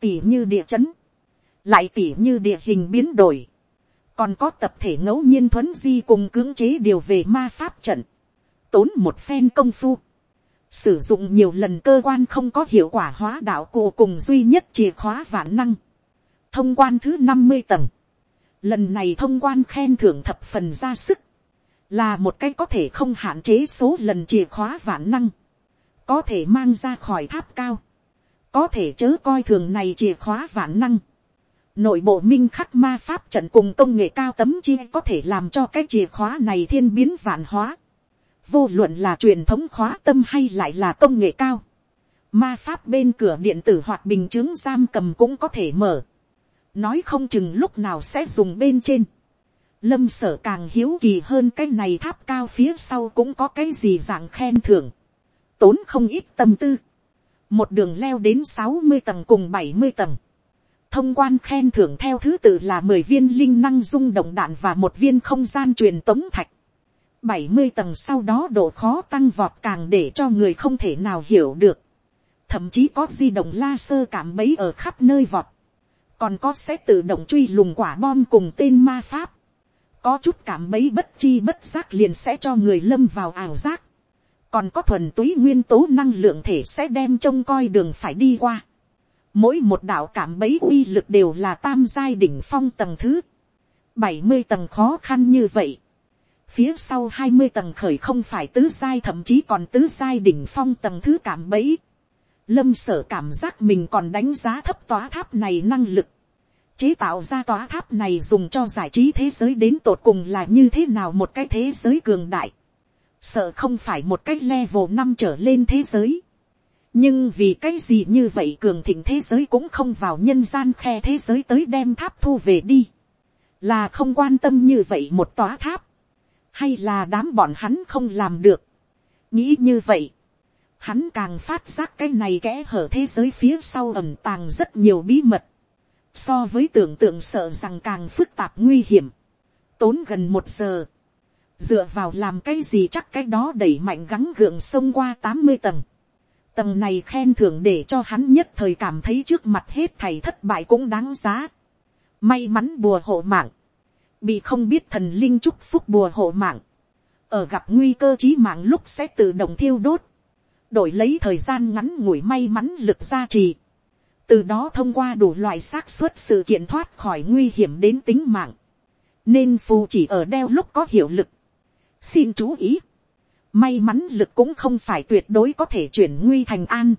tỉ như địa chấn, lại tỉ như địa hình biến đổi, còn có tập thể ngẫu nhiên thuấn di cùng cưỡng chế điều về ma pháp trận, tốn một phen công phu, sử dụng nhiều lần cơ quan không có hiệu quả hóa đạo cụ cùng duy nhất chìa khóa vạn năng, thông quan thứ năm mươi tầng, lần này thông quan khen thưởng thập phần ra sức, là một cái có thể không hạn chế số lần chìa khóa vạn năng, có thể mang ra khỏi tháp cao, có thể chớ coi thường này chìa khóa vạn năng, nội bộ minh khắc ma pháp trận cùng công nghệ cao tấm chi có thể làm cho cái chìa khóa này thiên biến vạn hóa, vô luận là truyền thống khóa tâm hay lại là công nghệ cao, ma pháp bên cửa điện tử hoặc bình chứng giam cầm cũng có thể mở, nói không chừng lúc nào sẽ dùng bên trên, lâm sở càng hiếu kỳ hơn cái này tháp cao phía sau cũng có cái gì dạng khen thưởng, tốn không ít tâm tư, một đường leo đến sáu mươi tầng cùng bảy mươi tầng, thông quan khen thưởng theo thứ tự là mười viên linh năng dung động đạn và một viên không gian truyền tống thạch, bảy mươi tầng sau đó độ khó tăng vọt càng để cho người không thể nào hiểu được, thậm chí có di động laser cảm bấy ở khắp nơi vọt, còn có sẽ tự động truy lùng quả bom cùng tên ma pháp, có chút cảm bấy bất chi bất giác liền sẽ cho người lâm vào ảo giác, còn có thuần túy nguyên tố năng lượng thể sẽ đem trông coi đường phải đi qua. Mỗi một đạo cảm bấy uy lực đều là tam giai đỉnh phong tầng thứ. bảy mươi tầng khó khăn như vậy. Phía sau hai mươi tầng khởi không phải tứ giai thậm chí còn tứ giai đỉnh phong tầng thứ cảm bấy. Lâm sở cảm giác mình còn đánh giá thấp tòa tháp này năng lực. Chế tạo ra tòa tháp này dùng cho giải trí thế giới đến tột cùng là như thế nào một cái thế giới cường đại sợ không phải một cái level năm trở lên thế giới. nhưng vì cái gì như vậy cường thịnh thế giới cũng không vào nhân gian khe thế giới tới đem tháp thu về đi. là không quan tâm như vậy một tòa tháp. hay là đám bọn hắn không làm được. nghĩ như vậy hắn càng phát giác cái này kẽ hở thế giới phía sau ẩm tàng rất nhiều bí mật. so với tưởng tượng sợ rằng càng phức tạp nguy hiểm. tốn gần một giờ dựa vào làm cái gì chắc cái đó đẩy mạnh gắng gượng xông qua tám mươi tầng. Tầng này khen thưởng để cho hắn nhất thời cảm thấy trước mặt hết thầy thất bại cũng đáng giá. May mắn bùa hộ mạng. Bị không biết thần linh chúc phúc bùa hộ mạng. Ở gặp nguy cơ chí mạng lúc sẽ tự động thiêu đốt. Đổi lấy thời gian ngắn ngủi may mắn lực gia trì. Từ đó thông qua đủ loại xác suất sự kiện thoát khỏi nguy hiểm đến tính mạng. Nên phù chỉ ở đeo lúc có hiệu lực xin chú ý, may mắn lực cũng không phải tuyệt đối có thể chuyển nguy thành an.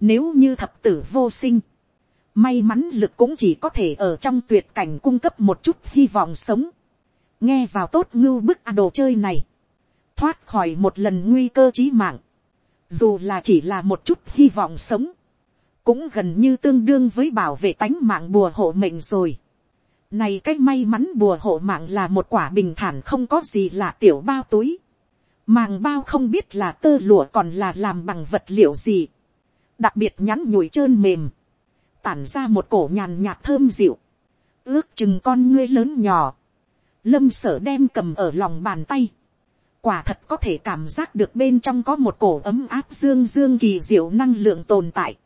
Nếu như thập tử vô sinh, may mắn lực cũng chỉ có thể ở trong tuyệt cảnh cung cấp một chút hy vọng sống. nghe vào tốt ngưu bức à đồ chơi này, thoát khỏi một lần nguy cơ chí mạng, dù là chỉ là một chút hy vọng sống, cũng gần như tương đương với bảo vệ tánh mạng bùa hộ mệnh rồi. Này cái may mắn bùa hộ mạng là một quả bình thản không có gì là tiểu bao túi. Màng bao không biết là tơ lụa còn là làm bằng vật liệu gì. Đặc biệt nhắn nhủi trơn mềm. Tản ra một cổ nhàn nhạt thơm dịu. Ước chừng con ngươi lớn nhỏ. Lâm sở đem cầm ở lòng bàn tay. Quả thật có thể cảm giác được bên trong có một cổ ấm áp dương dương kỳ diệu năng lượng tồn tại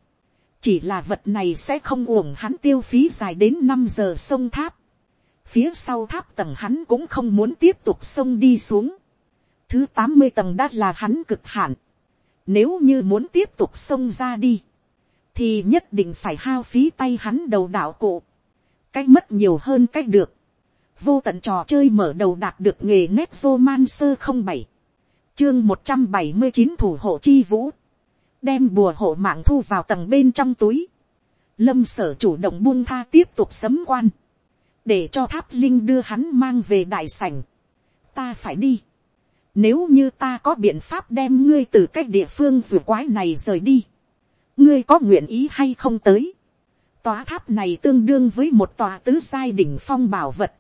chỉ là vật này sẽ không uổng hắn tiêu phí dài đến năm giờ sông tháp. phía sau tháp tầng hắn cũng không muốn tiếp tục sông đi xuống. thứ tám mươi tầng đã là hắn cực hạn. nếu như muốn tiếp tục sông ra đi, thì nhất định phải hao phí tay hắn đầu đạo cụ. cách mất nhiều hơn cách được vô tận trò chơi mở đầu đạt được nghề nét vô man sơ không bảy chương một trăm bảy mươi chín thủ hộ chi vũ đem bùa hộ mạng thu vào tầng bên trong túi. Lâm sở chủ động buông tha tiếp tục sấm quan. Để cho tháp linh đưa hắn mang về đại sảnh. Ta phải đi. Nếu như ta có biện pháp đem ngươi từ cách địa phương rùa quái này rời đi. Ngươi có nguyện ý hay không tới. Tòa tháp này tương đương với một tòa tứ sai đỉnh phong bảo vật.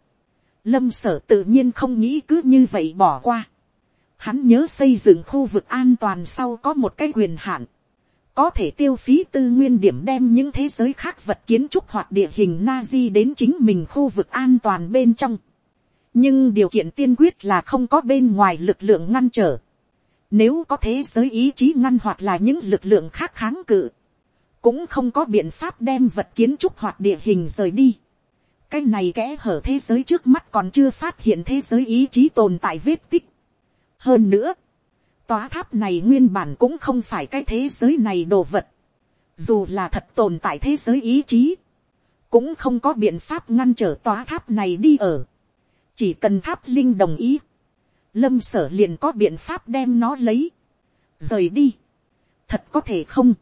Lâm sở tự nhiên không nghĩ cứ như vậy bỏ qua. Hắn nhớ xây dựng khu vực an toàn sau có một cái quyền hạn có thể tiêu phí tư nguyên điểm đem những thế giới khác vật kiến trúc hoặc địa hình Nazi đến chính mình khu vực an toàn bên trong. nhưng điều kiện tiên quyết là không có bên ngoài lực lượng ngăn trở. nếu có thế giới ý chí ngăn hoặc là những lực lượng khác kháng cự, cũng không có biện pháp đem vật kiến trúc hoặc địa hình rời đi cái này kẽ hở thế giới trước mắt còn chưa phát hiện thế giới ý chí tồn tại vết tích. hơn nữa, tòa tháp này nguyên bản cũng không phải cái thế giới này đồ vật. dù là thật tồn tại thế giới ý chí, cũng không có biện pháp ngăn trở tòa tháp này đi ở. chỉ cần tháp linh đồng ý, lâm sở liền có biện pháp đem nó lấy, rời đi. thật có thể không.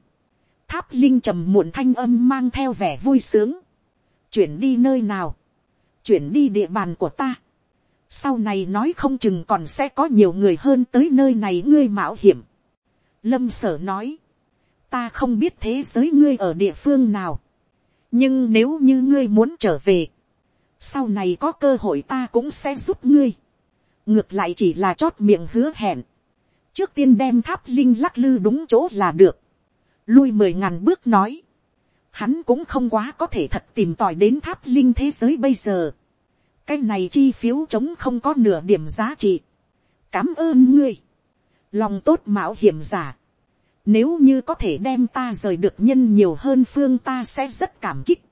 tháp linh trầm muộn thanh âm mang theo vẻ vui sướng chuyển đi nơi nào, chuyển đi địa bàn của ta. sau này nói không chừng còn sẽ có nhiều người hơn tới nơi này ngươi mạo hiểm. lâm sở nói, ta không biết thế giới ngươi ở địa phương nào nhưng nếu như ngươi muốn trở về, sau này có cơ hội ta cũng sẽ giúp ngươi. ngược lại chỉ là chót miệng hứa hẹn. trước tiên đem tháp linh lắc lư đúng chỗ là được. lui mười ngàn bước nói hắn cũng không quá có thể thật tìm tòi đến tháp linh thế giới bây giờ. cái này chi phiếu chống không có nửa điểm giá trị. cảm ơn ngươi. lòng tốt mạo hiểm giả nếu như có thể đem ta rời được nhân nhiều hơn phương ta sẽ rất cảm kích.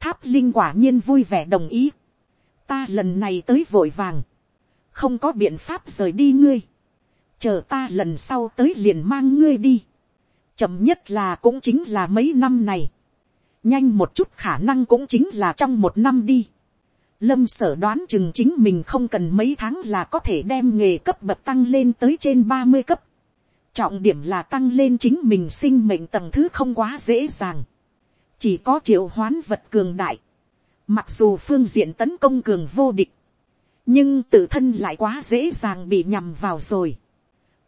Tháp Linh quả nhiên vui vẻ đồng ý. Ta lần này tới vội vàng. Không có biện pháp rời đi ngươi. Chờ ta lần sau tới liền mang ngươi đi. Chậm nhất là cũng chính là mấy năm này. Nhanh một chút khả năng cũng chính là trong một năm đi. Lâm sở đoán chừng chính mình không cần mấy tháng là có thể đem nghề cấp bậc tăng lên tới trên ba mươi cấp Trọng điểm là tăng lên chính mình sinh mệnh tầng thứ không quá dễ dàng. Chỉ có triệu hoán vật cường đại. Mặc dù phương diện tấn công cường vô địch. Nhưng tự thân lại quá dễ dàng bị nhầm vào rồi.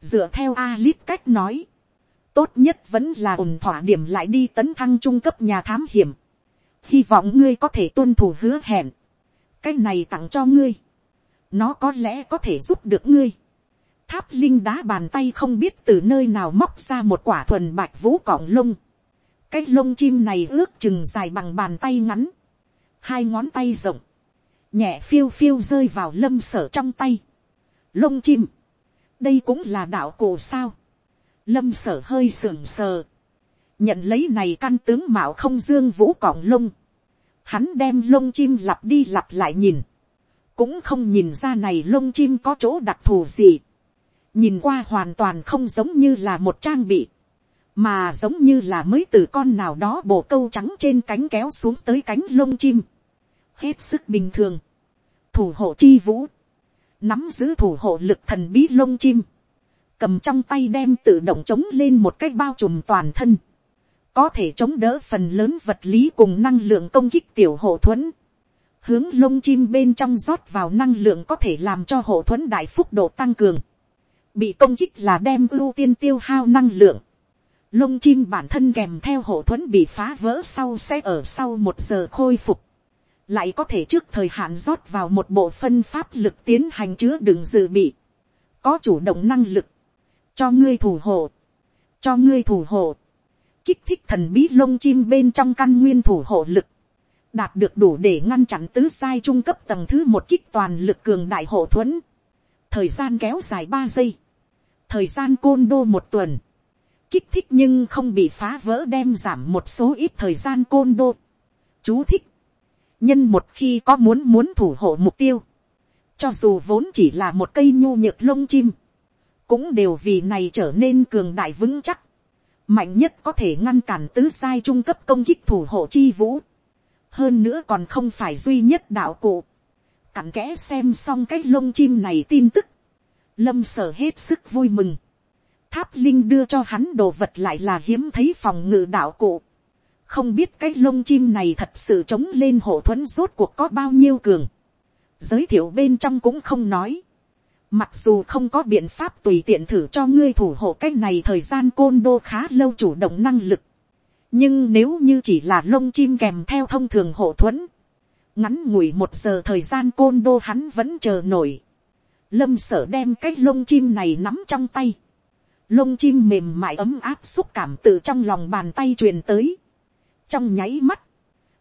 Dựa theo Alip cách nói. Tốt nhất vẫn là ổn thỏa điểm lại đi tấn thăng trung cấp nhà thám hiểm. Hy vọng ngươi có thể tuân thủ hứa hẹn. Cái này tặng cho ngươi. Nó có lẽ có thể giúp được ngươi tháp linh đá bàn tay không biết từ nơi nào móc ra một quả thuần bạch vũ cọng lông. cái lông chim này ước chừng dài bằng bàn tay ngắn, hai ngón tay rộng, nhẹ phiêu phiêu rơi vào lâm sở trong tay. lông chim, đây cũng là đạo cổ sao lâm sở hơi sưởng sờ, nhận lấy này căn tướng mạo không dương vũ cọng lông. hắn đem lông chim lặp đi lặp lại nhìn, cũng không nhìn ra này lông chim có chỗ đặc thù gì. Nhìn qua hoàn toàn không giống như là một trang bị, mà giống như là mới từ con nào đó bổ câu trắng trên cánh kéo xuống tới cánh lông chim, hết sức bình thường, thủ hộ chi vũ, nắm giữ thủ hộ lực thần bí lông chim, cầm trong tay đem tự động chống lên một cách bao trùm toàn thân, có thể chống đỡ phần lớn vật lý cùng năng lượng công kích tiểu hộ thuẫn, hướng lông chim bên trong rót vào năng lượng có thể làm cho hộ thuẫn đại phúc độ tăng cường, bị công kích là đem ưu tiên tiêu hao năng lượng. Lông chim bản thân kèm theo hộ thuẫn bị phá vỡ sau sẽ ở sau một giờ khôi phục. Lại có thể trước thời hạn rót vào một bộ phân pháp lực tiến hành chứa đựng dự bị. Có chủ động năng lực. Cho ngươi thủ hộ. Cho ngươi thủ hộ. Kích thích thần bí lông chim bên trong căn nguyên thủ hộ lực. Đạt được đủ để ngăn chặn tứ sai trung cấp tầng thứ một kích toàn lực cường đại hộ thuẫn. Thời gian kéo dài ba giây thời gian côn đô một tuần, kích thích nhưng không bị phá vỡ đem giảm một số ít thời gian côn đô. Chú thích, nhân một khi có muốn muốn thủ hộ mục tiêu, cho dù vốn chỉ là một cây nhô nhược lông chim, cũng đều vì này trở nên cường đại vững chắc, mạnh nhất có thể ngăn cản tứ sai trung cấp công kích thủ hộ chi vũ, hơn nữa còn không phải duy nhất đạo cụ, cặn kẽ xem xong cái lông chim này tin tức, lâm sở hết sức vui mừng. tháp linh đưa cho hắn đồ vật lại là hiếm thấy phòng ngự đạo cụ. không biết cái lông chim này thật sự chống lên hộ thuẫn rốt cuộc có bao nhiêu cường. giới thiệu bên trong cũng không nói mặc dù không có biện pháp tùy tiện thử cho ngươi thủ hộ cái này thời gian côn đô khá lâu chủ động năng lực. nhưng nếu như chỉ là lông chim kèm theo thông thường hộ thuẫn, ngắn ngủi một giờ thời gian côn đô hắn vẫn chờ nổi. Lâm sở đem cái lông chim này nắm trong tay, lông chim mềm mại ấm áp xúc cảm từ trong lòng bàn tay truyền tới, trong nháy mắt,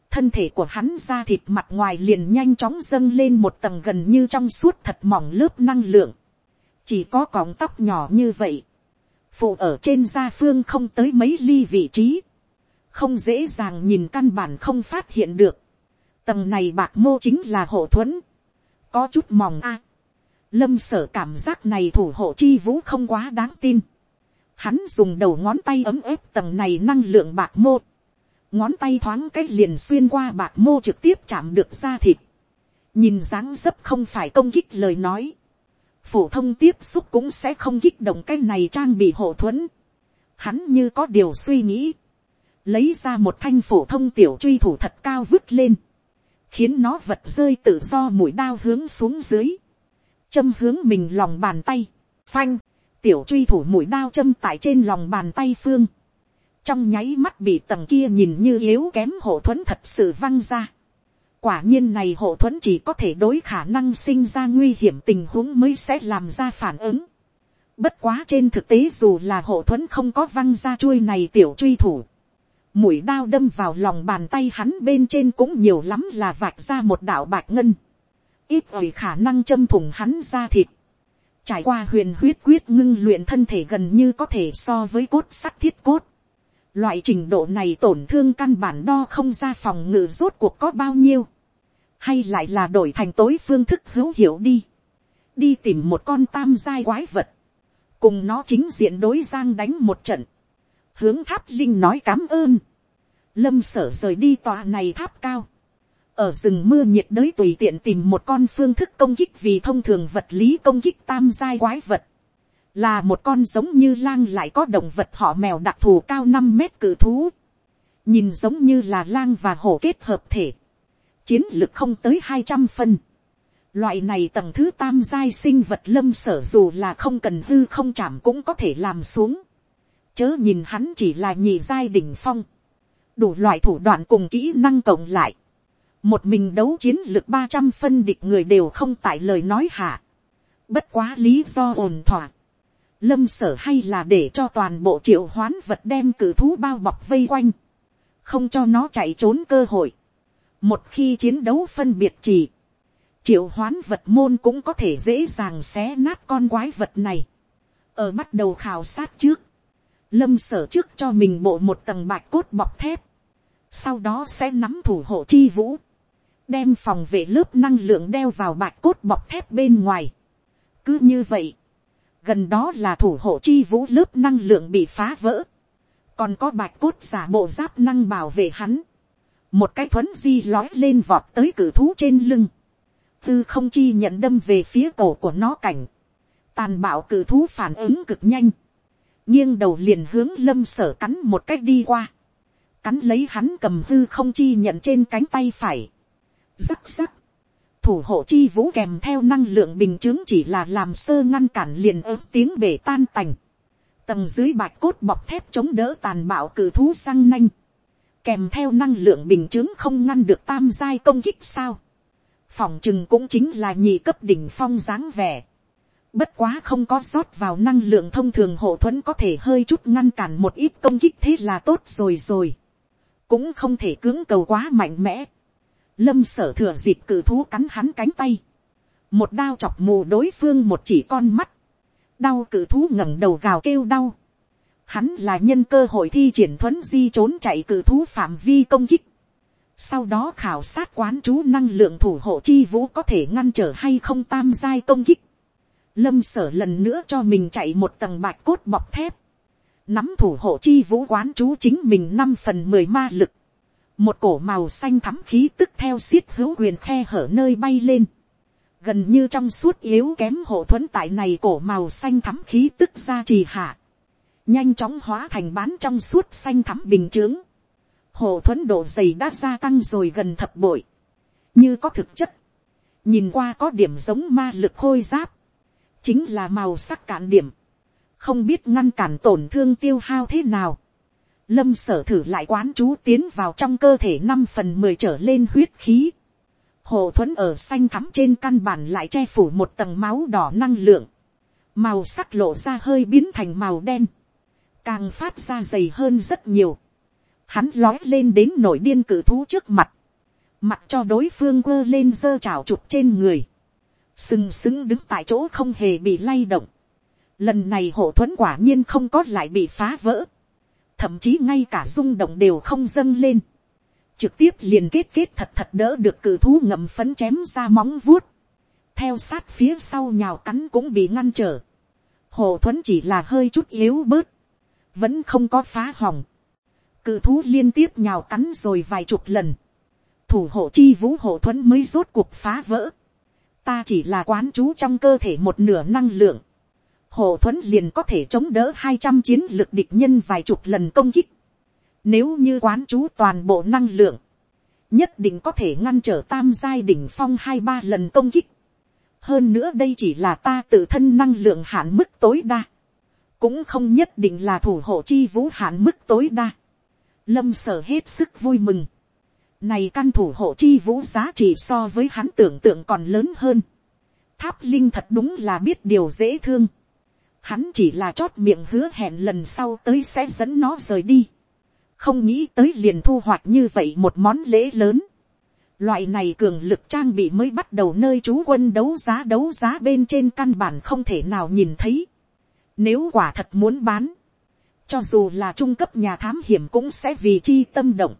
thân thể của hắn ra thịt mặt ngoài liền nhanh chóng dâng lên một tầng gần như trong suốt thật mỏng lớp năng lượng, chỉ có cọng tóc nhỏ như vậy, phụ ở trên da phương không tới mấy ly vị trí, không dễ dàng nhìn căn bản không phát hiện được, tầng này bạc mô chính là hộ thuẫn, có chút mỏng a. lâm sở cảm giác này thủ hộ chi vũ không quá đáng tin. hắn dùng đầu ngón tay ấm ép tầng này năng lượng bạc mô ngón tay thoáng cách liền xuyên qua bạc mô trực tiếp chạm được da thịt. nhìn dáng dấp không phải công kích lời nói. phổ thông tiếp xúc cũng sẽ không kích động cái này trang bị hộ thuẫn. hắn như có điều suy nghĩ. lấy ra một thanh phổ thông tiểu truy thủ thật cao vứt lên khiến nó vật rơi tự do mũi đao hướng xuống dưới, châm hướng mình lòng bàn tay, phanh, tiểu truy thủ mũi đao châm tại trên lòng bàn tay phương, trong nháy mắt bị tầng kia nhìn như yếu kém hộ thuẫn thật sự văng ra. quả nhiên này hộ thuẫn chỉ có thể đối khả năng sinh ra nguy hiểm tình huống mới sẽ làm ra phản ứng. bất quá trên thực tế dù là hộ thuẫn không có văng ra chuôi này tiểu truy thủ, mũi đao đâm vào lòng bàn tay hắn bên trên cũng nhiều lắm là vạch ra một đạo bạch ngân, ít ỏi khả năng châm thủng hắn ra thịt, trải qua huyền huyết quyết ngưng luyện thân thể gần như có thể so với cốt sắt thiết cốt, loại trình độ này tổn thương căn bản đo không ra phòng ngự rốt cuộc có bao nhiêu, hay lại là đổi thành tối phương thức hữu hiệu đi, đi tìm một con tam giai quái vật, cùng nó chính diện đối giang đánh một trận, hướng tháp linh nói cám ơn, lâm sở rời đi tòa này tháp cao, ở rừng mưa nhiệt đới tùy tiện tìm một con phương thức công kích vì thông thường vật lý công kích tam giai quái vật, là một con giống như lang lại có động vật họ mèo đặc thù cao năm mét cử thú, nhìn giống như là lang và hổ kết hợp thể, chiến lực không tới hai trăm phân, loại này tầng thứ tam giai sinh vật lâm sở dù là không cần hư không chạm cũng có thể làm xuống, chớ nhìn hắn chỉ là nhị giai đỉnh phong, đủ loại thủ đoạn cùng kỹ năng cộng lại, một mình đấu chiến lược ba trăm phân địch người đều không tại lời nói hạ, bất quá lý do ổn thỏa, lâm sở hay là để cho toàn bộ triệu hoán vật đem cử thú bao bọc vây quanh, không cho nó chạy trốn cơ hội, một khi chiến đấu phân biệt chỉ, triệu hoán vật môn cũng có thể dễ dàng xé nát con quái vật này, ở bắt đầu khảo sát trước, lâm sở trước cho mình bộ một tầng bạch cốt bọc thép, sau đó sẽ nắm thủ hộ chi vũ, đem phòng vệ lớp năng lượng đeo vào bạch cốt bọc thép bên ngoài. cứ như vậy, gần đó là thủ hộ chi vũ lớp năng lượng bị phá vỡ, còn có bạch cốt giả bộ giáp năng bảo vệ hắn, một cái thuấn di lói lên vọt tới cử thú trên lưng, tư không chi nhận đâm về phía cổ của nó cảnh, tàn bạo cử thú phản ứng cực nhanh, nghiêng đầu liền hướng lâm sở cắn một cách đi qua, cắn lấy hắn cầm hư không chi nhận trên cánh tay phải. Rắc rắc. Thủ hộ chi vũ kèm theo năng lượng bình chứng chỉ là làm sơ ngăn cản liền ớt tiếng bể tan tành. Tầng dưới bạch cốt bọc thép chống đỡ tàn bạo cử thú sang nanh. Kèm theo năng lượng bình chứng không ngăn được tam giai công kích sao. Phòng chừng cũng chính là nhị cấp đỉnh phong dáng vẻ. Bất quá không có sót vào năng lượng thông thường hộ thuẫn có thể hơi chút ngăn cản một ít công kích thế là tốt rồi rồi cũng không thể cưỡng cầu quá mạnh mẽ. Lâm sở thừa dịp cử thú cắn hắn cánh tay. Một đao chọc mù đối phương một chỉ con mắt. Đau cử thú ngẩng đầu gào kêu đau. Hắn là nhân cơ hội thi triển thuấn di trốn chạy cử thú phạm vi công kích. Sau đó khảo sát quán chú năng lượng thủ hộ chi vũ có thể ngăn trở hay không tam giai công kích. Lâm sở lần nữa cho mình chạy một tầng bạch cốt bọc thép nắm thủ hộ chi vũ quán chú chính mình năm phần mười ma lực, một cổ màu xanh thắm khí tức theo xiết hữu quyền khe hở nơi bay lên, gần như trong suốt yếu kém hộ thuẫn tại này cổ màu xanh thắm khí tức ra trì hạ, nhanh chóng hóa thành bán trong suốt xanh thắm bình chướng, hộ thuẫn độ dày đã gia tăng rồi gần thập bội, như có thực chất, nhìn qua có điểm giống ma lực khôi giáp, chính là màu sắc cạn điểm, không biết ngăn cản tổn thương tiêu hao thế nào. Lâm sở thử lại quán chú tiến vào trong cơ thể năm phần mười trở lên huyết khí. Hồ thuẫn ở xanh thắm trên căn bản lại che phủ một tầng máu đỏ năng lượng. Màu sắc lộ ra hơi biến thành màu đen. Càng phát ra dày hơn rất nhiều. Hắn lói lên đến nổi điên cử thú trước mặt. Mặt cho đối phương quơ lên dơ trào chụp trên người. Sừng sững đứng tại chỗ không hề bị lay động Lần này hộ thuẫn quả nhiên không có lại bị phá vỡ. Thậm chí ngay cả rung động đều không dâng lên. trực tiếp liền kết kết thật thật đỡ được cử thú ngậm phấn chém ra móng vuốt, theo sát phía sau nhào cắn cũng bị ngăn trở, hồ thuấn chỉ là hơi chút yếu bớt, vẫn không có phá hỏng, cự thú liên tiếp nhào cắn rồi vài chục lần, thủ hộ chi vũ hộ thuẫn mới rốt cuộc phá vỡ, ta chỉ là quán chú trong cơ thể một nửa năng lượng, hộ thuẫn liền có thể chống đỡ hai trăm chiến lực địch nhân vài chục lần công kích, nếu như quán chú toàn bộ năng lượng, nhất định có thể ngăn trở tam giai đỉnh phong hai ba lần công kích. hơn nữa đây chỉ là ta tự thân năng lượng hạn mức tối đa, cũng không nhất định là thủ hộ chi vũ hạn mức tối đa. lâm sở hết sức vui mừng. này căn thủ hộ chi vũ giá trị so với hắn tưởng tượng còn lớn hơn. tháp linh thật đúng là biết điều dễ thương hắn chỉ là chót miệng hứa hẹn lần sau tới sẽ dẫn nó rời đi không nghĩ tới liền thu hoạch như vậy một món lễ lớn. Loại này cường lực trang bị mới bắt đầu nơi chú quân đấu giá đấu giá bên trên căn bản không thể nào nhìn thấy. Nếu quả thật muốn bán, cho dù là trung cấp nhà thám hiểm cũng sẽ vì chi tâm động.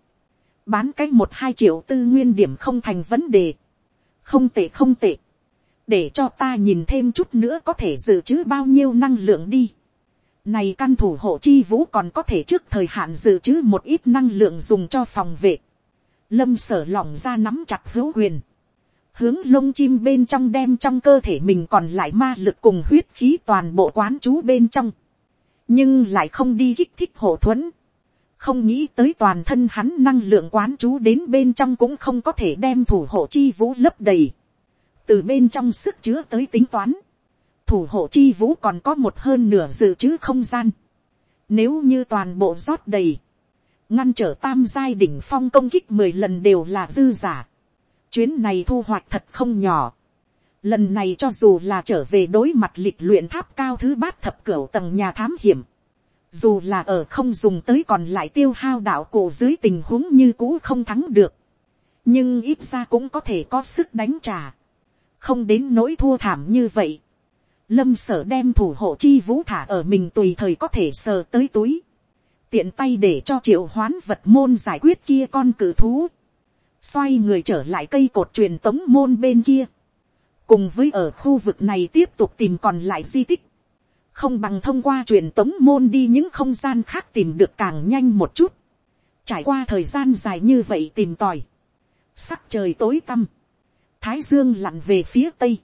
Bán cái một hai triệu tư nguyên điểm không thành vấn đề. Không tệ không tệ. Để cho ta nhìn thêm chút nữa có thể dự trữ bao nhiêu năng lượng đi. Này căn thủ hộ chi vũ còn có thể trước thời hạn dự trữ một ít năng lượng dùng cho phòng vệ. Lâm sở lỏng ra nắm chặt hữu quyền. Hướng lông chim bên trong đem trong cơ thể mình còn lại ma lực cùng huyết khí toàn bộ quán chú bên trong. Nhưng lại không đi kích thích hộ thuẫn. Không nghĩ tới toàn thân hắn năng lượng quán chú đến bên trong cũng không có thể đem thủ hộ chi vũ lấp đầy. Từ bên trong sức chứa tới tính toán thủ hộ chi vũ còn có một hơn nửa dự trữ không gian. Nếu như toàn bộ rót đầy, ngăn trở tam giai đỉnh phong công kích mười lần đều là dư giả. Chuyến này thu hoạch thật không nhỏ. Lần này cho dù là trở về đối mặt lịch luyện tháp cao thứ bát thập cửu tầng nhà thám hiểm. Dù là ở không dùng tới còn lại tiêu hao đạo cổ dưới tình huống như cũ không thắng được. Nhưng ít ra cũng có thể có sức đánh trả. Không đến nỗi thua thảm như vậy. Lâm sở đem thủ hộ chi vũ thả ở mình tùy thời có thể sờ tới túi, tiện tay để cho triệu hoán vật môn giải quyết kia con cử thú, xoay người trở lại cây cột truyền tống môn bên kia, cùng với ở khu vực này tiếp tục tìm còn lại di tích, không bằng thông qua truyền tống môn đi những không gian khác tìm được càng nhanh một chút, trải qua thời gian dài như vậy tìm tòi, sắc trời tối tăm, thái dương lặn về phía tây,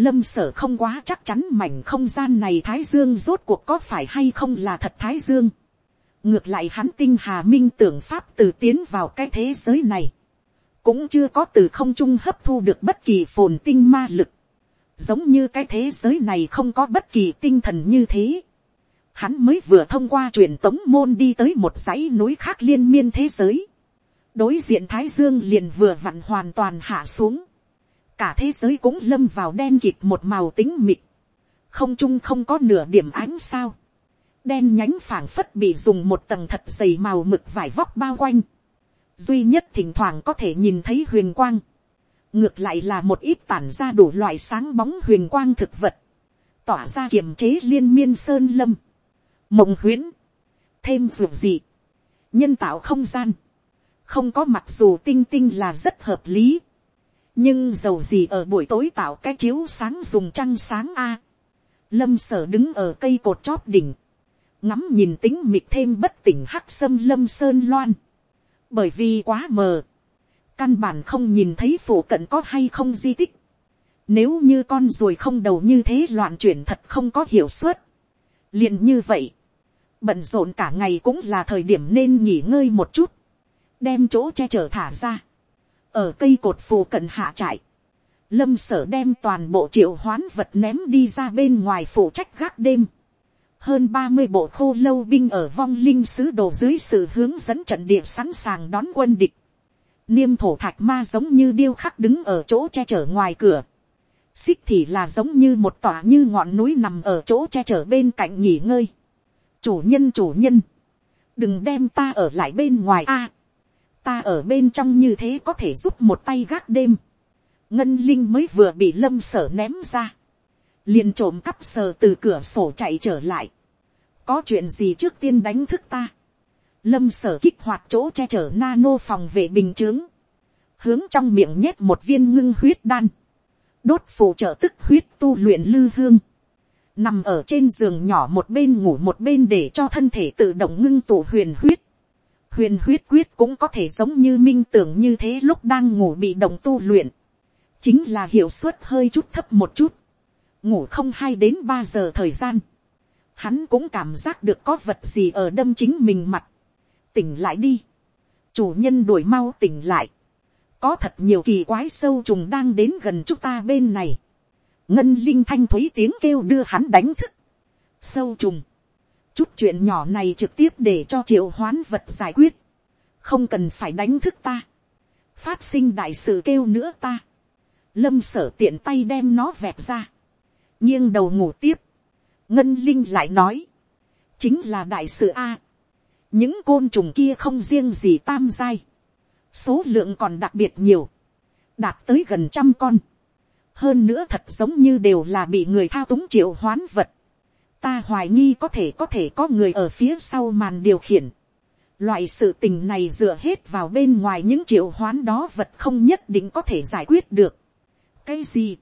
Lâm sở không quá chắc chắn mảnh không gian này Thái Dương rốt cuộc có phải hay không là thật Thái Dương. Ngược lại hắn tinh hà minh tưởng pháp từ tiến vào cái thế giới này. Cũng chưa có từ không trung hấp thu được bất kỳ phồn tinh ma lực. Giống như cái thế giới này không có bất kỳ tinh thần như thế. Hắn mới vừa thông qua truyền tống môn đi tới một dãy núi khác liên miên thế giới. Đối diện Thái Dương liền vừa vặn hoàn toàn hạ xuống cả thế giới cũng lâm vào đen kịt một màu tính mịt, không trung không có nửa điểm ánh sao, đen nhánh phảng phất bị dùng một tầng thật dày màu mực vải vóc bao quanh, duy nhất thỉnh thoảng có thể nhìn thấy huyền quang, ngược lại là một ít tản ra đủ loại sáng bóng huyền quang thực vật, tỏa ra kiềm chế liên miên sơn lâm, mộng huyễn, thêm dù gì, nhân tạo không gian, không có mặc dù tinh tinh là rất hợp lý, nhưng dầu gì ở buổi tối tạo cái chiếu sáng dùng trăng sáng a. lâm sở đứng ở cây cột chóp đỉnh, ngắm nhìn tính mịt thêm bất tỉnh hắc sâm lâm sơn loan, bởi vì quá mờ, căn bản không nhìn thấy phủ cận có hay không di tích, nếu như con ruồi không đầu như thế loạn chuyển thật không có hiệu suất, liền như vậy, bận rộn cả ngày cũng là thời điểm nên nghỉ ngơi một chút, đem chỗ che chở thả ra, ở cây cột phù cận hạ trại, lâm sở đem toàn bộ triệu hoán vật ném đi ra bên ngoài phụ trách gác đêm. hơn ba mươi bộ khô lâu binh ở vong linh sứ đồ dưới sự hướng dẫn trận địa sẵn sàng đón quân địch. niêm thổ thạch ma giống như điêu khắc đứng ở chỗ che chở ngoài cửa. xích thì là giống như một tòa như ngọn núi nằm ở chỗ che chở bên cạnh nghỉ ngơi. chủ nhân chủ nhân, đừng đem ta ở lại bên ngoài a ta ở bên trong như thế có thể giúp một tay gác đêm. ngân linh mới vừa bị lâm sở ném ra. liền trộm cắp sờ từ cửa sổ chạy trở lại. có chuyện gì trước tiên đánh thức ta. lâm sở kích hoạt chỗ che chở nano phòng vệ bình chướng, hướng trong miệng nhét một viên ngưng huyết đan, đốt phụ trợ tức huyết tu luyện lư hương, nằm ở trên giường nhỏ một bên ngủ một bên để cho thân thể tự động ngưng tụ huyền huyết, huyền huyết quyết cũng có thể giống như minh tưởng như thế lúc đang ngủ bị động tu luyện, chính là hiệu suất hơi chút thấp một chút, ngủ không hai đến ba giờ thời gian, hắn cũng cảm giác được có vật gì ở đâm chính mình mặt, tỉnh lại đi, chủ nhân đuổi mau tỉnh lại, có thật nhiều kỳ quái sâu trùng đang đến gần chúng ta bên này, ngân linh thanh thúy tiếng kêu đưa hắn đánh thức, sâu trùng, chút chuyện nhỏ này trực tiếp để cho triệu hoán vật giải quyết, không cần phải đánh thức ta, phát sinh đại sự kêu nữa ta, lâm sở tiện tay đem nó vẹt ra, nghiêng đầu ngủ tiếp, ngân linh lại nói, chính là đại sự a, những côn trùng kia không riêng gì tam giai, số lượng còn đặc biệt nhiều, đạt tới gần trăm con, hơn nữa thật giống như đều là bị người thao túng triệu hoán vật, ta hoài nghi có thể có thể có người ở phía sau màn điều khiển, loại sự tình này dựa hết vào bên ngoài những triệu hoán đó vật không nhất định có thể giải quyết được. cái gì,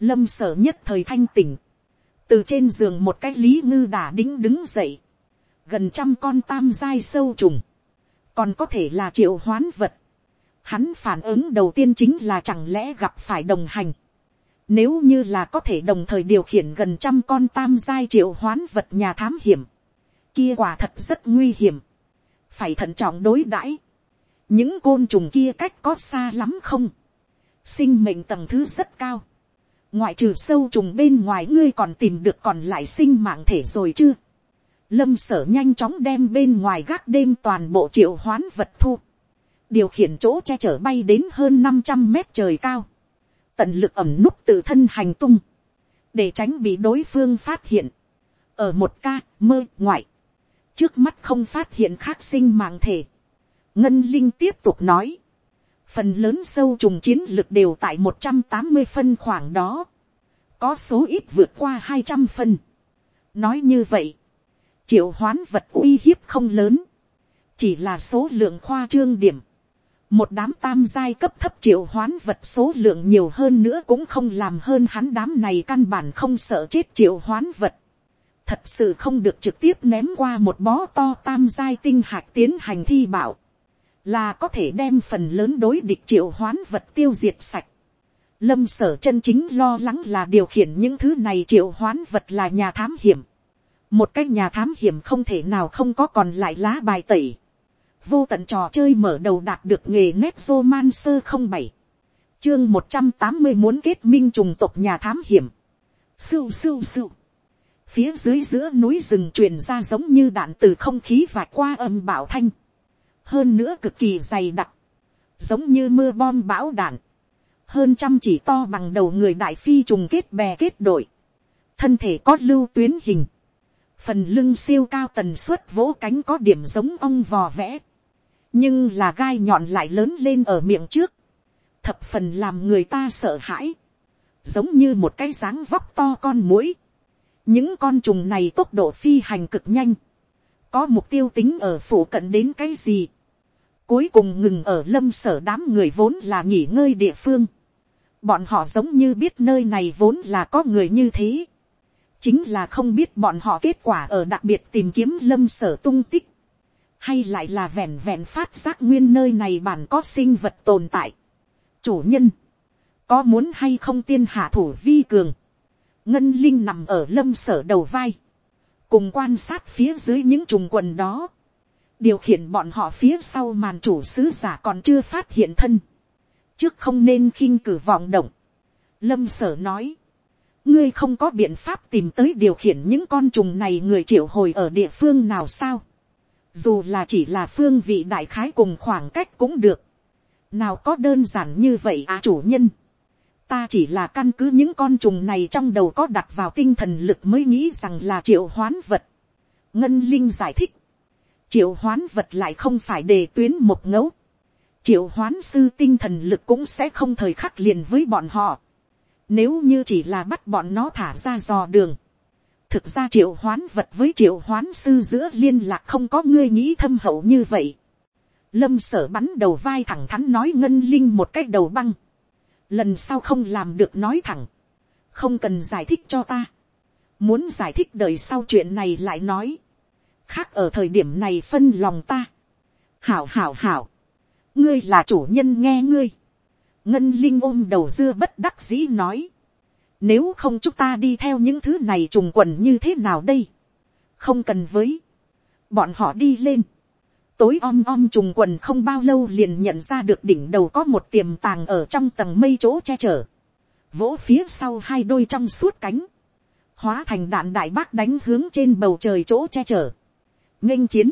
lâm sở nhất thời thanh tỉnh, từ trên giường một cái lý ngư đã đính đứng dậy, gần trăm con tam giai sâu trùng, còn có thể là triệu hoán vật. Hắn phản ứng đầu tiên chính là chẳng lẽ gặp phải đồng hành. Nếu như là có thể đồng thời điều khiển gần trăm con tam giai triệu hoán vật nhà thám hiểm. Kia quả thật rất nguy hiểm. Phải thận trọng đối đãi. Những côn trùng kia cách có xa lắm không? Sinh mệnh tầng thứ rất cao. Ngoại trừ sâu trùng bên ngoài ngươi còn tìm được còn lại sinh mạng thể rồi chưa? lâm sở nhanh chóng đem bên ngoài gác đêm toàn bộ triệu hoán vật thu, điều khiển chỗ che chở bay đến hơn năm trăm mét trời cao, tận lực ẩm núp tự thân hành tung, để tránh bị đối phương phát hiện, ở một ca mơ ngoại, trước mắt không phát hiện khác sinh mạng thể, ngân linh tiếp tục nói, phần lớn sâu trùng chiến lược đều tại một trăm tám mươi phân khoảng đó, có số ít vượt qua hai trăm phân. nói như vậy, triệu hoán vật uy hiếp không lớn, chỉ là số lượng khoa trương điểm một đám tam giai cấp thấp triệu hoán vật số lượng nhiều hơn nữa cũng không làm hơn hắn đám này căn bản không sợ chết triệu hoán vật. thật sự không được trực tiếp ném qua một bó to tam giai tinh hạt tiến hành thi bảo, là có thể đem phần lớn đối địch triệu hoán vật tiêu diệt sạch. Lâm sở chân chính lo lắng là điều khiển những thứ này triệu hoán vật là nhà thám hiểm một cái nhà thám hiểm không thể nào không có còn lại lá bài tẩy vô tận trò chơi mở đầu đạt được nghề nét vô man sơ không bảy. chương một trăm tám mươi muốn kết minh trùng tộc nhà thám hiểm. sưu sưu sưu. phía dưới giữa núi rừng truyền ra giống như đạn từ không khí vạch qua âm bảo thanh. hơn nữa cực kỳ dày đặc. giống như mưa bom bão đạn. hơn trăm chỉ to bằng đầu người đại phi trùng kết bè kết đội. thân thể có lưu tuyến hình phần lưng siêu cao tần suất vỗ cánh có điểm giống ong vò vẽ, nhưng là gai nhọn lại lớn lên ở miệng trước, thập phần làm người ta sợ hãi, giống như một cái dáng vóc to con mũi. những con trùng này tốc độ phi hành cực nhanh, có mục tiêu tính ở phủ cận đến cái gì, cuối cùng ngừng ở lâm sở đám người vốn là nghỉ ngơi địa phương, bọn họ giống như biết nơi này vốn là có người như thế, chính là không biết bọn họ kết quả ở đặc biệt tìm kiếm lâm sở tung tích, hay lại là vẹn vẹn phát giác nguyên nơi này bản có sinh vật tồn tại. chủ nhân, có muốn hay không tiên hạ thủ vi cường, ngân linh nằm ở lâm sở đầu vai, cùng quan sát phía dưới những trùng quần đó, điều khiển bọn họ phía sau màn chủ sứ giả còn chưa phát hiện thân, trước không nên khinh cử vọng động. Lâm sở nói, ngươi không có biện pháp tìm tới điều khiển những con trùng này người triệu hồi ở địa phương nào sao dù là chỉ là phương vị đại khái cùng khoảng cách cũng được. nào có đơn giản như vậy à chủ nhân. ta chỉ là căn cứ những con trùng này trong đầu có đặt vào tinh thần lực mới nghĩ rằng là triệu hoán vật. ngân linh giải thích. triệu hoán vật lại không phải đề tuyến một ngấu. triệu hoán sư tinh thần lực cũng sẽ không thời khắc liền với bọn họ nếu như chỉ là bắt bọn nó thả ra dò đường thực ra triệu hoán vật với triệu hoán sư giữa liên lạc không có ngươi nghĩ thâm hậu như vậy. lâm sở bắn đầu vai thẳng thắn nói ngân linh một cách đầu băng. lần sau không làm được nói thẳng. không cần giải thích cho ta. muốn giải thích đời sau chuyện này lại nói. khác ở thời điểm này phân lòng ta. hảo hảo hảo. ngươi là chủ nhân nghe ngươi. ngân linh ôm đầu dưa bất đắc dĩ nói nếu không chúng ta đi theo những thứ này trùng quần như thế nào đây? Không cần với. Bọn họ đi lên. Tối om om trùng quần không bao lâu liền nhận ra được đỉnh đầu có một tiềm tàng ở trong tầng mây chỗ che chở. Vỗ phía sau hai đôi trong suốt cánh. Hóa thành đạn đại bác đánh hướng trên bầu trời chỗ che chở. nghênh chiến.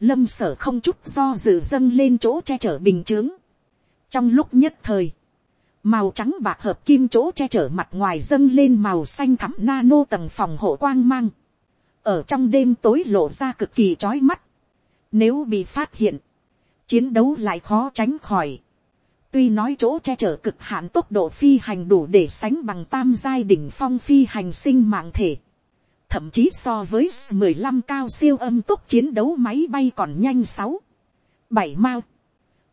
Lâm sở không chút do dự dâng lên chỗ che chở bình chướng. Trong lúc nhất thời màu trắng bạc hợp kim chỗ che chở mặt ngoài dâng lên màu xanh thẳm nano tầng phòng hộ quang mang, ở trong đêm tối lộ ra cực kỳ trói mắt, nếu bị phát hiện, chiến đấu lại khó tránh khỏi, tuy nói chỗ che chở cực hạn tốc độ phi hành đủ để sánh bằng tam giai đỉnh phong phi hành sinh mạng thể, thậm chí so với mười lăm cao siêu âm tốc chiến đấu máy bay còn nhanh sáu, bảy mao,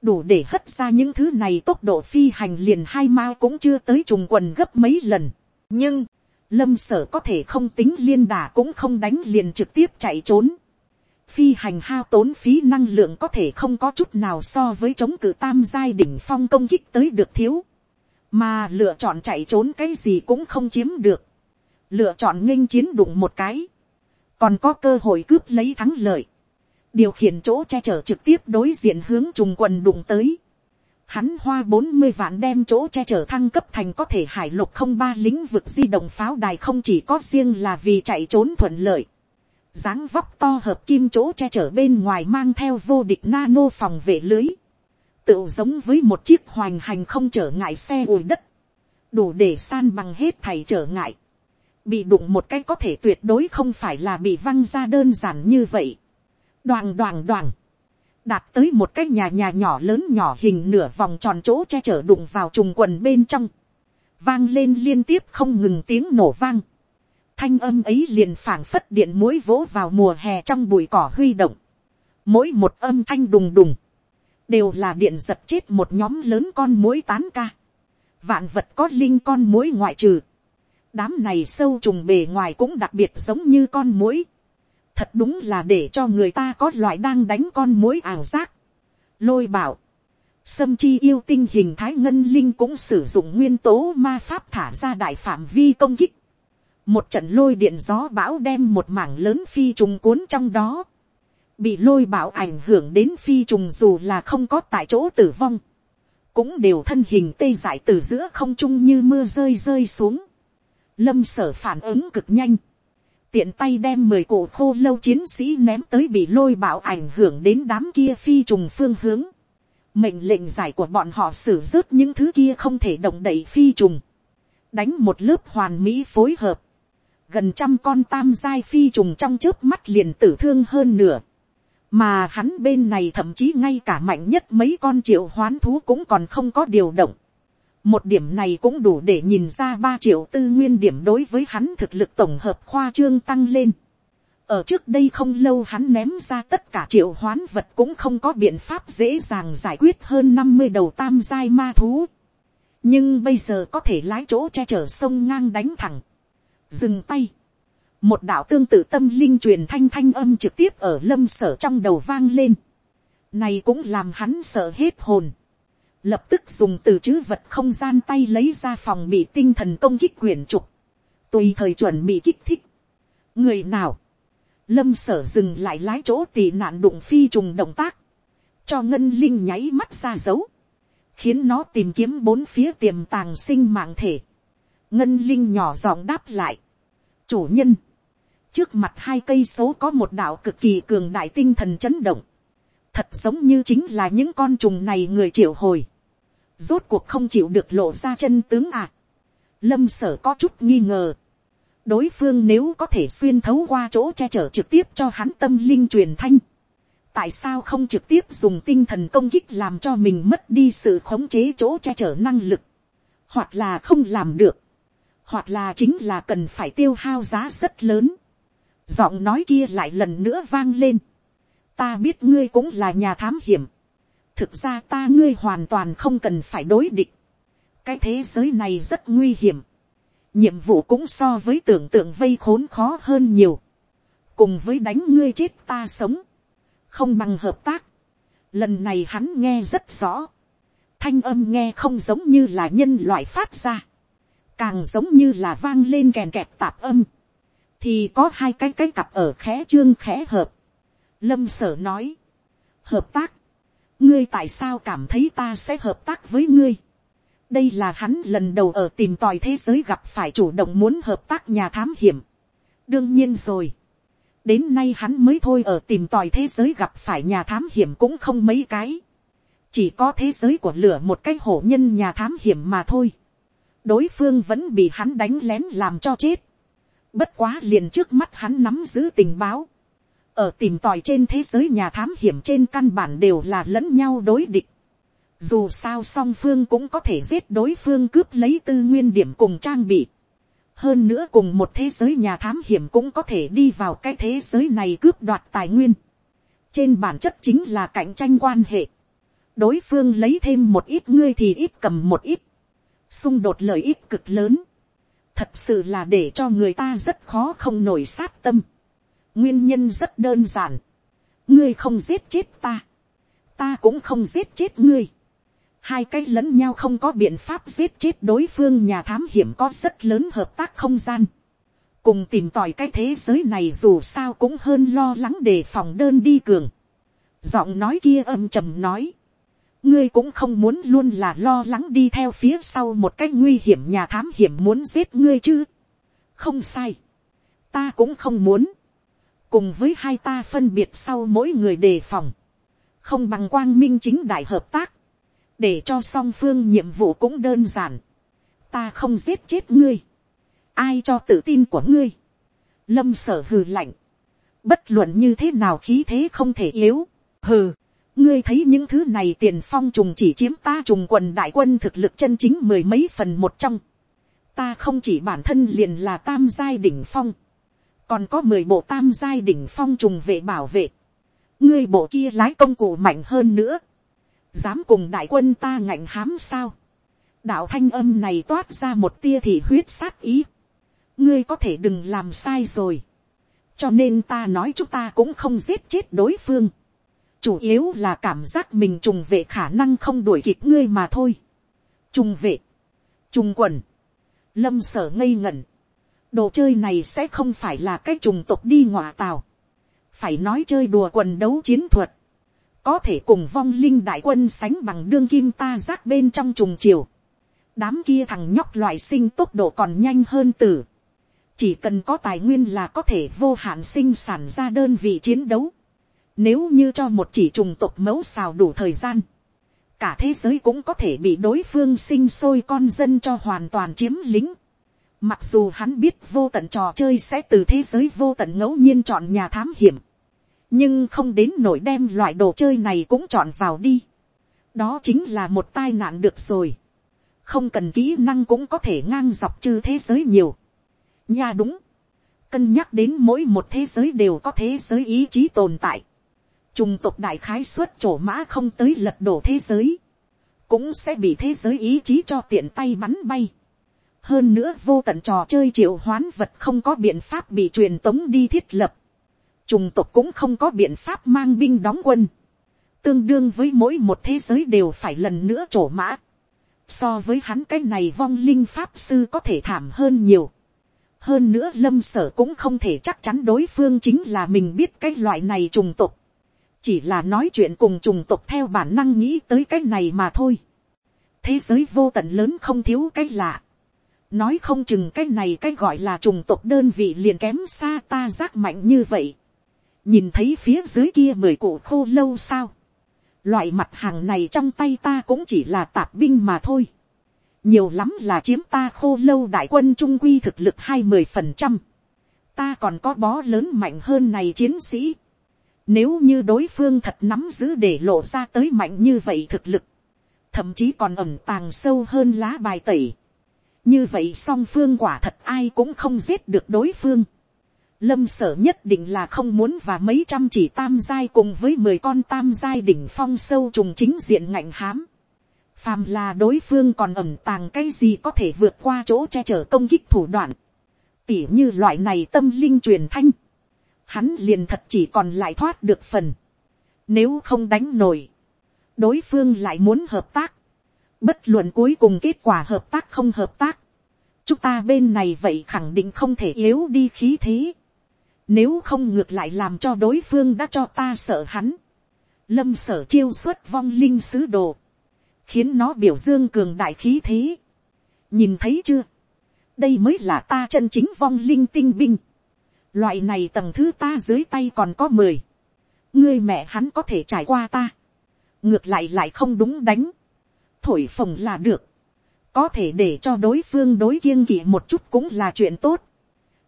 đủ để hất ra những thứ này tốc độ phi hành liền hai mao cũng chưa tới trùng quần gấp mấy lần. nhưng, lâm sở có thể không tính liên đà cũng không đánh liền trực tiếp chạy trốn. phi hành hao tốn phí năng lượng có thể không có chút nào so với chống cự tam giai đỉnh phong công kích tới được thiếu. mà lựa chọn chạy trốn cái gì cũng không chiếm được. lựa chọn nghênh chiến đụng một cái. còn có cơ hội cướp lấy thắng lợi điều khiển chỗ che chở trực tiếp đối diện hướng trùng quần đụng tới. Hắn hoa bốn mươi vạn đem chỗ che chở thăng cấp thành có thể hải lục không ba lĩnh vực di động pháo đài không chỉ có riêng là vì chạy trốn thuận lợi. dáng vóc to hợp kim chỗ che chở bên ngoài mang theo vô địch nano phòng vệ lưới. Tự giống với một chiếc hoành hành không trở ngại xe ủi đất. Đủ để san bằng hết thầy trở ngại. Bị đụng một cái có thể tuyệt đối không phải là bị văng ra đơn giản như vậy đoàn đoàn đoàn, đạt tới một cái nhà nhà nhỏ lớn nhỏ hình nửa vòng tròn chỗ che chở đụng vào trùng quần bên trong, vang lên liên tiếp không ngừng tiếng nổ vang, thanh âm ấy liền phảng phất điện mũi vỗ vào mùa hè trong bụi cỏ huy động, mỗi một âm thanh đùng đùng, đều là điện giật chết một nhóm lớn con mũi tán ca, vạn vật có linh con mũi ngoại trừ, đám này sâu trùng bề ngoài cũng đặc biệt giống như con mũi thật đúng là để cho người ta có loại đang đánh con mối ảo giác. lôi bảo, sâm chi yêu tinh hình thái ngân linh cũng sử dụng nguyên tố ma pháp thả ra đại phạm vi công kích. một trận lôi điện gió bão đem một mảng lớn phi trùng cuốn trong đó. bị lôi bão ảnh hưởng đến phi trùng dù là không có tại chỗ tử vong. cũng đều thân hình tê dại từ giữa không trung như mưa rơi rơi xuống. lâm sở phản ứng cực nhanh tiện tay đem mười cổ khô lâu chiến sĩ ném tới bị lôi bạo ảnh hưởng đến đám kia phi trùng phương hướng. Mệnh lệnh giải của bọn họ xử rớt những thứ kia không thể động đậy phi trùng. Đánh một lớp hoàn mỹ phối hợp. Gần trăm con tam giai phi trùng trong trước mắt liền tử thương hơn nửa. Mà hắn bên này thậm chí ngay cả mạnh nhất mấy con triệu hoán thú cũng còn không có điều động một điểm này cũng đủ để nhìn ra ba triệu tư nguyên điểm đối với hắn thực lực tổng hợp khoa trương tăng lên. ở trước đây không lâu hắn ném ra tất cả triệu hoán vật cũng không có biện pháp dễ dàng giải quyết hơn năm mươi đầu tam giai ma thú. nhưng bây giờ có thể lái chỗ che chở sông ngang đánh thẳng. dừng tay. một đạo tương tự tâm linh truyền thanh thanh âm trực tiếp ở lâm sở trong đầu vang lên. này cũng làm hắn sợ hết hồn lập tức dùng từ chữ vật không gian tay lấy ra phòng bị tinh thần công kích quyển trục, tùy thời chuẩn bị kích thích. người nào, lâm sở dừng lại lái chỗ tị nạn đụng phi trùng động tác, cho ngân linh nháy mắt ra dấu, khiến nó tìm kiếm bốn phía tiềm tàng sinh mạng thể. ngân linh nhỏ giọng đáp lại, chủ nhân, trước mặt hai cây số có một đạo cực kỳ cường đại tinh thần chấn động, thật giống như chính là những con trùng này người triệu hồi rốt cuộc không chịu được lộ ra chân tướng à. lâm sở có chút nghi ngờ. đối phương nếu có thể xuyên thấu qua chỗ che chở trực tiếp cho hắn tâm linh truyền thanh. tại sao không trực tiếp dùng tinh thần công kích làm cho mình mất đi sự khống chế chỗ che chở năng lực. hoặc là không làm được. hoặc là chính là cần phải tiêu hao giá rất lớn. giọng nói kia lại lần nữa vang lên. ta biết ngươi cũng là nhà thám hiểm thực ra ta ngươi hoàn toàn không cần phải đối địch. cái thế giới này rất nguy hiểm. nhiệm vụ cũng so với tưởng tượng vây khốn khó hơn nhiều. cùng với đánh ngươi chết ta sống. không bằng hợp tác. lần này hắn nghe rất rõ. thanh âm nghe không giống như là nhân loại phát ra càng giống như là vang lên kèn kẹt tạp âm, thì có hai cái cái cặp ở khẽ trương khẽ hợp. Lâm sở nói, hợp tác, ngươi tại sao cảm thấy ta sẽ hợp tác với ngươi. đây là hắn lần đầu ở tìm tòi thế giới gặp phải chủ động muốn hợp tác nhà thám hiểm. đương nhiên rồi, đến nay hắn mới thôi ở tìm tòi thế giới gặp phải nhà thám hiểm cũng không mấy cái. chỉ có thế giới của lửa một cái hổ nhân nhà thám hiểm mà thôi đối phương vẫn bị hắn đánh lén làm cho chết. Bất quá liền trước mắt hắn nắm giữ tình báo. Ở tìm tòi trên thế giới nhà thám hiểm trên căn bản đều là lẫn nhau đối địch. Dù sao song phương cũng có thể giết đối phương cướp lấy tư nguyên điểm cùng trang bị. Hơn nữa cùng một thế giới nhà thám hiểm cũng có thể đi vào cái thế giới này cướp đoạt tài nguyên. Trên bản chất chính là cạnh tranh quan hệ. Đối phương lấy thêm một ít ngươi thì ít cầm một ít xung đột lợi ích cực lớn, thật sự là để cho người ta rất khó không nổi sát tâm nguyên nhân rất đơn giản, ngươi không giết chết ta, ta cũng không giết chết ngươi. hai cái lẫn nhau không có biện pháp giết chết đối phương nhà thám hiểm có rất lớn hợp tác không gian. cùng tìm tòi cái thế giới này dù sao cũng hơn lo lắng đề phòng đơn đi cường. giọng nói kia âm trầm nói, ngươi cũng không muốn luôn là lo lắng đi theo phía sau một cái nguy hiểm nhà thám hiểm muốn giết ngươi chứ. không sai. ta cũng không muốn cùng với hai ta phân biệt sau mỗi người đề phòng. không bằng quang minh chính đại hợp tác. để cho song phương nhiệm vụ cũng đơn giản. ta không giết chết ngươi. ai cho tự tin của ngươi. lâm sở hừ lạnh. bất luận như thế nào khí thế không thể yếu. hừ ngươi thấy những thứ này tiền phong trùng chỉ chiếm ta trùng quần đại quân thực lực chân chính mười mấy phần một trong. ta không chỉ bản thân liền là tam giai đỉnh phong, còn có mười bộ tam giai đỉnh phong trùng vệ bảo vệ. ngươi bộ kia lái công cụ mạnh hơn nữa, dám cùng đại quân ta ngạnh hám sao. đạo thanh âm này toát ra một tia thì huyết sát ý. ngươi có thể đừng làm sai rồi. cho nên ta nói chúng ta cũng không giết chết đối phương chủ yếu là cảm giác mình trùng vệ khả năng không đuổi kịp ngươi mà thôi. trùng vệ, trùng quần, lâm sở ngây ngẩn, đồ chơi này sẽ không phải là cái trùng tộc đi ngọa tàu, phải nói chơi đùa quần đấu chiến thuật, có thể cùng vong linh đại quân sánh bằng đương kim ta giác bên trong trùng triều, đám kia thằng nhóc loại sinh tốc độ còn nhanh hơn tử. chỉ cần có tài nguyên là có thể vô hạn sinh sản ra đơn vị chiến đấu, nếu như cho một chỉ trùng tộc mẫu xào đủ thời gian, cả thế giới cũng có thể bị đối phương sinh sôi con dân cho hoàn toàn chiếm lính. Mặc dù hắn biết vô tận trò chơi sẽ từ thế giới vô tận ngẫu nhiên chọn nhà thám hiểm. Nhưng không đến nổi đem loại đồ chơi này cũng chọn vào đi. Đó chính là một tai nạn được rồi. Không cần kỹ năng cũng có thể ngang dọc chư thế giới nhiều. Nha đúng. Cân nhắc đến mỗi một thế giới đều có thế giới ý chí tồn tại trùng tộc đại khái suất trổ mã không tới lật đổ thế giới, cũng sẽ bị thế giới ý chí cho tiện tay bắn bay hơn nữa vô tận trò chơi triệu hoán vật không có biện pháp bị truyền tống đi thiết lập. trùng tộc cũng không có biện pháp mang binh đóng quân. tương đương với mỗi một thế giới đều phải lần nữa trổ mã. so với hắn cái này vong linh pháp sư có thể thảm hơn nhiều. hơn nữa lâm sở cũng không thể chắc chắn đối phương chính là mình biết cái loại này trùng tộc chỉ là nói chuyện cùng trùng tộc theo bản năng nghĩ tới cái này mà thôi. thế giới vô tận lớn không thiếu cái lạ nói không chừng cái này cái gọi là trùng tộc đơn vị liền kém xa ta giác mạnh như vậy. nhìn thấy phía dưới kia mười cụ khô lâu sao. loại mặt hàng này trong tay ta cũng chỉ là tạp binh mà thôi. nhiều lắm là chiếm ta khô lâu đại quân trung quy thực lực hai mươi phần trăm. ta còn có bó lớn mạnh hơn này chiến sĩ nếu như đối phương thật nắm giữ để lộ ra tới mạnh như vậy thực lực. Thậm chí còn ẩm tàng sâu hơn lá bài tẩy như vậy song phương quả thật ai cũng không giết được đối phương. lâm sở nhất định là không muốn và mấy trăm chỉ tam giai cùng với mười con tam giai đỉnh phong sâu trùng chính diện ngạnh hám. phàm là đối phương còn ẩm tàng cái gì có thể vượt qua chỗ che chở công kích thủ đoạn. tỉ như loại này tâm linh truyền thanh. hắn liền thật chỉ còn lại thoát được phần. nếu không đánh nổi, đối phương lại muốn hợp tác Bất luận cuối cùng kết quả hợp tác không hợp tác. Chúng ta bên này vậy khẳng định không thể yếu đi khí thế. Nếu không ngược lại làm cho đối phương đã cho ta sợ hắn. Lâm sở chiêu xuất vong linh sứ đồ. Khiến nó biểu dương cường đại khí thế. Nhìn thấy chưa? Đây mới là ta chân chính vong linh tinh binh. Loại này tầng thứ ta dưới tay còn có mười Ngươi mẹ hắn có thể trải qua ta. Ngược lại lại không đúng đánh thổi phồng là được, có thể để cho đối phương đối kiêng kỵ một chút cũng là chuyện tốt.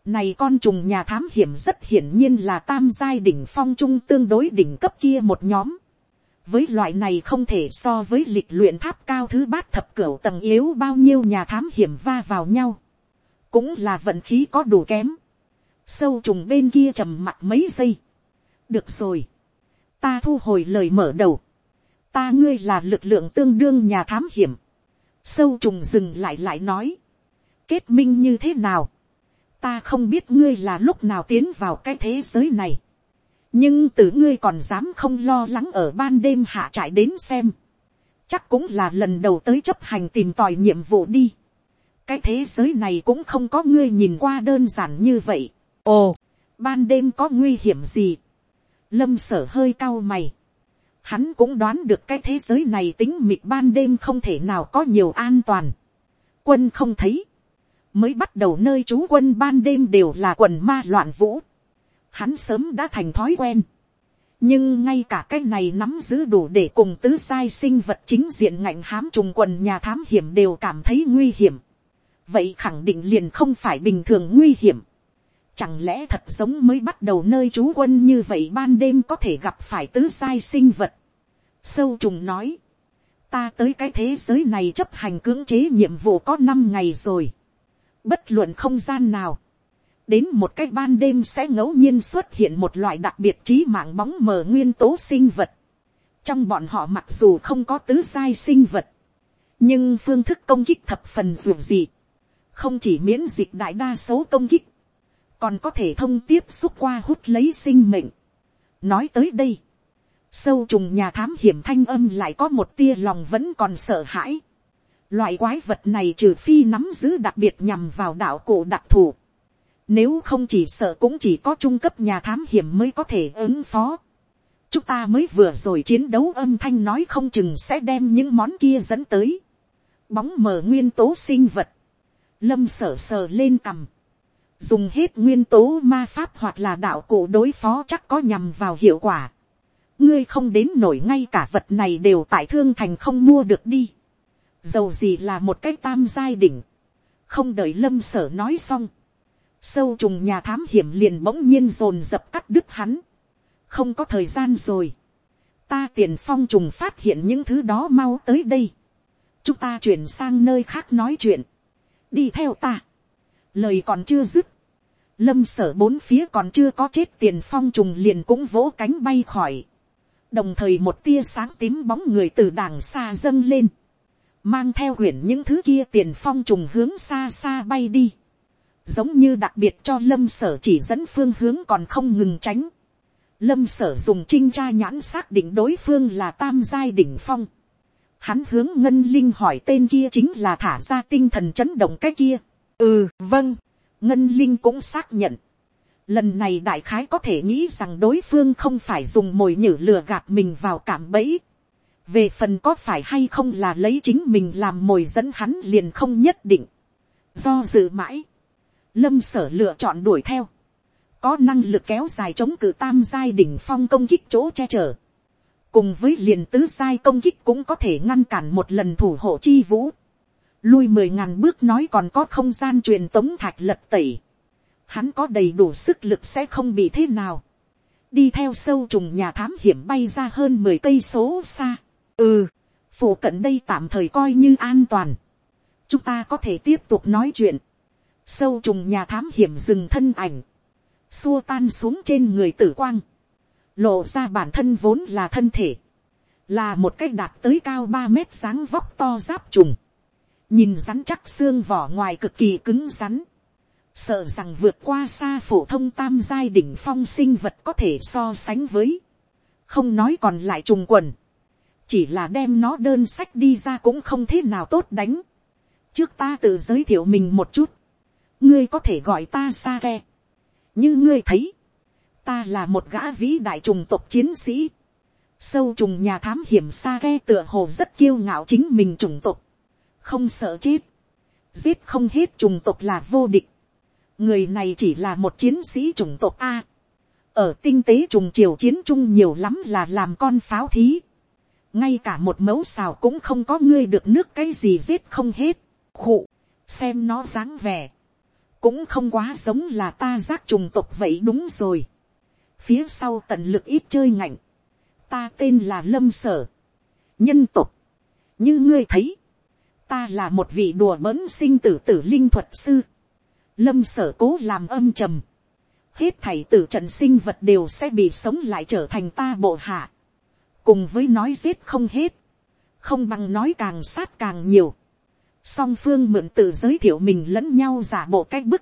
Này con trùng nhà thám hiểm rất hiển nhiên là tam giai đỉnh phong trung tương đối đỉnh cấp kia một nhóm. Với loại này không thể so với lịch luyện tháp cao thứ bát thập cửu tầng yếu bao nhiêu nhà thám hiểm va vào nhau. Cũng là vận khí có đủ kém. Sâu trùng bên kia trầm mặt mấy giây. Được rồi. Ta thu hồi lời mở đầu ta ngươi là lực lượng tương đương nhà thám hiểm, sâu trùng dừng lại lại nói, kết minh như thế nào, ta không biết ngươi là lúc nào tiến vào cái thế giới này, nhưng từ ngươi còn dám không lo lắng ở ban đêm hạ trại đến xem, chắc cũng là lần đầu tới chấp hành tìm tòi nhiệm vụ đi, cái thế giới này cũng không có ngươi nhìn qua đơn giản như vậy, ồ, ban đêm có nguy hiểm gì, lâm sở hơi cao mày, Hắn cũng đoán được cái thế giới này tính mịt ban đêm không thể nào có nhiều an toàn. Quân không thấy. Mới bắt đầu nơi trú quân ban đêm đều là quần ma loạn vũ. Hắn sớm đã thành thói quen. Nhưng ngay cả cái này nắm giữ đủ để cùng tứ sai sinh vật chính diện ngạnh hám trùng quần nhà thám hiểm đều cảm thấy nguy hiểm. Vậy khẳng định liền không phải bình thường nguy hiểm Chẳng lẽ thật giống mới bắt đầu nơi trú quân như vậy ban đêm có thể gặp phải tứ sai sinh vật. Sâu trùng nói. Ta tới cái thế giới này chấp hành cưỡng chế nhiệm vụ có năm ngày rồi. Bất luận không gian nào. Đến một cái ban đêm sẽ ngẫu nhiên xuất hiện một loại đặc biệt trí mạng bóng mờ nguyên tố sinh vật. Trong bọn họ mặc dù không có tứ sai sinh vật. Nhưng phương thức công kích thập phần dù gì. Không chỉ miễn dịch đại đa số công kích còn có thể thông tiếp xúc qua hút lấy sinh mệnh. nói tới đây, sâu trùng nhà thám hiểm thanh âm lại có một tia lòng vẫn còn sợ hãi. loại quái vật này trừ phi nắm giữ đặc biệt nhằm vào đạo cổ đặc thù. nếu không chỉ sợ cũng chỉ có trung cấp nhà thám hiểm mới có thể ứng phó. chúng ta mới vừa rồi chiến đấu âm thanh nói không chừng sẽ đem những món kia dẫn tới. bóng mờ nguyên tố sinh vật. lâm sở sờ lên cằm dùng hết nguyên tố ma pháp hoặc là đạo cụ đối phó chắc có nhằm vào hiệu quả. ngươi không đến nổi ngay cả vật này đều tại thương thành không mua được đi. dầu gì là một cái tam giai đỉnh. không đợi lâm sở nói xong. sâu trùng nhà thám hiểm liền bỗng nhiên dồn dập cắt đứt hắn. không có thời gian rồi. ta tiền phong trùng phát hiện những thứ đó mau tới đây. chúng ta chuyển sang nơi khác nói chuyện. đi theo ta lời còn chưa dứt, lâm sở bốn phía còn chưa có chết tiền phong trùng liền cũng vỗ cánh bay khỏi, đồng thời một tia sáng tím bóng người từ đàng xa dâng lên, mang theo huyền những thứ kia tiền phong trùng hướng xa xa bay đi, giống như đặc biệt cho lâm sở chỉ dẫn phương hướng còn không ngừng tránh, lâm sở dùng trinh tra nhãn xác định đối phương là tam giai đỉnh phong, hắn hướng ngân linh hỏi tên kia chính là thả ra tinh thần chấn động cái kia, ừ vâng, ngân linh cũng xác nhận. lần này đại khái có thể nghĩ rằng đối phương không phải dùng mồi nhử lừa gạt mình vào cảm bẫy. về phần có phải hay không là lấy chính mình làm mồi dẫn hắn liền không nhất định. do dự mãi, lâm sở lựa chọn đuổi theo. có năng lực kéo dài chống cự tam giai đỉnh phong công kích chỗ che chở. cùng với liền tứ giai công kích cũng có thể ngăn cản một lần thủ hộ chi vũ lui mười ngàn bước nói còn có không gian truyền tống thạch lật tẩy, hắn có đầy đủ sức lực sẽ không bị thế nào, đi theo sâu trùng nhà thám hiểm bay ra hơn mười cây số xa, ừ, phủ cận đây tạm thời coi như an toàn, chúng ta có thể tiếp tục nói chuyện, sâu trùng nhà thám hiểm dừng thân ảnh, xua tan xuống trên người tử quang, lộ ra bản thân vốn là thân thể, là một cái đạt tới cao ba mét dáng vóc to giáp trùng, nhìn rắn chắc xương vỏ ngoài cực kỳ cứng rắn, sợ rằng vượt qua xa phổ thông tam giai đỉnh phong sinh vật có thể so sánh với, không nói còn lại trùng quần, chỉ là đem nó đơn sách đi ra cũng không thế nào tốt đánh. trước ta tự giới thiệu mình một chút, ngươi có thể gọi ta sa ke. như ngươi thấy, ta là một gã vĩ đại trùng tộc chiến sĩ, sâu trùng nhà thám hiểm sa ke tựa hồ rất kiêu ngạo chính mình trùng tộc, không sợ chết, giết không hết chủng tộc là vô địch, người này chỉ là một chiến sĩ chủng tộc a. ở tinh tế trùng triều chiến trung nhiều lắm là làm con pháo thí. ngay cả một mẫu xào cũng không có ngươi được nước cái gì giết không hết. khụ, xem nó dáng vẻ. cũng không quá giống là ta giác trùng tộc vậy đúng rồi. phía sau tận lực ít chơi ngạnh. ta tên là lâm sở. nhân tộc. như ngươi thấy, ta là một vị đùa bỡn sinh tử tử linh thuật sư. Lâm sở cố làm âm trầm, hết thảy tử trận sinh vật đều sẽ bị sống lại trở thành ta bộ hạ, cùng với nói giết không hết, không bằng nói càng sát càng nhiều, song phương mượn tự giới thiệu mình lẫn nhau giả bộ cách bức,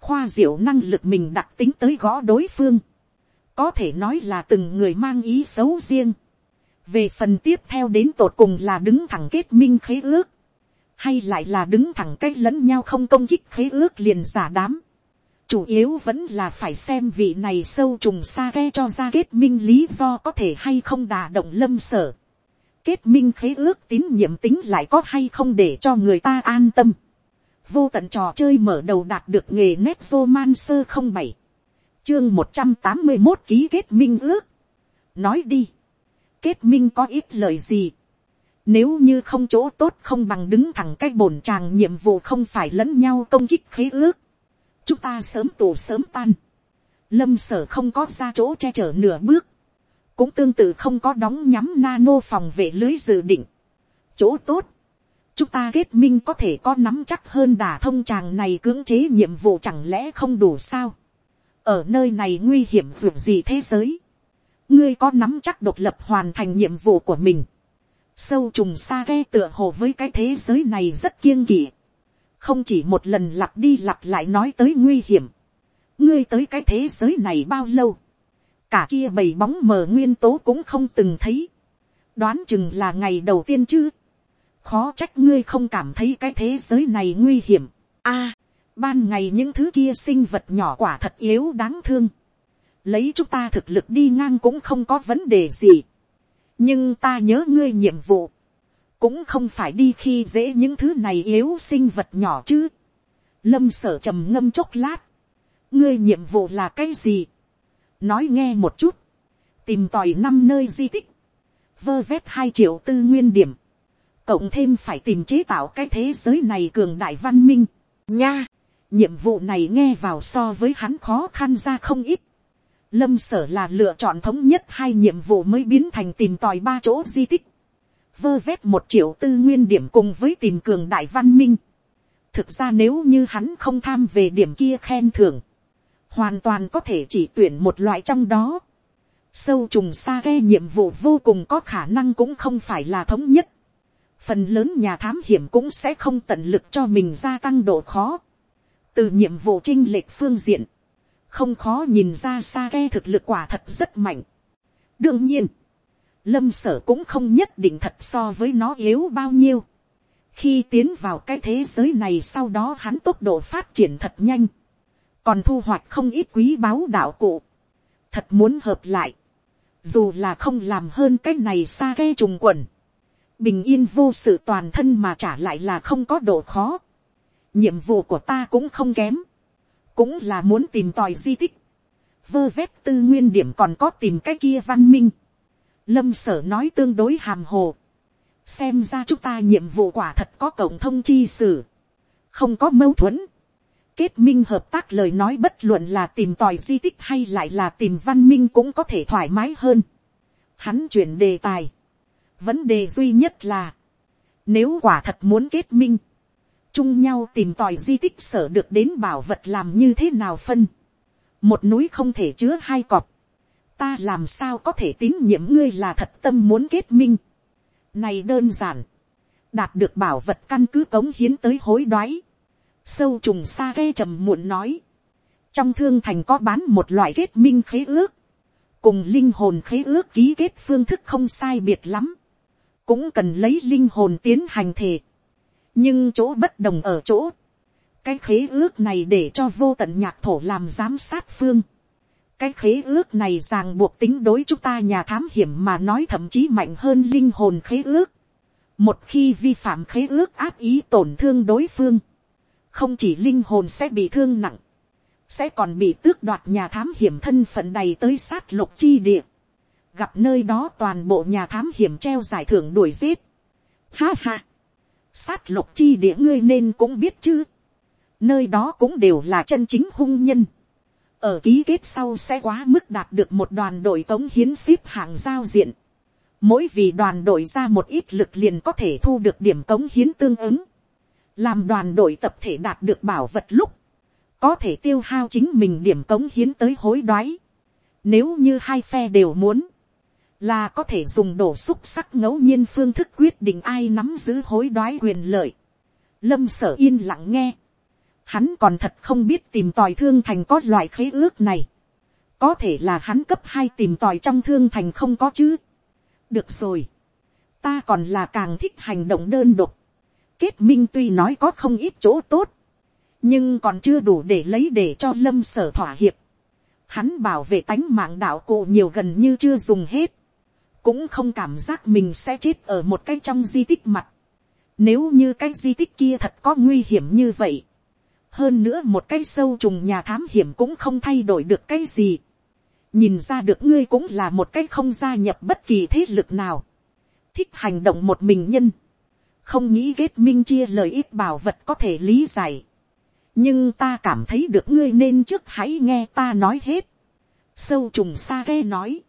khoa diệu năng lực mình đặc tính tới gõ đối phương, có thể nói là từng người mang ý xấu riêng, về phần tiếp theo đến tột cùng là đứng thẳng kết minh khế ước, hay lại là đứng thẳng cách lẫn nhau không công kích khế ước liền giả đám. chủ yếu vẫn là phải xem vị này sâu trùng xa ghe cho ra kết minh lý do có thể hay không đà động lâm sở. kết minh khế ước tín nhiệm tính lại có hay không để cho người ta an tâm. vô tận trò chơi mở đầu đạt được nghề nét man sơ không bảy chương một trăm tám mươi một ký kết minh ước. nói đi. kết minh có ít lời gì nếu như không chỗ tốt không bằng đứng thẳng cách bổn tràng nhiệm vụ không phải lẫn nhau công kích khế ước. Chúng ta sớm tù sớm tan. Lâm sở không có ra chỗ che chở nửa bước. Cũng tương tự không có đóng nhắm nano phòng vệ lưới dự định. Chỗ tốt. Chúng ta kết minh có thể có nắm chắc hơn đả thông tràng này cưỡng chế nhiệm vụ chẳng lẽ không đủ sao. Ở nơi này nguy hiểm dù gì thế giới. Ngươi có nắm chắc độc lập hoàn thành nhiệm vụ của mình sâu trùng xa ghe tựa hồ với cái thế giới này rất kiêng kỵ. không chỉ một lần lặp đi lặp lại nói tới nguy hiểm. ngươi tới cái thế giới này bao lâu. cả kia bầy bóng mờ nguyên tố cũng không từng thấy. đoán chừng là ngày đầu tiên chứ. khó trách ngươi không cảm thấy cái thế giới này nguy hiểm. a, ban ngày những thứ kia sinh vật nhỏ quả thật yếu đáng thương. lấy chúng ta thực lực đi ngang cũng không có vấn đề gì nhưng ta nhớ ngươi nhiệm vụ, cũng không phải đi khi dễ những thứ này yếu sinh vật nhỏ chứ. lâm sở trầm ngâm chốc lát, ngươi nhiệm vụ là cái gì, nói nghe một chút, tìm tòi năm nơi di tích, vơ vét hai triệu tư nguyên điểm, cộng thêm phải tìm chế tạo cái thế giới này cường đại văn minh, nha, nhiệm vụ này nghe vào so với hắn khó khăn ra không ít, Lâm sở là lựa chọn thống nhất hai nhiệm vụ mới biến thành tìm tòi ba chỗ di tích. Vơ vét một triệu tư nguyên điểm cùng với tìm cường đại văn minh. Thực ra nếu như hắn không tham về điểm kia khen thưởng. Hoàn toàn có thể chỉ tuyển một loại trong đó. Sâu trùng xa ghe nhiệm vụ vô cùng có khả năng cũng không phải là thống nhất. Phần lớn nhà thám hiểm cũng sẽ không tận lực cho mình gia tăng độ khó. Từ nhiệm vụ trinh lệch phương diện không khó nhìn ra sa ke thực lực quả thật rất mạnh. đương nhiên, lâm sở cũng không nhất định thật so với nó yếu bao nhiêu. khi tiến vào cái thế giới này sau đó hắn tốc độ phát triển thật nhanh, còn thu hoạch không ít quý báu đạo cụ. thật muốn hợp lại, dù là không làm hơn cái này xa ke trùng quần, bình yên vô sự toàn thân mà trả lại là không có độ khó. nhiệm vụ của ta cũng không kém cũng là muốn tìm tòi di tích, vơ vét tư nguyên điểm còn có tìm cái kia văn minh. Lâm sở nói tương đối hàm hồ. xem ra chúng ta nhiệm vụ quả thật có cộng thông chi sử, không có mâu thuẫn. kết minh hợp tác lời nói bất luận là tìm tòi di tích hay lại là tìm văn minh cũng có thể thoải mái hơn. Hắn chuyển đề tài. vấn đề duy nhất là, nếu quả thật muốn kết minh, chung nhau tìm tòi di tích sở được đến bảo vật làm như thế nào phân. một núi không thể chứa hai cọp. ta làm sao có thể tín nhiệm ngươi là thật tâm muốn kết minh. này đơn giản. đạt được bảo vật căn cứ cống hiến tới hối đoái. sâu trùng xa ghe trầm muộn nói. trong thương thành có bán một loại kết minh khế ước. cùng linh hồn khế ước ký kết phương thức không sai biệt lắm. cũng cần lấy linh hồn tiến hành thể nhưng chỗ bất đồng ở chỗ, cái khế ước này để cho vô tận nhạc thổ làm giám sát phương. cái khế ước này ràng buộc tính đối chúng ta nhà thám hiểm mà nói thậm chí mạnh hơn linh hồn khế ước. một khi vi phạm khế ước áp ý tổn thương đối phương, không chỉ linh hồn sẽ bị thương nặng, sẽ còn bị tước đoạt nhà thám hiểm thân phận đầy tới sát lục chi địa. gặp nơi đó toàn bộ nhà thám hiểm treo giải thưởng đuổi giết. Ha ha sát lục chi địa ngươi nên cũng biết chứ. nơi đó cũng đều là chân chính hung nhân. ở ký kết sau sẽ quá mức đạt được một đoàn đội tống hiến ship hạng giao diện. mỗi vì đoàn đội ra một ít lực liền có thể thu được điểm tống hiến tương ứng. làm đoàn đội tập thể đạt được bảo vật lúc, có thể tiêu hao chính mình điểm tống hiến tới hối đoái. nếu như hai phe đều muốn, là có thể dùng đổ xúc sắc ngẫu nhiên phương thức quyết định ai nắm giữ hối đoái quyền lợi. Lâm sở yên lặng nghe. Hắn còn thật không biết tìm tòi thương thành có loại khế ước này. Có thể là hắn cấp hai tìm tòi trong thương thành không có chứ. Được rồi. Ta còn là càng thích hành động đơn độc. Kết minh tuy nói có không ít chỗ tốt. Nhưng còn chưa đủ để lấy để cho lâm sở thỏa hiệp. Hắn bảo vệ tánh mạng đạo cụ nhiều gần như chưa dùng hết cũng không cảm giác mình sẽ chết ở một cái trong di tích mặt. Nếu như cái di tích kia thật có nguy hiểm như vậy. Hơn nữa một cái sâu trùng nhà thám hiểm cũng không thay đổi được cái gì. Nhìn ra được ngươi cũng là một cái không gia nhập bất kỳ thế lực nào. Thích hành động một mình nhân. Không nghĩ ghét minh chia lời ít bảo vật có thể lý giải. Nhưng ta cảm thấy được ngươi nên trước hãy nghe ta nói hết. Sâu trùng sa ghe nói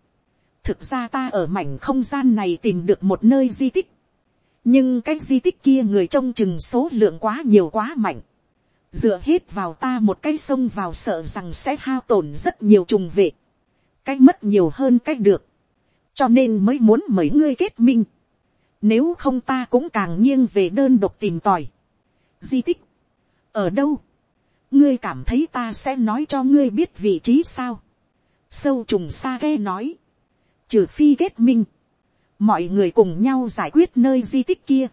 thực ra ta ở mảnh không gian này tìm được một nơi di tích. nhưng cái di tích kia người trông chừng số lượng quá nhiều quá mạnh. dựa hết vào ta một cái sông vào sợ rằng sẽ hao tổn rất nhiều trùng vệ. cái mất nhiều hơn cái được. cho nên mới muốn mấy ngươi kết minh. nếu không ta cũng càng nghiêng về đơn độc tìm tòi. di tích. ở đâu. ngươi cảm thấy ta sẽ nói cho ngươi biết vị trí sao. sâu trùng sa ghe nói trừ phi kết minh, mọi người cùng nhau giải quyết nơi di tích kia.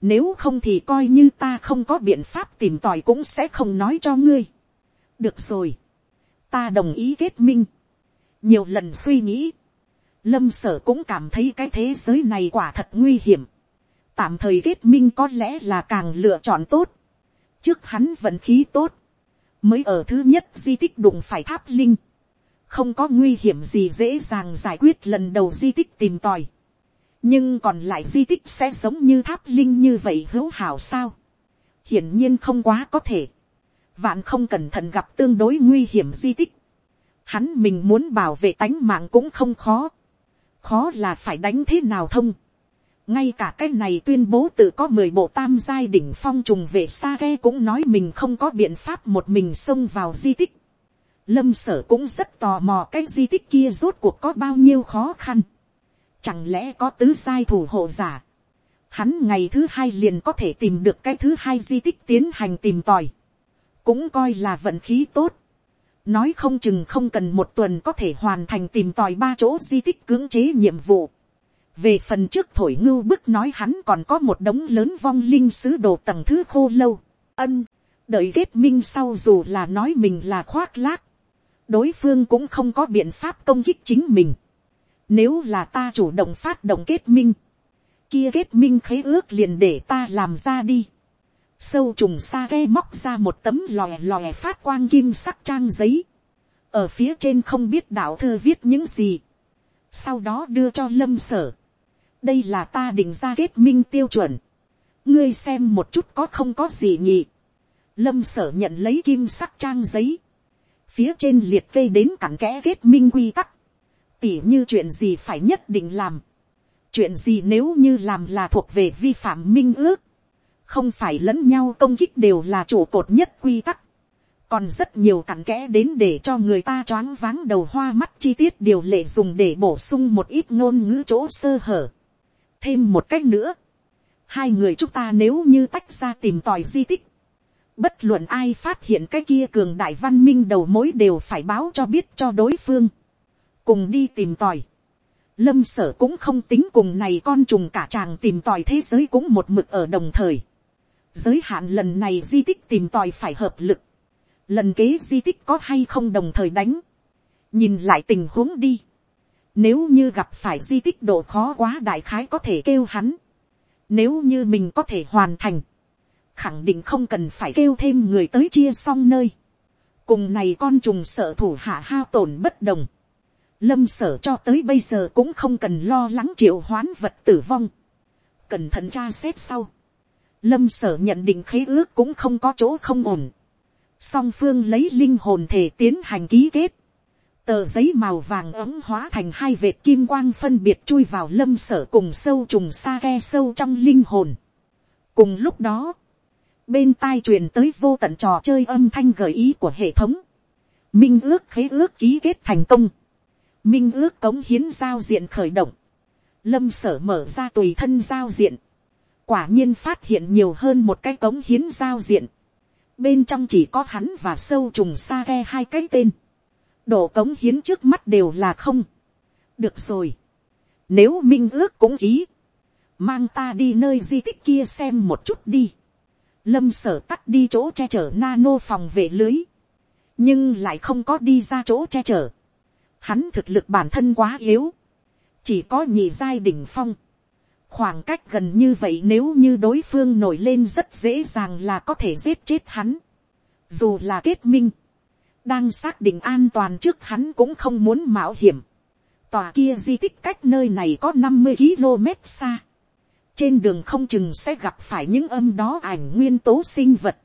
Nếu không thì coi như ta không có biện pháp tìm tòi cũng sẽ không nói cho ngươi. được rồi, ta đồng ý kết minh. nhiều lần suy nghĩ, lâm sở cũng cảm thấy cái thế giới này quả thật nguy hiểm. tạm thời kết minh có lẽ là càng lựa chọn tốt. trước hắn vận khí tốt, mới ở thứ nhất di tích đụng phải tháp linh không có nguy hiểm gì dễ dàng giải quyết lần đầu di tích tìm tòi. nhưng còn lại di tích sẽ giống như tháp linh như vậy hữu hảo sao. hiển nhiên không quá có thể. vạn không cẩn thận gặp tương đối nguy hiểm di tích. hắn mình muốn bảo vệ tánh mạng cũng không khó. khó là phải đánh thế nào thông. ngay cả cái này tuyên bố tự có mười bộ tam giai đỉnh phong trùng về xa ghe cũng nói mình không có biện pháp một mình xông vào di tích lâm sở cũng rất tò mò cái di tích kia rốt cuộc có bao nhiêu khó khăn. Chẳng lẽ có tứ sai thủ hộ giả. Hắn ngày thứ hai liền có thể tìm được cái thứ hai di tích tiến hành tìm tòi. Cũng coi là vận khí tốt. Nói không chừng không cần một tuần có thể hoàn thành tìm tòi ba chỗ di tích cưỡng chế nhiệm vụ. Về phần trước thổi ngưu bức nói hắn còn có một đống lớn vong linh sứ đồ tầng thứ khô lâu. Ân, đợi kết minh sau dù là nói mình là khoác lác đối phương cũng không có biện pháp công kích chính mình. Nếu là ta chủ động phát động kết minh, kia kết minh khế ước liền để ta làm ra đi. Sâu trùng sa ghe móc ra một tấm lòe lòe phát quang kim sắc trang giấy. Ở phía trên không biết đạo thư viết những gì. Sau đó đưa cho lâm sở. Đây là ta định ra kết minh tiêu chuẩn. Ngươi xem một chút có không có gì nhỉ. Lâm sở nhận lấy kim sắc trang giấy phía trên liệt kê đến cặn kẽ kết minh quy tắc, tỉ như chuyện gì phải nhất định làm, chuyện gì nếu như làm là thuộc về vi phạm minh ước, không phải lẫn nhau công kích đều là chủ cột nhất quy tắc, còn rất nhiều cặn kẽ đến để cho người ta choáng váng đầu hoa mắt chi tiết điều lệ dùng để bổ sung một ít ngôn ngữ chỗ sơ hở. thêm một cách nữa, hai người chúng ta nếu như tách ra tìm tòi di tích, bất luận ai phát hiện cái kia cường đại văn minh đầu mối đều phải báo cho biết cho đối phương, cùng đi tìm tòi. Lâm sở cũng không tính cùng này con trùng cả chàng tìm tòi thế giới cũng một mực ở đồng thời. Giới hạn lần này di tích tìm tòi phải hợp lực. Lần kế di tích có hay không đồng thời đánh, nhìn lại tình huống đi, nếu như gặp phải di tích độ khó quá đại khái có thể kêu hắn, nếu như mình có thể hoàn thành, khẳng định không cần phải kêu thêm người tới chia xong nơi, cùng này con trùng sợ thủ hạ hao tổn bất đồng, lâm sở cho tới bây giờ cũng không cần lo lắng triệu hoán vật tử vong, cẩn thận tra xét sau, lâm sở nhận định khế ước cũng không có chỗ không ổn, song phương lấy linh hồn thể tiến hành ký kết, tờ giấy màu vàng ấm hóa thành hai vệt kim quang phân biệt chui vào lâm sở cùng sâu trùng sa ghe sâu trong linh hồn. cùng lúc đó, bên tai truyền tới vô tận trò chơi âm thanh gợi ý của hệ thống, minh ước khế ước ký kết thành công, minh ước cống hiến giao diện khởi động, lâm sở mở ra tùy thân giao diện, quả nhiên phát hiện nhiều hơn một cái cống hiến giao diện, bên trong chỉ có hắn và sâu trùng sa ghe hai cái tên, độ cống hiến trước mắt đều là không. được rồi, nếu minh ước cũng ký, mang ta đi nơi di tích kia xem một chút đi lâm sở tắt đi chỗ che chở nano phòng vệ lưới, nhưng lại không có đi ra chỗ che chở. hắn thực lực bản thân quá yếu, chỉ có nhị giai đ ỉ n h phong, khoảng cách gần như vậy nếu như đối phương nổi lên rất dễ dàng là có thể giết chết hắn. Dù là kết minh, đang xác định an toàn trước hắn cũng không muốn mạo hiểm. Tòa kia di tích cách nơi này có năm mươi km xa. Trên đường không chừng sẽ gặp phải những âm đó ảnh nguyên tố sinh vật.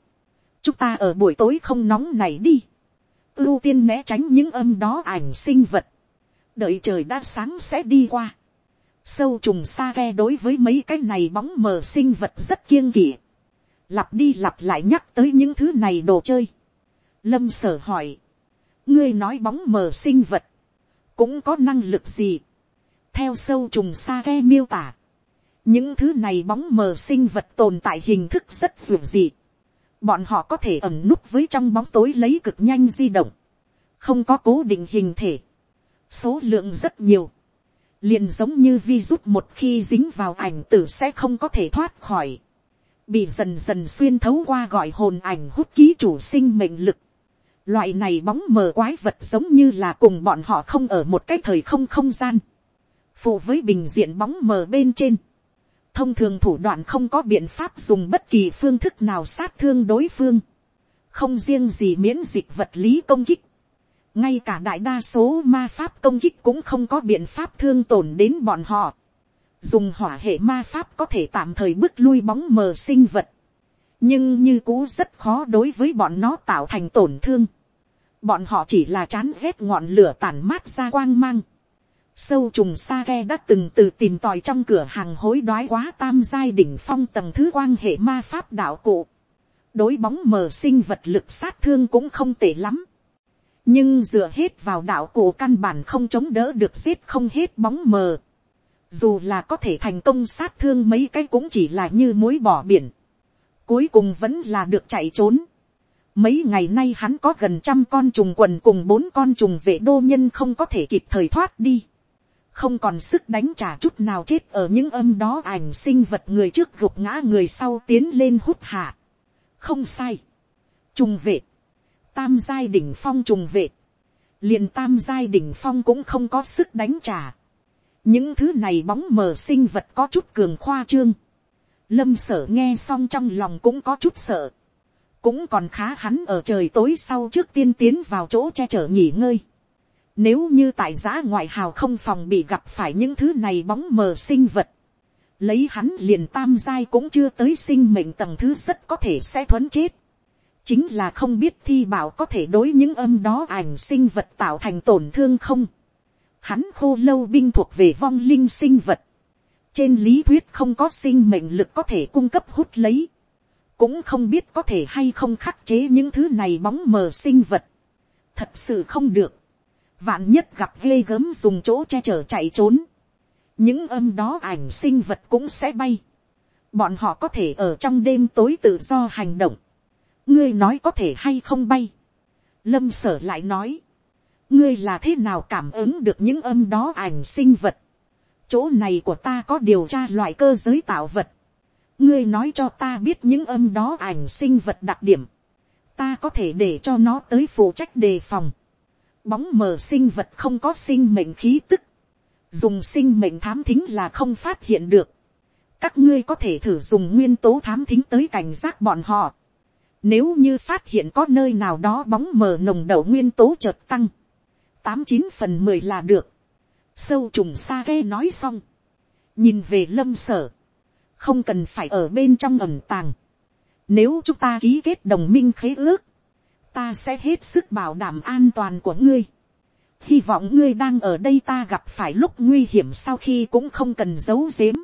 Chúng ta ở buổi tối không nóng này đi. Ưu tiên né tránh những âm đó ảnh sinh vật. Đợi trời đã sáng sẽ đi qua Sâu trùng sa ve đối với mấy cái này bóng mờ sinh vật rất kiêng kỵ. Lặp đi lặp lại nhắc tới những thứ này đồ chơi. Lâm sở hỏi. Ngươi nói bóng mờ sinh vật. Cũng có năng lực gì. Theo sâu trùng sa ve miêu tả. Những thứ này bóng mờ sinh vật tồn tại hình thức rất dù dị. Bọn họ có thể ẩn núp với trong bóng tối lấy cực nhanh di động. Không có cố định hình thể. Số lượng rất nhiều liền giống như vi rút một khi dính vào ảnh tử sẽ không có thể thoát khỏi, bị dần dần xuyên thấu qua gọi hồn ảnh hút ký chủ sinh mệnh lực. Loại này bóng mờ quái vật giống như là cùng bọn họ không ở một cái thời không không gian. Phụ với bình diện bóng mờ bên trên. Thông thường thủ đoạn không có biện pháp dùng bất kỳ phương thức nào sát thương đối phương. Không riêng gì miễn dịch vật lý công kích ngay cả đại đa số ma pháp công kích cũng không có biện pháp thương tổn đến bọn họ. dùng hỏa hệ ma pháp có thể tạm thời bước lui bóng mờ sinh vật. nhưng như cũ rất khó đối với bọn nó tạo thành tổn thương. bọn họ chỉ là chán rét ngọn lửa tàn mát ra quang mang sâu trùng sa ghe đã từng từ tìm tòi trong cửa hàng hối đoái quá tam giai đỉnh phong tầng thứ quan hệ ma pháp đạo cụ. đối bóng mờ sinh vật lực sát thương cũng không tệ lắm nhưng dựa hết vào đạo cụ căn bản không chống đỡ được giết không hết bóng mờ. Dù là có thể thành công sát thương mấy cái cũng chỉ là như mối bỏ biển. Cuối cùng vẫn là được chạy trốn. Mấy ngày nay hắn có gần trăm con trùng quần cùng bốn con trùng vệ đô nhân không có thể kịp thời thoát đi. Không còn sức đánh trả chút nào chết ở những âm đó ảnh sinh vật người trước gục ngã người sau tiến lên hút hạ. Không sai. Trùng vệ tam giai đỉnh phong trùng vệ, liền tam giai đỉnh phong cũng không có sức đánh trả. những thứ này bóng mờ sinh vật có chút cường khoa trương. lâm sở nghe xong trong lòng cũng có chút sợ. cũng còn khá hắn ở trời tối sau trước tiên tiến vào chỗ che chở nghỉ ngơi nếu như tại giã ngoại hào không phòng bị gặp phải những thứ này bóng mờ sinh vật, lấy hắn liền tam giai cũng chưa tới sinh mệnh tầng thứ rất có thể sẽ thuấn chết chính là không biết thi bảo có thể đối những âm đó ảnh sinh vật tạo thành tổn thương không. Hắn khô lâu binh thuộc về vong linh sinh vật. Trên lý thuyết không có sinh mệnh lực có thể cung cấp hút lấy. cũng không biết có thể hay không khắc chế những thứ này bóng mờ sinh vật, thật sự không được, vạn nhất gặp ghê gớm dùng chỗ che chở chạy trốn, những âm đó ảnh sinh vật cũng sẽ bay, bọn họ có thể ở trong đêm tối tự do hành động, ngươi nói có thể hay không bay, lâm sở lại nói, ngươi là thế nào cảm ứng được những âm đó ảnh sinh vật, chỗ này của ta có điều tra loại cơ giới tạo vật, ngươi nói cho ta biết những âm đó ảnh sinh vật đặc điểm, ta có thể để cho nó tới phụ trách đề phòng, bóng mờ sinh vật không có sinh mệnh khí tức, dùng sinh mệnh thám thính là không phát hiện được, các ngươi có thể thử dùng nguyên tố thám thính tới cảnh giác bọn họ, nếu như phát hiện có nơi nào đó bóng mờ nồng đậu nguyên tố chợt tăng, tám chín phần mười là được, sâu trùng sa ghe nói xong, nhìn về lâm sở, không cần phải ở bên trong ẩm tàng. Nếu chúng ta ký kết đồng minh khế ước, ta sẽ hết sức bảo đảm an toàn của ngươi. Hy vọng ngươi đang ở đây ta gặp phải lúc nguy hiểm sau khi cũng không cần giấu giếm.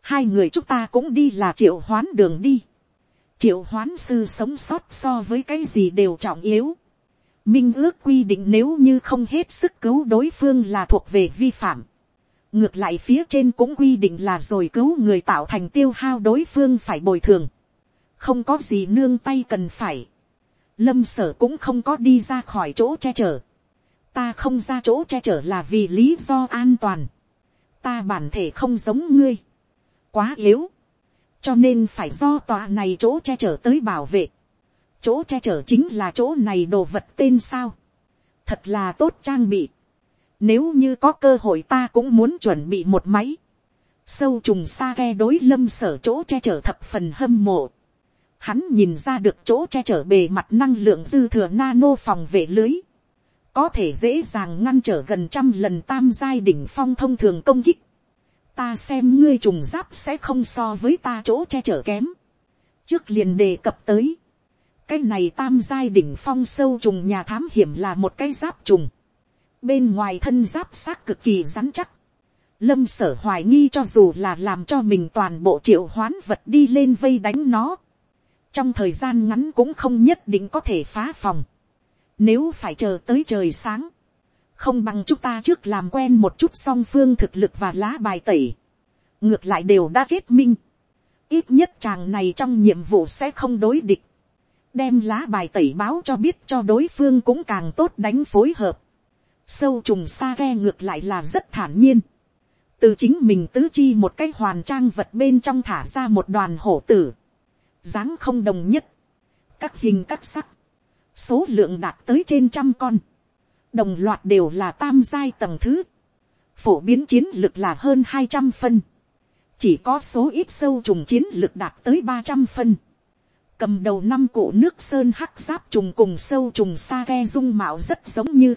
Hai người chúng ta cũng đi là triệu hoán đường đi. Triệu hoán sư sống sót so với cái gì đều trọng yếu. Minh ước quy định nếu như không hết sức cứu đối phương là thuộc về vi phạm ngược lại phía trên cũng quy định là rồi cứu người tạo thành tiêu hao đối phương phải bồi thường, không có gì nương tay cần phải, lâm sở cũng không có đi ra khỏi chỗ che chở, ta không ra chỗ che chở là vì lý do an toàn, ta bản thể không giống ngươi, quá yếu, cho nên phải do tòa này chỗ che chở tới bảo vệ, chỗ che chở chính là chỗ này đồ vật tên sao, thật là tốt trang bị, nếu như có cơ hội ta cũng muốn chuẩn bị một máy. Sâu trùng xa ghe đối lâm sở chỗ che chở thập phần hâm mộ. Hắn nhìn ra được chỗ che chở bề mặt năng lượng dư thừa nano phòng vệ lưới. Có thể dễ dàng ngăn trở gần trăm lần tam giai đỉnh phong thông thường công kích. Ta xem ngươi trùng giáp sẽ không so với ta chỗ che chở kém. Trước liền đề cập tới. Cái này tam giai đỉnh phong sâu trùng nhà thám hiểm là một cái giáp trùng bên ngoài thân giáp xác cực kỳ rắn chắc, lâm sở hoài nghi cho dù là làm cho mình toàn bộ triệu hoán vật đi lên vây đánh nó, trong thời gian ngắn cũng không nhất định có thể phá phòng, nếu phải chờ tới trời sáng, không bằng chúng ta trước làm quen một chút song phương thực lực và lá bài tẩy, ngược lại đều đã kết minh, ít nhất chàng này trong nhiệm vụ sẽ không đối địch, đem lá bài tẩy báo cho biết cho đối phương cũng càng tốt đánh phối hợp, sâu trùng xa ghe ngược lại là rất thản nhiên. từ chính mình tứ chi một cái hoàn trang vật bên trong thả ra một đoàn hổ tử dáng không đồng nhất. các hình các sắc. số lượng đạt tới trên trăm con. đồng loạt đều là tam giai tầng thứ. phổ biến chiến lực là hơn hai trăm phân. chỉ có số ít sâu trùng chiến lực đạt tới ba trăm phân cầm đầu năm cụ nước sơn hắc giáp trùng cùng sâu trùng sa ghe dung mạo rất giống như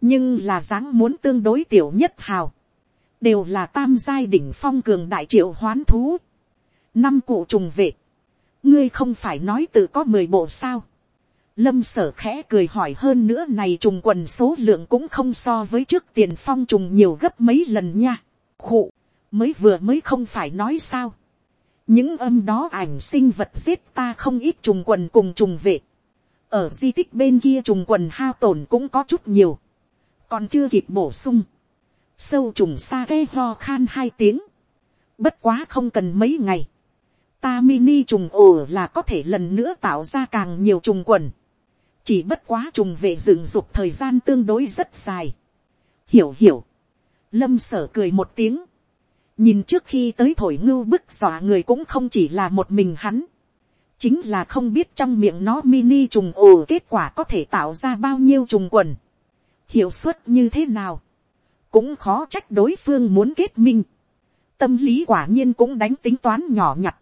nhưng là dáng muốn tương đối tiểu nhất hào, đều là tam giai đỉnh phong cường đại triệu hoán thú, năm cụ trùng vệ, ngươi không phải nói tự có mười bộ sao, lâm sở khẽ cười hỏi hơn nữa này trùng quần số lượng cũng không so với trước tiền phong trùng nhiều gấp mấy lần nha, khụ, mới vừa mới không phải nói sao, những âm đó ảnh sinh vật giết ta không ít trùng quần cùng trùng vệ, ở di tích bên kia trùng quần hao tổn cũng có chút nhiều, còn chưa kịp bổ sung, sâu trùng xa ghe ho khan hai tiếng, bất quá không cần mấy ngày, ta mini trùng ồ là có thể lần nữa tạo ra càng nhiều trùng quần, chỉ bất quá trùng về dựng dục thời gian tương đối rất dài, hiểu hiểu, lâm sở cười một tiếng, nhìn trước khi tới thổi ngưu bức dọa người cũng không chỉ là một mình hắn, chính là không biết trong miệng nó mini trùng ồ kết quả có thể tạo ra bao nhiêu trùng quần. Hiệu suất như thế nào, cũng khó trách đối phương muốn kết minh, tâm lý quả nhiên cũng đánh tính toán nhỏ nhặt,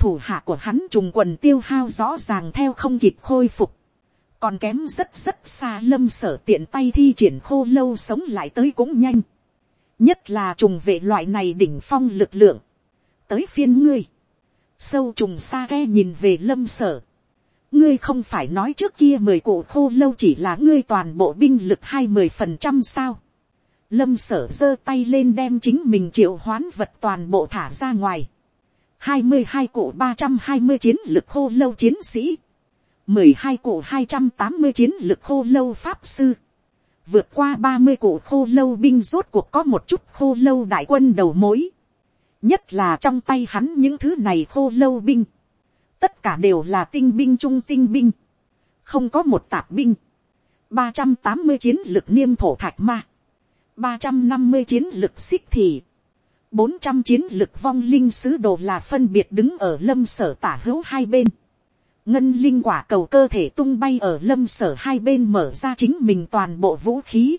thủ hạ của hắn trùng quần tiêu hao rõ ràng theo không kịp khôi phục, còn kém rất rất xa lâm sở tiện tay thi triển khô lâu sống lại tới cũng nhanh, nhất là trùng vệ loại này đỉnh phong lực lượng, tới phiên ngươi, sâu trùng xa ghe nhìn về lâm sở, ngươi không phải nói trước kia mười cụ khô lâu chỉ là ngươi toàn bộ binh lực hai mười phần trăm sao. lâm sở giơ tay lên đem chính mình triệu hoán vật toàn bộ thả ra ngoài hai mươi hai cụ ba trăm hai mươi chiến lực khô lâu chiến sĩ, mười hai cụ hai trăm tám mươi chiến lực khô lâu pháp sư, vượt qua ba mươi cụ khô lâu binh rốt cuộc có một chút khô lâu đại quân đầu mối, nhất là trong tay hắn những thứ này khô lâu binh, tất cả đều là tinh binh trung tinh binh, không có một tạp binh, ba trăm tám mươi chiến lực niêm thổ thạch ma, ba trăm năm mươi chiến lực xích thì, bốn trăm chiến lực vong linh sứ đồ là phân biệt đứng ở lâm sở tả hữu hai bên. ngân linh quả cầu cơ thể tung bay ở lâm sở hai bên mở ra chính mình toàn bộ vũ khí.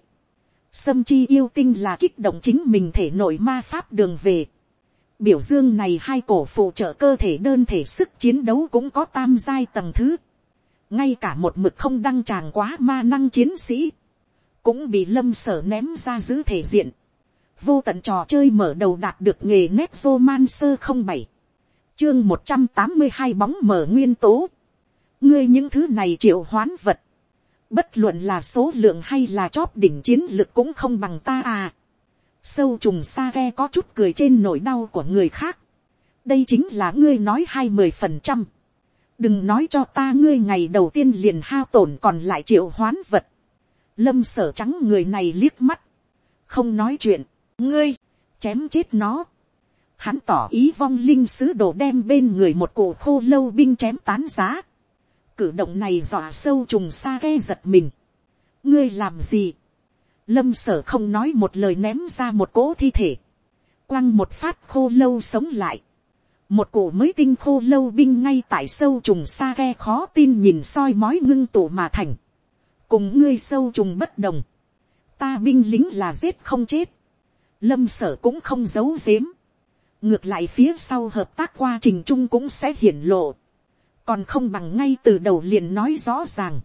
sâm chi yêu tinh là kích động chính mình thể nội ma pháp đường về. biểu dương này hai cổ phụ trợ cơ thể đơn thể sức chiến đấu cũng có tam giai tầng thứ. ngay cả một mực không đăng tràng quá ma năng chiến sĩ. cũng bị lâm sở ném ra giữ thể diện vô tận trò chơi mở đầu đạt được nghề nét romancer không bảy. Chương một trăm tám mươi hai bóng mở nguyên tố. Ngươi những thứ này triệu hoán vật. Bất luận là số lượng hay là chóp đỉnh chiến lực cũng không bằng ta à. Sâu trùng sa ghe có chút cười trên nỗi đau của người khác. Đây chính là ngươi nói hai mươi phần trăm. Đừng nói cho ta ngươi ngày đầu tiên liền hao tổn còn lại triệu hoán vật. Lâm sở trắng người này liếc mắt. Không nói chuyện ngươi, chém chết nó. Hắn tỏ ý vong linh sứ đồ đem bên người một cổ khô lâu binh chém tán giá. Cử động này dọa sâu trùng xa ghe giật mình. ngươi làm gì. lâm sở không nói một lời ném ra một cỗ thi thể. quăng một phát khô lâu sống lại. một cổ mới tinh khô lâu binh ngay tại sâu trùng xa ghe khó tin nhìn soi mói ngưng tụ mà thành. cùng ngươi sâu trùng bất đồng. ta binh lính là giết không chết lâm sở cũng không giấu giếm. ngược lại phía sau hợp tác qua trình chung cũng sẽ hiển lộ. còn không bằng ngay từ đầu liền nói rõ ràng.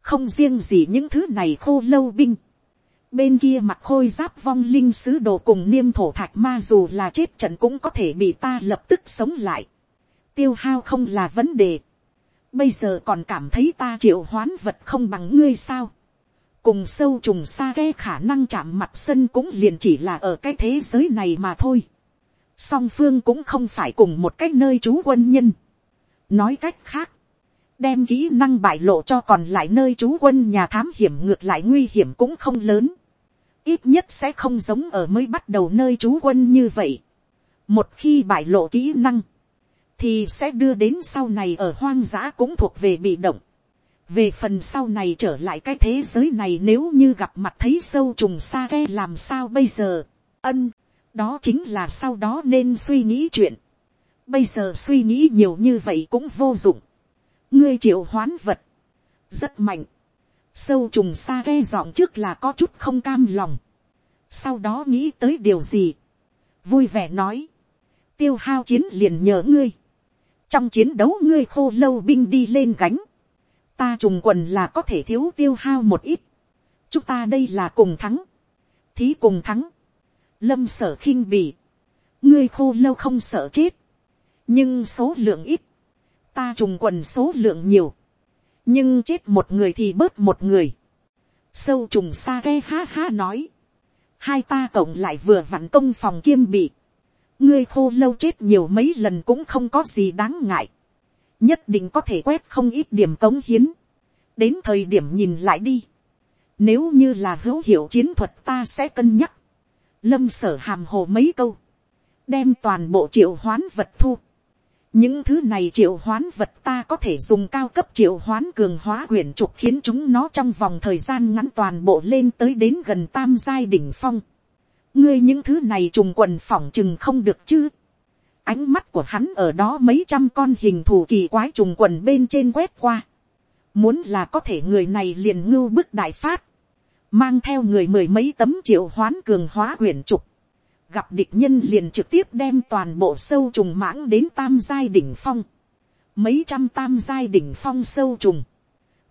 không riêng gì những thứ này khô lâu binh. bên kia mặt khôi giáp vong linh sứ đồ cùng niêm thổ thạch ma dù là chết trận cũng có thể bị ta lập tức sống lại. tiêu hao không là vấn đề. bây giờ còn cảm thấy ta triệu hoán vật không bằng ngươi sao cùng sâu trùng xa ghe khả năng chạm mặt sân cũng liền chỉ là ở cái thế giới này mà thôi. song phương cũng không phải cùng một cái nơi trú quân nhân. nói cách khác, đem kỹ năng bại lộ cho còn lại nơi trú quân nhà thám hiểm ngược lại nguy hiểm cũng không lớn. ít nhất sẽ không giống ở mới bắt đầu nơi trú quân như vậy. một khi bại lộ kỹ năng, thì sẽ đưa đến sau này ở hoang dã cũng thuộc về bị động về phần sau này trở lại cái thế giới này nếu như gặp mặt thấy sâu trùng xa ghe làm sao bây giờ, ân, đó chính là sau đó nên suy nghĩ chuyện, bây giờ suy nghĩ nhiều như vậy cũng vô dụng, ngươi triệu hoán vật, rất mạnh, sâu trùng xa ghe dọn trước là có chút không cam lòng, sau đó nghĩ tới điều gì, vui vẻ nói, tiêu hao chiến liền nhờ ngươi, trong chiến đấu ngươi khô lâu binh đi lên gánh, ta trùng quần là có thể thiếu tiêu hao một ít. chúng ta đây là cùng thắng. thí cùng thắng. lâm sở khinh bỉ. ngươi khô lâu không sợ chết. nhưng số lượng ít. ta trùng quần số lượng nhiều. nhưng chết một người thì bớt một người. sâu trùng sa ghe ha ha nói. hai ta cộng lại vừa vặn công phòng kiêm bị. ngươi khô lâu chết nhiều mấy lần cũng không có gì đáng ngại nhất định có thể quét không ít điểm cống hiến. đến thời điểm nhìn lại đi. nếu như là hữu hiệu chiến thuật ta sẽ cân nhắc. lâm sở hàm hồ mấy câu. đem toàn bộ triệu hoán vật thu. những thứ này triệu hoán vật ta có thể dùng cao cấp triệu hoán cường hóa quyển trục khiến chúng nó trong vòng thời gian ngắn toàn bộ lên tới đến gần tam giai đỉnh phong. ngươi những thứ này trùng quần phỏng chừng không được chứ Ánh mắt của hắn ở đó mấy trăm con hình thù kỳ quái trùng quần bên trên quét qua. Muốn là có thể người này liền ngưu bức đại phát. Mang theo người mười mấy tấm triệu hoán cường hóa quyển trục. Gặp địch nhân liền trực tiếp đem toàn bộ sâu trùng mãng đến tam giai đỉnh phong. Mấy trăm tam giai đỉnh phong sâu trùng.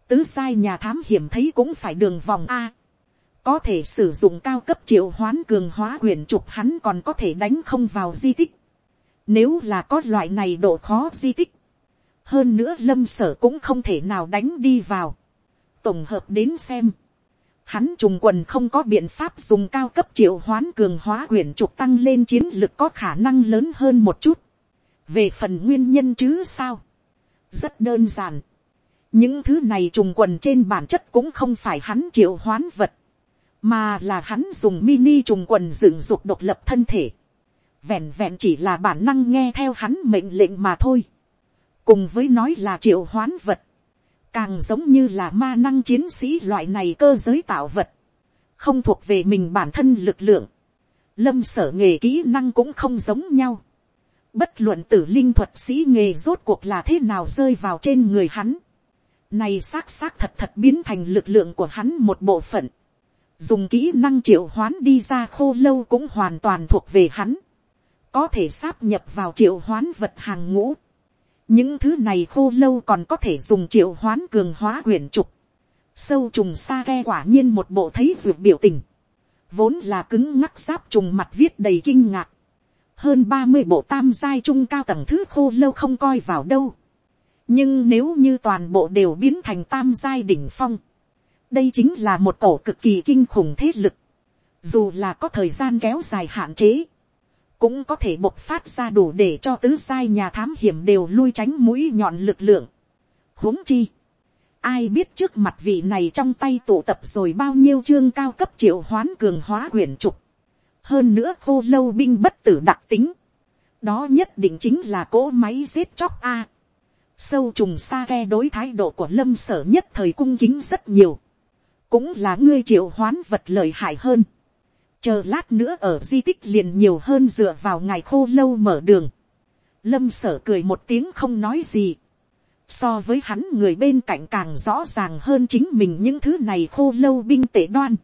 Tứ giai nhà thám hiểm thấy cũng phải đường vòng A có thể sử dụng cao cấp triệu hoán cường hóa quyển trục hắn còn có thể đánh không vào di tích. Nếu là có loại này độ khó di tích. Hơn nữa lâm sở cũng không thể nào đánh đi vào. Tổng hợp đến xem. Hắn trùng quần không có biện pháp dùng cao cấp triệu hoán cường hóa quyển trục tăng lên chiến lực có khả năng lớn hơn một chút. về phần nguyên nhân chứ sao, rất đơn giản, những thứ này trùng quần trên bản chất cũng không phải hắn triệu hoán vật, mà là hắn dùng mini trùng quần dựng dục độc lập thân thể, vẹn vẹn chỉ là bản năng nghe theo hắn mệnh lệnh mà thôi, cùng với nói là triệu hoán vật, càng giống như là ma năng chiến sĩ loại này cơ giới tạo vật, không thuộc về mình bản thân lực lượng, lâm sở nghề kỹ năng cũng không giống nhau, bất luận tử linh thuật sĩ nghề rốt cuộc là thế nào rơi vào trên người hắn, này xác xác thật thật biến thành lực lượng của hắn một bộ phận, dùng kỹ năng triệu hoán đi ra khô lâu cũng hoàn toàn thuộc về hắn, có thể sáp nhập vào triệu hoán vật hàng ngũ, những thứ này khô lâu còn có thể dùng triệu hoán cường hóa quyển trục. Sâu trùng sa ghe quả nhiên một bộ thấy ruột biểu tình. Vốn là cứng ngắc sáp trùng mặt viết đầy kinh ngạc. Hơn ba mươi bộ tam giai trung cao tầng thứ khô lâu không coi vào đâu. Nhưng nếu như toàn bộ đều biến thành tam giai đỉnh phong. Đây chính là một cổ cực kỳ kinh khủng thế lực. Dù là có thời gian kéo dài hạn chế cũng có thể bộc phát ra đủ để cho tứ sai nhà thám hiểm đều lui tránh mũi nhọn lực lượng. huống chi, ai biết trước mặt vị này trong tay tụ tập rồi bao nhiêu chương cao cấp triệu hoán cường hóa quyển trục. hơn nữa khô lâu binh bất tử đặc tính. đó nhất định chính là cỗ máy giết chóc a. sâu trùng xa ghe đối thái độ của lâm sở nhất thời cung kính rất nhiều. cũng là ngươi triệu hoán vật lợi hại hơn chờ lát nữa ở di tích liền nhiều hơn dựa vào ngày khô lâu mở đường. lâm sở cười một tiếng không nói gì. so với hắn người bên cạnh càng rõ ràng hơn chính mình những thứ này khô lâu binh tể đoan.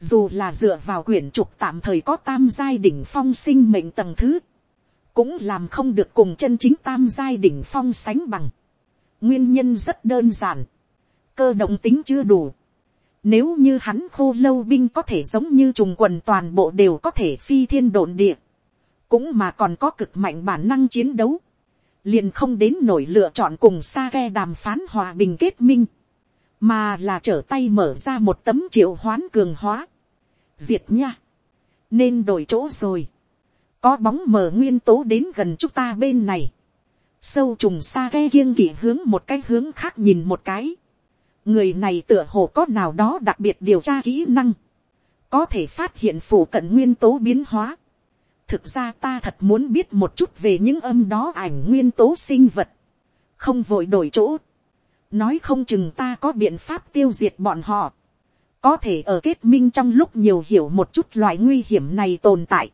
dù là dựa vào quyển trục tạm thời có tam giai đỉnh phong sinh mệnh tầng thứ, cũng làm không được cùng chân chính tam giai đỉnh phong sánh bằng. nguyên nhân rất đơn giản. cơ động tính chưa đủ nếu như hắn khô lâu binh có thể giống như trùng quần toàn bộ đều có thể phi thiên độn địa. Cũng mà còn có cực mạnh bản năng chiến đấu. Liền không đến nổi lựa chọn cùng sa ghe đàm phán hòa bình kết minh. Mà là trở tay mở ra một tấm triệu hoán cường hóa. Diệt nha. Nên đổi chỗ rồi. Có bóng mờ nguyên tố đến gần chúng ta bên này. Sâu trùng sa ghe kiêng kỵ hướng một cái hướng khác nhìn một cái người này tựa hồ có nào đó đặc biệt điều tra kỹ năng, có thể phát hiện phủ cận nguyên tố biến hóa. thực ra ta thật muốn biết một chút về những âm đó ảnh nguyên tố sinh vật, không vội đổi chỗ, nói không chừng ta có biện pháp tiêu diệt bọn họ, có thể ở kết minh trong lúc nhiều hiểu một chút loại nguy hiểm này tồn tại,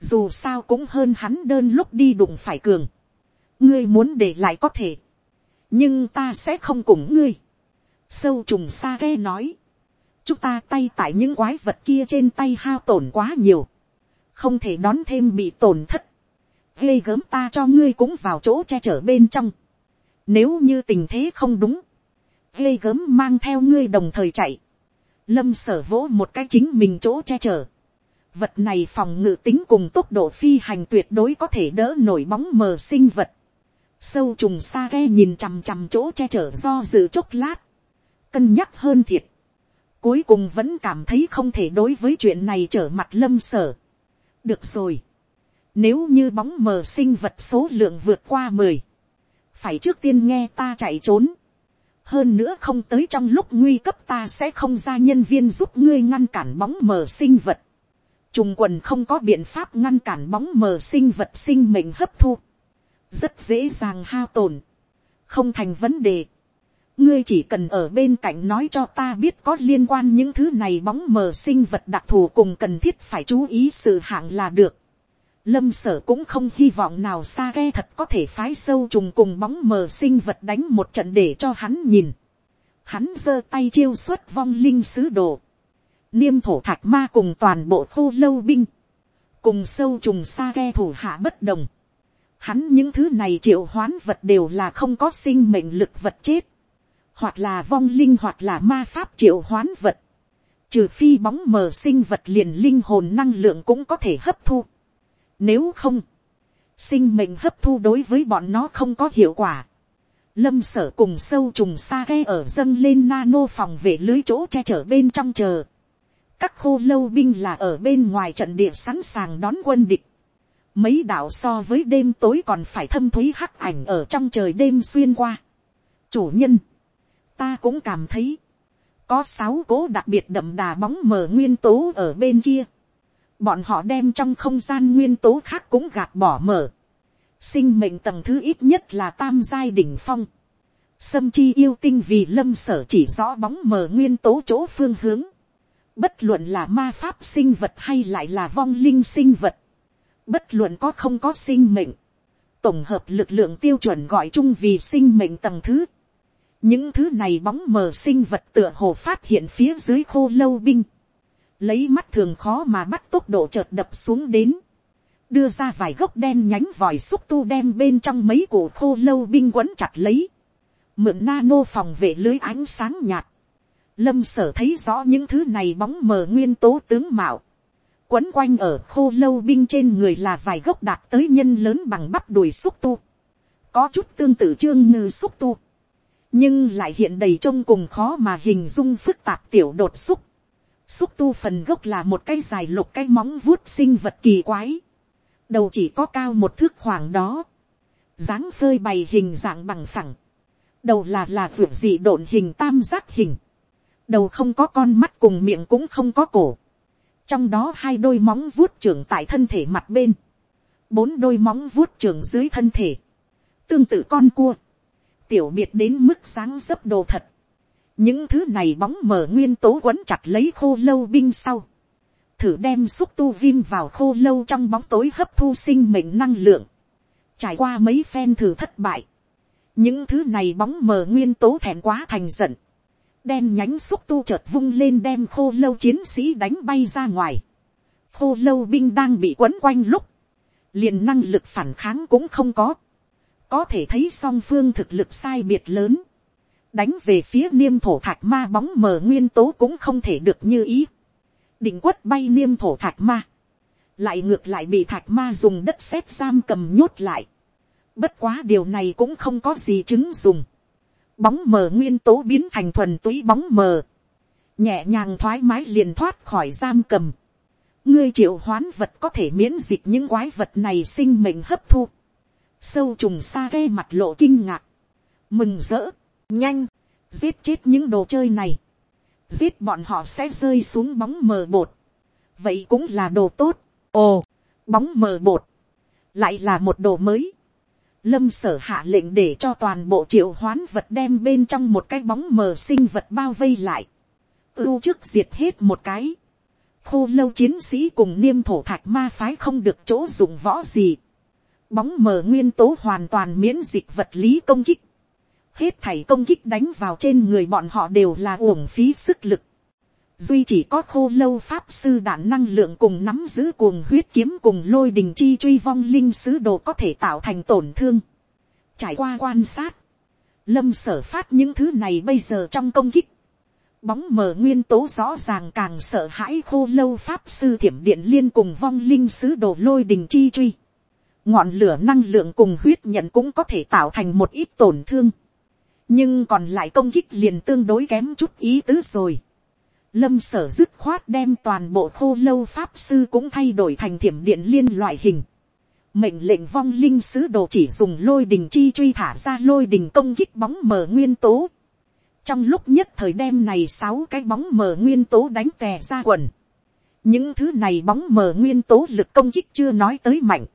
dù sao cũng hơn hắn đơn lúc đi đụng phải cường, ngươi muốn để lại có thể, nhưng ta sẽ không cùng ngươi, Sâu trùng sa ghe nói. Chúng ta tay tại những quái vật kia trên tay hao tổn quá nhiều. Không thể đón thêm bị tổn thất. Ghê gớm ta cho ngươi cũng vào chỗ che chở bên trong. Nếu như tình thế không đúng. Ghê gớm mang theo ngươi đồng thời chạy. Lâm sở vỗ một cái chính mình chỗ che chở. Vật này phòng ngự tính cùng tốc độ phi hành tuyệt đối có thể đỡ nổi bóng mờ sinh vật. Sâu trùng sa ghe nhìn chằm chằm chỗ che chở do dự chốc lát cân nhắc hơn thiệt, cuối cùng vẫn cảm thấy không thể đối với chuyện này trở mặt lâm sở. được rồi, nếu như bóng mờ sinh vật số lượng vượt qua mười, phải trước tiên nghe ta chạy trốn, hơn nữa không tới trong lúc nguy cấp ta sẽ không ra nhân viên giúp ngươi ngăn cản bóng mờ sinh vật. Trùng quần không có biện pháp ngăn cản bóng mờ sinh vật sinh mệnh hấp thu. Rất dễ dàng hao tổn. Không thành vấn đề ngươi chỉ cần ở bên cạnh nói cho ta biết có liên quan những thứ này bóng mờ sinh vật đặc thù cùng cần thiết phải chú ý sự hạng là được. Lâm sở cũng không hy vọng nào xa ghe thật có thể phái sâu trùng cùng bóng mờ sinh vật đánh một trận để cho hắn nhìn. Hắn giơ tay chiêu xuất vong linh sứ đồ. Niêm thổ thạch ma cùng toàn bộ khô lâu binh. Cùng sâu trùng xa ghe thủ hạ bất đồng. Hắn những thứ này triệu hoán vật đều là không có sinh mệnh lực vật chết hoặc là vong linh hoặc là ma pháp triệu hoán vật, trừ phi bóng mờ sinh vật liền linh hồn năng lượng cũng có thể hấp thu. Nếu không, sinh mệnh hấp thu đối với bọn nó không có hiệu quả. Lâm sở cùng sâu trùng xa ghe ở dâng lên nano phòng về lưới chỗ che chở bên trong chờ. Các khô lâu binh là ở bên ngoài trận địa sẵn sàng đón quân địch. mấy đạo so với đêm tối còn phải thâm thúy hắc ảnh ở trong trời đêm xuyên qua. chủ nhân, ta cũng cảm thấy, có sáu cố đặc biệt đậm đà bóng mờ nguyên tố ở bên kia. bọn họ đem trong không gian nguyên tố khác cũng gạt bỏ mở. sinh mệnh tầng thứ ít nhất là tam giai đỉnh phong. sâm chi yêu tinh vì lâm sở chỉ rõ bóng mờ nguyên tố chỗ phương hướng. bất luận là ma pháp sinh vật hay lại là vong linh sinh vật bất luận có không có sinh mệnh, tổng hợp lực lượng tiêu chuẩn gọi chung vì sinh mệnh tầng thứ những thứ này bóng mờ sinh vật tựa hồ phát hiện phía dưới khô lâu binh, lấy mắt thường khó mà bắt tốc độ chợt đập xuống đến, đưa ra vài gốc đen nhánh vòi xúc tu đem bên trong mấy cổ khô lâu binh quấn chặt lấy, mượn nano phòng vệ lưới ánh sáng nhạt, lâm sở thấy rõ những thứ này bóng mờ nguyên tố tướng mạo, quấn quanh ở khô lâu binh trên người là vài gốc đạt tới nhân lớn bằng bắp đùi xúc tu. Có chút tương tự trương ngư xúc tu. Nhưng lại hiện đầy trông cùng khó mà hình dung phức tạp tiểu đột xúc. Xúc tu phần gốc là một cái dài lục cái móng vuốt sinh vật kỳ quái. Đầu chỉ có cao một thước khoảng đó. dáng phơi bày hình dạng bằng phẳng. Đầu là là vượt dị độn hình tam giác hình. Đầu không có con mắt cùng miệng cũng không có cổ trong đó hai đôi móng vuốt trưởng tại thân thể mặt bên, bốn đôi móng vuốt trưởng dưới thân thể, tương tự con cua, tiểu biệt đến mức sáng dấp đồ thật, những thứ này bóng mở nguyên tố quấn chặt lấy khô lâu binh sau, thử đem xúc tu viêm vào khô lâu trong bóng tối hấp thu sinh mệnh năng lượng, trải qua mấy phen thử thất bại, những thứ này bóng mờ nguyên tố thẹn quá thành giận, đen nhánh xúc tu chợt vung lên đem khô lâu chiến sĩ đánh bay ra ngoài. khô lâu binh đang bị quấn quanh lúc, liền năng lực phản kháng cũng không có có thể thấy song phương thực lực sai biệt lớn. đánh về phía niêm thổ thạch ma bóng mờ nguyên tố cũng không thể được như ý. định quất bay niêm thổ thạch ma. lại ngược lại bị thạch ma dùng đất xếp giam cầm nhốt lại. bất quá điều này cũng không có gì chứng dùng bóng mờ nguyên tố biến thành thuần túy bóng mờ, nhẹ nhàng thoải mái liền thoát khỏi giam cầm. ngươi triệu hoán vật có thể miễn dịch những quái vật này sinh mệnh hấp thu sâu trùng xa ghe mặt lộ kinh ngạc, mừng rỡ, nhanh, giết chết những đồ chơi này, giết bọn họ sẽ rơi xuống bóng mờ bột, vậy cũng là đồ tốt, ồ, bóng mờ bột, lại là một đồ mới, lâm sở hạ lệnh để cho toàn bộ triệu hoán vật đem bên trong một cái bóng mờ sinh vật bao vây lại. ưu trước diệt hết một cái. khô lâu chiến sĩ cùng niêm thổ thạch ma phái không được chỗ dùng võ gì bóng mờ nguyên tố hoàn toàn miễn dịch vật lý công kích. hết thảy công kích đánh vào trên người bọn họ đều là uổng phí sức lực duy chỉ có khô lâu pháp sư đạn năng lượng cùng nắm giữ cuồng huyết kiếm cùng lôi đình chi truy vong linh sứ đồ có thể tạo thành tổn thương. Trải qua quan sát, lâm sở phát những thứ này bây giờ trong công kích. Bóng mờ nguyên tố rõ ràng càng sợ hãi khô lâu pháp sư thiểm điện liên cùng vong linh sứ đồ lôi đình chi truy. Ngọn lửa năng lượng cùng huyết nhận cũng có thể tạo thành một ít tổn thương. Nhưng còn lại công kích liền tương đối kém chút ý tứ rồi lâm sở dứt khoát đem toàn bộ khô lâu pháp sư cũng thay đổi thành thiểm điện liên loại hình. mệnh lệnh vong linh sứ đồ chỉ dùng lôi đình chi truy thả ra lôi đình công kích bóng mờ nguyên tố. trong lúc nhất thời đem này sáu cái bóng mờ nguyên tố đánh tè ra quần. những thứ này bóng mờ nguyên tố lực công kích chưa nói tới mạnh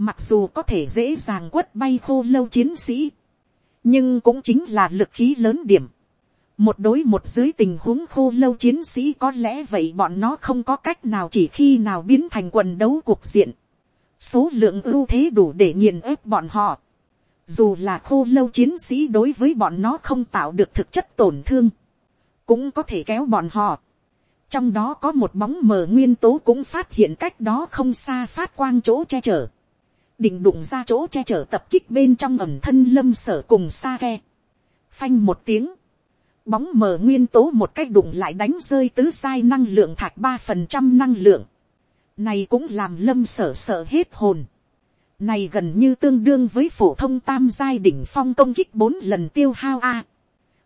mặc dù có thể dễ dàng quất bay khô lâu chiến sĩ. nhưng cũng chính là lực khí lớn điểm một đối một dưới tình huống khô lâu chiến sĩ có lẽ vậy bọn nó không có cách nào chỉ khi nào biến thành quần đấu cuộc diện. số lượng ưu thế đủ để nghiền ép bọn họ. dù là khô lâu chiến sĩ đối với bọn nó không tạo được thực chất tổn thương, cũng có thể kéo bọn họ. trong đó có một bóng mờ nguyên tố cũng phát hiện cách đó không xa phát quang chỗ che chở định đụng ra chỗ che chở tập kích bên trong ẩm thân lâm sở cùng xa ke. phanh một tiếng bóng mờ nguyên tố một cách đụng lại đánh rơi tứ sai năng lượng thạch ba phần trăm năng lượng. Này cũng làm lâm sở sợ hết hồn. Này gần như tương đương với phổ thông tam giai đỉnh phong công kích bốn lần tiêu hao A.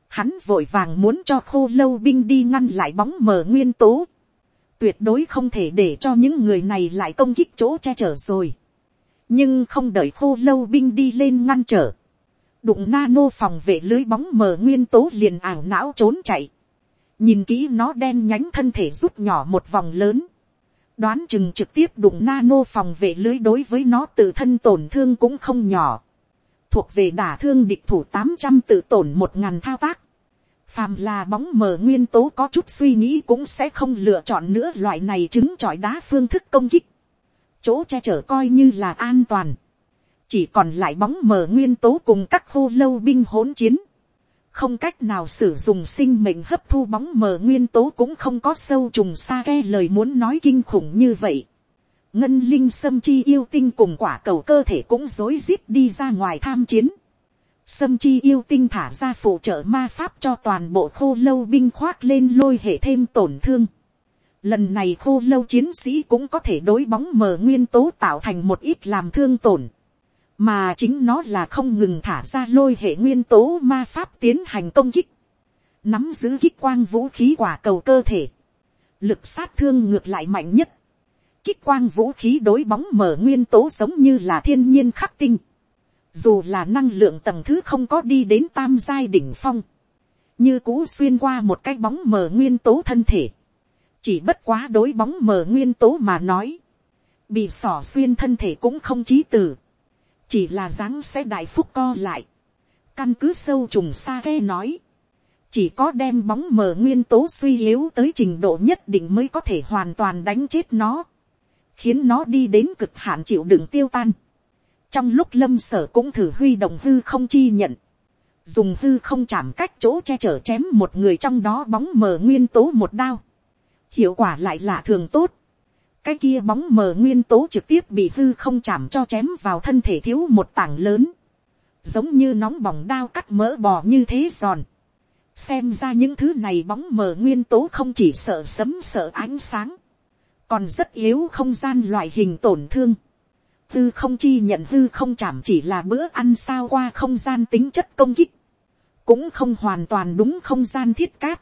Hắn vội vàng muốn cho khô lâu binh đi ngăn lại bóng mờ nguyên tố. Tuyệt đối không thể để cho những người này lại công kích chỗ che chở rồi nhưng không đợi khô lâu binh đi lên ngăn trở, đụng nano phòng vệ lưới bóng mờ nguyên tố liền ảo não trốn chạy, nhìn kỹ nó đen nhánh thân thể rút nhỏ một vòng lớn, đoán chừng trực tiếp đụng nano phòng vệ lưới đối với nó tự thân tổn thương cũng không nhỏ, thuộc về đả thương địch thủ tám trăm tự tổn một ngàn thao tác, phàm là bóng mờ nguyên tố có chút suy nghĩ cũng sẽ không lựa chọn nữa loại này chứng chọi đá phương thức công kích, chỗ che chở coi như là an toàn, chỉ còn lại bóng mờ nguyên tố cùng các khô lâu binh hỗn chiến, không cách nào sử dụng sinh mệnh hấp thu bóng mờ nguyên tố cũng không có sâu trùng xa ke lời muốn nói kinh khủng như vậy. ngân linh sâm chi yêu tinh cùng quả cầu cơ thể cũng rối rít đi ra ngoài tham chiến. sâm chi yêu tinh thả ra phụ trợ ma pháp cho toàn bộ khô lâu binh khoác lên lôi hệ thêm tổn thương lần này khô lâu chiến sĩ cũng có thể đối bóng mờ nguyên tố tạo thành một ít làm thương tổn. Mà chính nó là không ngừng thả ra lôi hệ nguyên tố ma pháp tiến hành công kích, nắm giữ kích quang vũ khí quả cầu cơ thể, lực sát thương ngược lại mạnh nhất, kích quang vũ khí đối bóng mở nguyên tố giống như là thiên nhiên khắc tinh, dù là năng lượng tầng thứ không có đi đến tam giai đỉnh phong, như cũ xuyên qua một cái bóng mờ nguyên tố thân thể, chỉ bất quá đối bóng mờ nguyên tố mà nói, bị sỏ xuyên thân thể cũng không chí tử, chỉ là dáng sẽ đại phúc co lại, căn cứ sâu trùng xa ke nói, chỉ có đem bóng mờ nguyên tố suy yếu tới trình độ nhất định mới có thể hoàn toàn đánh chết nó, khiến nó đi đến cực hạn chịu đựng tiêu tan. trong lúc lâm sở cũng thử huy động hư không chi nhận, dùng hư không chạm cách chỗ che chở chém một người trong đó bóng mờ nguyên tố một đao, hiệu quả lại là thường tốt, cái kia bóng mờ nguyên tố trực tiếp bị hư không chạm cho chém vào thân thể thiếu một tảng lớn, giống như nóng bỏng đao cắt mỡ bò như thế giòn. xem ra những thứ này bóng mờ nguyên tố không chỉ sợ sấm sợ ánh sáng, còn rất yếu không gian loại hình tổn thương. hư không chi nhận hư không chạm chỉ là bữa ăn sao qua không gian tính chất công kích, cũng không hoàn toàn đúng không gian thiết cát,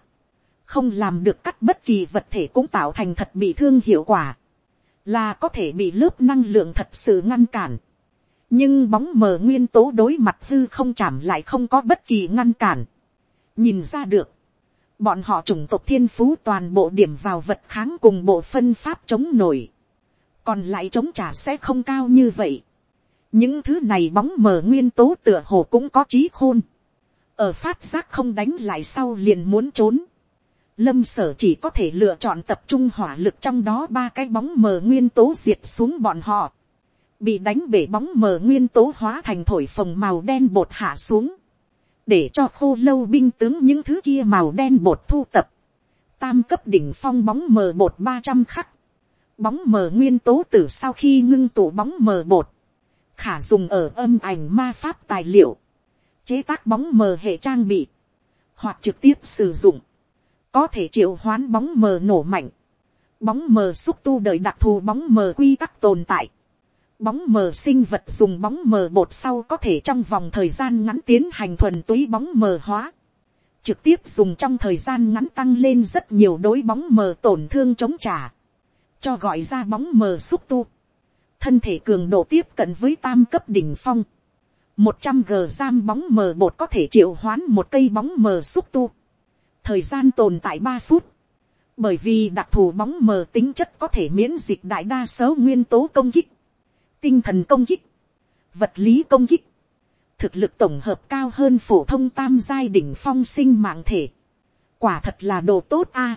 không làm được cắt bất kỳ vật thể cũng tạo thành thật bị thương hiệu quả là có thể bị lớp năng lượng thật sự ngăn cản. nhưng bóng mờ nguyên tố đối mặt hư không chạm lại không có bất kỳ ngăn cản. nhìn ra được, bọn họ chủng tộc thiên phú toàn bộ điểm vào vật kháng cùng bộ phân pháp chống nổi. còn lại chống trả sẽ không cao như vậy. những thứ này bóng mờ nguyên tố tựa hồ cũng có trí khôn. ở phát giác không đánh lại sau liền muốn trốn lâm sở chỉ có thể lựa chọn tập trung hỏa lực trong đó ba cái bóng mờ nguyên tố diệt xuống bọn họ. Bị đánh bể bóng mờ nguyên tố hóa thành thổi phồng màu đen bột hạ xuống. Để cho khô lâu binh tướng những thứ kia màu đen bột thu tập. Tam cấp đỉnh phong bóng mờ bột ba trăm khắc. Bóng mờ nguyên tố từ sau khi ngưng tụ bóng mờ bột. Khả dùng ở âm ảnh ma pháp tài liệu. Chế tác bóng mờ hệ trang bị. Hoặc trực tiếp sử dụng có thể triệu hoán bóng mờ nổ mạnh, bóng mờ xúc tu đợi đặc thù bóng mờ quy tắc tồn tại, bóng mờ sinh vật dùng bóng mờ bột sau có thể trong vòng thời gian ngắn tiến hành thuần túy bóng mờ hóa, trực tiếp dùng trong thời gian ngắn tăng lên rất nhiều đối bóng mờ tổn thương chống trả, cho gọi ra bóng mờ xúc tu, thân thể cường độ tiếp cận với tam cấp đỉnh phong, một trăm g giam bóng mờ bột có thể triệu hoán một cây bóng mờ xúc tu, thời gian tồn tại ba phút, bởi vì đặc thù bóng mờ tính chất có thể miễn dịch đại đa số nguyên tố công kích, tinh thần công kích, vật lý công kích, thực lực tổng hợp cao hơn phổ thông tam giai đỉnh phong sinh mạng thể, quả thật là đồ tốt a.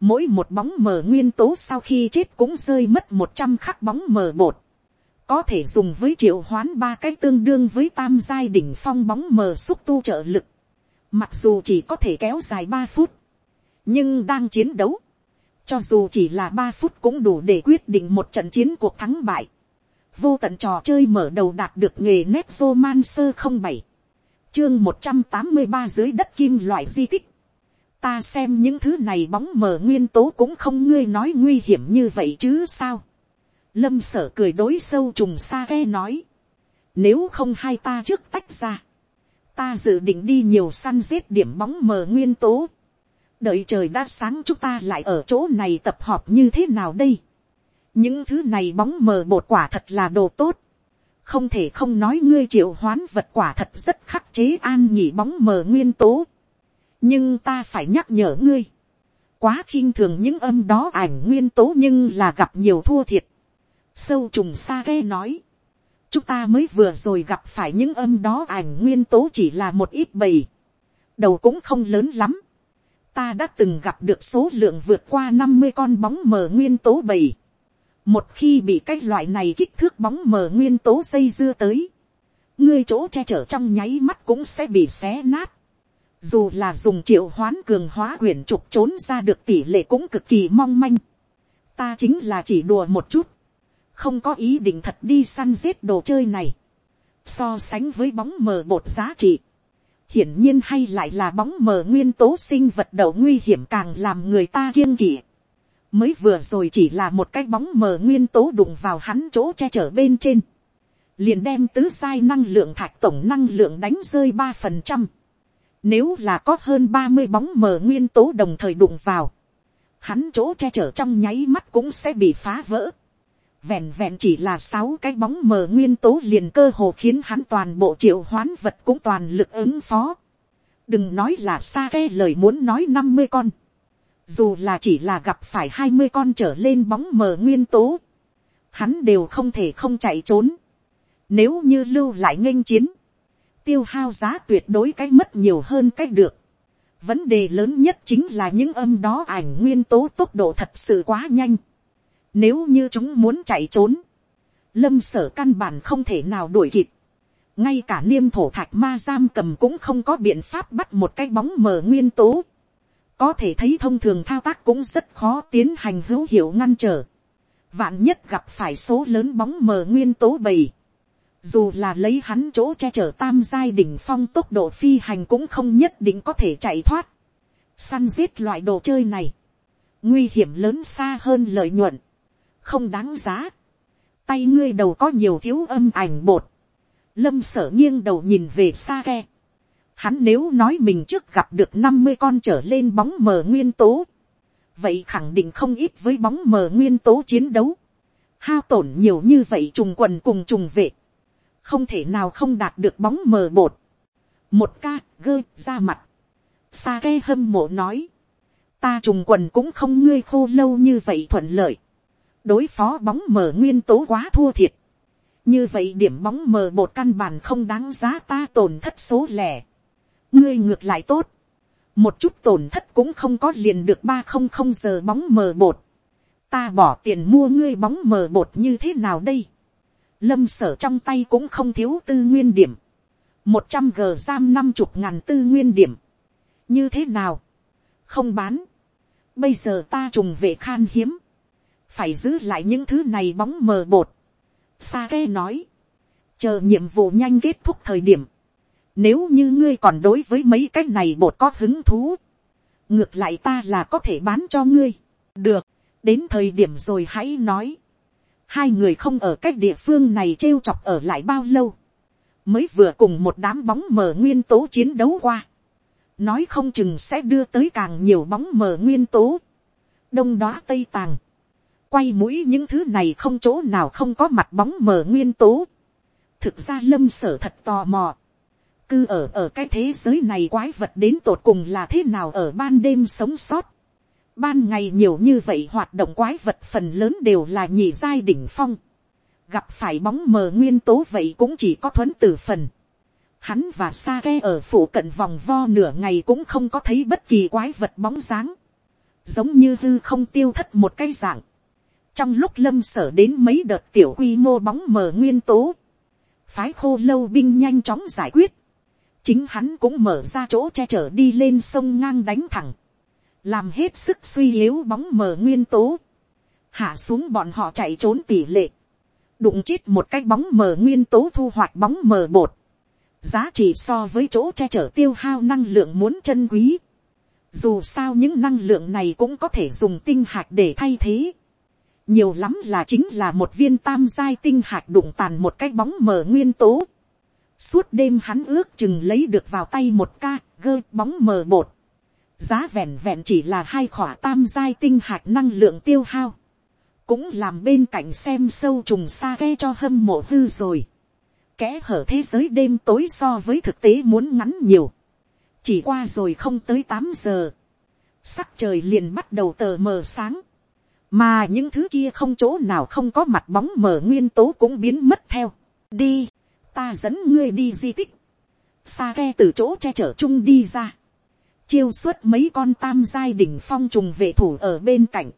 mỗi một bóng mờ nguyên tố sau khi chết cũng rơi mất một trăm khắc bóng mờ bột, có thể dùng với triệu hoán ba cái tương đương với tam giai đỉnh phong bóng mờ xúc tu trợ lực, Mặc dù chỉ có thể kéo dài ba phút. Nhưng đang chiến đấu. Cho dù chỉ là ba phút cũng đủ để quyết định một trận chiến cuộc thắng bại. Vô tận trò chơi mở đầu đạt được nghề nét vô man sơ không bảy Chương một trăm tám mươi ba dưới đất kim loại di tích. Ta xem những thứ này bóng mờ nguyên tố cũng không ngươi nói nguy hiểm như vậy chứ sao. Lâm sở cười đối sâu trùng xa ghe nói. Nếu không hai ta trước tách ra ta dự định đi nhiều săn giết điểm bóng mờ nguyên tố. đợi trời đã sáng chúng ta lại ở chỗ này tập họp như thế nào đây. những thứ này bóng mờ bột quả thật là đồ tốt. không thể không nói ngươi triệu hoán vật quả thật rất khắc chế an nhỉ bóng mờ nguyên tố. nhưng ta phải nhắc nhở ngươi, quá khinh thường những âm đó ảnh nguyên tố nhưng là gặp nhiều thua thiệt. sâu trùng sa ghe nói, chúng ta mới vừa rồi gặp phải những âm đó ảnh nguyên tố chỉ là một ít bầy, đầu cũng không lớn lắm. ta đã từng gặp được số lượng vượt qua năm mươi con bóng mờ nguyên tố bầy một khi bị cái loại này kích thước bóng mờ nguyên tố dây dưa tới, ngươi chỗ che chở trong nháy mắt cũng sẽ bị xé nát. Dù là dùng triệu hoán cường hóa quyển trục trốn ra được tỷ lệ cũng cực kỳ mong manh. Ta chính là chỉ đùa một chút. Không có ý định thật đi săn giết đồ chơi này. So sánh với bóng mờ bột giá trị. Hiển nhiên hay lại là bóng mờ nguyên tố sinh vật đầu nguy hiểm càng làm người ta kiêng kỵ mới vừa rồi chỉ là một cái bóng mờ nguyên tố đụng vào hắn chỗ che chở bên trên, liền đem tứ sai năng lượng thạch tổng năng lượng đánh rơi ba phần trăm. Nếu là có hơn ba mươi bóng mờ nguyên tố đồng thời đụng vào, hắn chỗ che chở trong nháy mắt cũng sẽ bị phá vỡ. Vẹn vẹn chỉ là sáu cái bóng mờ nguyên tố liền cơ hồ khiến hắn toàn bộ triệu hoán vật cũng toàn lực ứng phó. Đừng nói là xa ke lời muốn nói năm mươi con dù là chỉ là gặp phải hai mươi con trở lên bóng mờ nguyên tố, hắn đều không thể không chạy trốn. Nếu như lưu lại nghênh chiến, tiêu hao giá tuyệt đối cái mất nhiều hơn cái được. Vấn đề lớn nhất chính là những âm đó ảnh nguyên tố tốc độ thật sự quá nhanh. Nếu như chúng muốn chạy trốn, lâm sở căn bản không thể nào đuổi kịp. Ngay cả niêm thổ thạch ma giam cầm cũng không có biện pháp bắt một cái bóng mờ nguyên tố có thể thấy thông thường thao tác cũng rất khó tiến hành hữu hiệu ngăn trở. vạn nhất gặp phải số lớn bóng mờ nguyên tố bầy. dù là lấy hắn chỗ che chở tam giai đỉnh phong tốc độ phi hành cũng không nhất định có thể chạy thoát. săn giết loại đồ chơi này. nguy hiểm lớn xa hơn lợi nhuận không đáng giá. tay ngươi đầu có nhiều thiếu âm ảnh bột. lâm sở nghiêng đầu nhìn về xa ke Hắn nếu nói mình trước gặp được năm mươi con trở lên bóng mờ nguyên tố. Vậy khẳng định không ít với bóng mờ nguyên tố chiến đấu. Hao tổn nhiều như vậy trùng quần cùng trùng vệ. Không thể nào không đạt được bóng mờ bột. Một ca, gơ ra mặt. Sa ke hâm mộ nói. Ta trùng quần cũng không ngươi khô lâu như vậy thuận lợi. Đối phó bóng mờ nguyên tố quá thua thiệt. Như vậy điểm bóng mờ bột căn bản không đáng giá ta tổn thất số lẻ. Ngươi ngược lại tốt, một chút tổn thất cũng không có liền được ba không không giờ bóng mờ bột, ta bỏ tiền mua ngươi bóng mờ bột như thế nào đây, lâm sở trong tay cũng không thiếu tư nguyên điểm, một trăm g giam năm chục ngàn tư nguyên điểm, như thế nào, không bán, bây giờ ta trùng về khan hiếm, phải giữ lại những thứ này bóng mờ bột, sa ke nói, chờ nhiệm vụ nhanh kết thúc thời điểm, nếu như ngươi còn đối với mấy cái này bột có hứng thú. Ngược lại ta là có thể bán cho ngươi. Được. Đến thời điểm rồi hãy nói. Hai người không ở cách địa phương này trêu chọc ở lại bao lâu. Mới vừa cùng một đám bóng mờ nguyên tố chiến đấu qua. Nói không chừng sẽ đưa tới càng nhiều bóng mờ nguyên tố. Đông đó tây tàng. Quay mũi những thứ này không chỗ nào không có mặt bóng mờ nguyên tố. Thực ra lâm sở thật tò mò cư ở ở cái thế giới này quái vật đến tột cùng là thế nào ở ban đêm sống sót. Ban ngày nhiều như vậy hoạt động quái vật phần lớn đều là nhị giai đỉnh phong. Gặp phải bóng mờ nguyên tố vậy cũng chỉ có thuấn tử phần. Hắn và sa ke ở phủ cận vòng vo nửa ngày cũng không có thấy bất kỳ quái vật bóng dáng. Giống như hư không tiêu thất một cái dạng. Trong lúc lâm sở đến mấy đợt tiểu quy mô bóng mờ nguyên tố. Phái khô lâu binh nhanh chóng giải quyết. Chính hắn cũng mở ra chỗ che chở đi lên sông ngang đánh thẳng, làm hết sức suy yếu bóng mờ nguyên tố, hạ xuống bọn họ chạy trốn tỷ lệ, đụng chết một cái bóng mờ nguyên tố thu hoạch bóng mờ bột, giá trị so với chỗ che chở tiêu hao năng lượng muốn chân quý, dù sao những năng lượng này cũng có thể dùng tinh hạt để thay thế, nhiều lắm là chính là một viên tam giai tinh hạt đụng tàn một cái bóng mờ nguyên tố, Suốt đêm hắn ước chừng lấy được vào tay một ca, gơ bóng mờ bột. Giá vẹn vẹn chỉ là hai khỏa tam giai tinh hạt năng lượng tiêu hao. Cũng làm bên cạnh xem sâu trùng xa ghe cho hâm mộ hư rồi. kẽ hở thế giới đêm tối so với thực tế muốn ngắn nhiều, chỉ qua rồi không tới tám giờ, sắc trời liền bắt đầu tờ mờ sáng, mà những thứ kia không chỗ nào không có mặt bóng mở nguyên tố cũng biến mất theo. đi, ta dẫn ngươi đi di tích, xa ke từ chỗ che chở chung đi ra, chiêu xuất mấy con tam giai đỉnh phong trùng vệ thủ ở bên cạnh,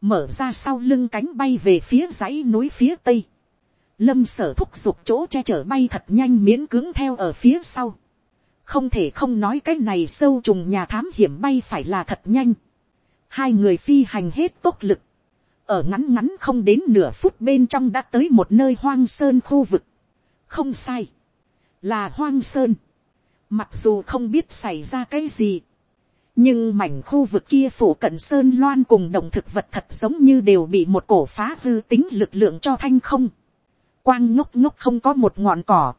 mở ra sau lưng cánh bay về phía dãy núi phía tây, lâm sở thúc giục chỗ che chở bay thật nhanh miễn cưỡng theo ở phía sau, không thể không nói cái này sâu trùng nhà thám hiểm bay phải là thật nhanh, hai người phi hành hết tốc lực, ở ngắn ngắn không đến nửa phút bên trong đã tới một nơi hoang sơn khu vực, không sai, là hoang sơn, mặc dù không biết xảy ra cái gì, nhưng mảnh khu vực kia phủ cận sơn loan cùng động thực vật thật giống như đều bị một cổ phá hư tính lực lượng cho thanh không, quang ngốc ngốc không có một ngọn cỏ,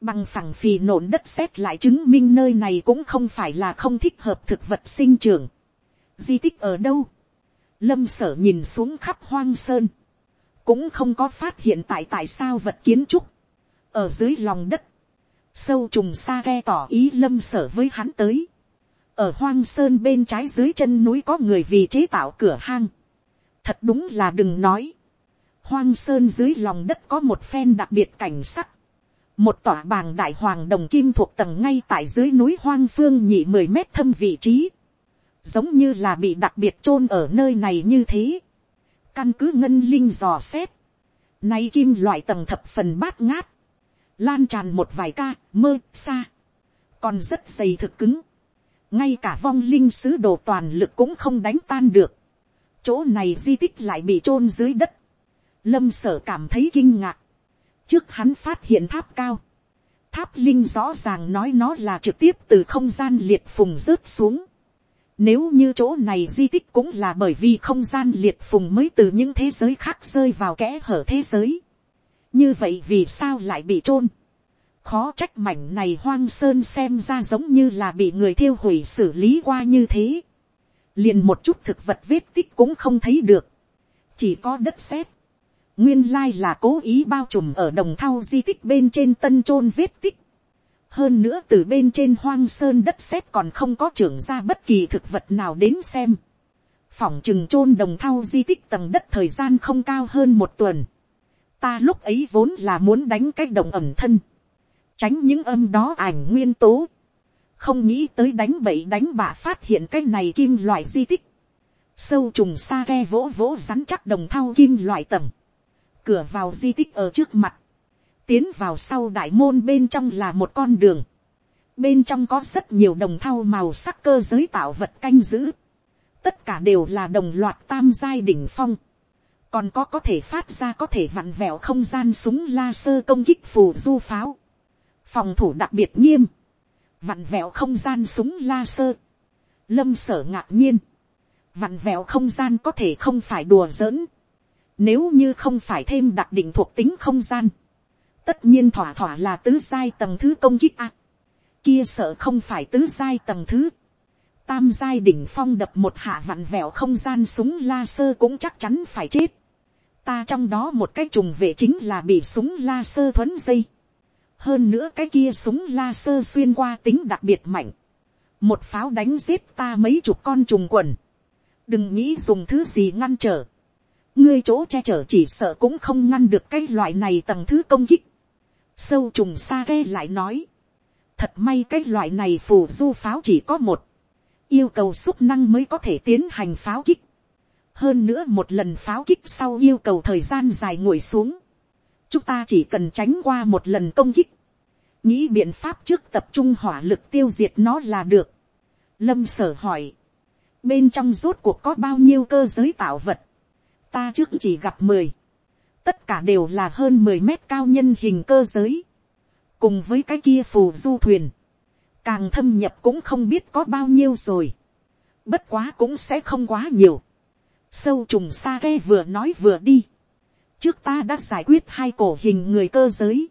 bằng phẳng phì nổn đất xét lại chứng minh nơi này cũng không phải là không thích hợp thực vật sinh trưởng di tích ở đâu, lâm sở nhìn xuống khắp hoang sơn, cũng không có phát hiện tại tại sao vật kiến trúc, ở dưới lòng đất, sâu trùng xa ghe tỏ ý lâm sở với hắn tới, ở hoang sơn bên trái dưới chân núi có người vì chế tạo cửa hang, thật đúng là đừng nói, hoang sơn dưới lòng đất có một phen đặc biệt cảnh sắc, một tòa bàng đại hoàng đồng kim thuộc tầng ngay tại dưới núi hoang phương nhị mười mét thâm vị trí, giống như là bị đặc biệt chôn ở nơi này như thế, căn cứ ngân linh dò xét, nay kim loại tầng thập phần bát ngát, lan tràn một vài ca, mơ, xa, còn rất dày thực cứng, ngay cả vong linh sứ đồ toàn lực cũng không đánh tan được, chỗ này di tích lại bị chôn dưới đất, lâm sở cảm thấy kinh ngạc, trước hắn phát hiện tháp cao, tháp linh rõ ràng nói nó là trực tiếp từ không gian liệt phùng rớt xuống, nếu như chỗ này di tích cũng là bởi vì không gian liệt phùng mới từ những thế giới khác rơi vào kẽ hở thế giới. Như vậy vì sao lại bị chôn Khó trách mảnh này hoang sơn xem ra giống như là bị người thiêu hủy xử lý qua như thế. Liền một chút thực vật vết tích cũng không thấy được. Chỉ có đất sét. Nguyên lai là cố ý bao trùm ở đồng thau di tích bên trên tân chôn vết tích hơn nữa từ bên trên hoang sơn đất sét còn không có trưởng ra bất kỳ thực vật nào đến xem. phỏng chừng chôn đồng thau di tích tầng đất thời gian không cao hơn một tuần. ta lúc ấy vốn là muốn đánh cái đồng ẩm thân. tránh những âm đó ảnh nguyên tố. không nghĩ tới đánh bậy đánh bạ phát hiện cái này kim loại di tích. sâu trùng xa ghe vỗ vỗ rắn chắc đồng thau kim loại tầng. cửa vào di tích ở trước mặt tiến vào sau đại môn bên trong là một con đường. Bên trong có rất nhiều đồng thau màu sắc cơ giới tạo vật canh giữ. Tất cả đều là đồng loạt tam giai đỉnh phong. Còn có có thể phát ra có thể vặn vẹo không gian súng laser công kích phù du pháo. Phòng thủ đặc biệt nghiêm. Vặn vẹo không gian súng laser. Lâm sở ngạc nhiên. Vặn vẹo không gian có thể không phải đùa giỡn. Nếu như không phải thêm đặc định thuộc tính không gian tất nhiên thỏa thỏa là tứ giai tầng thứ công kích a. kia sợ không phải tứ giai tầng thứ. tam giai đỉnh phong đập một hạ vặn vẹo không gian súng laser cũng chắc chắn phải chết. ta trong đó một cái trùng vệ chính là bị súng laser thuấn dây. hơn nữa cái kia súng laser xuyên qua tính đặc biệt mạnh. một pháo đánh giết ta mấy chục con trùng quần. đừng nghĩ dùng thứ gì ngăn trở ngươi chỗ che chở chỉ sợ cũng không ngăn được cái loại này tầng thứ công kích. Sâu trùng sa ghe lại nói. Thật may cái loại này phù du pháo chỉ có một. Yêu cầu xúc năng mới có thể tiến hành pháo kích. Hơn nữa một lần pháo kích sau yêu cầu thời gian dài ngồi xuống. Chúng ta chỉ cần tránh qua một lần công kích. Nghĩ biện pháp trước tập trung hỏa lực tiêu diệt nó là được. Lâm sở hỏi. Bên trong rốt cuộc có bao nhiêu cơ giới tạo vật. Ta trước chỉ gặp mười tất cả đều là hơn mười mét cao nhân hình cơ giới, cùng với cái kia phù du thuyền, càng thâm nhập cũng không biết có bao nhiêu rồi, bất quá cũng sẽ không quá nhiều, sâu trùng xa ghe vừa nói vừa đi, trước ta đã giải quyết hai cổ hình người cơ giới,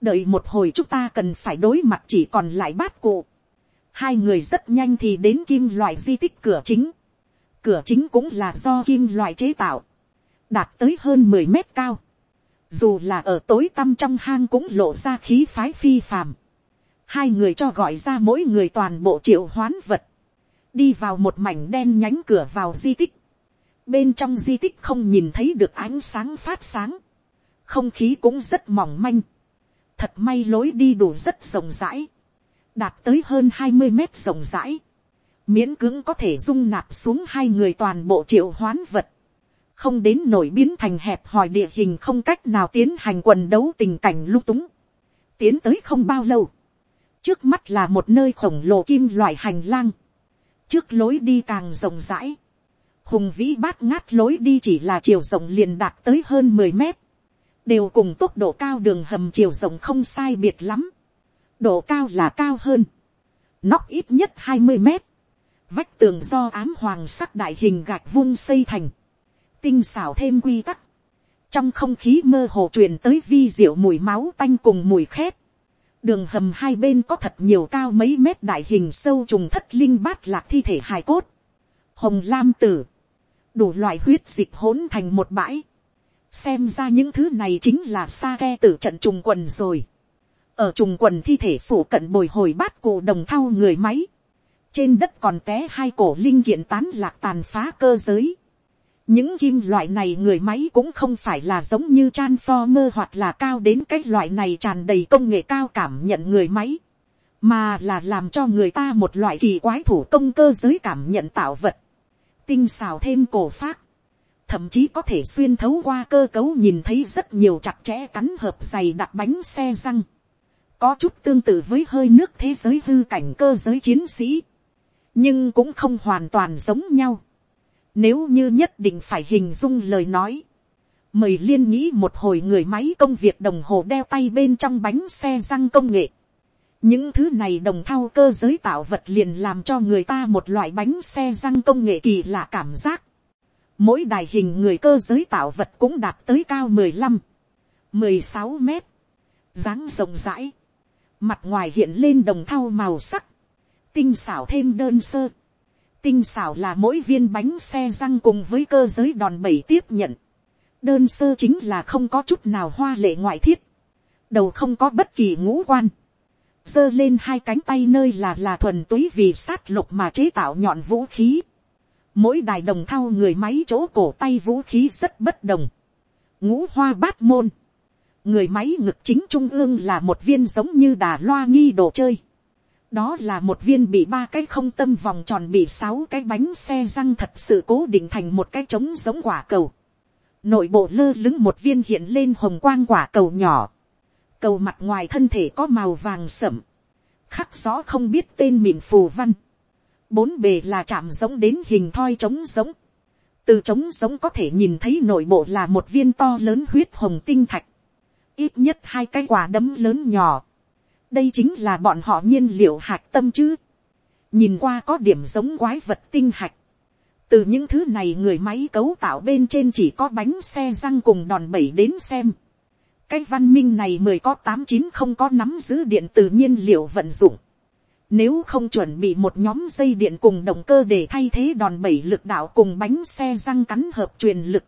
đợi một hồi chúng ta cần phải đối mặt chỉ còn lại bát cụ, hai người rất nhanh thì đến kim loại di tích cửa chính, cửa chính cũng là do kim loại chế tạo, đạt tới hơn mười mét cao, dù là ở tối tăm trong hang cũng lộ ra khí phái phi phàm. hai người cho gọi ra mỗi người toàn bộ triệu hoán vật, đi vào một mảnh đen nhánh cửa vào di tích. bên trong di tích không nhìn thấy được ánh sáng phát sáng, không khí cũng rất mỏng manh, thật may lối đi đủ rất rộng rãi, đạt tới hơn hai mươi mét rộng rãi, miễn cưỡng có thể dung nạp xuống hai người toàn bộ triệu hoán vật, không đến nổi biến thành hẹp hòi địa hình không cách nào tiến hành quần đấu tình cảnh lung túng. tiến tới không bao lâu, trước mắt là một nơi khổng lồ kim loại hành lang, trước lối đi càng rộng rãi, hùng vĩ bát ngát lối đi chỉ là chiều rộng liền đạt tới hơn mười mét, đều cùng tốc độ cao đường hầm chiều rộng không sai biệt lắm, độ cao là cao hơn, nóc ít nhất hai mươi mét, vách tường do ám hoàng sắc đại hình gạch vung xây thành, tinh xảo thêm quy tắc, trong không khí mơ hồ truyền tới vi diệu mùi máu tanh cùng mùi khét, đường hầm hai bên có thật nhiều cao mấy mét đại hình sâu trùng thất linh bát lạc thi thể hài cốt, hồng lam tử, đủ loại huyết dịch hỗn thành một bãi, xem ra những thứ này chính là sa ke tử trận trùng quần rồi, ở trùng quần thi thể phủ cận bồi hồi bát cổ đồng thau người máy, trên đất còn té hai cổ linh kiện tán lạc tàn phá cơ giới, những kim loại này người máy cũng không phải là giống như transformer hoặc là cao đến cái loại này tràn đầy công nghệ cao cảm nhận người máy, mà là làm cho người ta một loại kỳ quái thủ công cơ giới cảm nhận tạo vật, tinh xào thêm cổ phát, thậm chí có thể xuyên thấu qua cơ cấu nhìn thấy rất nhiều chặt chẽ cắn hợp dày đặc bánh xe răng, có chút tương tự với hơi nước thế giới hư cảnh cơ giới chiến sĩ, nhưng cũng không hoàn toàn giống nhau nếu như nhất định phải hình dung lời nói. Mời liên nghĩ một hồi người máy công việc đồng hồ đeo tay bên trong bánh xe răng công nghệ. Những thứ này đồng thao cơ giới tạo vật liền làm cho người ta một loại bánh xe răng công nghệ kỳ lạ cảm giác. Mỗi đài hình người cơ giới tạo vật cũng đạt tới cao mười lăm, mười sáu mét. dáng rộng rãi. Mặt ngoài hiện lên đồng thau màu sắc. Tinh xảo thêm đơn sơ tinh xảo là mỗi viên bánh xe răng cùng với cơ giới đòn bẩy tiếp nhận. đơn sơ chính là không có chút nào hoa lệ ngoại thiết. đầu không có bất kỳ ngũ quan. giơ lên hai cánh tay nơi là là thuần túy vì sát lục mà chế tạo nhọn vũ khí. mỗi đài đồng thau người máy chỗ cổ tay vũ khí rất bất đồng. ngũ hoa bát môn. người máy ngực chính trung ương là một viên giống như đà loa nghi đồ chơi đó là một viên bị ba cái không tâm vòng tròn bị sáu cái bánh xe răng thật sự cố định thành một cái trống giống quả cầu. Nội bộ lơ lứng một viên hiện lên hồng quang quả cầu nhỏ. Cầu mặt ngoài thân thể có màu vàng sẫm, Khắc rõ không biết tên mịn phù văn. Bốn bề là chạm giống đến hình thoi trống giống. Từ trống giống có thể nhìn thấy nội bộ là một viên to lớn huyết hồng tinh thạch. Ít nhất hai cái quả đấm lớn nhỏ đây chính là bọn họ nhiên liệu hạt tâm chứ. nhìn qua có điểm giống quái vật tinh hạch. từ những thứ này người máy cấu tạo bên trên chỉ có bánh xe răng cùng đòn bẩy đến xem. cái văn minh này mười có tám chín không có nắm giữ điện từ nhiên liệu vận dụng. Nếu không chuẩn bị một nhóm dây điện cùng động cơ để thay thế đòn bẩy lực đạo cùng bánh xe răng cắn hợp truyền lực.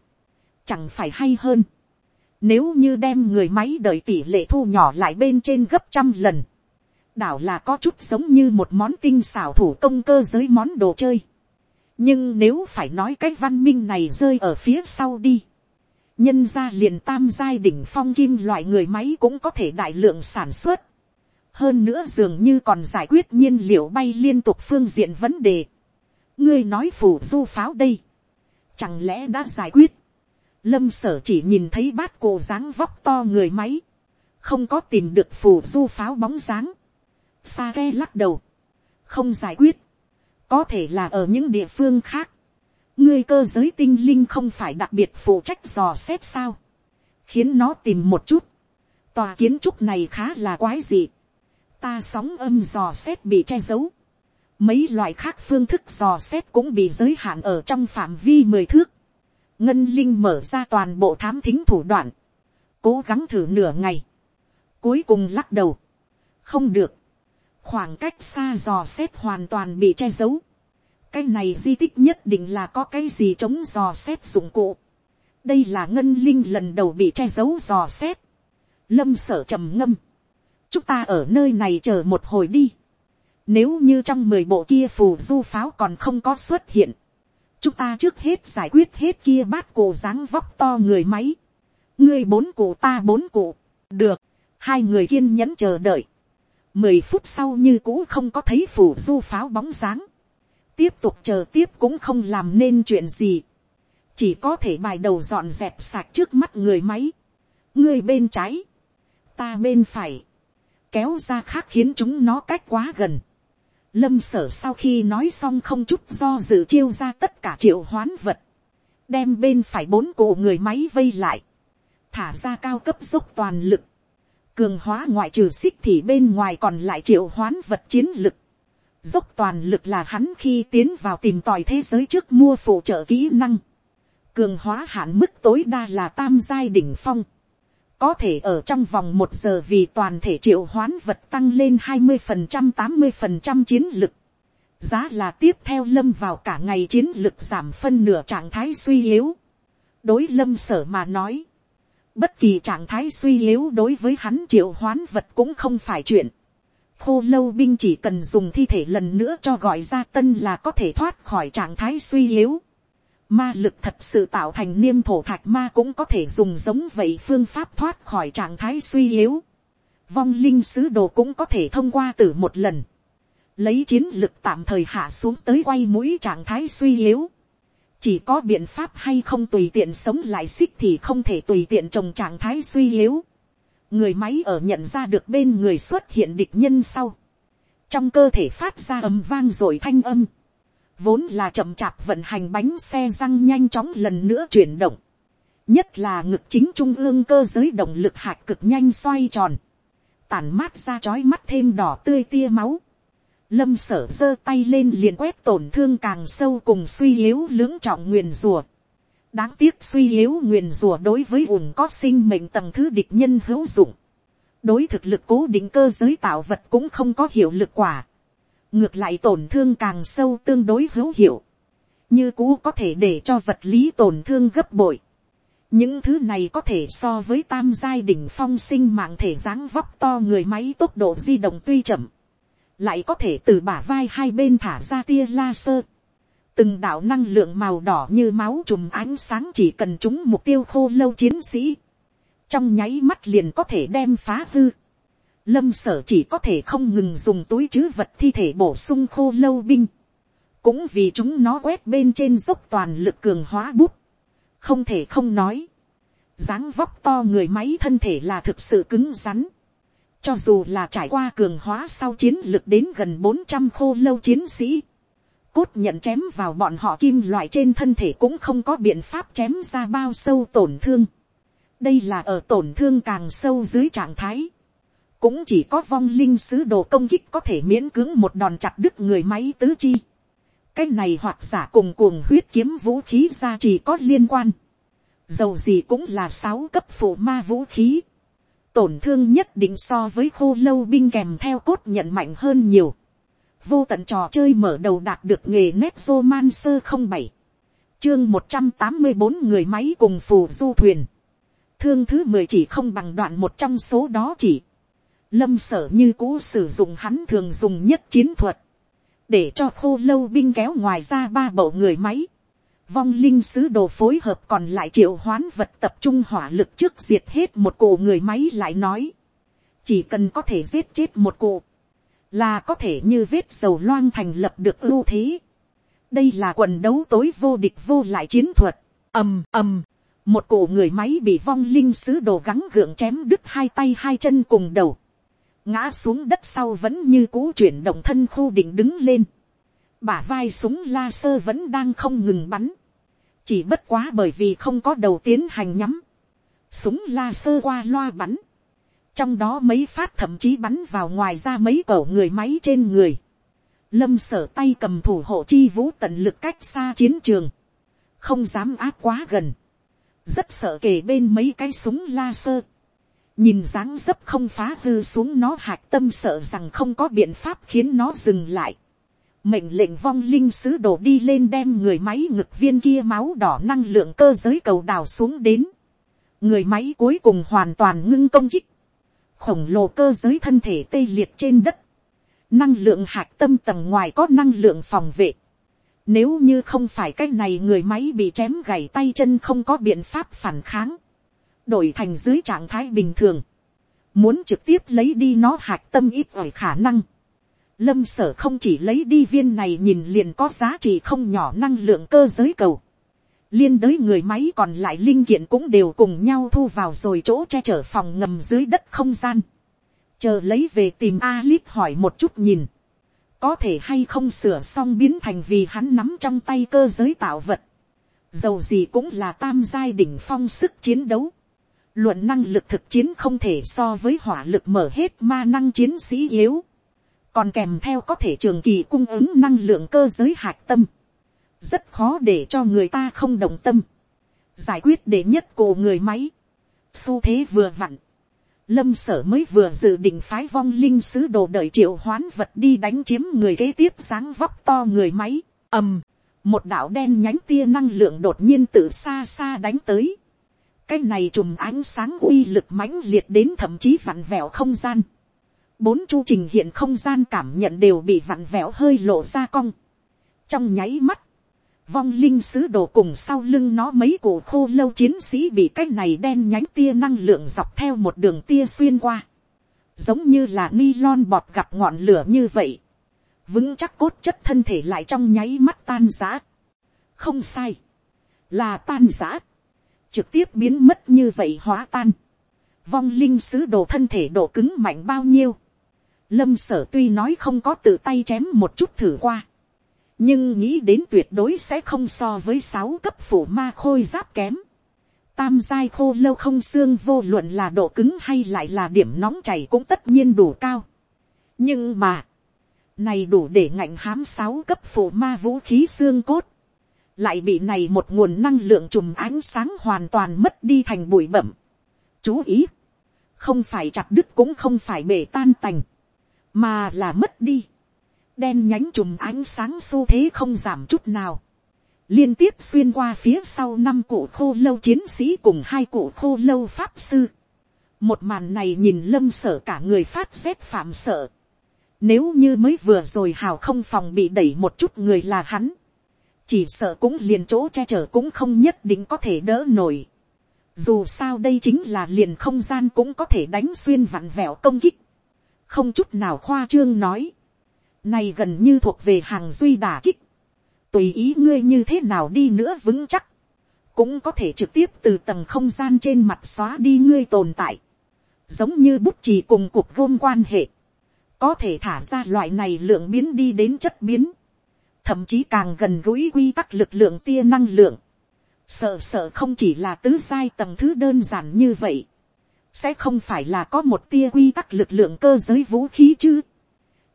Chẳng phải hay hơn. Nếu như đem người máy đợi tỷ lệ thu nhỏ lại bên trên gấp trăm lần. Đảo là có chút giống như một món tinh xảo thủ công cơ giới món đồ chơi. Nhưng nếu phải nói cái văn minh này rơi ở phía sau đi. Nhân ra liền tam giai đỉnh phong kim loại người máy cũng có thể đại lượng sản xuất. Hơn nữa dường như còn giải quyết nhiên liệu bay liên tục phương diện vấn đề. Ngươi nói phủ du pháo đây. Chẳng lẽ đã giải quyết lâm sở chỉ nhìn thấy bát cổ dáng vóc to người máy, không có tìm được phù du pháo bóng dáng. Sa ghe lắc đầu, không giải quyết, có thể là ở những địa phương khác. ngươi cơ giới tinh linh không phải đặc biệt phụ trách dò xét sao, khiến nó tìm một chút. tòa kiến trúc này khá là quái dị, ta sóng âm dò xét bị che giấu. mấy loại khác phương thức dò xét cũng bị giới hạn ở trong phạm vi mười thước ngân linh mở ra toàn bộ thám thính thủ đoạn, cố gắng thử nửa ngày, cuối cùng lắc đầu, không được, khoảng cách xa dò xét hoàn toàn bị che giấu, cái này di tích nhất định là có cái gì chống dò xét dụng cụ, đây là ngân linh lần đầu bị che giấu dò xét, lâm sở trầm ngâm, chúng ta ở nơi này chờ một hồi đi, nếu như trong mười bộ kia phù du pháo còn không có xuất hiện, chúng ta trước hết giải quyết hết kia bát cổ dáng vóc to người máy, ngươi bốn cổ ta bốn cổ. Được, hai người kiên nhẫn chờ đợi, mười phút sau như cũ không có thấy phủ du pháo bóng dáng, tiếp tục chờ tiếp cũng không làm nên chuyện gì, chỉ có thể bài đầu dọn dẹp sạc trước mắt người máy, người bên trái, ta bên phải, kéo ra khác khiến chúng nó cách quá gần. Lâm sở sau khi nói xong không chút do dự chiêu ra tất cả triệu hoán vật, đem bên phải bốn cổ người máy vây lại, thả ra cao cấp dốc toàn lực, cường hóa ngoại trừ xích thì bên ngoài còn lại triệu hoán vật chiến lực. Dốc toàn lực là hắn khi tiến vào tìm tòi thế giới trước mua phụ trợ kỹ năng. Cường hóa hạn mức tối đa là tam giai đỉnh phong. Có thể ở trong vòng một giờ vì toàn thể triệu hoán vật tăng lên hai mươi phần trăm, tám mươi phần trăm chiến lực. Giá là tiếp theo lâm vào cả ngày chiến lực giảm phân nửa trạng thái suy yếu. Đối lâm sở mà nói, Bất kỳ trạng thái suy yếu đối với hắn triệu hoán vật cũng không phải chuyện. Khô lâu binh chỉ cần dùng thi thể lần nữa cho gọi ra tân là có thể thoát khỏi trạng thái suy yếu. Ma lực thật sự tạo thành niêm thổ thạch ma cũng có thể dùng giống vậy phương pháp thoát khỏi trạng thái suy yếu. Vong linh sứ đồ cũng có thể thông qua từ một lần. Lấy chiến lực tạm thời hạ xuống tới quay mũi trạng thái suy yếu chỉ có biện pháp hay không tùy tiện sống lại xích thì không thể tùy tiện trồng trạng thái suy yếu. người máy ở nhận ra được bên người xuất hiện địch nhân sau. trong cơ thể phát ra ầm vang rồi thanh âm vốn là chậm chạp vận hành bánh xe răng nhanh chóng lần nữa chuyển động. nhất là ngực chính trung ương cơ giới động lực hạt cực nhanh xoay tròn. tản mát ra chói mắt thêm đỏ tươi tia máu Lâm sở giơ tay lên liền quét tổn thương càng sâu cùng suy yếu lưỡng trọng nguyền rùa. Đáng tiếc suy yếu nguyền rùa đối với ủng có sinh mệnh tầng thứ địch nhân hữu dụng. Đối thực lực cố định cơ giới tạo vật cũng không có hiệu lực quả. Ngược lại tổn thương càng sâu tương đối hữu hiệu. Như cũ có thể để cho vật lý tổn thương gấp bội. Những thứ này có thể so với tam giai đỉnh phong sinh mạng thể dáng vóc to người máy tốc độ di động tuy chậm lại có thể từ bả vai hai bên thả ra tia laser, từng đạo năng lượng màu đỏ như máu trùm ánh sáng chỉ cần chúng mục tiêu khô lâu chiến sĩ, trong nháy mắt liền có thể đem phá hư. Lâm sở chỉ có thể không ngừng dùng túi chứ vật thi thể bổ sung khô lâu binh, cũng vì chúng nó quét bên trên dốc toàn lực cường hóa bút, không thể không nói, dáng vóc to người máy thân thể là thực sự cứng rắn, cho dù là trải qua cường hóa sau chiến lực đến gần bốn trăm khô lâu chiến sĩ. Cốt nhận chém vào bọn họ kim loại trên thân thể cũng không có biện pháp chém ra bao sâu tổn thương. Đây là ở tổn thương càng sâu dưới trạng thái. Cũng chỉ có vong linh sứ đồ công kích có thể miễn cưỡng một đòn chặt đứt người máy tứ chi. Cái này hoặc giả cùng cuồng huyết kiếm vũ khí ra chỉ có liên quan. Dầu gì cũng là sáu cấp phụ ma vũ khí tổn thương nhất định so với khô lâu binh kèm theo cốt nhận mạnh hơn nhiều. vô tận trò chơi mở đầu đạt được nghề nét roman sơ không bảy chương một trăm tám mươi bốn người máy cùng phù du thuyền. thương thứ mười chỉ không bằng đoạn một trong số đó chỉ lâm sở như cũ sử dụng hắn thường dùng nhất chiến thuật. để cho khô lâu binh kéo ngoài ra ba bộ người máy vong linh sứ đồ phối hợp còn lại triệu hoán vật tập trung hỏa lực trước diệt hết một cụ người máy lại nói. chỉ cần có thể giết chết một cụ, là có thể như vết dầu loang thành lập được ưu thế. đây là quần đấu tối vô địch vô lại chiến thuật. ầm ầm, một cụ người máy bị vong linh sứ đồ gắng gượng chém đứt hai tay hai chân cùng đầu ngã xuống đất sau vẫn như cũ chuyển động thân khu định đứng lên bả vai súng laser vẫn đang không ngừng bắn. Chỉ bất quá bởi vì không có đầu tiến hành nhắm. Súng laser qua loa bắn. Trong đó mấy phát thậm chí bắn vào ngoài ra mấy cổ người máy trên người. Lâm sở tay cầm thủ hộ chi vũ tận lực cách xa chiến trường. Không dám áp quá gần. Rất sợ kể bên mấy cái súng laser. Nhìn dáng dấp không phá hư xuống nó hạc tâm sợ rằng không có biện pháp khiến nó dừng lại mệnh lệnh vong linh sứ đổ đi lên đem người máy ngực viên kia máu đỏ năng lượng cơ giới cầu đào xuống đến. người máy cuối cùng hoàn toàn ngưng công kích. khổng lồ cơ giới thân thể tê liệt trên đất. năng lượng hạch tâm tầng ngoài có năng lượng phòng vệ. nếu như không phải cái này người máy bị chém gảy tay chân không có biện pháp phản kháng đổi thành dưới trạng thái bình thường. muốn trực tiếp lấy đi nó hạt tâm ít ỏi khả năng Lâm sở không chỉ lấy đi viên này nhìn liền có giá trị không nhỏ năng lượng cơ giới cầu. Liên đới người máy còn lại linh kiện cũng đều cùng nhau thu vào rồi chỗ che chở phòng ngầm dưới đất không gian. Chờ lấy về tìm Alip hỏi một chút nhìn. Có thể hay không sửa xong biến thành vì hắn nắm trong tay cơ giới tạo vật. Dầu gì cũng là tam giai đỉnh phong sức chiến đấu. Luận năng lực thực chiến không thể so với hỏa lực mở hết ma năng chiến sĩ yếu. Còn kèm theo có thể trường kỳ cung ứng năng lượng cơ giới hạt tâm, rất khó để cho người ta không đồng tâm, giải quyết để nhất cổ người máy, xu thế vừa vặn, lâm sở mới vừa dự định phái vong linh sứ đồ đợi triệu hoán vật đi đánh chiếm người kế tiếp dáng vóc to người máy, ầm, một đạo đen nhánh tia năng lượng đột nhiên từ xa xa đánh tới, cái này trùm ánh sáng uy lực mãnh liệt đến thậm chí vặn vẹo không gian, bốn chu trình hiện không gian cảm nhận đều bị vặn vẹo hơi lộ ra cong. trong nháy mắt, vong linh sứ đồ cùng sau lưng nó mấy cổ khô lâu chiến sĩ bị cái này đen nhánh tia năng lượng dọc theo một đường tia xuyên qua. giống như là ni lon bọt gặp ngọn lửa như vậy. vững chắc cốt chất thân thể lại trong nháy mắt tan giã. không sai, là tan giã trực tiếp biến mất như vậy hóa tan vong linh sứ đồ thân thể độ cứng mạnh bao nhiêu, Lâm sở tuy nói không có tự tay chém một chút thử qua. Nhưng nghĩ đến tuyệt đối sẽ không so với sáu cấp phủ ma khôi giáp kém. Tam giai khô lâu không xương vô luận là độ cứng hay lại là điểm nóng chảy cũng tất nhiên đủ cao. Nhưng mà. Này đủ để ngạnh hám sáu cấp phủ ma vũ khí xương cốt. Lại bị này một nguồn năng lượng trùm ánh sáng hoàn toàn mất đi thành bụi bẩm. Chú ý. Không phải chặt đứt cũng không phải bể tan tành, mà là mất đi. đen nhánh chùm ánh sáng xu thế không giảm chút nào. liên tiếp xuyên qua phía sau năm cụ khô lâu chiến sĩ cùng hai cụ khô lâu pháp sư. một màn này nhìn lâm sở cả người phát xét phạm sợ. nếu như mới vừa rồi hào không phòng bị đẩy một chút người là hắn chỉ sợ cũng liền chỗ che chở cũng không nhất định có thể đỡ nổi. dù sao đây chính là liền không gian cũng có thể đánh xuyên vặn vẹo công kích. Không chút nào khoa trương nói, này gần như thuộc về hàng duy đà kích, tùy ý ngươi như thế nào đi nữa vững chắc, cũng có thể trực tiếp từ tầng không gian trên mặt xóa đi ngươi tồn tại, giống như bút chì cùng cuộc gôm quan hệ, có thể thả ra loại này lượng biến đi đến chất biến, thậm chí càng gần gũi quy tắc lực lượng tia năng lượng, sợ sợ không chỉ là tứ sai tầng thứ đơn giản như vậy, sẽ không phải là có một tia quy tắc lực lượng cơ giới vũ khí chứ.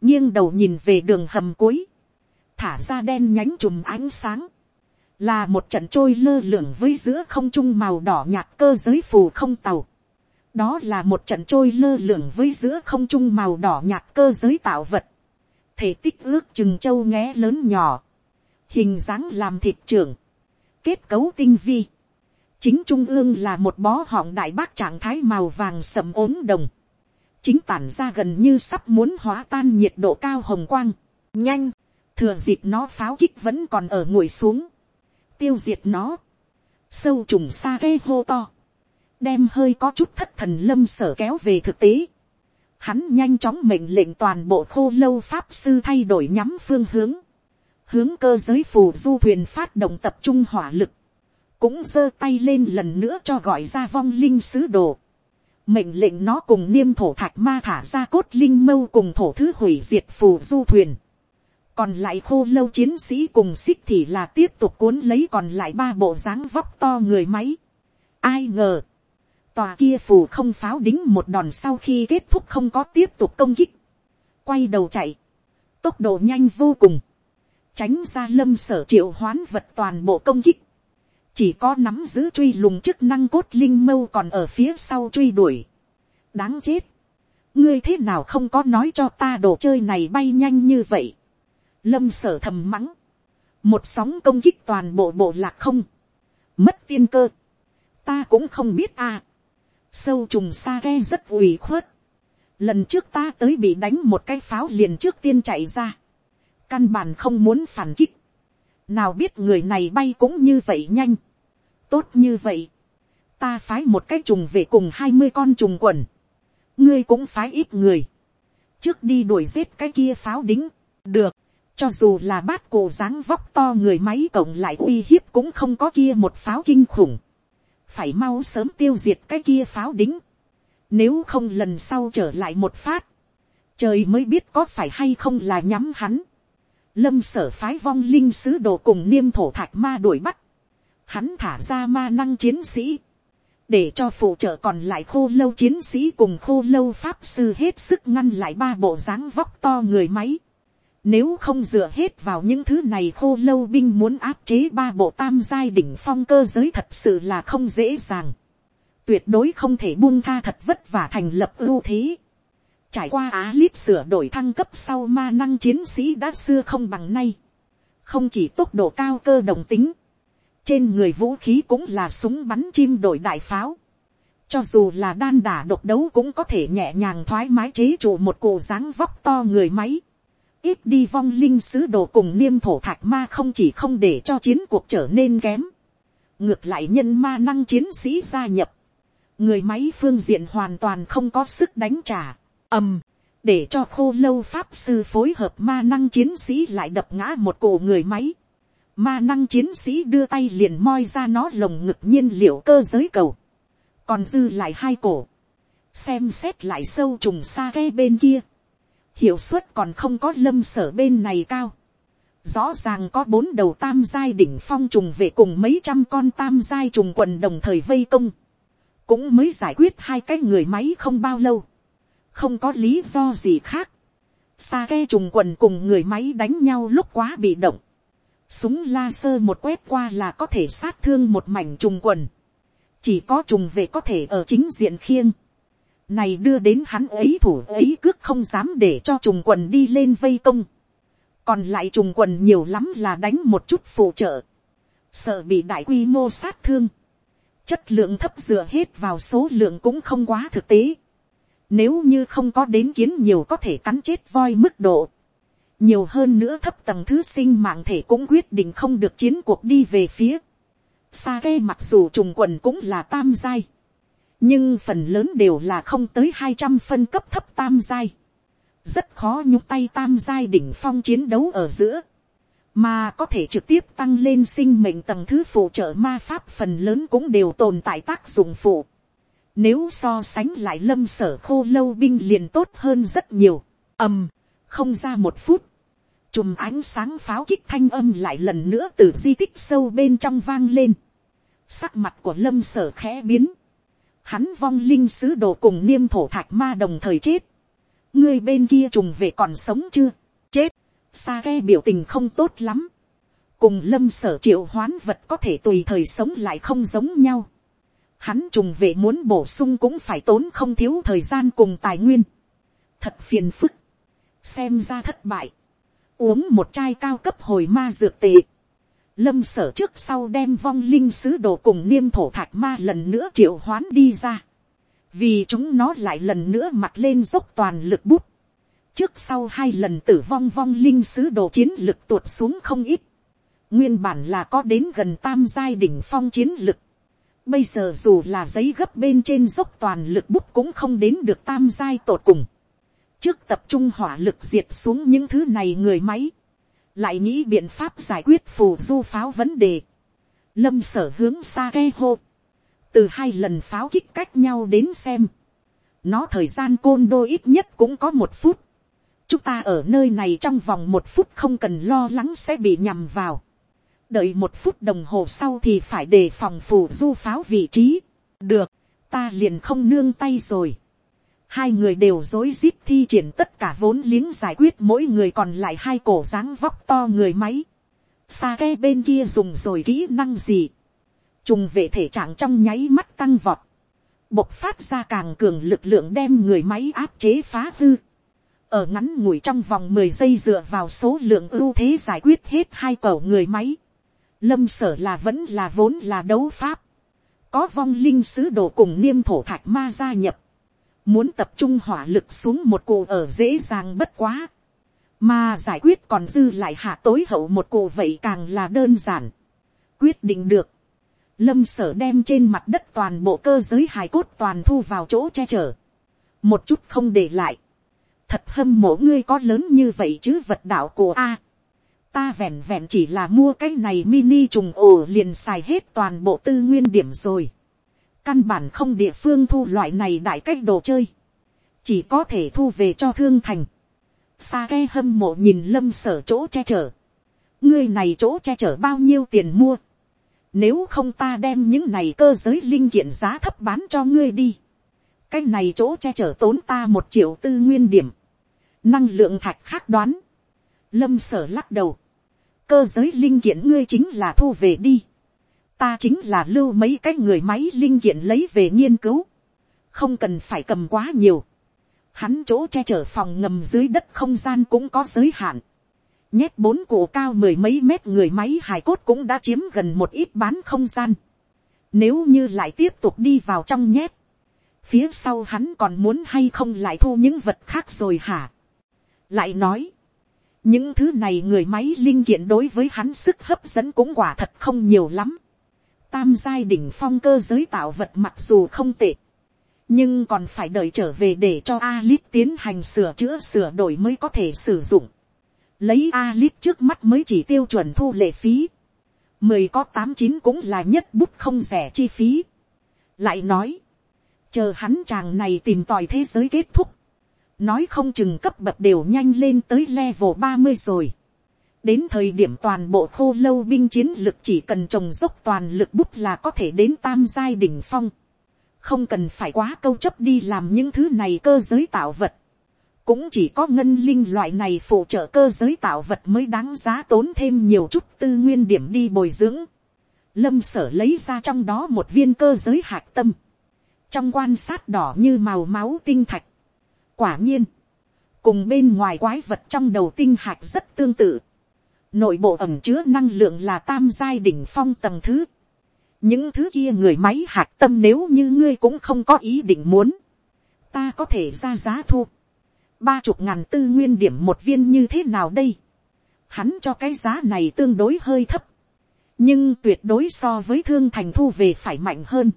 nghiêng đầu nhìn về đường hầm cuối, thả ra đen nhánh chùm ánh sáng, là một trận trôi lơ lửng với giữa không trung màu đỏ nhạt cơ giới phù không tàu. đó là một trận trôi lơ lửng với giữa không trung màu đỏ nhạt cơ giới tạo vật thể tích ước chừng châu nghé lớn nhỏ, hình dáng làm thịt trưởng, kết cấu tinh vi, chính trung ương là một bó họng đại bác trạng thái màu vàng sầm ốm đồng, chính tản ra gần như sắp muốn hóa tan nhiệt độ cao hồng quang, nhanh, thừa dịp nó pháo kích vẫn còn ở ngồi xuống, tiêu diệt nó, sâu trùng xa ghe hô to, đem hơi có chút thất thần lâm sở kéo về thực tế, hắn nhanh chóng mệnh lệnh toàn bộ khô lâu pháp sư thay đổi nhắm phương hướng, hướng cơ giới phù du thuyền phát động tập trung hỏa lực, cũng giơ tay lên lần nữa cho gọi ra vong linh sứ đồ. Mệnh lệnh nó cùng niêm thổ thạch ma thả ra cốt linh mâu cùng thổ thứ hủy diệt phù du thuyền. Còn lại khô lâu chiến sĩ cùng xích thì là tiếp tục cuốn lấy còn lại ba bộ dáng vóc to người máy. Ai ngờ. Tòa kia phù không pháo đính một đòn sau khi kết thúc không có tiếp tục công kích. Quay đầu chạy. Tốc độ nhanh vô cùng. Tránh ra lâm sở triệu hoán vật toàn bộ công kích chỉ có nắm giữ truy lùng chức năng cốt linh mâu còn ở phía sau truy đuổi. đáng chết. ngươi thế nào không có nói cho ta đồ chơi này bay nhanh như vậy. lâm sở thầm mắng, một sóng công kích toàn bộ bộ lạc không, mất tiên cơ, ta cũng không biết à, sâu trùng xa ghe rất ủy khuất, lần trước ta tới bị đánh một cái pháo liền trước tiên chạy ra, căn bản không muốn phản kích, nào biết người này bay cũng như vậy nhanh, tốt như vậy, ta phái một cái trùng về cùng hai mươi con trùng quần, ngươi cũng phái ít người, trước đi đuổi giết cái kia pháo đính, được, cho dù là bát cổ dáng vóc to người máy cộng lại uy hiếp cũng không có kia một pháo kinh khủng, phải mau sớm tiêu diệt cái kia pháo đính, nếu không lần sau trở lại một phát, trời mới biết có phải hay không là nhắm hắn, lâm sở phái vong linh sứ đồ cùng niêm thổ thạch ma đuổi bắt, hắn thả ra ma năng chiến sĩ, để cho phụ trợ còn lại khô lâu chiến sĩ cùng khô lâu pháp sư hết sức ngăn lại ba bộ dáng vóc to người máy. Nếu không dựa hết vào những thứ này khô lâu binh muốn áp chế ba bộ tam giai đỉnh phong cơ giới thật sự là không dễ dàng. Tuyệt đối không thể buông tha thật vất vả thành lập ưu thế. Trải qua Á Lít sửa đổi thăng cấp sau ma năng chiến sĩ đã xưa không bằng nay. Không chỉ tốc độ cao cơ đồng tính, trên người vũ khí cũng là súng bắn chim đổi đại pháo. cho dù là đan đả độc đấu cũng có thể nhẹ nhàng thoải mái chế trụ một cổ dáng vóc to người máy ít đi vong linh sứ đồ cùng niêm thổ thạch ma không chỉ không để cho chiến cuộc trở nên kém. ngược lại nhân ma năng chiến sĩ gia nhập. người máy phương diện hoàn toàn không có sức đánh trả. ầm, để cho khô lâu pháp sư phối hợp ma năng chiến sĩ lại đập ngã một cổ người máy ma năng chiến sĩ đưa tay liền moi ra nó lồng ngực nhiên liệu cơ giới cầu, còn dư lại hai cổ, xem xét lại sâu trùng xa ghe bên kia, hiệu suất còn không có lâm sở bên này cao, rõ ràng có bốn đầu tam giai đỉnh phong trùng về cùng mấy trăm con tam giai trùng quần đồng thời vây công, cũng mới giải quyết hai cái người máy không bao lâu, không có lý do gì khác, xa ghe trùng quần cùng người máy đánh nhau lúc quá bị động, Súng laser một quét qua là có thể sát thương một mảnh trùng quần. Chỉ có trùng về có thể ở chính diện khiêng. Này đưa đến hắn ấy thủ ấy cước không dám để cho trùng quần đi lên vây công. Còn lại trùng quần nhiều lắm là đánh một chút phụ trợ. Sợ bị đại quy mô sát thương. Chất lượng thấp dựa hết vào số lượng cũng không quá thực tế. Nếu như không có đến kiến nhiều có thể cắn chết voi mức độ nhiều hơn nữa thấp tầng thứ sinh mạng thể cũng quyết định không được chiến cuộc đi về phía. Sa ghe mặc dù trùng quần cũng là tam giai. Nhưng phần lớn đều là không tới hai trăm phân cấp thấp tam giai. Rất khó nhúng tay tam giai đỉnh phong chiến đấu ở giữa. Mà có thể trực tiếp tăng lên sinh mệnh tầng thứ phụ trợ ma pháp phần lớn cũng đều tồn tại tác dụng phụ. Nếu so sánh lại lâm sở khô lâu binh liền tốt hơn rất nhiều. ầm, không ra một phút chùm ánh sáng pháo kích thanh âm lại lần nữa từ di tích sâu bên trong vang lên. Sắc mặt của lâm sở khẽ biến. Hắn vong linh sứ đồ cùng niêm thổ thạch ma đồng thời chết. Người bên kia trùng về còn sống chưa? Chết. Sa ghe biểu tình không tốt lắm. Cùng lâm sở triệu hoán vật có thể tùy thời sống lại không giống nhau. Hắn trùng về muốn bổ sung cũng phải tốn không thiếu thời gian cùng tài nguyên. Thật phiền phức. Xem ra thất bại uống một chai cao cấp hồi ma dược tệ. Lâm sở trước sau đem vong linh sứ đồ cùng niêm thổ thạch ma lần nữa triệu hoán đi ra. Vì chúng nó lại lần nữa mặt lên dốc toàn lực bút. Trước sau hai lần tử vong vong linh sứ đồ chiến lực tuột xuống không ít. Nguyên bản là có đến gần tam giai đỉnh phong chiến lực. Bây giờ dù là giấy gấp bên trên dốc toàn lực bút cũng không đến được tam giai tột cùng trước tập trung hỏa lực diệt xuống những thứ này người máy, lại nghĩ biện pháp giải quyết phù du pháo vấn đề, lâm sở hướng xa ghe hô, từ hai lần pháo kích cách nhau đến xem, nó thời gian côn đô ít nhất cũng có một phút, chúng ta ở nơi này trong vòng một phút không cần lo lắng sẽ bị nhầm vào, đợi một phút đồng hồ sau thì phải đề phòng phù du pháo vị trí, được, ta liền không nương tay rồi, hai người đều rối rít thi triển tất cả vốn liếng giải quyết, mỗi người còn lại hai cổ dáng vóc to người máy. Sa ke bên kia dùng rồi kỹ năng gì. Trùng vệ thể trạng trong nháy mắt tăng vọt. Bộc phát ra càng cường lực lượng đem người máy áp chế phá hư. ở ngắn ngủi trong vòng mười giây dựa vào số lượng ưu thế giải quyết hết hai cổ người máy. Lâm sở là vẫn là vốn là đấu pháp. Có vong linh sứ đồ cùng niêm thổ thạch ma gia nhập. Muốn tập trung hỏa lực xuống một cụ ở dễ dàng bất quá. Mà giải quyết còn dư lại hạ tối hậu một cụ vậy càng là đơn giản. Quyết định được. Lâm sở đem trên mặt đất toàn bộ cơ giới hài cốt toàn thu vào chỗ che chở. Một chút không để lại thật hâm mộ ngươi có lớn như vậy chứ vật đạo của a. ta vẹn vẹn chỉ là mua cái này mini trùng ổ liền xài hết toàn bộ tư nguyên điểm rồi căn bản không địa phương thu loại này đại cách đồ chơi. chỉ có thể thu về cho thương thành. sa ke hâm mộ nhìn lâm sở chỗ che chở. ngươi này chỗ che chở bao nhiêu tiền mua. nếu không ta đem những này cơ giới linh kiện giá thấp bán cho ngươi đi cái này chỗ che chở tốn ta một triệu tư nguyên điểm năng lượng thạch khác đoán, lâm sở lắc đầu, cơ giới linh kiện ngươi chính là thu về đi, ta chính là lưu mấy cái người máy linh kiện lấy về nghiên cứu, không cần phải cầm quá nhiều, hắn chỗ che chở phòng ngầm dưới đất không gian cũng có giới hạn, nhét bốn cổ cao mười mấy mét người máy hài cốt cũng đã chiếm gần một ít bán không gian, nếu như lại tiếp tục đi vào trong nhét, phía sau hắn còn muốn hay không lại thu những vật khác rồi hả? Lại nói, những thứ này người máy linh kiện đối với hắn sức hấp dẫn cũng quả thật không nhiều lắm. Tam giai đỉnh phong cơ giới tạo vật mặc dù không tệ, nhưng còn phải đợi trở về để cho Alip tiến hành sửa chữa sửa đổi mới có thể sử dụng. Lấy Alip trước mắt mới chỉ tiêu chuẩn thu lệ phí. Mười có tám chín cũng là nhất bút không rẻ chi phí. Lại nói, chờ hắn chàng này tìm tòi thế giới kết thúc nói không chừng cấp bậc đều nhanh lên tới level ba mươi rồi đến thời điểm toàn bộ khô lâu binh chiến lực chỉ cần trồng dốc toàn lực bút là có thể đến tam giai đ ỉ n h phong. không cần phải quá câu chấp đi làm những thứ này cơ giới tạo vật. cũng chỉ có ngân linh loại này phụ trợ cơ giới tạo vật mới đáng giá tốn thêm nhiều chút tư nguyên điểm đi bồi dưỡng. lâm sở lấy ra trong đó một viên cơ giới hạt tâm. trong quan sát đỏ như màu máu tinh thạch Quả nhiên, cùng bên ngoài quái vật trong đầu tinh hạch rất tương tự. Nội bộ ẩm chứa năng lượng là tam giai đỉnh phong tầng thứ. Những thứ kia người máy hạt tâm nếu như ngươi cũng không có ý định muốn. Ta có thể ra giá thu. Ba chục ngàn tư nguyên điểm một viên như thế nào đây? Hắn cho cái giá này tương đối hơi thấp. Nhưng tuyệt đối so với thương thành thu về phải mạnh hơn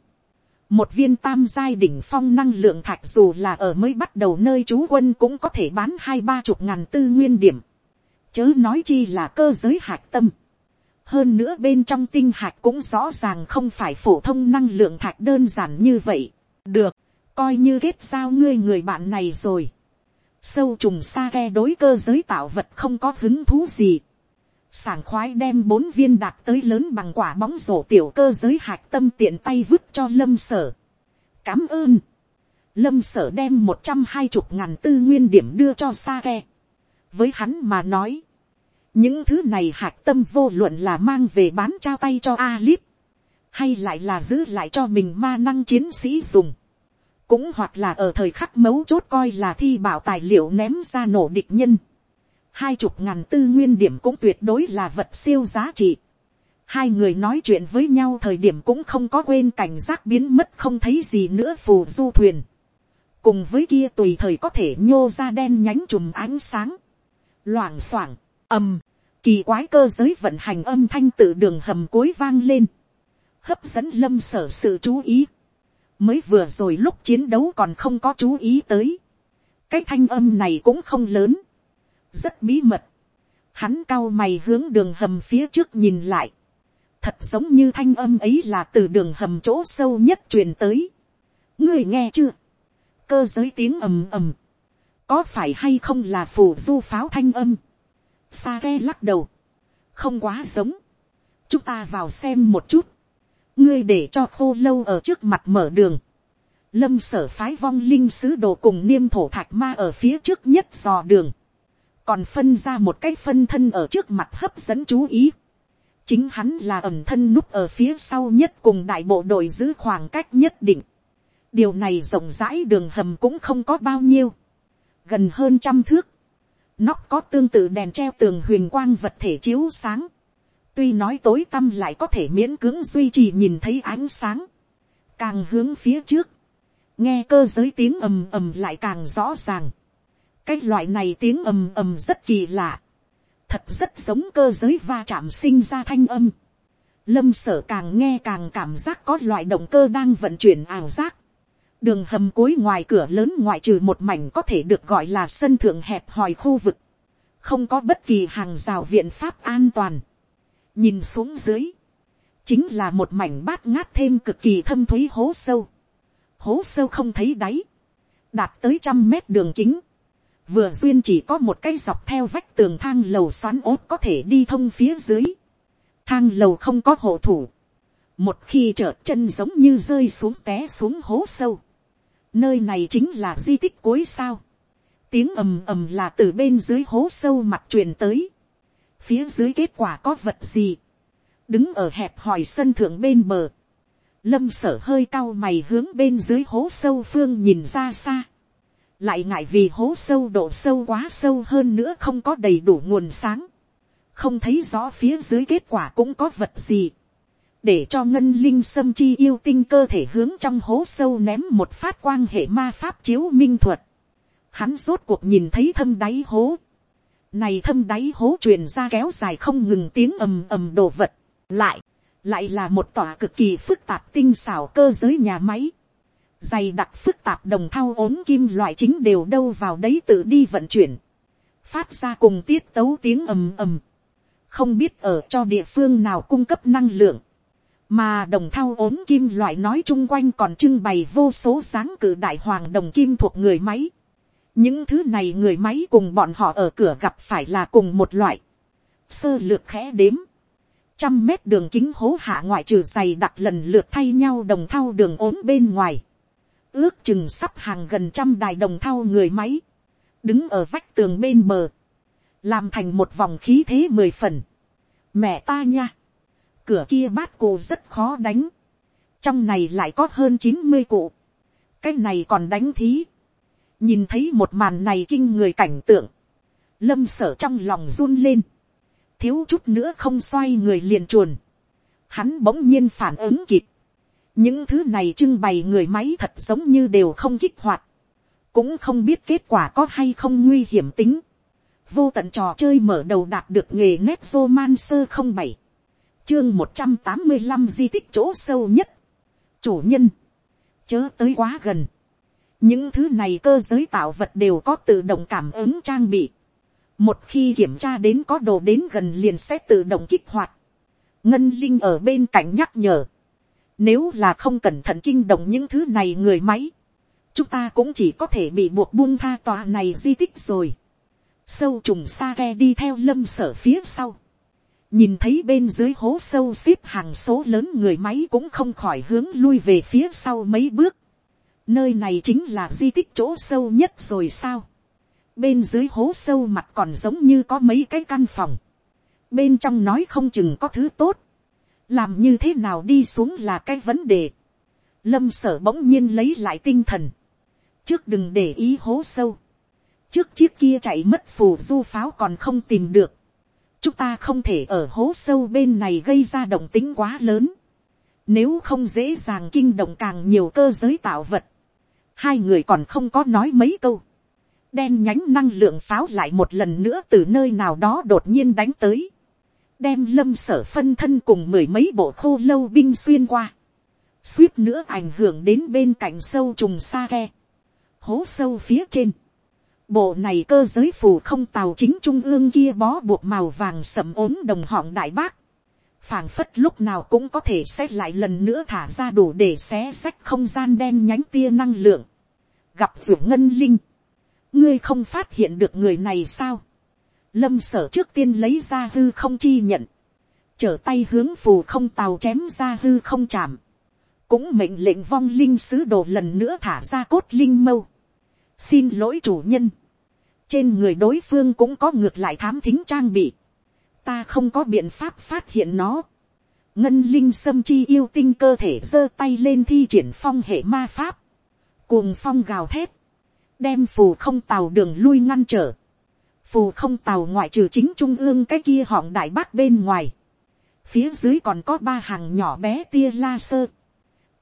một viên tam giai đỉnh phong năng lượng thạch dù là ở mới bắt đầu nơi trú quân cũng có thể bán hai ba chục ngàn tư nguyên điểm. Chớ nói chi là cơ giới hạch tâm. Hơn nữa bên trong tinh hạch cũng rõ ràng không phải phổ thông năng lượng thạch đơn giản như vậy. Được, coi như kết giao ngươi người bạn này rồi. Sâu trùng xa ghe đối cơ giới tạo vật không có hứng thú gì sảng khoái đem bốn viên đạt tới lớn bằng quả bóng rổ tiểu cơ giới hạch tâm tiện tay vứt cho lâm sở. cám ơn. lâm sở đem một trăm hai chục ngàn tư nguyên điểm đưa cho sa ke với hắn mà nói, những thứ này hạc tâm vô luận là mang về bán trao tay cho Alip, hay lại là giữ lại cho mình ma năng chiến sĩ dùng, cũng hoặc là ở thời khắc mấu chốt coi là thi bảo tài liệu ném ra nổ địch nhân hai chục ngàn tư nguyên điểm cũng tuyệt đối là vật siêu giá trị. Hai người nói chuyện với nhau thời điểm cũng không có quên cảnh giác biến mất không thấy gì nữa phù du thuyền. Cùng với kia tùy thời có thể nhô ra đen nhánh chùm ánh sáng. Loảng xoảng, ầm, kỳ quái cơ giới vận hành âm thanh từ đường hầm cối vang lên. Hấp dẫn lâm sở sự chú ý. Mới vừa rồi lúc chiến đấu còn không có chú ý tới. Cái thanh âm này cũng không lớn rất bí mật. Hắn cao mày hướng đường hầm phía trước nhìn lại. Thật giống như thanh âm ấy là từ đường hầm chỗ sâu nhất truyền tới. Người nghe chưa? Cơ giới tiếng ầm ầm. Có phải hay không là phù du pháo thanh âm? Sa ghe lắc đầu. Không quá giống. Chúng ta vào xem một chút. Ngươi để cho khô lâu ở trước mặt mở đường lâm sở phái vong linh sứ đồ cùng niêm thổ thạch ma ở phía trước nhất dò đường còn phân ra một cái phân thân ở trước mặt hấp dẫn chú ý. chính hắn là ẩm thân núp ở phía sau nhất cùng đại bộ đội giữ khoảng cách nhất định. điều này rộng rãi đường hầm cũng không có bao nhiêu gần hơn trăm thước, nóc có tương tự đèn treo tường huyền quang vật thể chiếu sáng, tuy nói tối tăm lại có thể miễn cưỡng duy trì nhìn thấy ánh sáng, càng hướng phía trước, nghe cơ giới tiếng ầm ầm lại càng rõ ràng, cái loại này tiếng ầm ầm rất kỳ lạ, thật rất giống cơ giới va chạm sinh ra thanh âm, lâm sở càng nghe càng cảm giác có loại động cơ đang vận chuyển ảo giác, đường hầm cuối ngoài cửa lớn ngoại trừ một mảnh có thể được gọi là sân thượng hẹp hòi khu vực, không có bất kỳ hàng rào viện pháp an toàn. nhìn xuống dưới, chính là một mảnh bát ngát thêm cực kỳ thâm thúy hố sâu, hố sâu không thấy đáy, đạt tới trăm mét đường kính, vừa duyên chỉ có một cái dọc theo vách tường thang lầu xoắn ốt có thể đi thông phía dưới, thang lầu không có hộ thủ, một khi trở chân giống như rơi xuống té xuống hố sâu, nơi này chính là di tích cuối sao, tiếng ầm ầm là từ bên dưới hố sâu mặt truyền tới, phía dưới kết quả có vật gì, đứng ở hẹp hòi sân thượng bên bờ, lâm sở hơi cao mày hướng bên dưới hố sâu phương nhìn ra xa, lại ngại vì hố sâu độ sâu quá sâu hơn nữa không có đầy đủ nguồn sáng, không thấy rõ phía dưới kết quả cũng có vật gì, để cho ngân linh sâm chi yêu tinh cơ thể hướng trong hố sâu ném một phát quang hệ ma pháp chiếu minh thuật. Hắn rốt cuộc nhìn thấy thâm đáy hố. Này thâm đáy hố truyền ra kéo dài không ngừng tiếng ầm ầm đồ vật. Lại, lại là một tòa cực kỳ phức tạp tinh xảo cơ giới nhà máy. Dày đặc phức tạp đồng thau ốm kim loại chính đều đâu vào đấy tự đi vận chuyển. Phát ra cùng tiết tấu tiếng ầm ầm. Không biết ở cho địa phương nào cung cấp năng lượng mà đồng thau ốm kim loại nói chung quanh còn trưng bày vô số sáng cử đại hoàng đồng kim thuộc người máy. những thứ này người máy cùng bọn họ ở cửa gặp phải là cùng một loại. sơ lược khẽ đếm. trăm mét đường kính hố hạ ngoại trừ dày đặt lần lượt thay nhau đồng thau đường ốm bên ngoài. ước chừng sắp hàng gần trăm đài đồng thau người máy. đứng ở vách tường bên bờ. làm thành một vòng khí thế mười phần. mẹ ta nha cửa kia bát cụ rất khó đánh, trong này lại có hơn chín mươi cụ, cái này còn đánh thí, nhìn thấy một màn này kinh người cảnh tượng, lâm sở trong lòng run lên, thiếu chút nữa không xoay người liền chuồn, hắn bỗng nhiên phản ứng kịp, những thứ này trưng bày người máy thật giống như đều không kích hoạt, cũng không biết kết quả có hay không nguy hiểm tính, vô tận trò chơi mở đầu đạt được nghề nét vô man sơ không bảy chương một trăm tám mươi năm di tích chỗ sâu nhất. chủ nhân, chớ tới quá gần. những thứ này cơ giới tạo vật đều có tự động cảm ứng trang bị. một khi kiểm tra đến có đồ đến gần liền sẽ tự động kích hoạt. ngân linh ở bên cạnh nhắc nhở. nếu là không cẩn thận kinh động những thứ này người máy, chúng ta cũng chỉ có thể bị buộc buông tha tòa này di tích rồi. sâu trùng xa ghe đi theo lâm sở phía sau nhìn thấy bên dưới hố sâu xếp hàng số lớn người máy cũng không khỏi hướng lui về phía sau mấy bước. nơi này chính là di tích chỗ sâu nhất rồi sao. bên dưới hố sâu mặt còn giống như có mấy cái căn phòng. bên trong nói không chừng có thứ tốt. làm như thế nào đi xuống là cái vấn đề. lâm sở bỗng nhiên lấy lại tinh thần. trước đừng để ý hố sâu. trước chiếc kia chạy mất phù du pháo còn không tìm được chúng ta không thể ở hố sâu bên này gây ra động tính quá lớn, nếu không dễ dàng kinh động càng nhiều cơ giới tạo vật, hai người còn không có nói mấy câu, đen nhánh năng lượng pháo lại một lần nữa từ nơi nào đó đột nhiên đánh tới, đem lâm sở phân thân cùng mười mấy bộ khô lâu binh xuyên qua, suýt nữa ảnh hưởng đến bên cạnh sâu trùng xa khe, hố sâu phía trên, Bộ này cơ giới phù không tàu chính trung ương kia bó buộc màu vàng sầm ốm đồng họng đại bác. phảng phất lúc nào cũng có thể xét lại lần nữa thả ra đủ để xé sách không gian đen nhánh tia năng lượng. Gặp ruộng ngân linh. Ngươi không phát hiện được người này sao? Lâm sở trước tiên lấy ra hư không chi nhận. Trở tay hướng phù không tàu chém ra hư không chạm. Cũng mệnh lệnh vong linh sứ đồ lần nữa thả ra cốt linh mâu xin lỗi chủ nhân, trên người đối phương cũng có ngược lại thám thính trang bị, ta không có biện pháp phát hiện nó, ngân linh sâm chi yêu tinh cơ thể giơ tay lên thi triển phong hệ ma pháp, cuồng phong gào thét, đem phù không tàu đường lui ngăn trở, phù không tàu ngoại trừ chính trung ương cái kia họng đại bác bên ngoài, phía dưới còn có ba hàng nhỏ bé tia la sơ,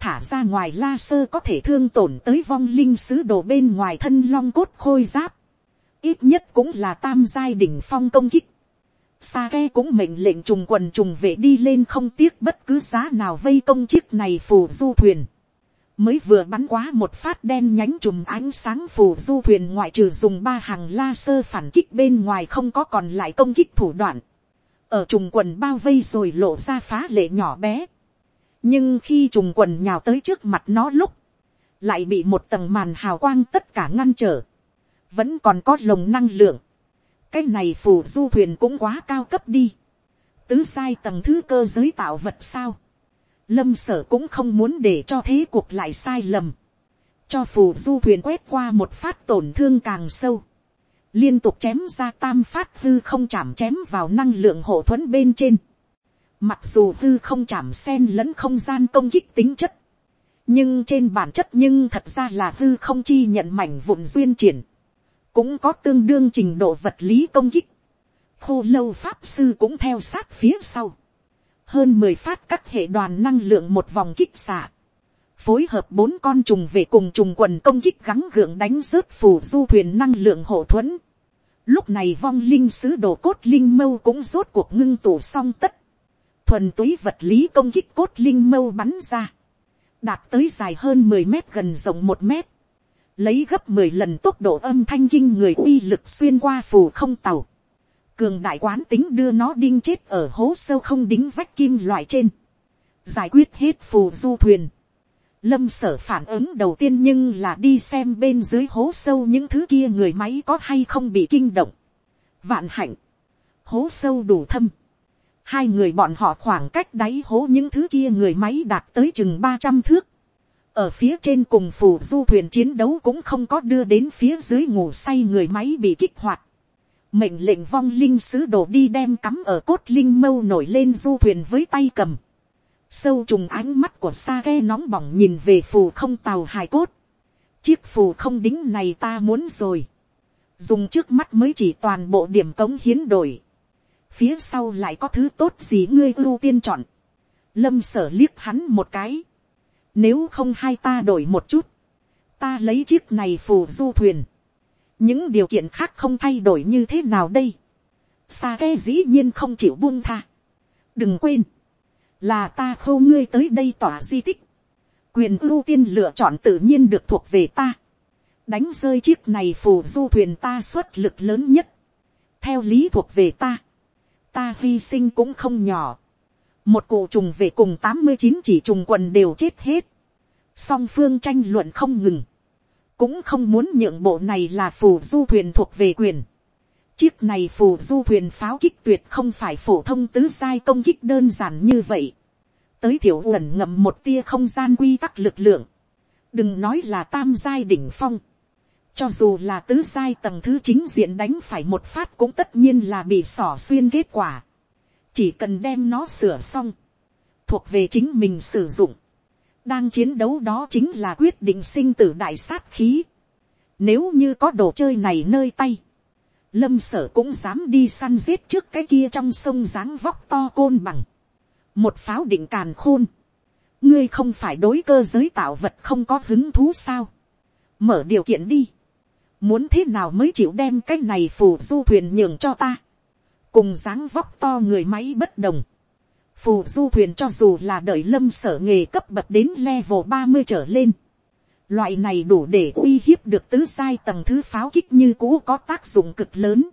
thả ra ngoài la sơ có thể thương tổn tới vong linh sứ đồ bên ngoài thân long cốt khôi giáp, ít nhất cũng là tam giai đỉnh phong công kích, Sa ke cũng mệnh lệnh trùng quần trùng vệ đi lên không tiếc bất cứ giá nào vây công chiếc này phù du thuyền. Mới vừa bắn quá một phát đen nhánh trùm ánh sáng phù du thuyền ngoại trừ dùng ba hàng la sơ phản kích bên ngoài không có còn lại công kích thủ đoạn. Ở trùng quần bao vây rồi lộ ra phá lệ nhỏ bé. Nhưng khi trùng quần nhào tới trước mặt nó lúc. Lại bị một tầng màn hào quang tất cả ngăn trở. Vẫn còn có lồng năng lượng cái này phù du thuyền cũng quá cao cấp đi. tứ sai tầng thứ cơ giới tạo vật sao. lâm sở cũng không muốn để cho thế cuộc lại sai lầm. cho phù du thuyền quét qua một phát tổn thương càng sâu. liên tục chém ra tam phát hư không chạm chém vào năng lượng hộ thuẫn bên trên mặc dù hư không chạm sen lẫn không gian công kích tính chất. nhưng trên bản chất nhưng thật ra là hư không chi nhận mảnh vụn duyên triển cũng có tương đương trình độ vật lý công kích. khô lâu pháp sư cũng theo sát phía sau. hơn mười phát các hệ đoàn năng lượng một vòng kích xạ. phối hợp bốn con trùng về cùng trùng quần công kích gắng gượng đánh rớt phù du thuyền năng lượng hộ thuẫn. lúc này vong linh sứ đồ cốt linh mâu cũng rốt cuộc ngưng tụ xong tất thuần túy vật lý công kích cốt linh mâu bắn ra. đạt tới dài hơn mười mét gần rộng một mét lấy gấp mười lần tốc độ âm thanh kinh người uy lực xuyên qua phù không tàu, cường đại quán tính đưa nó đinh chết ở hố sâu không đính vách kim loại trên, giải quyết hết phù du thuyền. Lâm sở phản ứng đầu tiên nhưng là đi xem bên dưới hố sâu những thứ kia người máy có hay không bị kinh động. Vạn hạnh, hố sâu đủ thâm. Hai người bọn họ khoảng cách đáy hố những thứ kia người máy đạt tới chừng ba trăm thước ở phía trên cùng phù du thuyền chiến đấu cũng không có đưa đến phía dưới ngủ say người máy bị kích hoạt. mệnh lệnh vong linh sứ đồ đi đem cắm ở cốt linh mâu nổi lên du thuyền với tay cầm. sâu trùng ánh mắt của sa ghe nóng bỏng nhìn về phù không tàu hài cốt. chiếc phù không đính này ta muốn rồi. dùng trước mắt mới chỉ toàn bộ điểm cống hiến đổi phía sau lại có thứ tốt gì ngươi ưu tiên chọn. lâm sở liếc hắn một cái nếu không hai ta đổi một chút. Ta lấy chiếc này phù du thuyền. Những điều kiện khác không thay đổi như thế nào đây? Sa ke dĩ nhiên không chịu buông tha. Đừng quên. Là ta khâu ngươi tới đây tỏa di tích. Quyền ưu tiên lựa chọn tự nhiên được thuộc về ta. Đánh rơi chiếc này phù du thuyền ta xuất lực lớn nhất. Theo lý thuộc về ta. Ta hy sinh cũng không nhỏ một cụ trùng về cùng tám mươi chín chỉ trùng quần đều chết hết, song phương tranh luận không ngừng, cũng không muốn nhượng bộ này là phù du thuyền thuộc về quyền. Chiếc này phù du thuyền pháo kích tuyệt không phải phổ thông tứ sai công kích đơn giản như vậy. Tới thiểu ẩn ngầm một tia không gian quy tắc lực lượng. Đừng nói là tam giai đỉnh phong. Cho dù là tứ sai tầng thứ chính diện đánh phải một phát cũng tất nhiên là bị sỏ xuyên kết quả chỉ cần đem nó sửa xong, thuộc về chính mình sử dụng, đang chiến đấu đó chính là quyết định sinh tử đại sát khí. Nếu như có đồ chơi này nơi tay, lâm sở cũng dám đi săn giết trước cái kia trong sông dáng vóc to côn bằng. một pháo định càn khôn, ngươi không phải đối cơ giới tạo vật không có hứng thú sao. mở điều kiện đi, muốn thế nào mới chịu đem cái này phù du thuyền nhường cho ta cùng dáng vóc to người máy bất đồng. Phù du thuyền cho dù là đợi lâm sở nghề cấp bậc đến level ba mươi trở lên. Loại này đủ để uy hiếp được tứ sai tầng thứ pháo kích như cũ có tác dụng cực lớn.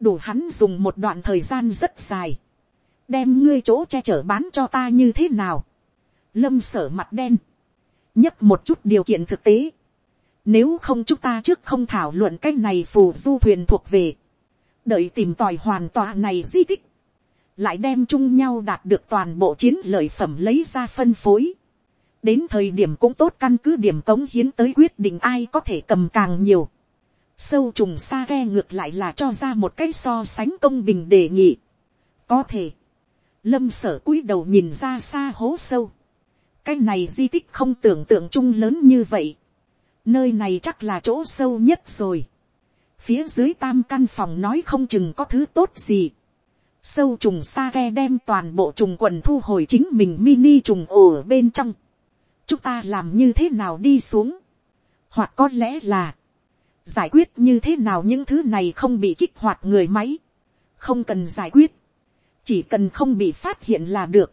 Đủ hắn dùng một đoạn thời gian rất dài. Đem ngươi chỗ che chở bán cho ta như thế nào. Lâm sở mặt đen. nhấp một chút điều kiện thực tế. Nếu không chúng ta trước không thảo luận cái này phù du thuyền thuộc về đợi tìm tòi hoàn tọa này di tích, lại đem chung nhau đạt được toàn bộ chiến lợi phẩm lấy ra phân phối. đến thời điểm cũng tốt căn cứ điểm cống hiến tới quyết định ai có thể cầm càng nhiều. sâu trùng xa ghe ngược lại là cho ra một cái so sánh công bình đề nghị. có thể, lâm sở cúi đầu nhìn ra xa hố sâu. cái này di tích không tưởng tượng chung lớn như vậy nơi này chắc là chỗ sâu nhất rồi. phía dưới tam căn phòng nói không chừng có thứ tốt gì. sâu trùng sa ghe đem toàn bộ trùng quần thu hồi chính mình mini trùng ổ ở bên trong. chúng ta làm như thế nào đi xuống. hoặc có lẽ là, giải quyết như thế nào những thứ này không bị kích hoạt người máy. không cần giải quyết. chỉ cần không bị phát hiện là được.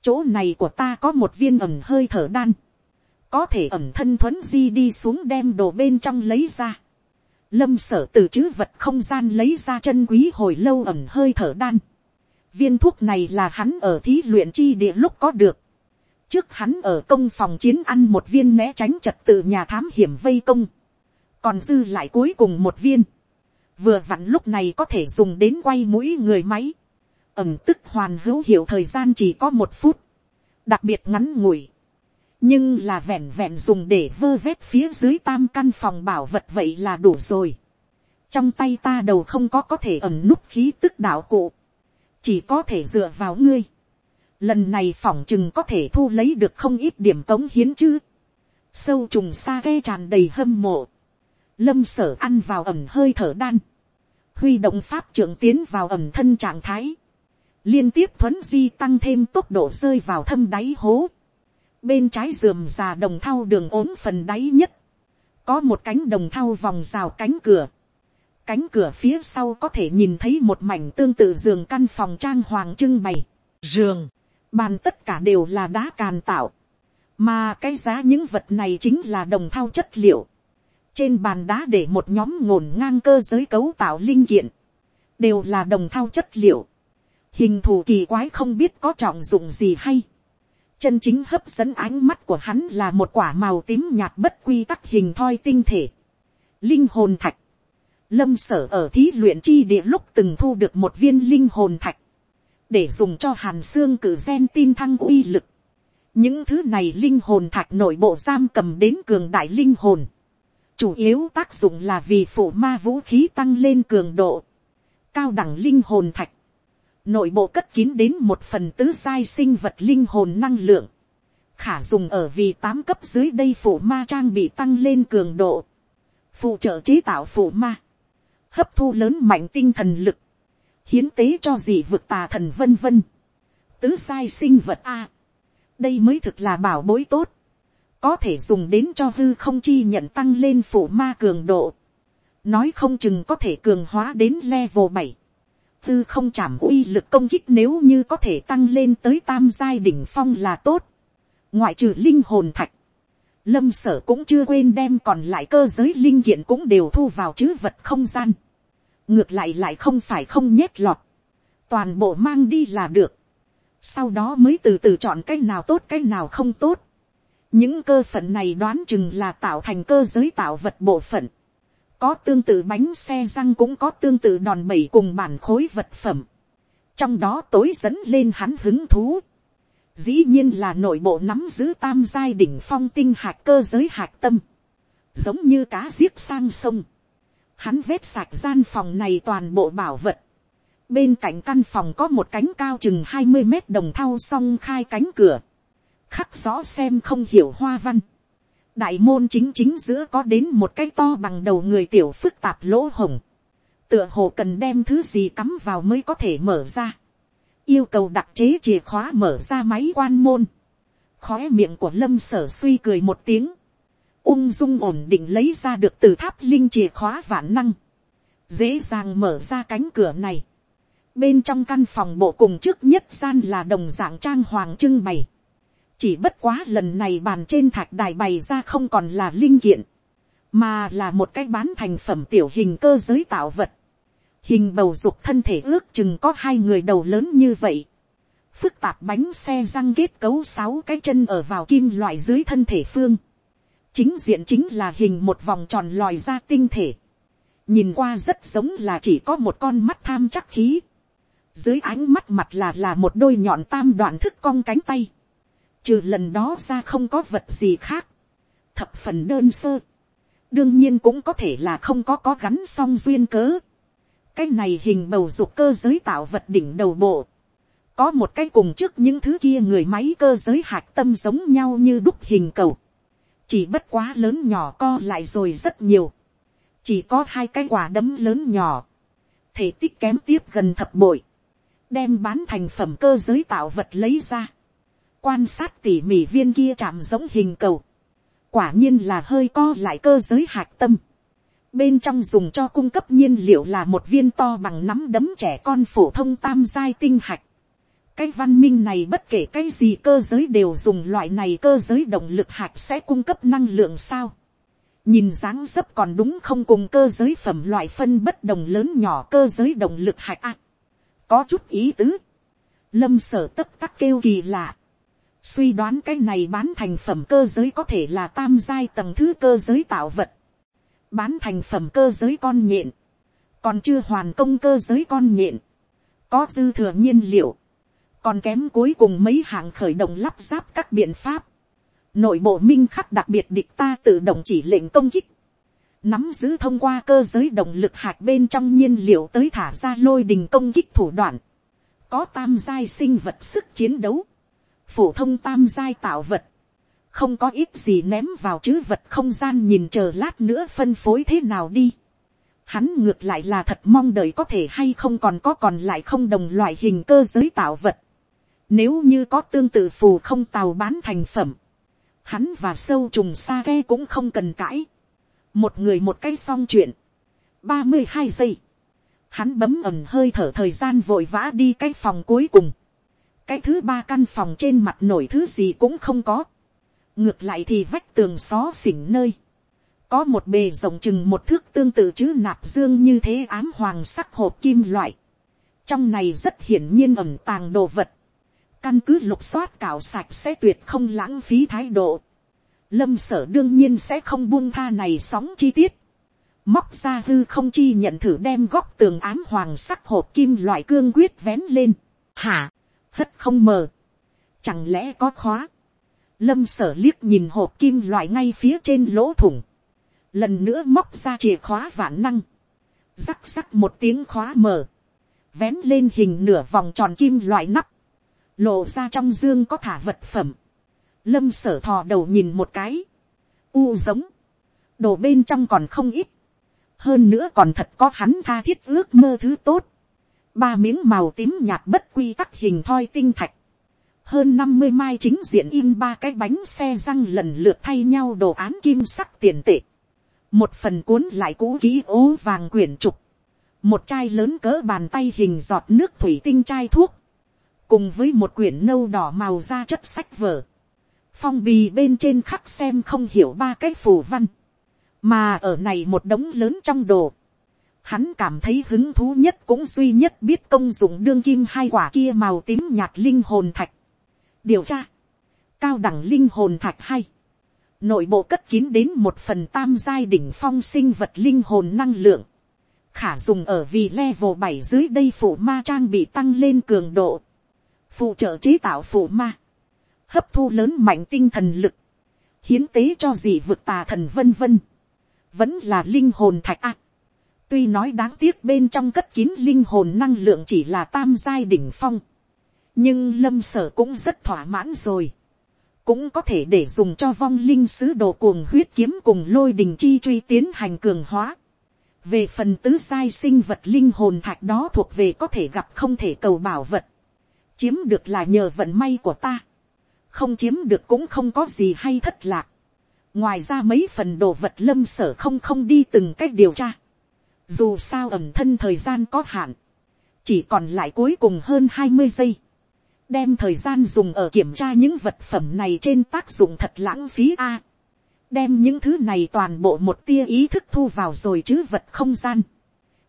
chỗ này của ta có một viên ẩm hơi thở đan có thể ẩm thân thuấn di đi xuống đem đồ bên trong lấy ra. Lâm sở từ chữ vật không gian lấy ra chân quý hồi lâu ẩm hơi thở đan. Viên thuốc này là hắn ở thí luyện chi địa lúc có được. Trước hắn ở công phòng chiến ăn một viên né tránh trật tự nhà thám hiểm vây công. Còn dư lại cuối cùng một viên. Vừa vặn lúc này có thể dùng đến quay mũi người máy. Ẩm tức hoàn hữu hiệu thời gian chỉ có một phút. Đặc biệt ngắn ngủi nhưng là vẹn vẹn dùng để vơ vét phía dưới tam căn phòng bảo vật vậy là đủ rồi. trong tay ta đầu không có có thể ẩm nút khí tức đạo cụ, chỉ có thể dựa vào ngươi. lần này phỏng chừng có thể thu lấy được không ít điểm cống hiến chứ. sâu trùng xa ghe tràn đầy hâm mộ. lâm sở ăn vào ẩm hơi thở đan. huy động pháp trưởng tiến vào ẩm thân trạng thái. liên tiếp thuấn di tăng thêm tốc độ rơi vào thâm đáy hố bên trái giườm già đồng thau đường ốm phần đáy nhất, có một cánh đồng thau vòng rào cánh cửa, cánh cửa phía sau có thể nhìn thấy một mảnh tương tự giường căn phòng trang hoàng trưng bày, giường, bàn tất cả đều là đá càn tạo, mà cái giá những vật này chính là đồng thau chất liệu, trên bàn đá để một nhóm ngổn ngang cơ giới cấu tạo linh kiện, đều là đồng thau chất liệu, hình thù kỳ quái không biết có trọng dụng gì hay, chân chính hấp dẫn ánh mắt của hắn là một quả màu tím nhạt bất quy tắc hình thoi tinh thể. Linh hồn thạch. Lâm sở ở thí luyện chi địa lúc từng thu được một viên linh hồn thạch. Để dùng cho hàn xương cử gen tin thăng uy lực. Những thứ này linh hồn thạch nội bộ giam cầm đến cường đại linh hồn. Chủ yếu tác dụng là vì phụ ma vũ khí tăng lên cường độ. Cao đẳng linh hồn thạch nội bộ cất kín đến một phần tứ sai sinh vật linh hồn năng lượng, khả dùng ở vì tám cấp dưới đây phụ ma trang bị tăng lên cường độ, phụ trợ chế tạo phụ ma, hấp thu lớn mạnh tinh thần lực, hiến tế cho gì vực tà thần vân vân, tứ sai sinh vật a, đây mới thực là bảo bối tốt, có thể dùng đến cho hư không chi nhận tăng lên phụ ma cường độ, nói không chừng có thể cường hóa đến level bảy, tư không chạm uy lực công kích nếu như có thể tăng lên tới tam giai đỉnh phong là tốt. ngoại trừ linh hồn thạch, lâm sở cũng chưa quên đem còn lại cơ giới linh kiện cũng đều thu vào chữ vật không gian. ngược lại lại không phải không nhét lọt. toàn bộ mang đi là được. sau đó mới từ từ chọn cái nào tốt cái nào không tốt. những cơ phận này đoán chừng là tạo thành cơ giới tạo vật bộ phận có tương tự bánh xe răng cũng có tương tự đòn bẩy cùng bản khối vật phẩm. Trong đó tối dẫn lên hắn hứng thú. Dĩ nhiên là nội bộ nắm giữ tam giai đỉnh phong tinh hạt cơ giới hạt tâm. Giống như cá giết sang sông. Hắn vết sạch gian phòng này toàn bộ bảo vật. Bên cạnh căn phòng có một cánh cao chừng hai mươi mét đồng thau song khai cánh cửa. Khắc rõ xem không hiểu hoa văn đại môn chính chính giữa có đến một cái to bằng đầu người tiểu phức tạp lỗ hồng, tựa hồ cần đem thứ gì cắm vào mới có thể mở ra, yêu cầu đặc chế chìa khóa mở ra máy quan môn, khói miệng của lâm sở suy cười một tiếng, ung dung ổn định lấy ra được từ tháp linh chìa khóa vạn năng, dễ dàng mở ra cánh cửa này, bên trong căn phòng bộ cùng trước nhất gian là đồng dạng trang hoàng trưng bày, chỉ bất quá lần này bàn trên thạch đài bày ra không còn là linh kiện, mà là một cái bán thành phẩm tiểu hình cơ giới tạo vật. hình bầu dục thân thể ước chừng có hai người đầu lớn như vậy. phức tạp bánh xe răng kết cấu sáu cái chân ở vào kim loại dưới thân thể phương. chính diện chính là hình một vòng tròn lòi ra tinh thể. nhìn qua rất giống là chỉ có một con mắt tham chắc khí. dưới ánh mắt mặt là là một đôi nhọn tam đoạn thức cong cánh tay Trừ lần đó ra không có vật gì khác. Thập phần đơn sơ. Đương nhiên cũng có thể là không có có gắn song duyên cớ. Cái này hình bầu dục cơ giới tạo vật đỉnh đầu bộ. Có một cái cùng trước những thứ kia người máy cơ giới hạt tâm giống nhau như đúc hình cầu. chỉ bất quá lớn nhỏ co lại rồi rất nhiều, chỉ có hai cái quả đấm lớn nhỏ, thể tích kém tiếp gần thập bội, đem bán thành phẩm cơ giới tạo vật lấy ra, quan sát tỉ mỉ viên kia chạm giống hình cầu, quả nhiên là hơi co lại cơ giới hạc tâm, bên trong dùng cho cung cấp nhiên liệu là một viên to bằng nắm đấm trẻ con phổ thông tam giai tinh hạch, cái văn minh này bất kể cái gì cơ giới đều dùng loại này cơ giới động lực hạch sẽ cung cấp năng lượng sao. nhìn dáng dấp còn đúng không cùng cơ giới phẩm loại phân bất đồng lớn nhỏ cơ giới động lực hạch à. có chút ý tứ. lâm sở tất tắc kêu kỳ lạ suy đoán cái này bán thành phẩm cơ giới có thể là tam giai tầng thứ cơ giới tạo vật. bán thành phẩm cơ giới con nhện. còn chưa hoàn công cơ giới con nhện. có dư thừa nhiên liệu còn kém cuối cùng mấy hạng khởi động lắp ráp các biện pháp, nội bộ minh khắc đặc biệt địch ta tự động chỉ lệnh công kích, nắm giữ thông qua cơ giới động lực hạt bên trong nhiên liệu tới thả ra lôi đình công kích thủ đoạn, có tam giai sinh vật sức chiến đấu, phổ thông tam giai tạo vật, không có ít gì ném vào chữ vật không gian nhìn chờ lát nữa phân phối thế nào đi. Hắn ngược lại là thật mong đợi có thể hay không còn có còn lại không đồng loại hình cơ giới tạo vật. Nếu như có tương tự phù không tàu bán thành phẩm. Hắn và sâu trùng sa ghe cũng không cần cãi. Một người một cái xong chuyện. ba mươi hai giây. Hắn bấm ẩm hơi thở thời gian vội vã đi cái phòng cuối cùng. Cái thứ ba căn phòng trên mặt nổi thứ gì cũng không có. Ngược lại thì vách tường xó xỉnh nơi. Có một bề rộng chừng một thước tương tự chữ nạp dương như thế ám hoàng sắc hộp kim loại. Trong này rất hiển nhiên ẩm tàng đồ vật căn cứ lục soát cào sạch sẽ tuyệt không lãng phí thái độ. Lâm sở đương nhiên sẽ không buông tha này sóng chi tiết. Móc ra hư không chi nhận thử đem góc tường ám hoàng sắc hộp kim loại cương quyết vén lên. Hả? Hất không mờ. Chẳng lẽ có khóa? Lâm sở liếc nhìn hộp kim loại ngay phía trên lỗ thủng. Lần nữa móc ra chìa khóa vạn năng. Rắc rắc một tiếng khóa mở. Vén lên hình nửa vòng tròn kim loại nắp lộ ra trong dương có thả vật phẩm, lâm sở thò đầu nhìn một cái, u giống, đồ bên trong còn không ít, hơn nữa còn thật có hắn tha thiết ước mơ thứ tốt, ba miếng màu tím nhạt bất quy tắc hình thoi tinh thạch, hơn năm mươi mai chính diện in ba cái bánh xe răng lần lượt thay nhau đồ án kim sắc tiền tệ, một phần cuốn lại cũ ký ố vàng quyển trục, một chai lớn cỡ bàn tay hình giọt nước thủy tinh chai thuốc, cùng với một quyển nâu đỏ màu da chất sách vở, phong bì bên trên khắc xem không hiểu ba cái phù văn, mà ở này một đống lớn trong đồ, hắn cảm thấy hứng thú nhất cũng duy nhất biết công dụng đương kim hai quả kia màu tím nhạt linh hồn thạch. điều tra, cao đẳng linh hồn thạch hay, nội bộ cất kín đến một phần tam giai đỉnh phong sinh vật linh hồn năng lượng, khả dùng ở vì level bảy dưới đây phụ ma trang bị tăng lên cường độ, phụ trợ chế tạo phụ ma, hấp thu lớn mạnh tinh thần lực, hiến tế cho gì vực tà thần vân vân, vẫn là linh hồn thạch ác tuy nói đáng tiếc bên trong cất kín linh hồn năng lượng chỉ là tam giai đỉnh phong, nhưng lâm sở cũng rất thỏa mãn rồi, cũng có thể để dùng cho vong linh sứ đồ cuồng huyết kiếm cùng lôi đình chi truy tiến hành cường hóa. về phần tứ giai sinh vật linh hồn thạch đó thuộc về có thể gặp không thể cầu bảo vật, chiếm được là nhờ vận may của ta, không chiếm được cũng không có gì hay thất lạc. ngoài ra mấy phần đồ vật lâm sở không không đi từng cách điều tra dù sao ẩm thân thời gian có hạn, chỉ còn lại cuối cùng hơn hai mươi giây. đem thời gian dùng ở kiểm tra những vật phẩm này trên tác dụng thật lãng phí a. đem những thứ này toàn bộ một tia ý thức thu vào rồi chứ vật không gian.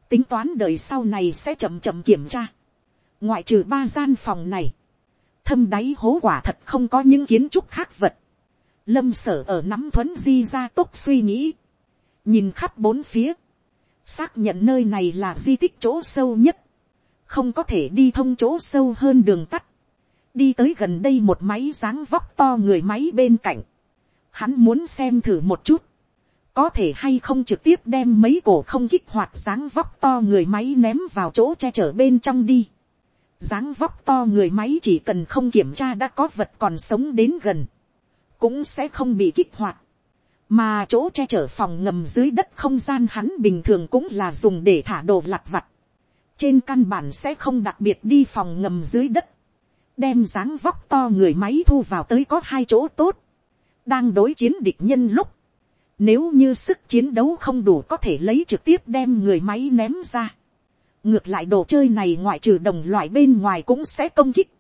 tính toán đời sau này sẽ chậm chậm kiểm tra ngoại trừ ba gian phòng này, thâm đáy hố quả thật không có những kiến trúc khác vật. Lâm sở ở nắm thuấn di ra tốc suy nghĩ, nhìn khắp bốn phía, xác nhận nơi này là di tích chỗ sâu nhất, không có thể đi thông chỗ sâu hơn đường tắt, đi tới gần đây một máy dáng vóc to người máy bên cạnh, hắn muốn xem thử một chút, có thể hay không trực tiếp đem mấy cổ không kích hoạt dáng vóc to người máy ném vào chỗ che chở bên trong đi. Dáng vóc to người máy chỉ cần không kiểm tra đã có vật còn sống đến gần, cũng sẽ không bị kích hoạt mà chỗ che chở phòng ngầm dưới đất không gian hắn bình thường cũng là dùng để thả đồ lặt vặt, trên căn bản sẽ không đặc biệt đi phòng ngầm dưới đất, đem dáng vóc to người máy thu vào tới có hai chỗ tốt, đang đối chiến địch nhân lúc, nếu như sức chiến đấu không đủ có thể lấy trực tiếp đem người máy ném ra. Ngược lại đồ chơi này ngoại trừ đồng loại bên ngoài cũng sẽ công kích.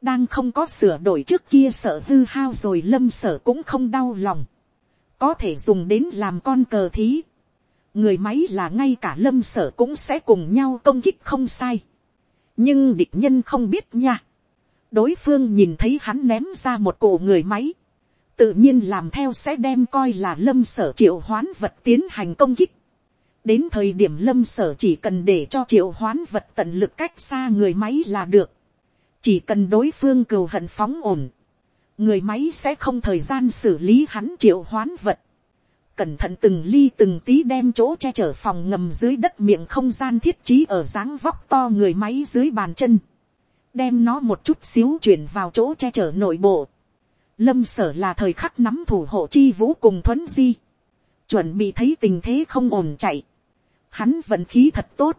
Đang không có sửa đổi trước kia sợ hư hao rồi lâm sở cũng không đau lòng. Có thể dùng đến làm con cờ thí. Người máy là ngay cả lâm sở cũng sẽ cùng nhau công kích không sai. Nhưng địch nhân không biết nha. Đối phương nhìn thấy hắn ném ra một cổ người máy tự nhiên làm theo sẽ đem coi là lâm sở triệu hoán vật tiến hành công kích. đến thời điểm lâm sở chỉ cần để cho triệu hoán vật tận lực cách xa người máy là được. chỉ cần đối phương cừu hận phóng ổn người máy sẽ không thời gian xử lý hắn triệu hoán vật. cẩn thận từng ly từng tí đem chỗ che chở phòng ngầm dưới đất miệng không gian thiết trí ở dáng vóc to người máy dưới bàn chân. đem nó một chút xíu chuyển vào chỗ che chở nội bộ. Lâm sở là thời khắc nắm thủ hộ chi vũ cùng thuấn di, chuẩn bị thấy tình thế không ổn chạy, hắn vận khí thật tốt,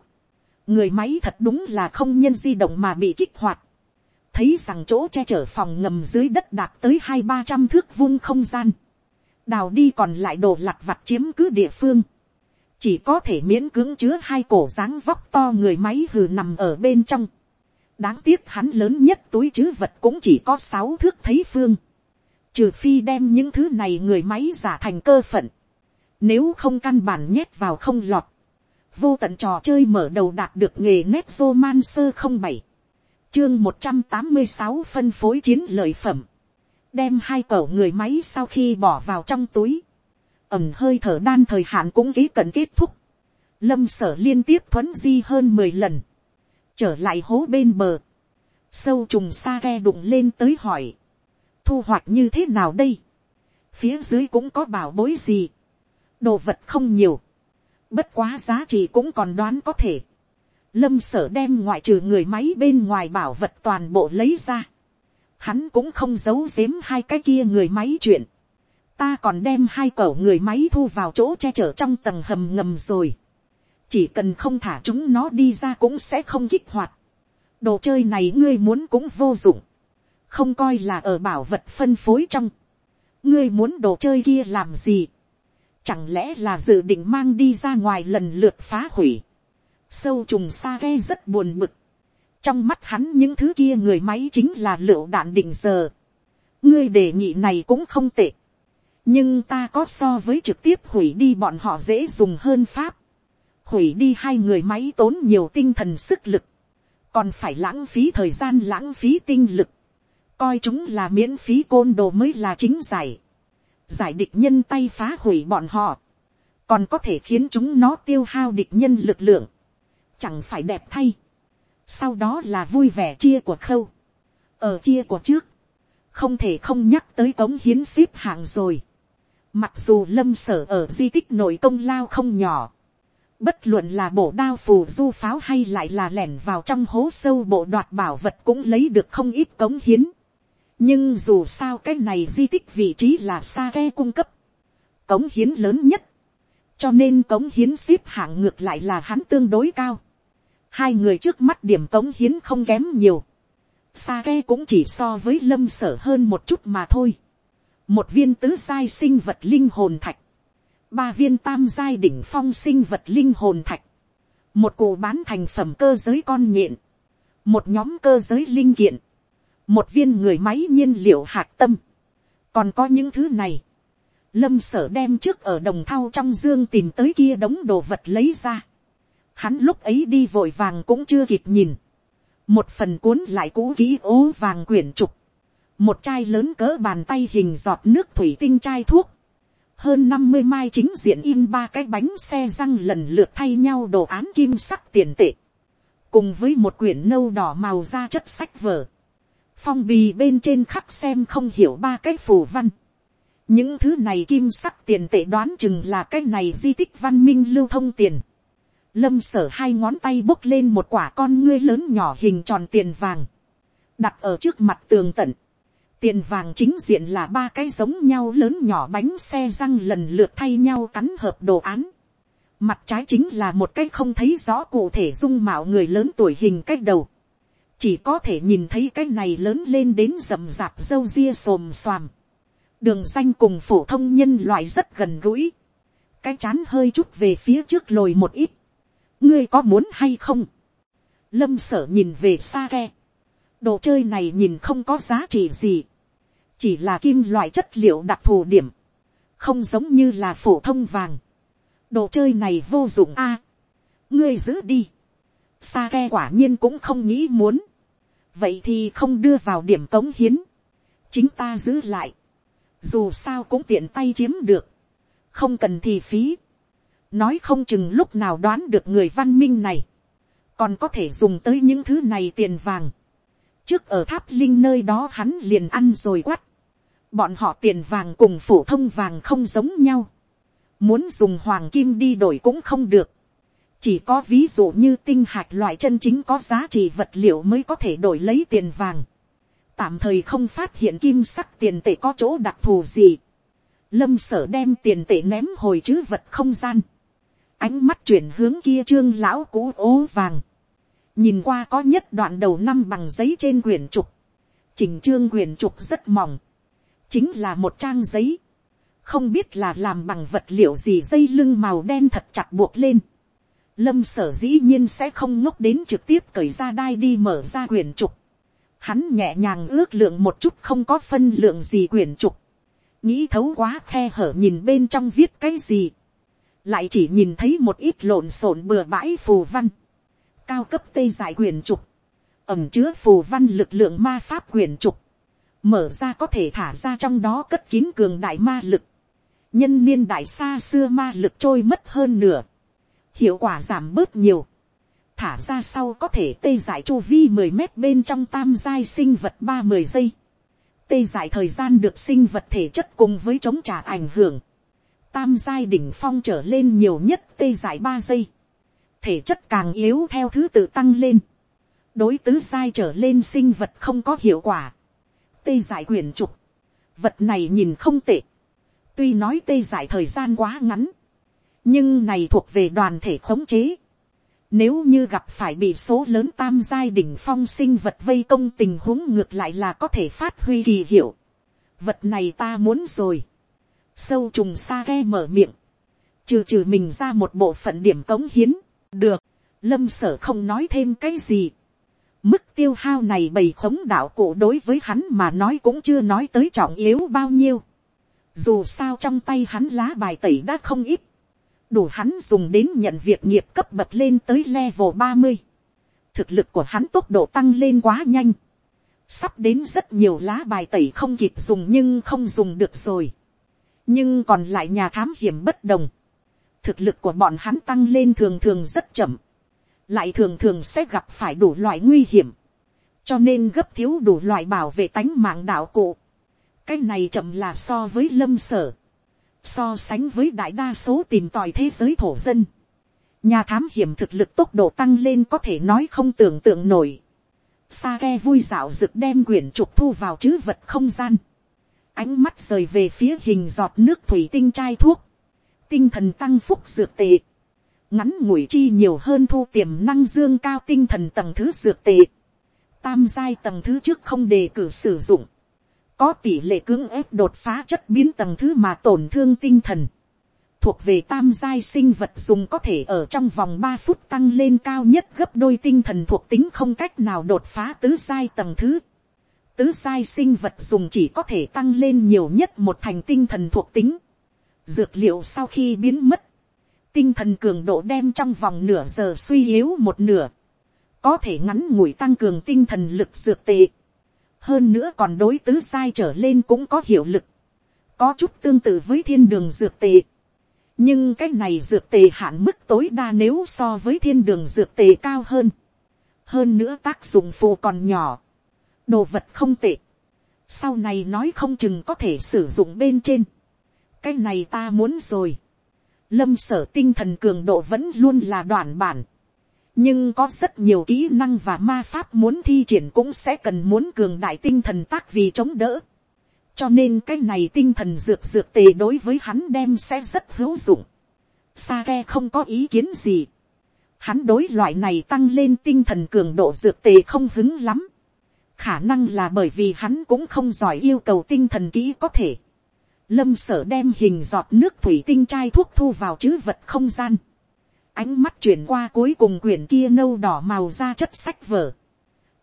người máy thật đúng là không nhân di động mà bị kích hoạt, thấy rằng chỗ che chở phòng ngầm dưới đất đạt tới hai ba trăm thước vuông không gian, đào đi còn lại đồ lặt vặt chiếm cứ địa phương, chỉ có thể miễn cưỡng chứa hai cổ dáng vóc to người máy hừ nằm ở bên trong. đáng tiếc hắn lớn nhất túi chứ vật cũng chỉ có sáu thước thấy phương. Trừ phi đem những thứ này người máy giả thành cơ phận, nếu không căn bản nhét vào không lọt, vô tận trò chơi mở đầu đạt được nghề nét vô man sơ không bảy, chương một trăm tám mươi sáu phân phối chiến lợi phẩm, đem hai cẩu người máy sau khi bỏ vào trong túi, ẩm hơi thở đan thời hạn cũng ký cận kết thúc, lâm sở liên tiếp thuấn di hơn mười lần, trở lại hố bên bờ, sâu trùng xa ghe đụng lên tới hỏi, thu hoạch như thế nào đây, phía dưới cũng có bảo bối gì, đồ vật không nhiều, bất quá giá trị cũng còn đoán có thể, lâm sở đem ngoại trừ người máy bên ngoài bảo vật toàn bộ lấy ra, hắn cũng không giấu giếm hai cái kia người máy chuyện, ta còn đem hai cẩu người máy thu vào chỗ che chở trong tầng hầm ngầm rồi, chỉ cần không thả chúng nó đi ra cũng sẽ không kích hoạt, đồ chơi này ngươi muốn cũng vô dụng, không coi là ở bảo vật phân phối trong. ngươi muốn đồ chơi kia làm gì. chẳng lẽ là dự định mang đi ra ngoài lần lượt phá hủy sâu trùng xa ghe rất buồn bực. trong mắt hắn những thứ kia người máy chính là lựu đạn định giờ. ngươi đề nghị này cũng không tệ. nhưng ta có so với trực tiếp hủy đi bọn họ dễ dùng hơn pháp. hủy đi hai người máy tốn nhiều tinh thần sức lực còn phải lãng phí thời gian lãng phí tinh lực coi chúng là miễn phí côn đồ mới là chính giải. giải địch nhân tay phá hủy bọn họ, còn có thể khiến chúng nó tiêu hao địch nhân lực lượng, chẳng phải đẹp thay. sau đó là vui vẻ chia của khâu, ở chia của trước, không thể không nhắc tới cống hiến xếp hạng rồi. mặc dù lâm sở ở di tích nội công lao không nhỏ, bất luận là bộ đao phù du pháo hay lại là lẻn vào trong hố sâu bộ đoạt bảo vật cũng lấy được không ít cống hiến nhưng dù sao cái này di tích vị trí là xa ghe cung cấp, cống hiến lớn nhất, cho nên cống hiến xếp hạng ngược lại là hắn tương đối cao hai người trước mắt điểm cống hiến không kém nhiều, sa ghe cũng chỉ so với lâm sở hơn một chút mà thôi. một viên tứ giai sinh vật linh hồn thạch, ba viên tam giai đỉnh phong sinh vật linh hồn thạch, một cụ bán thành phẩm cơ giới con nhện, một nhóm cơ giới linh kiện, một viên người máy nhiên liệu hạt tâm, còn có những thứ này, lâm sở đem trước ở đồng thau trong dương tìm tới kia đống đồ vật lấy ra, hắn lúc ấy đi vội vàng cũng chưa kịp nhìn, một phần cuốn lại cũ kỹ ố vàng quyển trục, một chai lớn cỡ bàn tay hình giọt nước thủy tinh chai thuốc, hơn năm mươi mai chính diện in ba cái bánh xe răng lần lượt thay nhau đồ án kim sắc tiền tệ, cùng với một quyển nâu đỏ màu da chất sách vở, phong bì bên trên khắc xem không hiểu ba cái phù văn. những thứ này kim sắc tiền tệ đoán chừng là cái này di tích văn minh lưu thông tiền lâm sở hai ngón tay bốc lên một quả con ngươi lớn nhỏ hình tròn tiền vàng. đặt ở trước mặt tường tận. Tiền vàng chính diện là ba cái giống nhau lớn nhỏ bánh xe răng lần lượt thay nhau cắn hợp đồ án. Mặt trái chính là một cái không thấy rõ cụ thể dung mạo người lớn tuổi hình cách đầu. Chỉ có thể nhìn thấy cái này lớn lên đến rầm rạp dâu ria xồm xoàm. Đường xanh cùng phổ thông nhân loại rất gần gũi. Cái chán hơi chút về phía trước lồi một ít. Ngươi có muốn hay không? Lâm sở nhìn về xa ke. Đồ chơi này nhìn không có giá trị gì chỉ là kim loại chất liệu đặc thù điểm, không giống như là phổ thông vàng. đồ chơi này vô dụng a. ngươi giữ đi. sa ke quả nhiên cũng không nghĩ muốn. vậy thì không đưa vào điểm cống hiến. chính ta giữ lại. dù sao cũng tiện tay chiếm được. không cần thì phí nói không chừng lúc nào đoán được người văn minh này. còn có thể dùng tới những thứ này tiền vàng. Trước ở tháp linh nơi đó hắn liền ăn rồi quắt. Bọn họ tiền vàng cùng phổ thông vàng không giống nhau, muốn dùng hoàng kim đi đổi cũng không được, chỉ có ví dụ như tinh hạt loại chân chính có giá trị vật liệu mới có thể đổi lấy tiền vàng, tạm thời không phát hiện kim sắc tiền tệ có chỗ đặc thù gì, lâm sở đem tiền tệ ném hồi chữ vật không gian, ánh mắt chuyển hướng kia trương lão cũ ố vàng, nhìn qua có nhất đoạn đầu năm bằng giấy trên quyển trục, chỉnh trương quyển trục rất mỏng, chính là một trang giấy, không biết là làm bằng vật liệu gì dây lưng màu đen thật chặt buộc lên. Lâm sở dĩ nhiên sẽ không ngốc đến trực tiếp cởi ra đai đi mở ra quyển trục. Hắn nhẹ nhàng ước lượng một chút không có phân lượng gì quyển trục. Nghĩ thấu quá khe hở nhìn bên trong viết cái gì. Lại chỉ nhìn thấy một ít lộn xộn bừa bãi phù văn. Cao cấp tê giải quyền trục. Ẩm chứa phù văn lực lượng ma pháp quyền trục mở ra có thể thả ra trong đó cất kín cường đại ma lực, nhân niên đại xa xưa ma lực trôi mất hơn nửa, hiệu quả giảm bớt nhiều, thả ra sau có thể tê giải chu vi mười mét bên trong tam giai sinh vật ba mươi giây, tê giải thời gian được sinh vật thể chất cùng với chống trả ảnh hưởng, tam giai đỉnh phong trở lên nhiều nhất tê giải ba giây, thể chất càng yếu theo thứ tự tăng lên, đối tứ giai trở lên sinh vật không có hiệu quả, tê giải quyền trục. Vật này nhìn không tệ. Tuy nói tê giải thời gian quá ngắn. Nhưng này thuộc về đoàn thể khống chế. Nếu như gặp phải bị số lớn tam giai đỉnh phong sinh vật vây công tình huống ngược lại là có thể phát huy kỳ hiệu. Vật này ta muốn rồi. Sâu trùng sa ghe mở miệng. Trừ trừ mình ra một bộ phận điểm cống hiến. Được. Lâm sở không nói thêm cái gì Mức tiêu hao này bầy khống đạo cụ đối với hắn mà nói cũng chưa nói tới trọng yếu bao nhiêu. Dù sao trong tay hắn lá bài tẩy đã không ít. Đủ hắn dùng đến nhận việc nghiệp cấp bậc lên tới level ba mươi Thực lực của hắn tốc độ tăng lên quá nhanh. Sắp đến rất nhiều lá bài tẩy không kịp dùng nhưng không dùng được rồi. Nhưng còn lại nhà thám hiểm bất đồng. Thực lực của bọn hắn tăng lên thường thường rất chậm lại thường thường sẽ gặp phải đủ loại nguy hiểm, cho nên gấp thiếu đủ loại bảo vệ tánh mạng đạo cụ. cái này chậm là so với lâm sở, so sánh với đại đa số tìm tòi thế giới thổ dân. nhà thám hiểm thực lực tốc độ tăng lên có thể nói không tưởng tượng nổi. sa ke vui dạo rực đem quyển trục thu vào chữ vật không gian ánh mắt rời về phía hình giọt nước thủy tinh chai thuốc. tinh thần tăng phúc dược tệ ngắn ngủi chi nhiều hơn thu tiềm năng dương cao tinh thần tầng thứ dược tệ. Tam giai tầng thứ trước không đề cử sử dụng. Có tỷ lệ cưỡng ép đột phá chất biến tầng thứ mà tổn thương tinh thần. Thuộc về tam giai sinh vật dùng có thể ở trong vòng ba phút tăng lên cao nhất gấp đôi tinh thần thuộc tính không cách nào đột phá tứ giai tầng thứ. Tứ sai sinh vật dùng chỉ có thể tăng lên nhiều nhất một thành tinh thần thuộc tính. Dược liệu sau khi biến mất tinh thần cường độ đem trong vòng nửa giờ suy yếu một nửa, có thể ngắn ngủi tăng cường tinh thần lực dược tệ, hơn nữa còn đối tứ sai trở lên cũng có hiệu lực, có chút tương tự với thiên đường dược tệ, nhưng cái này dược tệ hạn mức tối đa nếu so với thiên đường dược tệ cao hơn, hơn nữa tác dụng phụ còn nhỏ, đồ vật không tệ, sau này nói không chừng có thể sử dụng bên trên, cái này ta muốn rồi, lâm sở tinh thần cường độ vẫn luôn là đoạn bản. nhưng có rất nhiều kỹ năng và ma pháp muốn thi triển cũng sẽ cần muốn cường đại tinh thần tác vì chống đỡ. cho nên cái này tinh thần dược dược tề đối với hắn đem sẽ rất hữu dụng. sa ke không có ý kiến gì. Hắn đối loại này tăng lên tinh thần cường độ dược tề không hứng lắm. Khả năng là bởi vì hắn cũng không giỏi yêu cầu tinh thần kỹ có thể. Lâm sở đem hình giọt nước thủy tinh chai thuốc thu vào chữ vật không gian. Ánh mắt chuyển qua cuối cùng quyển kia nâu đỏ màu da chất sách vở.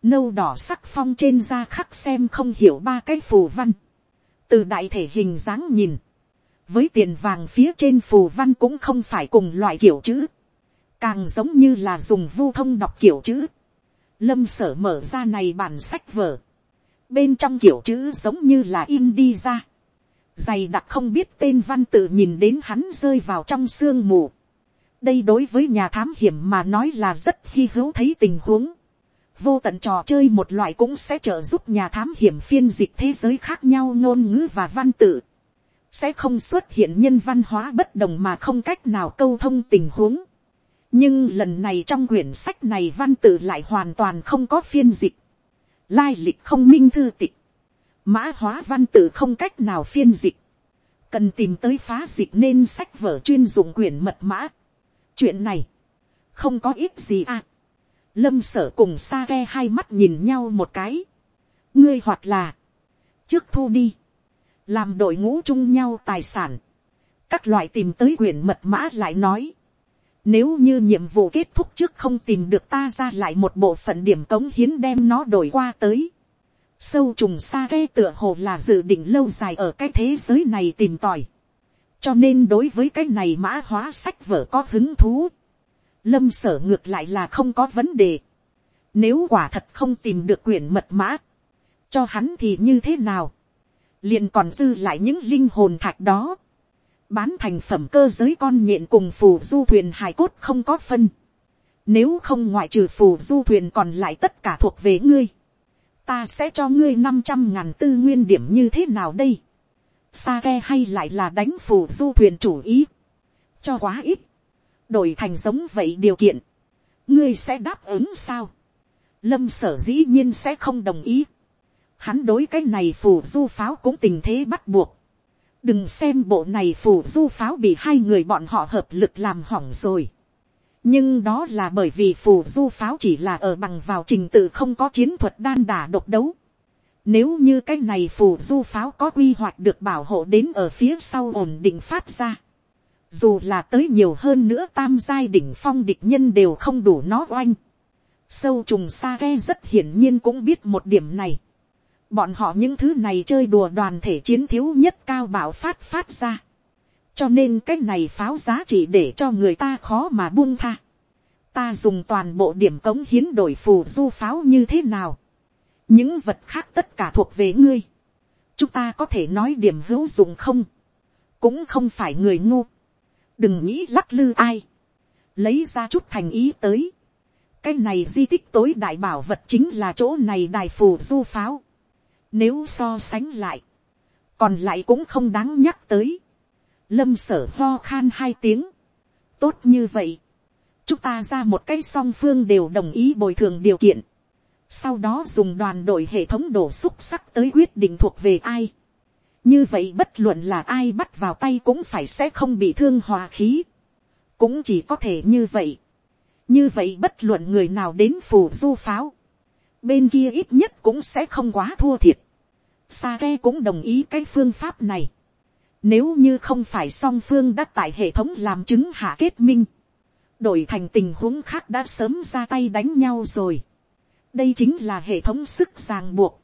Nâu đỏ sắc phong trên da khắc xem không hiểu ba cái phù văn. Từ đại thể hình dáng nhìn. Với tiền vàng phía trên phù văn cũng không phải cùng loại kiểu chữ. Càng giống như là dùng vu thông đọc kiểu chữ. Lâm sở mở ra này bản sách vở. Bên trong kiểu chữ giống như là in đi ra dày đặc không biết tên văn tự nhìn đến hắn rơi vào trong sương mù. đây đối với nhà thám hiểm mà nói là rất hy hữu thấy tình huống. vô tận trò chơi một loại cũng sẽ trợ giúp nhà thám hiểm phiên dịch thế giới khác nhau ngôn ngữ và văn tự. sẽ không xuất hiện nhân văn hóa bất đồng mà không cách nào câu thông tình huống nhưng lần này trong quyển sách này văn tự lại hoàn toàn không có phiên dịch. lai lịch không minh thư tịch mã hóa văn tự không cách nào phiên dịch, cần tìm tới phá dịch nên sách vở chuyên dụng quyển mật mã. chuyện này, không có ít gì à. lâm sở cùng sa ghe hai mắt nhìn nhau một cái. ngươi hoặc là, trước thu đi, làm đội ngũ chung nhau tài sản, các loại tìm tới quyển mật mã lại nói, nếu như nhiệm vụ kết thúc trước không tìm được ta ra lại một bộ phận điểm cống hiến đem nó đổi qua tới sâu trùng xa ghe tựa hồ là dự định lâu dài ở cái thế giới này tìm tòi. cho nên đối với cái này mã hóa sách vở có hứng thú. lâm sở ngược lại là không có vấn đề. nếu quả thật không tìm được quyển mật mã, cho hắn thì như thế nào. liền còn dư lại những linh hồn thạch đó bán thành phẩm cơ giới con nhện cùng phù du thuyền hài cốt không có phân. Nếu không ngoại trừ phù du thuyền còn lại tất cả thuộc về ngươi ta sẽ cho ngươi năm trăm ngàn tư nguyên điểm như thế nào đây. sa ke hay lại là đánh phù du thuyền chủ ý. cho quá ít. đổi thành giống vậy điều kiện. ngươi sẽ đáp ứng sao. lâm sở dĩ nhiên sẽ không đồng ý. hắn đối cái này phù du pháo cũng tình thế bắt buộc đừng xem bộ này phù du pháo bị hai người bọn họ hợp lực làm hỏng rồi nhưng đó là bởi vì phù du pháo chỉ là ở bằng vào trình tự không có chiến thuật đan đả độc đấu. Nếu như cái này phù du pháo có quy hoạch được bảo hộ đến ở phía sau ổn định phát ra. Dù là tới nhiều hơn nữa tam giai đỉnh phong địch nhân đều không đủ nó oanh. Sâu trùng sa ghe rất hiển nhiên cũng biết một điểm này. Bọn họ những thứ này chơi đùa đoàn thể chiến thiếu nhất cao bảo phát phát ra cho nên cái này pháo giá trị để cho người ta khó mà buông tha. ta dùng toàn bộ điểm cống hiến đổi phù du pháo như thế nào. những vật khác tất cả thuộc về ngươi. chúng ta có thể nói điểm hữu dụng không. cũng không phải người ngu. đừng nghĩ lắc lư ai. lấy ra chút thành ý tới. cái này di tích tối đại bảo vật chính là chỗ này đài phù du pháo nếu so sánh lại, còn lại cũng không đáng nhắc tới lâm sở ho khan hai tiếng. tốt như vậy, chúng ta ra một cái song phương đều đồng ý bồi thường điều kiện. sau đó dùng đoàn đội hệ thống đổ xúc sắc tới quyết định thuộc về ai. như vậy bất luận là ai bắt vào tay cũng phải sẽ không bị thương hòa khí. cũng chỉ có thể như vậy. như vậy bất luận người nào đến phủ du pháo bên kia ít nhất cũng sẽ không quá thua thiệt. sa ke cũng đồng ý cái phương pháp này nếu như không phải song phương đã tại hệ thống làm chứng hạ kết minh. Đổi thành tình huống khác đã sớm ra tay đánh nhau rồi. Đây chính là hệ thống sức ràng buộc.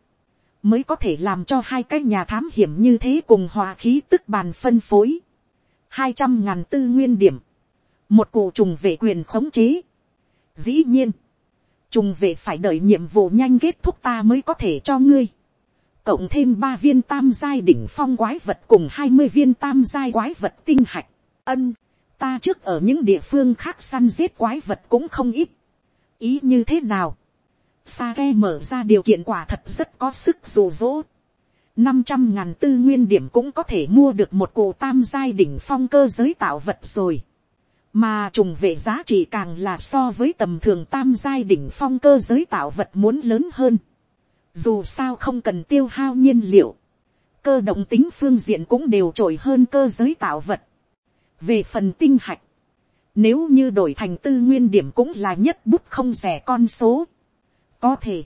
Mới có thể làm cho hai cái nhà thám hiểm như thế cùng hòa khí tức bàn phân phối. hai trăm ngàn tư nguyên điểm. Một cụ trùng về quyền khống chế. Dĩ nhiên. Trùng về phải đợi nhiệm vụ nhanh kết thúc ta mới có thể cho ngươi cộng thêm ba viên tam giai đỉnh phong quái vật cùng hai mươi viên tam giai quái vật tinh hạch. Ân, ta trước ở những địa phương khác săn giết quái vật cũng không ít. Ý như thế nào? Sa ke mở ra điều kiện quả thật rất có sức dù dỗ. năm trăm ngàn tư nguyên điểm cũng có thể mua được một cổ tam giai đỉnh phong cơ giới tạo vật rồi. Mà trùng vệ giá trị càng là so với tầm thường tam giai đỉnh phong cơ giới tạo vật muốn lớn hơn dù sao không cần tiêu hao nhiên liệu, cơ động tính phương diện cũng đều trội hơn cơ giới tạo vật. về phần tinh hạch, nếu như đổi thành tư nguyên điểm cũng là nhất bút không rẻ con số. có thể,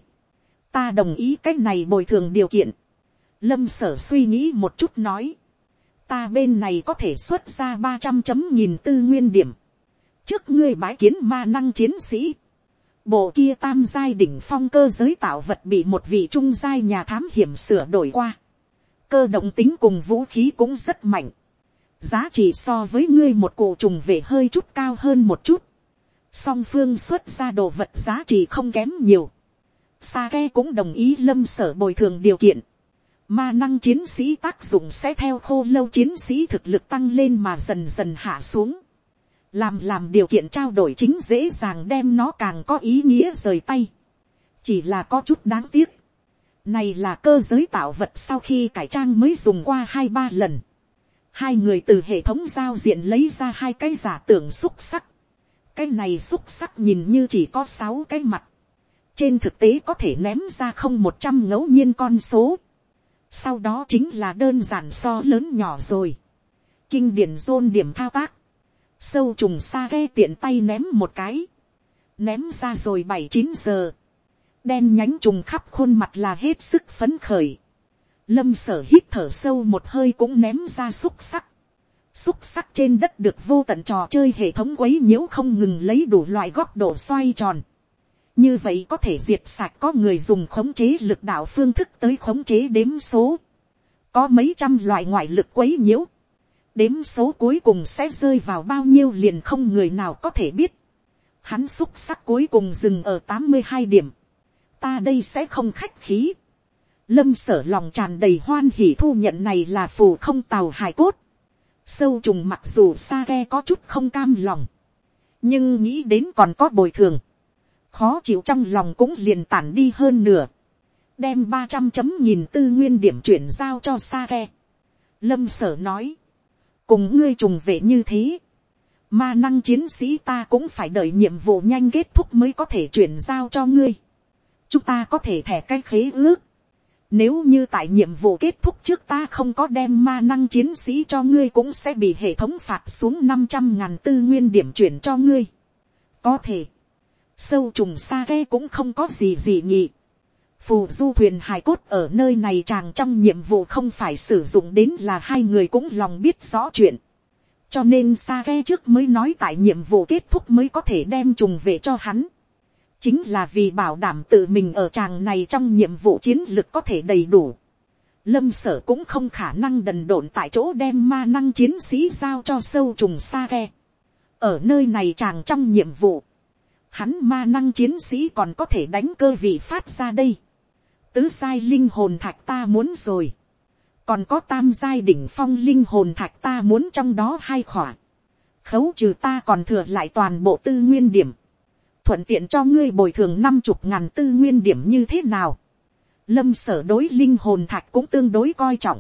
ta đồng ý cách này bồi thường điều kiện. lâm sở suy nghĩ một chút nói, ta bên này có thể xuất ra ba trăm chấm nghìn tư nguyên điểm trước ngươi bái kiến ma năng chiến sĩ, bộ kia tam giai đỉnh phong cơ giới tạo vật bị một vị trung giai nhà thám hiểm sửa đổi qua. cơ động tính cùng vũ khí cũng rất mạnh. Giá trị so với ngươi một cụ trùng về hơi chút cao hơn một chút, song phương xuất ra đồ vật giá trị không kém nhiều, sa ke cũng đồng ý lâm sở bồi thường điều kiện, ma năng chiến sĩ tác dụng sẽ theo khô lâu chiến sĩ thực lực tăng lên mà dần dần hạ xuống, làm làm điều kiện trao đổi chính dễ dàng đem nó càng có ý nghĩa rời tay, chỉ là có chút đáng tiếc, này là cơ giới tạo vật sau khi cải trang mới dùng qua hai ba lần, hai người từ hệ thống giao diện lấy ra hai cái giả tưởng xúc sắc. cái này xúc sắc nhìn như chỉ có sáu cái mặt. trên thực tế có thể ném ra không một trăm ngẫu nhiên con số. sau đó chính là đơn giản so lớn nhỏ rồi. kinh điển dôn điểm thao tác sâu trùng xa ghe tiện tay ném một cái. ném ra rồi bảy chín giờ. đen nhánh trùng khắp khuôn mặt là hết sức phấn khởi lâm sở hít thở sâu một hơi cũng ném ra xúc sắc. xúc sắc trên đất được vô tận trò chơi hệ thống quấy nhiễu không ngừng lấy đủ loại góc độ xoay tròn. như vậy có thể diệt sạch có người dùng khống chế lực đạo phương thức tới khống chế đếm số. có mấy trăm loại ngoại lực quấy nhiễu đếm số cuối cùng sẽ rơi vào bao nhiêu liền không người nào có thể biết. hắn xúc sắc cuối cùng dừng ở tám mươi hai điểm. ta đây sẽ không khách khí lâm sở lòng tràn đầy hoan hỉ thu nhận này là phù không tàu hài cốt. sâu trùng mặc dù xa ghe có chút không cam lòng, nhưng nghĩ đến còn có bồi thường, khó chịu trong lòng cũng liền tản đi hơn nửa, đem ba trăm chấm nhìn tư nguyên điểm chuyển giao cho xa ghe. lâm sở nói, cùng ngươi trùng vệ như thế, ma năng chiến sĩ ta cũng phải đợi nhiệm vụ nhanh kết thúc mới có thể chuyển giao cho ngươi. chúng ta có thể thẻ cái khế ước, nếu như tại nhiệm vụ kết thúc trước ta không có đem ma năng chiến sĩ cho ngươi cũng sẽ bị hệ thống phạt xuống năm trăm ngàn tư nguyên điểm chuyển cho ngươi. Có thể. Sâu trùng xa ghe cũng không có gì gì nhỉ. Phù du thuyền hài cốt ở nơi này chàng trong nhiệm vụ không phải sử dụng đến là hai người cũng lòng biết rõ chuyện. Cho nên sa ghe trước mới nói tại nhiệm vụ kết thúc mới có thể đem trùng về cho hắn chính là vì bảo đảm tự mình ở chàng này trong nhiệm vụ chiến lược có thể đầy đủ. Lâm sở cũng không khả năng đần độn tại chỗ đem ma năng chiến sĩ giao cho sâu trùng sa ghe. Ở nơi này chàng trong nhiệm vụ, hắn ma năng chiến sĩ còn có thể đánh cơ vị phát ra đây. Tứ giai linh hồn thạch ta muốn rồi. Còn có tam giai đỉnh phong linh hồn thạch ta muốn trong đó hai khỏa. Khấu trừ ta còn thừa lại toàn bộ tư nguyên điểm thuận tiện cho ngươi bồi thường năm chục ngàn tư nguyên điểm như thế nào. Lâm sở đối linh hồn thạch cũng tương đối coi trọng.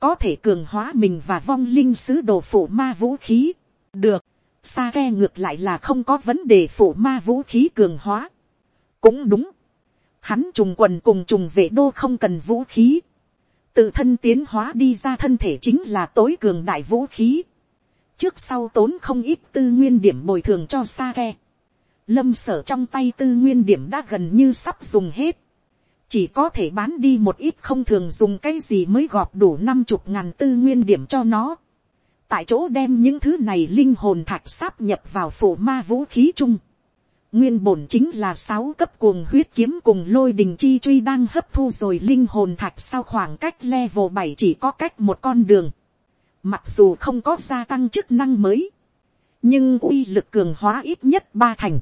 Có thể cường hóa mình và vong linh sứ đồ phủ ma vũ khí. Được. Sa ghe ngược lại là không có vấn đề phủ ma vũ khí cường hóa. Cũng đúng. Hắn trùng quần cùng trùng vệ đô không cần vũ khí. Tự thân tiến hóa đi ra thân thể chính là tối cường đại vũ khí. Trước sau tốn không ít tư nguyên điểm bồi thường cho sa ghe lâm sở trong tay tư nguyên điểm đã gần như sắp dùng hết. chỉ có thể bán đi một ít không thường dùng cái gì mới gọp đủ năm chục ngàn tư nguyên điểm cho nó. tại chỗ đem những thứ này linh hồn thạch sáp nhập vào phổ ma vũ khí chung nguyên bổn chính là sáu cấp cuồng huyết kiếm cùng lôi đình chi truy đang hấp thu rồi linh hồn thạch sau khoảng cách level bảy chỉ có cách một con đường. mặc dù không có gia tăng chức năng mới, nhưng uy lực cường hóa ít nhất ba thành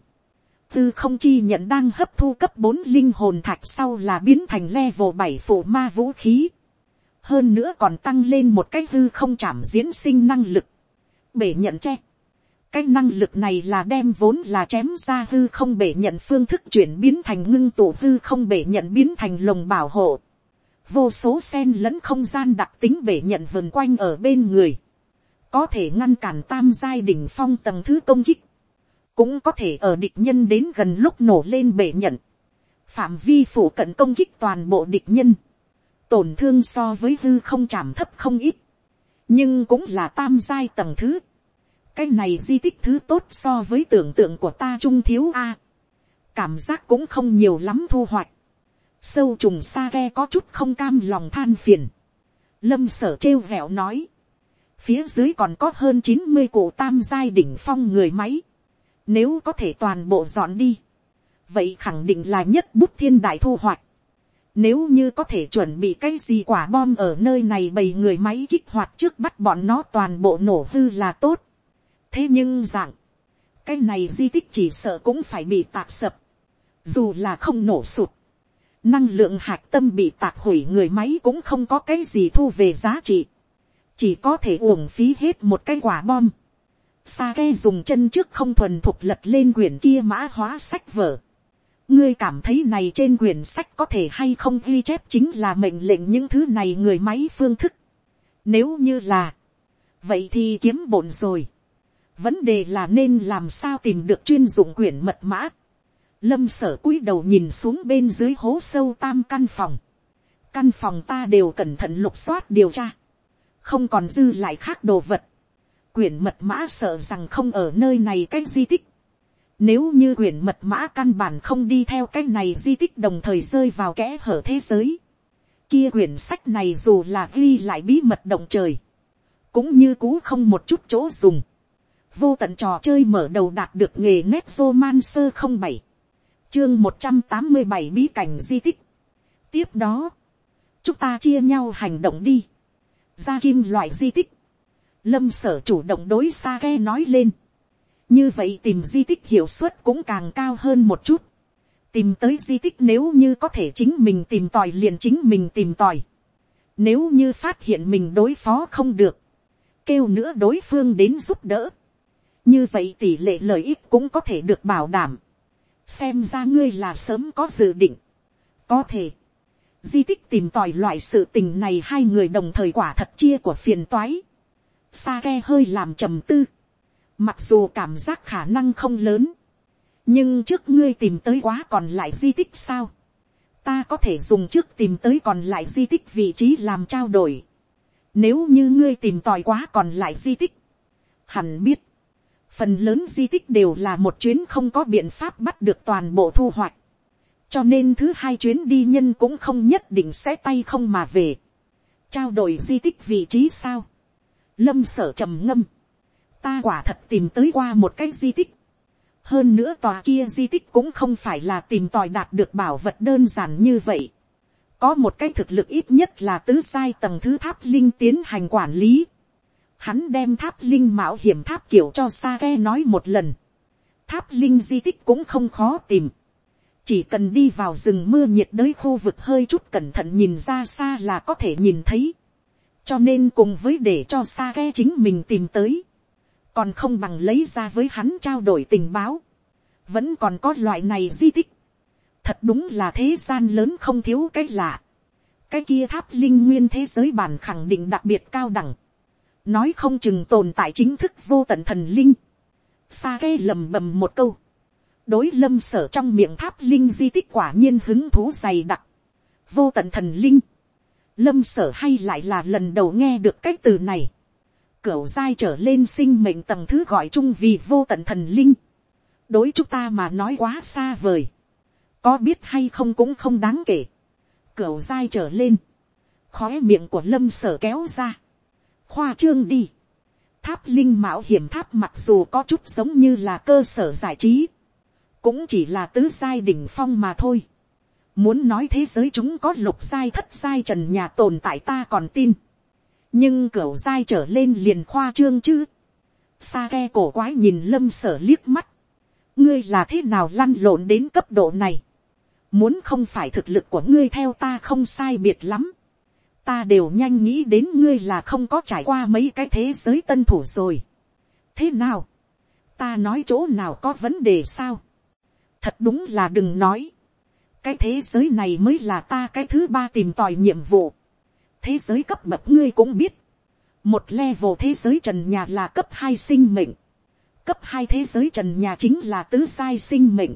tư không chi nhận đang hấp thu cấp bốn linh hồn thạch sau là biến thành level bảy phổ ma vũ khí. Hơn nữa còn tăng lên một cái hư không chạm diễn sinh năng lực. Bể nhận che. Cái năng lực này là đem vốn là chém ra hư không bể nhận phương thức chuyển biến thành ngưng tụ hư không bể nhận biến thành lồng bảo hộ. Vô số sen lẫn không gian đặc tính bể nhận vần quanh ở bên người. Có thể ngăn cản tam giai đỉnh phong tầng thứ công kích cũng có thể ở địch nhân đến gần lúc nổ lên bể nhận, phạm vi phủ cận công kích toàn bộ địch nhân, tổn thương so với hư không chạm thấp không ít, nhưng cũng là tam giai tầng thứ cái này di tích thứ tốt so với tưởng tượng của ta trung thiếu a. cảm giác cũng không nhiều lắm thu hoạch. sâu trùng sa ghe có chút không cam lòng than phiền. lâm sở trêu vẹo nói. phía dưới còn có hơn chín mươi cụ tam giai đỉnh phong người máy. nếu có thể toàn bộ dọn đi, vậy khẳng định là nhất bút thiên đại thu hoạch. Nếu như có thể chuẩn bị cái gì quả bom ở nơi này bầy người máy kích hoạt trước bắt bọn nó toàn bộ nổ hư là tốt. Thế nhưng dạng, cái này di tích chỉ sợ cũng phải bị tạc sập. Dù là không nổ sụt. Năng lượng hạt tâm bị tạc hủy người máy cũng không có cái gì thu về giá trị. Chỉ có thể uổng phí hết một cái quả bom. Sa ke dùng chân trước không thuần thục lật lên quyển kia mã hóa sách vở ngươi cảm thấy này trên quyển sách có thể hay không ghi chép chính là mệnh lệnh những thứ này người máy phương thức. Nếu như là, vậy thì kiếm bổn rồi. Vấn đề là nên làm sao tìm được chuyên dụng quyển mật mã. Lâm sở cúi đầu nhìn xuống bên dưới hố sâu tam căn phòng. Căn phòng ta đều cẩn thận lục soát điều tra. Không còn dư lại khác đồ vật. Quyển mật mã sợ rằng không ở nơi này cái di tích nếu như quyển mật mã căn bản không đi theo cái này di tích đồng thời rơi vào kẽ hở thế giới. Kia quyển sách này dù là ghi lại bí mật động trời. Cũng như cũ không một chút chỗ dùng. Vô tận trò chơi mở đầu đạt được nghề nét man sơ không bảy Chương một trăm tám mươi bảy bí cảnh di tích. Tiếp đó. Chúng ta chia nhau hành động đi. Ra kim loại di tích. Lâm sở chủ động đối xa ghe nói lên như vậy tìm di tích hiệu suất cũng càng cao hơn một chút. tìm tới di tích nếu như có thể chính mình tìm tòi liền chính mình tìm tòi. nếu như phát hiện mình đối phó không được, kêu nữa đối phương đến giúp đỡ như vậy tỷ lệ lợi ích cũng có thể được bảo đảm. xem ra ngươi là sớm có dự định. có thể, di tích tìm tòi loại sự tình này hai người đồng thời quả thật chia của phiền toái. Sa ke hơi làm trầm tư Mặc dù cảm giác khả năng không lớn. Nhưng trước ngươi tìm tới quá còn lại di tích sao? Ta có thể dùng trước tìm tới còn lại di tích vị trí làm trao đổi. Nếu như ngươi tìm tòi quá còn lại di tích. Hẳn biết. Phần lớn di tích đều là một chuyến không có biện pháp bắt được toàn bộ thu hoạch. Cho nên thứ hai chuyến đi nhân cũng không nhất định sẽ tay không mà về. Trao đổi di tích vị trí sao? Lâm sở trầm ngâm ta quả thật tìm tới qua một cái di tích. hơn nữa tòa kia di tích cũng không phải là tìm tòi đạt được bảo vật đơn giản như vậy. có một cái thực lực ít nhất là tứ sai tầng thứ tháp linh tiến hành quản lý hắn đem tháp linh mạo hiểm tháp kiểu cho sa ke nói một lần. tháp linh di tích cũng không khó tìm. chỉ cần đi vào rừng mưa nhiệt đới khu vực hơi chút cẩn thận nhìn ra xa là có thể nhìn thấy. Cho nên cùng với để cho sa ke chính mình tìm tới, còn không bằng lấy ra với hắn trao đổi tình báo, vẫn còn có loại này di tích, thật đúng là thế gian lớn không thiếu cái lạ, cái kia tháp linh nguyên thế giới bản khẳng định đặc biệt cao đẳng, nói không chừng tồn tại chính thức vô tận thần linh, sa ke lầm bầm một câu, đối lâm sở trong miệng tháp linh di tích quả nhiên hứng thú dày đặc, vô tận thần linh, lâm sở hay lại là lần đầu nghe được cái từ này, cửu giai trở lên sinh mệnh tầng thứ gọi chung vì vô tận thần linh. đối chúng ta mà nói quá xa vời. có biết hay không cũng không đáng kể. cửu giai trở lên. khóe miệng của lâm sở kéo ra khoa trương đi. tháp linh mạo hiểm tháp mặc dù có chút giống như là cơ sở giải trí. cũng chỉ là tứ sai đỉnh phong mà thôi. muốn nói thế giới chúng có lục sai thất sai trần nhà tồn tại ta còn tin nhưng cửu sai trở lên liền khoa trương chứ. Sa ke cổ quái nhìn lâm sở liếc mắt. ngươi là thế nào lăn lộn đến cấp độ này. muốn không phải thực lực của ngươi theo ta không sai biệt lắm ta đều nhanh nghĩ đến ngươi là không có trải qua mấy cái thế giới tân thủ rồi. thế nào. ta nói chỗ nào có vấn đề sao. thật đúng là đừng nói. cái thế giới này mới là ta cái thứ ba tìm tòi nhiệm vụ thế giới cấp bậc ngươi cũng biết. Một level thế giới trần nhà là cấp hai sinh mệnh. Cấp hai thế giới trần nhà chính là tứ sai sinh mệnh.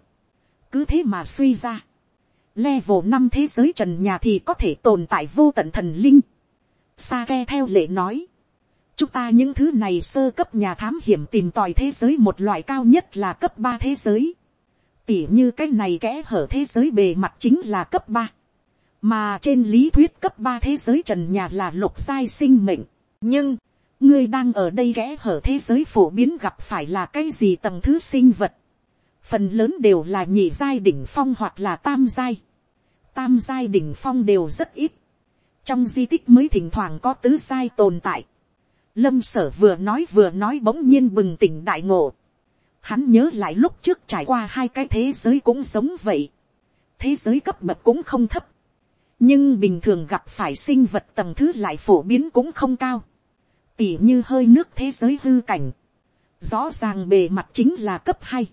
Cứ thế mà suy ra level năm thế giới trần nhà thì có thể tồn tại vô tận thần linh. Sa ke theo lệ nói, chúng ta những thứ này sơ cấp nhà thám hiểm tìm tòi thế giới một loại cao nhất là cấp ba thế giới. Tỉ như cái này kẽ hở thế giới bề mặt chính là cấp ba mà trên lý thuyết cấp ba thế giới trần nhà là lục giai sinh mệnh. nhưng, ngươi đang ở đây ghé hở thế giới phổ biến gặp phải là cái gì tầng thứ sinh vật. phần lớn đều là nhị giai đỉnh phong hoặc là tam giai tam giai đỉnh phong đều rất ít. trong di tích mới thỉnh thoảng có tứ giai tồn tại. lâm sở vừa nói vừa nói bỗng nhiên bừng tỉnh đại ngộ. hắn nhớ lại lúc trước trải qua hai cái thế giới cũng giống vậy. thế giới cấp bậc cũng không thấp nhưng bình thường gặp phải sinh vật tầng thứ lại phổ biến cũng không cao, tỉ như hơi nước thế giới hư cảnh, rõ ràng bề mặt chính là cấp hai,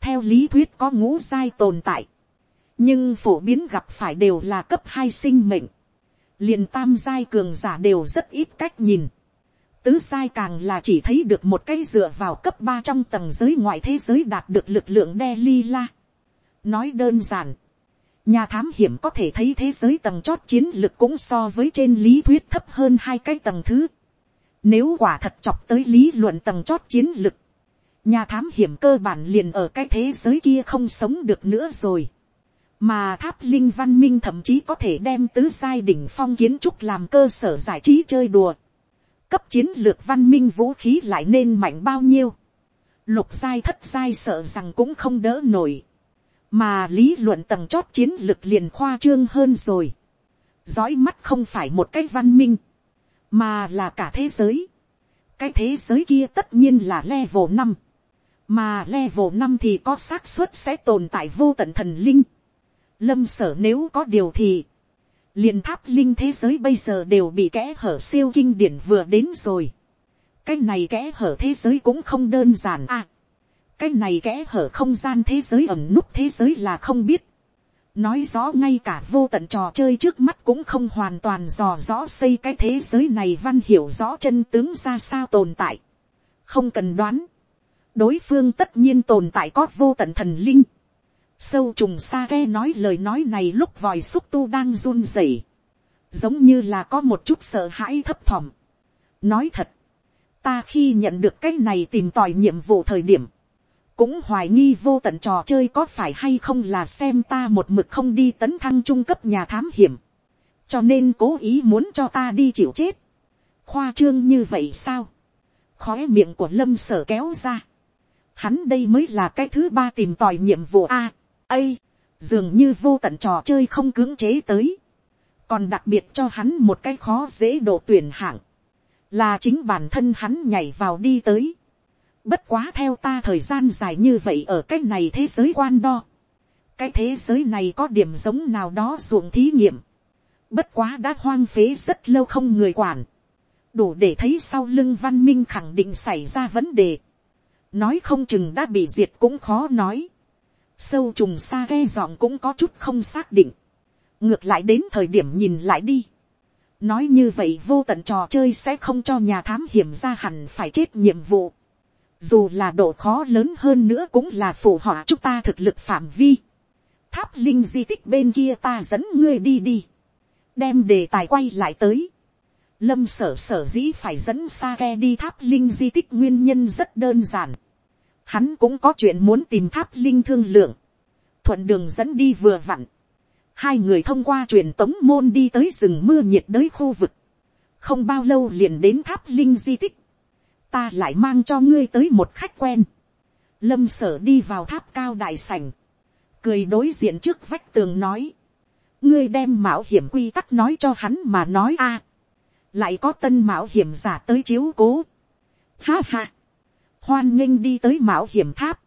theo lý thuyết có ngũ giai tồn tại, nhưng phổ biến gặp phải đều là cấp hai sinh mệnh, liền tam giai cường giả đều rất ít cách nhìn, tứ giai càng là chỉ thấy được một cái dựa vào cấp ba trong tầng giới ngoại thế giới đạt được lực lượng đe li la. nói đơn giản, nhà thám hiểm có thể thấy thế giới tầng chót chiến lực cũng so với trên lý thuyết thấp hơn hai cái tầng thứ. Nếu quả thật chọc tới lý luận tầng chót chiến lực, nhà thám hiểm cơ bản liền ở cái thế giới kia không sống được nữa rồi. Mà tháp linh văn minh thậm chí có thể đem tứ sai đỉnh phong kiến trúc làm cơ sở giải trí chơi đùa. Cấp chiến lược văn minh vũ khí lại nên mạnh bao nhiêu. Lục sai thất sai sợ rằng cũng không đỡ nổi mà lý luận tầng chót chiến lược liền khoa trương hơn rồi. dõi mắt không phải một cái văn minh, mà là cả thế giới. cái thế giới kia tất nhiên là level năm, mà level năm thì có xác suất sẽ tồn tại vô tận thần linh lâm sở nếu có điều thì, liền tháp linh thế giới bây giờ đều bị kẽ hở siêu kinh điển vừa đến rồi. cái này kẽ hở thế giới cũng không đơn giản à cái này kẽ hở không gian thế giới ẩm nút thế giới là không biết. nói rõ ngay cả vô tận trò chơi trước mắt cũng không hoàn toàn dò rõ xây cái thế giới này văn hiểu rõ chân tướng ra sao tồn tại. không cần đoán. đối phương tất nhiên tồn tại có vô tận thần linh sâu trùng sa ghe nói lời nói này lúc vòi xúc tu đang run rẩy. giống như là có một chút sợ hãi thấp thỏm. nói thật, ta khi nhận được cái này tìm tòi nhiệm vụ thời điểm, cũng hoài nghi vô tận trò chơi có phải hay không là xem ta một mực không đi tấn thăng trung cấp nhà thám hiểm, cho nên cố ý muốn cho ta đi chịu chết, khoa trương như vậy sao, khói miệng của lâm sở kéo ra, hắn đây mới là cái thứ ba tìm tòi nhiệm vụ a, ây, dường như vô tận trò chơi không cưỡng chế tới, còn đặc biệt cho hắn một cái khó dễ độ tuyển hạng, là chính bản thân hắn nhảy vào đi tới, Bất quá theo ta thời gian dài như vậy ở cái này thế giới quan đo. Cái thế giới này có điểm giống nào đó ruộng thí nghiệm. Bất quá đã hoang phế rất lâu không người quản. Đủ để thấy sau lưng văn minh khẳng định xảy ra vấn đề. Nói không chừng đã bị diệt cũng khó nói. Sâu trùng xa ghe dọn cũng có chút không xác định. Ngược lại đến thời điểm nhìn lại đi. Nói như vậy vô tận trò chơi sẽ không cho nhà thám hiểm ra hẳn phải chết nhiệm vụ dù là độ khó lớn hơn nữa cũng là phù họa chúng ta thực lực phạm vi. tháp linh di tích bên kia ta dẫn ngươi đi đi. đem đề tài quay lại tới. lâm sở sở dĩ phải dẫn sa ke đi tháp linh di tích nguyên nhân rất đơn giản hắn cũng có chuyện muốn tìm tháp linh thương lượng. thuận đường dẫn đi vừa vặn. hai người thông qua truyền tống môn đi tới rừng mưa nhiệt đới khu vực. không bao lâu liền đến tháp linh di tích ta lại mang cho ngươi tới một khách quen. lâm sở đi vào tháp cao đại sảnh, cười đối diện trước vách tường nói, ngươi đem mạo hiểm quy tắc nói cho hắn mà nói a, lại có tân mạo hiểm giả tới chiếu cố. Ha ha, hoan nghênh đi tới mạo hiểm tháp,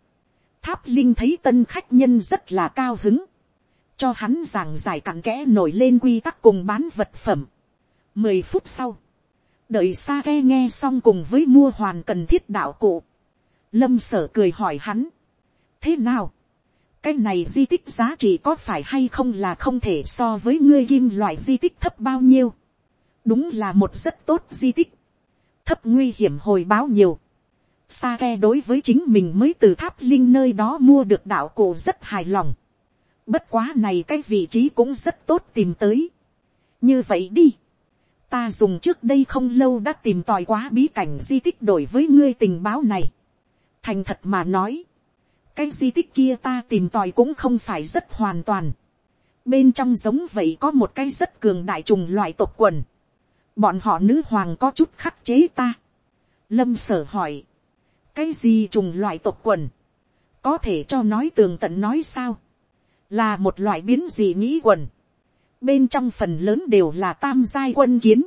tháp linh thấy tân khách nhân rất là cao hứng, cho hắn giảng giải cặn kẽ nổi lên quy tắc cùng bán vật phẩm. mười phút sau, đợi xa ghe nghe xong cùng với mua hoàn cần thiết đạo cụ. Lâm sở cười hỏi hắn. Thế nào? Cái này di tích giá trị có phải hay không là không thể so với ngươi kim loại di tích thấp bao nhiêu? Đúng là một rất tốt di tích. Thấp nguy hiểm hồi báo nhiều. Sa ke đối với chính mình mới từ tháp linh nơi đó mua được đạo cổ rất hài lòng. Bất quá này cái vị trí cũng rất tốt tìm tới. Như vậy đi. Ta dùng trước đây không lâu đã tìm tòi quá bí cảnh di tích đổi với ngươi tình báo này. Thành thật mà nói. Cái di tích kia ta tìm tòi cũng không phải rất hoàn toàn. Bên trong giống vậy có một cái rất cường đại trùng loại tộc quần. Bọn họ nữ hoàng có chút khắc chế ta. Lâm sở hỏi. Cái gì trùng loại tộc quần? Có thể cho nói tường tận nói sao? Là một loại biến gì nghĩ quần. Bên trong phần lớn đều là tam giai quân kiến.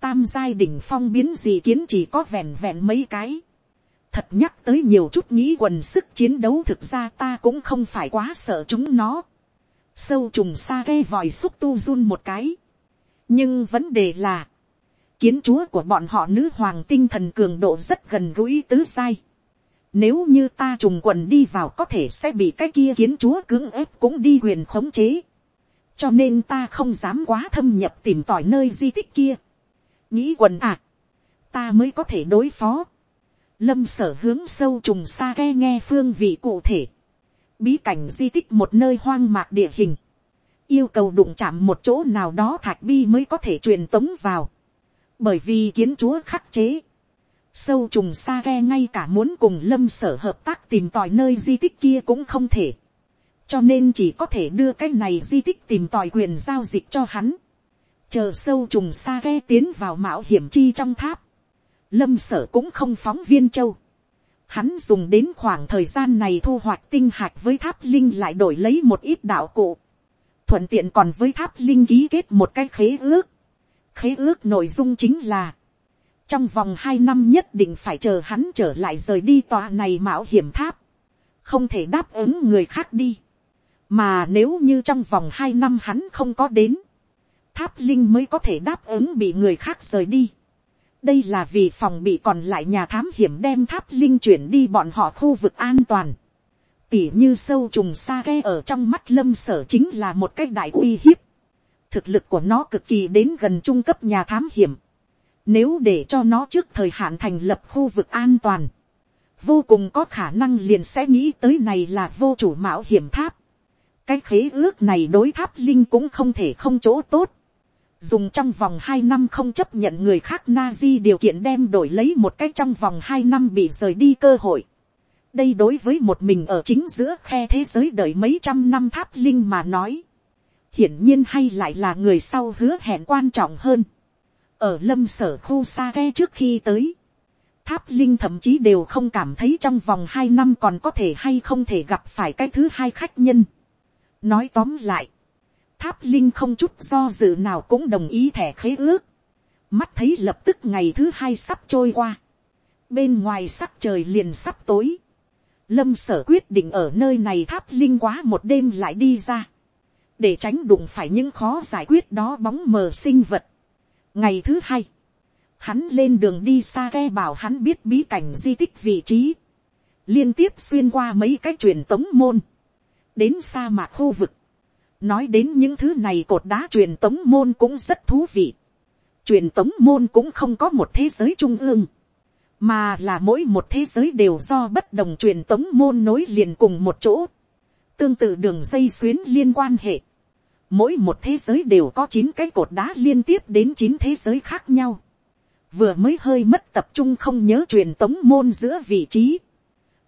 Tam giai đỉnh phong biến gì kiến chỉ có vẹn vẹn mấy cái. Thật nhắc tới nhiều chút nghĩ quần sức chiến đấu thực ra ta cũng không phải quá sợ chúng nó. Sâu trùng xa ghe vòi xúc tu run một cái. Nhưng vấn đề là. Kiến chúa của bọn họ nữ hoàng tinh thần cường độ rất gần gũi tứ sai. Nếu như ta trùng quần đi vào có thể sẽ bị cái kia kiến chúa cưỡng ép cũng đi quyền khống chế. Cho nên ta không dám quá thâm nhập tìm tỏi nơi di tích kia. Nghĩ quần à. Ta mới có thể đối phó. Lâm sở hướng sâu trùng xa ghe nghe phương vị cụ thể. Bí cảnh di tích một nơi hoang mạc địa hình. Yêu cầu đụng chạm một chỗ nào đó thạch bi mới có thể truyền tống vào. Bởi vì kiến chúa khắc chế sâu trùng xa ghe ngay cả muốn cùng lâm sở hợp tác tìm tòi nơi di tích kia cũng không thể. cho nên chỉ có thể đưa cái này di tích tìm tòi quyền giao dịch cho hắn. chờ sâu trùng xa ghe tiến vào mạo hiểm chi trong tháp. lâm sở cũng không phóng viên châu. hắn dùng đến khoảng thời gian này thu hoạch tinh hạch với tháp linh lại đổi lấy một ít đạo cụ. thuận tiện còn với tháp linh ký kết một cái khế ước khế ước nội dung chính là trong vòng hai năm nhất định phải chờ hắn trở lại rời đi tòa này mạo hiểm tháp, không thể đáp ứng người khác đi, mà nếu như trong vòng hai năm hắn không có đến, tháp linh mới có thể đáp ứng bị người khác rời đi. đây là vì phòng bị còn lại nhà thám hiểm đem tháp linh chuyển đi bọn họ khu vực an toàn. tỉ như sâu trùng xa ghe ở trong mắt lâm sở chính là một cái đại uy hiếp thực lực của nó cực kỳ đến gần trung cấp nhà thám hiểm nếu để cho nó trước thời hạn thành lập khu vực an toàn, vô cùng có khả năng liền sẽ nghĩ tới này là vô chủ mạo hiểm tháp. Cái khế ước này đối tháp linh cũng không thể không chỗ tốt. Dùng trong vòng hai năm không chấp nhận người khác Nazi điều kiện đem đổi lấy một cách trong vòng hai năm bị rời đi cơ hội. Đây đối với một mình ở chính giữa khe thế giới đợi mấy trăm năm tháp linh mà nói. Hiển nhiên hay lại là người sau hứa hẹn quan trọng hơn. Ở lâm sở khu xa ghe trước khi tới, tháp linh thậm chí đều không cảm thấy trong vòng hai năm còn có thể hay không thể gặp phải cái thứ hai khách nhân. nói tóm lại, tháp linh không chút do dự nào cũng đồng ý thẻ khế ước, mắt thấy lập tức ngày thứ hai sắp trôi qua, bên ngoài sắc trời liền sắp tối, lâm sở quyết định ở nơi này tháp linh quá một đêm lại đi ra, để tránh đụng phải những khó giải quyết đó bóng mờ sinh vật, ngày thứ hai, hắn lên đường đi xa ghe bảo hắn biết bí cảnh di tích vị trí, liên tiếp xuyên qua mấy cái truyền tống môn, đến sa mạc khu vực, nói đến những thứ này cột đá truyền tống môn cũng rất thú vị, truyền tống môn cũng không có một thế giới trung ương, mà là mỗi một thế giới đều do bất đồng truyền tống môn nối liền cùng một chỗ, tương tự đường dây xuyến liên quan hệ, Mỗi một thế giới đều có chín cái cột đá liên tiếp đến chín thế giới khác nhau. Vừa mới hơi mất tập trung không nhớ truyền tống môn giữa vị trí.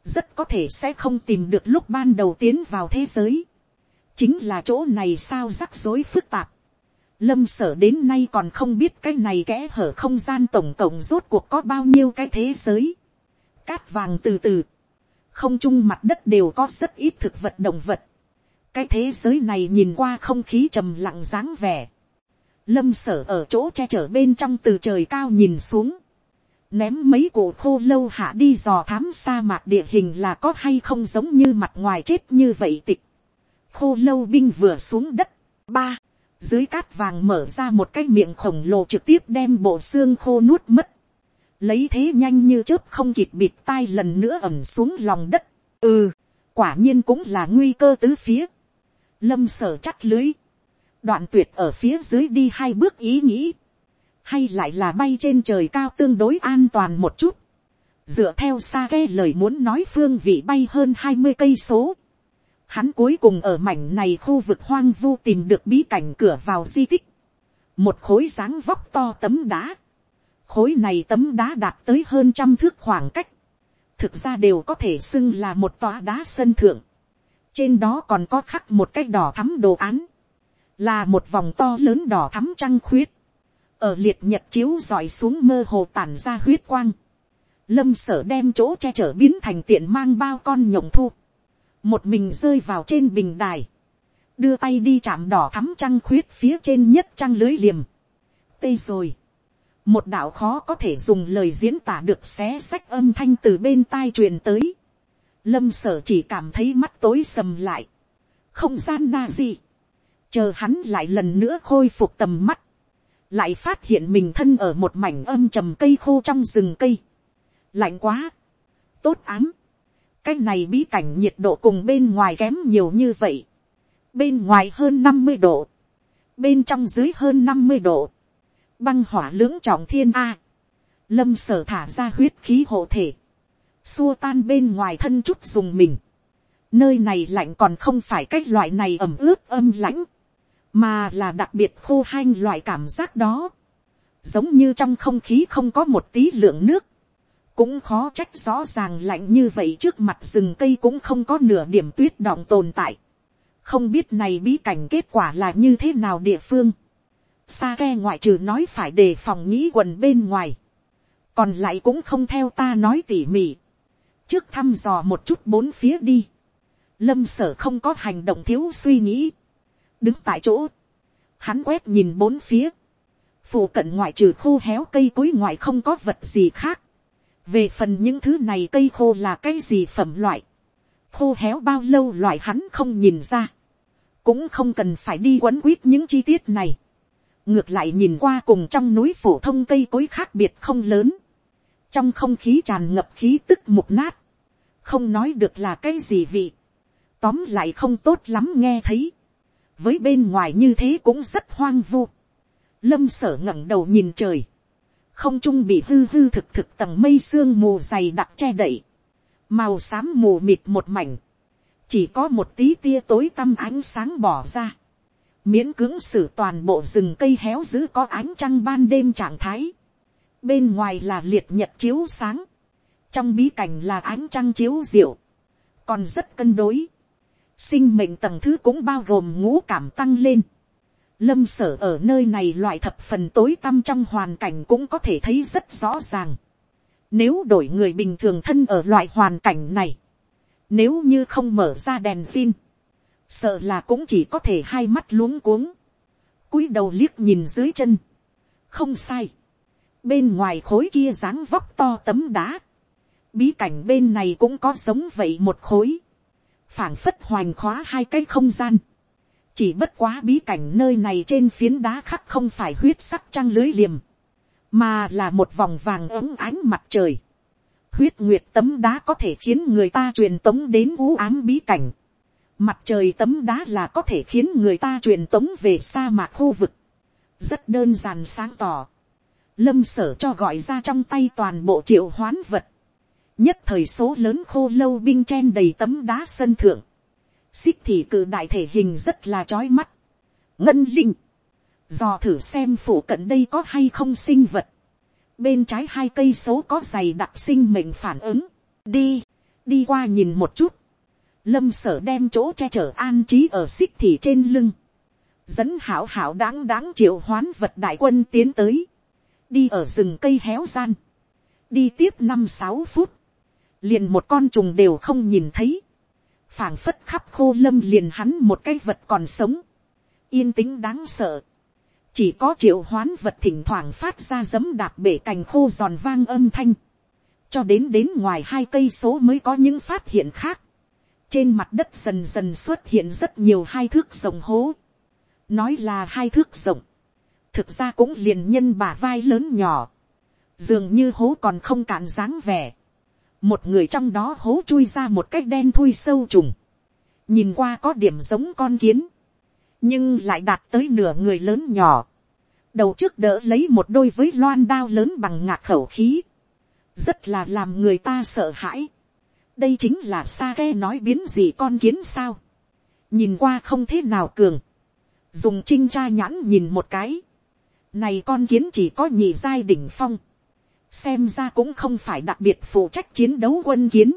Rất có thể sẽ không tìm được lúc ban đầu tiến vào thế giới. Chính là chỗ này sao rắc rối phức tạp. Lâm sở đến nay còn không biết cái này kẽ hở không gian tổng cộng rốt cuộc có bao nhiêu cái thế giới. Cát vàng từ từ. Không chung mặt đất đều có rất ít thực vật động vật cái thế giới này nhìn qua không khí trầm lặng dáng vẻ. lâm sở ở chỗ che chở bên trong từ trời cao nhìn xuống. ném mấy cổ khô lâu hạ đi dò thám sa mạc địa hình là có hay không giống như mặt ngoài chết như vậy tịch. khô lâu binh vừa xuống đất. ba, dưới cát vàng mở ra một cái miệng khổng lồ trực tiếp đem bộ xương khô nuốt mất. lấy thế nhanh như chớp không kịp bịt tai lần nữa ẩm xuống lòng đất. ừ, quả nhiên cũng là nguy cơ tứ phía lâm sở chắt lưới, đoạn tuyệt ở phía dưới đi hai bước ý nghĩ, hay lại là bay trên trời cao tương đối an toàn một chút, dựa theo xa ghe lời muốn nói phương vị bay hơn hai mươi cây số, Hắn cuối cùng ở mảnh này khu vực hoang vu tìm được bí cảnh cửa vào di tích. Một khối dáng vóc to tấm đá. Khối này tấm đá đạt tới hơn trăm thước khoảng cách. Thực ra đều có thể xưng là một tòa đá sân thượng. Trên đó còn có khắc một cái đỏ thắm đồ án. Là một vòng to lớn đỏ thắm trăng khuyết. Ở liệt nhật chiếu dọi xuống mơ hồ tản ra huyết quang. Lâm sở đem chỗ che chở biến thành tiện mang bao con nhộng thu một mình rơi vào trên bình đài, đưa tay đi chạm đỏ thắm trăng khuyết phía trên nhất trăng lưới liềm. tê rồi, một đạo khó có thể dùng lời diễn tả được xé sách âm thanh từ bên tai truyền tới lâm sở chỉ cảm thấy mắt tối sầm lại, không gian na gì, chờ hắn lại lần nữa khôi phục tầm mắt, lại phát hiện mình thân ở một mảnh âm trầm cây khô trong rừng cây, lạnh quá, tốt ám, cái này bí cảnh nhiệt độ cùng bên ngoài kém nhiều như vậy. bên ngoài hơn năm mươi độ, bên trong dưới hơn năm mươi độ, băng hỏa lưỡng trọng thiên a, lâm sở thả ra huyết khí hộ thể, xua tan bên ngoài thân chút dùng mình, nơi này lạnh còn không phải cái loại này ẩm ướt âm lãnh, mà là đặc biệt khô hanh loại cảm giác đó, giống như trong không khí không có một tí lượng nước, cũng khó trách rõ ràng lạnh như vậy trước mặt rừng cây cũng không có nửa điểm tuyết động tồn tại. không biết này bí cảnh kết quả là như thế nào địa phương. Sa ke ngoại trừ nói phải đề phòng nghĩ quần bên ngoài. còn lại cũng không theo ta nói tỉ mỉ trước thăm dò một chút bốn phía đi. lâm sở không có hành động thiếu suy nghĩ. đứng tại chỗ. hắn quét nhìn bốn phía. phủ cận ngoại trừ khô héo cây cối ngoại không có vật gì khác về phần những thứ này cây khô là cái gì phẩm loại, khô héo bao lâu loại hắn không nhìn ra, cũng không cần phải đi quấn quýt những chi tiết này, ngược lại nhìn qua cùng trong núi phổ thông cây cối khác biệt không lớn, trong không khí tràn ngập khí tức mục nát, không nói được là cái gì vị, tóm lại không tốt lắm nghe thấy, với bên ngoài như thế cũng rất hoang vu, lâm sở ngẩng đầu nhìn trời, không trung bị hư hư thực thực tầng mây sương mù dày đặc che đậy, màu xám mù mịt một mảnh, chỉ có một tí tia tối tăm ánh sáng bỏ ra, miễn cưỡng xử toàn bộ rừng cây héo giữ có ánh trăng ban đêm trạng thái, bên ngoài là liệt nhật chiếu sáng, trong bí cảnh là ánh trăng chiếu diệu, còn rất cân đối, sinh mệnh tầng thứ cũng bao gồm ngũ cảm tăng lên, lâm sở ở nơi này loại thập phần tối tăm trong hoàn cảnh cũng có thể thấy rất rõ ràng. Nếu đổi người bình thường thân ở loại hoàn cảnh này, nếu như không mở ra đèn pin, sợ là cũng chỉ có thể hai mắt luống cuống, cúi đầu liếc nhìn dưới chân. không sai, bên ngoài khối kia dáng vóc to tấm đá, bí cảnh bên này cũng có sống vậy một khối, phảng phất hoành khóa hai cái không gian, chỉ bất quá bí cảnh nơi này trên phiến đá khắc không phải huyết sắc trăng lưới liềm, mà là một vòng vàng ấm ánh mặt trời. huyết nguyệt tấm đá có thể khiến người ta truyền tống đến vũ ám bí cảnh. mặt trời tấm đá là có thể khiến người ta truyền tống về sa mạc khu vực. rất đơn giản sáng tỏ. lâm sở cho gọi ra trong tay toàn bộ triệu hoán vật nhất thời số lớn khô lâu binh chen đầy tấm đá sân thượng xích thì cự đại thể hình rất là trói mắt. ngân linh, dò thử xem phủ cận đây có hay không sinh vật. bên trái hai cây số có dày đặc sinh mệnh phản ứng. đi, đi qua nhìn một chút. lâm sở đem chỗ che chở an trí ở xích thì trên lưng. dẫn hảo hảo đáng đáng triệu hoán vật đại quân tiến tới. đi ở rừng cây héo gian. đi tiếp năm sáu phút liền một con trùng đều không nhìn thấy. Phảng phất khắp khô lâm liền hắn một cái vật còn sống, yên tĩnh đáng sợ, chỉ có triệu hoán vật thỉnh thoảng phát ra giấm đạp bể cành khô giòn vang âm thanh, cho đến đến ngoài hai cây số mới có những phát hiện khác, trên mặt đất dần dần xuất hiện rất nhiều hai thước rồng hố, nói là hai thước rộng, thực ra cũng liền nhân bả vai lớn nhỏ, dường như hố còn không cạn dáng vẻ, một người trong đó hố chui ra một cái đen thui sâu trùng, nhìn qua có điểm giống con kiến, nhưng lại đạt tới nửa người lớn nhỏ, đầu trước đỡ lấy một đôi với loan đao lớn bằng ngạc khẩu khí, rất là làm người ta sợ hãi. đây chính là sa ke nói biến gì con kiến sao, nhìn qua không thế nào cường, dùng trinh tra nhãn nhìn một cái, này con kiến chỉ có nhị giai đỉnh phong, xem ra cũng không phải đặc biệt phụ trách chiến đấu quân kiến,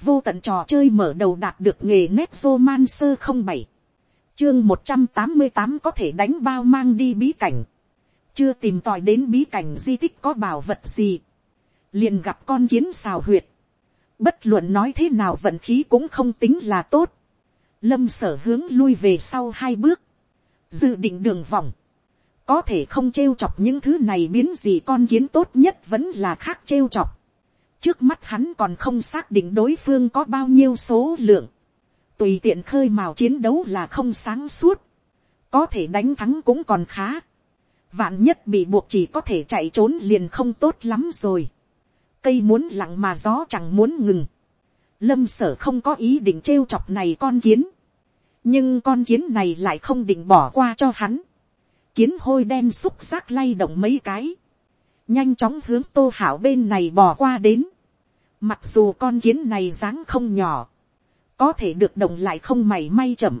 vô tận trò chơi mở đầu đạt được nghề nét roman sơ không bảy, chương một trăm tám mươi tám có thể đánh bao mang đi bí cảnh, chưa tìm tòi đến bí cảnh di tích có bảo vật gì, liền gặp con kiến xào huyệt, bất luận nói thế nào vận khí cũng không tính là tốt, lâm sở hướng lui về sau hai bước, dự định đường vòng, có thể không trêu chọc những thứ này biến gì con kiến tốt nhất vẫn là khác trêu chọc. trước mắt hắn còn không xác định đối phương có bao nhiêu số lượng, tùy tiện khơi mào chiến đấu là không sáng suốt, có thể đánh thắng cũng còn khá, vạn nhất bị buộc chỉ có thể chạy trốn liền không tốt lắm rồi, cây muốn lặng mà gió chẳng muốn ngừng, lâm sở không có ý định trêu chọc này con kiến, nhưng con kiến này lại không định bỏ qua cho hắn, kiến hôi đen xúc giác lay động mấy cái, nhanh chóng hướng tô hảo bên này bỏ qua đến, mặc dù con kiến này dáng không nhỏ, có thể được động lại không mảy may chậm,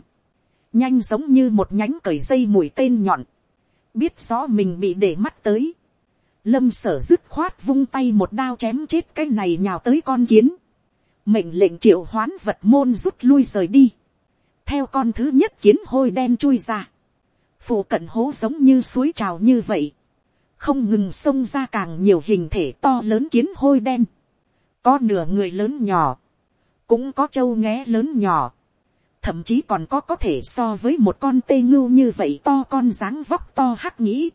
nhanh giống như một nhánh cởi dây mũi tên nhọn, biết rõ mình bị để mắt tới, lâm sở dứt khoát vung tay một đao chém chết cái này nhào tới con kiến, mệnh lệnh triệu hoán vật môn rút lui rời đi, theo con thứ nhất kiến hôi đen chui ra, phụ cận hố giống như suối trào như vậy, không ngừng xông ra càng nhiều hình thể to lớn kiến hôi đen, có nửa người lớn nhỏ, cũng có trâu nghé lớn nhỏ, thậm chí còn có có thể so với một con tê ngưu như vậy to con dáng vóc to hắc nghĩ,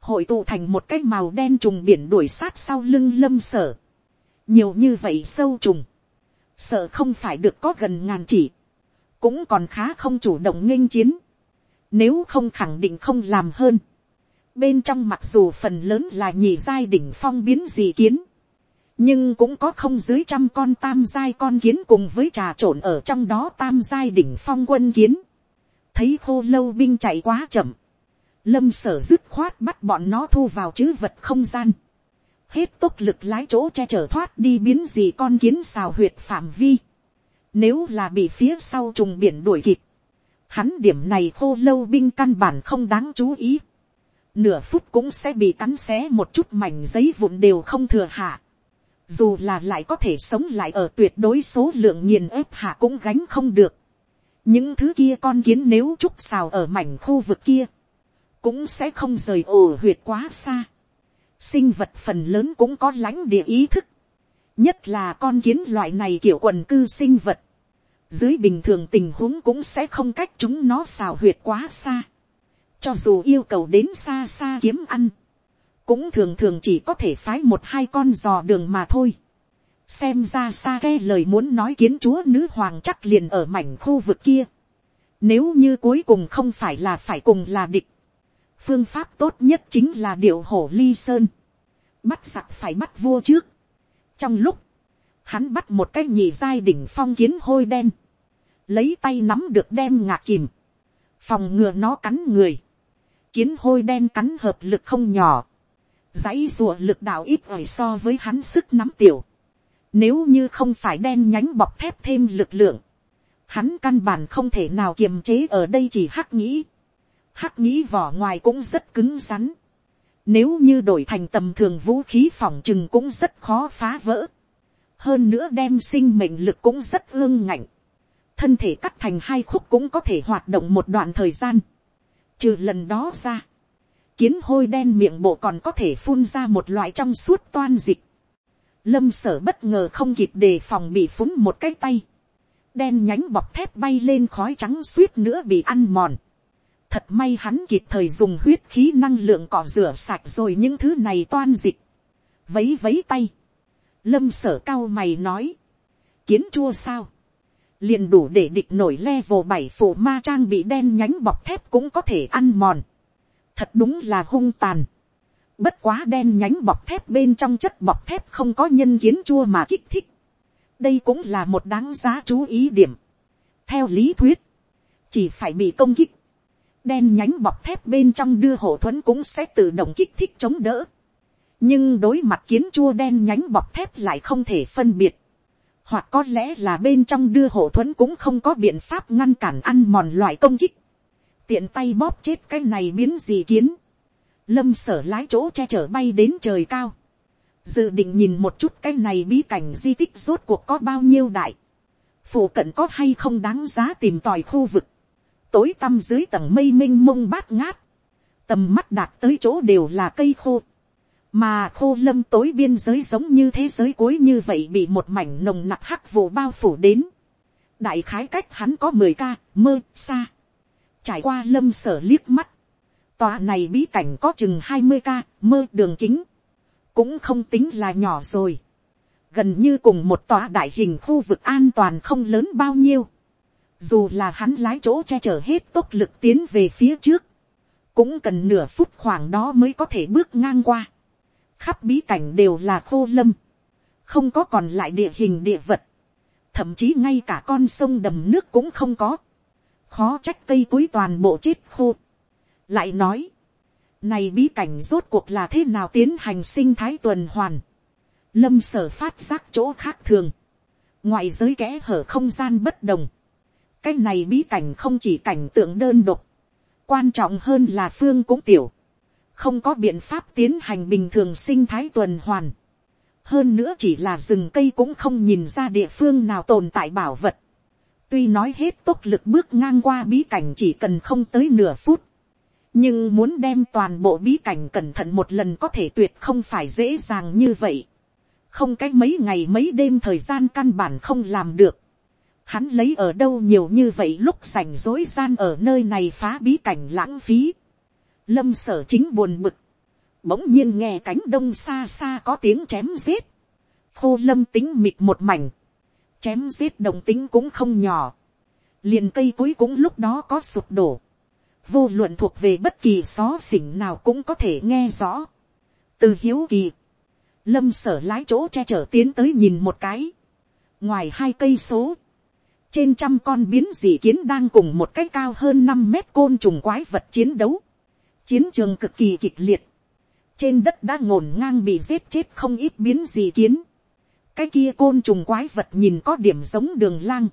hội tụ thành một cái màu đen trùng biển đuổi sát sau lưng lâm sở, nhiều như vậy sâu trùng, sợ không phải được có gần ngàn chỉ, cũng còn khá không chủ động nghênh chiến, nếu không khẳng định không làm hơn. Bên trong mặc dù phần lớn là nhị giai đỉnh phong biến dị kiến. Nhưng cũng có không dưới trăm con tam giai con kiến cùng với trà trộn ở trong đó tam giai đỉnh phong quân kiến. Thấy khô lâu binh chạy quá chậm. Lâm sở dứt khoát bắt bọn nó thu vào chữ vật không gian. Hết tốc lực lái chỗ che chở thoát đi biến gì con kiến xào huyệt phạm vi. Nếu là bị phía sau trùng biển đuổi kịp Hắn điểm này khô lâu binh căn bản không đáng chú ý. Nửa phút cũng sẽ bị cắn xé một chút mảnh giấy vụn đều không thừa hạ. Dù là lại có thể sống lại ở tuyệt đối số lượng nghiền ép hạ cũng gánh không được. Những thứ kia con kiến nếu trúc xào ở mảnh khu vực kia. Cũng sẽ không rời ổ huyệt quá xa. Sinh vật phần lớn cũng có lãnh địa ý thức. Nhất là con kiến loại này kiểu quần cư sinh vật dưới bình thường tình huống cũng sẽ không cách chúng nó xào huyệt quá xa. cho dù yêu cầu đến xa xa kiếm ăn, cũng thường thường chỉ có thể phái một hai con dò đường mà thôi. xem ra xa ghe lời muốn nói kiến chúa nữ hoàng chắc liền ở mảnh khu vực kia. nếu như cuối cùng không phải là phải cùng là địch, phương pháp tốt nhất chính là điệu hổ ly sơn. bắt sặc phải bắt vua trước. trong lúc, hắn bắt một cái nhị giai đỉnh phong kiến hôi đen, lấy tay nắm được đem ngạc kìm, phòng ngừa nó cắn người, kiến hôi đen cắn hợp lực không nhỏ, dãy rùa lực đạo ít ỏi so với hắn sức nắm tiểu, nếu như không phải đen nhánh bọc thép thêm lực lượng, hắn căn bản không thể nào kiềm chế ở đây chỉ hắc nghĩ, hắc nghĩ vỏ ngoài cũng rất cứng rắn, nếu như đổi thành tầm thường vũ khí phòng chừng cũng rất khó phá vỡ. Hơn nữa đem sinh mệnh lực cũng rất ương ngạnh thân thể cắt thành hai khúc cũng có thể hoạt động một đoạn thời gian. Trừ lần đó ra, kiến hôi đen miệng bộ còn có thể phun ra một loại trong suốt toan dịch. Lâm sở bất ngờ không kịp đề phòng bị phúng một cái tay. Đen nhánh bọc thép bay lên khói trắng suýt nữa bị ăn mòn. Thật may hắn kịp thời dùng huyết khí năng lượng cỏ rửa sạch rồi những thứ này toan dịch. Vấy vấy tay. Lâm sở cao mày nói. Kiến chua sao? Liền đủ để địch nổi level bảy phủ ma trang bị đen nhánh bọc thép cũng có thể ăn mòn. Thật đúng là hung tàn. Bất quá đen nhánh bọc thép bên trong chất bọc thép không có nhân kiến chua mà kích thích. Đây cũng là một đáng giá chú ý điểm. Theo lý thuyết, chỉ phải bị công kích. Đen nhánh bọc thép bên trong đưa hộ thuẫn cũng sẽ tự động kích thích chống đỡ. Nhưng đối mặt kiến chua đen nhánh bọc thép lại không thể phân biệt hoặc có lẽ là bên trong đưa hộ thuẫn cũng không có biện pháp ngăn cản ăn mòn loại công kích, tiện tay bóp chết cái này biến gì kiến, lâm sở lái chỗ che chở bay đến trời cao, dự định nhìn một chút cái này bí cảnh di tích rốt cuộc có bao nhiêu đại, phụ cận có hay không đáng giá tìm tòi khu vực, tối tăm dưới tầng mây m i n h mông bát ngát, tầm mắt đạt tới chỗ đều là cây khô, mà khô lâm tối biên giới giống như thế giới cuối như vậy bị một mảnh nồng nặc hắc vụ bao phủ đến, đại khái cách hắn có mười ca mơ xa, trải qua lâm sở liếc mắt, tòa này bí cảnh có chừng hai mươi ca mơ đường kính, cũng không tính là nhỏ rồi, gần như cùng một tòa đại hình khu vực an toàn không lớn bao nhiêu, dù là hắn lái chỗ che chở hết tốc lực tiến về phía trước, cũng cần nửa phút khoảng đó mới có thể bước ngang qua khắp bí cảnh đều là khô lâm, không có còn lại địa hình địa vật, thậm chí ngay cả con sông đầm nước cũng không có, khó trách cây cối toàn bộ chết khô. lại nói, này bí cảnh rốt cuộc là thế nào tiến hành sinh thái tuần hoàn, lâm sở phát giác chỗ khác thường, ngoài giới kẽ hở không gian bất đồng, cái này bí cảnh không chỉ cảnh tượng đơn độc, quan trọng hơn là phương cũng tiểu, không có biện pháp tiến hành bình thường sinh thái tuần hoàn, hơn nữa chỉ là rừng cây cũng không nhìn ra địa phương nào tồn tại bảo vật, tuy nói hết tốc lực bước ngang qua bí cảnh chỉ cần không tới nửa phút, nhưng muốn đem toàn bộ bí cảnh cẩn thận một lần có thể tuyệt không phải dễ dàng như vậy, không cách mấy ngày mấy đêm thời gian căn bản không làm được, hắn lấy ở đâu nhiều như vậy lúc rảnh rối gian ở nơi này phá bí cảnh lãng phí lâm sở chính buồn bực, bỗng nhiên nghe cánh đông xa xa có tiếng chém giết, khô lâm tính mịt một mảnh, chém giết đồng tính cũng không nhỏ, liền cây cuối cũng lúc đó có sụp đổ, vô luận thuộc về bất kỳ xó xỉnh nào cũng có thể nghe rõ. từ hiếu kỳ, lâm sở lái chỗ che chở tiến tới nhìn một cái, ngoài hai cây số, trên trăm con biến dị kiến đang cùng một cái cao hơn năm mét côn trùng quái vật chiến đấu. Chiến trường cực kỳ kịch liệt. Trên đất đã ngổn ngang bị giết chết không ít biến gì kiến. Cái kia côn trùng quái vật nhìn có điểm giống đường lang.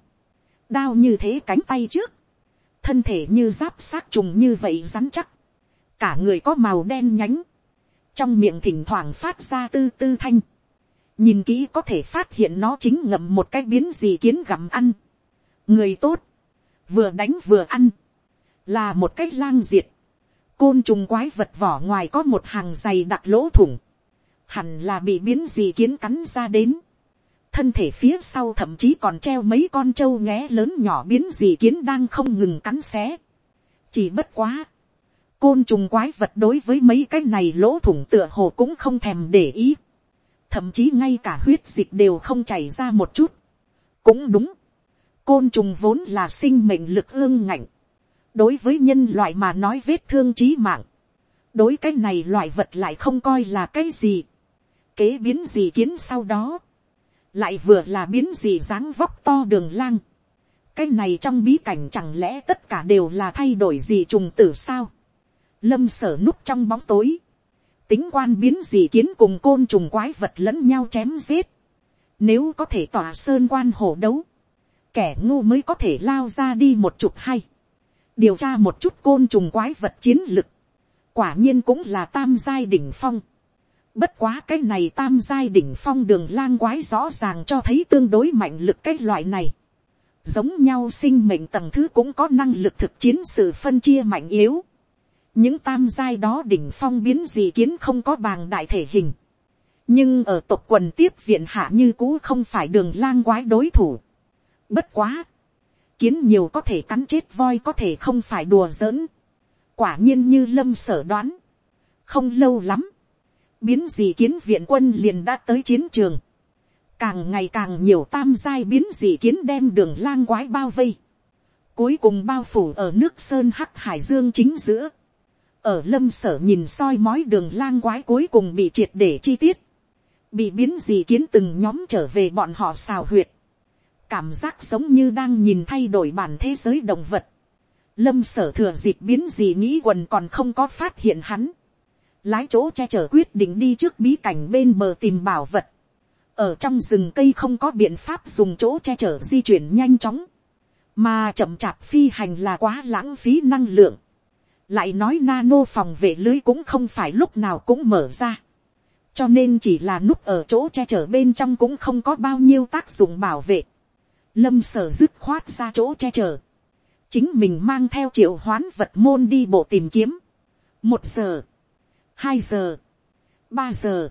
Đao như thế cánh tay trước. Thân thể như giáp xác trùng như vậy rắn chắc. Cả người có màu đen nhánh. Trong miệng thỉnh thoảng phát ra tư tư thanh. Nhìn kỹ có thể phát hiện nó chính ngậm một cái biến gì kiến gặm ăn người tốt, vừa đánh vừa ăn, là một cách lang diệt, côn trùng quái vật vỏ ngoài có một hàng dày đặc lỗ thủng, hẳn là bị biến gì kiến cắn ra đến, thân thể phía sau thậm chí còn treo mấy con trâu nghé lớn nhỏ biến gì kiến đang không ngừng cắn xé, chỉ bất quá, côn trùng quái vật đối với mấy cái này lỗ thủng tựa hồ cũng không thèm để ý, thậm chí ngay cả huyết dịch đều không chảy ra một chút, cũng đúng, Côn trùng vốn là sinh mệnh lực ương ngạnh. Đối với nhân loại mà nói vết thương trí mạng. Đối cái này loại vật lại không coi là cái gì. Kế biến gì kiến sau đó. Lại vừa là biến gì dáng vóc to đường lang. Cái này trong bí cảnh chẳng lẽ tất cả đều là thay đổi gì trùng tử sao. Lâm sở núp trong bóng tối. Tính quan biến gì kiến cùng côn trùng quái vật lẫn nhau chém giết. Nếu có thể tỏa sơn quan hổ đấu kẻ ngu mới có thể lao ra đi một chục hay, điều tra một chút côn trùng quái vật chiến lực, quả nhiên cũng là tam giai đỉnh phong. Bất quá cái này tam giai đỉnh phong đường lang quái rõ ràng cho thấy tương đối mạnh lực cái loại này. Giống nhau sinh mệnh tầng thứ cũng có năng lực thực chiến sự phân chia mạnh yếu. Những tam giai đó đỉnh phong biến gì kiến không có bàng đại thể hình. Nhưng ở tộc quần tiếp viện hạ như cũ không phải đường lang quái đối thủ. Bất quá. Kiến nhiều có thể cắn chết voi có thể không phải đùa giỡn. Quả nhiên như lâm sở đoán. Không lâu lắm. Biến dị kiến viện quân liền đã tới chiến trường. Càng ngày càng nhiều tam giai biến dị kiến đem đường lang quái bao vây. Cuối cùng bao phủ ở nước sơn hắc hải dương chính giữa. Ở lâm sở nhìn soi mói đường lang quái cuối cùng bị triệt để chi tiết. Bị biến dị kiến từng nhóm trở về bọn họ xào huyệt cảm giác giống như đang nhìn thay đổi bản thế giới động vật. Lâm sở thừa dịp biến gì nghĩ quần còn không có phát hiện hắn. Lái chỗ che chở quyết định đi trước bí cảnh bên bờ tìm bảo vật. ở trong rừng cây không có biện pháp dùng chỗ che chở di chuyển nhanh chóng, mà chậm chạp phi hành là quá lãng phí năng lượng, lại nói nano phòng vệ lưới cũng không phải lúc nào cũng mở ra, cho nên chỉ là núp ở chỗ che chở bên trong cũng không có bao nhiêu tác dụng bảo vệ, lâm sở dứt khoát ra chỗ che chở, chính mình mang theo triệu hoán vật môn đi bộ tìm kiếm, một giờ, hai giờ, ba giờ,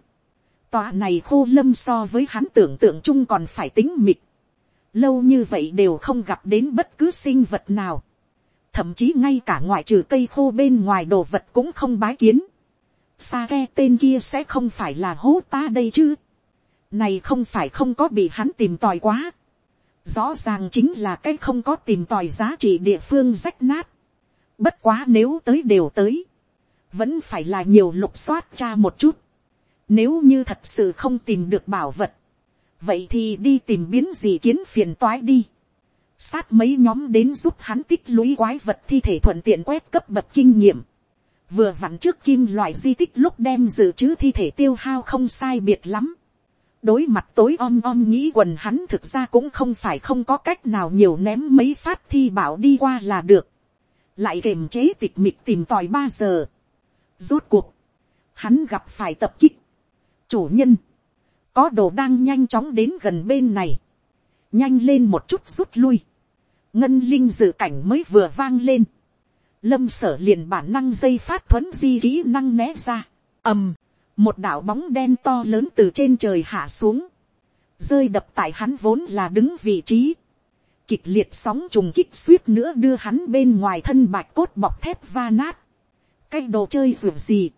tòa này khô lâm so với hắn tưởng tượng chung còn phải tính mịt, lâu như vậy đều không gặp đến bất cứ sinh vật nào, thậm chí ngay cả ngoại trừ cây khô bên ngoài đồ vật cũng không bái kiến, xa ke tên kia sẽ không phải là hố ta đây chứ, này không phải không có bị hắn tìm tòi quá, rõ ràng chính là cái không có tìm tòi giá trị địa phương rách nát, bất quá nếu tới đều tới, vẫn phải là nhiều lục soát cha một chút, nếu như thật sự không tìm được bảo vật, vậy thì đi tìm biến gì kiến phiền toái đi. Sát mấy nhóm đến giúp hắn tích lũy quái vật thi thể thuận tiện quét cấp bậc kinh nghiệm. Vừa vặn trước kim loại di tích lúc đem dự trữ thi thể tiêu hao không sai biệt lắm. Đối mặt tối om om nghĩ quần hắn thực ra cũng không phải không có cách nào nhiều ném mấy phát thi bảo đi qua là được. Lại kềm chế tịch mịch tìm tòi ba giờ. Rốt cuộc. Hắn gặp phải tập kích chủ nhân, có đồ đang nhanh chóng đến gần bên này, nhanh lên một chút rút lui, ngân linh dự cảnh mới vừa vang lên, lâm sở liền bản năng dây phát thuấn di kỹ năng né ra, ầm, một đạo bóng đen to lớn từ trên trời hạ xuống, rơi đập tại hắn vốn là đứng vị trí, kịch liệt sóng trùng kích suýt nữa đưa hắn bên ngoài thân bạch cốt bọc thép va nát, cái đồ chơi ruột gì,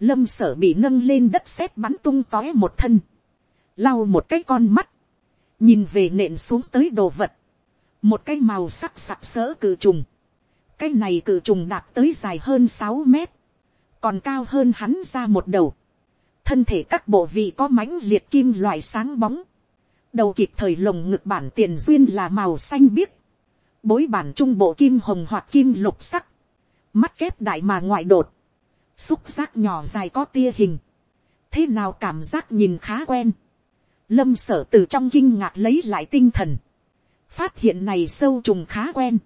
lâm sở bị nâng lên đất sét bắn tung tói một thân, lau một cái con mắt, nhìn về nện xuống tới đồ vật, một cái màu sắc sặc sỡ cự trùng, cái này cự trùng đạt tới dài hơn sáu mét, còn cao hơn hắn ra một đầu, thân thể các bộ vị có mãnh liệt kim loại sáng bóng, đầu kịp thời lồng ngực bản tiền duyên là màu xanh biếc, bối bản trung bộ kim hồng hoặc kim lục sắc, mắt kép đại mà ngoại đột, xúc giác nhỏ dài có tia hình, thế nào cảm giác nhìn khá quen, lâm sở từ trong kinh ngạc lấy lại tinh thần, phát hiện này sâu trùng khá quen,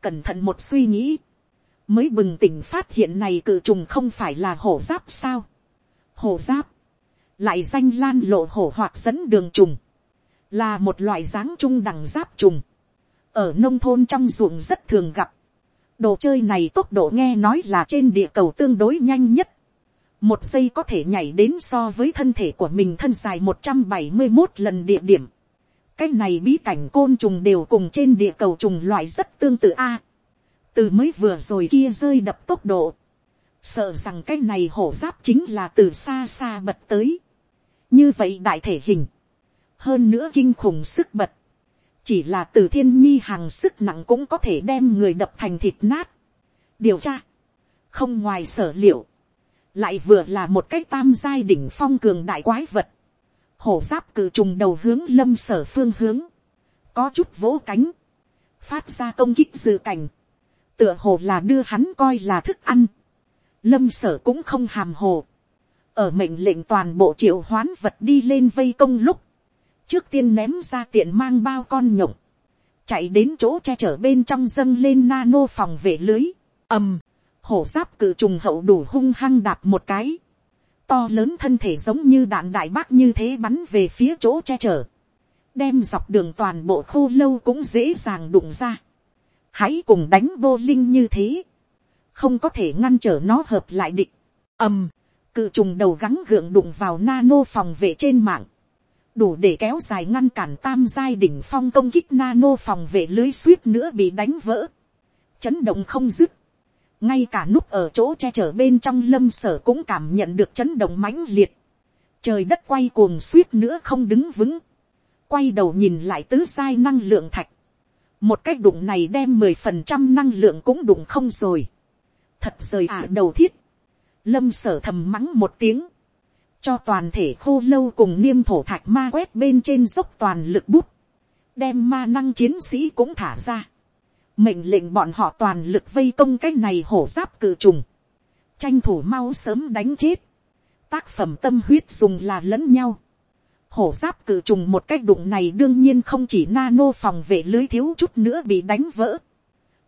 cẩn thận một suy nghĩ, mới bừng tỉnh phát hiện này cự trùng không phải là hổ giáp sao, hổ giáp, lại danh lan lộ hổ hoặc dẫn đường trùng, là một loại dáng trung đẳng giáp trùng, ở nông thôn trong ruộng rất thường gặp, đồ chơi này tốc độ nghe nói là trên địa cầu tương đối nhanh nhất. một giây có thể nhảy đến so với thân thể của mình thân dài một trăm bảy mươi một lần địa điểm. cái này bí cảnh côn trùng đều cùng trên địa cầu trùng loại rất tương tự a. từ mới vừa rồi kia rơi đập tốc độ sợ rằng cái này hổ giáp chính là từ xa xa bật tới. như vậy đại thể hình. hơn nữa kinh khủng sức bật. Chỉ là từ thiên nhi hàng sức nặng cũng có thể đem người đập thành thịt nát. điều tra, không ngoài sở liệu, lại vừa là một cái tam giai đỉnh phong cường đại quái vật, hổ giáp cử trùng đầu hướng lâm sở phương hướng, có chút vỗ cánh, phát ra công kích dự cảnh, tựa hồ là đưa hắn coi là thức ăn, lâm sở cũng không hàm hồ, ở mệnh lệnh toàn bộ triệu hoán vật đi lên vây công lúc, trước tiên ném ra tiện mang bao con nhộng, chạy đến chỗ che chở bên trong dâng lên nano phòng vệ lưới, ầm, hổ giáp cự trùng hậu đủ hung hăng đạp một cái, to lớn thân thể giống như đạn đại bác như thế bắn về phía chỗ che chở, đem dọc đường toàn bộ khô lâu cũng dễ dàng đụng ra, hãy cùng đánh vô linh như thế, không có thể ngăn trở nó hợp lại địch, ầm, cự trùng đầu gắng gượng đụng vào nano phòng vệ trên mạng, đủ để kéo dài ngăn cản tam giai đỉnh phong công kích nano phòng vệ lưới suýt nữa bị đánh vỡ, chấn động không dứt, ngay cả núp ở chỗ che chở bên trong lâm sở cũng cảm nhận được chấn động mãnh liệt, trời đất quay cuồng suýt nữa không đứng vững, quay đầu nhìn lại tứ sai năng lượng thạch, một cách đụng này đem mười phần trăm năng lượng cũng đụng không rồi, thật rời ả đầu thiết, lâm sở thầm mắng một tiếng, cho toàn thể khô lâu cùng niêm thổ thạch ma quét bên trên dốc toàn lực bút, đem ma năng chiến sĩ cũng thả ra, mệnh lệnh bọn họ toàn lực vây công cái này hổ giáp cự trùng, tranh thủ mau sớm đánh chết, tác phẩm tâm huyết dùng là lẫn nhau, hổ giáp cự trùng một cách đụng này đương nhiên không chỉ nano phòng vệ lưới thiếu chút nữa bị đánh vỡ.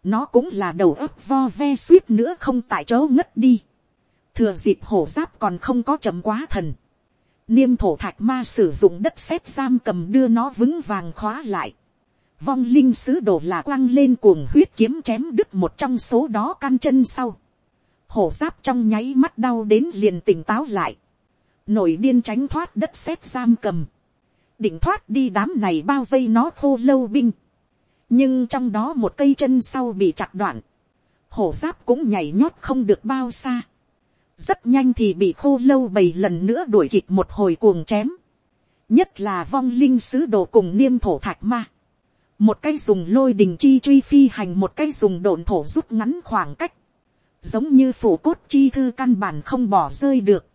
Nó cũng là đầu ấp vo ve suýt nữa không tại chỗ ngất đi. Thừa dịp hổ giáp còn không có chậm quá thần. Niêm thổ thạch ma sử dụng đất sét giam cầm đưa nó vững vàng khóa lại. Vong linh sứ đồ là quăng lên cuồng huyết kiếm chém đứt một trong số đó căn chân sau. Hổ giáp trong nháy mắt đau đến liền tỉnh táo lại nổi điên tránh thoát đất sét giam cầm, định thoát đi đám này bao vây nó khô lâu binh, nhưng trong đó một cây chân sau bị chặt đoạn, hổ giáp cũng nhảy nhót không được bao xa, rất nhanh thì bị khô lâu bầy lần nữa đuổi kịp một hồi cuồng chém, nhất là vong linh sứ đồ cùng niêm thổ thạch ma, một cái dùng lôi đình chi truy phi hành một cái dùng độn thổ rút ngắn khoảng cách, giống như phủ cốt chi thư căn bản không bỏ rơi được,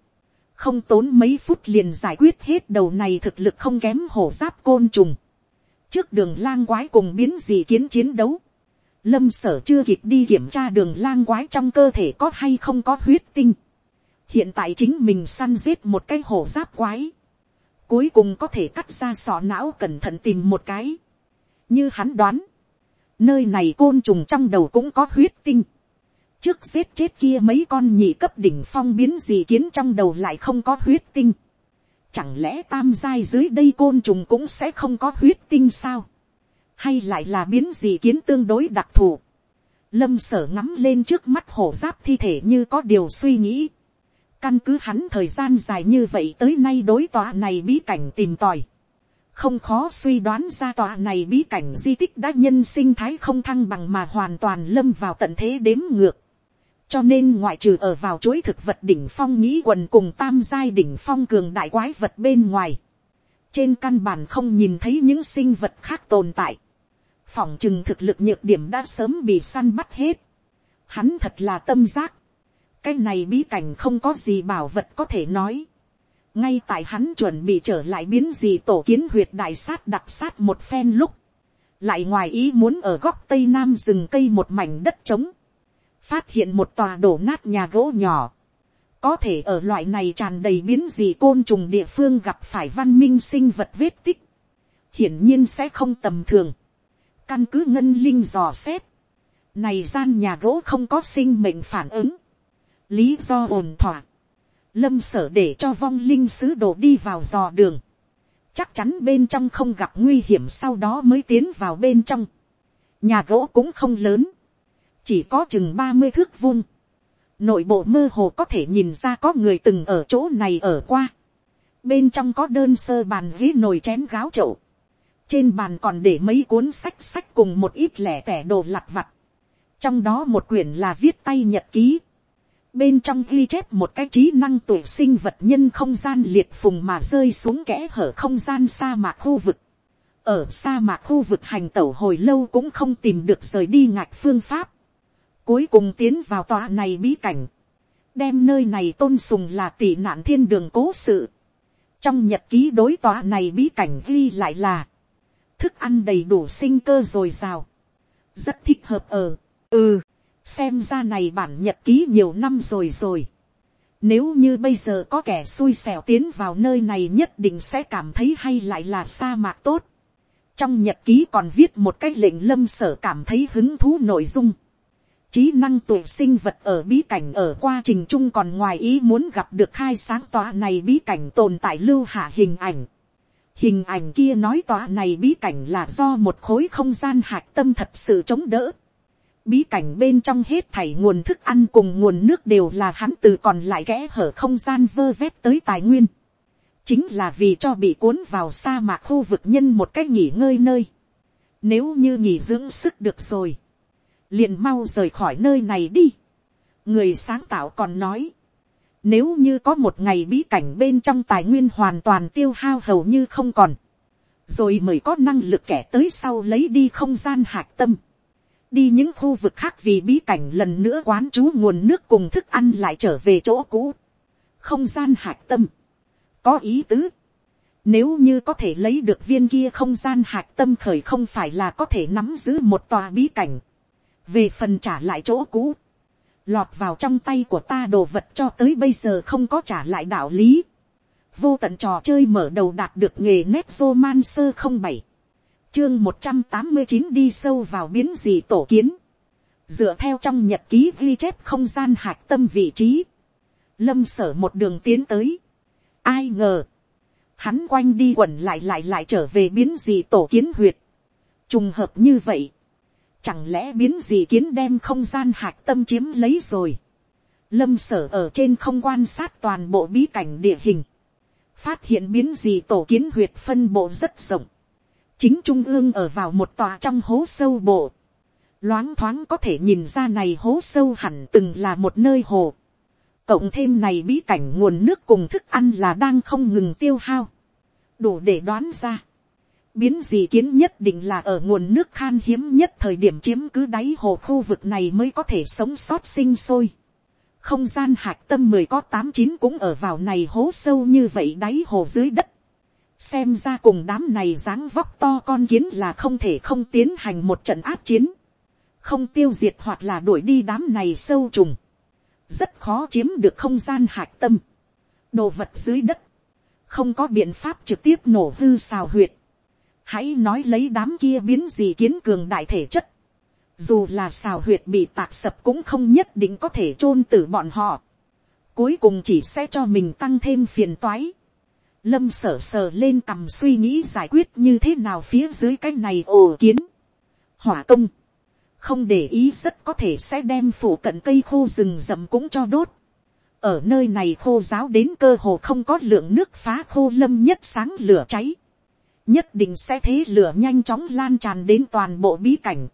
không tốn mấy phút liền giải quyết hết đầu này thực lực không kém hổ giáp côn trùng trước đường lang quái cùng biến gì kiến chiến đấu, lâm sở chưa kịp đi kiểm tra đường lang quái trong cơ thể có hay không có huyết tinh. hiện tại chính mình săn giết một cái hổ giáp quái. cuối cùng có thể cắt ra sọ não cẩn thận tìm một cái. như hắn đoán, nơi này côn trùng trong đầu cũng có huyết tinh trước giết chết kia mấy con nhị cấp đỉnh phong biến gì kiến trong đầu lại không có huyết tinh. Chẳng lẽ tam giai dưới đây côn trùng cũng sẽ không có huyết tinh sao? Hay lại là biến gì kiến tương đối đặc thù? Lâm sở ngắm lên trước mắt hổ giáp thi thể như có điều suy nghĩ. Căn cứ hắn thời gian dài như vậy tới nay đối tòa này bí cảnh tìm tòi. Không khó suy đoán ra tòa này bí cảnh di tích đã nhân sinh thái không thăng bằng mà hoàn toàn lâm vào tận thế đếm ngược cho nên ngoại trừ ở vào chuỗi thực vật đỉnh phong nhĩ quần cùng tam giai đỉnh phong cường đại quái vật bên ngoài, trên căn bản không nhìn thấy những sinh vật khác tồn tại, phỏng chừng thực lực nhược điểm đã sớm bị săn bắt hết, hắn thật là tâm giác, cái này bí cảnh không có gì bảo vật có thể nói, ngay tại hắn chuẩn bị trở lại biến gì tổ kiến huyệt đại sát đặc sát một phen lúc, lại ngoài ý muốn ở góc tây nam rừng cây một mảnh đất trống, phát hiện một tòa đổ nát nhà gỗ nhỏ, có thể ở loại này tràn đầy biến gì côn trùng địa phương gặp phải văn minh sinh vật vết tích, hiển nhiên sẽ không tầm thường, căn cứ ngân linh dò xét, này gian nhà gỗ không có sinh mệnh phản ứng, lý do ổn thỏa, lâm sở để cho vong linh sứ đồ đi vào dò đường, chắc chắn bên trong không gặp nguy hiểm sau đó mới tiến vào bên trong, nhà gỗ cũng không lớn, chỉ có chừng ba mươi thước vuông, nội bộ mơ hồ có thể nhìn ra có người từng ở chỗ này ở qua, bên trong có đơn sơ bàn ghế nồi chén gáo chậu, trên bàn còn để mấy cuốn sách sách cùng một ít lẻ tẻ đồ lặt vặt, trong đó một quyển là viết tay nhật ký, bên trong ghi chép một cái trí năng tuổi sinh vật nhân không gian liệt phùng mà rơi xuống kẽ hở không gian sa mạc khu vực. ở sa mạc khu vực hành tẩu hồi lâu cũng không tìm được rời đi ngạch phương pháp cuối cùng tiến vào tòa này bí cảnh, đem nơi này tôn sùng là tỷ nạn thiên đường cố sự. trong nhật ký đối tòa này bí cảnh ghi lại là, thức ăn đầy đủ sinh cơ dồi dào, rất thích hợp ở, ừ, xem ra này bản nhật ký nhiều năm rồi rồi. Nếu như bây giờ có kẻ xui xẻo tiến vào nơi này nhất định sẽ cảm thấy hay lại là sa mạc tốt. Trong nhật ký còn viết một cách lệnh lâm sở cảm thấy hứng thú nội dung trí năng tuổi sinh vật ở bí cảnh ở quá trình chung còn ngoài ý muốn gặp được khai sáng tòa này bí cảnh tồn tại lưu hạ hình ảnh. Hình ảnh kia nói tòa này bí cảnh là do một khối không gian hạt tâm thật sự chống đỡ. Bí cảnh bên trong hết thảy nguồn thức ăn cùng nguồn nước đều là hắn từ còn lại kẽ hở không gian vơ vét tới tài nguyên. Chính là vì cho bị cuốn vào sa mạc khu vực nhân một cách nghỉ ngơi nơi. Nếu như nghỉ dưỡng sức được rồi liền mau rời khỏi nơi này đi. người sáng tạo còn nói, nếu như có một ngày bí cảnh bên trong tài nguyên hoàn toàn tiêu hao hầu như không còn, rồi mới có năng lực kẻ tới sau lấy đi không gian hạc tâm, đi những khu vực khác vì bí cảnh lần nữa quán chú nguồn nước cùng thức ăn lại trở về chỗ cũ, không gian hạc tâm, có ý tứ, nếu như có thể lấy được viên kia không gian hạc tâm khởi không phải là có thể nắm giữ một tòa bí cảnh về phần trả lại chỗ cũ, lọt vào trong tay của ta đồ vật cho tới bây giờ không có trả lại đạo lý, vô tận trò chơi mở đầu đạt được nghề nét roman sơ không bảy. Chương một trăm tám mươi chín đi sâu vào biến dị tổ kiến. Dựa theo trong nhật ký ghi chép không gian hạch tâm vị trí. Lâm sở một đường tiến tới. Ai ngờ. Hắn quanh đi quẩn lại lại lại trở về biến dị tổ kiến huyệt. Trùng hợp như vậy chẳng lẽ biến gì kiến đem không gian hạc tâm chiếm lấy rồi? Lâm sở ở trên không quan sát toàn bộ bí cảnh địa hình. Phát hiện biến gì tổ kiến huyệt phân bộ rất rộng. Chính trung ương ở vào một tòa trong hố sâu bộ. Loáng thoáng có thể nhìn ra này hố sâu hẳn từng là một nơi hồ. Cộng thêm này bí cảnh nguồn nước cùng thức ăn là đang không ngừng tiêu hao. Đủ để đoán ra biến gì kiến nhất định là ở nguồn nước khan hiếm nhất thời điểm chiếm cứ đáy hồ khu vực này mới có thể sống sót sinh sôi không gian hạc tâm mười có tám chín cũng ở vào này hố sâu như vậy đáy hồ dưới đất. xem ra cùng đám này dáng vóc to con kiến là không thể không tiến hành một trận áp chiến. không tiêu diệt hoặc là đuổi đi đám này sâu trùng. rất khó chiếm được không gian hạc tâm. đồ vật dưới đất. không có biện pháp trực tiếp nổ hư xào huyệt hãy nói lấy đám kia biến gì kiến cường đại thể chất dù là xào huyệt bị tạc sập cũng không nhất định có thể chôn tử bọn họ, cuối cùng chỉ sẽ cho mình tăng thêm phiền toái. Lâm sở sờ lên cầm suy nghĩ giải quyết như thế nào phía dưới cái này ồ kiến. Hỏa công. Không để ý rất có thể sẽ đem phủ cận cây khô rừng rậm cũng cho đốt. Ở nơi này khô giáo đến cơ hồ không có lượng nước phá khô lâm nhất sáng lửa cháy. Nhất định sẽ thế lửa nhanh chóng lan tràn đến toàn bộ bí cảnh.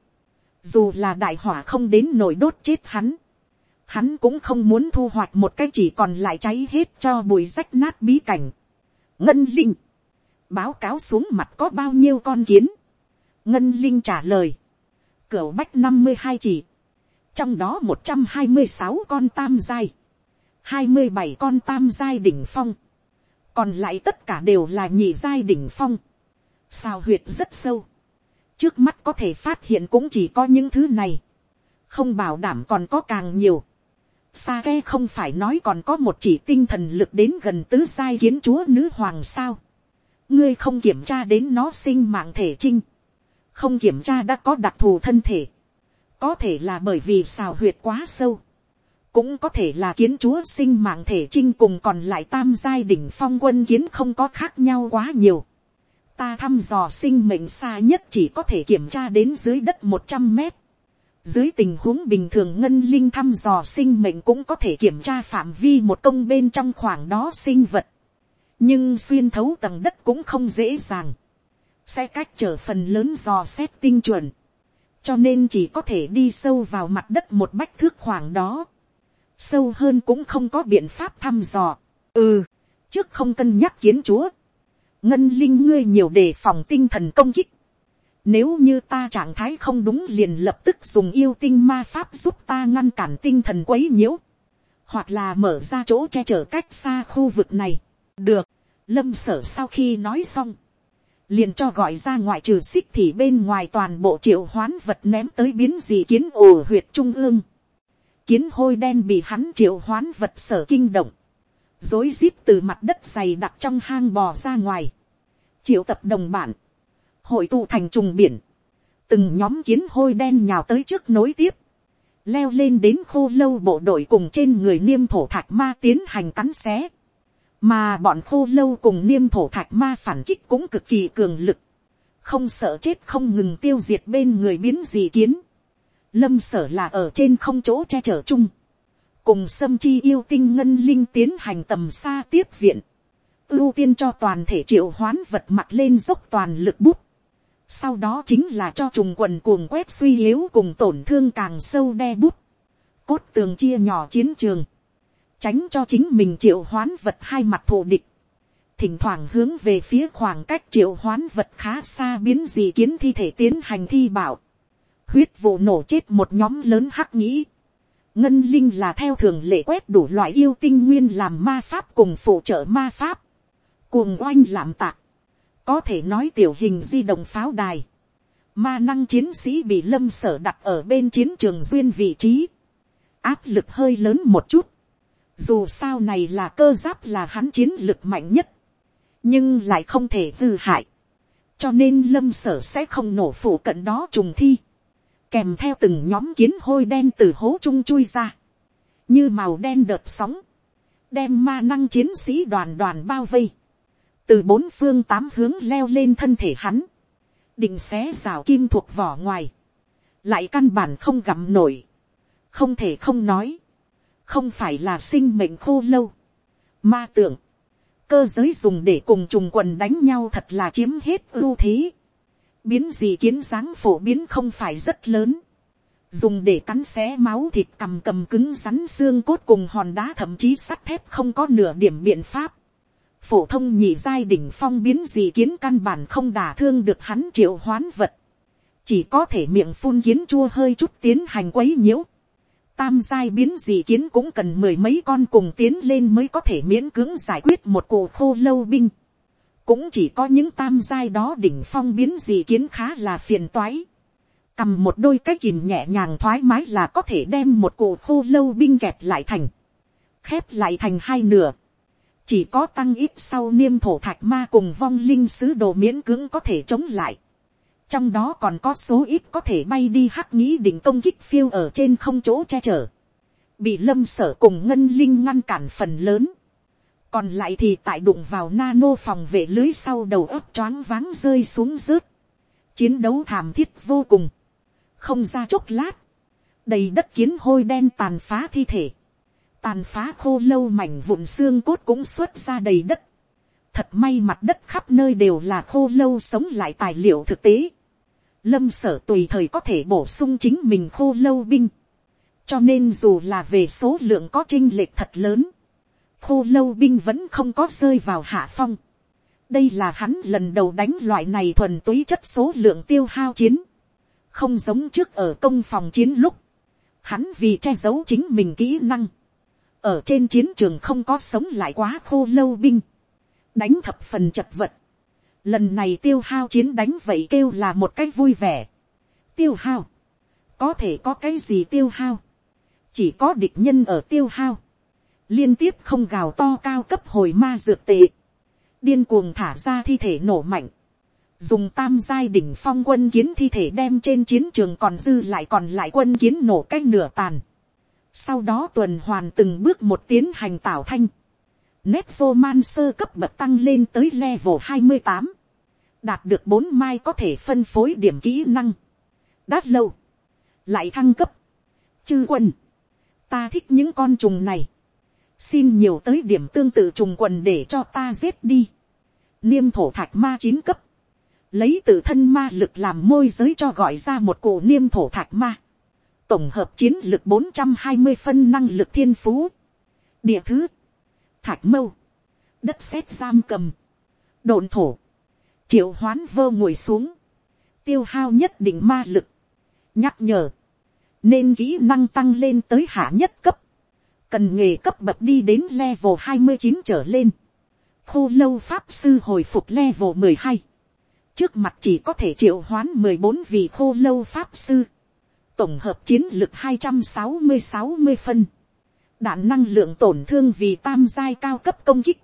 Dù là đại hỏa không đến nổi đốt chết hắn, hắn cũng không muốn thu hoạch một cái chỉ còn lại cháy hết cho bùi rách nát bí cảnh. ngân linh, báo cáo xuống mặt có bao nhiêu con kiến, ngân linh trả lời, cửu bách năm mươi hai chỉ, trong đó một trăm hai mươi sáu con tam giai, hai mươi bảy con tam giai đỉnh phong, còn lại tất cả đều là nhị giai đỉnh phong, xào huyệt rất sâu, trước mắt có thể phát hiện cũng chỉ có những thứ này, không bảo đảm còn có càng nhiều. Sa ke không phải nói còn có một chỉ tinh thần lực đến gần tứ sai kiến chúa nữ hoàng sao. ngươi không kiểm tra đến nó sinh mạng thể trinh, không kiểm tra đã có đặc thù thân thể, có thể là bởi vì xào huyệt quá sâu, cũng có thể là kiến chúa sinh mạng thể trinh cùng còn lại tam giai đỉnh phong quân kiến không có khác nhau quá nhiều ta thăm dò sinh mệnh xa nhất chỉ có thể kiểm tra đến dưới đất một trăm mét. Dưới tình huống bình thường ngân linh thăm dò sinh mệnh cũng có thể kiểm tra phạm vi một công bên trong khoảng đó sinh vật. Nhưng xuyên thấu tầng đất cũng không dễ dàng. Sẽ cách trở phần lớn dò xét tinh chuẩn. Cho nên chỉ có thể đi sâu vào mặt đất một bách thước khoảng đó. Sâu hơn cũng không có biện pháp thăm dò. Ừ, trước không cân nhắc kiến chúa ngân linh ngươi nhiều đề phòng tinh thần công kích. Nếu như ta trạng thái không đúng liền lập tức dùng yêu tinh ma pháp giúp ta ngăn cản tinh thần quấy nhiễu. Hoặc là mở ra chỗ che chở cách xa khu vực này. Được, lâm sở sau khi nói xong. Liền cho gọi ra ngoại trừ xích thì bên ngoài toàn bộ triệu hoán vật ném tới biến dị kiến ổ huyệt trung ương. Kiến hôi đen bị hắn triệu hoán vật sở kinh động dối rít từ mặt đất dày đặc trong hang bò ra ngoài, triệu tập đồng bản, hội tụ thành trùng biển, từng nhóm kiến hôi đen nhào tới trước nối tiếp, leo lên đến khô lâu bộ đội cùng trên người niêm thổ thạch ma tiến hành cắn xé, mà bọn khô lâu cùng niêm thổ thạch ma phản kích cũng cực kỳ cường lực, không sợ chết không ngừng tiêu diệt bên người biến gì kiến, lâm sở là ở trên không chỗ che chở chung, cùng sâm chi yêu tinh ngân linh tiến hành tầm xa tiếp viện, ưu tiên cho toàn thể triệu hoán vật mặt lên dốc toàn lực bút, sau đó chính là cho trùng quần cuồng quét suy yếu cùng tổn thương càng sâu đe bút, cốt tường chia nhỏ chiến trường, tránh cho chính mình triệu hoán vật hai mặt thù địch, thỉnh thoảng hướng về phía khoảng cách triệu hoán vật khá xa biến gì kiến thi thể tiến hành thi bảo, huyết vụ nổ chết một nhóm lớn hắc nghĩ, ngân linh là theo thường lệ quét đủ loại yêu tinh nguyên làm ma pháp cùng phụ trợ ma pháp, cuồng oanh làm tạc, có thể nói tiểu hình di động pháo đài, ma năng chiến sĩ bị lâm sở đặt ở bên chiến trường duyên vị trí, áp lực hơi lớn một chút, dù sao này là cơ giáp là hắn chiến lực mạnh nhất, nhưng lại không thể hư hại, cho nên lâm sở sẽ không nổ phủ cận đó trùng thi, kèm theo từng nhóm kiến hôi đen từ hố trung chui ra, như màu đen đợt sóng, đem ma năng chiến sĩ đoàn đoàn bao vây, từ bốn phương tám hướng leo lên thân thể hắn, định xé rào kim thuộc vỏ ngoài, lại căn bản không gặm nổi, không thể không nói, không phải là sinh mệnh khô lâu, ma tưởng, cơ giới dùng để cùng trùng quần đánh nhau thật là chiếm hết ưu thế, biến gì kiến dáng phổ biến không phải rất lớn, dùng để cắn xé máu thịt cầm cầm cứng rắn xương cốt cùng hòn đá thậm chí sắt thép không có nửa điểm biện pháp. phổ thông nhị giai đỉnh phong biến gì kiến căn bản không đả thương được hắn triệu hoán vật. chỉ có thể miệng phun kiến chua hơi chút tiến hành quấy nhiễu. tam giai biến gì kiến cũng cần mười mấy con cùng tiến lên mới có thể miễn cưỡng giải quyết một cổ khô lâu binh cũng chỉ có những tam giai đó đỉnh phong biến gì kiến khá là phiền toái. Cầm một đôi cái kìm nhẹ nhàng thoải mái là có thể đem một cổ khô lâu binh kẹp lại thành, khép lại thành hai nửa, chỉ có tăng ít sau niêm thổ thạch ma cùng vong linh sứ đồ miễn cưỡng có thể chống lại, trong đó còn có số ít có thể bay đi hắc nghĩ đỉnh công kích phiêu ở trên không chỗ che chở, bị lâm sở cùng ngân linh ngăn cản phần lớn, còn lại thì tại đụng vào nano phòng vệ lưới sau đầu ấp choáng váng rơi xuống rớt, chiến đấu thảm thiết vô cùng, không ra chốc lát, đầy đất kiến hôi đen tàn phá thi thể, tàn phá khô lâu mảnh vụn xương cốt cũng xuất ra đầy đất, thật may mặt đất khắp nơi đều là khô lâu sống lại tài liệu thực tế, lâm sở tùy thời có thể bổ sung chính mình khô lâu binh, cho nên dù là về số lượng có chinh lệch thật lớn, khô lâu binh vẫn không có rơi vào hạ phong. đây là hắn lần đầu đánh loại này thuần túy chất số lượng tiêu hao chiến. Không giống trước ở công phòng chiến lúc, hắn vì che giấu chính mình kỹ năng, ở trên chiến trường không có sống lại quá khô lâu binh, đánh thập phần chật vật, lần này tiêu hao chiến đánh vậy kêu là một cách vui vẻ, tiêu hao, có thể có cái gì tiêu hao, chỉ có địch nhân ở tiêu hao, liên tiếp không gào to cao cấp hồi ma dược tệ, điên cuồng thả ra thi thể nổ mạnh, dùng tam giai đỉnh phong quân kiến thi thể đem trên chiến trường còn dư lại còn lại quân kiến nổ cách nửa tàn. Sau đó tuần hoàn từng bước một tiến hành tạo thanh. Nét vô man sơ cấp bậc tăng lên tới level 28. Đạt được 4 mai có thể phân phối điểm kỹ năng. Đát lâu. Lại thăng cấp. Chư quân. Ta thích những con trùng này. Xin nhiều tới điểm tương tự trùng quần để cho ta giết đi. Niêm thổ thạch ma chín cấp. Lấy tự thân ma lực làm môi giới cho gọi ra một cổ niêm thổ thạch ma, tổng hợp chiến lực bốn trăm hai mươi phân năng lực thiên phú, địa thứ, thạch mâu, đất sét giam cầm, đồn thổ, triệu hoán vơ ngồi xuống, tiêu hao nhất định ma lực, nhắc nhở, nên kỹ năng tăng lên tới hạ nhất cấp, cần nghề cấp bậc đi đến level hai mươi chín trở lên, khô lâu pháp sư hồi phục level mười hai, trước mặt chỉ có thể triệu hoán mười bốn vị khô lâu pháp sư, tổng hợp chiến lực hai trăm sáu mươi sáu mươi phân, đạn năng lượng tổn thương vì tam giai cao cấp công kích,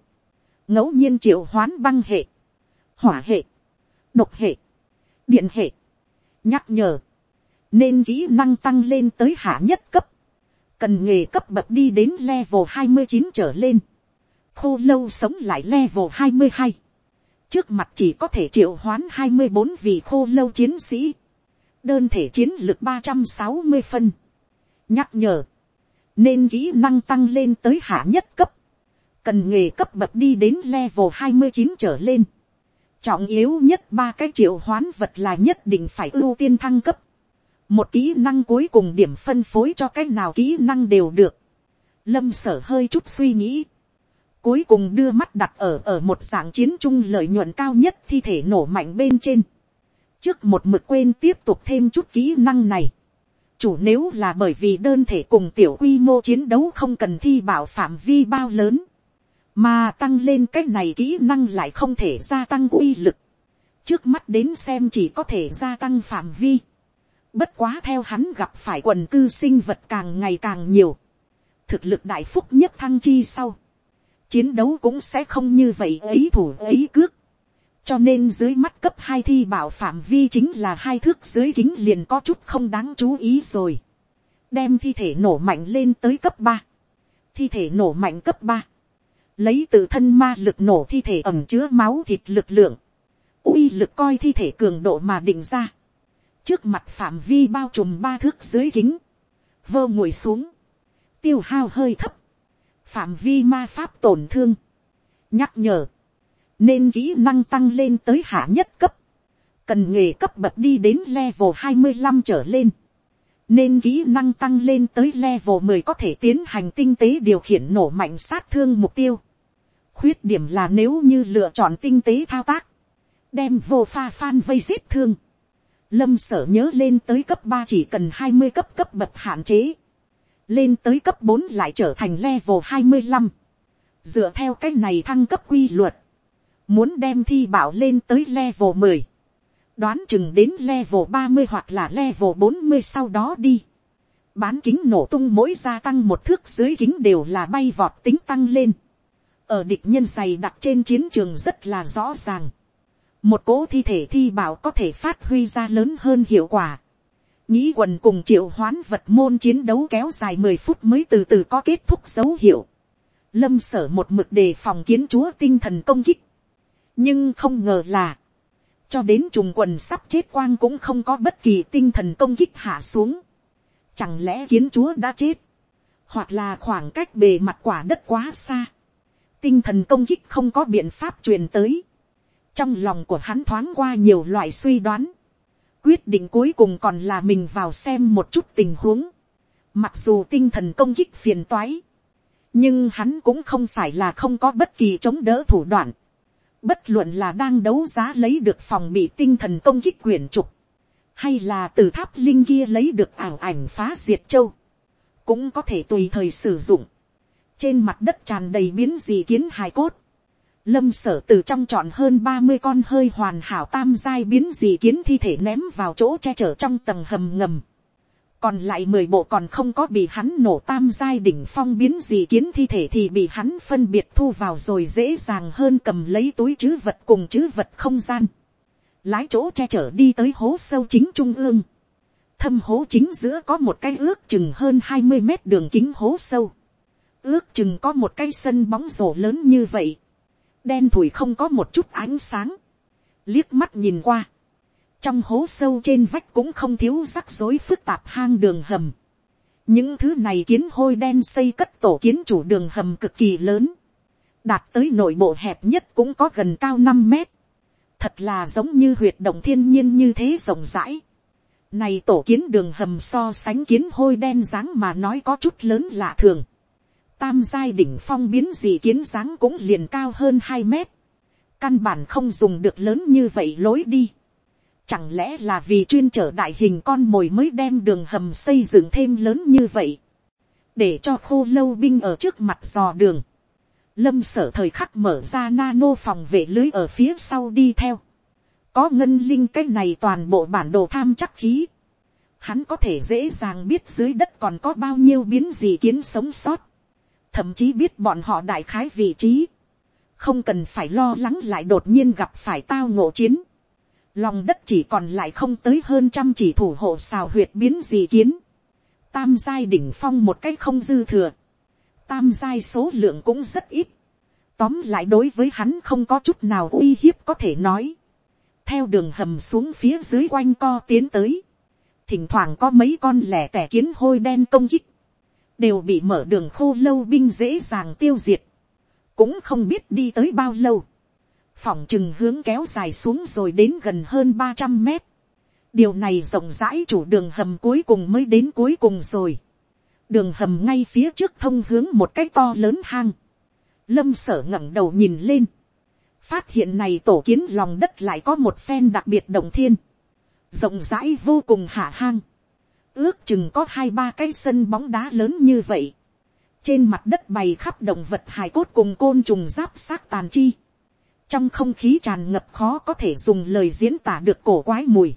ngẫu nhiên triệu hoán băng hệ, hỏa hệ, độc hệ, điện hệ, nhắc nhở, nên kỹ năng tăng lên tới hạ nhất cấp, cần nghề cấp bậc đi đến level hai mươi chín trở lên, khô lâu sống lại level hai mươi hai, trước mặt chỉ có thể triệu hoán hai mươi bốn vị khô lâu chiến sĩ, đơn thể chiến lực ba trăm sáu mươi phân, nhắc nhở, nên kỹ năng tăng lên tới hạ nhất cấp, cần nghề cấp bậc đi đến level hai mươi chín trở lên, trọng yếu nhất ba cái triệu hoán vật là nhất định phải ưu tiên thăng cấp, một kỹ năng cuối cùng điểm phân phối cho cái nào kỹ năng đều được, lâm sở hơi chút suy nghĩ, Cuối cùng đưa mắt đặt ở ở một dạng chiến trung lợi nhuận cao nhất thi thể nổ mạnh bên trên. Trước một mực quên tiếp tục thêm chút kỹ năng này. Chủ nếu là bởi vì đơn thể cùng tiểu quy mô chiến đấu không cần thi bảo phạm vi bao lớn. Mà tăng lên cái này kỹ năng lại không thể gia tăng uy lực. Trước mắt đến xem chỉ có thể gia tăng phạm vi. Bất quá theo hắn gặp phải quần cư sinh vật càng ngày càng nhiều. Thực lực đại phúc nhất thăng chi sau chiến đấu cũng sẽ không như vậy ấy thủ ấy cước. cho nên dưới mắt cấp hai thi bảo phạm vi chính là hai thước dưới kính liền có chút không đáng chú ý rồi. đem thi thể nổ mạnh lên tới cấp ba. thi thể nổ mạnh cấp ba. lấy từ thân ma lực nổ thi thể ẩm chứa máu thịt lực lượng. uy lực coi thi thể cường độ mà định ra trước mặt phạm vi bao trùm ba thước dưới kính. vơ ngồi xuống. tiêu hao hơi thấp phạm vi ma pháp tổn thương, nhắc nhở, nên kỹ năng tăng lên tới hạ nhất cấp, cần nghề cấp bậc đi đến level hai mươi năm trở lên, nên kỹ năng tăng lên tới level mười có thể tiến hành tinh tế điều khiển nổ mạnh sát thương mục tiêu. khuyết điểm là nếu như lựa chọn tinh tế thao tác, đem vô pha phan vây giết thương, lâm sở nhớ lên tới cấp ba chỉ cần hai mươi cấp cấp bậc hạn chế, lên tới cấp bốn lại trở thành level hai mươi 25. Dựa theo cách này thăng cấp quy luật, muốn đem thi bảo lên tới level mười đoán chừng đến level ba mươi hoặc là level bốn mươi sau đó đi. Bán kính nổ tung mỗi gia tăng một thước dưới kính đều là bay vọt tính tăng lên. Ở địch nhân dày đặt trên chiến trường rất là rõ ràng. Một cỗ thi thể thi bảo có thể phát huy ra lớn hơn hiệu quả nghĩ quần cùng triệu hoán vật môn chiến đấu kéo dài mười phút mới từ từ có kết thúc dấu hiệu. Lâm sở một mực đề phòng kiến chúa tinh thần công kích. Nhưng không ngờ là, cho đến trùng quần sắp chết quang cũng không có bất kỳ tinh thần công kích hạ xuống. Chẳng lẽ kiến chúa đã chết, hoặc là khoảng cách bề mặt quả đất quá xa. Tinh thần công kích không có biện pháp truyền tới. Trong lòng của hắn thoáng qua nhiều loại suy đoán quyết định cuối cùng còn là mình vào xem một chút tình huống. Mặc dù tinh thần công kích phiền toái, nhưng hắn cũng không phải là không có bất kỳ chống đỡ thủ đoạn. Bất luận là đang đấu giá lấy được phòng bị tinh thần công kích quyển trục, hay là từ tháp linh kia lấy được ảo ảnh phá diệt châu, cũng có thể tùy thời sử dụng. Trên mặt đất tràn đầy biến dị kiến hài cốt, Lâm sở từ trong chọn hơn ba mươi con hơi hoàn hảo tam giai biến dị kiến thi thể ném vào chỗ che chở trong tầng hầm ngầm. Còn lại mười bộ còn không có bị hắn nổ tam giai đỉnh phong biến dị kiến thi thể thì bị hắn phân biệt thu vào rồi dễ dàng hơn cầm lấy túi chứ vật cùng chứ vật không gian. Lái chỗ che chở đi tới hố sâu chính trung ương. Thâm hố chính giữa có một cái ước chừng hơn hai mươi mét đường kính hố sâu. Ước chừng có một cái sân bóng rổ lớn như vậy đen thùi không có một chút ánh sáng, liếc mắt nhìn qua, trong hố sâu trên vách cũng không thiếu rắc rối phức tạp hang đường hầm. những thứ này kiến hôi đen xây cất tổ kiến chủ đường hầm cực kỳ lớn, đạt tới nội bộ hẹp nhất cũng có gần cao năm mét, thật là giống như huyệt động thiên nhiên như thế rộng rãi. Này tổ kiến đường hầm so sánh kiến hôi đen dáng mà nói có chút lớn lạ thường tam giai đỉnh phong biến gì kiến dáng cũng liền cao hơn hai mét. Căn bản không dùng được lớn như vậy lối đi. Chẳng lẽ là vì chuyên trở đại hình con mồi mới đem đường hầm xây dựng thêm lớn như vậy. Để cho khô lâu binh ở trước mặt dò đường. Lâm sở thời khắc mở ra nano phòng vệ lưới ở phía sau đi theo. Có ngân linh cái này toàn bộ bản đồ tham chắc khí. Hắn có thể dễ dàng biết dưới đất còn có bao nhiêu biến gì kiến sống sót thậm chí biết bọn họ đại khái vị trí, không cần phải lo lắng lại đột nhiên gặp phải tao ngộ chiến. Lòng đất chỉ còn lại không tới hơn trăm chỉ thủ hộ xào huyệt biến gì kiến. Tam giai đỉnh phong một cách không dư thừa. Tam giai số lượng cũng rất ít. Tóm lại đối với hắn không có chút nào uy hiếp có thể nói. Theo đường hầm xuống phía dưới quanh co tiến tới. Thỉnh thoảng có mấy con lẻ tẻ kiến hôi đen công kích đều bị mở đường khô lâu binh dễ dàng tiêu diệt, cũng không biết đi tới bao lâu, phỏng chừng hướng kéo dài xuống rồi đến gần hơn ba trăm mét, điều này rộng rãi chủ đường hầm cuối cùng mới đến cuối cùng rồi, đường hầm ngay phía trước thông hướng một cái to lớn hang, lâm sở ngẩng đầu nhìn lên, phát hiện này tổ kiến lòng đất lại có một phen đặc biệt động thiên, rộng rãi vô cùng hạ hang, ước chừng có hai ba cái sân bóng đá lớn như vậy. trên mặt đất bày khắp động vật hài cốt cùng côn trùng giáp xác tàn chi. trong không khí tràn ngập khó có thể dùng lời diễn tả được cổ quái mùi.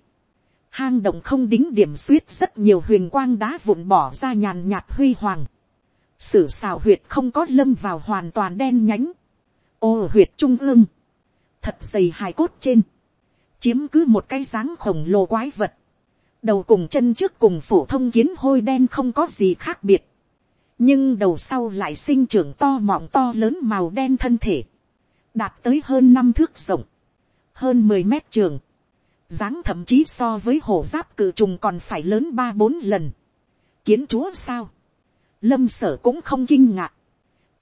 hang động không đính điểm suýt rất nhiều huyền quang đá vụn bỏ ra nhàn nhạt huy hoàng. sử xào huyệt không có lâm vào hoàn toàn đen nhánh, ô huyệt trung ương, thật dày hài cốt trên, chiếm cứ một cái dáng khổng lồ quái vật, đầu cùng chân trước cùng phổ thông kiến hôi đen không có gì khác biệt, nhưng đầu sau lại sinh trưởng to mọng to lớn màu đen thân thể, đạt tới hơn năm thước rộng, hơn mười mét trường, dáng thậm chí so với hổ giáp cự trùng còn phải lớn ba bốn lần. kiến chúa sao, lâm sở cũng không kinh ngạc.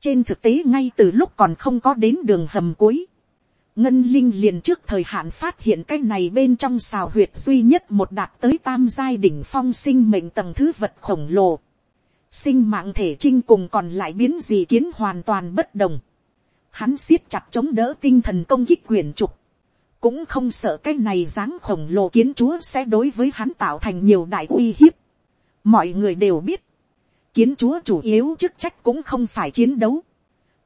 trên thực tế ngay từ lúc còn không có đến đường hầm cuối, ngân linh liền trước thời hạn phát hiện cái này bên trong xào huyệt duy nhất một đạt tới tam giai đỉnh phong sinh mệnh tầng thứ vật khổng lồ. sinh mạng thể trinh cùng còn lại biến gì kiến hoàn toàn bất đồng. hắn siết chặt chống đỡ tinh thần công kích quyền trục cũng không sợ cái này dáng khổng lồ kiến chúa sẽ đối với hắn tạo thành nhiều đại uy hiếp. mọi người đều biết, kiến chúa chủ yếu chức trách cũng không phải chiến đấu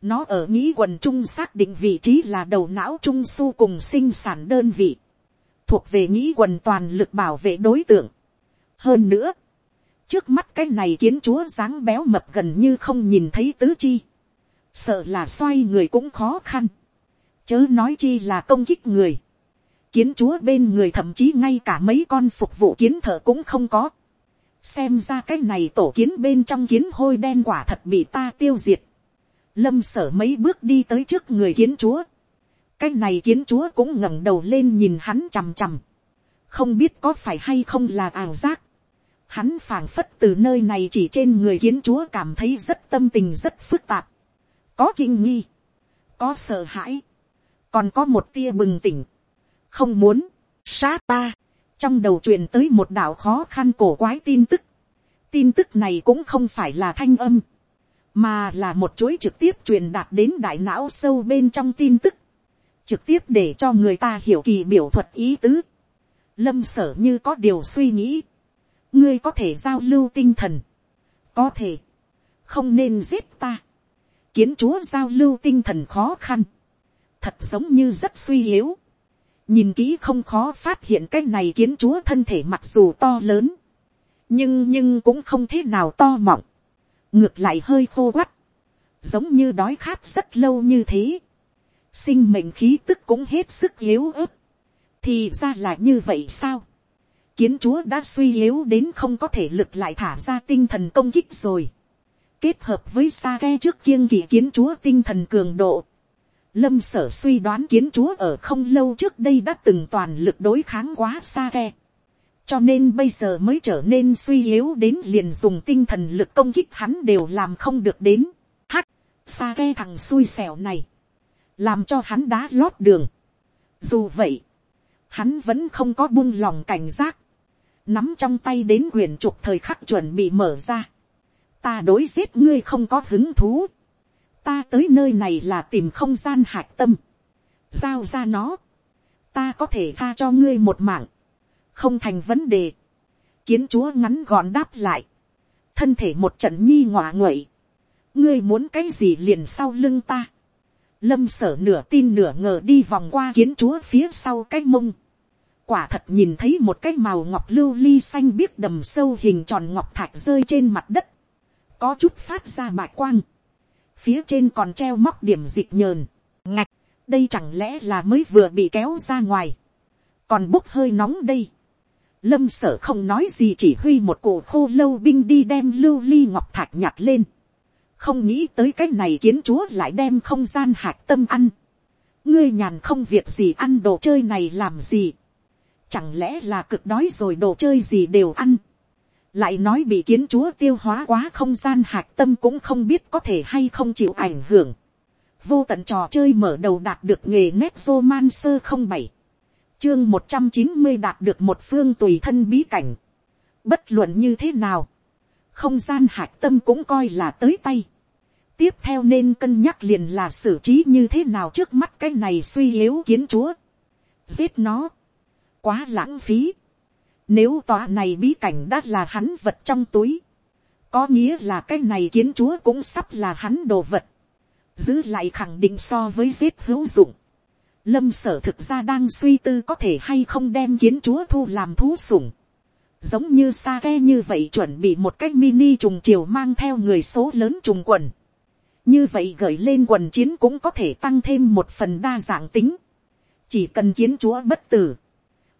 nó ở nghĩ quần trung xác định vị trí là đầu não trung su cùng sinh sản đơn vị, thuộc về nghĩ quần toàn lực bảo vệ đối tượng. hơn nữa, trước mắt cái này kiến chúa dáng béo mập gần như không nhìn thấy tứ chi, sợ là xoay người cũng khó khăn, chớ nói chi là công kích người kiến chúa bên người thậm chí ngay cả mấy con phục vụ kiến thợ cũng không có. xem ra cái này tổ kiến bên trong kiến hôi đen quả thật bị ta tiêu diệt lâm sở mấy bước đi tới trước người kiến chúa. cái này kiến chúa cũng ngẩng đầu lên nhìn hắn chằm chằm. không biết có phải hay không là ảo giác. hắn phảng phất từ nơi này chỉ trên người kiến chúa cảm thấy rất tâm tình rất phức tạp. có kinh nghi, có sợ hãi, còn có một tia bừng tỉnh không muốn, sát ta, trong đầu truyền tới một đạo khó khăn cổ quái tin tức. tin tức này cũng không phải là thanh âm, mà là một chuỗi trực tiếp truyền đạt đến đại não sâu bên trong tin tức, trực tiếp để cho người ta hiểu kỳ biểu thuật ý tứ. lâm sở như có điều suy nghĩ, ngươi có thể giao lưu tinh thần, có thể, không nên giết ta, kiến chúa giao lưu tinh thần khó khăn, thật giống như rất suy yếu, nhìn kỹ không khó phát hiện cái này kiến chúa thân thể mặc dù to lớn, nhưng nhưng cũng không thế nào to mọng, ngược lại hơi khô quắt, giống như đói khát rất lâu như thế, sinh mệnh khí tức cũng hết sức yếu ớt, thì ra là như vậy sao, kiến chúa đã suy yếu đến không có thể lực lại thả ra tinh thần công kích rồi, kết hợp với sa ke trước kiêng kỵ kiến chúa tinh thần cường độ, Lâm sở suy đoán kiến chúa ở không lâu trước đây đã từng toàn lực đối kháng quá sa ke. Cho nên bây giờ mới trở nên suy yếu đến liền dùng tinh thần lực công kích hắn đều làm không được đến. Hắc, xa ke thằng xui xẻo này. Làm cho hắn đá lót đường. Dù vậy, hắn vẫn không có buông lòng cảnh giác. Nắm trong tay đến quyền trục thời khắc chuẩn bị mở ra. Ta đối giết ngươi không có hứng thú ta tới nơi này là tìm không gian hạc tâm, giao ra nó, ta có thể tha cho ngươi một mạng, không thành vấn đề, kiến chúa ngắn gọn đáp lại, thân thể một trận nhi ngọa nguậy, ngươi muốn cái gì liền sau lưng ta, lâm sở nửa tin nửa ngờ đi vòng qua kiến chúa phía sau cái mông, quả thật nhìn thấy một cái màu ngọc lưu ly xanh biếc đầm sâu hình tròn ngọc thạch rơi trên mặt đất, có chút phát ra bạch quang, phía trên còn treo móc điểm dịch nhờn, ngạch, đây chẳng lẽ là mới vừa bị kéo ra ngoài, còn bốc hơi nóng đây. Lâm sở không nói gì chỉ huy một cụ khô lâu binh đi đem lưu ly ngọc thạch nhặt lên. Không nghĩ tới cái này kiến chúa lại đem không gian hạc tâm ăn. Ngươi nhàn không việc gì ăn đồ chơi này làm gì. Chẳng lẽ là cực đói rồi đồ chơi gì đều ăn lại nói bị kiến chúa tiêu hóa quá không gian hạc tâm cũng không biết có thể hay không chịu ảnh hưởng. vô tận trò chơi mở đầu đạt được nghề nét vô man sơ không bảy, chương một trăm chín mươi đạt được một phương tùy thân bí cảnh. bất luận như thế nào, không gian hạc tâm cũng coi là tới tay. tiếp theo nên cân nhắc liền là xử trí như thế nào trước mắt cái này suy yếu kiến chúa. giết nó, quá lãng phí nếu tòa này bí cảnh đã là hắn vật trong túi. Có nghĩa là cái này kiến chúa cũng sắp là hắn đồ vật. Giữ lại khẳng định so với giết hữu dụng. Lâm sở thực ra đang suy tư có thể hay không đem kiến chúa thu làm thú sủng. giống như sa ke như vậy chuẩn bị một cách mini trùng chiều mang theo người số lớn trùng quần. như vậy gửi lên quần chiến cũng có thể tăng thêm một phần đa dạng tính. chỉ cần kiến chúa bất tử,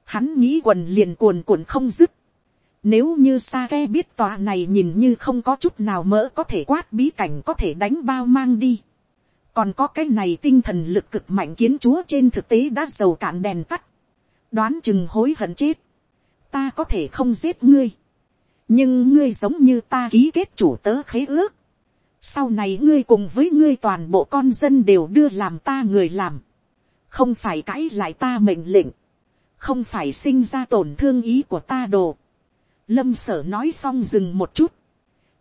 hắn nghĩ quần liền cuồn cuộn không dứt. Nếu như sa ke biết tòa này nhìn như không có chút nào mỡ có thể quát bí cảnh có thể đánh bao mang đi còn có cái này tinh thần lực cực mạnh kiến chúa trên thực tế đã dầu cạn đèn tắt. đoán chừng hối hận chết ta có thể không giết ngươi, nhưng ngươi giống như ta ký kết chủ tớ khế ước, sau này ngươi cùng với ngươi toàn bộ con dân đều đưa làm ta người làm, không phải cãi lại ta mệnh lệnh, không phải sinh ra tổn thương ý của ta đồ. Lâm sở nói xong dừng một chút.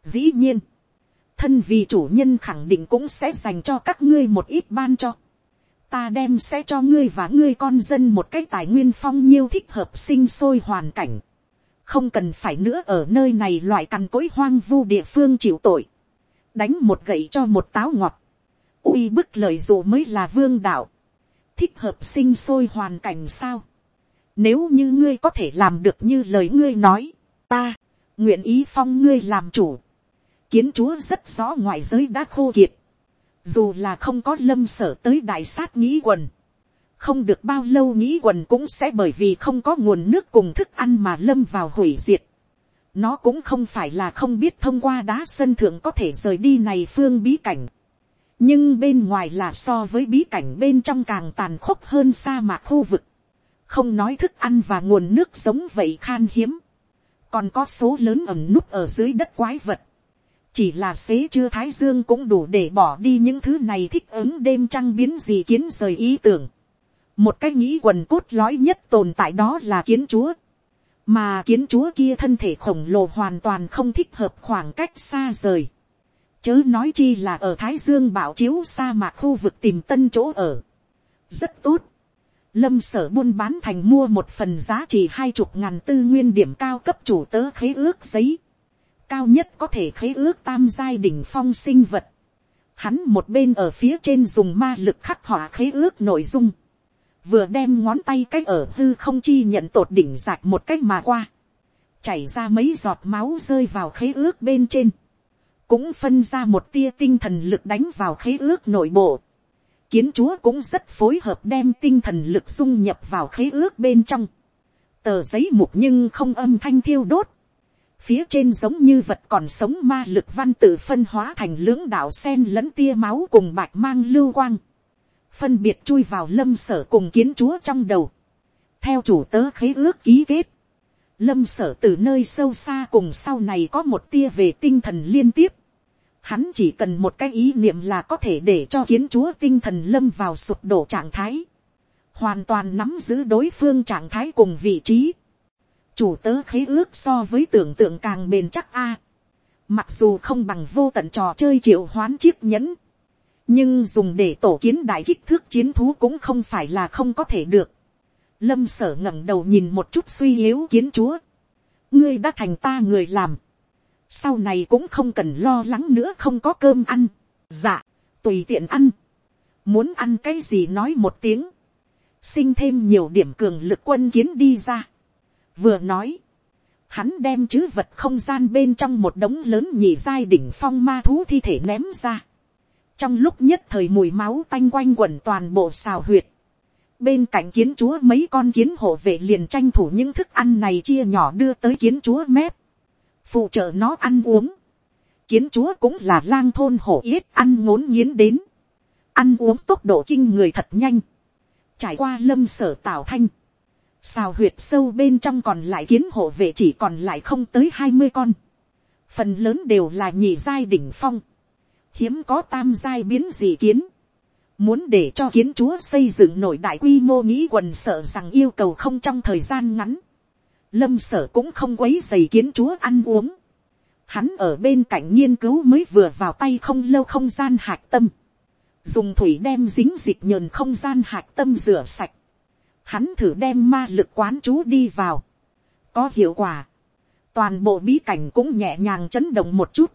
Dĩ nhiên, thân vì chủ nhân khẳng định cũng sẽ dành cho các ngươi một ít ban cho ta đem sẽ cho ngươi và ngươi con dân một cái tài nguyên phong nhiêu thích hợp sinh sôi hoàn cảnh. không cần phải nữa ở nơi này loại cằn cỗi hoang vu địa phương chịu tội. đánh một gậy cho một táo ngọt. uy bức lời dù mới là vương đạo. thích hợp sinh sôi hoàn cảnh sao. nếu như ngươi có thể làm được như lời ngươi nói, ta, nguyện ý phong ngươi làm chủ kiến chúa rất rõ ngoại giới đã khô kiệt dù là không có lâm sở tới đại sát nghĩ quần, không được bao lâu nghĩ quần cũng sẽ bởi vì không có nguồn nước cùng thức ăn mà lâm vào hủy diệt. nó cũng không phải là không biết thông qua đá sân thượng có thể rời đi này phương bí cảnh. nhưng bên ngoài là so với bí cảnh bên trong càng tàn khốc hơn sa mạc khu vực. không nói thức ăn và nguồn nước sống vậy khan hiếm. còn có số lớn ẩm núp ở dưới đất quái vật chỉ là xế chưa thái dương cũng đủ để bỏ đi những thứ này thích ứng đêm trăng biến gì kiến rời ý tưởng. một cái nghĩ quần cốt lõi nhất tồn tại đó là kiến chúa. mà kiến chúa kia thân thể khổng lồ hoàn toàn không thích hợp khoảng cách xa rời. chớ nói chi là ở thái dương bảo chiếu sa mạc khu vực tìm tân chỗ ở. rất tốt. lâm sở buôn bán thành mua một phần giá trị hai chục ngàn tư nguyên điểm cao cấp chủ tớ khế ước giấy cao nhất có thể khế ước tam giai đỉnh phong sinh vật. Hắn một bên ở phía trên dùng ma lực khắc họa khế ước nội dung. Vừa đem ngón tay cách ở hư không chi nhận tột đỉnh rạc một cách mà qua. Chảy ra mấy giọt máu rơi vào khế ước bên trên. Cũng phân ra một tia tinh thần lực đánh vào khế ước nội bộ. Kiến chúa cũng rất phối hợp đem tinh thần lực dung nhập vào khế ước bên trong. Tờ giấy mục nhưng không âm thanh thiêu đốt phía trên giống như vật còn sống ma lực văn tự phân hóa thành lưỡng đạo sen lẫn tia máu cùng bạch mang lưu quang, phân biệt chui vào lâm sở cùng kiến chúa trong đầu, theo chủ tớ khế ước ký kết, lâm sở từ nơi sâu xa cùng sau này có một tia về tinh thần liên tiếp, hắn chỉ cần một cái ý niệm là có thể để cho kiến chúa tinh thần lâm vào sụp đổ trạng thái, hoàn toàn nắm giữ đối phương trạng thái cùng vị trí, chủ tớ khế ước so với tưởng tượng càng bền chắc a. mặc dù không bằng vô tận trò chơi triệu hoán chiếc nhẫn, nhưng dùng để tổ kiến đại kích thước chiến thú cũng không phải là không có thể được. lâm sở ngẩng đầu nhìn một chút suy yếu kiến chúa. ngươi đã thành ta người làm. sau này cũng không cần lo lắng nữa không có cơm ăn. dạ, tùy tiện ăn. muốn ăn cái gì nói một tiếng. sinh thêm nhiều điểm cường lực quân kiến đi ra Vừa nói, hắn đem chữ vật không gian bên trong một đống lớn nhị giai đỉnh phong ma thú thi thể ném ra. Trong lúc nhất thời mùi máu tanh quanh quẩn toàn bộ xào huyệt. Bên cạnh kiến chúa mấy con kiến hộ vệ liền tranh thủ những thức ăn này chia nhỏ đưa tới kiến chúa mép. Phụ trợ nó ăn uống. Kiến chúa cũng là lang thôn hổ yết ăn ngốn nghiến đến. Ăn uống tốc độ kinh người thật nhanh. Trải qua lâm sở tạo thanh xào huyệt sâu bên trong còn lại kiến hộ vệ chỉ còn lại không tới hai mươi con. phần lớn đều là nhị giai đỉnh phong. hiếm có tam giai biến dị kiến. muốn để cho kiến chúa xây dựng nổi đại quy mô nghĩ quần sợ rằng yêu cầu không trong thời gian ngắn. lâm sở cũng không quấy dày kiến chúa ăn uống. hắn ở bên cạnh nghiên cứu mới vừa vào tay không lâu không gian hạt tâm. dùng thủy đem dính dịch nhờn không gian hạt tâm rửa sạch hắn thử đem ma lực quán chú đi vào, có hiệu quả, toàn bộ bí cảnh cũng nhẹ nhàng chấn động một chút,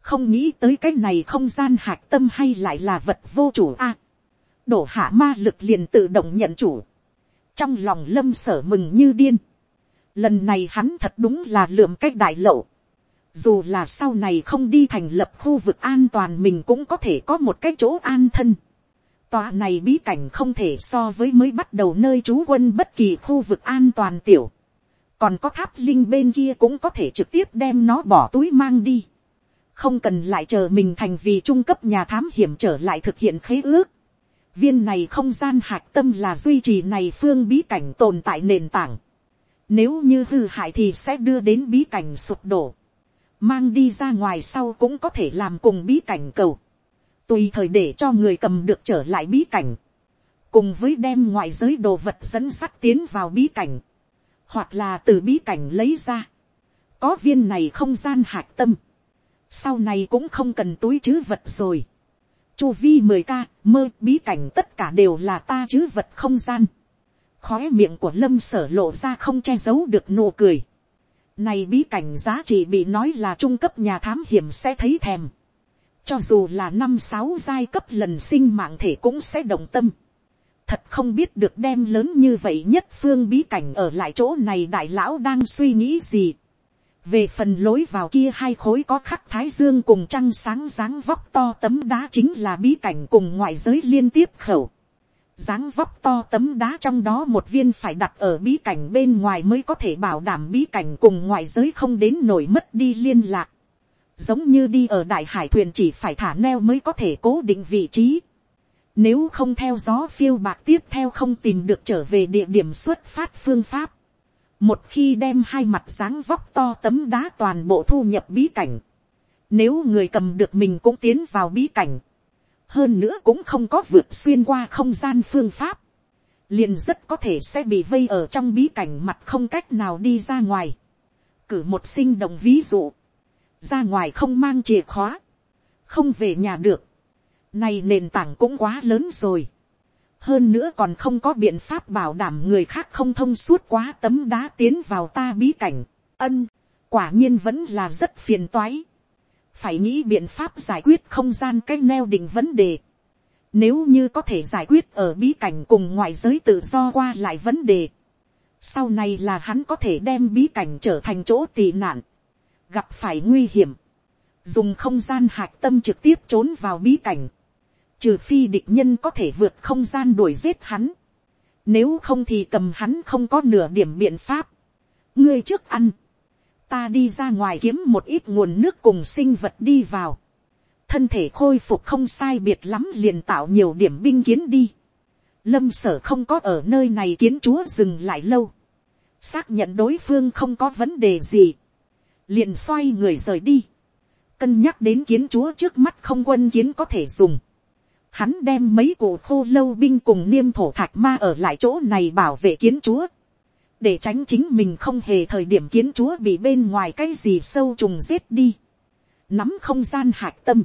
không nghĩ tới cái này không gian hạc tâm hay lại là vật vô chủ a, à, đổ hạ ma lực liền tự động nhận chủ, trong lòng lâm sở mừng như điên, Lần này hắn thật đúng là lượm cách đại lộ. Dù là sau này không đi thành lập khu vực an toàn mình cũng có thể có một cái chỗ an thân. Tòa này bí cảnh không thể so với mới bắt đầu nơi trú quân bất kỳ khu vực an toàn tiểu. Còn có tháp linh bên kia cũng có thể trực tiếp đem nó bỏ túi mang đi. Không cần lại chờ mình thành vì trung cấp nhà thám hiểm trở lại thực hiện khế ước. Viên này không gian hạc tâm là duy trì này phương bí cảnh tồn tại nền tảng. Nếu như hư hại thì sẽ đưa đến bí cảnh sụp đổ. Mang đi ra ngoài sau cũng có thể làm cùng bí cảnh cầu tùy thời để cho người cầm được trở lại bí cảnh, cùng với đem ngoại giới đồ vật dẫn sắt tiến vào bí cảnh, hoặc là từ bí cảnh lấy ra, có viên này không gian hạc tâm, sau này cũng không cần túi chứ vật rồi, chu vi mười ca mơ bí cảnh tất cả đều là ta chứ vật không gian, khói miệng của lâm sở lộ ra không che giấu được nụ cười, này bí cảnh giá trị bị nói là trung cấp nhà thám hiểm sẽ thấy thèm cho dù là năm sáu giai cấp lần sinh mạng thể cũng sẽ đồng tâm. thật không biết được đem lớn như vậy nhất phương bí cảnh ở lại chỗ này đại lão đang suy nghĩ gì. về phần lối vào kia hai khối có khắc thái dương cùng trăng sáng dáng vóc to tấm đá chính là bí cảnh cùng ngoại giới liên tiếp khẩu. dáng vóc to tấm đá trong đó một viên phải đặt ở bí cảnh bên ngoài mới có thể bảo đảm bí cảnh cùng ngoại giới không đến nổi mất đi liên lạc giống như đi ở đại hải thuyền chỉ phải thả neo mới có thể cố định vị trí. Nếu không theo gió phiêu bạc tiếp theo không tìm được trở về địa điểm xuất phát phương pháp. Một khi đem hai mặt dáng vóc to tấm đá toàn bộ thu nhập bí cảnh. Nếu người cầm được mình cũng tiến vào bí cảnh. Hơn nữa cũng không có vượt xuyên qua không gian phương pháp. Liền rất có thể sẽ bị vây ở trong bí cảnh mặt không cách nào đi ra ngoài. Cử một sinh động ví dụ ra ngoài không mang chìa khóa, không về nhà được, này nền tảng cũng quá lớn rồi, hơn nữa còn không có biện pháp bảo đảm người khác không thông suốt quá tấm đá tiến vào ta bí cảnh, ân, quả nhiên vẫn là rất phiền toái, phải nghĩ biện pháp giải quyết không gian cách neo định vấn đề, nếu như có thể giải quyết ở bí cảnh cùng ngoại giới tự do qua lại vấn đề, sau này là hắn có thể đem bí cảnh trở thành chỗ tị nạn, gặp phải nguy hiểm, dùng không gian hạc tâm trực tiếp trốn vào bí cảnh, trừ phi địch nhân có thể vượt không gian đuổi giết hắn, nếu không thì cầm hắn không có nửa điểm biện pháp, ngươi trước ăn, ta đi ra ngoài kiếm một ít nguồn nước cùng sinh vật đi vào, thân thể khôi phục không sai biệt lắm liền tạo nhiều điểm binh kiến đi, lâm sở không có ở nơi này kiến chúa dừng lại lâu, xác nhận đối phương không có vấn đề gì, liền xoay người rời đi, cân nhắc đến kiến chúa trước mắt không quân kiến có thể dùng, hắn đem mấy cổ khô lâu binh cùng niêm thổ thạch ma ở lại chỗ này bảo vệ kiến chúa, để tránh chính mình không hề thời điểm kiến chúa bị bên ngoài cái gì sâu trùng giết đi, nắm không gian hạc tâm,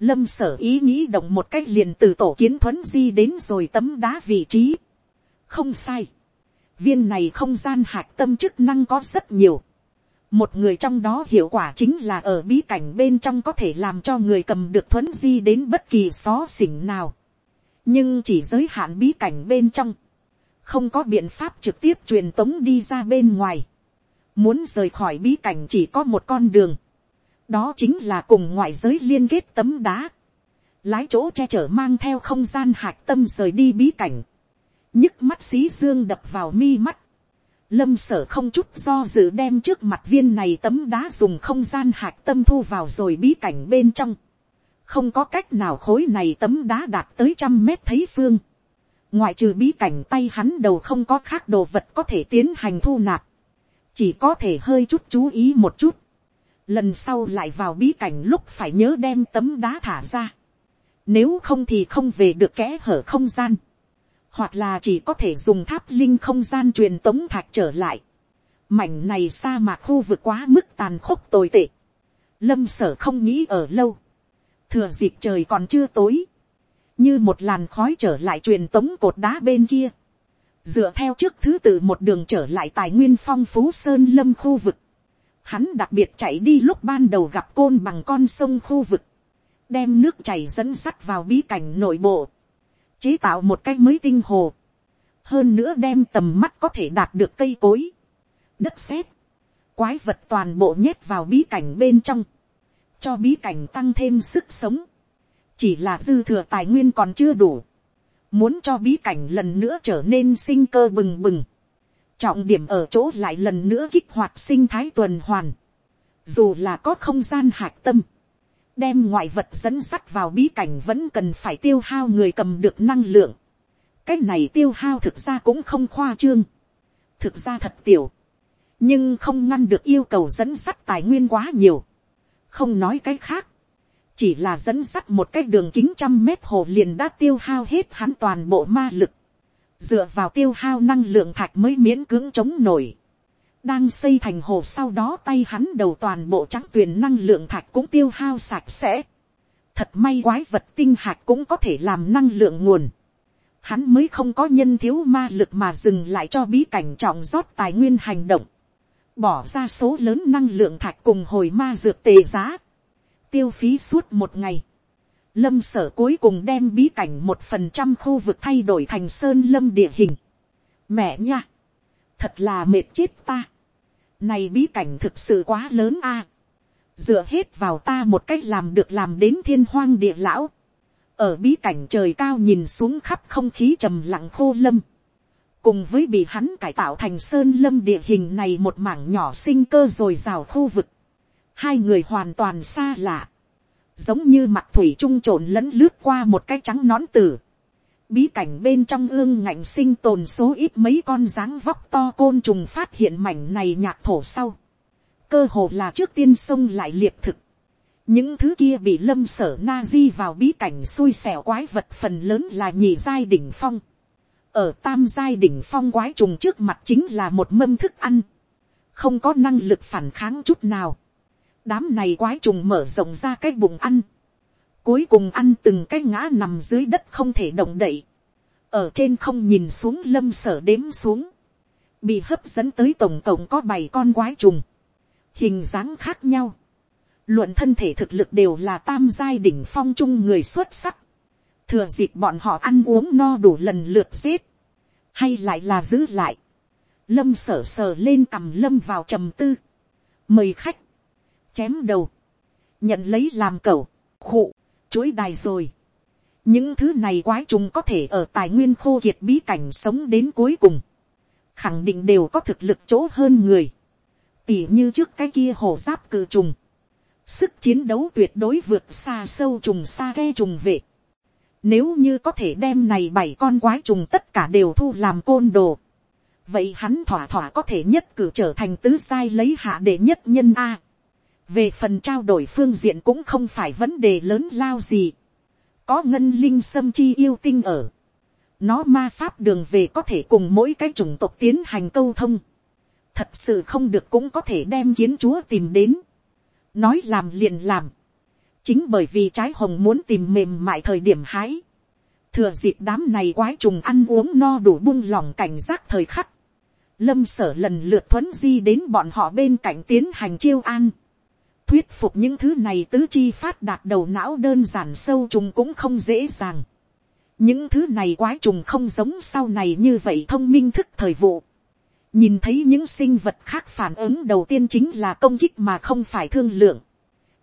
lâm sở ý nghĩ động một cách liền từ tổ kiến thuấn di đến rồi tấm đá vị trí, không sai, viên này không gian hạc tâm chức năng có rất nhiều, một người trong đó hiệu quả chính là ở bí cảnh bên trong có thể làm cho người cầm được thuấn di đến bất kỳ xó xỉnh nào. nhưng chỉ giới hạn bí cảnh bên trong, không có biện pháp trực tiếp truyền tống đi ra bên ngoài. muốn rời khỏi bí cảnh chỉ có một con đường, đó chính là cùng ngoại giới liên kết tấm đá, lái chỗ che chở mang theo không gian hạch tâm rời đi bí cảnh, nhức mắt xí dương đập vào mi mắt, Lâm sở không chút do dự đem trước mặt viên này tấm đá dùng không gian hạt tâm thu vào rồi bí cảnh bên trong. Không có cách nào khối này tấm đá đạt tới trăm mét thấy phương. Ngoại trừ bí cảnh tay hắn đầu không có khác đồ vật có thể tiến hành thu nạp. Chỉ có thể hơi chút chú ý một chút. Lần sau lại vào bí cảnh lúc phải nhớ đem tấm đá thả ra. Nếu không thì không về được kẽ hở không gian hoặc là chỉ có thể dùng tháp linh không gian truyền tống thạch trở lại. Mảnh này sa mạc khu vực quá mức tàn khốc tồi tệ. Lâm sở không nghĩ ở lâu. Thừa dịp trời còn chưa tối. Như một làn khói trở lại truyền tống cột đá bên kia. Dựa theo trước thứ tự một đường trở lại tài nguyên phong phú sơn lâm khu vực. Hắn đặc biệt chạy đi lúc ban đầu gặp côn bằng con sông khu vực. Đem nước chảy dẫn sắt vào bí cảnh nội bộ chế tạo một cái mới tinh hồ, hơn nữa đem tầm mắt có thể đạt được cây cối, đất sét, quái vật toàn bộ nhét vào bí cảnh bên trong, cho bí cảnh tăng thêm sức sống, chỉ là dư thừa tài nguyên còn chưa đủ, muốn cho bí cảnh lần nữa trở nên sinh cơ bừng bừng, trọng điểm ở chỗ lại lần nữa kích hoạt sinh thái tuần hoàn, dù là có không gian hạc tâm, đem ngoại vật dẫn sắt vào bí cảnh vẫn cần phải tiêu hao người cầm được năng lượng, cái này tiêu hao thực ra cũng không khoa trương, thực ra thật tiểu, nhưng không ngăn được yêu cầu dẫn sắt tài nguyên quá nhiều, không nói cái khác, chỉ là dẫn sắt một cái đường kính trăm mét hồ liền đã tiêu hao hết hắn toàn bộ ma lực, dựa vào tiêu hao năng lượng thạch mới miễn cưỡng chống nổi, đang xây thành hồ sau đó tay hắn đầu toàn bộ trắng tuyền năng lượng thạch cũng tiêu hao sạch sẽ, thật may quái vật tinh hạt cũng có thể làm năng lượng nguồn, hắn mới không có nhân thiếu ma lực mà dừng lại cho bí cảnh trọng rót tài nguyên hành động, bỏ ra số lớn năng lượng thạch cùng hồi ma dược tề giá, tiêu phí suốt một ngày, lâm sở cuối cùng đem bí cảnh một phần trăm khu vực thay đổi thành sơn lâm địa hình. mẹ nha, thật là mệt chết ta này bí cảnh thực sự quá lớn a. dựa hết vào ta một cách làm được làm đến thiên hoang địa lão. ở bí cảnh trời cao nhìn xuống khắp không khí trầm lặng khô lâm. cùng với bị hắn cải tạo thành sơn lâm địa hình này một mảng nhỏ sinh cơ rồi rào khu vực. hai người hoàn toàn xa lạ giống như mặt thủy trung trộn lẫn lướt qua một cái trắng nón tử. Bí cảnh bên trong ương ngạnh sinh tồn số ít mấy con dáng vóc to côn trùng phát hiện mảnh này nhạc thổ sau. Cơ hồ là trước tiên sông lại liệt thực. Những thứ kia bị lâm sở na di vào bí cảnh xui xẻo quái vật phần lớn là nhị giai đỉnh phong. Ở tam giai đỉnh phong quái trùng trước mặt chính là một mâm thức ăn. Không có năng lực phản kháng chút nào đám này quái trùng mở rộng ra cái bụng ăn, cuối cùng ăn từng cái ngã nằm dưới đất không thể động đậy, ở trên không nhìn xuống lâm sở đếm xuống, bị hấp dẫn tới tổng cộng có bảy con quái trùng, hình dáng khác nhau, luận thân thể thực lực đều là tam giai đỉnh phong trung người xuất sắc, thừa dịp bọn họ ăn uống no đủ lần lượt giết, hay lại là giữ lại, lâm sở sờ lên cầm lâm vào trầm tư, mời khách, chém đầu, nhận lấy làm cẩu, khụ, chuối đài rồi. những thứ này quái trùng có thể ở tài nguyên khô kiệt bí cảnh sống đến cuối cùng, khẳng định đều có thực lực chỗ hơn người, tỉ như trước cái kia hồ giáp cự trùng, sức chiến đấu tuyệt đối vượt xa sâu trùng xa ghe trùng vệ. Nếu như có thể đem này bảy con quái trùng tất cả đều thu làm côn đồ. Vậy hắn thỏa thỏa có thể nhất cử trở thành tứ sai lấy hạ đệ nhất nhân A về phần trao đổi phương diện cũng không phải vấn đề lớn lao gì. có ngân linh sâm chi yêu tinh ở. nó ma pháp đường về có thể cùng mỗi cái chủng tộc tiến hành câu thông. thật sự không được cũng có thể đem kiến chúa tìm đến. nói làm liền làm. chính bởi vì trái hồng muốn tìm mềm mại thời điểm hái. thừa dịp đám này quái trùng ăn uống no đủ buông lỏng cảnh giác thời khắc. lâm sở lần lượt thuấn di đến bọn họ bên cạnh tiến hành chiêu an thuyết phục những thứ này tứ chi phát đạt đầu não đơn giản sâu trùng cũng không dễ dàng. những thứ này quái trùng không giống sau này như vậy thông minh thức thời vụ. nhìn thấy những sinh vật khác phản ứng đầu tiên chính là công kích mà không phải thương lượng.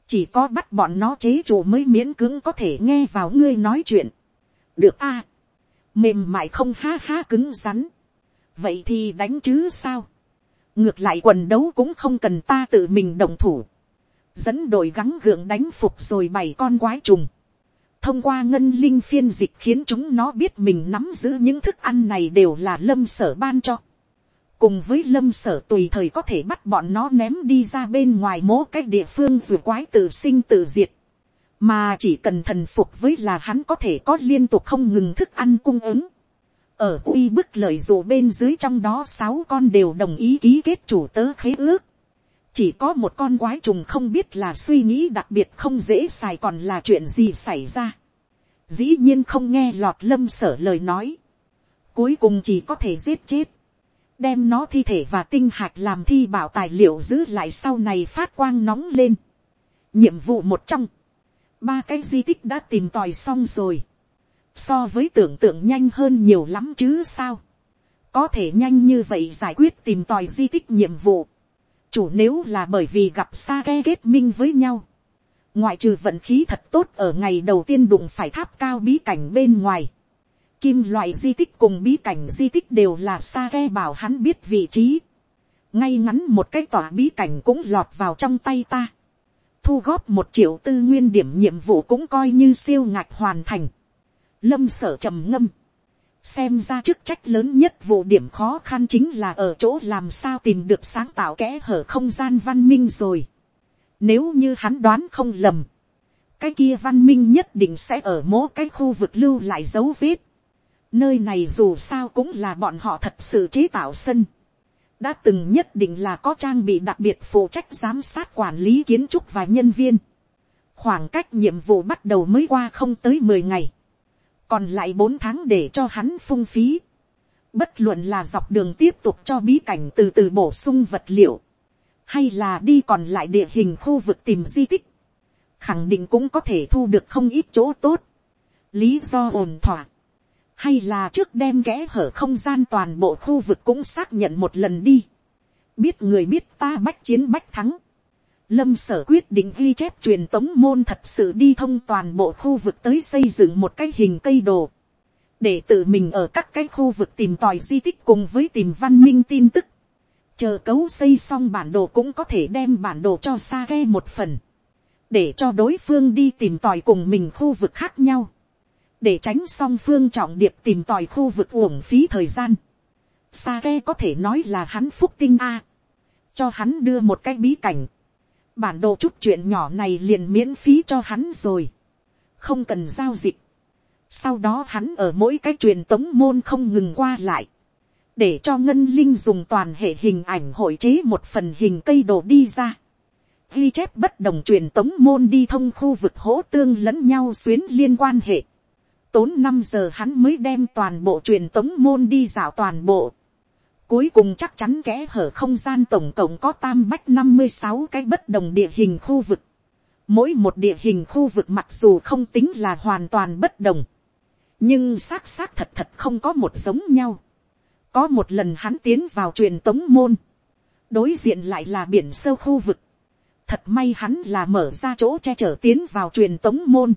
chỉ có bắt bọn nó chế chủ mới miễn cưỡng có thể nghe vào ngươi nói chuyện. được a. mềm mại không ha ha cứng rắn. vậy thì đánh chứ sao. ngược lại quần đấu cũng không cần ta tự mình đồng thủ dẫn đội gắng gượng đánh phục rồi bảy con quái trùng. thông qua ngân linh phiên dịch khiến chúng nó biết mình nắm giữ những thức ăn này đều là lâm sở ban cho. cùng với lâm sở tùy thời có thể bắt bọn nó ném đi ra bên ngoài mố cái địa phương dù quái tự sinh tự diệt. mà chỉ cần thần phục với là hắn có thể có liên tục không ngừng thức ăn cung ứng. ở uy bức lời dù bên dưới trong đó sáu con đều đồng ý ký kết chủ tớ khế ước chỉ có một con quái trùng không biết là suy nghĩ đặc biệt không dễ xài còn là chuyện gì xảy ra. dĩ nhiên không nghe lọt lâm sở lời nói. cuối cùng chỉ có thể giết chết. đem nó thi thể và tinh hạch làm thi bảo tài liệu giữ lại sau này phát quang nóng lên. nhiệm vụ một trong. ba cái di tích đã tìm tòi xong rồi. so với tưởng tượng nhanh hơn nhiều lắm chứ sao có thể nhanh như vậy giải quyết tìm tòi di tích nhiệm vụ, chủ nếu là bởi vì gặp xa ghe kết minh với nhau, ngoại trừ vận khí thật tốt ở ngày đầu tiên đụng phải tháp cao bí cảnh bên ngoài, kim loại di tích cùng bí cảnh di tích đều là xa ghe bảo hắn biết vị trí, ngay ngắn một cái tòa bí cảnh cũng lọt vào trong tay ta, thu góp một triệu tư nguyên điểm nhiệm vụ cũng coi như siêu ngạch hoàn thành, lâm sở trầm ngâm, xem ra chức trách lớn nhất vụ điểm khó khăn chính là ở chỗ làm sao tìm được sáng tạo kẽ hở không gian văn minh rồi. Nếu như hắn đoán không lầm, cái kia văn minh nhất định sẽ ở mỗi cái khu vực lưu lại dấu vết. Nơi này dù sao cũng là bọn họ thật sự chế tạo sân. Đã từng nhất định là có trang bị đặc biệt phụ trách giám sát quản lý kiến trúc và nhân viên. Khoảng cách nhiệm vụ bắt đầu mới qua không tới mười ngày còn lại bốn tháng để cho hắn phung phí. Bất luận là dọc đường tiếp tục cho bí cảnh từ từ bổ sung vật liệu, hay là đi còn lại địa hình khu vực tìm di tích, khẳng định cũng có thể thu được không ít chỗ tốt. lý do ổn thỏa, hay là trước đem ghé hở không gian toàn bộ khu vực cũng xác nhận một lần đi. biết người biết ta bách chiến bách thắng. Lâm sở quyết định ghi chép truyền tống môn thật sự đi thông toàn bộ khu vực tới xây dựng một cái hình cây đồ. Để tự mình ở các cái khu vực tìm tòi di tích cùng với tìm văn minh tin tức. Chờ cấu xây xong bản đồ cũng có thể đem bản đồ cho xa ghe một phần. Để cho đối phương đi tìm tòi cùng mình khu vực khác nhau. Để tránh song phương trọng điệp tìm tòi khu vực uổng phí thời gian. Sa ghe có thể nói là hắn phúc tinh A. Cho hắn đưa một cái bí cảnh bản đồ chút chuyện nhỏ này liền miễn phí cho hắn rồi, không cần giao dịch. sau đó hắn ở mỗi cái truyền tống môn không ngừng qua lại, để cho ngân linh dùng toàn hệ hình ảnh hội chế một phần hình cây đồ đi ra. ghi chép bất đồng truyền tống môn đi thông khu vực hỗ tương lẫn nhau xuyến liên quan hệ. tốn năm giờ hắn mới đem toàn bộ truyền tống môn đi dạo toàn bộ. Cuối cùng chắc chắn kẽ hở không gian tổng cộng có tam bách năm mươi sáu cái bất đồng địa hình khu vực. Mỗi một địa hình khu vực mặc dù không tính là hoàn toàn bất đồng. Nhưng xác xác thật thật không có một giống nhau. Có một lần hắn tiến vào truyền tống môn. Đối diện lại là biển sâu khu vực. Thật may hắn là mở ra chỗ che chở tiến vào truyền tống môn.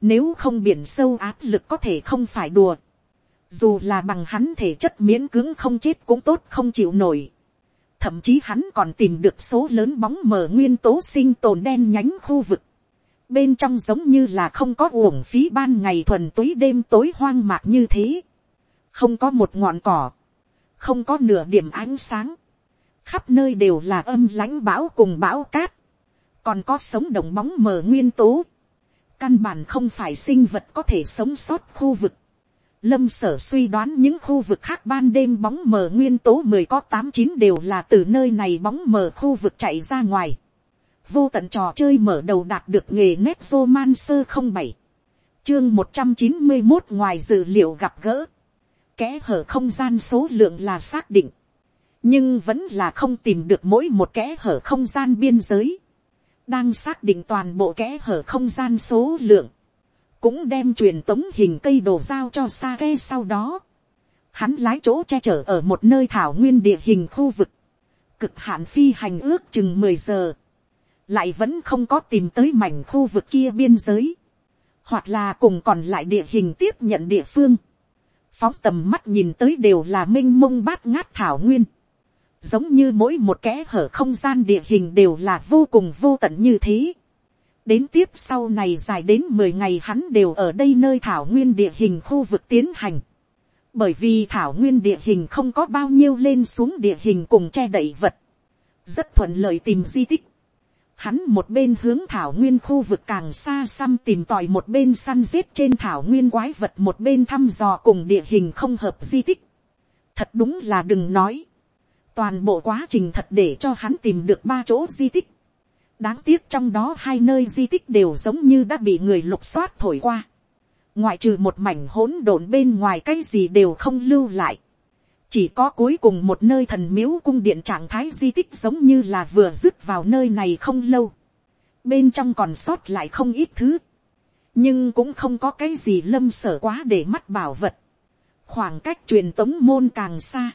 Nếu không biển sâu áp lực có thể không phải đùa dù là bằng hắn thể chất miễn cưỡng không chết cũng tốt không chịu nổi. thậm chí hắn còn tìm được số lớn bóng mờ nguyên tố sinh tồn đen nhánh khu vực. bên trong giống như là không có uổng phí ban ngày thuần túy đêm tối hoang mạc như thế. không có một ngọn cỏ, không có nửa điểm ánh sáng. khắp nơi đều là âm lãnh bão cùng bão cát. còn có sống đồng bóng mờ nguyên tố. căn bản không phải sinh vật có thể sống sót khu vực Lâm sở suy đoán những khu vực khác ban đêm bóng mờ nguyên tố mười có tám chín đều là từ nơi này bóng mờ khu vực chạy ra ngoài. Vô tận trò chơi mở đầu đạt được nghề nét vô man sơ không bảy Chương một trăm chín mươi một ngoài dữ liệu gặp gỡ. Kẽ hở không gian số lượng là xác định. Nhưng vẫn là không tìm được mỗi một kẽ hở không gian biên giới. Đang xác định toàn bộ kẽ hở không gian số lượng cũng đem truyền tống hình cây đồ giao cho sa ke sau đó. Hắn lái chỗ che chở ở một nơi thảo nguyên địa hình khu vực. Cực hạn phi hành ước chừng mười giờ. Lại vẫn không có tìm tới mảnh khu vực kia biên giới. Hoặc là cùng còn lại địa hình tiếp nhận địa phương. Phóng tầm mắt nhìn tới đều là minh mông bát ngát thảo nguyên. Giống như mỗi một kẽ hở không gian địa hình đều là vô cùng vô tận như thế đến tiếp sau này dài đến mười ngày hắn đều ở đây nơi thảo nguyên địa hình khu vực tiến hành. Bởi vì thảo nguyên địa hình không có bao nhiêu lên xuống địa hình cùng che đậy vật. Rất thuận lợi tìm di tích. Hắn một bên hướng thảo nguyên khu vực càng xa xăm tìm tòi một bên săn giết trên thảo nguyên quái vật một bên thăm dò cùng địa hình không hợp di tích. Thật đúng là đừng nói. Toàn bộ quá trình thật để cho hắn tìm được ba chỗ di tích đáng tiếc trong đó hai nơi di tích đều giống như đã bị người lục soát thổi qua. ngoại trừ một mảnh hỗn độn bên ngoài cái gì đều không lưu lại. chỉ có cuối cùng một nơi thần miếu cung điện trạng thái di tích giống như là vừa dứt vào nơi này không lâu. bên trong còn sót lại không ít thứ. nhưng cũng không có cái gì lâm sở quá để mắt bảo vật. khoảng cách truyền tống môn càng xa,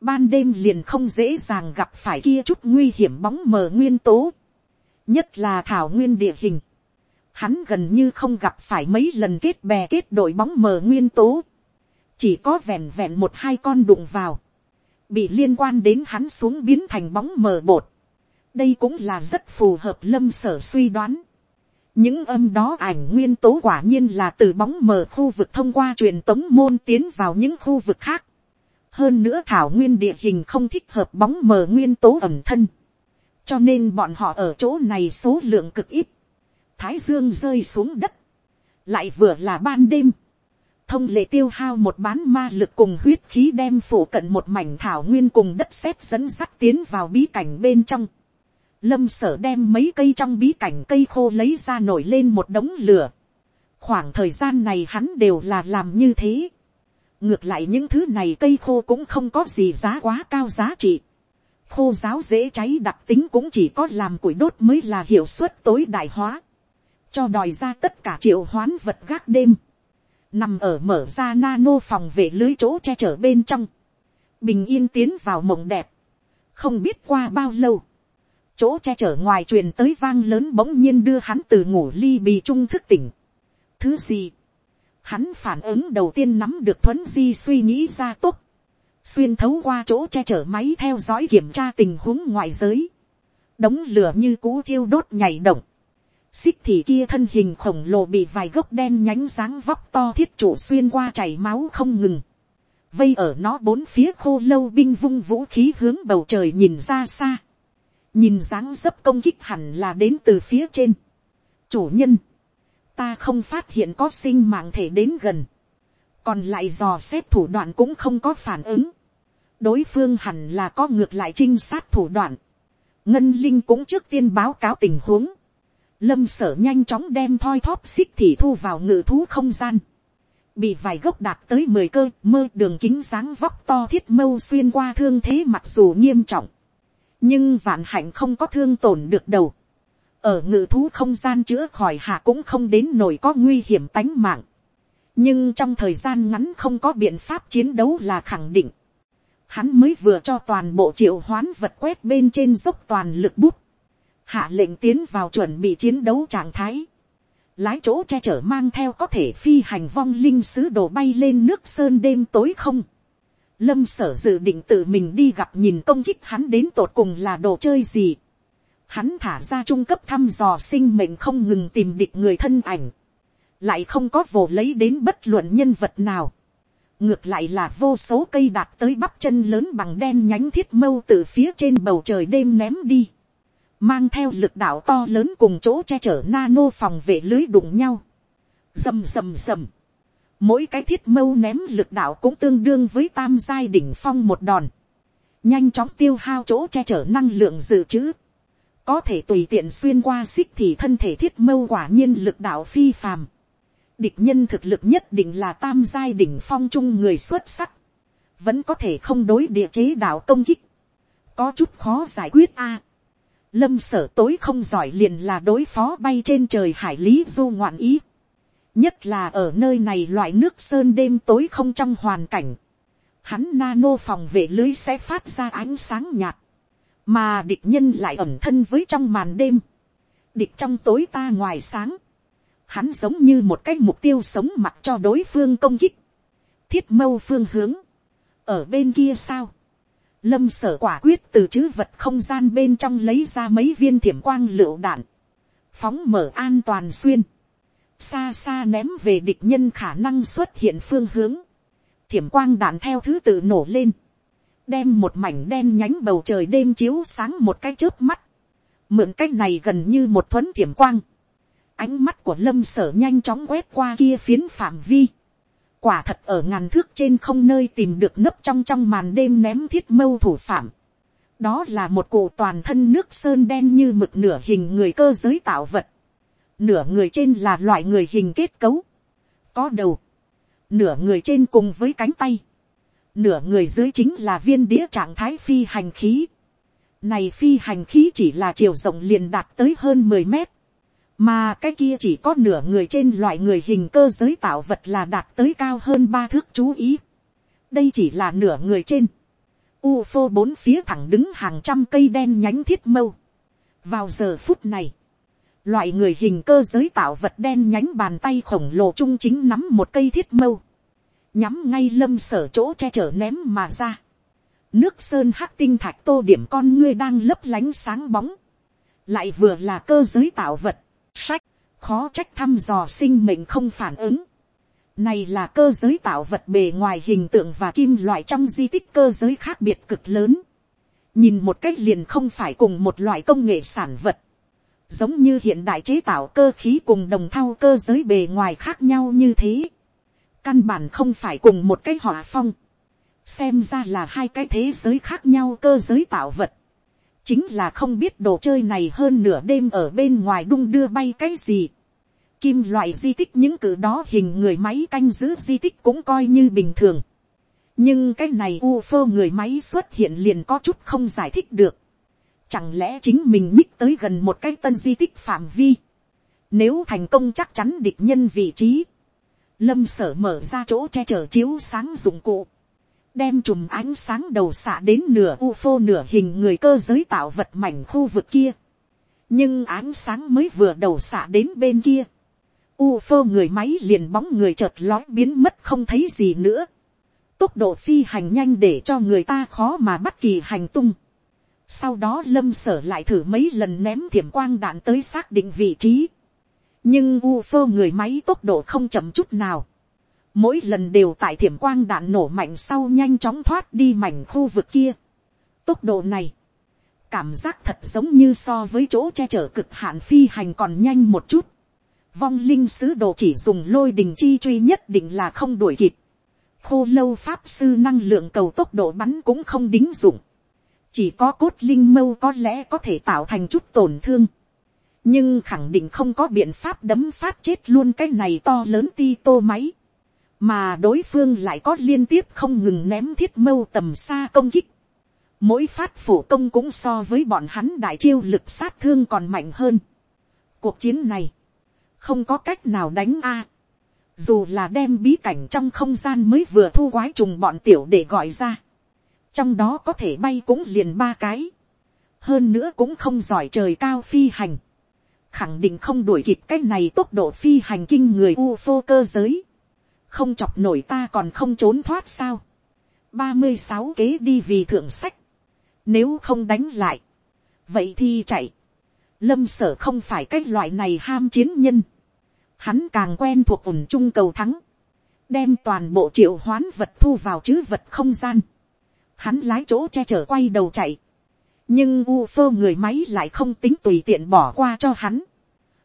ban đêm liền không dễ dàng gặp phải kia chút nguy hiểm bóng mờ nguyên tố, nhất là thảo nguyên địa hình, hắn gần như không gặp phải mấy lần kết bè kết đội bóng mờ nguyên tố, chỉ có vẹn vẹn một hai con đụng vào, bị liên quan đến hắn xuống biến thành bóng mờ bột. đây cũng là rất phù hợp lâm sở suy đoán. những âm đó ảnh nguyên tố quả nhiên là từ bóng mờ khu vực thông qua truyền tống môn tiến vào những khu vực khác. hơn nữa thảo nguyên địa hình không thích hợp bóng mờ nguyên tố ẩm thân cho nên bọn họ ở chỗ này số lượng cực ít. thái dương rơi xuống đất. lại vừa là ban đêm thông lệ tiêu hao một bán ma lực cùng huyết khí đem phủ cận một mảnh thảo nguyên cùng đất sét dẫn sắt tiến vào bí cảnh bên trong. Lâm sở đem mấy cây trong bí cảnh cây khô lấy ra nổi lên một đống lửa. Khoảng thời gian này hắn đều là làm như thế. Ngược lại những thứ này cây khô cũng không có gì giá quá cao giá trị. Khô giáo dễ cháy đặc tính cũng chỉ có làm củi đốt mới là hiệu suất tối đại hóa. Cho đòi ra tất cả triệu hoán vật gác đêm nằm ở mở ra nano phòng vệ lưới chỗ che chở bên trong, bình yên tiến vào mộng đẹp, không biết qua bao lâu, chỗ che chở ngoài truyền tới vang lớn bỗng nhiên đưa hắn từ ngủ ly bì trung thức tỉnh. Thứ gì? Hắn phản ứng đầu tiên nắm được thuấn di suy nghĩ ra tốt. Xuyên thấu qua chỗ che chở máy theo dõi kiểm tra tình huống ngoài giới. Đống lửa như cũ thiêu đốt nhảy động xích thì kia thân hình khổng lồ bị vài gốc đen nhánh dáng vóc to thiết trụ xuyên qua chảy máu không ngừng. Vây ở nó bốn phía khô lâu binh vung vũ khí hướng bầu trời nhìn ra xa. Nhìn dáng dấp công kích hẳn là đến từ phía trên. Chủ nhân. Ta không phát hiện có sinh mạng thể đến gần. Còn lại dò xét thủ đoạn cũng không có phản ứng. Đối phương hẳn là có ngược lại trinh sát thủ đoạn. Ngân Linh cũng trước tiên báo cáo tình huống lâm sở nhanh chóng đem thoi thóp xích thì thu vào ngự thú không gian. bị vài gốc đạt tới mười cơ, mơ đường kính dáng vóc to thiết mâu xuyên qua thương thế mặc dù nghiêm trọng. nhưng vạn hạnh không có thương tổn được đầu. ở ngự thú không gian chữa khỏi hạ cũng không đến nổi có nguy hiểm tánh mạng. nhưng trong thời gian ngắn không có biện pháp chiến đấu là khẳng định hắn mới vừa cho toàn bộ triệu hoán vật quét bên trên dốc toàn lực bút hạ lệnh tiến vào chuẩn bị chiến đấu trạng thái, lái chỗ che chở mang theo có thể phi hành vong linh sứ đồ bay lên nước sơn đêm tối không. Lâm sở dự định tự mình đi gặp nhìn công kích hắn đến tột cùng là đồ chơi gì. Hắn thả ra trung cấp thăm dò sinh mệnh không ngừng tìm địch người thân ảnh. Lại không có vồ lấy đến bất luận nhân vật nào. Ngược lại là vô số cây đạt tới bắp chân lớn bằng đen nhánh thiết mâu từ phía trên bầu trời đêm ném đi. Mang theo lực đạo to lớn cùng chỗ che chở nano phòng vệ lưới đụng nhau, rầm rầm rầm, mỗi cái thiết mâu ném lực đạo cũng tương đương với tam giai đỉnh phong một đòn, nhanh chóng tiêu hao chỗ che chở năng lượng dự trữ, có thể tùy tiện xuyên qua xích thì thân thể thiết mâu quả nhiên lực đạo phi phàm, địch nhân thực lực nhất định là tam giai đỉnh phong chung người xuất sắc, vẫn có thể không đối địa chế đạo công kích, có chút khó giải quyết a. Lâm sở tối không giỏi liền là đối phó bay trên trời hải lý du ngoạn ý. Nhất là ở nơi này loại nước sơn đêm tối không trong hoàn cảnh. Hắn nano phòng vệ lưới sẽ phát ra ánh sáng nhạt. Mà địch nhân lại ẩn thân với trong màn đêm. Địch trong tối ta ngoài sáng. Hắn giống như một cái mục tiêu sống mặt cho đối phương công kích. Thiết mâu phương hướng. Ở bên kia sao? Lâm sở quả quyết từ chữ vật không gian bên trong lấy ra mấy viên thiểm quang lựu đạn. Phóng mở an toàn xuyên. Xa xa ném về địch nhân khả năng xuất hiện phương hướng. Thiểm quang đạn theo thứ tự nổ lên. Đem một mảnh đen nhánh bầu trời đêm chiếu sáng một cái chớp mắt. Mượn cách này gần như một thuấn thiểm quang. Ánh mắt của lâm sở nhanh chóng quét qua kia phiến phạm vi quả thật ở ngàn thước trên không nơi tìm được nấp trong trong màn đêm ném thiết mâu thủ phạm. đó là một cụ toàn thân nước sơn đen như mực nửa hình người cơ giới tạo vật. nửa người trên là loại người hình kết cấu. có đầu. nửa người trên cùng với cánh tay. nửa người dưới chính là viên đĩa trạng thái phi hành khí. này phi hành khí chỉ là chiều rộng liền đạt tới hơn mười mét mà cái kia chỉ có nửa người trên loại người hình cơ giới tạo vật là đạt tới cao hơn ba thước chú ý. đây chỉ là nửa người trên, UFO bốn phía thẳng đứng hàng trăm cây đen nhánh thiết mâu. Vào giờ phút này, loại người hình cơ giới tạo vật đen nhánh bàn tay khổng lồ trung chính nắm một cây thiết mâu. Nhắm ngay lâm sở chỗ che chở ném mà ra. Nước sơn hắc tinh thạch tô điểm con ngươi đang lấp lánh sáng bóng. Lại vừa là cơ giới tạo vật. Sách, khó trách thăm dò sinh mệnh không phản ứng này là cơ giới tạo vật bề ngoài hình tượng và kim loại trong di tích cơ giới khác biệt cực lớn. Nhìn một cách liền không phải cùng một loại công nghệ sản vật. Giống như hiện đại chế tạo cơ khí cùng đồng thau cơ giới bề ngoài khác nhau như thế. Căn bản không phải cùng một cái hỏa phong. Xem ra là hai cái thế giới khác nhau cơ giới tạo vật. Chính là không biết đồ chơi này hơn nửa đêm ở bên ngoài đung đưa bay cái gì Kim loại di tích những cử đó hình người máy canh giữ di tích cũng coi như bình thường. Nhưng cái này UFO người máy xuất hiện liền có chút không giải thích được. Chẳng lẽ chính mình nhích tới gần một cái tân di tích phạm vi. Nếu thành công chắc chắn địch nhân vị trí. Lâm sở mở ra chỗ che chở chiếu sáng dụng cụ. Đem chùm ánh sáng đầu xạ đến nửa UFO nửa hình người cơ giới tạo vật mảnh khu vực kia. Nhưng ánh sáng mới vừa đầu xạ đến bên kia UFO người máy liền bóng người chợt lói biến mất không thấy gì nữa. Tốc độ phi hành nhanh để cho người ta khó mà bắt kỳ hành tung. Sau đó lâm sở lại thử mấy lần ném thiểm quang đạn tới xác định vị trí. Nhưng UFO người máy tốc độ không chậm chút nào. Mỗi lần đều tại thiểm quang đạn nổ mạnh sau nhanh chóng thoát đi mảnh khu vực kia. Tốc độ này. Cảm giác thật giống như so với chỗ che chở cực hạn phi hành còn nhanh một chút vong linh sứ đồ chỉ dùng lôi đình chi truy nhất định là không đuổi kịp. khô lâu pháp sư năng lượng cầu tốc độ bắn cũng không đính dụng. chỉ có cốt linh mâu có lẽ có thể tạo thành chút tổn thương. nhưng khẳng định không có biện pháp đấm phát chết luôn cái này to lớn ti tô máy mà đối phương lại có liên tiếp không ngừng ném thiết mâu tầm xa công kích. mỗi phát phủ công cũng so với bọn hắn đại chiêu lực sát thương còn mạnh hơn. cuộc chiến này, không có cách nào đánh a. dù là đem bí cảnh trong không gian mới vừa thu quái trùng bọn tiểu để gọi ra. trong đó có thể bay cũng liền ba cái. hơn nữa cũng không giỏi trời cao phi hành. khẳng định không đuổi kịp cái này tốc độ phi hành kinh người ufo cơ giới không chọc nổi ta còn không trốn thoát sao. ba mươi sáu kế đi vì thượng sách. nếu không đánh lại, vậy thì chạy Lâm sở không phải cái loại này ham chiến nhân. Hắn càng quen thuộc ổn trung cầu thắng. Đem toàn bộ triệu hoán vật thu vào chứ vật không gian. Hắn lái chỗ che chở quay đầu chạy. Nhưng u phơ người máy lại không tính tùy tiện bỏ qua cho hắn.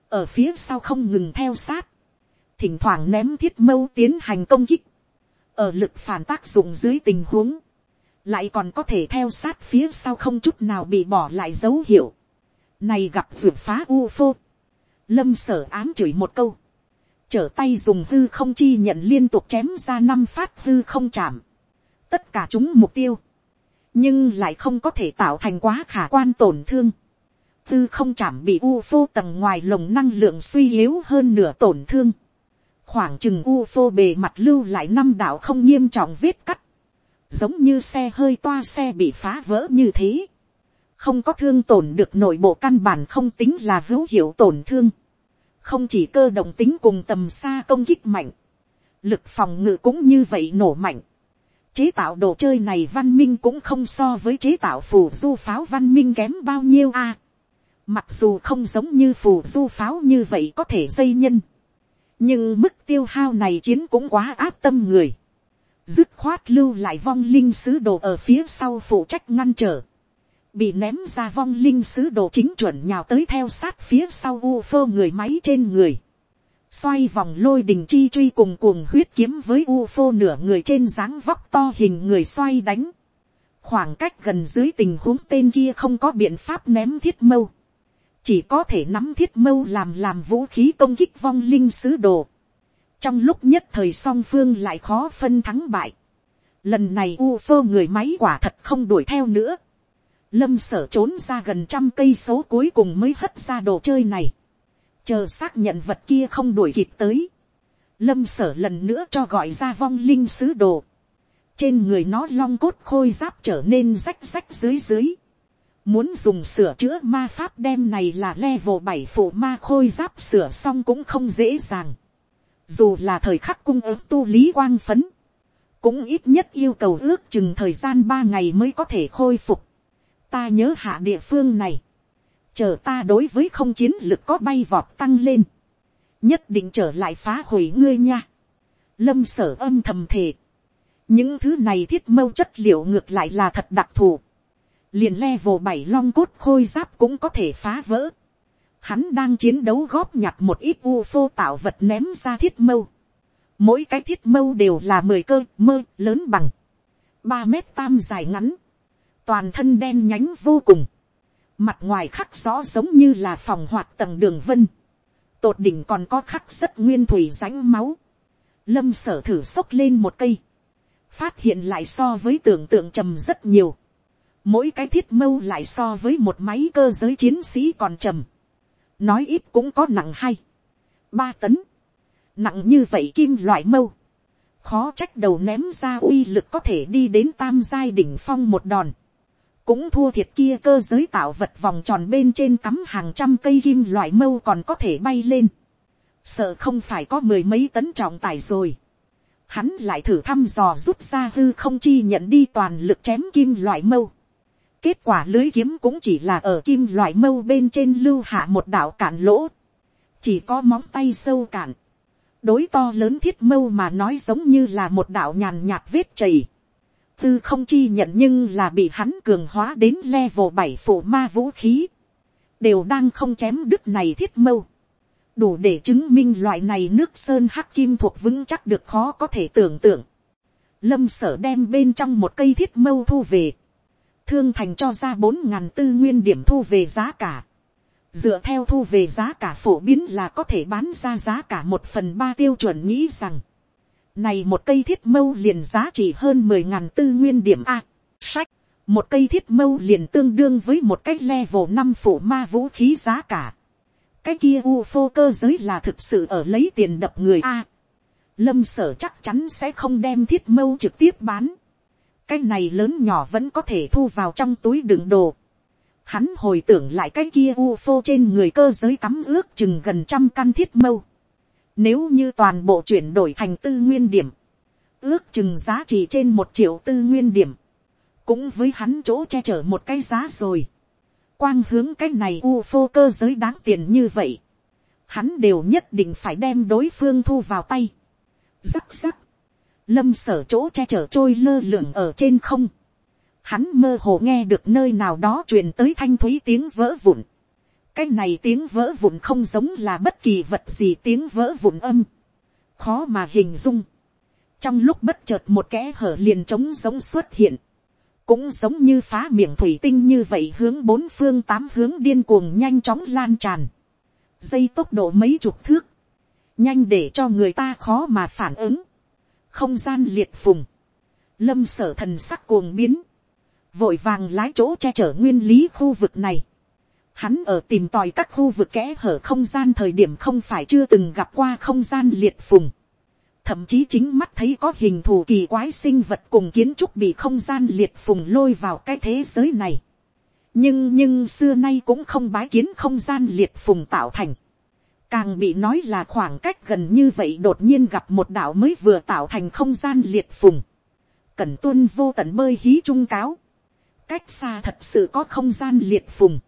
Ở phía sau không ngừng theo sát. Thỉnh thoảng ném thiết mâu tiến hành công kích. Ở lực phản tác dụng dưới tình huống. Lại còn có thể theo sát phía sau không chút nào bị bỏ lại dấu hiệu này gặp vượt phá UFO. Lâm sở ám chửi một câu. Trở tay dùng hư không chi nhận liên tục chém ra năm phát hư không chạm. Tất cả chúng mục tiêu. Nhưng lại không có thể tạo thành quá khả quan tổn thương. Hư không chạm bị UFO tầng ngoài lồng năng lượng suy yếu hơn nửa tổn thương. Khoảng chừng UFO bề mặt lưu lại năm đạo không nghiêm trọng vết cắt. Giống như xe hơi toa xe bị phá vỡ như thế. Không có thương tổn được nội bộ căn bản không tính là hữu hiệu tổn thương, không chỉ cơ động tính cùng tầm xa công kích mạnh, lực phòng ngự cũng như vậy nổ mạnh, chế tạo đồ chơi này văn minh cũng không so với chế tạo phù du pháo văn minh kém bao nhiêu a. mặc dù không giống như phù du pháo như vậy có thể dây nhân, nhưng mức tiêu hao này chiến cũng quá áp tâm người, dứt khoát lưu lại vong linh sứ đồ ở phía sau phụ trách ngăn trở, bị ném ra vong linh sứ đồ chính chuẩn nhào tới theo sát phía sau u phơ người máy trên người. Xoay vòng lôi đình chi truy cùng cuồng huyết kiếm với u phô nửa người trên dáng vóc to hình người xoay đánh. Khoảng cách gần dưới tình huống tên kia không có biện pháp ném thiết mâu. Chỉ có thể nắm thiết mâu làm làm vũ khí công kích vong linh sứ đồ. Trong lúc nhất thời song phương lại khó phân thắng bại. Lần này u phô người máy quả thật không đuổi theo nữa. Lâm sở trốn ra gần trăm cây số cuối cùng mới hất ra đồ chơi này, chờ xác nhận vật kia không đuổi kịp tới, lâm sở lần nữa cho gọi ra vong linh sứ đồ, trên người nó long cốt khôi giáp trở nên rách rách dưới dưới, muốn dùng sửa chữa ma pháp đem này là level bảy phụ ma khôi giáp sửa xong cũng không dễ dàng, dù là thời khắc cung ứng tu lý quang phấn, cũng ít nhất yêu cầu ước chừng thời gian ba ngày mới có thể khôi phục. ta nhớ hạ địa phương này, chờ ta đối với không chiến lực có bay vọt tăng lên, nhất định trở lại phá hủy ngươi nha. lâm sở âm thầm thề, những thứ này thiết mâu chất liệu ngược lại là thật đặc thù, liền level bảy long cốt khôi giáp cũng có thể phá vỡ. Hắn đang chiến đấu góp nhặt một ít UFO tạo vật ném ra thiết mâu. Mỗi cái thiết mâu đều là mười cơ, mơ, lớn bằng. ba mét tam dài ngắn. Toàn thân đen nhánh vô cùng. Mặt ngoài khắc rõ giống như là phòng hoạt tầng đường vân. Tột đỉnh còn có khắc rất nguyên thủy rãnh máu. Lâm sở thử sốc lên một cây. Phát hiện lại so với tưởng tượng trầm rất nhiều. Mỗi cái thiết mâu lại so với một máy cơ giới chiến sĩ còn trầm. Nói ít cũng có nặng hay Ba tấn. Nặng như vậy kim loại mâu, khó trách đầu ném ra uy lực có thể đi đến tam giai đỉnh phong một đòn, cũng thua thiệt kia cơ giới tạo vật vòng tròn bên trên cắm hàng trăm cây kim loại mâu còn có thể bay lên, sợ không phải có mười mấy tấn trọng tải rồi, hắn lại thử thăm dò rút ra hư không chi nhận đi toàn lực chém kim loại mâu, kết quả lưới kiếm cũng chỉ là ở kim loại mâu bên trên lưu hạ một đạo cạn lỗ, chỉ có móng tay sâu cạn, đối to lớn thiết mâu mà nói giống như là một đạo nhàn nhạt vết chảy. tư không chi nhận nhưng là bị hắn cường hóa đến level bảy phụ ma vũ khí. đều đang không chém đứt này thiết mâu. đủ để chứng minh loại này nước sơn hắc kim thuộc vững chắc được khó có thể tưởng tượng. lâm sở đem bên trong một cây thiết mâu thu về thương thành cho ra bốn ngàn tư nguyên điểm thu về giá cả dựa theo thu về giá cả phổ biến là có thể bán ra giá cả một phần ba tiêu chuẩn nghĩ rằng, này một cây thiết mâu liền giá trị hơn mười ngàn tư nguyên điểm a. Sách, một cây thiết mâu liền tương đương với một cái level năm phủ ma vũ khí giá cả. Cái kia UFO cơ giới là thực sự ở lấy tiền đập người a. Lâm sở chắc chắn sẽ không đem thiết mâu trực tiếp bán. Cái này lớn nhỏ vẫn có thể thu vào trong túi đựng đồ Hắn hồi tưởng lại cái kia UFO trên người cơ giới cắm ước chừng gần trăm căn thiết mâu. Nếu như toàn bộ chuyển đổi thành tư nguyên điểm. Ước chừng giá trị trên một triệu tư nguyên điểm. Cũng với hắn chỗ che chở một cái giá rồi. Quang hướng cái này UFO cơ giới đáng tiền như vậy. Hắn đều nhất định phải đem đối phương thu vào tay. Rắc rắc. Lâm sở chỗ che chở trôi lơ lửng ở trên không hắn mơ hồ nghe được nơi nào đó truyền tới thanh thúy tiếng vỡ vụn. cái này tiếng vỡ vụn không giống là bất kỳ vật gì tiếng vỡ vụn âm. khó mà hình dung. trong lúc bất chợt một kẽ hở liền trống giống xuất hiện. cũng giống như phá miệng thủy tinh như vậy hướng bốn phương tám hướng điên cuồng nhanh chóng lan tràn. dây tốc độ mấy chục thước. nhanh để cho người ta khó mà phản ứng không gian liệt phùng. lâm sở thần sắc cuồng biến vội vàng lái chỗ che chở nguyên lý khu vực này. Hắn ở tìm tòi các khu vực kẽ hở không gian thời điểm không phải chưa từng gặp qua không gian liệt phùng. Thậm chí chính mắt thấy có hình thù kỳ quái sinh vật cùng kiến trúc bị không gian liệt phùng lôi vào cái thế giới này. Nhưng nhưng xưa nay cũng không bái kiến không gian liệt phùng tạo thành. Càng bị nói là khoảng cách gần như vậy đột nhiên gặp một đạo mới vừa tạo thành không gian liệt phùng. Cẩn tuân vô tận bơi hí trung cáo. Cách xa thật sự có không gian liệt phùng,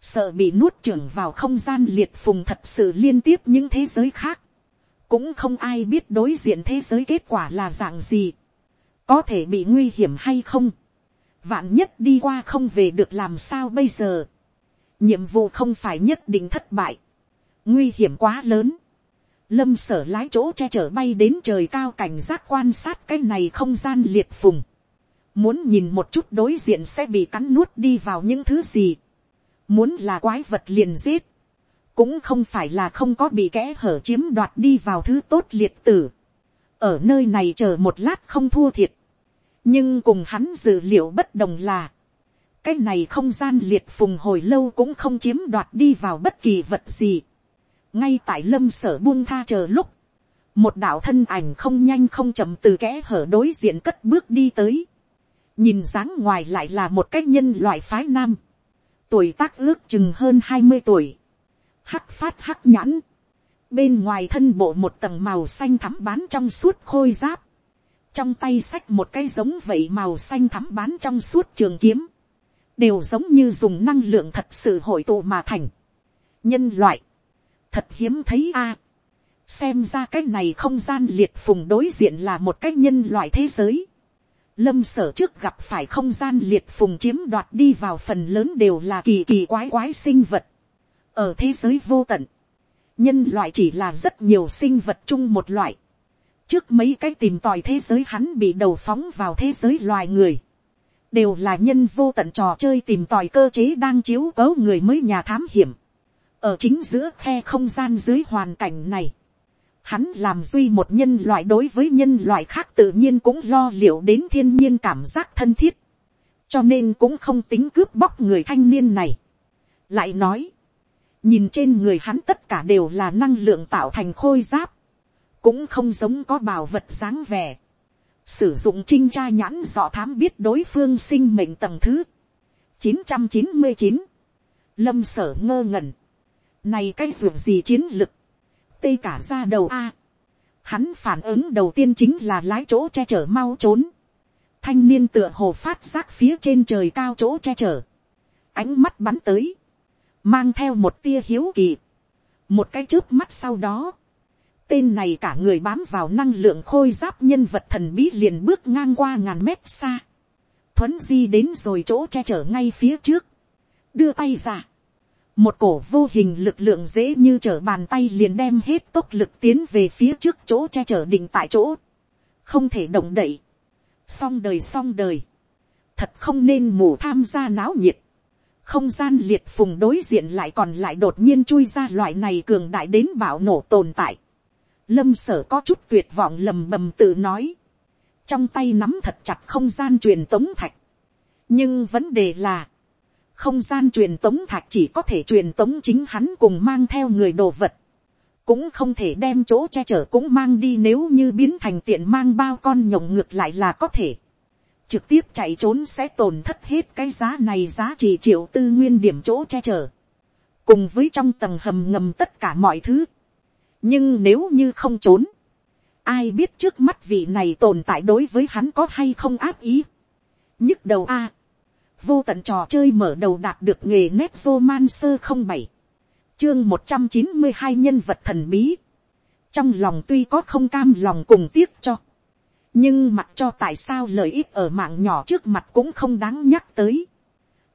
sợ bị nuốt trưởng vào không gian liệt phùng thật sự liên tiếp những thế giới khác, cũng không ai biết đối diện thế giới kết quả là dạng gì, có thể bị nguy hiểm hay không, vạn nhất đi qua không về được làm sao bây giờ, nhiệm vụ không phải nhất định thất bại, nguy hiểm quá lớn, lâm sở lái chỗ che chở bay đến trời cao cảnh giác quan sát cái này không gian liệt phùng, Muốn nhìn một chút đối diện sẽ bị cắn nuốt đi vào những thứ gì. Muốn là quái vật liền giết. Cũng không phải là không có bị kẽ hở chiếm đoạt đi vào thứ tốt liệt tử. Ở nơi này chờ một lát không thua thiệt. Nhưng cùng hắn dự liệu bất đồng là. Cái này không gian liệt phùng hồi lâu cũng không chiếm đoạt đi vào bất kỳ vật gì. Ngay tại lâm sở buông tha chờ lúc. một đạo thân ảnh không nhanh không chậm từ kẽ hở đối diện cất bước đi tới, nhìn dáng ngoài lại là một cái nhân loại phái nam, tuổi tác ước chừng hơn hai mươi tuổi, hắc phát hắc nhãn, bên ngoài thân bộ một tầng màu xanh thắm bán trong suốt khôi giáp, trong tay xách một cái giống vậy màu xanh thắm bán trong suốt trường kiếm, đều giống như dùng năng lượng thật sự hội tụ mà thành. nhân loại, thật hiếm thấy a. xem ra cái này không gian liệt phùng đối diện là một cái nhân loại thế giới. lâm sở trước gặp phải không gian liệt phùng chiếm đoạt đi vào phần lớn đều là kỳ kỳ quái quái sinh vật. ở thế giới vô tận, nhân loại chỉ là rất nhiều sinh vật chung một loại. trước mấy cái tìm tòi thế giới hắn bị đầu phóng vào thế giới loài người đều là nhân vô tận trò chơi tìm tòi cơ chế đang chiếu cấu người mới nhà thám hiểm ở chính giữa khe không gian dưới hoàn cảnh này, hắn làm duy một nhân loại đối với nhân loại khác tự nhiên cũng lo liệu đến thiên nhiên cảm giác thân thiết, cho nên cũng không tính cướp bóc người thanh niên này. lại nói, nhìn trên người hắn tất cả đều là năng lượng tạo thành khôi giáp, cũng không giống có bảo vật dáng vẻ. Sử dụng trinh tra nhãn dọ thám biết đối phương sinh mệnh tầng thứ. chín trăm chín mươi chín. Lâm sở ngơ ngẩn này cái ruộng gì chiến lực? Tê cả ra đầu a. Hắn phản ứng đầu tiên chính là lái chỗ che chở mau trốn. Thanh niên tựa hồ phát giác phía trên trời cao chỗ che chở. Ánh mắt bắn tới. Mang theo một tia hiếu kỳ. Một cái trước mắt sau đó. Tên này cả người bám vào năng lượng khôi giáp nhân vật thần bí liền bước ngang qua ngàn mét xa. Thuấn di đến rồi chỗ che chở ngay phía trước. Đưa tay ra. Một cổ vô hình lực lượng dễ như trở bàn tay liền đem hết tốc lực tiến về phía trước chỗ che chở định tại chỗ. Không thể động đậy. Xong đời xong đời. Thật không nên mù tham gia náo nhiệt. Không gian liệt phùng đối diện lại còn lại đột nhiên chui ra loại này cường đại đến bạo nổ tồn tại lâm sở có chút tuyệt vọng lầm bầm tự nói, trong tay nắm thật chặt không gian truyền tống thạch, nhưng vấn đề là, không gian truyền tống thạch chỉ có thể truyền tống chính hắn cùng mang theo người đồ vật, cũng không thể đem chỗ che chở cũng mang đi nếu như biến thành tiện mang bao con nhộng ngược lại là có thể. Trực tiếp chạy trốn sẽ tổn thất hết cái giá này giá trị triệu tư nguyên điểm chỗ che chở. Cùng với trong tầng hầm ngầm tất cả mọi thứ nhưng nếu như không trốn, ai biết trước mắt vị này tồn tại đối với hắn có hay không áp ý. nhức đầu a, vô tận trò chơi mở đầu đạt được nghề nét man sơ không bảy, chương một trăm chín mươi hai nhân vật thần bí, trong lòng tuy có không cam lòng cùng tiếc cho, nhưng mặc cho tại sao lợi ích ở mạng nhỏ trước mặt cũng không đáng nhắc tới.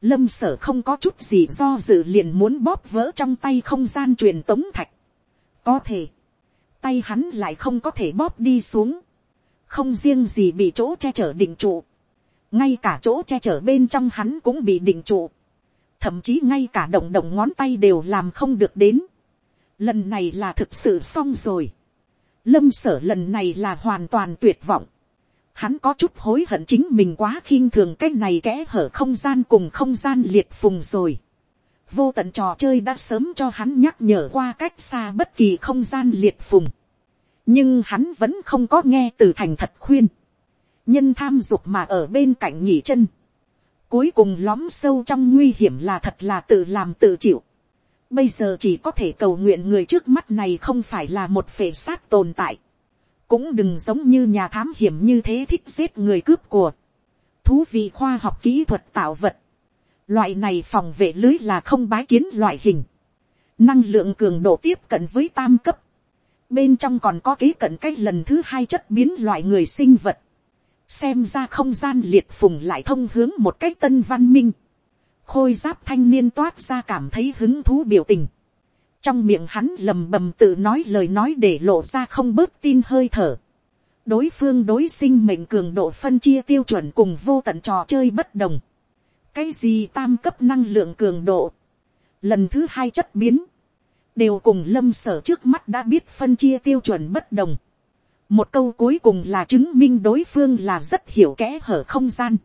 Lâm sở không có chút gì do dự liền muốn bóp vỡ trong tay không gian truyền tống thạch. Có thể, tay hắn lại không có thể bóp đi xuống, không riêng gì bị chỗ che chở định trụ, ngay cả chỗ che chở bên trong hắn cũng bị định trụ, thậm chí ngay cả động động ngón tay đều làm không được đến. Lần này là thực sự xong rồi. Lâm sở lần này là hoàn toàn tuyệt vọng. Hắn có chút hối hận chính mình quá khinh thường cái này kẽ hở không gian cùng không gian liệt phùng rồi vô tận trò chơi đã sớm cho hắn nhắc nhở qua cách xa bất kỳ không gian liệt phùng. nhưng hắn vẫn không có nghe từ thành thật khuyên nhân tham dục mà ở bên cạnh nghỉ chân. cuối cùng lóm sâu trong nguy hiểm là thật là tự làm tự chịu. bây giờ chỉ có thể cầu nguyện người trước mắt này không phải là một phệ sát tồn tại. cũng đừng giống như nhà thám hiểm như thế thích giết người cướp của. thú vị khoa học kỹ thuật tạo vật Loại này phòng vệ lưới là không bái kiến loại hình. Năng lượng cường độ tiếp cận với tam cấp. Bên trong còn có kế cận cách lần thứ hai chất biến loại người sinh vật. Xem ra không gian liệt phùng lại thông hướng một cách tân văn minh. Khôi giáp thanh niên toát ra cảm thấy hứng thú biểu tình. Trong miệng hắn lầm bầm tự nói lời nói để lộ ra không bớt tin hơi thở đối phương đối sinh mệnh cường độ phân chia tiêu chuẩn cùng vô tận trò chơi bất đồng cái gì tam cấp năng lượng cường độ, lần thứ hai chất biến, đều cùng lâm sở trước mắt đã biết phân chia tiêu chuẩn bất đồng một câu cuối cùng là chứng minh đối phương là rất hiểu kẽ hở không gian,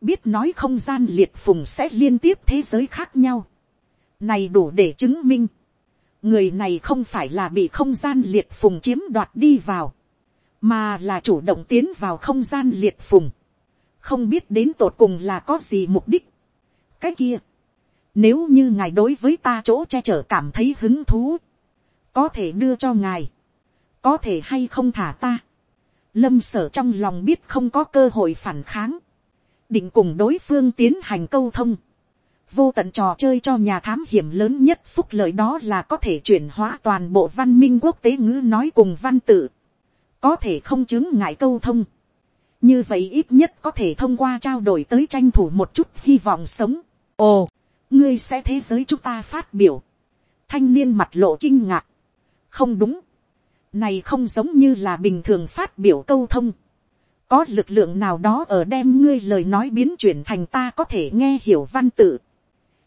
biết nói không gian liệt phùng sẽ liên tiếp thế giới khác nhau, này đủ để chứng minh, người này không phải là bị không gian liệt phùng chiếm đoạt đi vào, mà là chủ động tiến vào không gian liệt phùng, không biết đến tột cùng là có gì mục đích. cái kia, nếu như ngài đối với ta chỗ che chở cảm thấy hứng thú, có thể đưa cho ngài, có thể hay không thả ta. Lâm sở trong lòng biết không có cơ hội phản kháng, định cùng đối phương tiến hành câu thông. Vô tận trò chơi cho nhà thám hiểm lớn nhất phúc lợi đó là có thể chuyển hóa toàn bộ văn minh quốc tế ngữ nói cùng văn tự. Có thể không chứng ngại câu thông. Như vậy ít nhất có thể thông qua trao đổi tới tranh thủ một chút hy vọng sống. Ồ, ngươi sẽ thế giới chúng ta phát biểu. Thanh niên mặt lộ kinh ngạc. Không đúng. Này không giống như là bình thường phát biểu câu thông. Có lực lượng nào đó ở đem ngươi lời nói biến chuyển thành ta có thể nghe hiểu văn tự.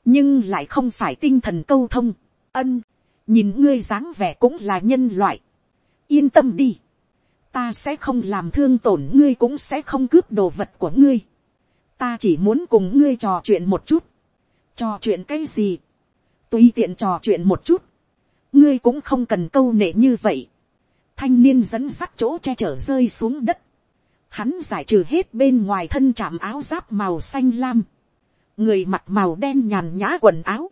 Nhưng lại không phải tinh thần câu thông. Ân, nhìn ngươi dáng vẻ cũng là nhân loại. Yên tâm đi. Ta sẽ không làm thương tổn ngươi cũng sẽ không cướp đồ vật của ngươi. Ta chỉ muốn cùng ngươi trò chuyện một chút trò chuyện cái gì, tùy tiện trò chuyện một chút, ngươi cũng không cần câu nệ như vậy, thanh niên dẫn sắt chỗ che chở rơi xuống đất, hắn giải trừ hết bên ngoài thân chạm áo giáp màu xanh lam, người mặc màu đen nhàn nhã quần áo,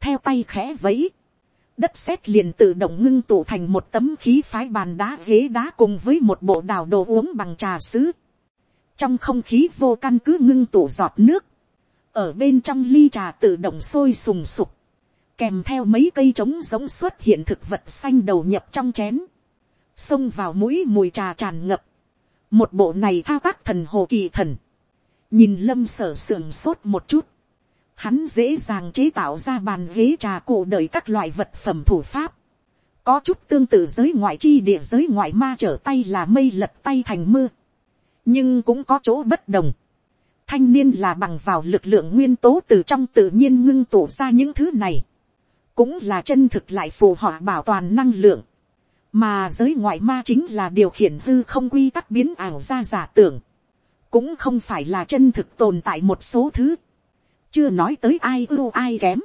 theo tay khẽ vẫy, đất sét liền tự động ngưng tụ thành một tấm khí phái bàn đá ghế đá cùng với một bộ đào đồ uống bằng trà sứ. trong không khí vô căn cứ ngưng tụ giọt nước, ở bên trong ly trà tự động sôi sùng sục, kèm theo mấy cây trống giống xuất hiện thực vật xanh đầu nhập trong chén, xông vào mũi mùi trà tràn ngập, một bộ này thao tác thần hồ kỳ thần, nhìn lâm sở sườn sốt một chút, hắn dễ dàng chế tạo ra bàn ghế trà cổ đời các loại vật phẩm thủ pháp, có chút tương tự giới ngoại chi địa giới ngoại ma trở tay là mây lật tay thành mưa, nhưng cũng có chỗ bất đồng, thanh niên là bằng vào lực lượng nguyên tố từ trong tự nhiên ngưng tụ ra những thứ này, cũng là chân thực lại phù họ bảo toàn năng lượng, mà giới ngoại ma chính là điều khiển hư không quy tắc biến ảo ra giả tưởng, cũng không phải là chân thực tồn tại một số thứ, chưa nói tới ai ưu ai kém,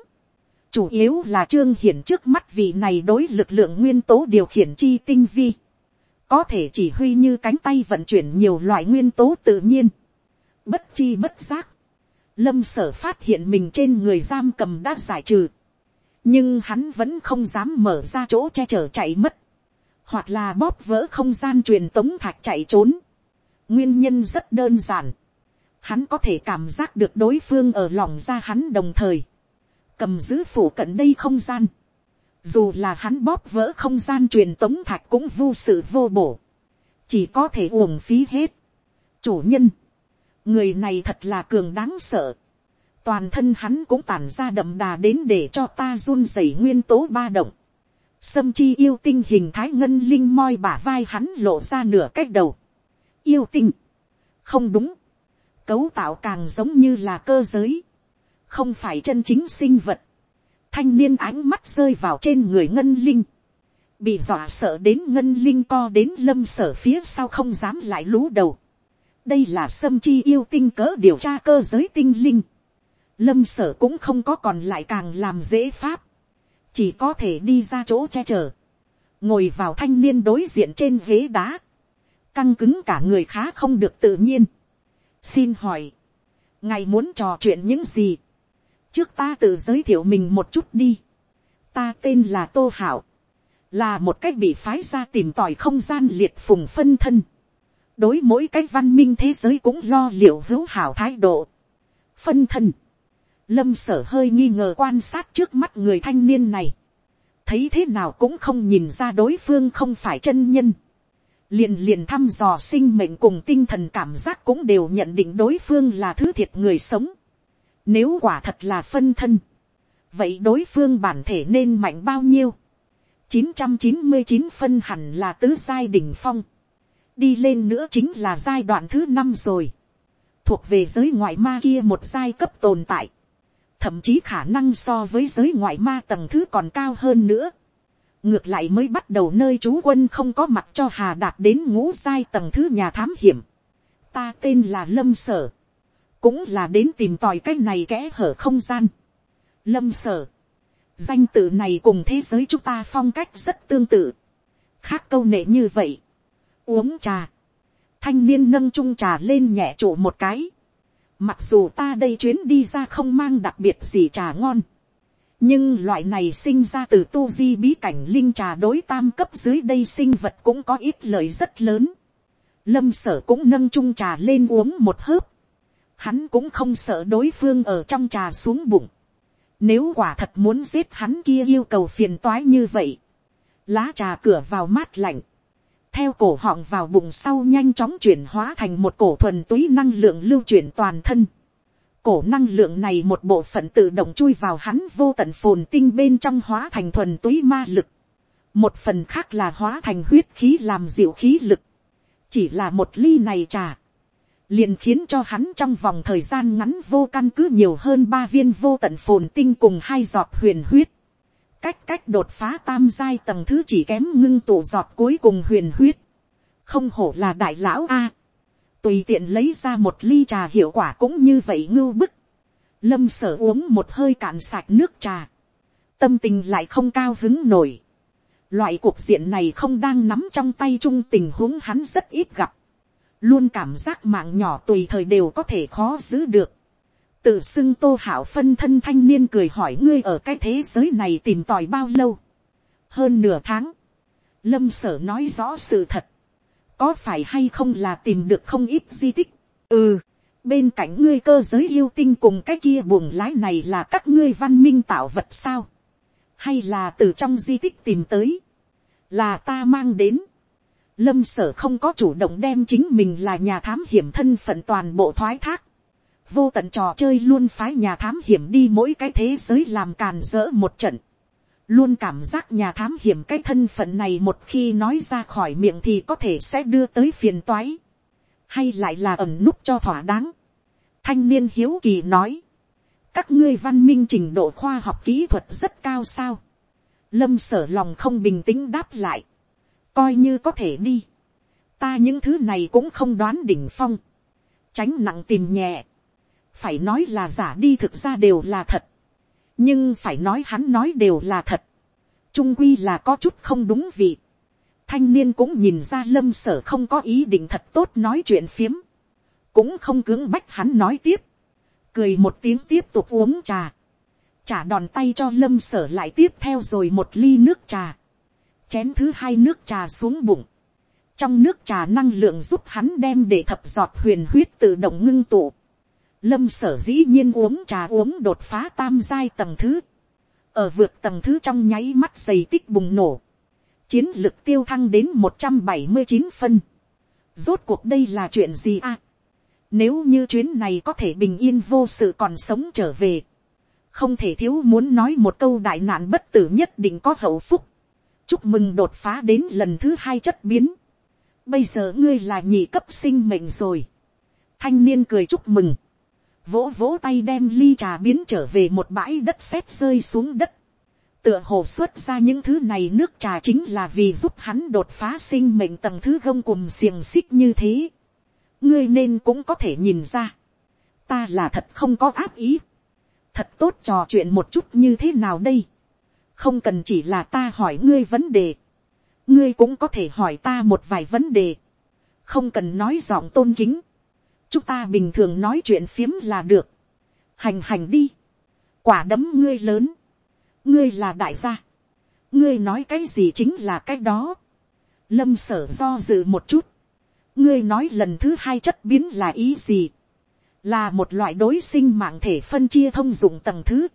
chủ yếu là trương hiển trước mắt vị này đối lực lượng nguyên tố điều khiển chi tinh vi, có thể chỉ huy như cánh tay vận chuyển nhiều loại nguyên tố tự nhiên, Bất chi bất giác. Lâm sở phát hiện mình trên người giam cầm đã giải trừ. Nhưng hắn vẫn không dám mở ra chỗ che chở chạy mất. Hoặc là bóp vỡ không gian truyền tống thạch chạy trốn. Nguyên nhân rất đơn giản. Hắn có thể cảm giác được đối phương ở lòng ra hắn đồng thời. Cầm giữ phủ cận đây không gian. Dù là hắn bóp vỡ không gian truyền tống thạch cũng vô sự vô bổ. Chỉ có thể uổng phí hết. Chủ nhân, người này thật là cường đáng sợ. toàn thân hắn cũng tản ra đậm đà đến để cho ta run rẩy nguyên tố ba động sâm chi yêu tinh hình thái ngân linh moi bả vai hắn lộ ra nửa cách đầu. yêu tinh. không đúng. cấu tạo càng giống như là cơ giới. không phải chân chính sinh vật. thanh niên ánh mắt rơi vào trên người ngân linh bị dọa sợ đến ngân linh co đến lâm sở phía sau không dám lại lú đầu đây là sâm chi yêu tinh cỡ điều tra cơ giới tinh linh. lâm sở cũng không có còn lại càng làm dễ pháp chỉ có thể đi ra chỗ che chở. ngồi vào thanh niên đối diện trên ghế đá. căng cứng cả người khá không được tự nhiên. xin hỏi, ngài muốn trò chuyện những gì. trước ta tự giới thiệu mình một chút đi. ta tên là tô hảo. là một cách bị phái ra tìm tòi không gian liệt phùng phân thân đối mỗi cách văn minh thế giới cũng lo liệu hữu hảo thái độ. phân thân, lâm sở hơi nghi ngờ quan sát trước mắt người thanh niên này. thấy thế nào cũng không nhìn ra đối phương không phải chân nhân. liền liền thăm dò sinh mệnh cùng tinh thần cảm giác cũng đều nhận định đối phương là thứ thiệt người sống. nếu quả thật là phân thân, vậy đối phương bản thể nên mạnh bao nhiêu. 999 phân hẳn là tứ giai đỉnh phong đi lên nữa chính là giai đoạn thứ năm rồi, thuộc về giới ngoại ma kia một giai cấp tồn tại, thậm chí khả năng so với giới ngoại ma tầng thứ còn cao hơn nữa, ngược lại mới bắt đầu nơi chú quân không có mặt cho hà đạt đến ngũ giai tầng thứ nhà thám hiểm, ta tên là lâm sở, cũng là đến tìm tòi cái này kẽ hở không gian, lâm sở, Danh tự này cùng thế giới chúng ta phong cách rất tương tự. Khác câu nệ như vậy. Uống trà. Thanh niên nâng chung trà lên nhẹ trụ một cái. Mặc dù ta đây chuyến đi ra không mang đặc biệt gì trà ngon. Nhưng loại này sinh ra từ tu di bí cảnh linh trà đối tam cấp dưới đây sinh vật cũng có ít lợi rất lớn. Lâm sở cũng nâng chung trà lên uống một hớp. Hắn cũng không sợ đối phương ở trong trà xuống bụng. Nếu quả thật muốn giết hắn kia yêu cầu phiền toái như vậy. Lá trà cửa vào mát lạnh. Theo cổ họng vào bụng sau nhanh chóng chuyển hóa thành một cổ thuần túy năng lượng lưu chuyển toàn thân. Cổ năng lượng này một bộ phận tự động chui vào hắn vô tận phồn tinh bên trong hóa thành thuần túy ma lực. Một phần khác là hóa thành huyết khí làm dịu khí lực. Chỉ là một ly này trà liền khiến cho hắn trong vòng thời gian ngắn vô căn cứ nhiều hơn ba viên vô tận phồn tinh cùng hai giọt huyền huyết. Cách cách đột phá tam giai tầng thứ chỉ kém ngưng tụ giọt cuối cùng huyền huyết. Không hổ là đại lão A. Tùy tiện lấy ra một ly trà hiệu quả cũng như vậy ngưu bức. Lâm sở uống một hơi cạn sạch nước trà. Tâm tình lại không cao hứng nổi. Loại cuộc diện này không đang nắm trong tay chung tình huống hắn rất ít gặp luôn cảm giác mạng nhỏ tùy thời đều có thể khó giữ được tự xưng tô hảo phân thân thanh niên cười hỏi ngươi ở cái thế giới này tìm tòi bao lâu. hơn nửa tháng. lâm sở nói rõ sự thật. có phải hay không là tìm được không ít di tích. ừ, bên cạnh ngươi cơ giới yêu tinh cùng cái kia buồng lái này là các ngươi văn minh tạo vật sao. hay là từ trong di tích tìm tới. là ta mang đến lâm sở không có chủ động đem chính mình là nhà thám hiểm thân phận toàn bộ thoái thác vô tận trò chơi luôn phái nhà thám hiểm đi mỗi cái thế giới làm càn rỡ một trận. luôn cảm giác nhà thám hiểm cái thân phận này một khi nói ra khỏi miệng thì có thể sẽ đưa tới phiền toái. hay lại là ẩm núp cho thỏa đáng. thanh niên hiếu kỳ nói. các ngươi văn minh trình độ khoa học kỹ thuật rất cao sao. lâm sở lòng không bình tĩnh đáp lại coi như có thể đi. ta những thứ này cũng không đoán đỉnh phong, tránh nặng tìm nhẹ, phải nói là giả đi thực ra đều là thật, nhưng phải nói hắn nói đều là thật, trung quy là có chút không đúng vị. thanh niên cũng nhìn ra lâm sở không có ý định thật tốt nói chuyện phiếm, cũng không cưỡng bách hắn nói tiếp, cười một tiếng tiếp tục uống trà, trả đòn tay cho lâm sở lại tiếp theo rồi một ly nước trà, chén thứ hai nước trà xuống bụng. Trong nước trà năng lượng giúp hắn đem để thập giọt huyền huyết tự động ngưng tụ. Lâm sở dĩ nhiên uống trà uống đột phá tam giai tầng thứ. Ở vượt tầng thứ trong nháy mắt dày tích bùng nổ. Chiến lực tiêu thăng đến một trăm bảy mươi chín phân. Rốt cuộc đây là chuyện gì à? Nếu như chuyến này có thể bình yên vô sự còn sống trở về. Không thể thiếu muốn nói một câu đại nạn bất tử nhất định có hậu phúc chúc mừng đột phá đến lần thứ hai chất biến. bây giờ ngươi là nhị cấp sinh mệnh rồi. thanh niên cười chúc mừng vỗ vỗ tay đem ly trà biến trở về một bãi đất sét rơi xuống đất. tựa hồ xuất ra những thứ này nước trà chính là vì giúp hắn đột phá sinh mệnh tầng thứ gông cùng xiềng xích như thế. ngươi nên cũng có thể nhìn ra. ta là thật không có áp ý. thật tốt trò chuyện một chút như thế nào đây không cần chỉ là ta hỏi ngươi vấn đề, ngươi cũng có thể hỏi ta một vài vấn đề, không cần nói giọng tôn kính, chúng ta bình thường nói chuyện phiếm là được, hành hành đi, quả đấm ngươi lớn, ngươi là đại gia, ngươi nói cái gì chính là cái đó, lâm sở do dự một chút, ngươi nói lần thứ hai chất biến là ý gì, là một loại đối sinh mạng thể phân chia thông dụng tầng thứ,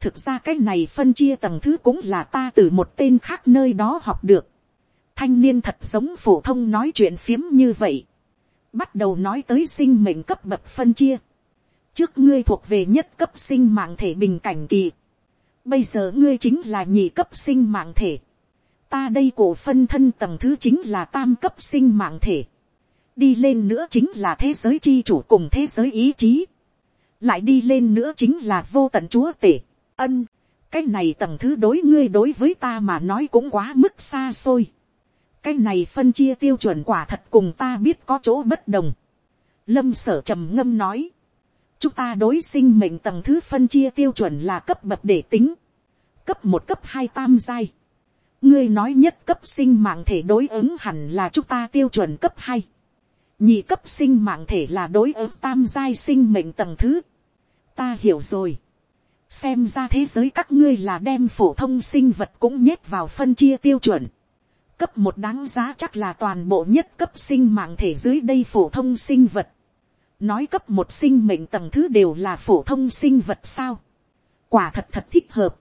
thực ra cái này phân chia tầng thứ cũng là ta từ một tên khác nơi đó học được. thanh niên thật giống phổ thông nói chuyện phiếm như vậy bắt đầu nói tới sinh mệnh cấp bậc phân chia. trước ngươi thuộc về nhất cấp sinh mạng thể bình cảnh kỳ. bây giờ ngươi chính là nhị cấp sinh mạng thể. ta đây cổ phân thân tầng thứ chính là tam cấp sinh mạng thể. đi lên nữa chính là thế giới chi chủ cùng thế giới ý chí. lại đi lên nữa chính là vô tận chúa tể ân, cái này tầng thứ đối ngươi đối với ta mà nói cũng quá mức xa xôi cái này phân chia tiêu chuẩn quả thật cùng ta biết có chỗ bất đồng. lâm sở trầm ngâm nói, chúng ta đối sinh mệnh tầng thứ phân chia tiêu chuẩn là cấp bậc để tính. cấp một cấp hai tam giai, ngươi nói nhất cấp sinh mạng thể đối ứng hẳn là chúng ta tiêu chuẩn cấp hai, nhị cấp sinh mạng thể là đối ứng tam giai sinh mệnh tầng thứ, ta hiểu rồi, xem ra thế giới các ngươi là đem phổ thông sinh vật cũng nhét vào phân chia tiêu chuẩn, cấp một đáng giá chắc là toàn bộ nhất cấp sinh mạng thể dưới đây phổ thông sinh vật, nói cấp một sinh mệnh tầng thứ đều là phổ thông sinh vật sao, quả thật thật thích hợp,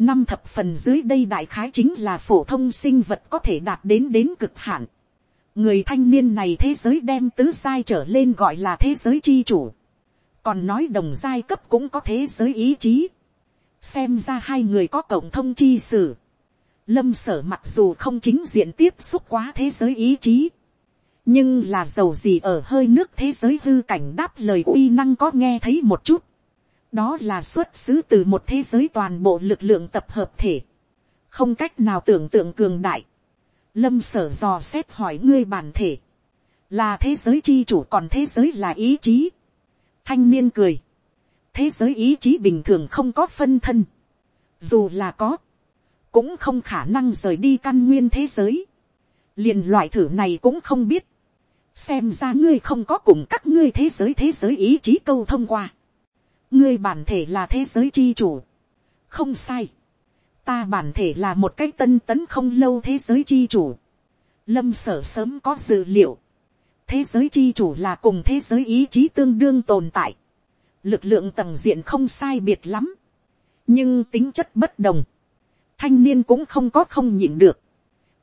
năm thập phần dưới đây đại khái chính là phổ thông sinh vật có thể đạt đến đến cực hạn. người thanh niên này thế giới đem tứ sai trở lên gọi là thế giới chi chủ. còn nói đồng giai cấp cũng có thế giới ý chí. xem ra hai người có cộng thông chi sử lâm sở mặc dù không chính diện tiếp xúc quá thế giới ý chí. nhưng là dầu gì ở hơi nước thế giới hư cảnh đáp lời uy năng có nghe thấy một chút đó là xuất xứ từ một thế giới toàn bộ lực lượng tập hợp thể, không cách nào tưởng tượng cường đại. Lâm sở dò xét hỏi ngươi bản thể, là thế giới chi chủ còn thế giới là ý chí. Thanh niên cười, thế giới ý chí bình thường không có phân thân, dù là có, cũng không khả năng rời đi căn nguyên thế giới. liền loại thử này cũng không biết, xem ra ngươi không có cùng các ngươi thế giới thế giới ý chí câu thông qua ngươi bản thể là thế giới chi chủ. không sai. ta bản thể là một cái tân tấn không lâu thế giới chi chủ. lâm sở sớm có dự liệu. thế giới chi chủ là cùng thế giới ý chí tương đương tồn tại. lực lượng tầng diện không sai biệt lắm. nhưng tính chất bất đồng thanh niên cũng không có không nhịn được.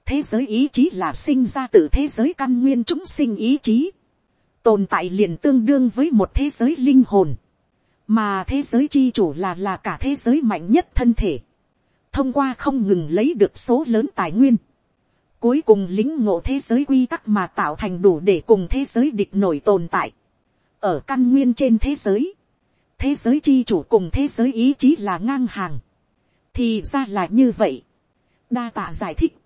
thế giới ý chí là sinh ra từ thế giới căn nguyên chúng sinh ý chí. tồn tại liền tương đương với một thế giới linh hồn. Mà thế giới chi chủ là là cả thế giới mạnh nhất thân thể, thông qua không ngừng lấy được số lớn tài nguyên, cuối cùng lính ngộ thế giới quy tắc mà tạo thành đủ để cùng thế giới địch nổi tồn tại, ở căn nguyên trên thế giới, thế giới chi chủ cùng thế giới ý chí là ngang hàng, thì ra là như vậy, đa tạ giải thích,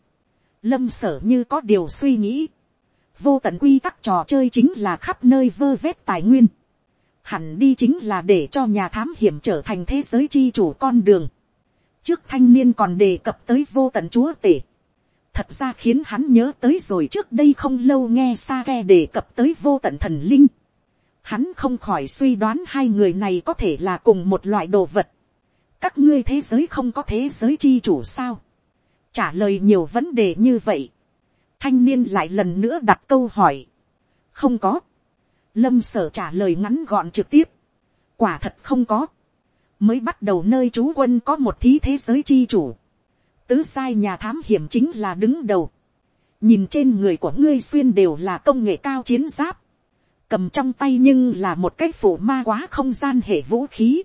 lâm sở như có điều suy nghĩ, vô tận quy tắc trò chơi chính là khắp nơi vơ vét tài nguyên, hẳn đi chính là để cho nhà thám hiểm trở thành thế giới chi chủ con đường. trước thanh niên còn đề cập tới vô tận chúa tể. thật ra khiến hắn nhớ tới rồi trước đây không lâu nghe sa ghe đề cập tới vô tận thần linh. hắn không khỏi suy đoán hai người này có thể là cùng một loại đồ vật các ngươi thế giới không có thế giới chi chủ sao. trả lời nhiều vấn đề như vậy. thanh niên lại lần nữa đặt câu hỏi. không có Lâm sở trả lời ngắn gọn trực tiếp. Quả thật không có. Mới bắt đầu nơi chú quân có một thí thế giới chi chủ. Tứ sai nhà thám hiểm chính là đứng đầu. Nhìn trên người của ngươi xuyên đều là công nghệ cao chiến giáp. Cầm trong tay nhưng là một cái phủ ma quá không gian hệ vũ khí.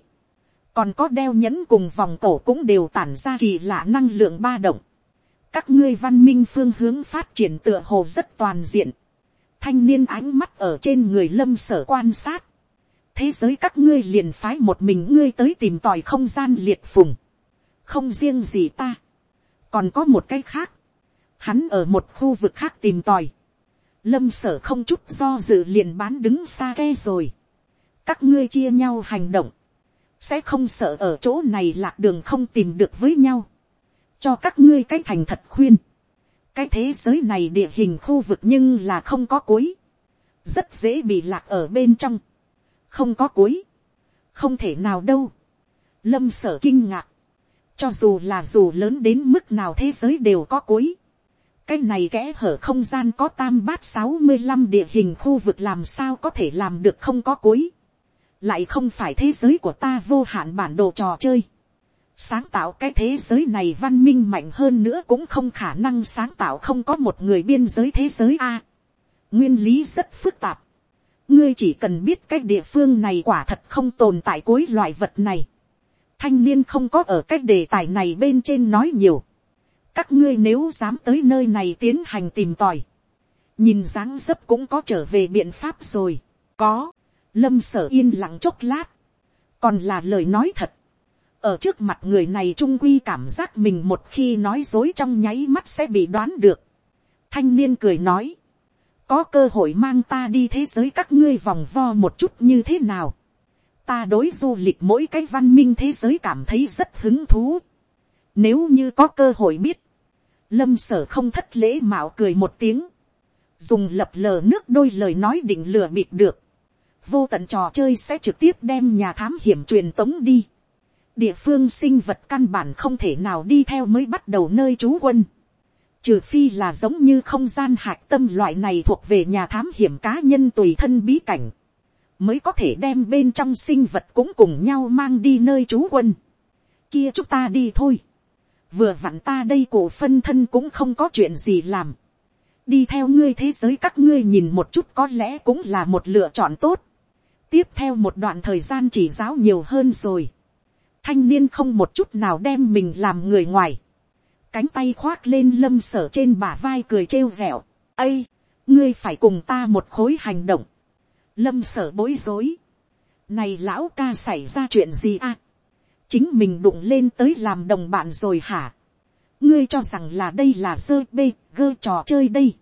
Còn có đeo nhẫn cùng vòng cổ cũng đều tản ra kỳ lạ năng lượng ba động. Các ngươi văn minh phương hướng phát triển tựa hồ rất toàn diện thanh niên ánh mắt ở trên người lâm sở quan sát. thế giới các ngươi liền phái một mình ngươi tới tìm tòi không gian liệt phùng. không riêng gì ta. còn có một cái khác. hắn ở một khu vực khác tìm tòi. lâm sở không chút do dự liền bán đứng xa ke rồi. các ngươi chia nhau hành động sẽ không sợ ở chỗ này lạc đường không tìm được với nhau. cho các ngươi cái thành thật khuyên. Cái thế giới này địa hình khu vực nhưng là không có cuối, rất dễ bị lạc ở bên trong, không có cuối, không thể nào đâu, lâm sở kinh ngạc, cho dù là dù lớn đến mức nào thế giới đều có cuối, cái này kẽ hở không gian có tam bát sáu mươi năm địa hình khu vực làm sao có thể làm được không có cuối, lại không phải thế giới của ta vô hạn bản đồ trò chơi, sáng tạo cái thế giới này văn minh mạnh hơn nữa cũng không khả năng sáng tạo không có một người biên giới thế giới a. nguyên lý rất phức tạp. ngươi chỉ cần biết cái địa phương này quả thật không tồn tại cuối loại vật này. thanh niên không có ở cái đề tài này bên trên nói nhiều. các ngươi nếu dám tới nơi này tiến hành tìm tòi. nhìn dáng dấp cũng có trở về biện pháp rồi. có lâm sở yên lặng chốc lát. còn là lời nói thật ở trước mặt người này trung quy cảm giác mình một khi nói dối trong nháy mắt sẽ bị đoán được. thanh niên cười nói, có cơ hội mang ta đi thế giới các ngươi vòng vo một chút như thế nào. ta đối du lịch mỗi cái văn minh thế giới cảm thấy rất hứng thú. Nếu như có cơ hội biết, lâm sở không thất lễ mạo cười một tiếng, dùng lập lờ nước đôi lời nói định lừa bịp được, vô tận trò chơi sẽ trực tiếp đem nhà thám hiểm truyền tống đi. địa phương sinh vật căn bản không thể nào đi theo mới bắt đầu nơi trú quân. trừ phi là giống như không gian hạc tâm loại này thuộc về nhà thám hiểm cá nhân tùy thân bí cảnh, mới có thể đem bên trong sinh vật cũng cùng nhau mang đi nơi trú quân. kia chúng ta đi thôi. vừa vặn ta đây cổ phân thân cũng không có chuyện gì làm. đi theo ngươi thế giới các ngươi nhìn một chút có lẽ cũng là một lựa chọn tốt tiếp theo một đoạn thời gian chỉ giáo nhiều hơn rồi. thanh niên không một chút nào đem mình làm người ngoài. cánh tay khoác lên lâm sở trên bả vai cười trêu vẹo. ây, ngươi phải cùng ta một khối hành động. lâm sở bối rối. này lão ca xảy ra chuyện gì à. chính mình đụng lên tới làm đồng bạn rồi hả. ngươi cho rằng là đây là sơ bê gơ trò chơi đây.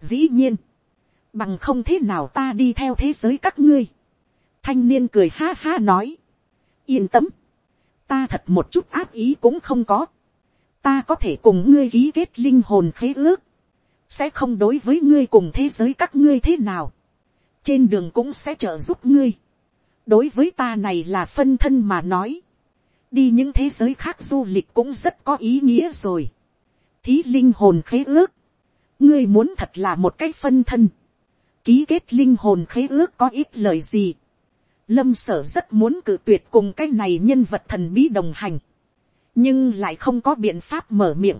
dĩ nhiên, bằng không thế nào ta đi theo thế giới các ngươi Thanh niên cười ha ha nói. Yên tâm. Ta thật một chút áp ý cũng không có. Ta có thể cùng ngươi ký kết linh hồn khế ước. Sẽ không đối với ngươi cùng thế giới các ngươi thế nào. Trên đường cũng sẽ trợ giúp ngươi. Đối với ta này là phân thân mà nói. Đi những thế giới khác du lịch cũng rất có ý nghĩa rồi. Thí linh hồn khế ước. Ngươi muốn thật là một cái phân thân ký kết linh hồn khế ước có ít lời gì. Lâm sở rất muốn cự tuyệt cùng cái này nhân vật thần bí đồng hành. Nhưng lại không có biện pháp mở miệng.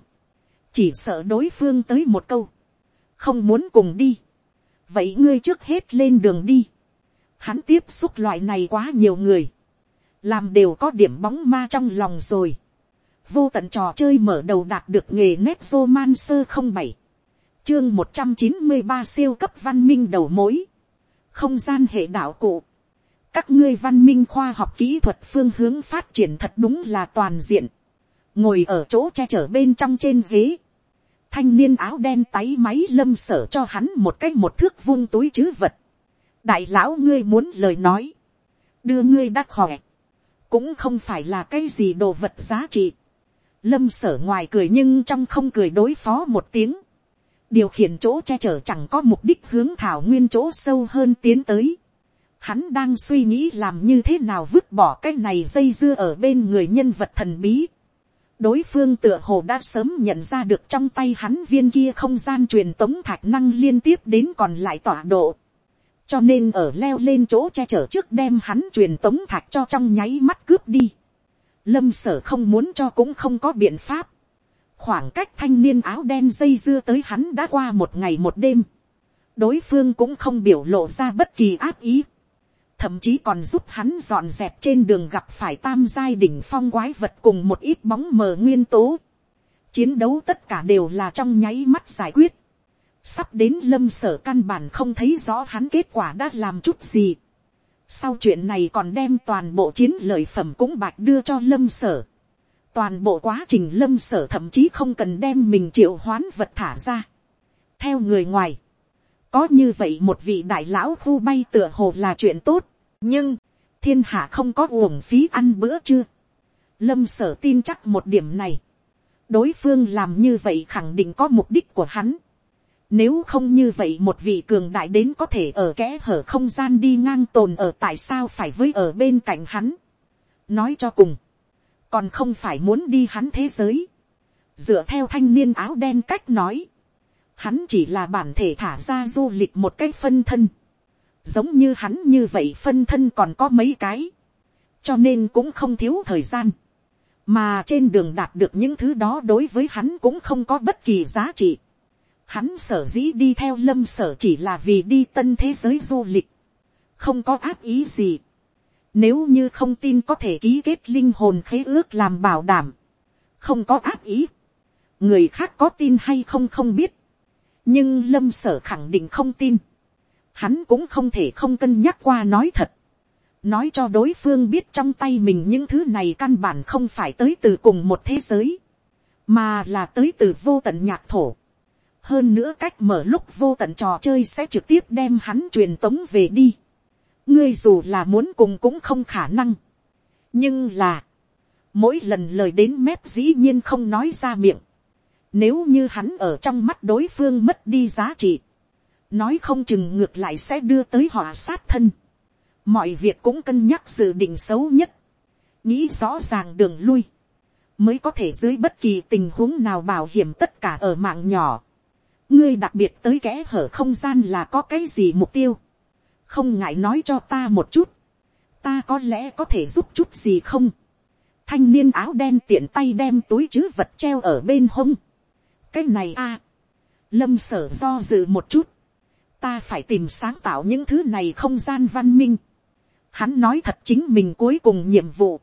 Chỉ sợ đối phương tới một câu. Không muốn cùng đi. Vậy ngươi trước hết lên đường đi. Hắn tiếp xúc loại này quá nhiều người. Làm đều có điểm bóng ma trong lòng rồi. Vô tận trò chơi mở đầu đạt được nghề nét romancer không bảy chương một trăm chín mươi ba siêu cấp văn minh đầu mối. Không gian hệ đạo cụ các ngươi văn minh khoa học kỹ thuật phương hướng phát triển thật đúng là toàn diện, ngồi ở chỗ che chở bên trong trên ghế, thanh niên áo đen táy máy lâm sở cho hắn một cách một thước vung túi chứ vật, đại lão ngươi muốn lời nói, đưa ngươi đã khỏe, cũng không phải là cái gì đồ vật giá trị, lâm sở ngoài cười nhưng trong không cười đối phó một tiếng, điều khiển chỗ che chở chẳng có mục đích hướng thảo nguyên chỗ sâu hơn tiến tới, Hắn đang suy nghĩ làm như thế nào vứt bỏ cái này dây dưa ở bên người nhân vật thần bí. Đối phương tựa hồ đã sớm nhận ra được trong tay hắn viên kia không gian truyền tống thạch năng liên tiếp đến còn lại tọa độ. Cho nên ở leo lên chỗ che chở trước đem hắn truyền tống thạch cho trong nháy mắt cướp đi. Lâm sở không muốn cho cũng không có biện pháp. Khoảng cách thanh niên áo đen dây dưa tới hắn đã qua một ngày một đêm. Đối phương cũng không biểu lộ ra bất kỳ áp ý thậm chí còn giúp hắn dọn dẹp trên đường gặp phải tam giai đỉnh phong quái vật cùng một ít bóng mờ nguyên tố. Chiến đấu tất cả đều là trong nháy mắt giải quyết. Sắp đến lâm sở căn bản không thấy rõ hắn kết quả đã làm chút gì. Sau chuyện này còn đem toàn bộ chiến lợi phẩm cũng bạch đưa cho lâm sở. Toàn bộ quá trình lâm sở thậm chí không cần đem mình triệu hoán vật thả ra. Theo người ngoài có như vậy một vị đại lão khu bay tựa hồ là chuyện tốt, nhưng, thiên hạ không có uổng phí ăn bữa chưa. lâm sở tin chắc một điểm này, đối phương làm như vậy khẳng định có mục đích của hắn. Nếu không như vậy một vị cường đại đến có thể ở kẽ hở không gian đi ngang tồn ở tại sao phải với ở bên cạnh hắn. Nói cho cùng, còn không phải muốn đi hắn thế giới. Dựa theo thanh niên áo đen cách nói, hắn chỉ là bản thể thả ra du lịch một cách phân thân. giống như hắn như vậy phân thân còn có mấy cái, cho nên cũng không thiếu thời gian. mà trên đường đạt được những thứ đó đối với hắn cũng không có bất kỳ giá trị. hắn sở dĩ đi theo lâm sở chỉ là vì đi tân thế giới du lịch, không có áp ý gì. Nếu như không tin có thể ký kết linh hồn khế ước làm bảo đảm, không có áp ý. người khác có tin hay không không biết nhưng lâm sở khẳng định không tin. hắn cũng không thể không cân nhắc qua nói thật. nói cho đối phương biết trong tay mình những thứ này căn bản không phải tới từ cùng một thế giới, mà là tới từ vô tận nhạc thổ. hơn nữa cách mở lúc vô tận trò chơi sẽ trực tiếp đem hắn truyền tống về đi. ngươi dù là muốn cùng cũng không khả năng. nhưng là, mỗi lần lời đến mép dĩ nhiên không nói ra miệng, nếu như hắn ở trong mắt đối phương mất đi giá trị, nói không chừng ngược lại sẽ đưa tới họ sát thân, mọi việc cũng cân nhắc dự định xấu nhất, nghĩ rõ ràng đường lui, mới có thể dưới bất kỳ tình huống nào bảo hiểm tất cả ở mạng nhỏ. ngươi đặc biệt tới kẽ hở không gian là có cái gì mục tiêu, không ngại nói cho ta một chút, ta có lẽ có thể giúp chút gì không. thanh niên áo đen tiện tay đem túi chứ vật treo ở bên hông cái này a, lâm sở do dự một chút, ta phải tìm sáng tạo những thứ này không gian văn minh. Hắn nói thật chính mình cuối cùng nhiệm vụ.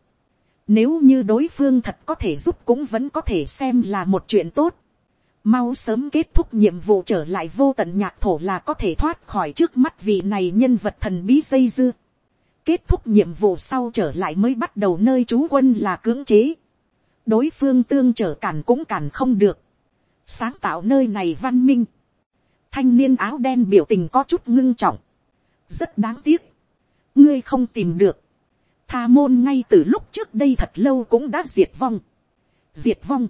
Nếu như đối phương thật có thể giúp cũng vẫn có thể xem là một chuyện tốt. Mau sớm kết thúc nhiệm vụ trở lại vô tận nhạc thổ là có thể thoát khỏi trước mắt vị này nhân vật thần bí dây dưa. Kết thúc nhiệm vụ sau trở lại mới bắt đầu nơi trú quân là cưỡng chế. Đối phương tương trở cản cũng cản không được. Sáng tạo nơi này văn minh. Thanh niên áo đen biểu tình có chút ngưng trọng. Rất đáng tiếc. Ngươi không tìm được Tha môn ngay từ lúc trước đây thật lâu cũng đã diệt vong. Diệt vong.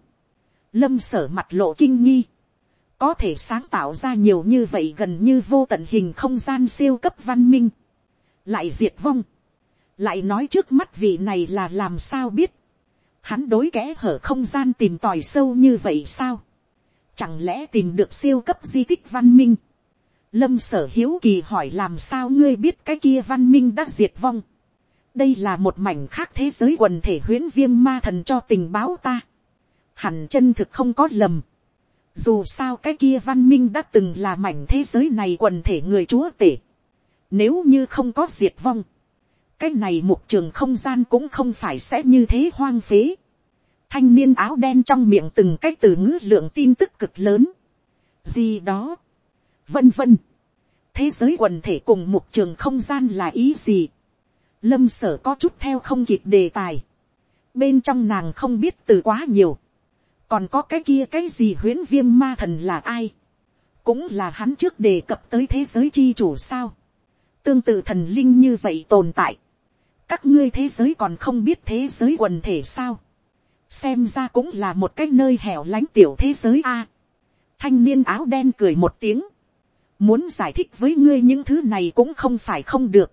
Lâm sở mặt lộ kinh nghi. Có thể sáng tạo ra nhiều như vậy gần như vô tận hình không gian siêu cấp văn minh. Lại diệt vong. Lại nói trước mắt vị này là làm sao biết. Hắn đối kẽ hở không gian tìm tòi sâu như vậy sao. Chẳng lẽ tìm được siêu cấp di tích văn minh. Lâm sở hiếu kỳ hỏi làm sao ngươi biết cái kia văn minh đã diệt vong đây là một mảnh khác thế giới quần thể huyễn viêm ma thần cho tình báo ta. hẳn chân thực không có lầm. dù sao cái kia văn minh đã từng là mảnh thế giới này quần thể người chúa tể. nếu như không có diệt vong, cái này mục trường không gian cũng không phải sẽ như thế hoang phế thanh niên áo đen trong miệng từng cái từ ngữ lượng tin tức cực lớn. gì đó. vân vân. thế giới quần thể cùng mục trường không gian là ý gì lâm sở có chút theo không kịp đề tài. bên trong nàng không biết từ quá nhiều. còn có cái kia cái gì huyễn viêm ma thần là ai. cũng là hắn trước đề cập tới thế giới chi chủ sao. tương tự thần linh như vậy tồn tại. các ngươi thế giới còn không biết thế giới quần thể sao xem ra cũng là một cái nơi hẻo lánh tiểu thế giới a. thanh niên áo đen cười một tiếng. muốn giải thích với ngươi những thứ này cũng không phải không được.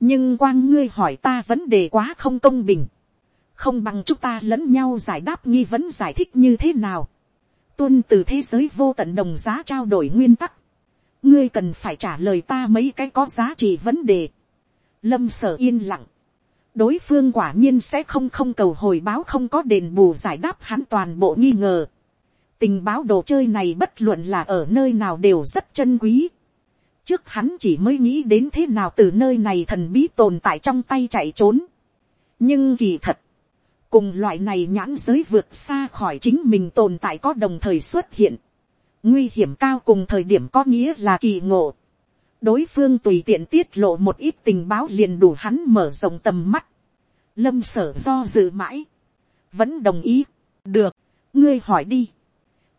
Nhưng quang ngươi hỏi ta vấn đề quá không công bình, không bằng chúng ta lẫn nhau giải đáp nghi vấn giải thích như thế nào, tuân từ thế giới vô tận đồng giá trao đổi nguyên tắc, ngươi cần phải trả lời ta mấy cái có giá trị vấn đề, lâm sở yên lặng, đối phương quả nhiên sẽ không không cầu hồi báo không có đền bù giải đáp hắn toàn bộ nghi ngờ, tình báo đồ chơi này bất luận là ở nơi nào đều rất chân quý, trước hắn chỉ mới nghĩ đến thế nào từ nơi này thần bí tồn tại trong tay chạy trốn. nhưng kỳ thật, cùng loại này nhãn giới vượt xa khỏi chính mình tồn tại có đồng thời xuất hiện. nguy hiểm cao cùng thời điểm có nghĩa là kỳ ngộ đối phương tùy tiện tiết lộ một ít tình báo liền đủ hắn mở rộng tầm mắt. lâm sở do dự mãi. vẫn đồng ý. được, ngươi hỏi đi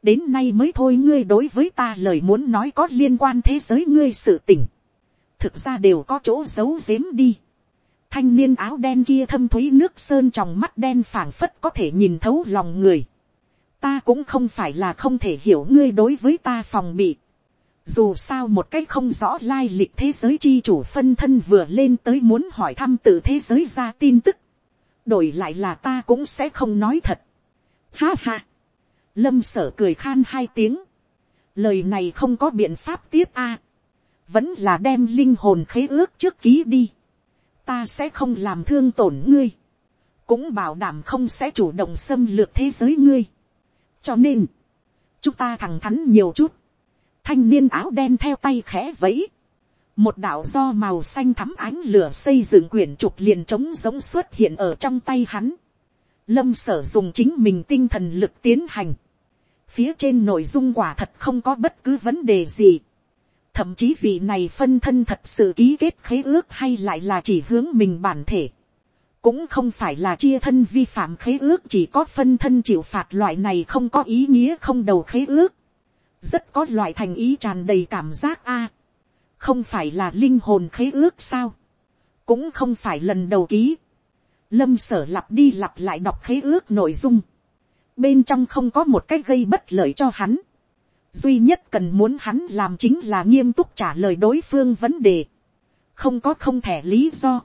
đến nay mới thôi ngươi đối với ta lời muốn nói có liên quan thế giới ngươi sự tỉnh. thực ra đều có chỗ giấu giếm đi. thanh niên áo đen kia thâm thúy nước sơn trong mắt đen phảng phất có thể nhìn thấu lòng người. ta cũng không phải là không thể hiểu ngươi đối với ta phòng bị dù sao một cách không rõ lai lịch thế giới chi chủ phân thân vừa lên tới muốn hỏi thăm từ thế giới ra tin tức. đổi lại là ta cũng sẽ không nói thật. ha ha. Lâm sở cười khan hai tiếng, lời này không có biện pháp tiếp a, vẫn là đem linh hồn khế ước trước ký đi, ta sẽ không làm thương tổn ngươi, cũng bảo đảm không sẽ chủ động xâm lược thế giới ngươi, cho nên, chúng ta thẳng thắn nhiều chút, thanh niên áo đen theo tay khẽ vẫy, một đạo do màu xanh thắm ánh lửa xây dựng quyển trục liền trống giống xuất hiện ở trong tay hắn. Lâm sở dùng chính mình tinh thần lực tiến hành. Phía trên nội dung quả thật không có bất cứ vấn đề gì. Thậm chí vị này phân thân thật sự ký kết khế ước hay lại là chỉ hướng mình bản thể. Cũng không phải là chia thân vi phạm khế ước chỉ có phân thân chịu phạt loại này không có ý nghĩa không đầu khế ước. Rất có loại thành ý tràn đầy cảm giác a. Không phải là linh hồn khế ước sao. Cũng không phải lần đầu ký. Lâm sở lặp đi lặp lại đọc khế ước nội dung, bên trong không có một cái gây bất lợi cho hắn, duy nhất cần muốn hắn làm chính là nghiêm túc trả lời đối phương vấn đề, không có không thể lý do,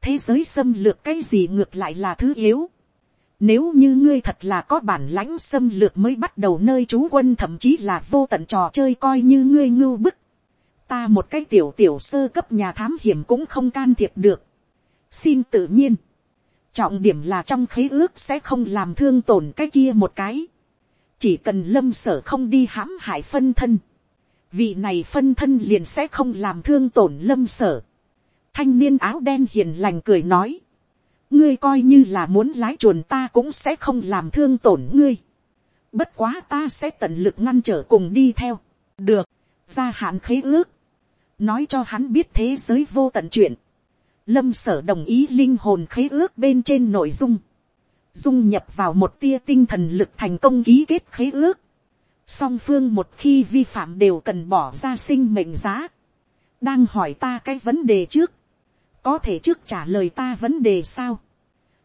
thế giới xâm lược cái gì ngược lại là thứ yếu, nếu như ngươi thật là có bản lãnh xâm lược mới bắt đầu nơi trú quân thậm chí là vô tận trò chơi coi như ngươi ngưu bức. Ta một cái tiểu tiểu sơ cấp nhà thám hiểm cũng không can thiệp được. Xin tự nhiên. Trọng điểm là trong khế ước sẽ không làm thương tổn cái kia một cái. Chỉ cần lâm sở không đi hãm hại phân thân. Vị này phân thân liền sẽ không làm thương tổn lâm sở. Thanh niên áo đen hiền lành cười nói ngươi coi như là muốn lái chuồn ta cũng sẽ không làm thương tổn ngươi. bất quá ta sẽ tận lực ngăn trở cùng đi theo. được, gia hạn khế ước. nói cho hắn biết thế giới vô tận chuyện. lâm sở đồng ý linh hồn khế ước bên trên nội dung. dung nhập vào một tia tinh thần lực thành công ký kết khế ước. song phương một khi vi phạm đều cần bỏ ra sinh mệnh giá. đang hỏi ta cái vấn đề trước có thể trước trả lời ta vấn đề sao.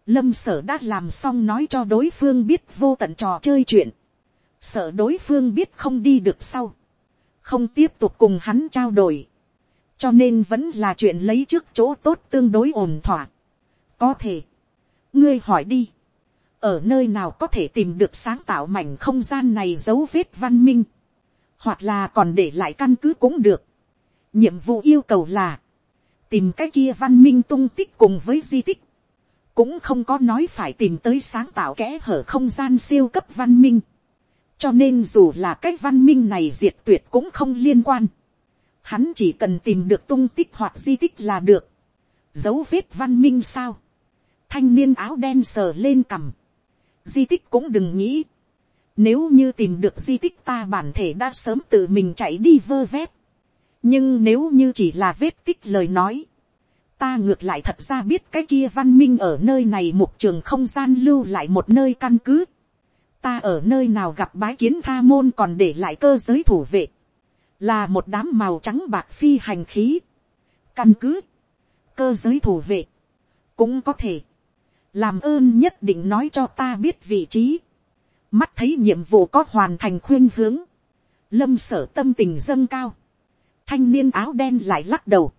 lâm sở đã làm xong nói cho đối phương biết vô tận trò chơi chuyện. sợ đối phương biết không đi được sau. không tiếp tục cùng hắn trao đổi. cho nên vẫn là chuyện lấy trước chỗ tốt tương đối ổn thỏa. có thể. ngươi hỏi đi. ở nơi nào có thể tìm được sáng tạo mảnh không gian này dấu vết văn minh. hoặc là còn để lại căn cứ cũng được. nhiệm vụ yêu cầu là tìm cái kia văn minh tung tích cùng với di tích, cũng không có nói phải tìm tới sáng tạo kẽ hở không gian siêu cấp văn minh. cho nên dù là cái văn minh này diệt tuyệt cũng không liên quan. hắn chỉ cần tìm được tung tích hoặc di tích là được. dấu vết văn minh sao. thanh niên áo đen sờ lên cằm. di tích cũng đừng nghĩ. nếu như tìm được di tích ta bản thể đã sớm tự mình chạy đi vơ vét nhưng nếu như chỉ là vết tích lời nói, ta ngược lại thật ra biết cái kia văn minh ở nơi này một trường không gian lưu lại một nơi căn cứ. ta ở nơi nào gặp bái kiến tha môn còn để lại cơ giới thủ vệ, là một đám màu trắng bạc phi hành khí. căn cứ, cơ giới thủ vệ, cũng có thể, làm ơn nhất định nói cho ta biết vị trí, mắt thấy nhiệm vụ có hoàn thành khuyên hướng, lâm sở tâm tình dâng cao, thanh niên áo đen lại lắc đầu,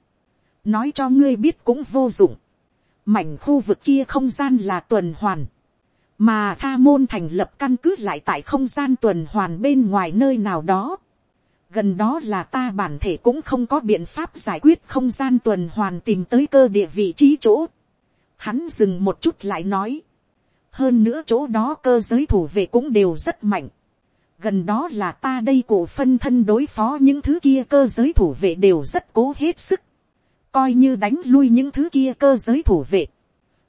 nói cho ngươi biết cũng vô dụng, mảnh khu vực kia không gian là tuần hoàn, mà tha môn thành lập căn cứ lại tại không gian tuần hoàn bên ngoài nơi nào đó, gần đó là ta bản thể cũng không có biện pháp giải quyết không gian tuần hoàn tìm tới cơ địa vị trí chỗ. Hắn dừng một chút lại nói. Hơn nữa chỗ đó cơ giới thủ vệ cũng đều rất mạnh gần đó là ta đây cổ phân thân đối phó những thứ kia cơ giới thủ vệ đều rất cố hết sức, coi như đánh lui những thứ kia cơ giới thủ vệ,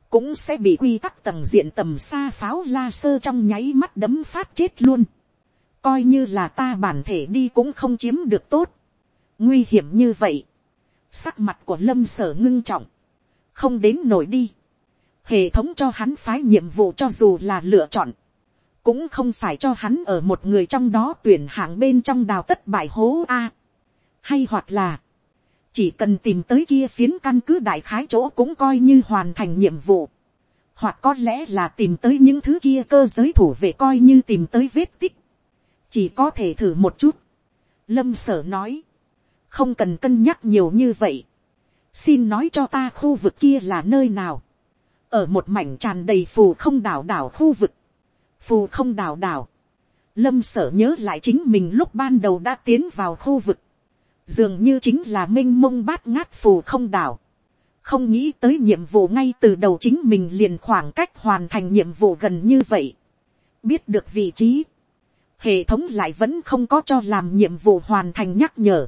cũng sẽ bị quy tắc tầng diện tầm xa pháo la sơ trong nháy mắt đấm phát chết luôn, coi như là ta bản thể đi cũng không chiếm được tốt, nguy hiểm như vậy, sắc mặt của lâm sở ngưng trọng, không đến nổi đi, hệ thống cho hắn phái nhiệm vụ cho dù là lựa chọn, cũng không phải cho hắn ở một người trong đó tuyển hạng bên trong đào tất bài hố a. hay hoặc là, chỉ cần tìm tới kia phiến căn cứ đại khái chỗ cũng coi như hoàn thành nhiệm vụ. hoặc có lẽ là tìm tới những thứ kia cơ giới thủ về coi như tìm tới vết tích. chỉ có thể thử một chút. lâm sở nói, không cần cân nhắc nhiều như vậy. xin nói cho ta khu vực kia là nơi nào. ở một mảnh tràn đầy phù không đảo đảo khu vực phù không đảo đảo, lâm sở nhớ lại chính mình lúc ban đầu đã tiến vào khu vực, dường như chính là m i n h mông bát ngát phù không đảo, không nghĩ tới nhiệm vụ ngay từ đầu chính mình liền khoảng cách hoàn thành nhiệm vụ gần như vậy, biết được vị trí, hệ thống lại vẫn không có cho làm nhiệm vụ hoàn thành nhắc nhở,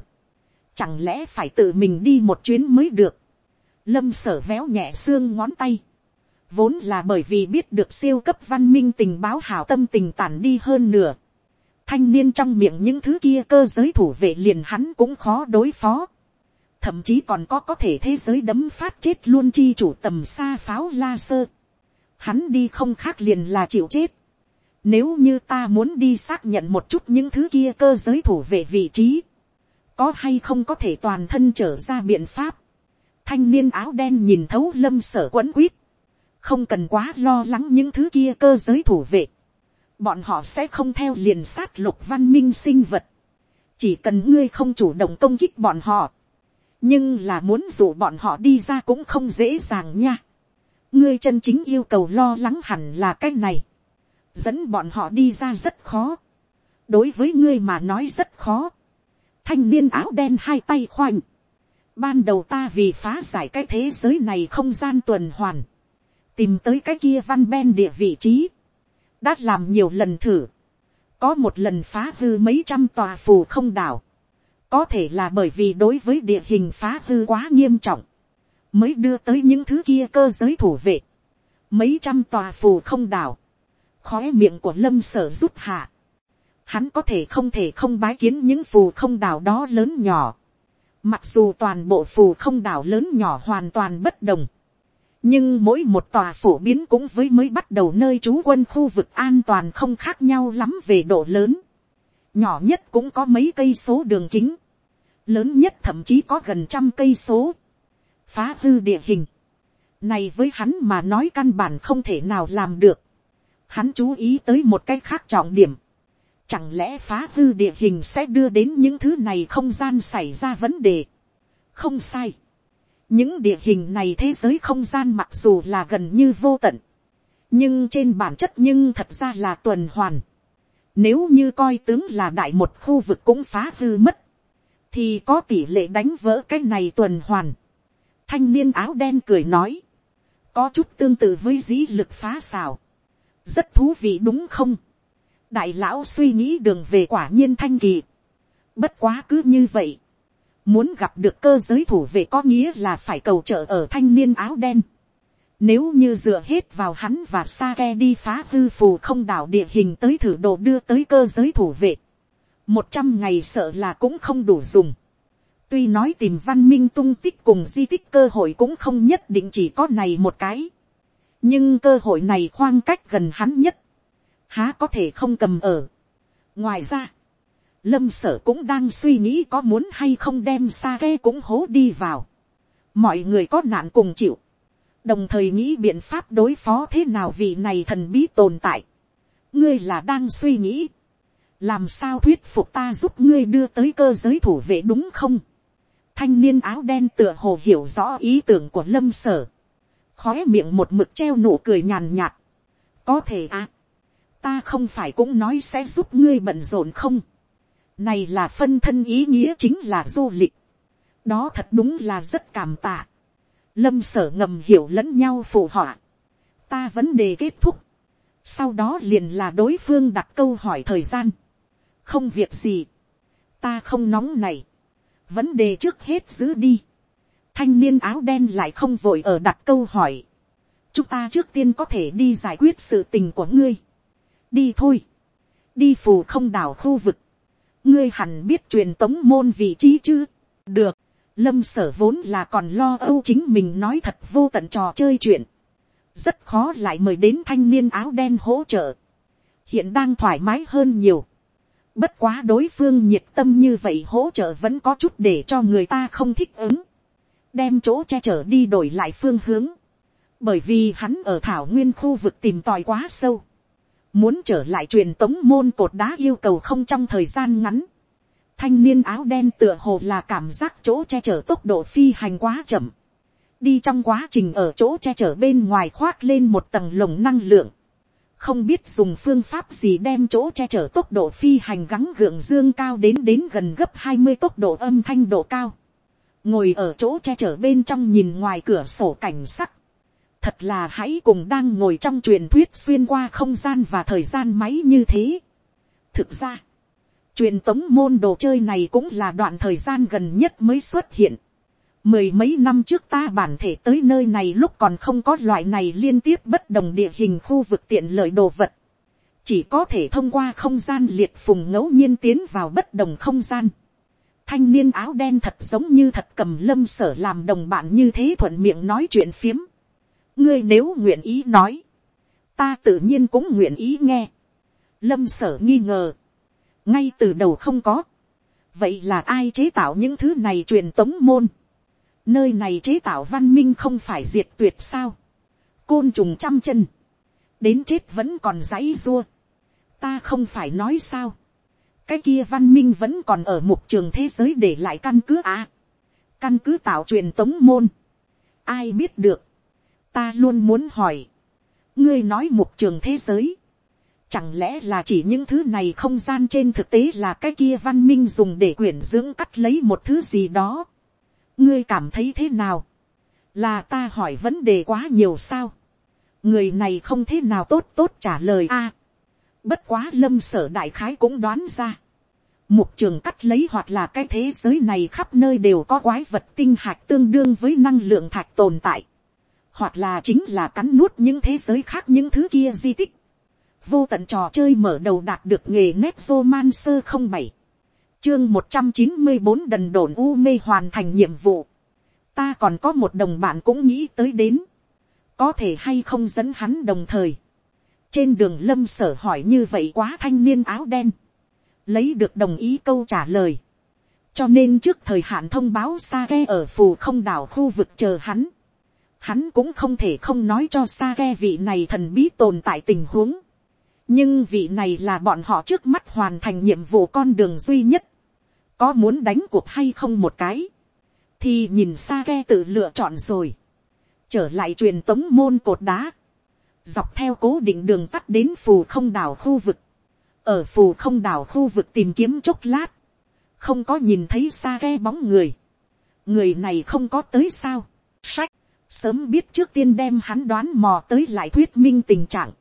chẳng lẽ phải tự mình đi một chuyến mới được, lâm sở véo nhẹ xương ngón tay, vốn là bởi vì biết được siêu cấp văn minh tình báo hảo tâm tình tản đi hơn nửa. Thanh niên trong miệng những thứ kia cơ giới thủ vệ liền hắn cũng khó đối phó. Thậm chí còn có có thể thế giới đấm phát chết luôn chi chủ tầm xa pháo la sơ. Hắn đi không khác liền là chịu chết. Nếu như ta muốn đi xác nhận một chút những thứ kia cơ giới thủ vệ vị trí. Có hay không có thể toàn thân trở ra biện pháp. Thanh niên áo đen nhìn thấu lâm sở quấn quýt không cần quá lo lắng những thứ kia cơ giới thủ vệ, bọn họ sẽ không theo liền sát lục văn minh sinh vật, chỉ cần ngươi không chủ động công kích bọn họ, nhưng là muốn dụ bọn họ đi ra cũng không dễ dàng nha. ngươi chân chính yêu cầu lo lắng hẳn là cái này, dẫn bọn họ đi ra rất khó, đối với ngươi mà nói rất khó, thanh niên áo đen hai tay khoanh, ban đầu ta vì phá giải cái thế giới này không gian tuần hoàn, tìm tới cái kia văn ben địa vị trí, đã làm nhiều lần thử, có một lần phá hư mấy trăm tòa phù không đảo, có thể là bởi vì đối với địa hình phá hư quá nghiêm trọng, mới đưa tới những thứ kia cơ giới thủ vệ, mấy trăm tòa phù không đảo, khói miệng của lâm sở rút hạ, hắn có thể không thể không bái kiến những phù không đảo đó lớn nhỏ, mặc dù toàn bộ phù không đảo lớn nhỏ hoàn toàn bất đồng, nhưng mỗi một tòa phổ biến cũng với mới bắt đầu nơi trú quân khu vực an toàn không khác nhau lắm về độ lớn. nhỏ nhất cũng có mấy cây số đường kính, lớn nhất thậm chí có gần trăm cây số, phá hư địa hình. này với hắn mà nói căn bản không thể nào làm được. hắn chú ý tới một cái khác trọng điểm. chẳng lẽ phá hư địa hình sẽ đưa đến những thứ này không gian xảy ra vấn đề. không sai những địa hình này thế giới không gian mặc dù là gần như vô tận, nhưng trên bản chất nhưng thật ra là tuần hoàn. Nếu như coi tướng là đại một khu vực cũng phá hư mất, thì có tỷ lệ đánh vỡ cái này tuần hoàn. Thanh niên áo đen cười nói, có chút tương tự với dĩ lực phá xào. Rất thú vị đúng không? Đại lão suy nghĩ đường về quả nhiên thanh kỳ. Bất quá cứ như vậy Muốn gặp được cơ giới thủ vệ có nghĩa là phải cầu trợ ở thanh niên áo đen. Nếu như dựa hết vào hắn và Sake đi phá hư phù không đảo địa hình tới thử đồ đưa tới cơ giới thủ vệ. Một trăm ngày sợ là cũng không đủ dùng. Tuy nói tìm văn minh tung tích cùng di tích cơ hội cũng không nhất định chỉ có này một cái. Nhưng cơ hội này khoang cách gần hắn nhất. Há có thể không cầm ở. Ngoài ra lâm sở cũng đang suy nghĩ có muốn hay không đem xa ghe cũng hố đi vào. mọi người có nạn cùng chịu. đồng thời nghĩ biện pháp đối phó thế nào vì này thần bí tồn tại. ngươi là đang suy nghĩ. làm sao thuyết phục ta giúp ngươi đưa tới cơ giới thủ vệ đúng không. thanh niên áo đen tựa hồ hiểu rõ ý tưởng của lâm sở. khói miệng một mực treo nụ cười nhàn nhạt. có thể à. ta không phải cũng nói sẽ giúp ngươi bận rộn không này là phân thân ý nghĩa chính là du lịch. đó thật đúng là rất cảm tạ. lâm sở ngầm hiểu lẫn nhau phù họa. ta vấn đề kết thúc. sau đó liền là đối phương đặt câu hỏi thời gian. không việc gì. ta không nóng này. vấn đề trước hết giữ đi. thanh niên áo đen lại không vội ở đặt câu hỏi. chúng ta trước tiên có thể đi giải quyết sự tình của ngươi. đi thôi. đi phù không đảo khu vực ngươi hẳn biết truyền tống môn vị trí chứ. được, lâm sở vốn là còn lo âu chính mình nói thật vô tận trò chơi chuyện. rất khó lại mời đến thanh niên áo đen hỗ trợ. hiện đang thoải mái hơn nhiều. bất quá đối phương nhiệt tâm như vậy hỗ trợ vẫn có chút để cho người ta không thích ứng. đem chỗ che chở đi đổi lại phương hướng. bởi vì hắn ở thảo nguyên khu vực tìm tòi quá sâu muốn trở lại truyền tống môn cột đá yêu cầu không trong thời gian ngắn. Thanh niên áo đen tựa hồ là cảm giác chỗ che chở tốc độ phi hành quá chậm. Đi trong quá trình ở chỗ che chở bên ngoài khoác lên một tầng lồng năng lượng. Không biết dùng phương pháp gì đem chỗ che chở tốc độ phi hành gắng gượng dương cao đến đến gần gấp hai mươi tốc độ âm thanh độ cao. Ngồi ở chỗ che chở bên trong nhìn ngoài cửa sổ cảnh sắc thật là hãy cùng đang ngồi trong truyền thuyết xuyên qua không gian và thời gian máy như thế. thực ra, truyền tống môn đồ chơi này cũng là đoạn thời gian gần nhất mới xuất hiện. mười mấy năm trước ta bản thể tới nơi này lúc còn không có loại này liên tiếp bất đồng địa hình khu vực tiện lợi đồ vật. chỉ có thể thông qua không gian liệt phùng ngẫu nhiên tiến vào bất đồng không gian. thanh niên áo đen thật giống như thật cầm lâm sở làm đồng bạn như thế thuận miệng nói chuyện phiếm ngươi nếu nguyện ý nói, ta tự nhiên cũng nguyện ý nghe. lâm sở nghi ngờ, ngay từ đầu không có. vậy là ai chế tạo những thứ này truyền tống môn. nơi này chế tạo văn minh không phải diệt tuyệt sao. côn trùng trăm chân, đến chết vẫn còn giấy rua. ta không phải nói sao, cái kia văn minh vẫn còn ở mục trường thế giới để lại căn cứ à, căn cứ tạo truyền tống môn, ai biết được, ta luôn muốn hỏi, ngươi nói mục trường thế giới, chẳng lẽ là chỉ những thứ này không gian trên thực tế là cái kia văn minh dùng để quyển dưỡng cắt lấy một thứ gì đó, ngươi cảm thấy thế nào, là ta hỏi vấn đề quá nhiều sao, người này không thế nào tốt tốt trả lời a, bất quá lâm sở đại khái cũng đoán ra, mục trường cắt lấy hoặc là cái thế giới này khắp nơi đều có quái vật tinh hạch tương đương với năng lượng thạch tồn tại, hoặc là chính là cắn nuốt những thế giới khác những thứ kia di tích, vô tận trò chơi mở đầu đạt được nghề nét roman sơ không bảy, chương một trăm chín mươi bốn đần đồn u mê hoàn thành nhiệm vụ, ta còn có một đồng bạn cũng nghĩ tới đến, có thể hay không dẫn hắn đồng thời, trên đường lâm sở hỏi như vậy quá thanh niên áo đen, lấy được đồng ý câu trả lời, cho nên trước thời hạn thông báo xa ghe ở phù không đảo khu vực chờ hắn, hắn cũng không thể không nói cho sa ghe vị này thần bí tồn tại tình huống, nhưng vị này là bọn họ trước mắt hoàn thành nhiệm vụ con đường duy nhất, có muốn đánh cuộc hay không một cái, thì nhìn sa ghe tự lựa chọn rồi, trở lại truyền tống môn cột đá, dọc theo cố định đường tắt đến phù không đảo khu vực, ở phù không đảo khu vực tìm kiếm chốc lát, không có nhìn thấy xa ghe bóng người, người này không có tới sao, sách, sớm biết trước tiên đem hắn đoán mò tới lại thuyết minh tình trạng,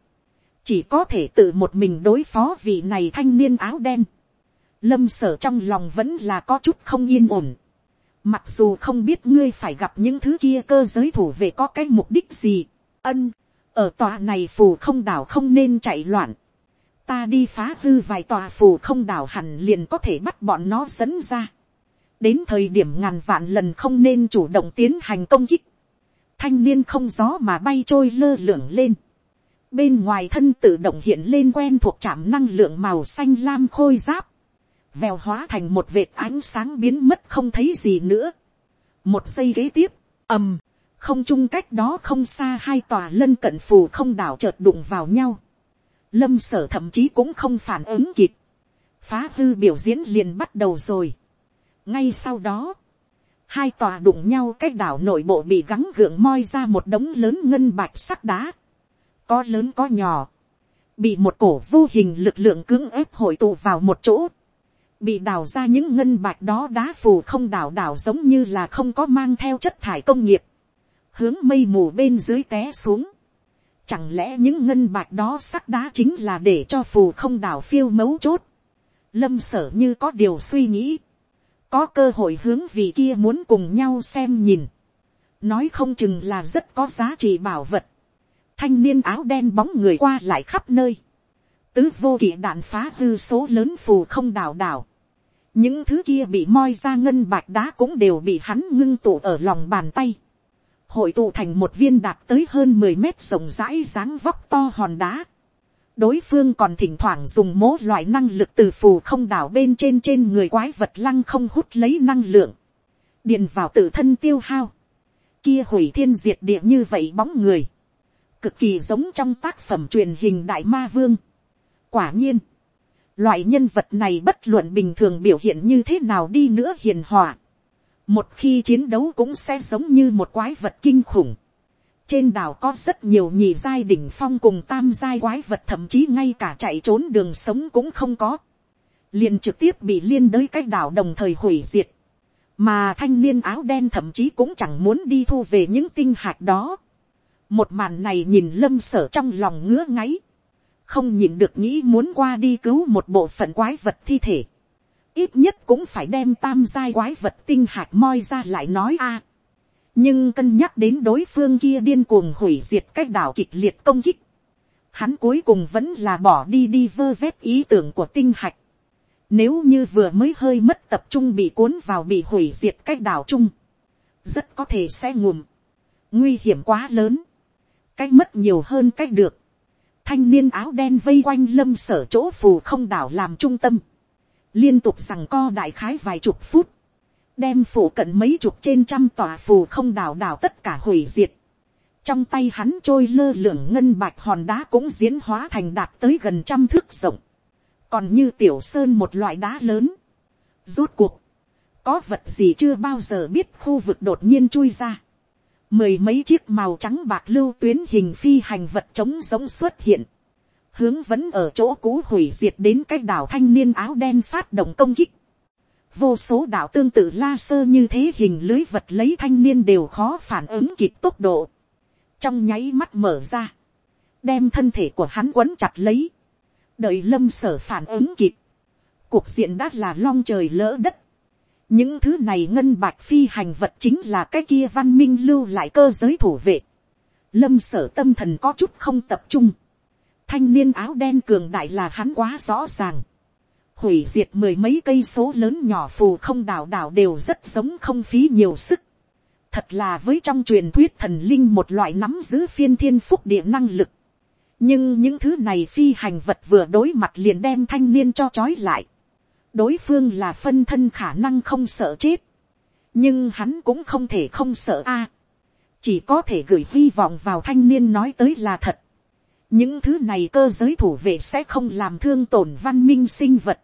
chỉ có thể tự một mình đối phó vị này thanh niên áo đen, lâm sở trong lòng vẫn là có chút không yên ổn, mặc dù không biết ngươi phải gặp những thứ kia cơ giới thủ về có cái mục đích gì, ân, ở tòa này phù không đảo không nên chạy loạn, ta đi phá hư vài tòa phù không đảo hẳn liền có thể bắt bọn nó dẫn ra. đến thời điểm ngàn vạn lần không nên chủ động tiến hành công kích thanh niên không gió mà bay trôi lơ lửng lên. bên ngoài thân tự động hiện lên quen thuộc trạm năng lượng màu xanh lam khôi giáp. vèo hóa thành một vệt ánh sáng biến mất không thấy gì nữa. một giây kế tiếp, ầm, không chung cách đó không xa hai tòa lân cận phù không đảo chợt đụng vào nhau lâm sở thậm chí cũng không phản ứng kịp, phá hư biểu diễn liền bắt đầu rồi. ngay sau đó, hai tòa đụng nhau cái đảo nội bộ bị gắng gượng moi ra một đống lớn ngân bạch sắc đá, có lớn có nhỏ, bị một cổ vô hình lực lượng cưỡng ép hội tụ vào một chỗ, bị đào ra những ngân bạch đó đá phù không đảo đảo giống như là không có mang theo chất thải công nghiệp, hướng mây mù bên dưới té xuống, Chẳng lẽ những ngân bạch đó sắc đá chính là để cho phù không đảo phiêu mấu chốt. Lâm sở như có điều suy nghĩ. Có cơ hội hướng vị kia muốn cùng nhau xem nhìn. Nói không chừng là rất có giá trị bảo vật. Thanh niên áo đen bóng người qua lại khắp nơi. Tứ vô kỵ đạn phá hư số lớn phù không đảo đảo. Những thứ kia bị moi ra ngân bạch đá cũng đều bị hắn ngưng tụ ở lòng bàn tay hội tụ thành một viên đạt tới hơn mười mét rộng rãi dáng vóc to hòn đá đối phương còn thỉnh thoảng dùng mố loại năng lực từ phù không đảo bên trên trên người quái vật lăng không hút lấy năng lượng, điền vào tự thân tiêu hao, kia hủy thiên diệt địa như vậy bóng người, cực kỳ giống trong tác phẩm truyền hình đại ma vương. quả nhiên, loại nhân vật này bất luận bình thường biểu hiện như thế nào đi nữa hiền hòa, một khi chiến đấu cũng sẽ giống như một quái vật kinh khủng trên đảo có rất nhiều nhì giai đỉnh phong cùng tam giai quái vật, thậm chí ngay cả chạy trốn đường sống cũng không có. liền trực tiếp bị liên đới cái đảo đồng thời hủy diệt. mà thanh niên áo đen thậm chí cũng chẳng muốn đi thu về những tinh hạt đó. một màn này nhìn lâm sở trong lòng ngứa ngáy. không nhìn được nghĩ muốn qua đi cứu một bộ phận quái vật thi thể ít nhất cũng phải đem tam giai quái vật tinh hạt moi ra lại nói a nhưng cân nhắc đến đối phương kia điên cuồng hủy diệt cách đảo kịch liệt công kích. hắn cuối cùng vẫn là bỏ đi đi vơ vét ý tưởng của tinh hạch. nếu như vừa mới hơi mất tập trung bị cuốn vào bị hủy diệt cách đảo chung, rất có thể sẽ ngùm. nguy hiểm quá lớn. cách mất nhiều hơn cách được. thanh niên áo đen vây quanh lâm sở chỗ phù không đảo làm trung tâm liên tục rằng co đại khái vài chục phút, đem phủ cận mấy chục trên trăm tòa phù không đảo đảo tất cả hủy diệt, trong tay hắn trôi lơ lửng ngân bạch hòn đá cũng diễn hóa thành đạt tới gần trăm thước rộng, còn như tiểu sơn một loại đá lớn. Rốt cuộc, có vật gì chưa bao giờ biết khu vực đột nhiên chui ra. Mười mấy chiếc màu trắng bạc lưu tuyến hình phi hành vật trống giống xuất hiện. Hướng vẫn ở chỗ cũ hủy diệt đến cái đảo thanh niên áo đen phát động công kích. Vô số đạo tương tự la sơ như thế hình lưới vật lấy thanh niên đều khó phản ứng kịp tốc độ. Trong nháy mắt mở ra, đem thân thể của hắn quấn chặt lấy, đợi lâm sở phản ứng kịp, cuộc diện đã là long trời lỡ đất, những thứ này ngân bạch phi hành vật chính là cái kia văn minh lưu lại cơ giới thủ vệ, lâm sở tâm thần có chút không tập trung, thanh niên áo đen cường đại là hắn quá rõ ràng, hủy diệt mười mấy cây số lớn nhỏ phù không đảo đảo đều rất giống không phí nhiều sức, thật là với trong truyền thuyết thần linh một loại nắm giữ phiên thiên phúc địa năng lực. nhưng những thứ này phi hành vật vừa đối mặt liền đem thanh niên cho trói lại. đối phương là phân thân khả năng không sợ chết. nhưng hắn cũng không thể không sợ a. À, chỉ có thể gửi hy vọng vào thanh niên nói tới là thật. những thứ này cơ giới thủ vệ sẽ không làm thương tổn văn minh sinh vật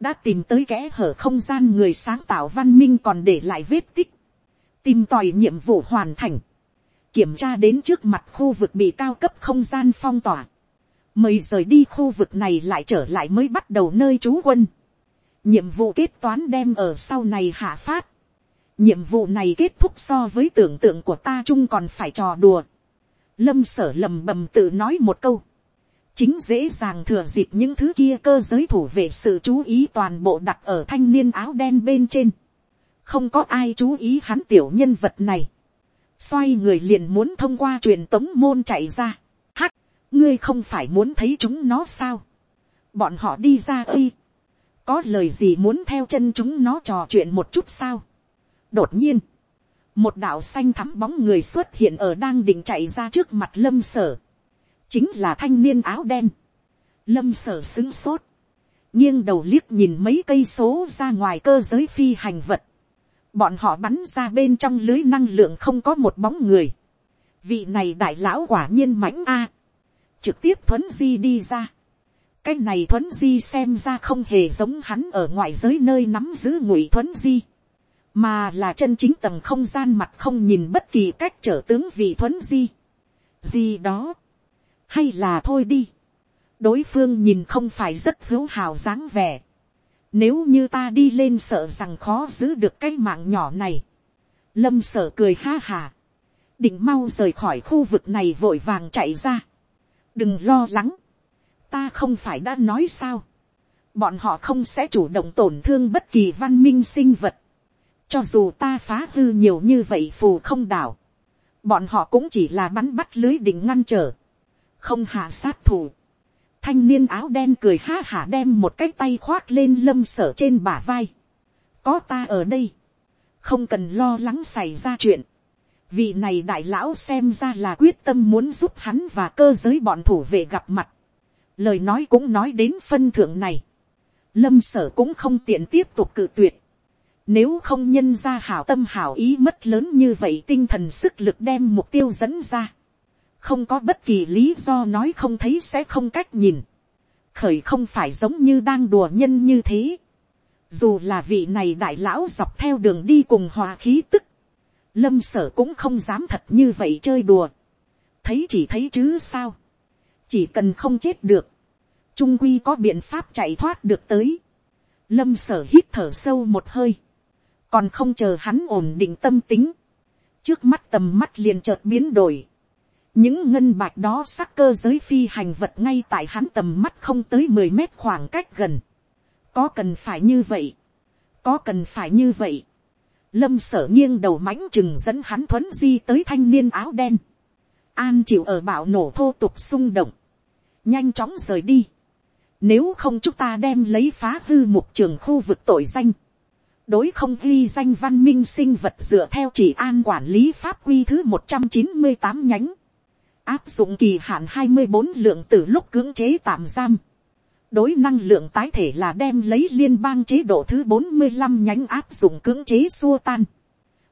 đã tìm tới kẽ hở không gian người sáng tạo văn minh còn để lại vết tích. Tìm tòi nhiệm vụ hoàn thành, kiểm tra đến trước mặt khu vực bị cao cấp không gian phong tỏa, mời rời đi khu vực này lại trở lại mới bắt đầu nơi trú quân, nhiệm vụ kết toán đem ở sau này hạ phát, nhiệm vụ này kết thúc so với tưởng tượng của ta chung còn phải trò đùa, lâm sở lầm bầm tự nói một câu, chính dễ dàng thừa dịp những thứ kia cơ giới thủ vệ sự chú ý toàn bộ đặt ở thanh niên áo đen bên trên. Không có ai chú ý hắn tiểu nhân vật này, xoay người liền muốn thông qua truyền tống môn chạy ra, hắc, ngươi không phải muốn thấy chúng nó sao, bọn họ đi ra khi. có lời gì muốn theo chân chúng nó trò chuyện một chút sao, đột nhiên, một đạo xanh thắm bóng người xuất hiện ở đang định chạy ra trước mặt lâm sở, chính là thanh niên áo đen, lâm sở xứng sốt, nghiêng đầu liếc nhìn mấy cây số ra ngoài cơ giới phi hành vật, bọn họ bắn ra bên trong lưới năng lượng không có một bóng người. vị này đại lão quả nhiên mãnh a. trực tiếp thuấn di đi ra. cái này thuấn di xem ra không hề giống hắn ở ngoài giới nơi nắm giữ ngụy thuấn di. mà là chân chính tầng không gian mặt không nhìn bất kỳ cách trở tướng vị thuấn di. gì đó hay là thôi đi. đối phương nhìn không phải rất hữu hào dáng vẻ nếu như ta đi lên sợ rằng khó giữ được cái mạng nhỏ này. Lâm sở cười ha hà. Định mau rời khỏi khu vực này vội vàng chạy ra. Đừng lo lắng. Ta không phải đã nói sao. Bọn họ không sẽ chủ động tổn thương bất kỳ văn minh sinh vật. Cho dù ta phá hư nhiều như vậy phù không đảo. Bọn họ cũng chỉ là bắn bắt lưới định ngăn trở. Không hạ sát thủ thanh niên áo đen cười ha hả đem một cái tay khoác lên lâm sở trên bả vai. có ta ở đây, không cần lo lắng xảy ra chuyện. vị này đại lão xem ra là quyết tâm muốn giúp hắn và cơ giới bọn thủ về gặp mặt. lời nói cũng nói đến phân thượng này. lâm sở cũng không tiện tiếp tục cự tuyệt. Nếu không nhân ra hảo tâm hảo ý mất lớn như vậy tinh thần sức lực đem mục tiêu dẫn ra không có bất kỳ lý do nói không thấy sẽ không cách nhìn, khởi không phải giống như đang đùa nhân như thế, dù là vị này đại lão dọc theo đường đi cùng hòa khí tức, lâm sở cũng không dám thật như vậy chơi đùa, thấy chỉ thấy chứ sao, chỉ cần không chết được, trung quy có biện pháp chạy thoát được tới, lâm sở hít thở sâu một hơi, còn không chờ hắn ổn định tâm tính, trước mắt tầm mắt liền chợt biến đổi, những ngân bạch đó sắc cơ giới phi hành vật ngay tại hắn tầm mắt không tới mười mét khoảng cách gần. có cần phải như vậy, có cần phải như vậy. lâm sở nghiêng đầu mãnh chừng dẫn hắn thuấn di tới thanh niên áo đen. an chịu ở bạo nổ thô tục xung động, nhanh chóng rời đi. nếu không chúng ta đem lấy phá hư một trường khu vực tội danh đối không ghi danh văn minh sinh vật dựa theo chỉ an quản lý pháp quy thứ một trăm chín mươi tám nhánh áp dụng kỳ hạn hai mươi bốn lượng từ lúc cưỡng chế tạm giam. đối năng lượng tái thể là đem lấy liên bang chế độ thứ bốn mươi 45 nhánh áp dụng cưỡng chế xua tan.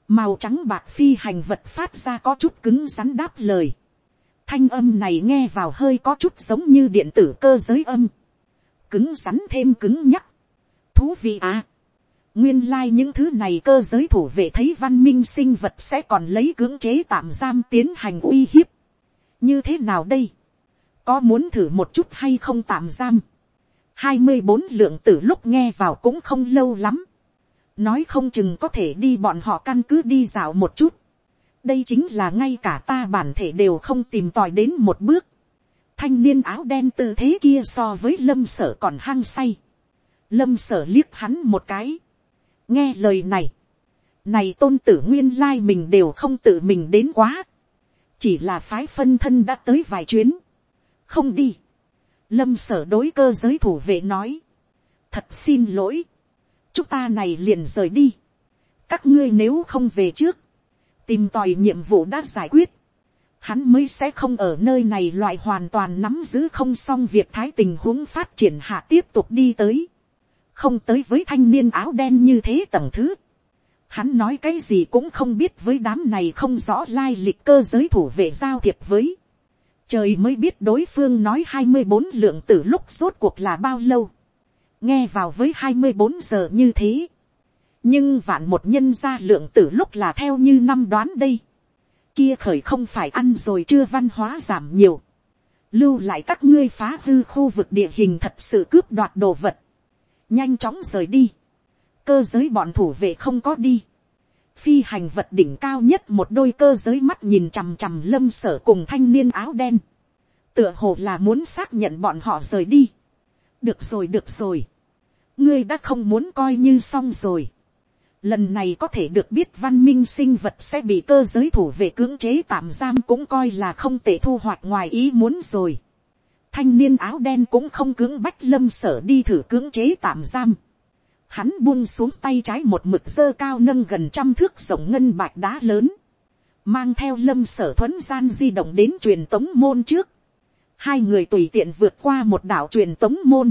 màu trắng bạc phi hành vật phát ra có chút cứng rắn đáp lời. thanh âm này nghe vào hơi có chút giống như điện tử cơ giới âm. cứng rắn thêm cứng nhắc. thú vị à. nguyên lai những thứ này cơ giới thủ vệ thấy văn minh sinh vật sẽ còn lấy cưỡng chế tạm giam tiến hành uy hiếp như thế nào đây. có muốn thử một chút hay không tạm giam. hai mươi bốn lượng tử lúc nghe vào cũng không lâu lắm nói không chừng có thể đi bọn họ căn cứ đi dạo một chút. đây chính là ngay cả ta bản thể đều không tìm tòi đến một bước. thanh niên áo đen tư thế kia so với lâm sở còn hăng say. lâm sở liếc hắn một cái. nghe lời này. này tôn tử nguyên lai mình đều không tự mình đến quá chỉ là phái phân thân đã tới vài chuyến. không đi. lâm sở đối cơ giới thủ vệ nói. thật xin lỗi chúng ta này liền rời đi. các ngươi nếu không về trước, tìm tòi nhiệm vụ đã giải quyết, hắn mới sẽ không ở nơi này loại hoàn toàn nắm giữ không xong việc thái tình huống phát triển hạ tiếp tục đi tới, không tới với thanh niên áo đen như thế tầng thứ. Hắn nói cái gì cũng không biết với đám này không rõ lai lịch cơ giới thủ vệ giao thiệp với. Trời mới biết đối phương nói hai mươi bốn lượng tử lúc rốt cuộc là bao lâu nghe vào với hai mươi bốn giờ như thế. nhưng vạn một nhân ra lượng tử lúc là theo như năm đoán đây. kia khởi không phải ăn rồi chưa văn hóa giảm nhiều. lưu lại các ngươi phá hư khu vực địa hình thật sự cướp đoạt đồ vật. nhanh chóng rời đi cơ giới bọn thủ vệ không có đi. phi hành vật đỉnh cao nhất một đôi cơ giới mắt nhìn chằm chằm lâm sở cùng thanh niên áo đen. tựa hồ là muốn xác nhận bọn họ rời đi được rồi được rồi. ngươi đã không muốn coi như xong rồi. lần này có thể được biết văn minh sinh vật sẽ bị cơ giới thủ vệ cưỡng chế tạm giam cũng coi là không thể thu hoạch ngoài ý muốn rồi. thanh niên áo đen cũng không cưỡng bách lâm sở đi thử cưỡng chế tạm giam hắn buông xuống tay trái một mực dơ cao nâng gần trăm thước rộng ngân bạch đá lớn. mang theo lâm sở thuấn gian di động đến truyền tống môn trước. Hai người tùy tiện vượt qua một đảo truyền tống môn,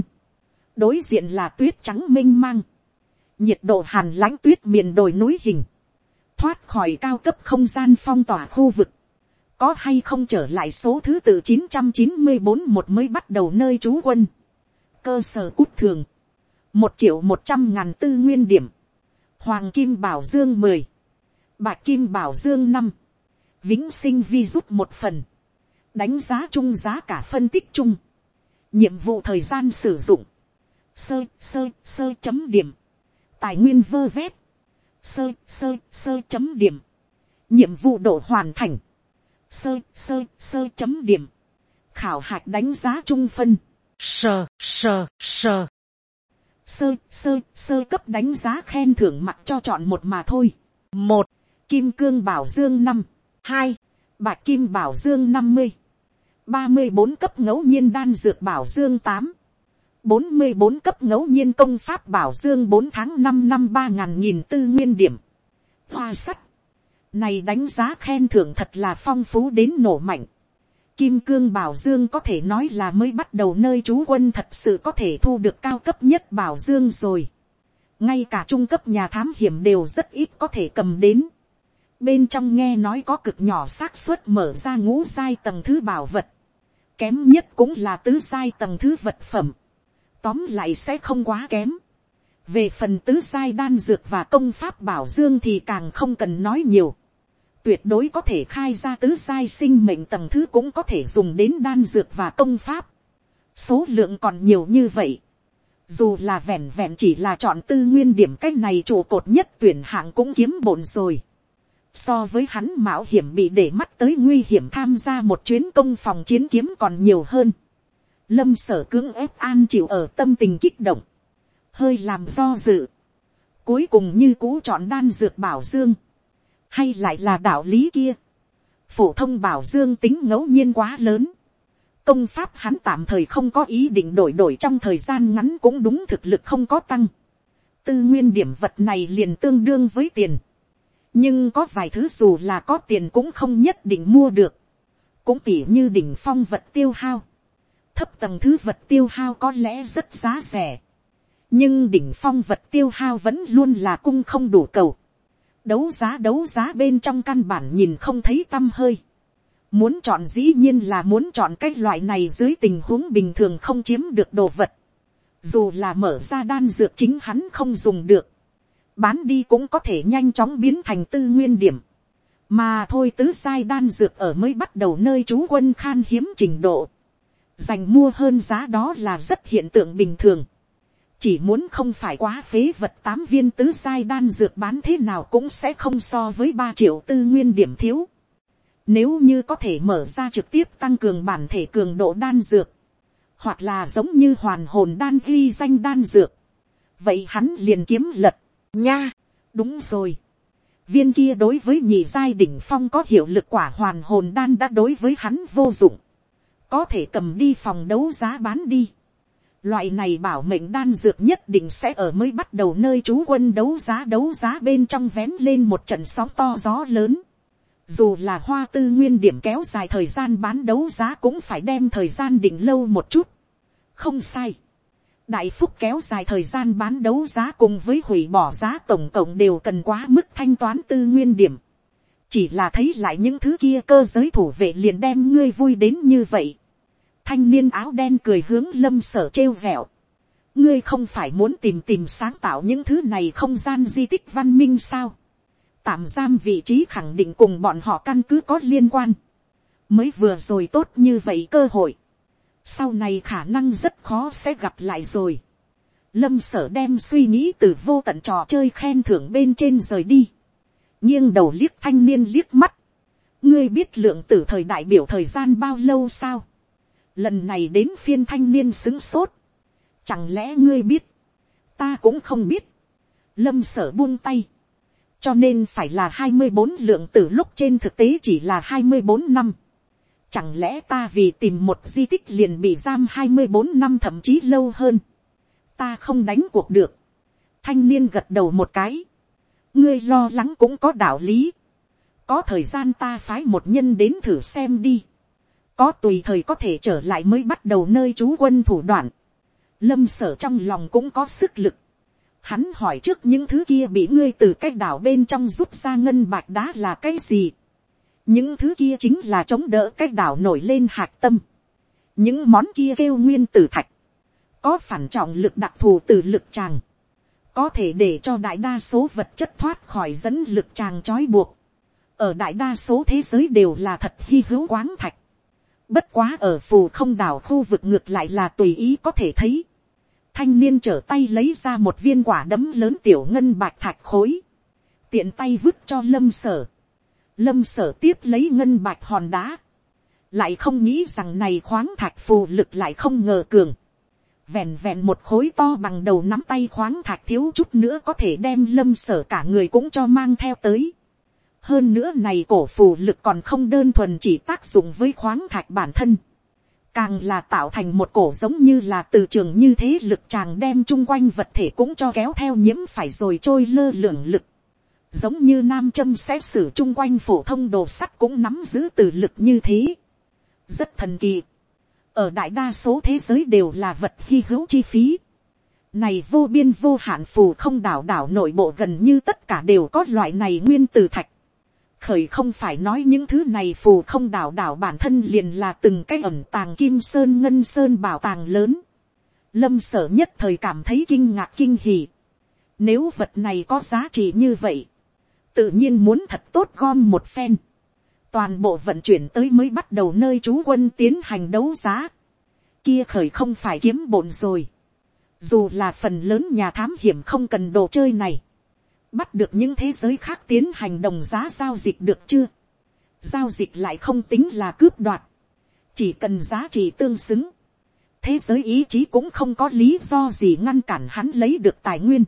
đối diện là tuyết trắng m i n h mang, nhiệt độ hàn lãnh tuyết miền đồi núi hình, thoát khỏi cao cấp không gian phong tỏa khu vực, có hay không trở lại số thứ tự chín trăm chín mươi bốn một mới bắt đầu nơi trú quân, cơ sở cút thường, một triệu một trăm ngàn tư nguyên điểm, hoàng kim bảo dương mười, bạc kim bảo dương năm, vĩnh sinh vi rút một phần, đánh giá chung giá cả phân tích chung, nhiệm vụ thời gian sử dụng, sơ sơ sơ chấm điểm, tài nguyên vơ vét, sơ sơ sơ chấm điểm, nhiệm vụ độ hoàn thành, sơ sơ sơ chấm điểm, khảo hạch đánh giá chung phân, sơ sơ sơ, sơ sơ sơ cấp đánh giá khen thưởng mặt cho chọn một mà thôi, một, kim cương bảo dương năm, hai, bạc kim bảo dương năm mươi, ba mươi bốn cấp ngẫu nhiên đan dược bảo dương tám, bốn mươi bốn cấp ngẫu nhiên công pháp bảo dương bốn tháng năm năm ba ngàn nghìn tư nguyên điểm. Hoa sắt. Này đánh giá khen thưởng thật là phong phú đến nổ mạnh. Kim cương bảo dương có thể nói là mới bắt đầu nơi trú quân thật sự có thể thu được cao cấp nhất bảo dương rồi. Ngay cả trung cấp nhà thám hiểm đều rất ít có thể cầm đến. Bên trong nghe nói có cực nhỏ xác suất mở ra ngũ sai tầng thứ bảo vật kém nhất cũng là tứ sai tầng thứ vật phẩm, tóm lại sẽ không quá kém. về phần tứ sai đan dược và công pháp bảo dương thì càng không cần nói nhiều tuyệt đối có thể khai ra tứ giai sinh mệnh tầng thứ cũng có thể dùng đến đan dược và công pháp. số lượng còn nhiều như vậy. dù là vẹn vẹn chỉ là chọn tư nguyên điểm cách này trụ cột nhất tuyển hạng cũng kiếm bổn rồi so với hắn mạo hiểm bị để mắt tới nguy hiểm tham gia một chuyến công phòng chiến kiếm còn nhiều hơn. Lâm sở cưỡng ép an chịu ở tâm tình kích động. Hơi làm do dự. Cuối cùng như cũ chọn đan dược bảo dương. Hay lại là đạo lý kia. Phổ thông bảo dương tính ngẫu nhiên quá lớn. Công pháp hắn tạm thời không có ý định đổi đổi trong thời gian ngắn cũng đúng thực lực không có tăng. Tư nguyên điểm vật này liền tương đương với tiền nhưng có vài thứ dù là có tiền cũng không nhất định mua được, cũng tỉ như đỉnh phong vật tiêu hao, thấp tầng thứ vật tiêu hao có lẽ rất giá rẻ, nhưng đỉnh phong vật tiêu hao vẫn luôn là cung không đủ cầu, đấu giá đấu giá bên trong căn bản nhìn không thấy t â m hơi. muốn chọn dĩ nhiên là muốn chọn cái loại này dưới tình huống bình thường không chiếm được đồ vật. dù là mở ra đan dược chính hắn không dùng được. bán đi cũng có thể nhanh chóng biến thành tư nguyên điểm. mà thôi tứ sai đan dược ở mới bắt đầu nơi trú quân khan hiếm trình độ. dành mua hơn giá đó là rất hiện tượng bình thường chỉ muốn không phải quá phế vật tám viên tứ sai đan dược bán thế nào cũng sẽ không so với ba triệu tư nguyên điểm thiếu. Nếu như có thể mở ra trực tiếp tăng cường bản thể cường độ đan dược, hoặc là giống như hoàn hồn đan ghi danh đan dược, vậy hắn liền kiếm lật, nha, đúng rồi. Viên kia đối với nhị giai đỉnh phong có hiệu lực quả hoàn hồn đan đã đối với hắn vô dụng, có thể cầm đi phòng đấu giá bán đi Loại này bảo mệnh đan dược nhất định sẽ ở mới bắt đầu nơi chú quân đấu giá đấu giá bên trong vén lên một trận sóng to gió lớn. Dù là hoa tư nguyên điểm kéo dài thời gian bán đấu giá cũng phải đem thời gian định lâu một chút. Không sai. Đại phúc kéo dài thời gian bán đấu giá cùng với hủy bỏ giá tổng cộng đều cần quá mức thanh toán tư nguyên điểm. Chỉ là thấy lại những thứ kia cơ giới thủ vệ liền đem ngươi vui đến như vậy thanh niên áo đen cười hướng lâm sở trêu vẹo. ngươi không phải muốn tìm tìm sáng tạo những thứ này không gian di tích văn minh sao. tạm giam vị trí khẳng định cùng bọn họ căn cứ có liên quan. mới vừa rồi tốt như vậy cơ hội. sau này khả năng rất khó sẽ gặp lại rồi. lâm sở đem suy nghĩ từ vô tận trò chơi khen thưởng bên trên rời đi. nghiêng đầu liếc thanh niên liếc mắt. ngươi biết lượng tử thời đại biểu thời gian bao lâu sao lần này đến phiên thanh niên xứng sốt, chẳng lẽ ngươi biết, ta cũng không biết, lâm sở buông tay, cho nên phải là hai mươi bốn lượng từ lúc trên thực tế chỉ là hai mươi bốn năm, chẳng lẽ ta vì tìm một di tích liền bị giam hai mươi bốn năm thậm chí lâu hơn, ta không đánh cuộc được, thanh niên gật đầu một cái, ngươi lo lắng cũng có đạo lý, có thời gian ta phái một nhân đến thử xem đi, có tùy thời có thể trở lại mới bắt đầu nơi trú quân thủ đoạn. Lâm sở trong lòng cũng có sức lực. Hắn hỏi trước những thứ kia bị ngươi từ cái đảo bên trong rút ra ngân bạch đá là cái gì. Những thứ kia chính là chống đỡ cái đảo nổi lên hạt tâm. Những món kia kêu nguyên tử thạch. Có phản trọng lực đặc thù từ lực tràng. Có thể để cho đại đa số vật chất thoát khỏi dẫn lực tràng trói buộc. Ở đại đa số thế giới đều là thật hy hữu quáng thạch Bất quá ở phù không đảo khu vực ngược lại là tùy ý có thể thấy. Thanh niên trở tay lấy ra một viên quả đấm lớn tiểu ngân bạch thạch khối. Tiện tay vứt cho lâm sở. Lâm sở tiếp lấy ngân bạch hòn đá. Lại không nghĩ rằng này khoáng thạch phù lực lại không ngờ cường. Vẹn vẹn một khối to bằng đầu nắm tay khoáng thạch thiếu chút nữa có thể đem lâm sở cả người cũng cho mang theo tới hơn nữa này cổ phù lực còn không đơn thuần chỉ tác dụng với khoáng thạch bản thân, càng là tạo thành một cổ giống như là từ trường như thế lực chàng đem chung quanh vật thể cũng cho kéo theo nhiễm phải rồi trôi lơ lửng lực, giống như nam châm xét xử chung quanh phổ thông đồ sắt cũng nắm giữ từ lực như thế, rất thần kỳ, ở đại đa số thế giới đều là vật hy hữu chi phí, này vô biên vô hạn phù không đảo đảo nội bộ gần như tất cả đều có loại này nguyên từ thạch khởi không phải nói những thứ này phù không đảo đảo bản thân liền là từng cái ẩm tàng kim sơn ngân sơn bảo tàng lớn. Lâm sở nhất thời cảm thấy kinh ngạc kinh hỉ. Nếu vật này có giá trị như vậy, tự nhiên muốn thật tốt gom một phen. Toàn bộ vận chuyển tới mới bắt đầu nơi chú quân tiến hành đấu giá. Kia khởi không phải kiếm bổn rồi. Dù là phần lớn nhà thám hiểm không cần đồ chơi này bắt được những thế giới khác tiến hành đồng giá giao dịch được chưa. giao dịch lại không tính là cướp đoạt, chỉ cần giá trị tương xứng. thế giới ý chí cũng không có lý do gì ngăn cản hắn lấy được tài nguyên.